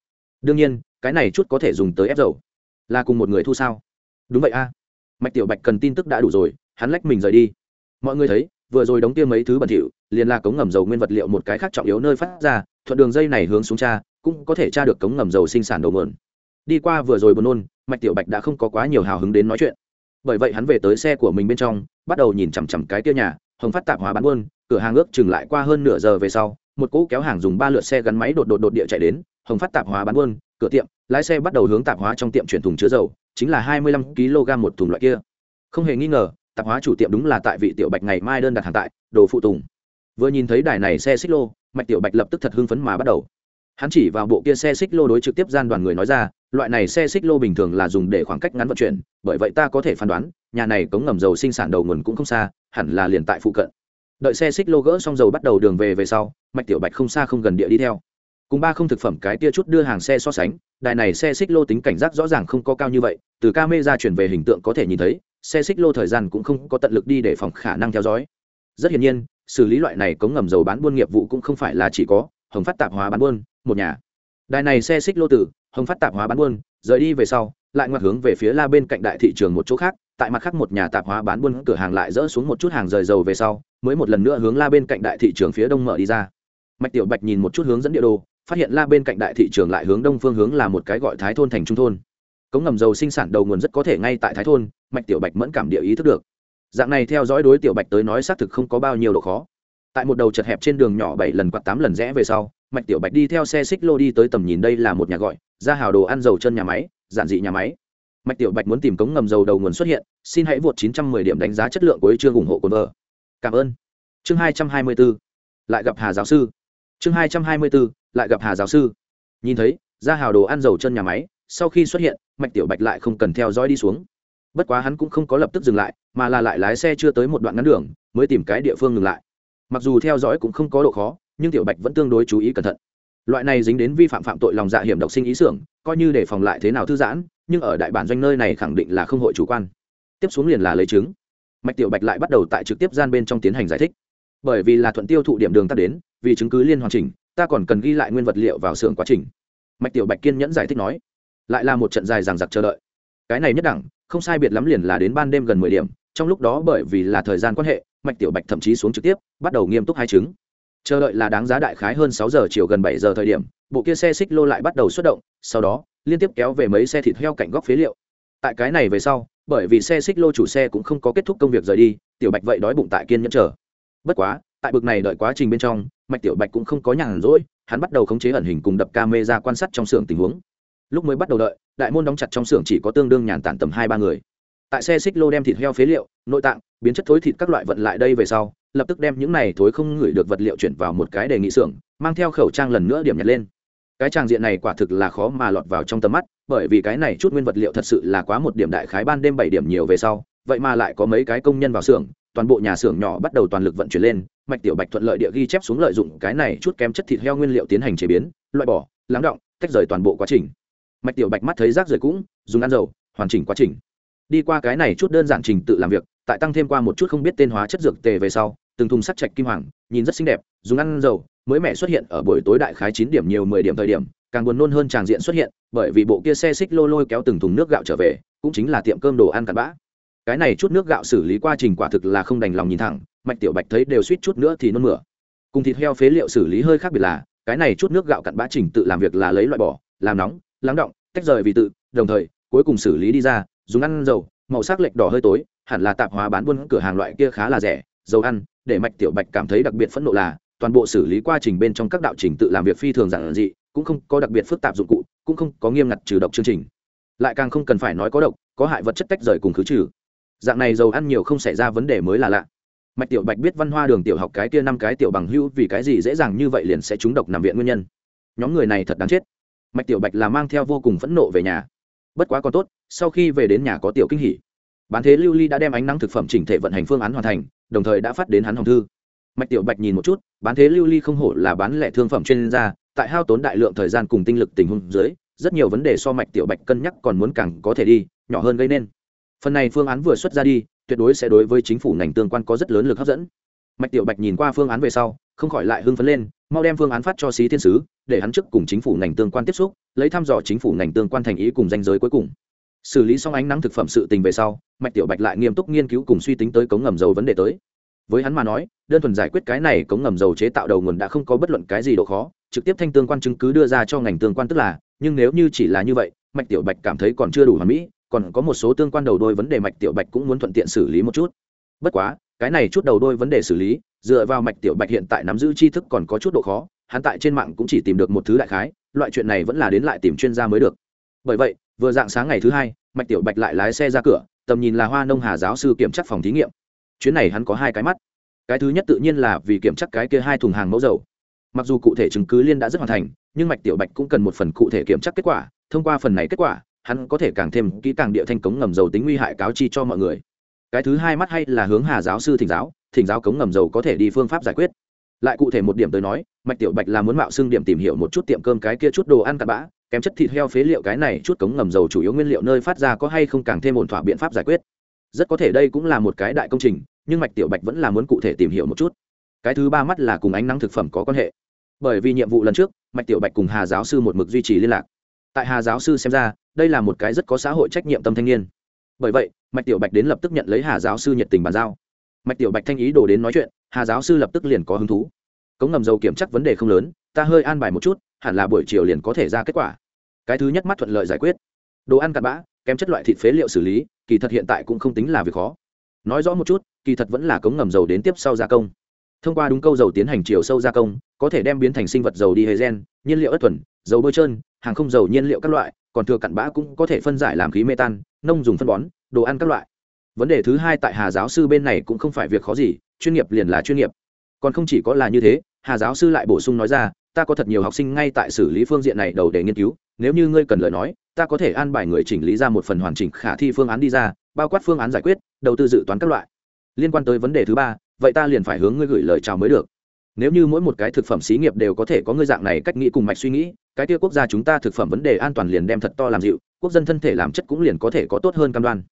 Đương nhiên, cái này chút có thể dùng tới ép dầu. Là cùng một người thu sao? Đúng vậy a. Mạch tiểu bạch cần tin tức đã đủ rồi, hắn lách mình rời đi. Mọi người thấy, vừa rồi đóng tiêm mấy thứ bẩn thỉu, liền là cống ngầm dầu nguyên vật liệu một cái khác trọng yếu nơi phát ra, thuận đường dây này hướng xuống cha cũng có thể tra được cống ngầm dầu sinh sản đầu mượn đi qua vừa rồi buồn nôn, mạch tiểu bạch đã không có quá nhiều hào hứng đến nói chuyện. Bởi vậy hắn về tới xe của mình bên trong, bắt đầu nhìn chằm chằm cái kia nhà hồng phát tạp hóa bán buôn, cửa hàng ước chừng lại qua hơn nửa giờ về sau, một cỗ kéo hàng dùng ba lượt xe gắn máy đột đột đột địa chạy đến, hồng phát tạp hóa bán buôn, cửa tiệm, lái xe bắt đầu hướng tạp hóa trong tiệm chuyển thùng chứa dầu, chính là hai mươi lăm kg một thùng loại kia. Không hề nghi ngờ, tạp hóa chủ tiệm đúng là tại vị tiểu bạch ngày mai đơn đặt hàng tại, đồ phụ tùng. Vừa nhìn thấy đài này xe xích lô, mạch tiểu bạch lập tức thật hưng phấn mà bắt đầu. Hắn chỉ vào bộ kia xe xích lô đối trực tiếp gian đoàn người nói ra loại này xe xích lô bình thường là dùng để khoảng cách ngắn vận chuyển, bởi vậy ta có thể phán đoán, nhà này cống ngầm dầu sinh sản đầu nguồn cũng không xa, hẳn là liền tại phụ cận. Đợi xe xích lô gỡ xong dầu bắt đầu đường về về sau, mạch tiểu bạch không xa không gần địa đi theo. Cùng ba không thực phẩm cái tia chút đưa hàng xe so sánh, đài này xe xích lô tính cảnh giác rõ ràng không có cao như vậy, từ ca mê ra chuyển về hình tượng có thể nhìn thấy, xe xích lô thời gian cũng không có tận lực đi để phòng khả năng theo dõi. Rất hiển nhiên, xử lý loại này cống ngầm dầu bán buôn nghiệp vụ cũng không phải là chỉ có, hồng phát tạp hóa bán buôn, một nhà. Đài này xe xích lô tử hồng phát tạp hóa bán buôn, rời đi về sau, lại ngoặt hướng về phía la bên cạnh đại thị trường một chỗ khác, tại mặt khác một nhà tạp hóa bán buôn cửa hàng lại dỡ xuống một chút hàng rời dầu về sau, mới một lần nữa hướng la bên cạnh đại thị trường phía đông mở đi ra. Mạch tiểu bạch nhìn một chút hướng dẫn địa đồ, phát hiện la bên cạnh đại thị trường lại hướng đông phương hướng là một cái gọi thái thôn thành trung thôn. Cống ngầm dầu sinh sản đầu nguồn rất có thể ngay tại thái thôn, mạch tiểu bạch mẫn cảm địa ý thức được. Dạng này theo dõi đối tiểu bạch tới nói xác thực không có bao nhiêu độ khó. Tại một đầu chật hẹp trên đường nhỏ bảy lần quạt tám lần rẽ về sau, mạch tiểu bạch đi theo xe xích lô đi tới tầm nhìn đây là một nhà gọi ra hào đồ ăn dầu chân nhà máy, giản dị nhà máy. Mạch tiểu bạch muốn tìm cống ngầm dầu đầu nguồn xuất hiện, xin hãy vượt 910 điểm đánh giá chất lượng của ấy chương ủng hộ cồn vợ. Cảm ơn. Chương 224 lại gặp hà giáo sư. Chương 224 lại gặp hà giáo sư. Nhìn thấy, ra hào đồ ăn dầu chân nhà máy, sau khi xuất hiện, mạch tiểu bạch lại không cần theo dõi đi xuống. Bất quá hắn cũng không có lập tức dừng lại, mà là lại lái xe chưa tới một đoạn ngắn đường, mới tìm cái địa phương ngừng lại. Mặc dù theo dõi cũng không có độ khó, nhưng tiểu bạch vẫn tương đối chú ý cẩn thận loại này dính đến vi phạm phạm tội lòng dạ hiểm độc sinh ý xưởng, coi như để phòng lại thế nào thư giãn, nhưng ở đại bản doanh nơi này khẳng định là không hội chủ quan. Tiếp xuống liền là lấy chứng. Mạch tiểu bạch lại bắt đầu tại trực tiếp gian bên trong tiến hành giải thích. Bởi vì là thuận tiêu thụ điểm đường ta đến, vì chứng cứ liên hoàn chỉnh, ta còn cần ghi lại nguyên vật liệu vào xưởng quá trình. Mạch tiểu bạch kiên nhẫn giải thích nói. Lại là một trận dài dằng dặc chờ đợi. Cái này nhất đẳng, không sai biệt lắm liền là đến ban đêm gần mười điểm, trong lúc đó bởi vì là thời gian quan hệ, mạch tiểu bạch thậm chí xuống trực tiếp, bắt đầu nghiêm túc hai chứng chờ đợi là đáng giá đại khái hơn sáu giờ chiều gần bảy giờ thời điểm, bộ kia xe xích lô lại bắt đầu xuất động, sau đó, liên tiếp kéo về mấy xe thịt heo cạnh góc phế liệu. Tại cái này về sau, bởi vì xe xích lô chủ xe cũng không có kết thúc công việc rời đi, tiểu bạch vậy đói bụng tại kiên nhẫn chờ. Bất quá, tại bực này đợi quá trình bên trong, mạch tiểu bạch cũng không có nhàn rỗi, hắn bắt đầu khống chế ẩn hình cùng đập camera quan sát trong xưởng tình huống. Lúc mới bắt đầu đợi, đại môn đóng chặt trong xưởng chỉ có tương đương nhàn tản tầm hai ba người. Tại xe xích lô đem thịt heo phế liệu, nội tạng, biến chất thối thịt các loại vận lại đây về sau lập tức đem những này thối không ngửi được vật liệu chuyển vào một cái đề nghị xưởng, mang theo khẩu trang lần nữa điểm nhặt lên. Cái tràng diện này quả thực là khó mà lọt vào trong tầm mắt, bởi vì cái này chút nguyên vật liệu thật sự là quá một điểm đại khái ban đêm bảy điểm nhiều về sau, vậy mà lại có mấy cái công nhân vào xưởng, toàn bộ nhà xưởng nhỏ bắt đầu toàn lực vận chuyển lên, mạch tiểu bạch thuận lợi địa ghi chép xuống lợi dụng cái này chút kém chất thịt heo nguyên liệu tiến hành chế biến, loại bỏ, lắng động tách rời toàn bộ quá trình. Mạch tiểu bạch mắt thấy rác rời cũng, dùng ăn dầu, hoàn chỉnh quá trình. Đi qua cái này chút đơn giản trình tự làm việc, tại tăng thêm qua một chút không biết tên hóa chất dược tề về sau từng thùng sắt chạch kim hoàng, nhìn rất xinh đẹp, dùng ăn dầu, mới mẹ xuất hiện ở buổi tối đại khái chín điểm nhiều mười điểm thời điểm, càng buồn nôn hơn tràng diện xuất hiện, bởi vì bộ kia xe xích lô lôi kéo từng thùng nước gạo trở về, cũng chính là tiệm cơm đồ ăn cặn bã. Cái này chút nước gạo xử lý quá trình quả thực là không đành lòng nhìn thẳng, mạch tiểu bạch thấy đều suýt chút nữa thì nôn mửa. Cùng thịt heo phế liệu xử lý hơi khác biệt là, cái này chút nước gạo cặn bã trình tự làm việc là lấy loại bỏ, làm nóng, lắng động, tách rời vì tự, đồng thời, cuối cùng xử lý đi ra, dùng ăn dầu, màu sắc lệch đỏ hơi tối, hẳn là tạp hóa bán buôn cửa hàng loại kia khá là rẻ, dầu ăn để mạch tiểu bạch cảm thấy đặc biệt phẫn nộ là, toàn bộ xử lý quá trình bên trong các đạo trình tự làm việc phi thường giản dị, cũng không có đặc biệt phức tạp dụng cụ, cũng không có nghiêm ngặt trừ độc chương trình. Lại càng không cần phải nói có độc, có hại vật chất tách rời cùng khứ trừ. Dạng này dầu ăn nhiều không xảy ra vấn đề mới là lạ. Mạch tiểu bạch biết văn hoa đường tiểu học cái kia năm cái tiểu bằng hữu vì cái gì dễ dàng như vậy liền sẽ trúng độc nằm viện nguyên nhân. Nhóm người này thật đáng chết. Mạch tiểu bạch là mang theo vô cùng phẫn nộ về nhà. Bất quá còn tốt, sau khi về đến nhà có tiểu kinh hỉ. Bán thế lưu ly đã đem ánh nắng thực phẩm chỉnh thể vận hành phương án hoàn thành đồng thời đã phát đến hắn hồng thư. Mạch tiểu bạch nhìn một chút, bán thế lưu ly không hổ là bán lẻ thương phẩm chuyên gia, tại hao tốn đại lượng thời gian cùng tinh lực tình huống dưới, rất nhiều vấn đề so mạch tiểu bạch cân nhắc còn muốn càng có thể đi, nhỏ hơn gây nên. Phần này phương án vừa xuất ra đi, tuyệt đối sẽ đối với chính phủ ngành tương quan có rất lớn lực hấp dẫn. Mạch tiểu bạch nhìn qua phương án về sau, không khỏi lại hưng phấn lên, mau đem phương án phát cho xí thiên sứ, để hắn trước cùng chính phủ ngành tương quan tiếp xúc, lấy thăm dò chính phủ ngành tương quan thành ý cùng danh giới cuối cùng xử lý xong ánh nắng thực phẩm sự tình về sau, mạch tiểu bạch lại nghiêm túc nghiên cứu cùng suy tính tới cống ngầm dầu vấn đề tới. Với hắn mà nói, đơn thuần giải quyết cái này cống ngầm dầu chế tạo đầu nguồn đã không có bất luận cái gì độ khó, trực tiếp thanh tương quan chứng cứ đưa ra cho ngành tương quan tức là, nhưng nếu như chỉ là như vậy, mạch tiểu bạch cảm thấy còn chưa đủ hoàn mỹ, còn có một số tương quan đầu đôi vấn đề mạch tiểu bạch cũng muốn thuận tiện xử lý một chút. Bất quá, cái này chút đầu đôi vấn đề xử lý, dựa vào mạch tiểu bạch hiện tại nắm giữ tri thức còn có chút độ khó, hắn tại trên mạng cũng chỉ tìm được một thứ đại khái, loại chuyện này vẫn là đến lại tìm chuyên gia mới được. Bởi vậy vừa dạng sáng ngày thứ hai, mạch tiểu bạch lại lái xe ra cửa, tầm nhìn là hoa nông hà giáo sư kiểm tra phòng thí nghiệm. Chuyến này hắn có hai cái mắt. Cái thứ nhất tự nhiên là vì kiểm tra cái kia hai thùng hàng mẫu dầu. Mặc dù cụ thể chứng cứ liên đã rất hoàn thành, nhưng mạch tiểu bạch cũng cần một phần cụ thể kiểm tra kết quả, thông qua phần này kết quả, hắn có thể càng thêm kỹ càng địa thanh cống ngầm dầu tính nguy hại cáo chi cho mọi người. Cái thứ hai mắt hay là hướng hà giáo sư thỉnh giáo thỉnh giáo cống ngầm dầu có thể đi phương pháp giải quyết. Lại cụ thể một điểm tới nói, mạch tiểu bạch là muốn mạo xưng điểm tìm hiểu một chút tiệm cơm cái kia chút đồ ăn cặn bã kém chất thịt heo phế liệu cái này chút cống ngầm dầu chủ yếu nguyên liệu nơi phát ra có hay không càng thêm ổn thỏa biện pháp giải quyết. Rất có thể đây cũng là một cái đại công trình, nhưng mạch tiểu bạch vẫn là muốn cụ thể tìm hiểu một chút. Cái thứ ba mắt là cùng ánh nắng thực phẩm có quan hệ. Bởi vì nhiệm vụ lần trước, mạch tiểu bạch cùng hà giáo sư một mực duy trì liên lạc. Tại hà giáo sư xem ra, đây là một cái rất có xã hội trách nhiệm tâm thanh niên. Bởi vậy, mạch tiểu bạch đến lập tức nhận lấy hà giáo sư nhiệt tình bàn giao. Mạch tiểu bạch thanh ý đồ đến nói chuyện, hà giáo sư lập tức liền có hứng thú. Cống ngầm dầu kiểm chắc vấn đề không lớn, ta hơi an bài một chút hẳn là buổi chiều liền có thể ra kết quả. Cái thứ nhất mắt thuận lợi giải quyết. Đồ ăn cặn bã, kém chất loại thịt phế liệu xử lý, kỳ thật hiện tại cũng không tính là việc khó. Nói rõ một chút, kỳ thật vẫn là cống ngầm dầu đến tiếp sau gia công. Thông qua đúng câu dầu tiến hành chiều sâu gia công, có thể đem biến thành sinh vật dầu đi hề gen nhiên liệu ất thuần, dầu bôi trơn, hàng không dầu nhiên liệu các loại, còn thừa cặn bã cũng có thể phân giải làm khí mê tan, nông dùng phân bón, đồ ăn các loại. Vấn đề thứ hai tại hà giáo sư bên này cũng không phải việc khó gì, chuyên nghiệp liền là chuyên nghiệp. Còn không chỉ có là như thế, hà giáo sư lại bổ sung nói ra ta có thật nhiều học sinh ngay tại xử lý phương diện này đầu để nghiên cứu, nếu như ngươi cần lời nói, ta có thể an bài người chỉnh lý ra một phần hoàn chỉnh khả thi phương án đi ra, bao quát phương án giải quyết, đầu tư dự toán các loại. Liên quan tới vấn đề thứ ba, vậy ta liền phải hướng ngươi gửi lời chào mới được. Nếu như mỗi một cái thực phẩm xí nghiệp đều có thể có ngươi dạng này cách nghĩ cùng mạch suy nghĩ, cái kia quốc gia chúng ta thực phẩm vấn đề an toàn liền đem thật to làm dịu, quốc dân thân thể làm chất cũng liền có thể có tốt hơn cam đoan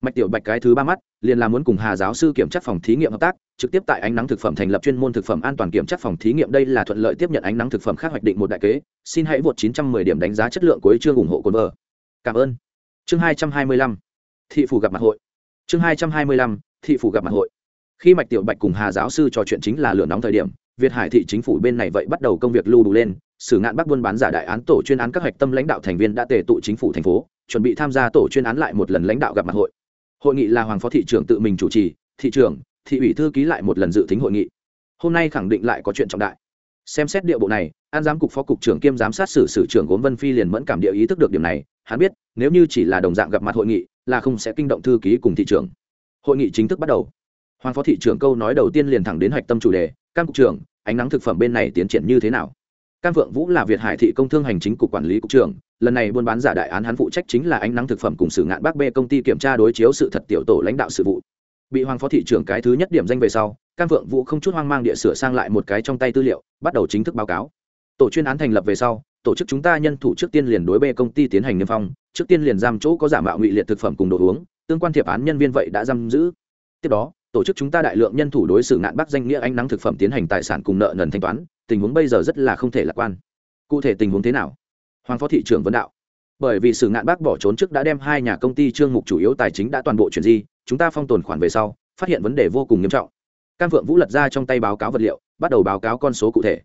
mạch tiểu bạch cái thứ ba mắt, liền là muốn cùng hà giáo sư kiểm tra phòng thí nghiệm hợp tác, trực tiếp tại ánh nắng thực phẩm thành lập chuyên môn thực phẩm an toàn kiểm tra phòng thí nghiệm đây là thuận lợi tiếp nhận ánh nắng thực phẩm khác hoạch định một đại kế. Xin hãy vượt 910 điểm đánh giá chất lượng cuối chương ủng hộ cồn vợ cảm ơn. Chương 225 thị phủ gặp mặt hội. Chương 225 thị phủ gặp mặt hội. Khi mạch tiểu bạch cùng hà giáo sư trò chuyện chính là lửa nóng thời điểm, việt hải thị chính phủ bên này vậy bắt đầu công việc lưu đủ lên xử ngạn bắc buôn bán giả đại án tổ chuyên án các hạch tâm lãnh đạo thành viên đã tề tụ chính phủ thành phố, chuẩn bị tham gia tổ chuyên án lại một lần lãnh đạo gặp mặt hội hội nghị là hoàng phó thị trưởng tự mình chủ trì, thị trưởng, thị ủy thư ký lại một lần dự tính hội nghị. Hôm nay khẳng định lại có chuyện trọng đại. Xem xét địa bộ này, an giám cục phó cục trưởng kiêm giám sát xử sử trưởng gốm vân phi liền mẫn cảm địa ý thức được điểm này. Hắn biết, nếu như chỉ là đồng dạng gặp mặt hội nghị, là không sẽ kinh động thư ký cùng thị trưởng. Hội nghị chính thức bắt đầu. Hoàng phó thị trưởng câu nói đầu tiên liền thẳng đến hạch tâm chủ đề, cam cục trưởng, ánh nắng thực phẩm bên này tiến triển như thế nào? Cam vượng vũ là việt hải thị công thương hành chính cục quản lý cục trưởng lần này buôn bán giả đại án hắn phụ trách chính là ánh nắng thực phẩm cùng sử ngạn bắc b công ty kiểm tra đối chiếu sự thật tiểu tổ lãnh đạo sự vụ. Bị hoàng phó thị trưởng cái thứ nhất điểm danh về sau, cam vượng vũ không chút hoang mang địa sửa sang lại một cái trong tay tư liệu, bắt đầu chính thức báo cáo. Tổ chuyên án thành lập về sau, tổ chức chúng ta nhân thủ trước tiên liền đối b công ty tiến hành niêm phong, trước tiên liền giam chỗ có giả mạo ngụy liệt thực phẩm cùng đồ uống, tương quan thiệp án nhân viên vậy đã giam giữ. Tiếp đó, tổ chức chúng ta đại lượng nhân thủ đối xử ngạn bắc danh nghĩa ánh nắng thực phẩm tiến hành tài sản cùng nợ nần thanh toán, tình huống bây giờ rất là không thể lạc quan. Cụ thể tình huống thế nào? Hoàng phó thị trưởng vấn đạo. Bởi vì sử ngạn bác bỏ trốn trước đã đem hai nhà công ty trương mục chủ yếu tài chính đã toàn bộ chuyển di, chúng ta phong tồn khoản về sau, phát hiện vấn đề vô cùng nghiêm trọng. Cam vượng vũ lật ra trong tay báo cáo vật liệu, bắt đầu báo cáo con số cụ thể.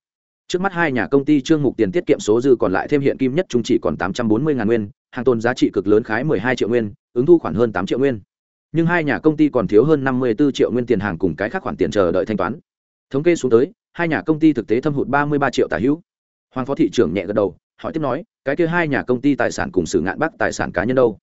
Trước mắt hai nhà công ty trương mục tiền tiết kiệm số dư còn lại thêm hiện kim nhất chúng chỉ còn tám trăm bốn mươi ngàn nguyên, hàng tồn giá trị cực lớn khái mười hai triệu nguyên, ứng thu khoản hơn tám triệu nguyên. Nhưng hai nhà công ty còn thiếu hơn năm mươi bốn triệu nguyên tiền hàng cùng cái khác khoản tiền chờ đợi thanh toán. Thống kê xuống tới, hai nhà công ty thực tế thâm hụt ba mươi ba triệu tả hữu. Hoàng phó thị trưởng nhẹ gật đầu hỏi tiếp nói, cái kia hai nhà công ty tài sản cùng sử ngạn bắc tài sản cá nhân đâu?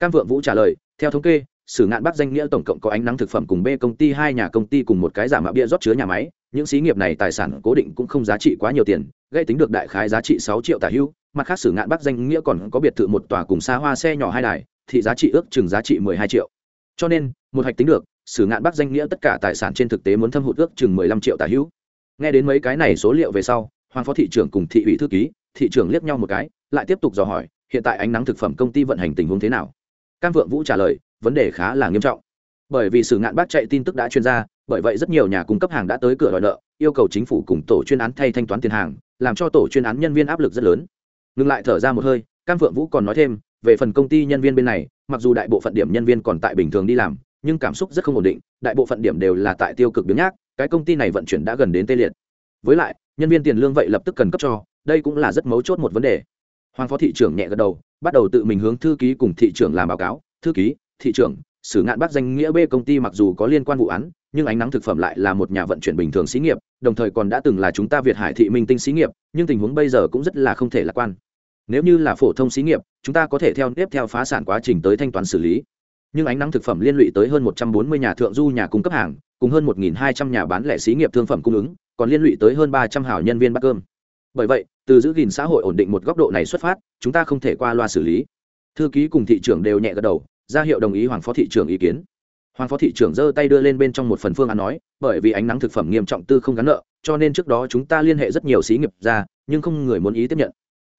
Cam vượng vũ trả lời, theo thống kê, sử ngạn bắc danh nghĩa tổng cộng có ánh nắng thực phẩm cùng b công ty, hai nhà công ty cùng một cái giả mạo bia rót chứa nhà máy. Những xí nghiệp này tài sản cố định cũng không giá trị quá nhiều tiền, gây tính được đại khái giá trị sáu triệu tả hữu mặt khác, sử ngạn bắc danh nghĩa còn có biệt thự một tòa cùng xa hoa xe nhỏ hai đài, thị giá trị ước chừng giá trị mười hai triệu. Cho nên, một hạch tính được, sử ngạn bắc danh nghĩa tất cả tài sản trên thực tế muốn thâm hụt ước chừng mười lăm triệu tả hữu nghe đến mấy cái này số liệu về sau, hoàng phó thị trưởng cùng thị ủy thư ký thị trưởng liếc nhau một cái, lại tiếp tục dò hỏi, hiện tại ánh nắng thực phẩm công ty vận hành tình huống thế nào? Cam vượng vũ trả lời, vấn đề khá là nghiêm trọng. Bởi vì sự ngạn bác chạy tin tức đã chuyên ra, bởi vậy rất nhiều nhà cung cấp hàng đã tới cửa đòi nợ, yêu cầu chính phủ cùng tổ chuyên án thay thanh toán tiền hàng, làm cho tổ chuyên án nhân viên áp lực rất lớn. Ngừng lại thở ra một hơi, cam vượng vũ còn nói thêm, về phần công ty nhân viên bên này, mặc dù đại bộ phận điểm nhân viên còn tại bình thường đi làm, nhưng cảm xúc rất không ổn định, đại bộ phận điểm đều là tại tiêu cực biếng nhác, cái công ty này vận chuyển đã gần đến tê liệt. Với lại, nhân viên tiền lương vậy lập tức cần cấp cho đây cũng là rất mấu chốt một vấn đề. Hoàng phó thị trưởng nhẹ gật đầu, bắt đầu tự mình hướng thư ký cùng thị trưởng làm báo cáo. Thư ký, thị trưởng xử ngạn bắt danh nghĩa b công ty mặc dù có liên quan vụ án, nhưng ánh nắng thực phẩm lại là một nhà vận chuyển bình thường xí nghiệp, đồng thời còn đã từng là chúng ta việt hải thị minh tinh xí nghiệp, nhưng tình huống bây giờ cũng rất là không thể lạc quan. Nếu như là phổ thông xí nghiệp, chúng ta có thể theo tiếp theo phá sản quá trình tới thanh toán xử lý. Nhưng ánh nắng thực phẩm liên lụy tới hơn một trăm bốn mươi nhà thượng du nhà cung cấp hàng, cùng hơn một hai trăm nhà bán lẻ xí nghiệp thương phẩm cung ứng, còn liên lụy tới hơn ba trăm hảo nhân viên bắt cơm bởi vậy, từ giữ gìn xã hội ổn định một góc độ này xuất phát, chúng ta không thể qua loa xử lý. Thư ký cùng thị trưởng đều nhẹ gật đầu, ra hiệu đồng ý hoàng phó thị trưởng ý kiến. Hoàng phó thị trưởng giơ tay đưa lên bên trong một phần phương án nói, bởi vì ánh nắng thực phẩm nghiêm trọng tư không gắn nợ, cho nên trước đó chúng ta liên hệ rất nhiều xí nghiệp ra, nhưng không người muốn ý tiếp nhận.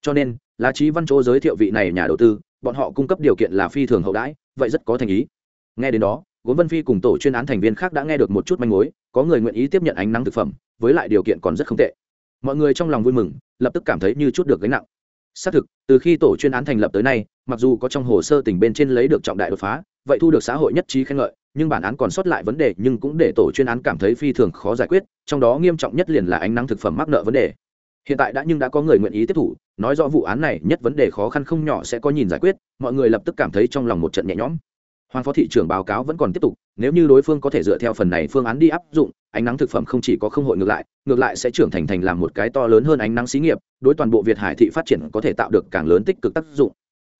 Cho nên lá trí văn chỗ giới thiệu vị này nhà đầu tư, bọn họ cung cấp điều kiện là phi thường hậu đãi, vậy rất có thành ý. Nghe đến đó, gốm vân phi cùng tổ chuyên án thành viên khác đã nghe được một chút manh mối, có người nguyện ý tiếp nhận ánh nắng thực phẩm, với lại điều kiện còn rất không tệ mọi người trong lòng vui mừng, lập tức cảm thấy như chút được gánh nặng. Xác thực, từ khi tổ chuyên án thành lập tới nay, mặc dù có trong hồ sơ tỉnh bên trên lấy được trọng đại đột phá, vậy thu được xã hội nhất trí khen ngợi, nhưng bản án còn sót lại vấn đề, nhưng cũng để tổ chuyên án cảm thấy phi thường khó giải quyết, trong đó nghiêm trọng nhất liền là ánh nắng thực phẩm mắc nợ vấn đề. Hiện tại đã nhưng đã có người nguyện ý tiếp thủ, nói rõ vụ án này, nhất vấn đề khó khăn không nhỏ sẽ có nhìn giải quyết, mọi người lập tức cảm thấy trong lòng một trận nhẹ nhõm hoàng phó thị trưởng báo cáo vẫn còn tiếp tục, nếu như đối phương có thể dựa theo phần này phương án đi áp dụng, ánh nắng thực phẩm không chỉ có không hội ngược lại ngược lại sẽ trưởng thành thành làm một cái to lớn hơn ánh nắng xí nghiệp, đối toàn bộ việt hải thị phát triển có thể tạo được càng lớn tích cực tác dụng.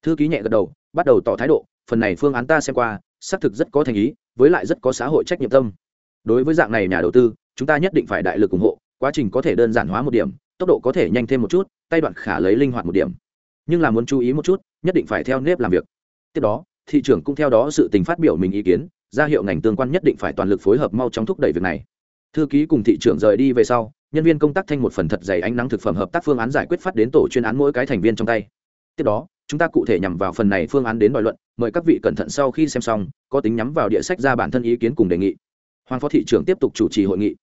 Thư ký nhẹ gật đầu, bắt đầu tỏ thái độ, phần này phương án ta xem qua, xác thực rất có thành ý, với lại rất có xã hội trách nhiệm tâm. Đối với dạng này nhà đầu tư, chúng ta nhất định phải đại lực ủng hộ, quá trình có thể đơn giản hóa một điểm, tốc độ có thể nhanh thêm một chút, tay đoạn khả lấy linh hoạt một điểm. Nhưng là muốn chú ý một chút, nhất định phải theo nếp làm việc. Tiếp đó thị trưởng cũng theo đó sự tình phát biểu mình ý kiến, ra hiệu ngành tương quan nhất định phải toàn lực phối hợp mau chóng thúc đẩy việc này. Thư ký cùng thị trưởng rời đi về sau, nhân viên công tác thanh một phần thật dày ánh nắng thực phẩm hợp tác phương án giải quyết phát đến tổ chuyên án mỗi cái thành viên trong tay. Tiếp đó, chúng ta cụ thể nhằm vào phần này phương án đến đòi luận, mời các vị cẩn thận sau khi xem xong, có tính nhắm vào địa sách ra bản thân ý kiến cùng đề nghị. Hoàng phó thị trưởng tiếp tục chủ trì hội nghị.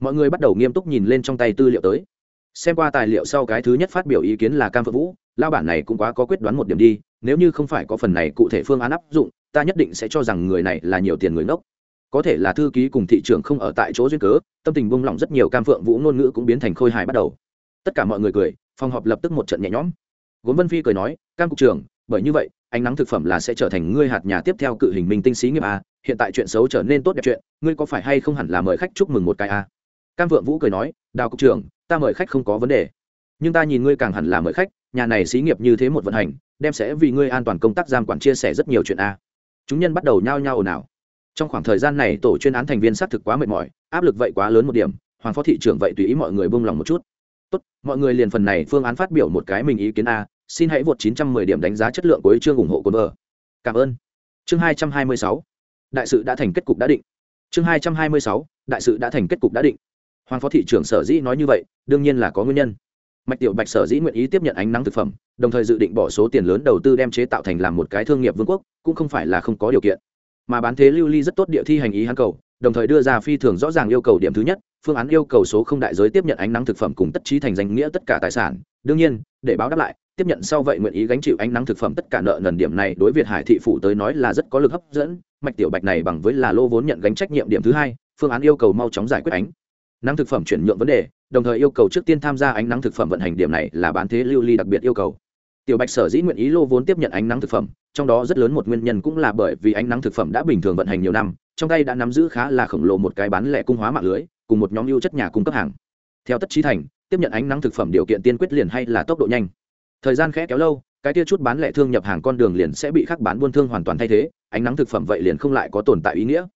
Mọi người bắt đầu nghiêm túc nhìn lên trong tay tư liệu tới. Xem qua tài liệu sau cái thứ nhất phát biểu ý kiến là cam phượng vũ lao bản này cũng quá có quyết đoán một điểm đi, nếu như không phải có phần này cụ thể phương án áp dụng, ta nhất định sẽ cho rằng người này là nhiều tiền người ngốc. Có thể là thư ký cùng thị trường không ở tại chỗ duyên cớ, tâm tình buông lỏng rất nhiều cam phượng vũ ngôn ngữ cũng biến thành khôi hài bắt đầu. Tất cả mọi người cười, phòng họp lập tức một trận nhẹ nhõm. Gốm vân phi cười nói, cam cục trưởng, bởi như vậy, ánh nắng thực phẩm là sẽ trở thành ngươi hạt nhà tiếp theo cự hình minh tinh sĩ nghiệp a, hiện tại chuyện xấu trở nên tốt đẹp chuyện, ngươi có phải hay không hẳn là mời khách chúc mừng một cái a? Cam vượng vũ cười nói, đào cục trưởng, ta mời khách không có vấn đề nhưng ta nhìn ngươi càng hẳn là mời khách, nhà này xí nghiệp như thế một vận hành, đem sẽ vì ngươi an toàn công tác giam quản chia sẻ rất nhiều chuyện a. Chúng nhân bắt đầu nhao nhao ồn ào. Trong khoảng thời gian này, tổ chuyên án thành viên xác thực quá mệt mỏi, áp lực vậy quá lớn một điểm, hoàng phó thị trưởng vậy tùy ý mọi người buông lòng một chút. Tốt, mọi người liền phần này phương án phát biểu một cái mình ý kiến a, xin hãy vượt 910 điểm đánh giá chất lượng của chương ủng hộ cồn vợ. Cảm ơn. Chương 226 đại sự đã thành kết cục đã định. Chương 226 đại sự đã thành kết cục đã định. Hoàng phó thị trưởng sở dĩ nói như vậy, đương nhiên là có nguyên nhân mạch tiểu bạch sở dĩ nguyện ý tiếp nhận ánh nắng thực phẩm, đồng thời dự định bỏ số tiền lớn đầu tư đem chế tạo thành làm một cái thương nghiệp vương quốc, cũng không phải là không có điều kiện. Mà bán thế lưu ly rất tốt địa thi hành ý hắn cầu, đồng thời đưa ra phi thường rõ ràng yêu cầu điểm thứ nhất, phương án yêu cầu số không đại giới tiếp nhận ánh nắng thực phẩm cùng tất trí thành danh nghĩa tất cả tài sản. Đương nhiên, để báo đáp lại, tiếp nhận sau vậy nguyện ý gánh chịu ánh nắng thực phẩm tất cả nợ nần điểm này đối việt hải thị phủ tới nói là rất có lực hấp dẫn. Mạch tiểu bạch này bằng với là lô vốn nhận gánh trách nhiệm điểm thứ hai, phương án yêu cầu mau chóng giải quyết ánh nắng thực phẩm chuyển nhượng vấn đề, đồng thời yêu cầu trước tiên tham gia ánh nắng thực phẩm vận hành điểm này là bán thế lưu ly đặc biệt yêu cầu. Tiểu bạch sở dĩ nguyện ý lô vốn tiếp nhận ánh nắng thực phẩm, trong đó rất lớn một nguyên nhân cũng là bởi vì ánh nắng thực phẩm đã bình thường vận hành nhiều năm, trong tay đã nắm giữ khá là khổng lồ một cái bán lẻ cung hóa mạng lưới, cùng một nhóm ưu chất nhà cung cấp hàng. Theo tất trí thành, tiếp nhận ánh nắng thực phẩm điều kiện tiên quyết liền hay là tốc độ nhanh. Thời gian khẽ kéo lâu, cái tia chút bán lẻ thương nhập hàng con đường liền sẽ bị khắc bán buôn thương hoàn toàn thay thế, ánh nắng thực phẩm vậy liền không lại có tồn tại ý nghĩa.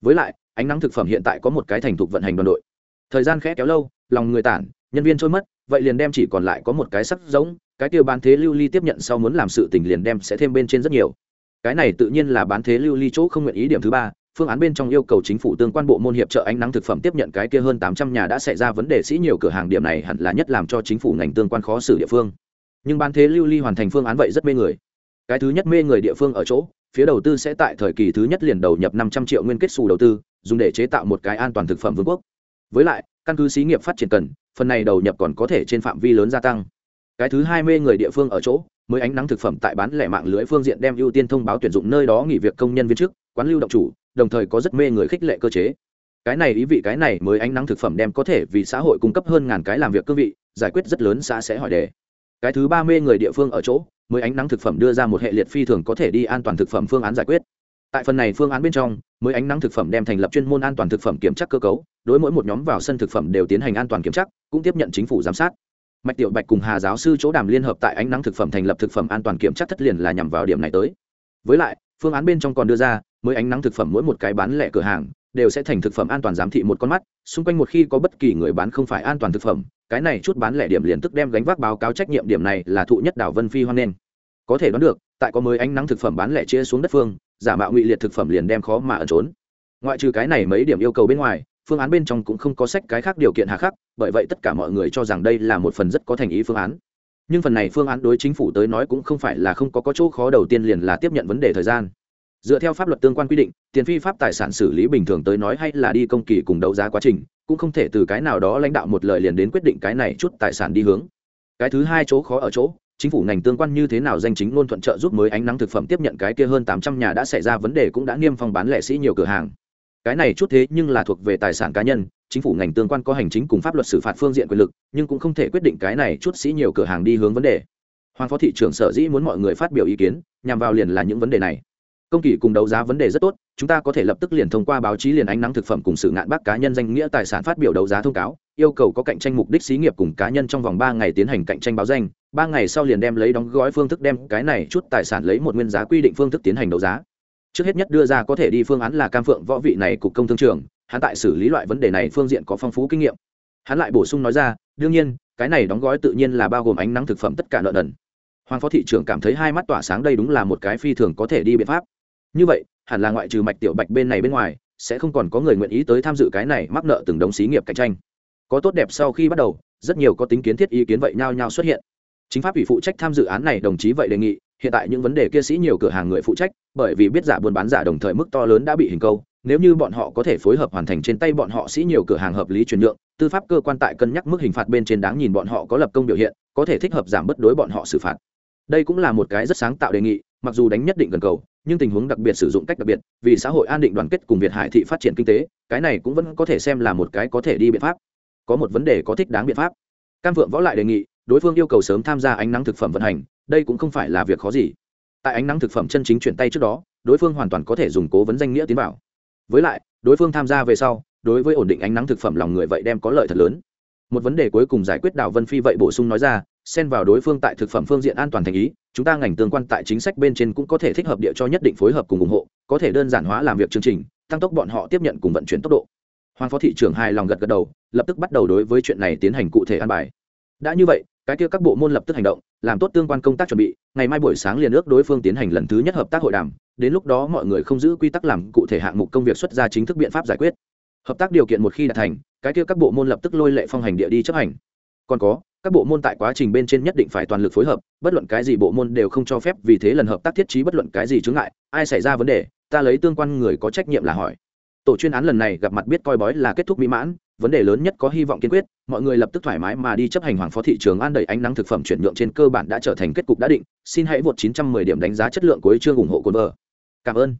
Với lại, ánh nắng thực phẩm hiện tại có một cái thành thục vận hành đoàn đội thời gian khẽ kéo lâu, lòng người tản, nhân viên trôi mất, vậy liền đem chỉ còn lại có một cái sắc giống, cái tiêu bán thế lưu ly tiếp nhận sau muốn làm sự tình liền đem sẽ thêm bên trên rất nhiều. Cái này tự nhiên là bán thế lưu ly chỗ không nguyện ý điểm thứ ba, phương án bên trong yêu cầu chính phủ tương quan bộ môn hiệp trợ ánh nắng thực phẩm tiếp nhận cái kia hơn tám trăm nhà đã xảy ra vấn đề sĩ nhiều cửa hàng điểm này hẳn là nhất làm cho chính phủ ngành tương quan khó xử địa phương. Nhưng bán thế lưu ly hoàn thành phương án vậy rất mê người. Cái thứ nhất mê người địa phương ở chỗ, phía đầu tư sẽ tại thời kỳ thứ nhất liền đầu nhập năm trăm triệu nguyên kết xù đầu tư, dùng để chế tạo một cái an toàn thực phẩm vương quốc với lại, căn cứ xí nghiệp phát triển cần, phần này đầu nhập còn có thể trên phạm vi lớn gia tăng. Cái thứ hai mê người địa phương ở chỗ, mới ánh nắng thực phẩm tại bán lẻ mạng lưới phương diện đem ưu tiên thông báo tuyển dụng nơi đó nghỉ việc công nhân viên chức, quán lưu động chủ, đồng thời có rất mê người khích lệ cơ chế. Cái này ý vị cái này mới ánh nắng thực phẩm đem có thể vì xã hội cung cấp hơn ngàn cái làm việc cương vị, giải quyết rất lớn xã sẽ hỏi đề. Cái thứ ba mê người địa phương ở chỗ, mới ánh nắng thực phẩm đưa ra một hệ liệt phi thường có thể đi an toàn thực phẩm phương án giải quyết tại phần này phương án bên trong, mới ánh nắng thực phẩm đem thành lập chuyên môn an toàn thực phẩm kiểm tra cơ cấu, đối mỗi một nhóm vào sân thực phẩm đều tiến hành an toàn kiểm tra, cũng tiếp nhận chính phủ giám sát. Mạch tiểu bạch cùng hà giáo sư chỗ đàm liên hợp tại ánh nắng thực phẩm thành lập thực phẩm an toàn kiểm tra thất liền là nhằm vào điểm này tới. Với lại, phương án bên trong còn đưa ra, mới ánh nắng thực phẩm mỗi một cái bán lẻ cửa hàng, đều sẽ thành thực phẩm an toàn giám thị một con mắt, xung quanh một khi có bất kỳ người bán không phải an toàn thực phẩm, cái này chút bán lẻ điểm liền tức đem gánh vác báo cáo trách nhiệm điểm này là thụ nhất đảo vân phi hoan nghênh. Có thể đoán được tại có mới ánh nắng thực phẩm bán lẻ chia xuống đất phương giả mạo ngụy liệt thực phẩm liền đem khó mà ẩn trốn. Ngoại trừ cái này mấy điểm yêu cầu bên ngoài phương án bên trong cũng không có sách cái khác điều kiện hạ khắc bởi vậy tất cả mọi người cho rằng đây là một phần rất có thành ý phương án. Nhưng phần này phương án đối chính phủ tới nói cũng không phải là không có, có chỗ khó đầu tiên liền là tiếp nhận vấn đề thời gian. Dựa theo pháp luật tương quan quy định tiền phi pháp tài sản xử lý bình thường tới nói hay là đi công kỳ cùng đấu giá quá trình cũng không thể từ cái nào đó lãnh đạo một lời liền đến quyết định cái này chút tài sản đi hướng. Cái thứ hai chỗ khó ở chỗ chính phủ ngành tương quan như thế nào danh chính luôn thuận trợ giúp mới ánh nắng thực phẩm tiếp nhận cái kia hơn tám trăm nhà đã xảy ra vấn đề cũng đã niêm phong bán lẻ sĩ nhiều cửa hàng. Cái này chút thế nhưng là thuộc về tài sản cá nhân, chính phủ ngành tương quan có hành chính cùng pháp luật xử phạt phương diện quyền lực, nhưng cũng không thể quyết định cái này chút sĩ nhiều cửa hàng đi hướng vấn đề. Hoàng phó thị trưởng sở dĩ muốn mọi người phát biểu ý kiến, nhằm vào liền là những vấn đề này. Công kỳ cùng đấu giá vấn đề rất tốt, chúng ta có thể lập tức liền thông qua báo chí liền ánh nắng thực phẩm cùng sự ngạn bác cá nhân danh nghĩa tài sản phát biểu đấu giá thông cáo, yêu cầu có cạnh tranh mục đích xí nghiệp cùng cá nhân trong vòng ba ngày tiến hành cạnh tranh báo danh ba ngày sau liền đem lấy đóng gói phương thức đem cái này chút tài sản lấy một nguyên giá quy định phương thức tiến hành đấu giá. Trước hết nhất đưa ra có thể đi phương án là cam phượng võ vị này cục công thương trường, hắn tại xử lý loại vấn đề này phương diện có phong phú kinh nghiệm. Hắn lại bổ sung nói ra, đương nhiên, cái này đóng gói tự nhiên là bao gồm ánh nắng thực phẩm tất cả nợ nần. Hoàng phó thị trưởng cảm thấy hai mắt tỏa sáng đây đúng là một cái phi thường có thể đi biện pháp. Như vậy, hẳn là ngoại trừ mạch tiểu bạch bên này bên ngoài, sẽ không còn có người nguyện ý tới tham dự cái này mắc nợ từng đống xí nghiệp cạnh tranh. Có tốt đẹp sau khi bắt đầu, rất nhiều có tính kiến thiết ý kiến vậy nhau nhau xuất hiện chính pháp ủy phụ trách tham dự án này đồng chí vậy đề nghị, hiện tại những vấn đề kia sĩ nhiều cửa hàng người phụ trách, bởi vì biết giả buôn bán giả đồng thời mức to lớn đã bị hình câu, nếu như bọn họ có thể phối hợp hoàn thành trên tay bọn họ sĩ nhiều cửa hàng hợp lý chuyển nhượng, tư pháp cơ quan tại cân nhắc mức hình phạt bên trên đáng nhìn bọn họ có lập công biểu hiện, có thể thích hợp giảm bất đối bọn họ xử phạt. Đây cũng là một cái rất sáng tạo đề nghị, mặc dù đánh nhất định gần cầu, nhưng tình huống đặc biệt sử dụng cách đặc biệt, vì xã hội an định đoàn kết cùng việt hải thị phát triển kinh tế, cái này cũng vẫn có thể xem là một cái có thể đi biện pháp. Có một vấn đề có thích đáng biện pháp. Cam vượng võ lại đề nghị đối phương yêu cầu sớm tham gia ánh nắng thực phẩm vận hành, đây cũng không phải là việc khó gì. Tại ánh nắng thực phẩm chân chính chuyển tay trước đó, đối phương hoàn toàn có thể dùng cố vấn danh nghĩa tiến bảo với lại, đối phương tham gia về sau, đối với ổn định ánh nắng thực phẩm lòng người vậy đem có lợi thật lớn. Một vấn đề cuối cùng giải quyết đào vân phi vậy bổ sung nói ra, xen vào đối phương tại thực phẩm phương diện an toàn thành ý, chúng ta ngành tương quan tại chính sách bên trên cũng có thể thích hợp địa cho nhất định phối hợp cùng ủng hộ, có thể đơn giản hóa làm việc chương trình, tăng tốc bọn họ tiếp nhận cùng vận chuyển tốc độ. Hoàng phó thị trưởng hài lòng gật gật đầu, lập tức bắt đầu đối với chuyện này tiến hành cụ thể an bài đã như vậy, cái kia các bộ môn lập tức hành động, làm tốt tương quan công tác chuẩn bị, ngày mai buổi sáng liền ước đối phương tiến hành lần thứ nhất hợp tác hội đàm, đến lúc đó mọi người không giữ quy tắc làm cụ thể hạng mục công việc xuất ra chính thức biện pháp giải quyết. Hợp tác điều kiện một khi đạt thành, cái kia các bộ môn lập tức lôi lệ phong hành địa đi chấp hành. Còn có, các bộ môn tại quá trình bên trên nhất định phải toàn lực phối hợp, bất luận cái gì bộ môn đều không cho phép vì thế lần hợp tác thiết trí bất luận cái gì chướng ngại, ai xảy ra vấn đề, ta lấy tương quan người có trách nhiệm là hỏi. Tổ chuyên án lần này gặp mặt biết coi bói là kết thúc mỹ mãn vấn đề lớn nhất có hy vọng kiên quyết, mọi người lập tức thoải mái mà đi chấp hành hoàng phó thị trường an đẩy ánh nắng thực phẩm chuyển nhượng trên cơ bản đã trở thành kết cục đã định. Xin hãy vượt 910 điểm đánh giá chất lượng cuối chương ủng hộ cồn vợ. Cảm ơn.